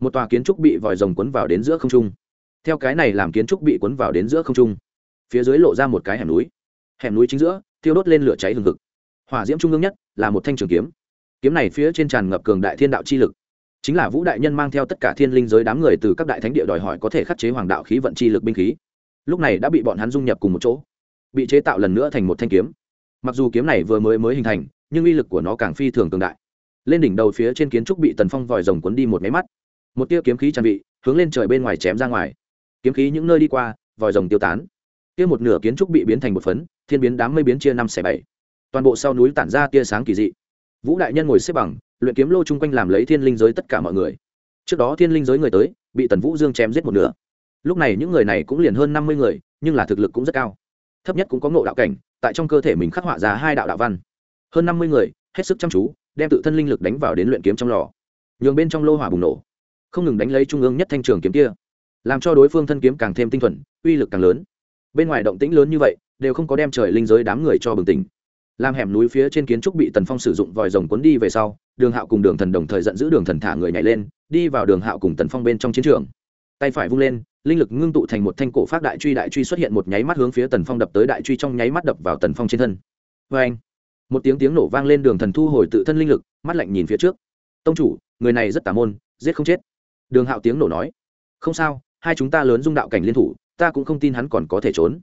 một tòa kiến trúc bị vòi rồng quấn vào đến giữa không trung. Theo cái này làm kiến trúc bị quấn vào đến giữa không trung, phía dưới lộ ra một cái hẻm núi hẻm núi chính giữa, thiêu đốt lên lửa cháy hừng hực. Hỏa diễm trung ương nhất là một thanh trường kiếm. Kiếm này phía trên tràn ngập cường đại thiên đạo chi lực. Chính là vũ đại nhân mang theo tất cả thiên linh giới đám người từ các đại thánh địa đòi hỏi có thể khắc chế hoàng đạo khí vận chi lực binh khí. Lúc này đã bị bọn hắn dung nhập cùng một chỗ. Bị chế tạo lần nữa thành một thanh kiếm. Mặc dù kiếm này vừa mới mới hình thành, nhưng uy lực của nó càng phi thường cường đại. Lên đỉnh đầu phía trên kiến trúc bị tần phong vòi rồng cuốn đi một máy mắt. Một tia kiếm khí tràn bị, hướng lên trời bên ngoài chém ra ngoài. Kiếm khí những nơi đi qua, vòi rồng tiêu tán. Kia một nửa kiến trúc bị biến thành một phấn thiên biến đám mây biến chia năm xẻ bảy. Toàn bộ sau núi tản ra tia sáng kỳ dị. Vũ đại nhân ngồi xếp bằng, luyện kiếm lô chung quanh làm lấy thiên linh giới tất cả mọi người. Trước đó thiên linh giới người tới, bị tần vũ dương chém giết một nửa. Lúc này những người này cũng liền hơn năm mươi người, nhưng là thực lực cũng rất cao. Thấp nhất cũng có ngộ đạo cảnh, tại trong cơ thể mình khắc họa ra hai đạo đạo văn. Hơn năm mươi người, hết sức chăm chú, đem tự thân linh lực đánh vào đến luyện kiếm trong lò. Nhường bên trong lô hỏa bùng nổ. Không ngừng đánh lấy trung ương nhất thanh trường kiếm kia, làm cho đối phương thân kiếm càng thêm tinh thuần, uy lực càng lớn. Bên ngoài động tĩnh lớn như vậy đều không có đem trời linh giới đám người cho bừng tỉnh. Làm hẻm núi phía trên kiến trúc bị tần phong sử dụng vòi rồng cuốn đi về sau, đường hạo cùng đường thần đồng thời giận giữ đường thần thả người nhảy lên, đi vào đường hạo cùng tần phong bên trong chiến trường. Tay phải vung lên, linh lực ngưng tụ thành một thanh cổ phát đại truy đại truy xuất hiện một nháy mắt hướng phía tần phong đập tới, đại truy trong nháy mắt đập vào tần phong trên thân. Vê anh một tiếng tiếng nổ vang lên, đường thần thu hồi tự thân linh lực, mắt lạnh nhìn phía trước. Tông chủ, người này rất tà môn, giết không chết. Đường hạo tiếng nổ nói. Không sao, hai chúng ta lớn dung đạo cảnh liên thủ, ta cũng không tin hắn còn có thể trốn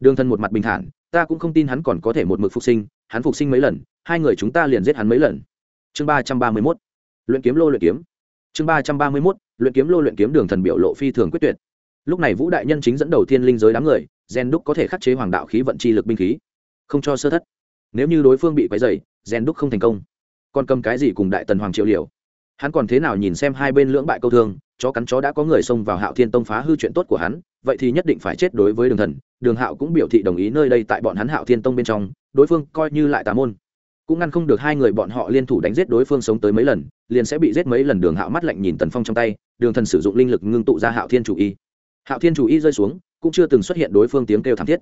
đường thần một mặt bình thản, ta cũng không tin hắn còn có thể một mực phục sinh, hắn phục sinh mấy lần, hai người chúng ta liền giết hắn mấy lần. Chương ba trăm ba mươi mốt. Luyện kiếm lô luyện kiếm. Chương ba trăm ba mươi mốt. Luyện kiếm lô luyện kiếm đường thần biểu lộ phi thường quyết tuyệt. Lúc này vũ đại nhân chính dẫn đầu thiên linh giới đám người, gen đúc có thể khắc chế hoàng đạo khí vận chi lực binh khí. Không cho sơ thất. Nếu như đối phương bị quấy dày gen đúc không thành công. Còn cầm cái gì cùng đại tần hoàng triệu liều? Hắn còn thế nào nhìn xem hai bên lưỡng bại câu thương, chó cắn chó đã có người xông vào hạo thiên tông phá hư chuyện tốt của hắn vậy thì nhất định phải chết đối với đường thần, đường hạo cũng biểu thị đồng ý nơi đây tại bọn hắn hạo thiên tông bên trong, đối phương coi như lại tà môn. Cũng ngăn không được hai người bọn họ liên thủ đánh giết đối phương sống tới mấy lần, liền sẽ bị giết mấy lần đường hạo mắt lạnh nhìn tần phong trong tay, đường thần sử dụng linh lực ngưng tụ ra hạo thiên chủ y. Hạo thiên chủ y rơi xuống, cũng chưa từng xuất hiện đối phương tiếng kêu thảm thiết,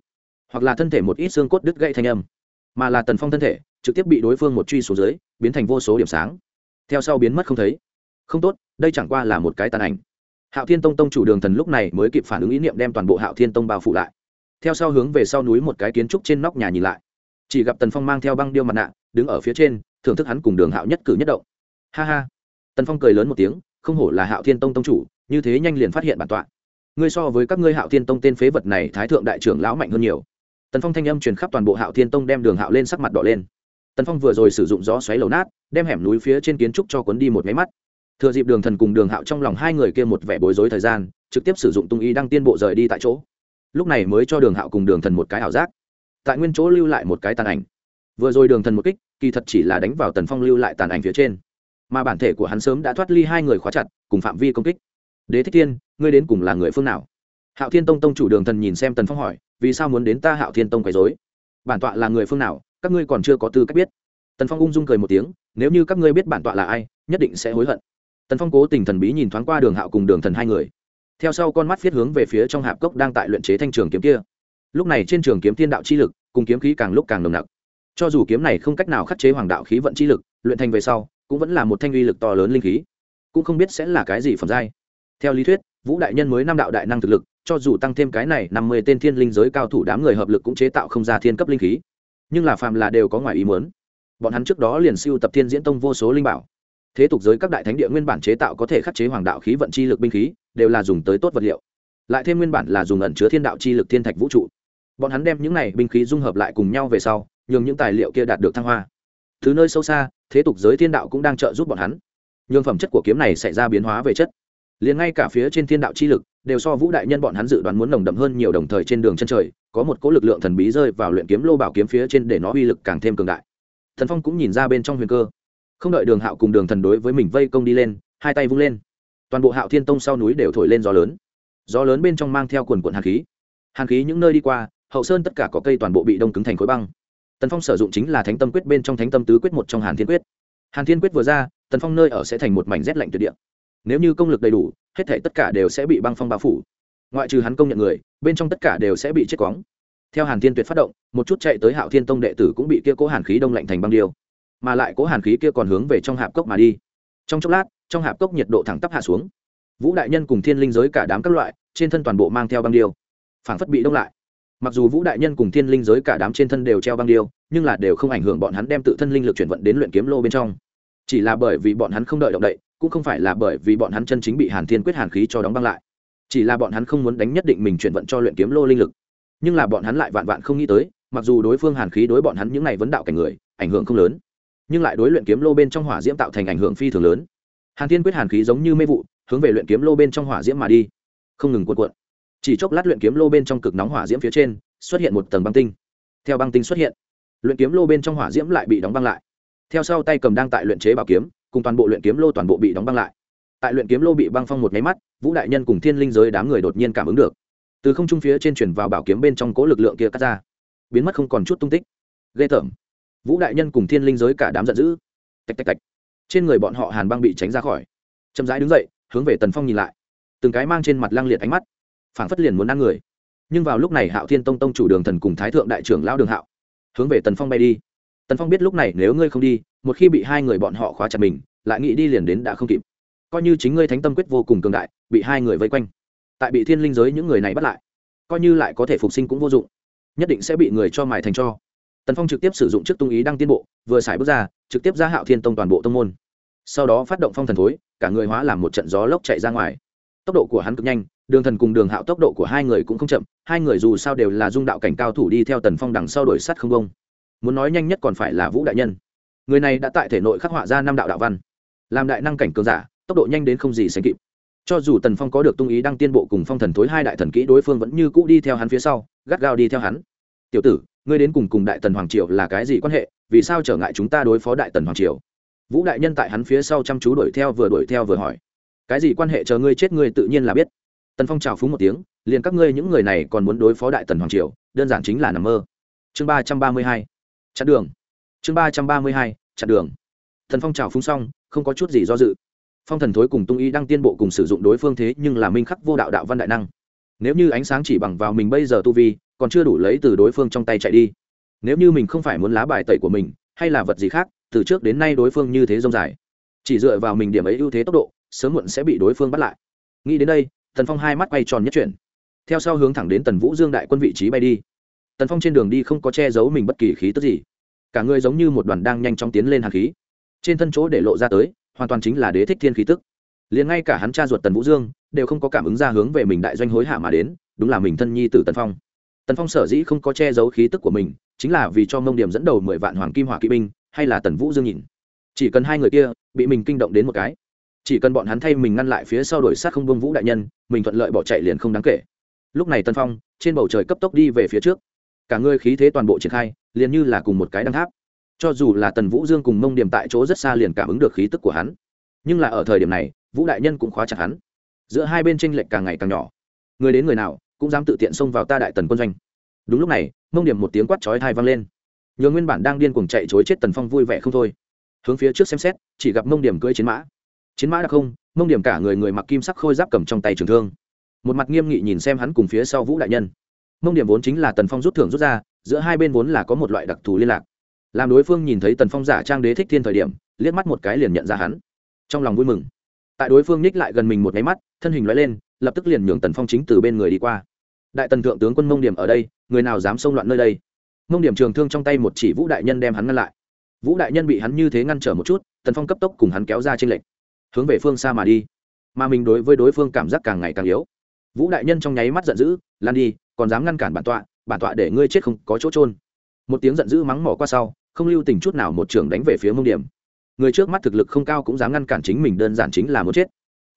hoặc là thân thể một ít xương cốt đứt gãy thanh âm, mà là tần phong thân thể, trực tiếp bị đối phương một truy xuống dưới, biến thành vô số điểm sáng. Theo sau biến mất không thấy. Không tốt, đây chẳng qua là một cái tàn ảnh hạo thiên tông tông chủ đường thần lúc này mới kịp phản ứng ý niệm đem toàn bộ hạo thiên tông bao phủ lại. Theo sau hướng về sau núi một cái kiến trúc trên nóc nhà nhìn lại. Chỉ gặp tần phong mang theo băng điêu mặt nạ, đứng ở phía trên, thưởng thức hắn cùng đường hạo nhất cử nhất động. Ha ha. Tần phong cười lớn một tiếng, không hổ là hạo thiên tông tông chủ, như thế nhanh liền phát hiện bản tọa. Ngươi so với các ngươi hạo thiên tông tên phế vật này thái thượng đại trưởng lão mạnh hơn nhiều. Tần phong thanh âm truyền khắp toàn bộ hạo thiên tông đem đường hạo lên sắc mặt đỏ lên. Tần phong vừa rồi sử dụng gió xoáy lầu nát, đem hẻm núi phía trên kiến trúc cho cuốn đi một máy mắt thừa dịp đường thần cùng đường hạo trong lòng hai người kia một vẻ bối rối thời gian trực tiếp sử dụng tung y đăng tiên bộ rời đi tại chỗ. Lúc này mới cho đường hạo cùng đường thần một cái ảo giác. Tại nguyên chỗ lưu lại một cái tàn ảnh. Vừa rồi đường thần một kích kỳ thật chỉ là đánh vào tần phong lưu lại tàn ảnh phía trên. Mà bản thể của hắn sớm đã thoát ly hai người khóa chặt cùng phạm vi công kích. Đế thích Thiên, ngươi đến cùng là người phương nào? Hạo thiên tông tông chủ đường thần nhìn xem tần phong hỏi vì sao muốn đến ta hạo thiên tông quấy dối bản tọa là người phương nào? Các ngươi còn chưa có tư cách biết. Tần phong ung dung cười một tiếng nếu như các ngươi biết bản tọa là ai nhất định sẽ hối hận tần phong cố tình thần bí nhìn thoáng qua đường hạo cùng đường thần hai người. Theo sau con mắt viết hướng về phía trong hạp cốc đang tại luyện chế thanh trường kiếm kia. Lúc này trên trường kiếm thiên đạo chi lực, cùng kiếm khí càng lúc càng nồng nặc. Cho dù kiếm này không cách nào khắc chế hoàng đạo khí vận chi lực, luyện thành về sau, cũng vẫn là một thanh uy lực to lớn linh khí. Cũng không biết sẽ là cái gì phẩm giai. Theo lý thuyết, vũ đại nhân mới năm đạo đại năng thực lực, cho dù tăng thêm cái này năm mươi tên thiên linh giới cao thủ đám người hợp lực cũng chế tạo không ra thiên cấp linh khí. Nhưng là phàm là đều có ngoài ý muốn. Bọn hắn trước đó liền siêu tập thiên diễn tông vô số linh bảo thế tục giới các đại thánh địa nguyên bản chế tạo có thể khắc chế hoàng đạo khí vận chi lực binh khí, đều là dùng tới tốt vật liệu. Lại thêm nguyên bản là dùng ẩn chứa thiên đạo chi lực thiên thạch vũ trụ. Bọn hắn đem những này binh khí dung hợp lại cùng nhau về sau, nhường những tài liệu kia đạt được thăng hoa. Thứ nơi sâu xa, thế tục giới thiên đạo cũng đang trợ giúp bọn hắn. Nhường phẩm chất của kiếm này xảy ra biến hóa về chất. Liền ngay cả phía trên thiên đạo chi lực, đều so vũ đại nhân bọn hắn dự đoán muốn nồng đậm hơn nhiều đồng thời trên đường chân trời, có một cỗ lực lượng thần bí rơi vào luyện kiếm lô bảo kiếm phía trên để nó uy lực càng thêm cường đại. Thần phong cũng nhìn ra bên trong huyền cơ không đợi đường hạo cùng đường thần đối với mình vây công đi lên, hai tay vung lên. Toàn bộ hạo thiên tông sau núi đều thổi lên gió lớn. Gió lớn bên trong mang theo quần quận hàn khí. Hàn khí những nơi đi qua, hậu sơn tất cả có cây toàn bộ bị đông cứng thành khối băng. Tần phong sử dụng chính là thánh tâm quyết bên trong thánh tâm tứ quyết một trong hàn thiên quyết. Hàn thiên quyết vừa ra, tần phong nơi ở sẽ thành một mảnh rét lạnh tuyệt địa. Nếu như công lực đầy đủ, hết thể tất cả đều sẽ bị băng phong bao phủ. Ngoại trừ hắn công nhận người, bên trong tất cả đều sẽ bị chết quóng theo hàn thiên tuyệt phát động, một chút chạy tới hạo thiên tông đệ tử cũng bị kia cố hàn khí đông lạnh thành băng điêu mà lại cố hàn khí kia còn hướng về trong hạp cốc mà đi. Trong chốc lát, trong hạp cốc nhiệt độ thẳng tắp hạ xuống. Vũ đại nhân cùng thiên linh giới cả đám các loại, trên thân toàn bộ mang theo băng điêu. Phảng phất bị đông lại. Mặc dù vũ đại nhân cùng thiên linh giới cả đám trên thân đều treo băng điêu, nhưng là đều không ảnh hưởng bọn hắn đem tự thân linh lực chuyển vận đến luyện kiếm lô bên trong. Chỉ là bởi vì bọn hắn không đợi động đậy, cũng không phải là bởi vì bọn hắn chân chính bị hàn thiên quyết hàn khí cho đóng băng lại. Chỉ là bọn hắn không muốn đánh nhất định mình chuyển vận cho luyện kiếm lô linh lực. Nhưng là bọn hắn lại vạn vạn không nghĩ tới, mặc dù đối phương hàn khí đối bọn hắn những ngày vấn đạo cảnh người, ảnh hưởng không lớn nhưng lại đối luyện kiếm lô bên trong hỏa diễm tạo thành ảnh hưởng phi thường lớn. Hàn thiên quyết hàn khí giống như mê vụ, hướng về luyện kiếm lô bên trong hỏa diễm mà đi. Không ngừng cuộn cuộn. Chỉ chốc lát luyện kiếm lô bên trong cực nóng hỏa diễm phía trên, xuất hiện một tầng băng tinh. Theo băng tinh xuất hiện, luyện kiếm lô bên trong hỏa diễm lại bị đóng băng lại. Theo sau tay cầm đang tại luyện chế bảo kiếm, cùng toàn bộ luyện kiếm lô toàn bộ bị đóng băng lại. Tại luyện kiếm lô bị băng phong một nháy mắt, vũ đại nhân cùng thiên linh giới đám người đột nhiên cảm ứng được. Từ không trung phía trên chuyển vào bảo kiếm bên trong cố lực lượng kia cắt ra. Biến mất không còn chút tung tích. Ghê tởm vũ đại nhân cùng thiên linh giới cả đám giận dữ. Tạch tạch tạch. Trên người bọn họ hàn băng bị tránh ra khỏi. Chậm rãi đứng dậy, hướng về tần phong nhìn lại. Từng cái mang trên mặt lăng liệt ánh mắt, phảng phất liền muốn ăn người. Nhưng vào lúc này hạo thiên tông tông chủ đường thần cùng thái thượng đại trưởng lao đường hạo, hướng về tần phong bay đi. Tần phong biết lúc này nếu ngươi không đi, một khi bị hai người bọn họ khóa chặt mình, lại nghĩ đi liền đến đã không kịp. Coi như chính ngươi thánh tâm quyết vô cùng cường đại, bị hai người vây quanh, tại bị thiên linh giới những người này bắt lại, coi như lại có thể phục sinh cũng vô dụng, nhất định sẽ bị người cho mài thành cho tần phong trực tiếp sử dụng chức tung ý đăng tiên bộ, vừa xài bước ra, trực tiếp ra hạo thiên tông toàn bộ tông môn. Sau đó phát động phong thần thối, cả người hóa làm một trận gió lốc chạy ra ngoài. Tốc độ của hắn cực nhanh, đường thần cùng đường hạo tốc độ của hai người cũng không chậm, hai người dù sao đều là dung đạo cảnh cao thủ đi theo tần phong đằng sau đổi sắt không công muốn nói nhanh nhất còn phải là vũ đại nhân. Người này đã tại thể nội khắc họa ra năm đạo đạo văn. Làm đại năng cảnh cường giả, tốc độ nhanh đến không gì sánh kịp. Cho dù tần phong có được tung ý đăng tiên bộ cùng phong thần thối hai đại thần kỹ, đối phương vẫn như cũ đi theo hắn phía sau, gắt gao đi theo hắn. Tiểu tử ngươi đến cùng cùng đại tần hoàng triều là cái gì quan hệ, vì sao trở ngại chúng ta đối phó đại tần hoàng triều? Vũ đại nhân tại hắn phía sau chăm chú đuổi theo vừa đuổi theo vừa hỏi. Cái gì quan hệ chờ ngươi chết ngươi tự nhiên là biết. Tần phong chào phúng một tiếng, liền các ngươi những người này còn muốn đối phó đại tần hoàng triều, đơn giản chính là nằm mơ. Chương ba trăm ba mươi hai, chặn đường. Chương ba trăm ba mươi hai, chặn đường. Thần phong trào phúng xong, không có chút gì do dự. Phong thần thối cùng tung Y đang tiên bộ cùng sử dụng đối phương thế nhưng là minh khắc vô đạo đạo văn đại năng. Nếu như ánh sáng chỉ bằng vào mình bây giờ tu vi còn chưa đủ lấy từ đối phương trong tay chạy đi. Nếu như mình không phải muốn lá bài tẩy của mình, hay là vật gì khác, từ trước đến nay đối phương như thế rông dài. Chỉ dựa vào mình điểm ấy ưu thế tốc độ, sớm muộn sẽ bị đối phương bắt lại. Nghĩ đến đây, tần phong hai mắt quay tròn nhất chuyển. Theo sau hướng thẳng đến tần vũ dương đại quân vị trí bay đi. Tần phong trên đường đi không có che giấu mình bất kỳ khí tức gì. Cả người giống như một đoàn đang nhanh chóng tiến lên hàn khí. Trên thân chỗ để lộ ra tới, hoàn toàn chính là đế thích thiên khí tức. Liền ngay cả hắn cha ruột tần vũ dương, đều không có cảm ứng ra hướng về mình đại doanh hối hạ mà đến, đúng là mình thân nhi tử tần phong tần phong sở dĩ không có che giấu khí tức của mình, chính là vì cho mông điểm dẫn đầu mười vạn hoàng kim hỏa kỵ binh, hay là tần vũ dương nhìn. Chỉ cần hai người kia bị mình kinh động đến một cái, chỉ cần bọn hắn thay mình ngăn lại phía sau đổi sát không bông vũ đại nhân, mình thuận lợi bỏ chạy liền không đáng kể. Lúc này tân phong, trên bầu trời cấp tốc đi về phía trước. Cả người khí thế toàn bộ triển khai, liền như là cùng một cái đăng tháp. Cho dù là tần vũ dương cùng mông điểm tại chỗ rất xa liền cảm ứng được khí tức của hắn. Nhưng là ở thời điểm này, vũ đại nhân cũng khóa chặt hắn. Giữa hai bên tranh lệch càng ngày càng nhỏ. Người đến người nào cũng dám tự tiện xông vào ta đại tần quân doanh. Đúng lúc này, mông điểm một tiếng quát chói thai vang lên. Nhờ nguyên bản đang điên cuồng chạy chối chết tần phong vui vẻ không thôi. Hướng phía trước xem xét, chỉ gặp mông điểm cưỡi chiến mã. Chiến mã đặc không, mông điểm cả người người mặc kim sắc khôi giáp cầm trong tay trường thương. Một mặt nghiêm nghị nhìn xem hắn cùng phía sau vũ đại nhân. Mông điểm vốn chính là tần phong rút thưởng rút ra, giữa hai bên vốn là có một loại đặc thù liên lạc. Làm đối phương nhìn thấy tần phong giả trang đế thích thiên thời điểm, liếc mắt một cái liền nhận ra hắn. Trong lòng vui mừng. Tại đối phương ních lại gần mình một nháy mắt, thân hình loại lên, lập tức liền nhường tần phong chính từ bên người đi qua đại tần thượng tướng quân mông điểm ở đây, người nào dám xông loạn nơi đây? Mông điểm trường thương trong tay một chỉ vũ đại nhân đem hắn ngăn lại. Vũ đại nhân bị hắn như thế ngăn trở một chút, tần phong cấp tốc cùng hắn kéo ra trên lệnh hướng về phương xa mà đi. Mà mình đối với đối phương cảm giác càng ngày càng yếu. Vũ đại nhân trong nháy mắt giận dữ, lan đi, còn dám ngăn cản bản tọa bản tọa để ngươi chết không có chỗ trôn một tiếng giận dữ mắng mỏ qua sau, không lưu tình chút nào một trường đánh về phía mông điểm. Người trước mắt thực lực không cao cũng dám ngăn cản chính mình, đơn giản chính là muốn chết.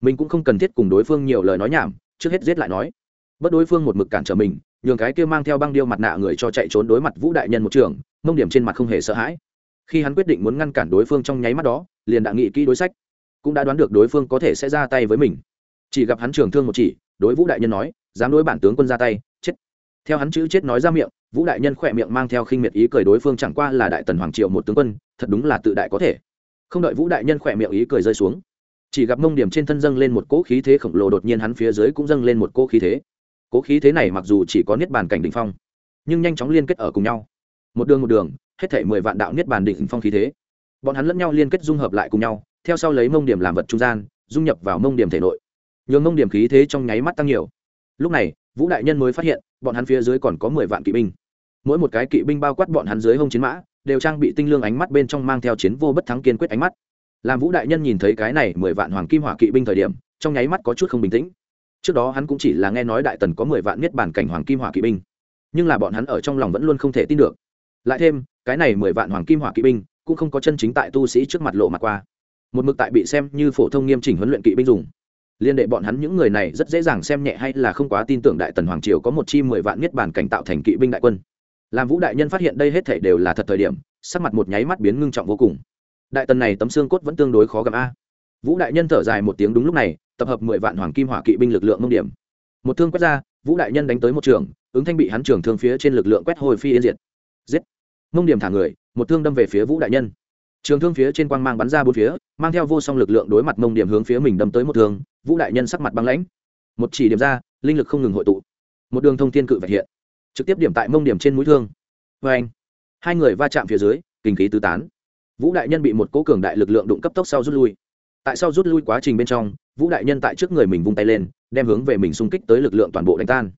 Mình cũng không cần thiết cùng đối phương nhiều lời nói nhảm, trước hết giết lại nói bất đối phương một mực cản trở mình, nhường cái kia mang theo băng điêu mặt nạ người cho chạy trốn đối mặt vũ đại nhân một trường, mông điểm trên mặt không hề sợ hãi. Khi hắn quyết định muốn ngăn cản đối phương trong nháy mắt đó, liền đã nghị kỹ đối sách, cũng đã đoán được đối phương có thể sẽ ra tay với mình. Chỉ gặp hắn trường thương một chỉ, đối vũ đại nhân nói, dám đối bản tướng quân ra tay, chết. Theo hắn chữ chết nói ra miệng, vũ đại nhân khỏe miệng mang theo khinh miệt ý cười đối phương chẳng qua là đại tần hoàng triệu một tướng quân, thật đúng là tự đại có thể. Không đợi vũ đại nhân khỏe miệng ý cười rơi xuống, chỉ gặp mông điểm trên thân dâng lên một cỗ khí thế khổng lồ đột nhiên hắn phía dưới cũng dâng lên một cỗ khí thế cỗ khí thế này mặc dù chỉ có niết bàn cảnh đỉnh phong, nhưng nhanh chóng liên kết ở cùng nhau. Một đường một đường, hết thể mười vạn đạo niết bàn đỉnh phong khí thế. Bọn hắn lẫn nhau liên kết dung hợp lại cùng nhau, theo sau lấy mông điểm làm vật trung gian, dung nhập vào mông điểm thể nội. Nhường mông điểm khí thế trong nháy mắt tăng nhiều. Lúc này, vũ đại nhân mới phát hiện, bọn hắn phía dưới còn có mười vạn kỵ binh. Mỗi một cái kỵ binh bao quát bọn hắn dưới hông chiến mã, đều trang bị tinh lương ánh mắt bên trong mang theo chiến vô bất thắng kiên quyết ánh mắt. Làm vũ đại nhân nhìn thấy cái này mười vạn hoàng kim hỏa kỵ binh thời điểm, trong nháy mắt có chút không bình tĩnh trước đó hắn cũng chỉ là nghe nói đại tần có mười vạn miết bản cảnh hoàng kim hỏa kỵ binh, nhưng là bọn hắn ở trong lòng vẫn luôn không thể tin được. Lại thêm, cái này mười vạn hoàng kim hỏa kỵ binh cũng không có chân chính tại tu sĩ trước mặt lộ mặt qua. Một mực tại bị xem như phổ thông nghiêm chỉnh huấn luyện kỵ binh dùng. Liên đệ bọn hắn những người này rất dễ dàng xem nhẹ hay là không quá tin tưởng đại tần hoàng triều có một chi mười vạn miết bản cảnh tạo thành kỵ binh đại quân. Làm vũ đại nhân phát hiện đây hết thể đều là thật thời điểm, sắc mặt một nháy mắt biến ngưng trọng vô cùng. Đại tần này tấm xương cốt vẫn tương đối khó gặp a. Vũ đại nhân thở dài một tiếng đúng lúc này tập hợp mười vạn hoàng kim hỏa kỵ binh lực lượng mông điểm. Một thương quét ra, vũ đại nhân đánh tới một trường, ứng thanh bị hắn trường thương phía trên lực lượng quét hồi phi yên diệt. Giết. Mông điểm thả người, một thương đâm về phía vũ đại nhân. Trường thương phía trên quang mang bắn ra bốn phía, mang theo vô song lực lượng đối mặt mông điểm hướng phía mình đâm tới một thương, vũ đại nhân sắc mặt băng lãnh. Một chỉ điểm ra, linh lực không ngừng hội tụ. Một đường thông thiên cự vạch hiện, trực tiếp điểm tại mông điểm trên mũi thương. Vê anh, hai người va chạm phía dưới, kinh khí tứ tán. Vũ đại nhân bị một cố cường đại lực lượng đụng cấp tốc sau rút lui. Tại sau rút lui quá trình bên trong vũ đại nhân tại trước người mình vung tay lên, đem hướng về mình xung kích tới lực lượng toàn bộ đánh tan.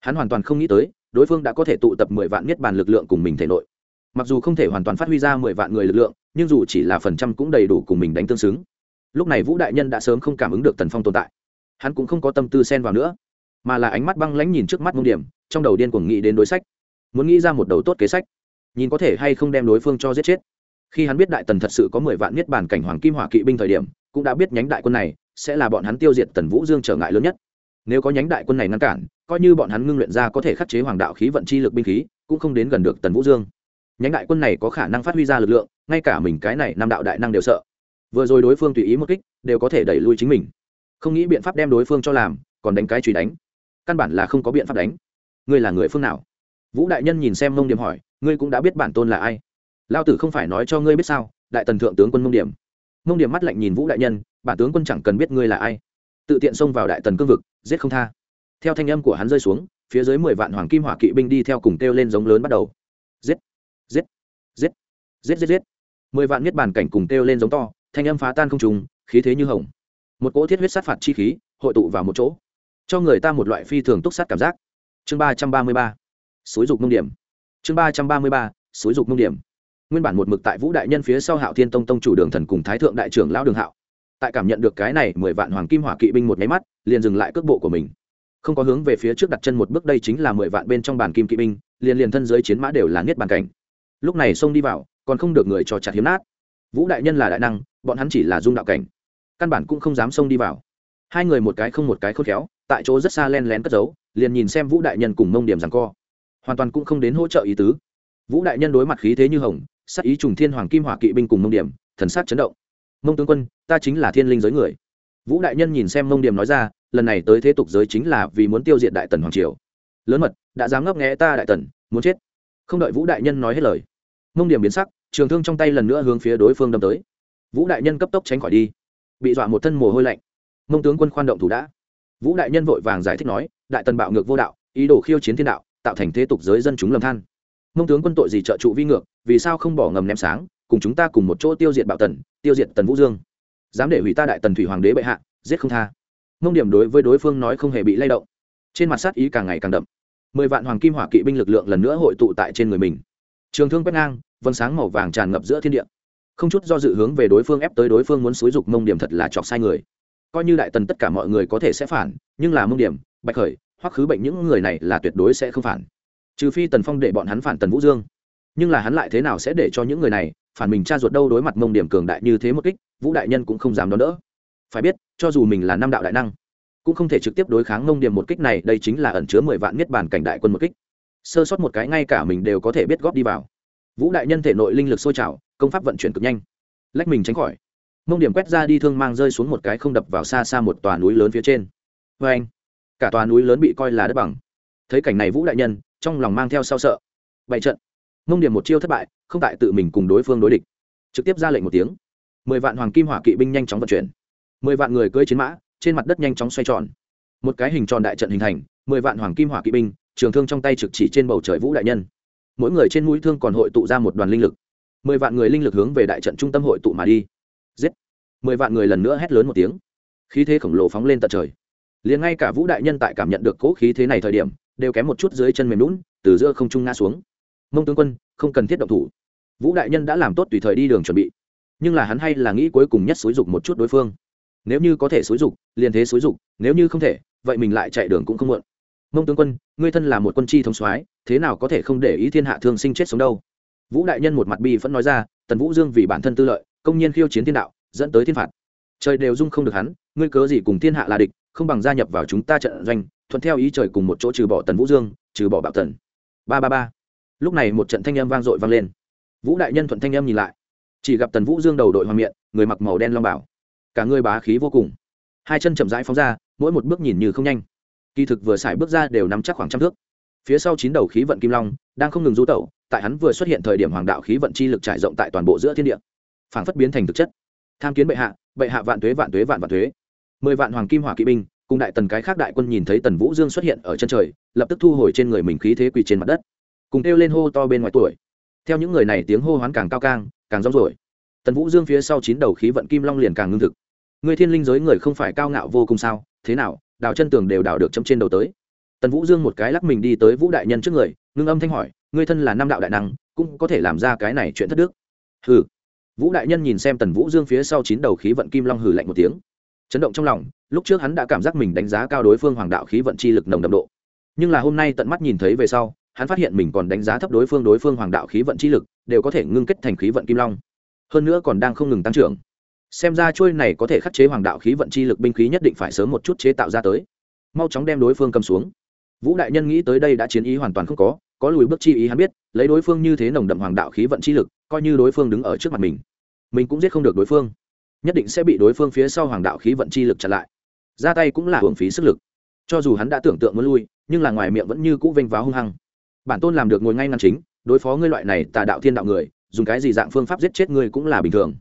Hắn hoàn toàn không nghĩ tới, đối phương đã có thể tụ tập mười vạn niết bàn lực lượng cùng mình thể nội. Mặc dù không thể hoàn toàn phát huy ra mười vạn người lực lượng, nhưng dù chỉ là phần trăm cũng đầy đủ cùng mình đánh tương xứng. Lúc này vũ đại nhân đã sớm không cảm ứng được tần phong tồn tại. Hắn cũng không có tâm tư xen vào nữa, mà là ánh mắt băng lãnh nhìn trước mắt mông điểm, trong đầu điên cuồng nghĩ đến đối sách. Muốn nghĩ ra một đầu tốt kế sách, nhìn có thể hay không đem đối phương cho giết chết. Khi hắn biết đại tần thật sự có mười vạn niết bàn cảnh hoàng kim hỏa kỵ binh thời điểm, cũng đã biết nhánh đại quân này sẽ là bọn hắn tiêu diệt tần vũ dương trở ngại lớn nhất. Nếu có nhánh đại quân này ngăn cản, coi như bọn hắn ngưng luyện ra có thể khắc chế hoàng đạo khí vận chi lực binh khí, cũng không đến gần được tần vũ dương. Nhánh đại quân này có khả năng phát huy ra lực lượng, ngay cả mình cái này năm đạo đại năng đều sợ. Vừa rồi đối phương tùy ý một kích, đều có thể đẩy lui chính mình. Không nghĩ biện pháp đem đối phương cho làm, còn đánh cái truy đánh. Căn bản là không có biện pháp đánh. Ngươi là người phương nào? Vũ đại nhân nhìn xem mông điểm hỏi, ngươi cũng đã biết bản tôn là ai. Lao tử không phải nói cho ngươi biết sao, đại tần thượng tướng quân mông điểm. Mông điểm mắt lạnh nhìn vũ đại nhân bản tướng quân chẳng cần biết ngươi là ai. Tự tiện xông vào đại tần cương vực, giết không tha. Theo thanh âm của hắn rơi xuống, phía dưới mười vạn hoàng kim hỏa kỵ binh đi theo cùng kêu lên giống lớn bắt đầu. Giết giết giết giết giết giết. Mười vạn niết bàn cảnh cùng kêu lên giống to, thanh âm phá tan không trùng khí thế như hồng. Một cỗ thiết huyết sát phạt chi khí, hội tụ vào một chỗ. Cho người ta một loại phi thường túc sát cảm giác. Chương ba trăm ba mươi ba, xúi dục nông điểm. Chương ba trăm ba mươi ba, xúi dục nông điểm. Nguyên bản một mực tại vũ đại nhân phía sau hạo thiên tông tông chủ đường thần cùng thái thượng đại trưởng lão đường hạo tại cảm nhận được cái này mười vạn hoàng kim hỏa kỵ binh một máy mắt, liền dừng lại cước bộ của mình. Không có hướng về phía trước đặt chân một bước, đây chính là mười vạn bên trong bàn kim kỵ binh, liền liền thân giới chiến mã đều là nghiết bàn cảnh. Lúc này xông đi vào, còn không được người cho chặt hiếm nát. Vũ đại nhân là đại năng, bọn hắn chỉ là dung đạo cảnh. Căn bản cũng không dám xông đi vào. Hai người một cái không một cái khôn khéo, tại chỗ rất xa len lén cất giấu, liền nhìn xem vũ đại nhân cùng mông điểm rằng co. Hoàn toàn cũng không đến hỗ trợ ý tứ. Vũ đại nhân đối mặt khí thế như hồng sắc ý trùng thiên hoàng kim hỏa kỵ binh cùng mông điểm, thần sát chấn động mông tướng quân, ta chính là thiên linh giới người. Vũ đại nhân nhìn xem mông điểm nói ra, lần này tới thế tục giới chính là vì muốn tiêu diệt đại tần hoàng triều. Lớn mật, đã dám ngấp nghẽ ta đại tần, muốn chết. Không đợi vũ đại nhân nói hết lời, mông điểm biến sắc, trường thương trong tay lần nữa hướng phía đối phương đâm tới. Vũ đại nhân cấp tốc tránh khỏi đi, bị dọa một thân mồ hôi lạnh. Mông tướng quân khoan động thủ đã. Vũ đại nhân vội vàng giải thích nói, đại tần bạo ngược vô đạo, ý đồ khiêu chiến thiên đạo, tạo thành thế tục giới dân chúng lầm than. Mông tướng quân tội gì trợ trụ vi ngược, vì sao không bỏ ngầm ném sáng? Cùng chúng ta cùng một chỗ tiêu diệt bạo tần, tiêu diệt tần vũ dương. Dám để hủy ta đại tần thủy hoàng đế bệ hạ, giết không tha. Mông điểm đối với đối phương nói không hề bị lay động. Trên mặt sát ý càng ngày càng đậm. Mười vạn hoàng kim hỏa kỵ binh lực lượng lần nữa hội tụ tại trên người mình. Trường thương quét ngang vân sáng màu vàng tràn ngập giữa thiên địa. Không chút do dự hướng về đối phương ép tới đối phương muốn xúi dục mông điểm thật là chọc sai người. Coi như đại tần tất cả mọi người có thể sẽ phản, nhưng là mông điểm, bạch khởi hoặc khứ bệnh những người này là tuyệt đối sẽ không phản. Trừ phi tần phong để bọn hắn phản tần vũ dương. Nhưng là hắn lại thế nào sẽ để cho những người này phản mình cha ruột đâu đối mặt mông điểm cường đại như thế một kích, vũ đại nhân cũng không dám đón đỡ. Phải biết, cho dù mình là năm đạo đại năng, cũng không thể trực tiếp đối kháng mông điểm một kích này, đây chính là ẩn chứa mười vạn niết bàn cảnh đại quân một kích. Sơ sót một cái ngay cả mình đều có thể biết góp đi vào. Vũ đại nhân thể nội linh lực sôi trào, công pháp vận chuyển cực nhanh. Lách mình tránh khỏi. Mông điểm quét ra đi thương mang rơi xuống một cái không đập vào xa xa một tòa núi lớn phía trên. Vê anh, cả tòa núi lớn bị coi là đất bằng. Thấy cảnh này vũ đại nhân, trong lòng mang theo sao sợ. Bày trận mông điểm một chiêu thất bại, không tại tự mình cùng đối phương đối địch. Trực tiếp ra lệnh một tiếng. Mười vạn hoàng kim hỏa kỵ binh nhanh chóng vận chuyển. Mười vạn người cưỡi chiến mã, trên mặt đất nhanh chóng xoay tròn. Một cái hình tròn đại trận hình thành, mười vạn hoàng kim hỏa kỵ binh, trường thương trong tay trực chỉ trên bầu trời vũ đại nhân. Mỗi người trên mũi thương còn hội tụ ra một đoàn linh lực. Mười vạn người linh lực hướng về đại trận trung tâm hội tụ mà đi. Giết! Mười vạn người lần nữa hét lớn một tiếng. Khí thế khổng lồ phóng lên tận trời. Liền ngay cả vũ đại nhân tại cảm nhận được cỗ khí thế này thời điểm, đều kém một chút dưới chân mềm lún từ giữa không trung ngã xuống mông tướng quân, không cần thiết động thủ. Vũ đại nhân đã làm tốt tùy thời đi đường chuẩn bị. Nhưng là hắn hay là nghĩ cuối cùng nhất xúi dục một chút đối phương. Nếu như có thể xúi dục, liền thế xúi dục, nếu như không thể, vậy mình lại chạy đường cũng không muộn. Mông tướng quân, ngươi thân là một quân chi thống soái, thế nào có thể không để ý thiên hạ thương sinh chết sống đâu? Vũ đại nhân một mặt bi vẫn nói ra, tần vũ dương vì bản thân tư lợi, công nhiên khiêu chiến thiên đạo, dẫn tới thiên phạt. Trời đều dung không được hắn, ngươi cớ gì cùng thiên hạ là địch, không bằng gia nhập vào chúng ta trận doanh, thuận theo ý trời cùng một chỗ trừ bỏ tần vũ dương, trừ bỏ bạo tần. Ba ba ba lúc này một trận thanh âm vang dội vang lên. Vũ đại nhân thuận thanh âm nhìn lại. Chỉ gặp tần vũ dương đầu đội hoa miệng, người mặc màu đen long bảo. Cả người bá khí vô cùng. Hai chân chậm rãi phóng ra, mỗi một bước nhìn như không nhanh. Kỳ thực vừa xài bước ra đều nắm chắc khoảng trăm thước. Phía sau chín đầu khí vận kim long, đang không ngừng rú tẩu, tại hắn vừa xuất hiện thời điểm hoàng đạo khí vận chi lực trải rộng tại toàn bộ giữa thiên địa. Phảng phất biến thành thực chất. Tham kiến bệ hạ bệ hạ vạn tuế vạn tuế, vạn vạn tuế. Mười vạn hoàng kim hỏa kỵ binh, cùng đại tần cái khác đại quân nhìn thấy tần vũ dương xuất hiện ở chân trời, lập tức thu hồi trên người mình khí thế quỳ trên mặt đất cùng kêu lên hô to bên ngoài tuổi. Theo những người này tiếng hô hoán càng cao càng càng rong rổi tần vũ dương phía sau chín đầu khí vận kim long liền càng ngưng thực. Người thiên linh giới người không phải cao ngạo vô cùng sao? Thế nào, đào chân tường đều đào được chấm trên đầu tới. Tần vũ dương một cái lắc mình đi tới vũ đại nhân trước người, ngưng âm thanh hỏi, ngươi thân là nam đạo đại năng, cũng có thể làm ra cái này chuyện thất đức? Hừ. Vũ đại nhân nhìn xem tần vũ dương phía sau chín đầu khí vận kim long hừ lạnh một tiếng. Chấn động trong lòng, lúc trước hắn đã cảm giác mình đánh giá cao đối phương hoàng đạo khí vận chi lực nồng đậm độ. Nhưng là hôm nay tận mắt nhìn thấy về sau hắn phát hiện mình còn đánh giá thấp đối phương đối phương hoàng đạo khí vận chi lực, đều có thể ngưng kết thành khí vận kim long. Hơn nữa còn đang không ngừng tăng trưởng. Xem ra trôi này có thể khắc chế hoàng đạo khí vận chi lực binh khí nhất định phải sớm một chút chế tạo ra tới. Mau chóng đem đối phương cầm xuống. Vũ đại nhân nghĩ tới đây đã chiến ý hoàn toàn không có có lùi bước chi ý hắn biết, lấy đối phương như thế nồng đậm hoàng đạo khí vận chi lực, coi như đối phương đứng ở trước mặt mình mình cũng giết không được đối phương. Nhất định sẽ bị đối phương phía sau hoàng đạo khí vận chi lực chặn lại. Ra tay cũng là hưởng phí sức lực. Cho dù hắn đã tưởng tượng muốn lui, nhưng là ngoài miệng vẫn như cũ vênh váo hung hăng bản tôn làm được ngồi ngay ngăn chính, đối phó ngươi loại này tà đạo thiên đạo người, dùng cái gì dạng phương pháp giết chết ngươi cũng là bình thường.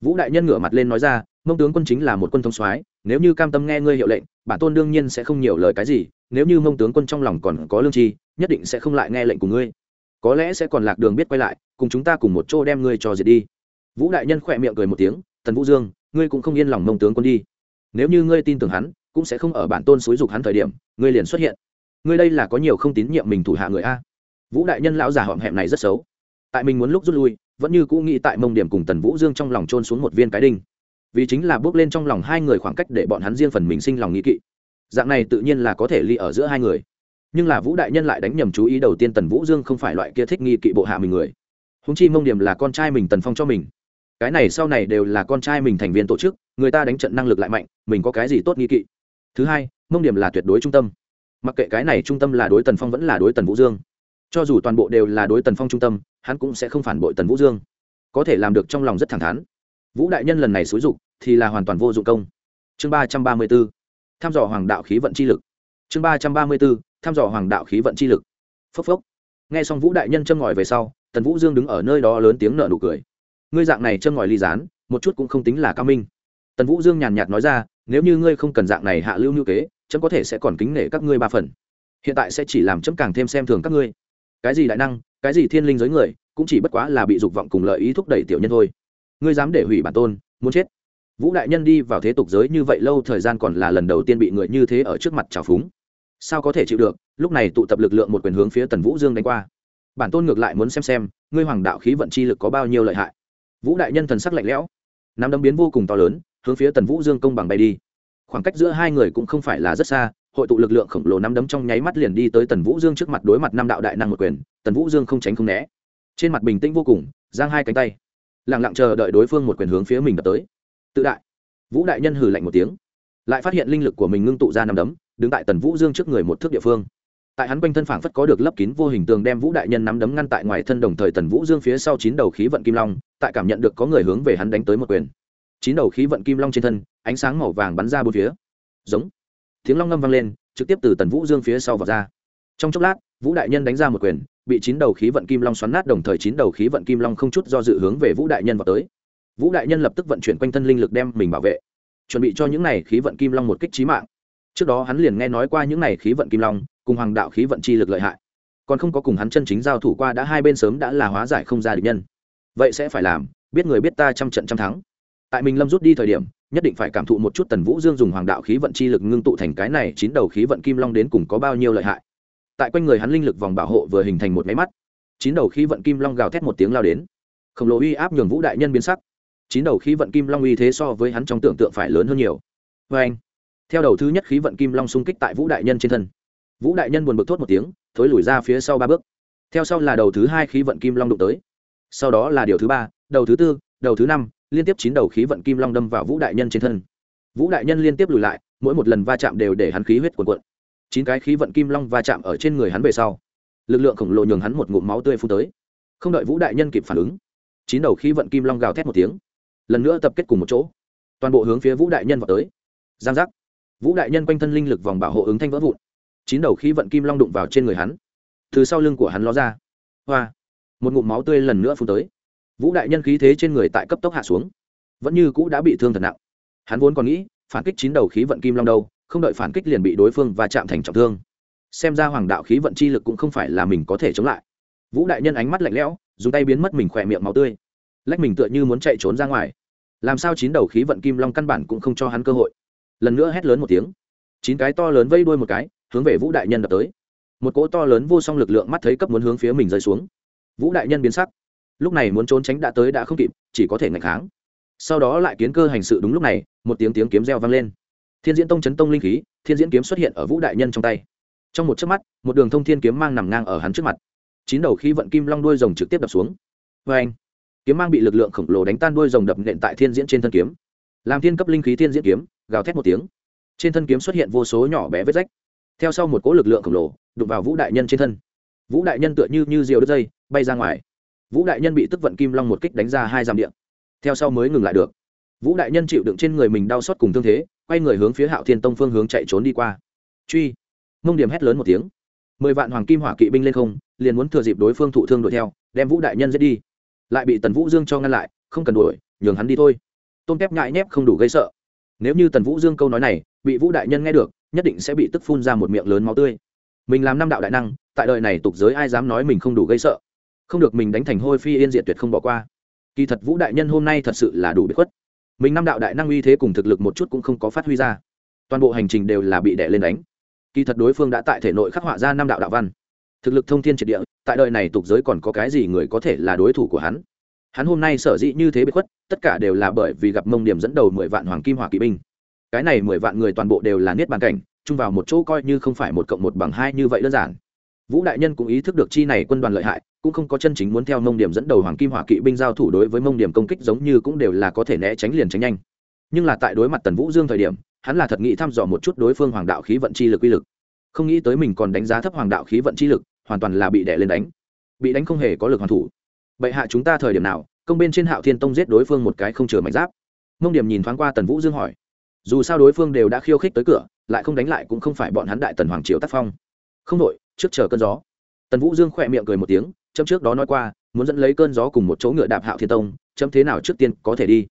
Vũ đại nhân ngửa mặt lên nói ra, mông tướng quân chính là một quân thông soái, nếu như cam tâm nghe ngươi hiệu lệnh, bản tôn đương nhiên sẽ không nhiều lời cái gì, nếu như mông tướng quân trong lòng còn có lương tri, nhất định sẽ không lại nghe lệnh của ngươi. Có lẽ sẽ còn lạc đường biết quay lại, cùng chúng ta cùng một chỗ đem ngươi cho diệt đi. Vũ đại nhân khỏe miệng cười một tiếng, tần vũ dương, ngươi cũng không yên lòng mông tướng quân đi. Nếu như ngươi tin tưởng hắn, cũng sẽ không ở bản tôn xúi dục hắn thời điểm, ngươi liền xuất hiện ngươi đây là có nhiều không tín nhiệm mình thủ hạ người a? Vũ đại nhân lão già họm hẹm này rất xấu. Tại mình muốn lúc rút lui, vẫn như cũ nghĩ tại mông điểm cùng tần vũ dương trong lòng trôn xuống một viên cái đinh. Vì chính là bước lên trong lòng hai người khoảng cách để bọn hắn riêng phần mình sinh lòng nghĩ kỵ. Dạng này tự nhiên là có thể ly ở giữa hai người. Nhưng là vũ đại nhân lại đánh nhầm chú ý đầu tiên tần vũ dương không phải loại kia thích nghi kỵ bộ hạ mình người. Húng chi mông điểm là con trai mình tần phong cho mình. Cái này sau này đều là con trai mình thành viên tổ chức, người ta đánh trận năng lực lại mạnh, mình có cái gì tốt nghi kỵ? Thứ hai, mông điểm là tuyệt đối trung tâm mặc kệ cái này trung tâm là đối tần phong vẫn là đối tần vũ dương, cho dù toàn bộ đều là đối tần phong trung tâm, hắn cũng sẽ không phản bội tần vũ dương. Có thể làm được trong lòng rất thẳng thắn. Vũ đại nhân lần này xúi dục thì là hoàn toàn vô dụng công. Chương ba trăm ba mươi b ố thăm dò hoàng đạo khí vận chi lực. Chương ba trăm ba mươi b ố thăm dò hoàng đạo khí vận chi lực. Phốc phốc. Nghe xong vũ đại nhân châm ngòi về sau, tần vũ dương đứng ở nơi đó lớn tiếng nợ nụ cười. Ngươi dạng này châm ngòi ly dán một chút cũng không tính là cao minh. Tần vũ dương nhàn nhạt nói ra, nếu như ngươi không cần dạng này hạ lưu ngữ kế chấm có thể sẽ còn kính nể các ngươi ba phần. Hiện tại sẽ chỉ làm chấm càng thêm xem thường các ngươi. Cái gì đại năng, cái gì thiên linh giới người, cũng chỉ bất quá là bị dục vọng cùng lợi ý thúc đẩy tiểu nhân thôi. Ngươi dám để hủy bản tôn, muốn chết. Vũ đại nhân đi vào thế tục giới như vậy lâu, thời gian còn là lần đầu tiên bị người như thế ở trước mặt trào phúng. Sao có thể chịu được? Lúc này tụ tập lực lượng một quyền hướng phía tần vũ dương đánh qua. Bản tôn ngược lại muốn xem xem, ngươi hoàng đạo khí vận chi lực có bao nhiêu lợi hại. Vũ đại nhân thần sắc lạnh lẽo, nắm đấm biến vô cùng to lớn, hướng phía tần vũ dương công bằng bay đi khoảng cách giữa hai người cũng không phải là rất xa, hội tụ lực lượng khổng lồ năm đấm trong nháy mắt liền đi tới tần vũ dương trước mặt đối mặt năm đạo đại năng một quyền, tần vũ dương không tránh không né. Trên mặt bình tĩnh vô cùng, giang hai cánh tay. Lẳng lặng chờ đợi đối phương một quyền hướng phía mình đập tới. Tự đại. Vũ đại nhân hừ lạnh một tiếng. Lại phát hiện linh lực của mình ngưng tụ ra năm đấm, đứng tại tần vũ dương trước người một thước địa phương. Tại hắn quanh thân phảng phất có được lấp kín vô hình tường đem vũ đại nhân nắm đấm ngăn tại ngoài thân đồng thời tần vũ dương phía sau chín đầu khí vận kim long, tại cảm nhận được có người hướng về hắn đánh tới một quyền chín đầu khí vận kim long trên thân, ánh sáng màu vàng bắn ra bốn phía. Giống. Tiếng long ngâm vang lên, trực tiếp từ tần vũ dương phía sau vào ra. Trong chốc lát, vũ đại nhân đánh ra một quyền, bị chín đầu khí vận kim long xoắn nát, đồng thời chín đầu khí vận kim long không chút do dự hướng về vũ đại nhân vào tới. Vũ đại nhân lập tức vận chuyển quanh thân linh lực đem mình bảo vệ, chuẩn bị cho những này khí vận kim long một kích trí mạng. Trước đó hắn liền nghe nói qua những này khí vận kim long, cùng hoàng đạo khí vận chi lực lợi hại. Còn không có cùng hắn chân chính giao thủ qua đã hai bên sớm đã là hóa giải không ra địch nhân. Vậy sẽ phải làm, biết người biết ta trăm trận trăm thắng tại mình lâm rút đi thời điểm, nhất định phải cảm thụ một chút tần vũ dương dùng hoàng đạo khí vận chi lực ngưng tụ thành cái này chín đầu khí vận kim long đến cùng có bao nhiêu lợi hại. Tại quanh người hắn linh lực vòng bảo hộ vừa hình thành một máy mắt, chín đầu khí vận kim long gào thét một tiếng lao đến. Khổng lồ uy áp nhường vũ đại nhân biến sắc. Chín đầu khí vận kim long uy thế so với hắn trong tưởng tượng phải lớn hơn nhiều. Vê anh, theo đầu thứ nhất khí vận kim long xung kích tại vũ đại nhân trên thân, vũ đại nhân buồn bực thốt một tiếng, thối lùi ra phía sau ba bước. Theo sau là đầu thứ hai khí vận kim long đụng tới. Sau đó là điều thứ ba, đầu thứ tư, đầu thứ năm liên tiếp chín đầu khí vận kim long đâm vào vũ đại nhân trên thân. Vũ đại nhân liên tiếp lùi lại, mỗi một lần va chạm đều để hắn khí huyết cuồn cuộn. Chín cái khí vận kim long va chạm ở trên người hắn về sau, lực lượng khổng lồ nhường hắn một ngụm máu tươi phun tới. Không đợi vũ đại nhân kịp phản ứng, chín đầu khí vận kim long gào thét một tiếng, lần nữa tập kết cùng một chỗ. Toàn bộ hướng phía vũ đại nhân vào tới. Giang giác. Vũ đại nhân quanh thân linh lực vòng bảo hộ ứng thanh vỡ vụn. Chín đầu khí vận kim long đụng vào trên người hắn. Từ sau lưng của hắn ló ra. Hoa. Một ngụm máu tươi lần nữa phun tới vũ đại nhân khí thế trên người tại cấp tốc hạ xuống. Vẫn như cũ đã bị thương thật nặng. Hắn vốn còn nghĩ, phản kích chín đầu khí vận kim long đâu, không đợi phản kích liền bị đối phương và chạm thành trọng thương. Xem ra hoàng đạo khí vận chi lực cũng không phải là mình có thể chống lại. Vũ đại nhân ánh mắt lạnh lẽo, dùng tay biến mất mình khỏe miệng máu tươi. Lách mình tựa như muốn chạy trốn ra ngoài. Làm sao chín đầu khí vận kim long căn bản cũng không cho hắn cơ hội. Lần nữa hét lớn một tiếng. Chín cái to lớn vây đuôi một cái, hướng về vũ đại nhân đập tới. Một cỗ to lớn vô song lực lượng mắt thấy cấp muốn hướng phía mình rơi xuống. Vũ đại nhân biến sắc lúc này muốn trốn tránh đã tới đã không kịp, chỉ có thể ngạch kháng. Sau đó lại kiến cơ hành sự đúng lúc này, một tiếng tiếng kiếm reo vang lên. Thiên diễn tông chấn tông linh khí, thiên diễn kiếm xuất hiện ở vũ đại nhân trong tay. Trong một chớp mắt, một đường thông thiên kiếm mang nằm ngang ở hắn trước mặt. Chín đầu khí vận kim long đuôi rồng trực tiếp đập xuống. Vê anh, kiếm mang bị lực lượng khổng lồ đánh tan đuôi rồng đập nện tại thiên diễn trên thân kiếm. Làm thiên cấp linh khí thiên diễn kiếm, gào thét một tiếng. Trên thân kiếm xuất hiện vô số nhỏ bé vết rách. Theo sau một cỗ lực lượng khổng lồ, đụng vào vũ đại nhân trên thân. Vũ đại nhân tựa như như diều đứt dây, bay ra ngoài vũ đại nhân bị tức vận kim long một kích đánh ra hai dặm điện theo sau mới ngừng lại được. Vũ đại nhân chịu đựng trên người mình đau xót cùng thương thế, quay người hướng phía hạo thiên tông phương hướng chạy trốn đi qua. Truy. Mông điểm hét lớn một tiếng. Mười vạn hoàng kim hỏa kỵ binh lên không, liền muốn thừa dịp đối phương thụ thương đuổi theo, đem vũ đại nhân giết đi. Lại bị tần vũ dương cho ngăn lại, không cần đuổi, nhường hắn đi thôi. Tôn kép ngại nhép không đủ gây sợ. Nếu như tần vũ dương câu nói này bị vũ đại nhân nghe được, nhất định sẽ bị tức phun ra một miệng lớn máu tươi. Mình làm năm đạo đại năng, tại đời này tục giới ai dám nói mình không đủ gây sợ? Không được mình đánh thành hôi phi yên diệt tuyệt không bỏ qua. Kỳ thật vũ đại nhân hôm nay thật sự là đủ bị khuất. Mình năm đạo đại năng uy thế cùng thực lực một chút cũng không có phát huy ra. Toàn bộ hành trình đều là bị đẻ lên đánh. Kỳ thật đối phương đã tại thể nội khắc họa ra năm đạo đạo văn. Thực lực thông thiên triệt địa, tại đời này tục giới còn có cái gì người có thể là đối thủ của hắn? Hắn hôm nay sở dĩ như thế bị khuất, tất cả đều là bởi vì gặp mông điểm dẫn đầu mười vạn hoàng kim hỏa kỵ binh. Cái này mười vạn người toàn bộ đều là niết bàn cảnh, chung vào một chỗ coi như không phải một cộng một bằng hai như vậy đơn giản vũ đại nhân cũng ý thức được chi này quân đoàn lợi hại, cũng không có chân chính muốn theo mông điểm dẫn đầu hoàng kim hỏa kỵ binh giao thủ đối với mông điểm công kích giống như cũng đều là có thể né tránh liền tránh nhanh. Nhưng là tại đối mặt tần vũ dương thời điểm, hắn là thật nghĩ thăm dò một chút đối phương hoàng đạo khí vận chi lực uy lực. Không nghĩ tới mình còn đánh giá thấp hoàng đạo khí vận chi lực, hoàn toàn là bị đè lên đánh. Bị đánh không hề có lực hoàn thủ. Bệ hạ chúng ta thời điểm nào, công bên trên hạo thiên tông giết đối phương một cái không chừa mảnh giáp. Mông điểm nhìn thoáng qua tần vũ dương hỏi. Dù sao đối phương đều đã khiêu khích tới cửa, lại không đánh lại cũng không phải bọn hắn đại tần hoàng triều tác phong. Không đội trước chờ cơn gió. Tần vũ dương khỏe miệng cười một tiếng, chấm trước đó nói qua, muốn dẫn lấy cơn gió cùng một chỗ ngựa đạp hạo thiên tông, chấm thế nào trước tiên có thể đi.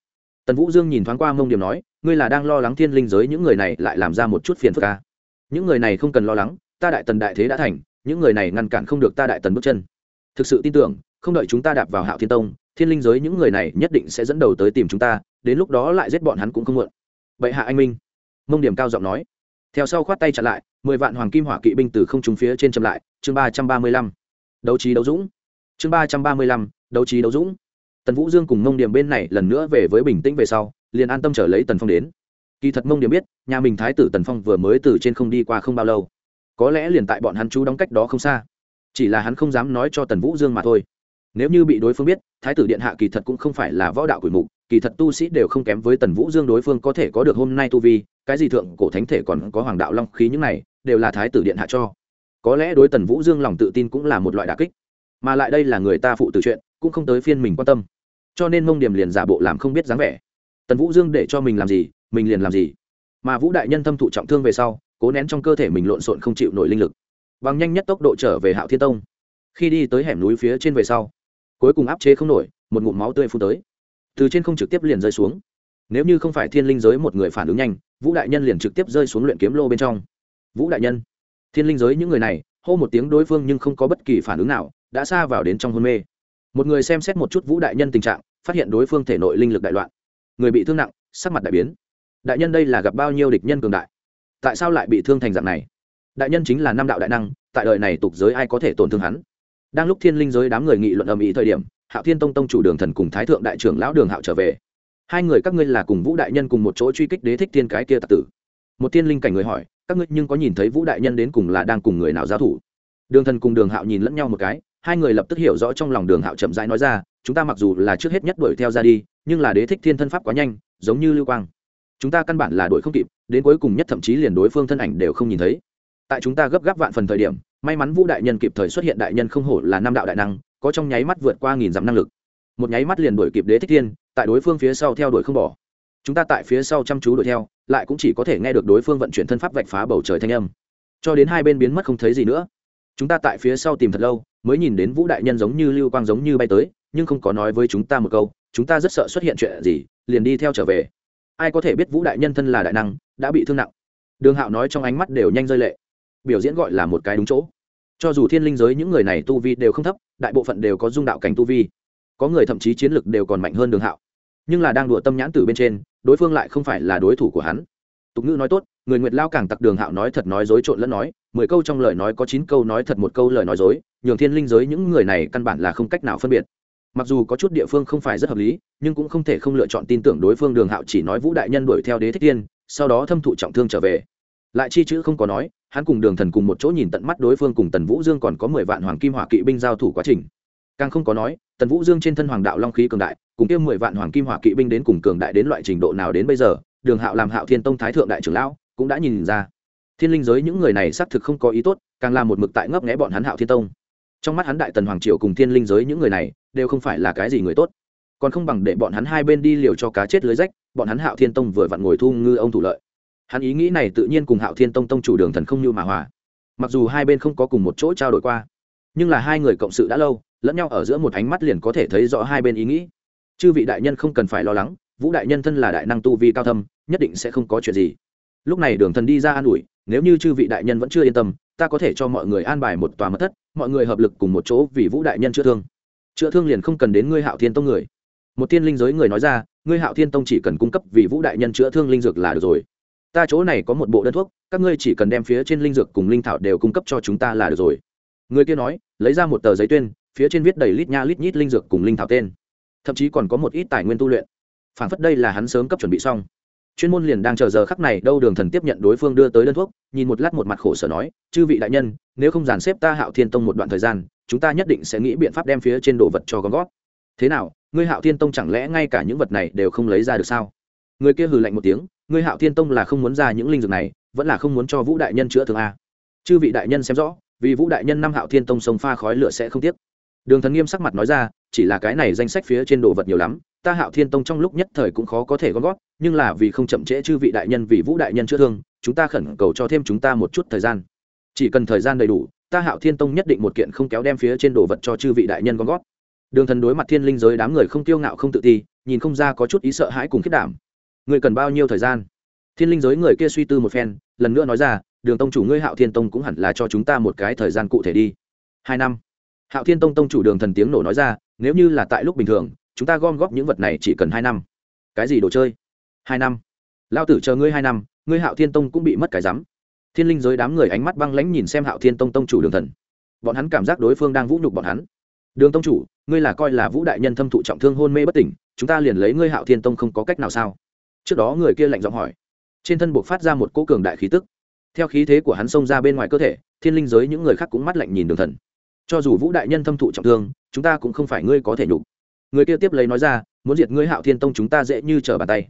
Tần vũ dương nhìn thoáng qua mông điểm nói, ngươi là đang lo lắng thiên linh giới những người này lại làm ra một chút phiền phức ca những người này không cần lo lắng, ta đại tần đại thế đã thành, những người này ngăn cản không được ta đại tần bước chân. Thực sự tin tưởng, không đợi chúng ta đạp vào hạo thiên tông, thiên linh giới những người này nhất định sẽ dẫn đầu tới tìm chúng ta, đến lúc đó lại giết bọn hắn cũng không muộn. Vậy hạ anh minh. Mông điểm cao giọng nói. Theo sau khoát tay chặn lại mười vạn hoàng kim hỏa kỵ binh từ không trung phía trên chậm lại, chương ba trăm ba mươi lăm. Đấu trí đấu dũng. Chương ba trăm ba mươi lăm, đấu trí đấu dũng. Tần vũ dương cùng mông điểm bên này lần nữa về với bình tĩnh về sau, liền an tâm trở lấy tần phong đến. Kỳ thật mông điểm biết, nhà mình thái tử tần phong vừa mới từ trên không đi qua không bao lâu. Có lẽ liền tại bọn hắn chú đóng cách đó không xa. Chỉ là hắn không dám nói cho tần vũ dương mà thôi. Nếu như bị đối phương biết, thái tử điện hạ kỳ thật cũng không phải là võ đạo quỷ mục kỳ thật tu sĩ đều không kém với tần vũ dương đối phương có thể có được hôm nay tu vi, cái gì thượng cổ thánh thể còn có hoàng đạo long khí những này, đều là thái tử điện hạ cho. Có lẽ đối tần vũ dương lòng tự tin cũng là một loại đà kích. Mà lại đây là người ta phụ từ chuyện, cũng không tới phiên mình quan tâm. Cho nên mông điểm liền giả bộ làm không biết dáng vẻ. Tần vũ dương để cho mình làm gì, mình liền làm gì. Mà vũ đại nhân thâm thụ trọng thương về sau, cố nén trong cơ thể mình lộn xộn không chịu nổi linh lực. Bằng nhanh nhất tốc độ trở về hạo thiên tông. Khi đi tới hẻm núi phía trên về sau, cuối cùng áp chế không nổi, một ngụm máu tươi phun tới từ trên không trực tiếp liền rơi xuống. Nếu như không phải thiên linh giới một người phản ứng nhanh, vũ đại nhân liền trực tiếp rơi xuống luyện kiếm lô bên trong. Vũ đại nhân, thiên linh giới những người này, hô một tiếng đối phương nhưng không có bất kỳ phản ứng nào, đã xa vào đến trong hôn mê. Một người xem xét một chút vũ đại nhân tình trạng, phát hiện đối phương thể nội linh lực đại loạn. Người bị thương nặng, sắc mặt đại biến. Đại nhân đây là gặp bao nhiêu địch nhân cường đại? Tại sao lại bị thương thành dạng này? Đại nhân chính là năm đạo đại năng, tại đời này tục giới ai có thể tổn thương hắn? Đang lúc thiên linh giới đám người nghị luận ầm ĩ thời điểm hạo thiên tông tông chủ đường thần cùng thái thượng đại trưởng lão đường hạo trở về. Hai người các ngươi là cùng vũ đại nhân cùng một chỗ truy kích đế thích tiên cái kia tạc tử. Một tiên linh cảnh người hỏi, các ngươi nhưng có nhìn thấy vũ đại nhân đến cùng là đang cùng người nào giao thủ? Đường thần cùng đường hạo nhìn lẫn nhau một cái, hai người lập tức hiểu rõ trong lòng đường hạo chậm rãi nói ra, chúng ta mặc dù là trước hết nhất đuổi theo ra đi, nhưng là đế thích thiên thân pháp quá nhanh, giống như lưu quang. Chúng ta căn bản là đuổi không kịp, đến cuối cùng nhất thậm chí liền đối phương thân ảnh đều không nhìn thấy. Tại chúng ta gấp gáp vạn phần thời điểm, may mắn vũ đại nhân kịp thời xuất hiện đại nhân không hổ là năm đạo đại năng có trong nháy mắt vượt qua nghìn dặm năng lực. Một nháy mắt liền đuổi kịp đế thích thiên, tại đối phương phía sau theo đuổi không bỏ. Chúng ta tại phía sau chăm chú đuổi theo, lại cũng chỉ có thể nghe được đối phương vận chuyển thân pháp vạch phá bầu trời thanh âm. Cho đến hai bên biến mất không thấy gì nữa. Chúng ta tại phía sau tìm thật lâu, mới nhìn đến vũ đại nhân giống như lưu quang giống như bay tới, nhưng không có nói với chúng ta một câu, chúng ta rất sợ xuất hiện chuyện gì, liền đi theo trở về. Ai có thể biết vũ đại nhân thân là đại năng, đã bị thương nặng. Đường hạo nói trong ánh mắt đều nhanh rơi lệ. Biểu diễn gọi là một cái đúng chỗ cho dù thiên linh giới những người này tu vi đều không thấp, đại bộ phận đều có dung đạo cảnh tu vi. Có người thậm chí chiến lực đều còn mạnh hơn đường hạo. Nhưng là đang đùa tâm nhãn từ bên trên, đối phương lại không phải là đối thủ của hắn. Tục ngữ nói tốt, người nguyệt lao càng tặc đường hạo nói thật nói dối trộn lẫn nói, mười câu trong lời nói có chín câu nói thật một câu lời nói dối, nhường thiên linh giới những người này căn bản là không cách nào phân biệt. Mặc dù có chút địa phương không phải rất hợp lý, nhưng cũng không thể không lựa chọn tin tưởng đối phương đường hạo chỉ nói vũ đại nhân đuổi theo đế thích tiên sau đó thâm thụ trọng thương trở về lại chi chữ không có nói, hắn cùng đường thần cùng một chỗ nhìn tận mắt đối phương cùng tần vũ dương còn có mười vạn hoàng kim hỏa kỵ binh giao thủ quá trình. Càng không có nói, tần vũ dương trên thân hoàng đạo long khí cường đại, cùng kia mười vạn hoàng kim hỏa kỵ binh đến cùng cường đại đến loại trình độ nào đến bây giờ, đường hạo làm hạo thiên tông thái thượng đại trưởng lão cũng đã nhìn ra. Thiên linh giới những người này xác thực không có ý tốt, càng làm một mực tại ngấp nghẽ bọn hắn hạo thiên tông. Trong mắt hắn đại tần hoàng triều cùng thiên linh giới những người này đều không phải là cái gì người tốt. Còn không bằng để bọn hắn hai bên đi liều cho cá chết lưới rách, bọn hắn hạo thiên tông vừa vặn ngồi thu ngư ông thủ lợi hắn ý nghĩ này tự nhiên cùng hạo thiên tông tông chủ đường thần không như mà hòa. Mặc dù hai bên không có cùng một chỗ trao đổi qua, nhưng là hai người cộng sự đã lâu, lẫn nhau ở giữa một ánh mắt liền có thể thấy rõ hai bên ý nghĩ. Chư vị đại nhân không cần phải lo lắng, vũ đại nhân thân là đại năng tu vi cao thâm, nhất định sẽ không có chuyện gì. Lúc này đường thần đi ra an ủi, nếu như chư vị đại nhân vẫn chưa yên tâm, ta có thể cho mọi người an bài một tòa mất thất, mọi người hợp lực cùng một chỗ vì vũ đại nhân chữa thương. Chữa thương liền không cần đến ngươi hạo thiên tông người. Một tiên linh giới người nói ra, ngươi hạo thiên tông chỉ cần cung cấp vì vũ đại nhân chữa thương linh dược là được rồi ta chỗ này có một bộ đơn thuốc, các ngươi chỉ cần đem phía trên linh dược cùng linh thảo đều cung cấp cho chúng ta là được rồi. Người kia nói, lấy ra một tờ giấy tuyên, phía trên viết đầy lít nha lít nhít linh dược cùng linh thảo tên. Thậm chí còn có một ít tài nguyên tu luyện. Phản phất đây là hắn sớm cấp chuẩn bị xong. Chuyên môn liền đang chờ giờ khắc này đâu đường thần tiếp nhận đối phương đưa tới đơn thuốc, nhìn một lát một mặt khổ sở nói, chư vị đại nhân, nếu không dàn xếp ta hạo thiên tông một đoạn thời gian, chúng ta nhất định sẽ nghĩ biện pháp đem phía trên đồ vật cho gom gót thế nào, ngươi hạo thiên tông chẳng lẽ ngay cả những vật này đều không lấy ra được sao? Người kia hừ lạnh một tiếng ngươi hạo thiên tông là không muốn ra những linh dược này, vẫn là không muốn cho vũ đại nhân chữa thương a. Chư vị đại nhân xem rõ, vì vũ đại nhân năm hạo thiên tông sông pha khói lửa sẽ không tiếc. Đường thần nghiêm sắc mặt nói ra, chỉ là cái này danh sách phía trên đồ vật nhiều lắm, ta hạo thiên tông trong lúc nhất thời cũng khó có thể gom gót nhưng là vì không chậm trễ chư vị đại nhân vì vũ đại nhân chữa thương, chúng ta khẩn cầu cho thêm chúng ta một chút thời gian. Chỉ cần thời gian đầy đủ, ta hạo thiên tông nhất định một kiện không kéo đem phía trên đồ vật cho chư vị đại nhân gom gót đường thần đối mặt thiên linh giới đám người không tiêu ngạo không tự ti, nhìn không ra có chút ý sợ hãi cùng khiết đảm người cần bao nhiêu thời gian? Thiên linh giới người kia suy tư một phen, lần nữa nói ra, đường tông chủ ngươi hạo thiên tông cũng hẳn là cho chúng ta một cái thời gian cụ thể đi. Hai năm. Hạo thiên tông tông chủ đường thần tiếng nổ nói ra, nếu như là tại lúc bình thường, chúng ta gom góp những vật này chỉ cần hai năm. Cái gì đồ chơi? Hai năm. Lao tử chờ ngươi hai năm, ngươi hạo thiên tông cũng bị mất cái rắm. Thiên linh giới đám người ánh mắt băng lãnh nhìn xem hạo thiên tông tông chủ đường thần. Bọn hắn cảm giác đối phương đang vũ nhục bọn hắn. Đường tông chủ, ngươi là coi là vũ đại nhân thâm thụ trọng thương hôn mê bất tỉnh, chúng ta liền lấy ngươi hạo thiên tông không có cách nào sao? Trước đó người kia lạnh giọng hỏi. Trên thân buộc phát ra một cỗ cường đại khí tức. Theo khí thế của hắn xông ra bên ngoài cơ thể, thiên linh giới những người khác cũng mắt lạnh nhìn đường thần. Cho dù vũ đại nhân thâm thụ trọng thương, chúng ta cũng không phải ngươi có thể nhục. Người kia tiếp lấy nói ra, muốn diệt ngươi hạo thiên tông chúng ta dễ như trở bàn tay.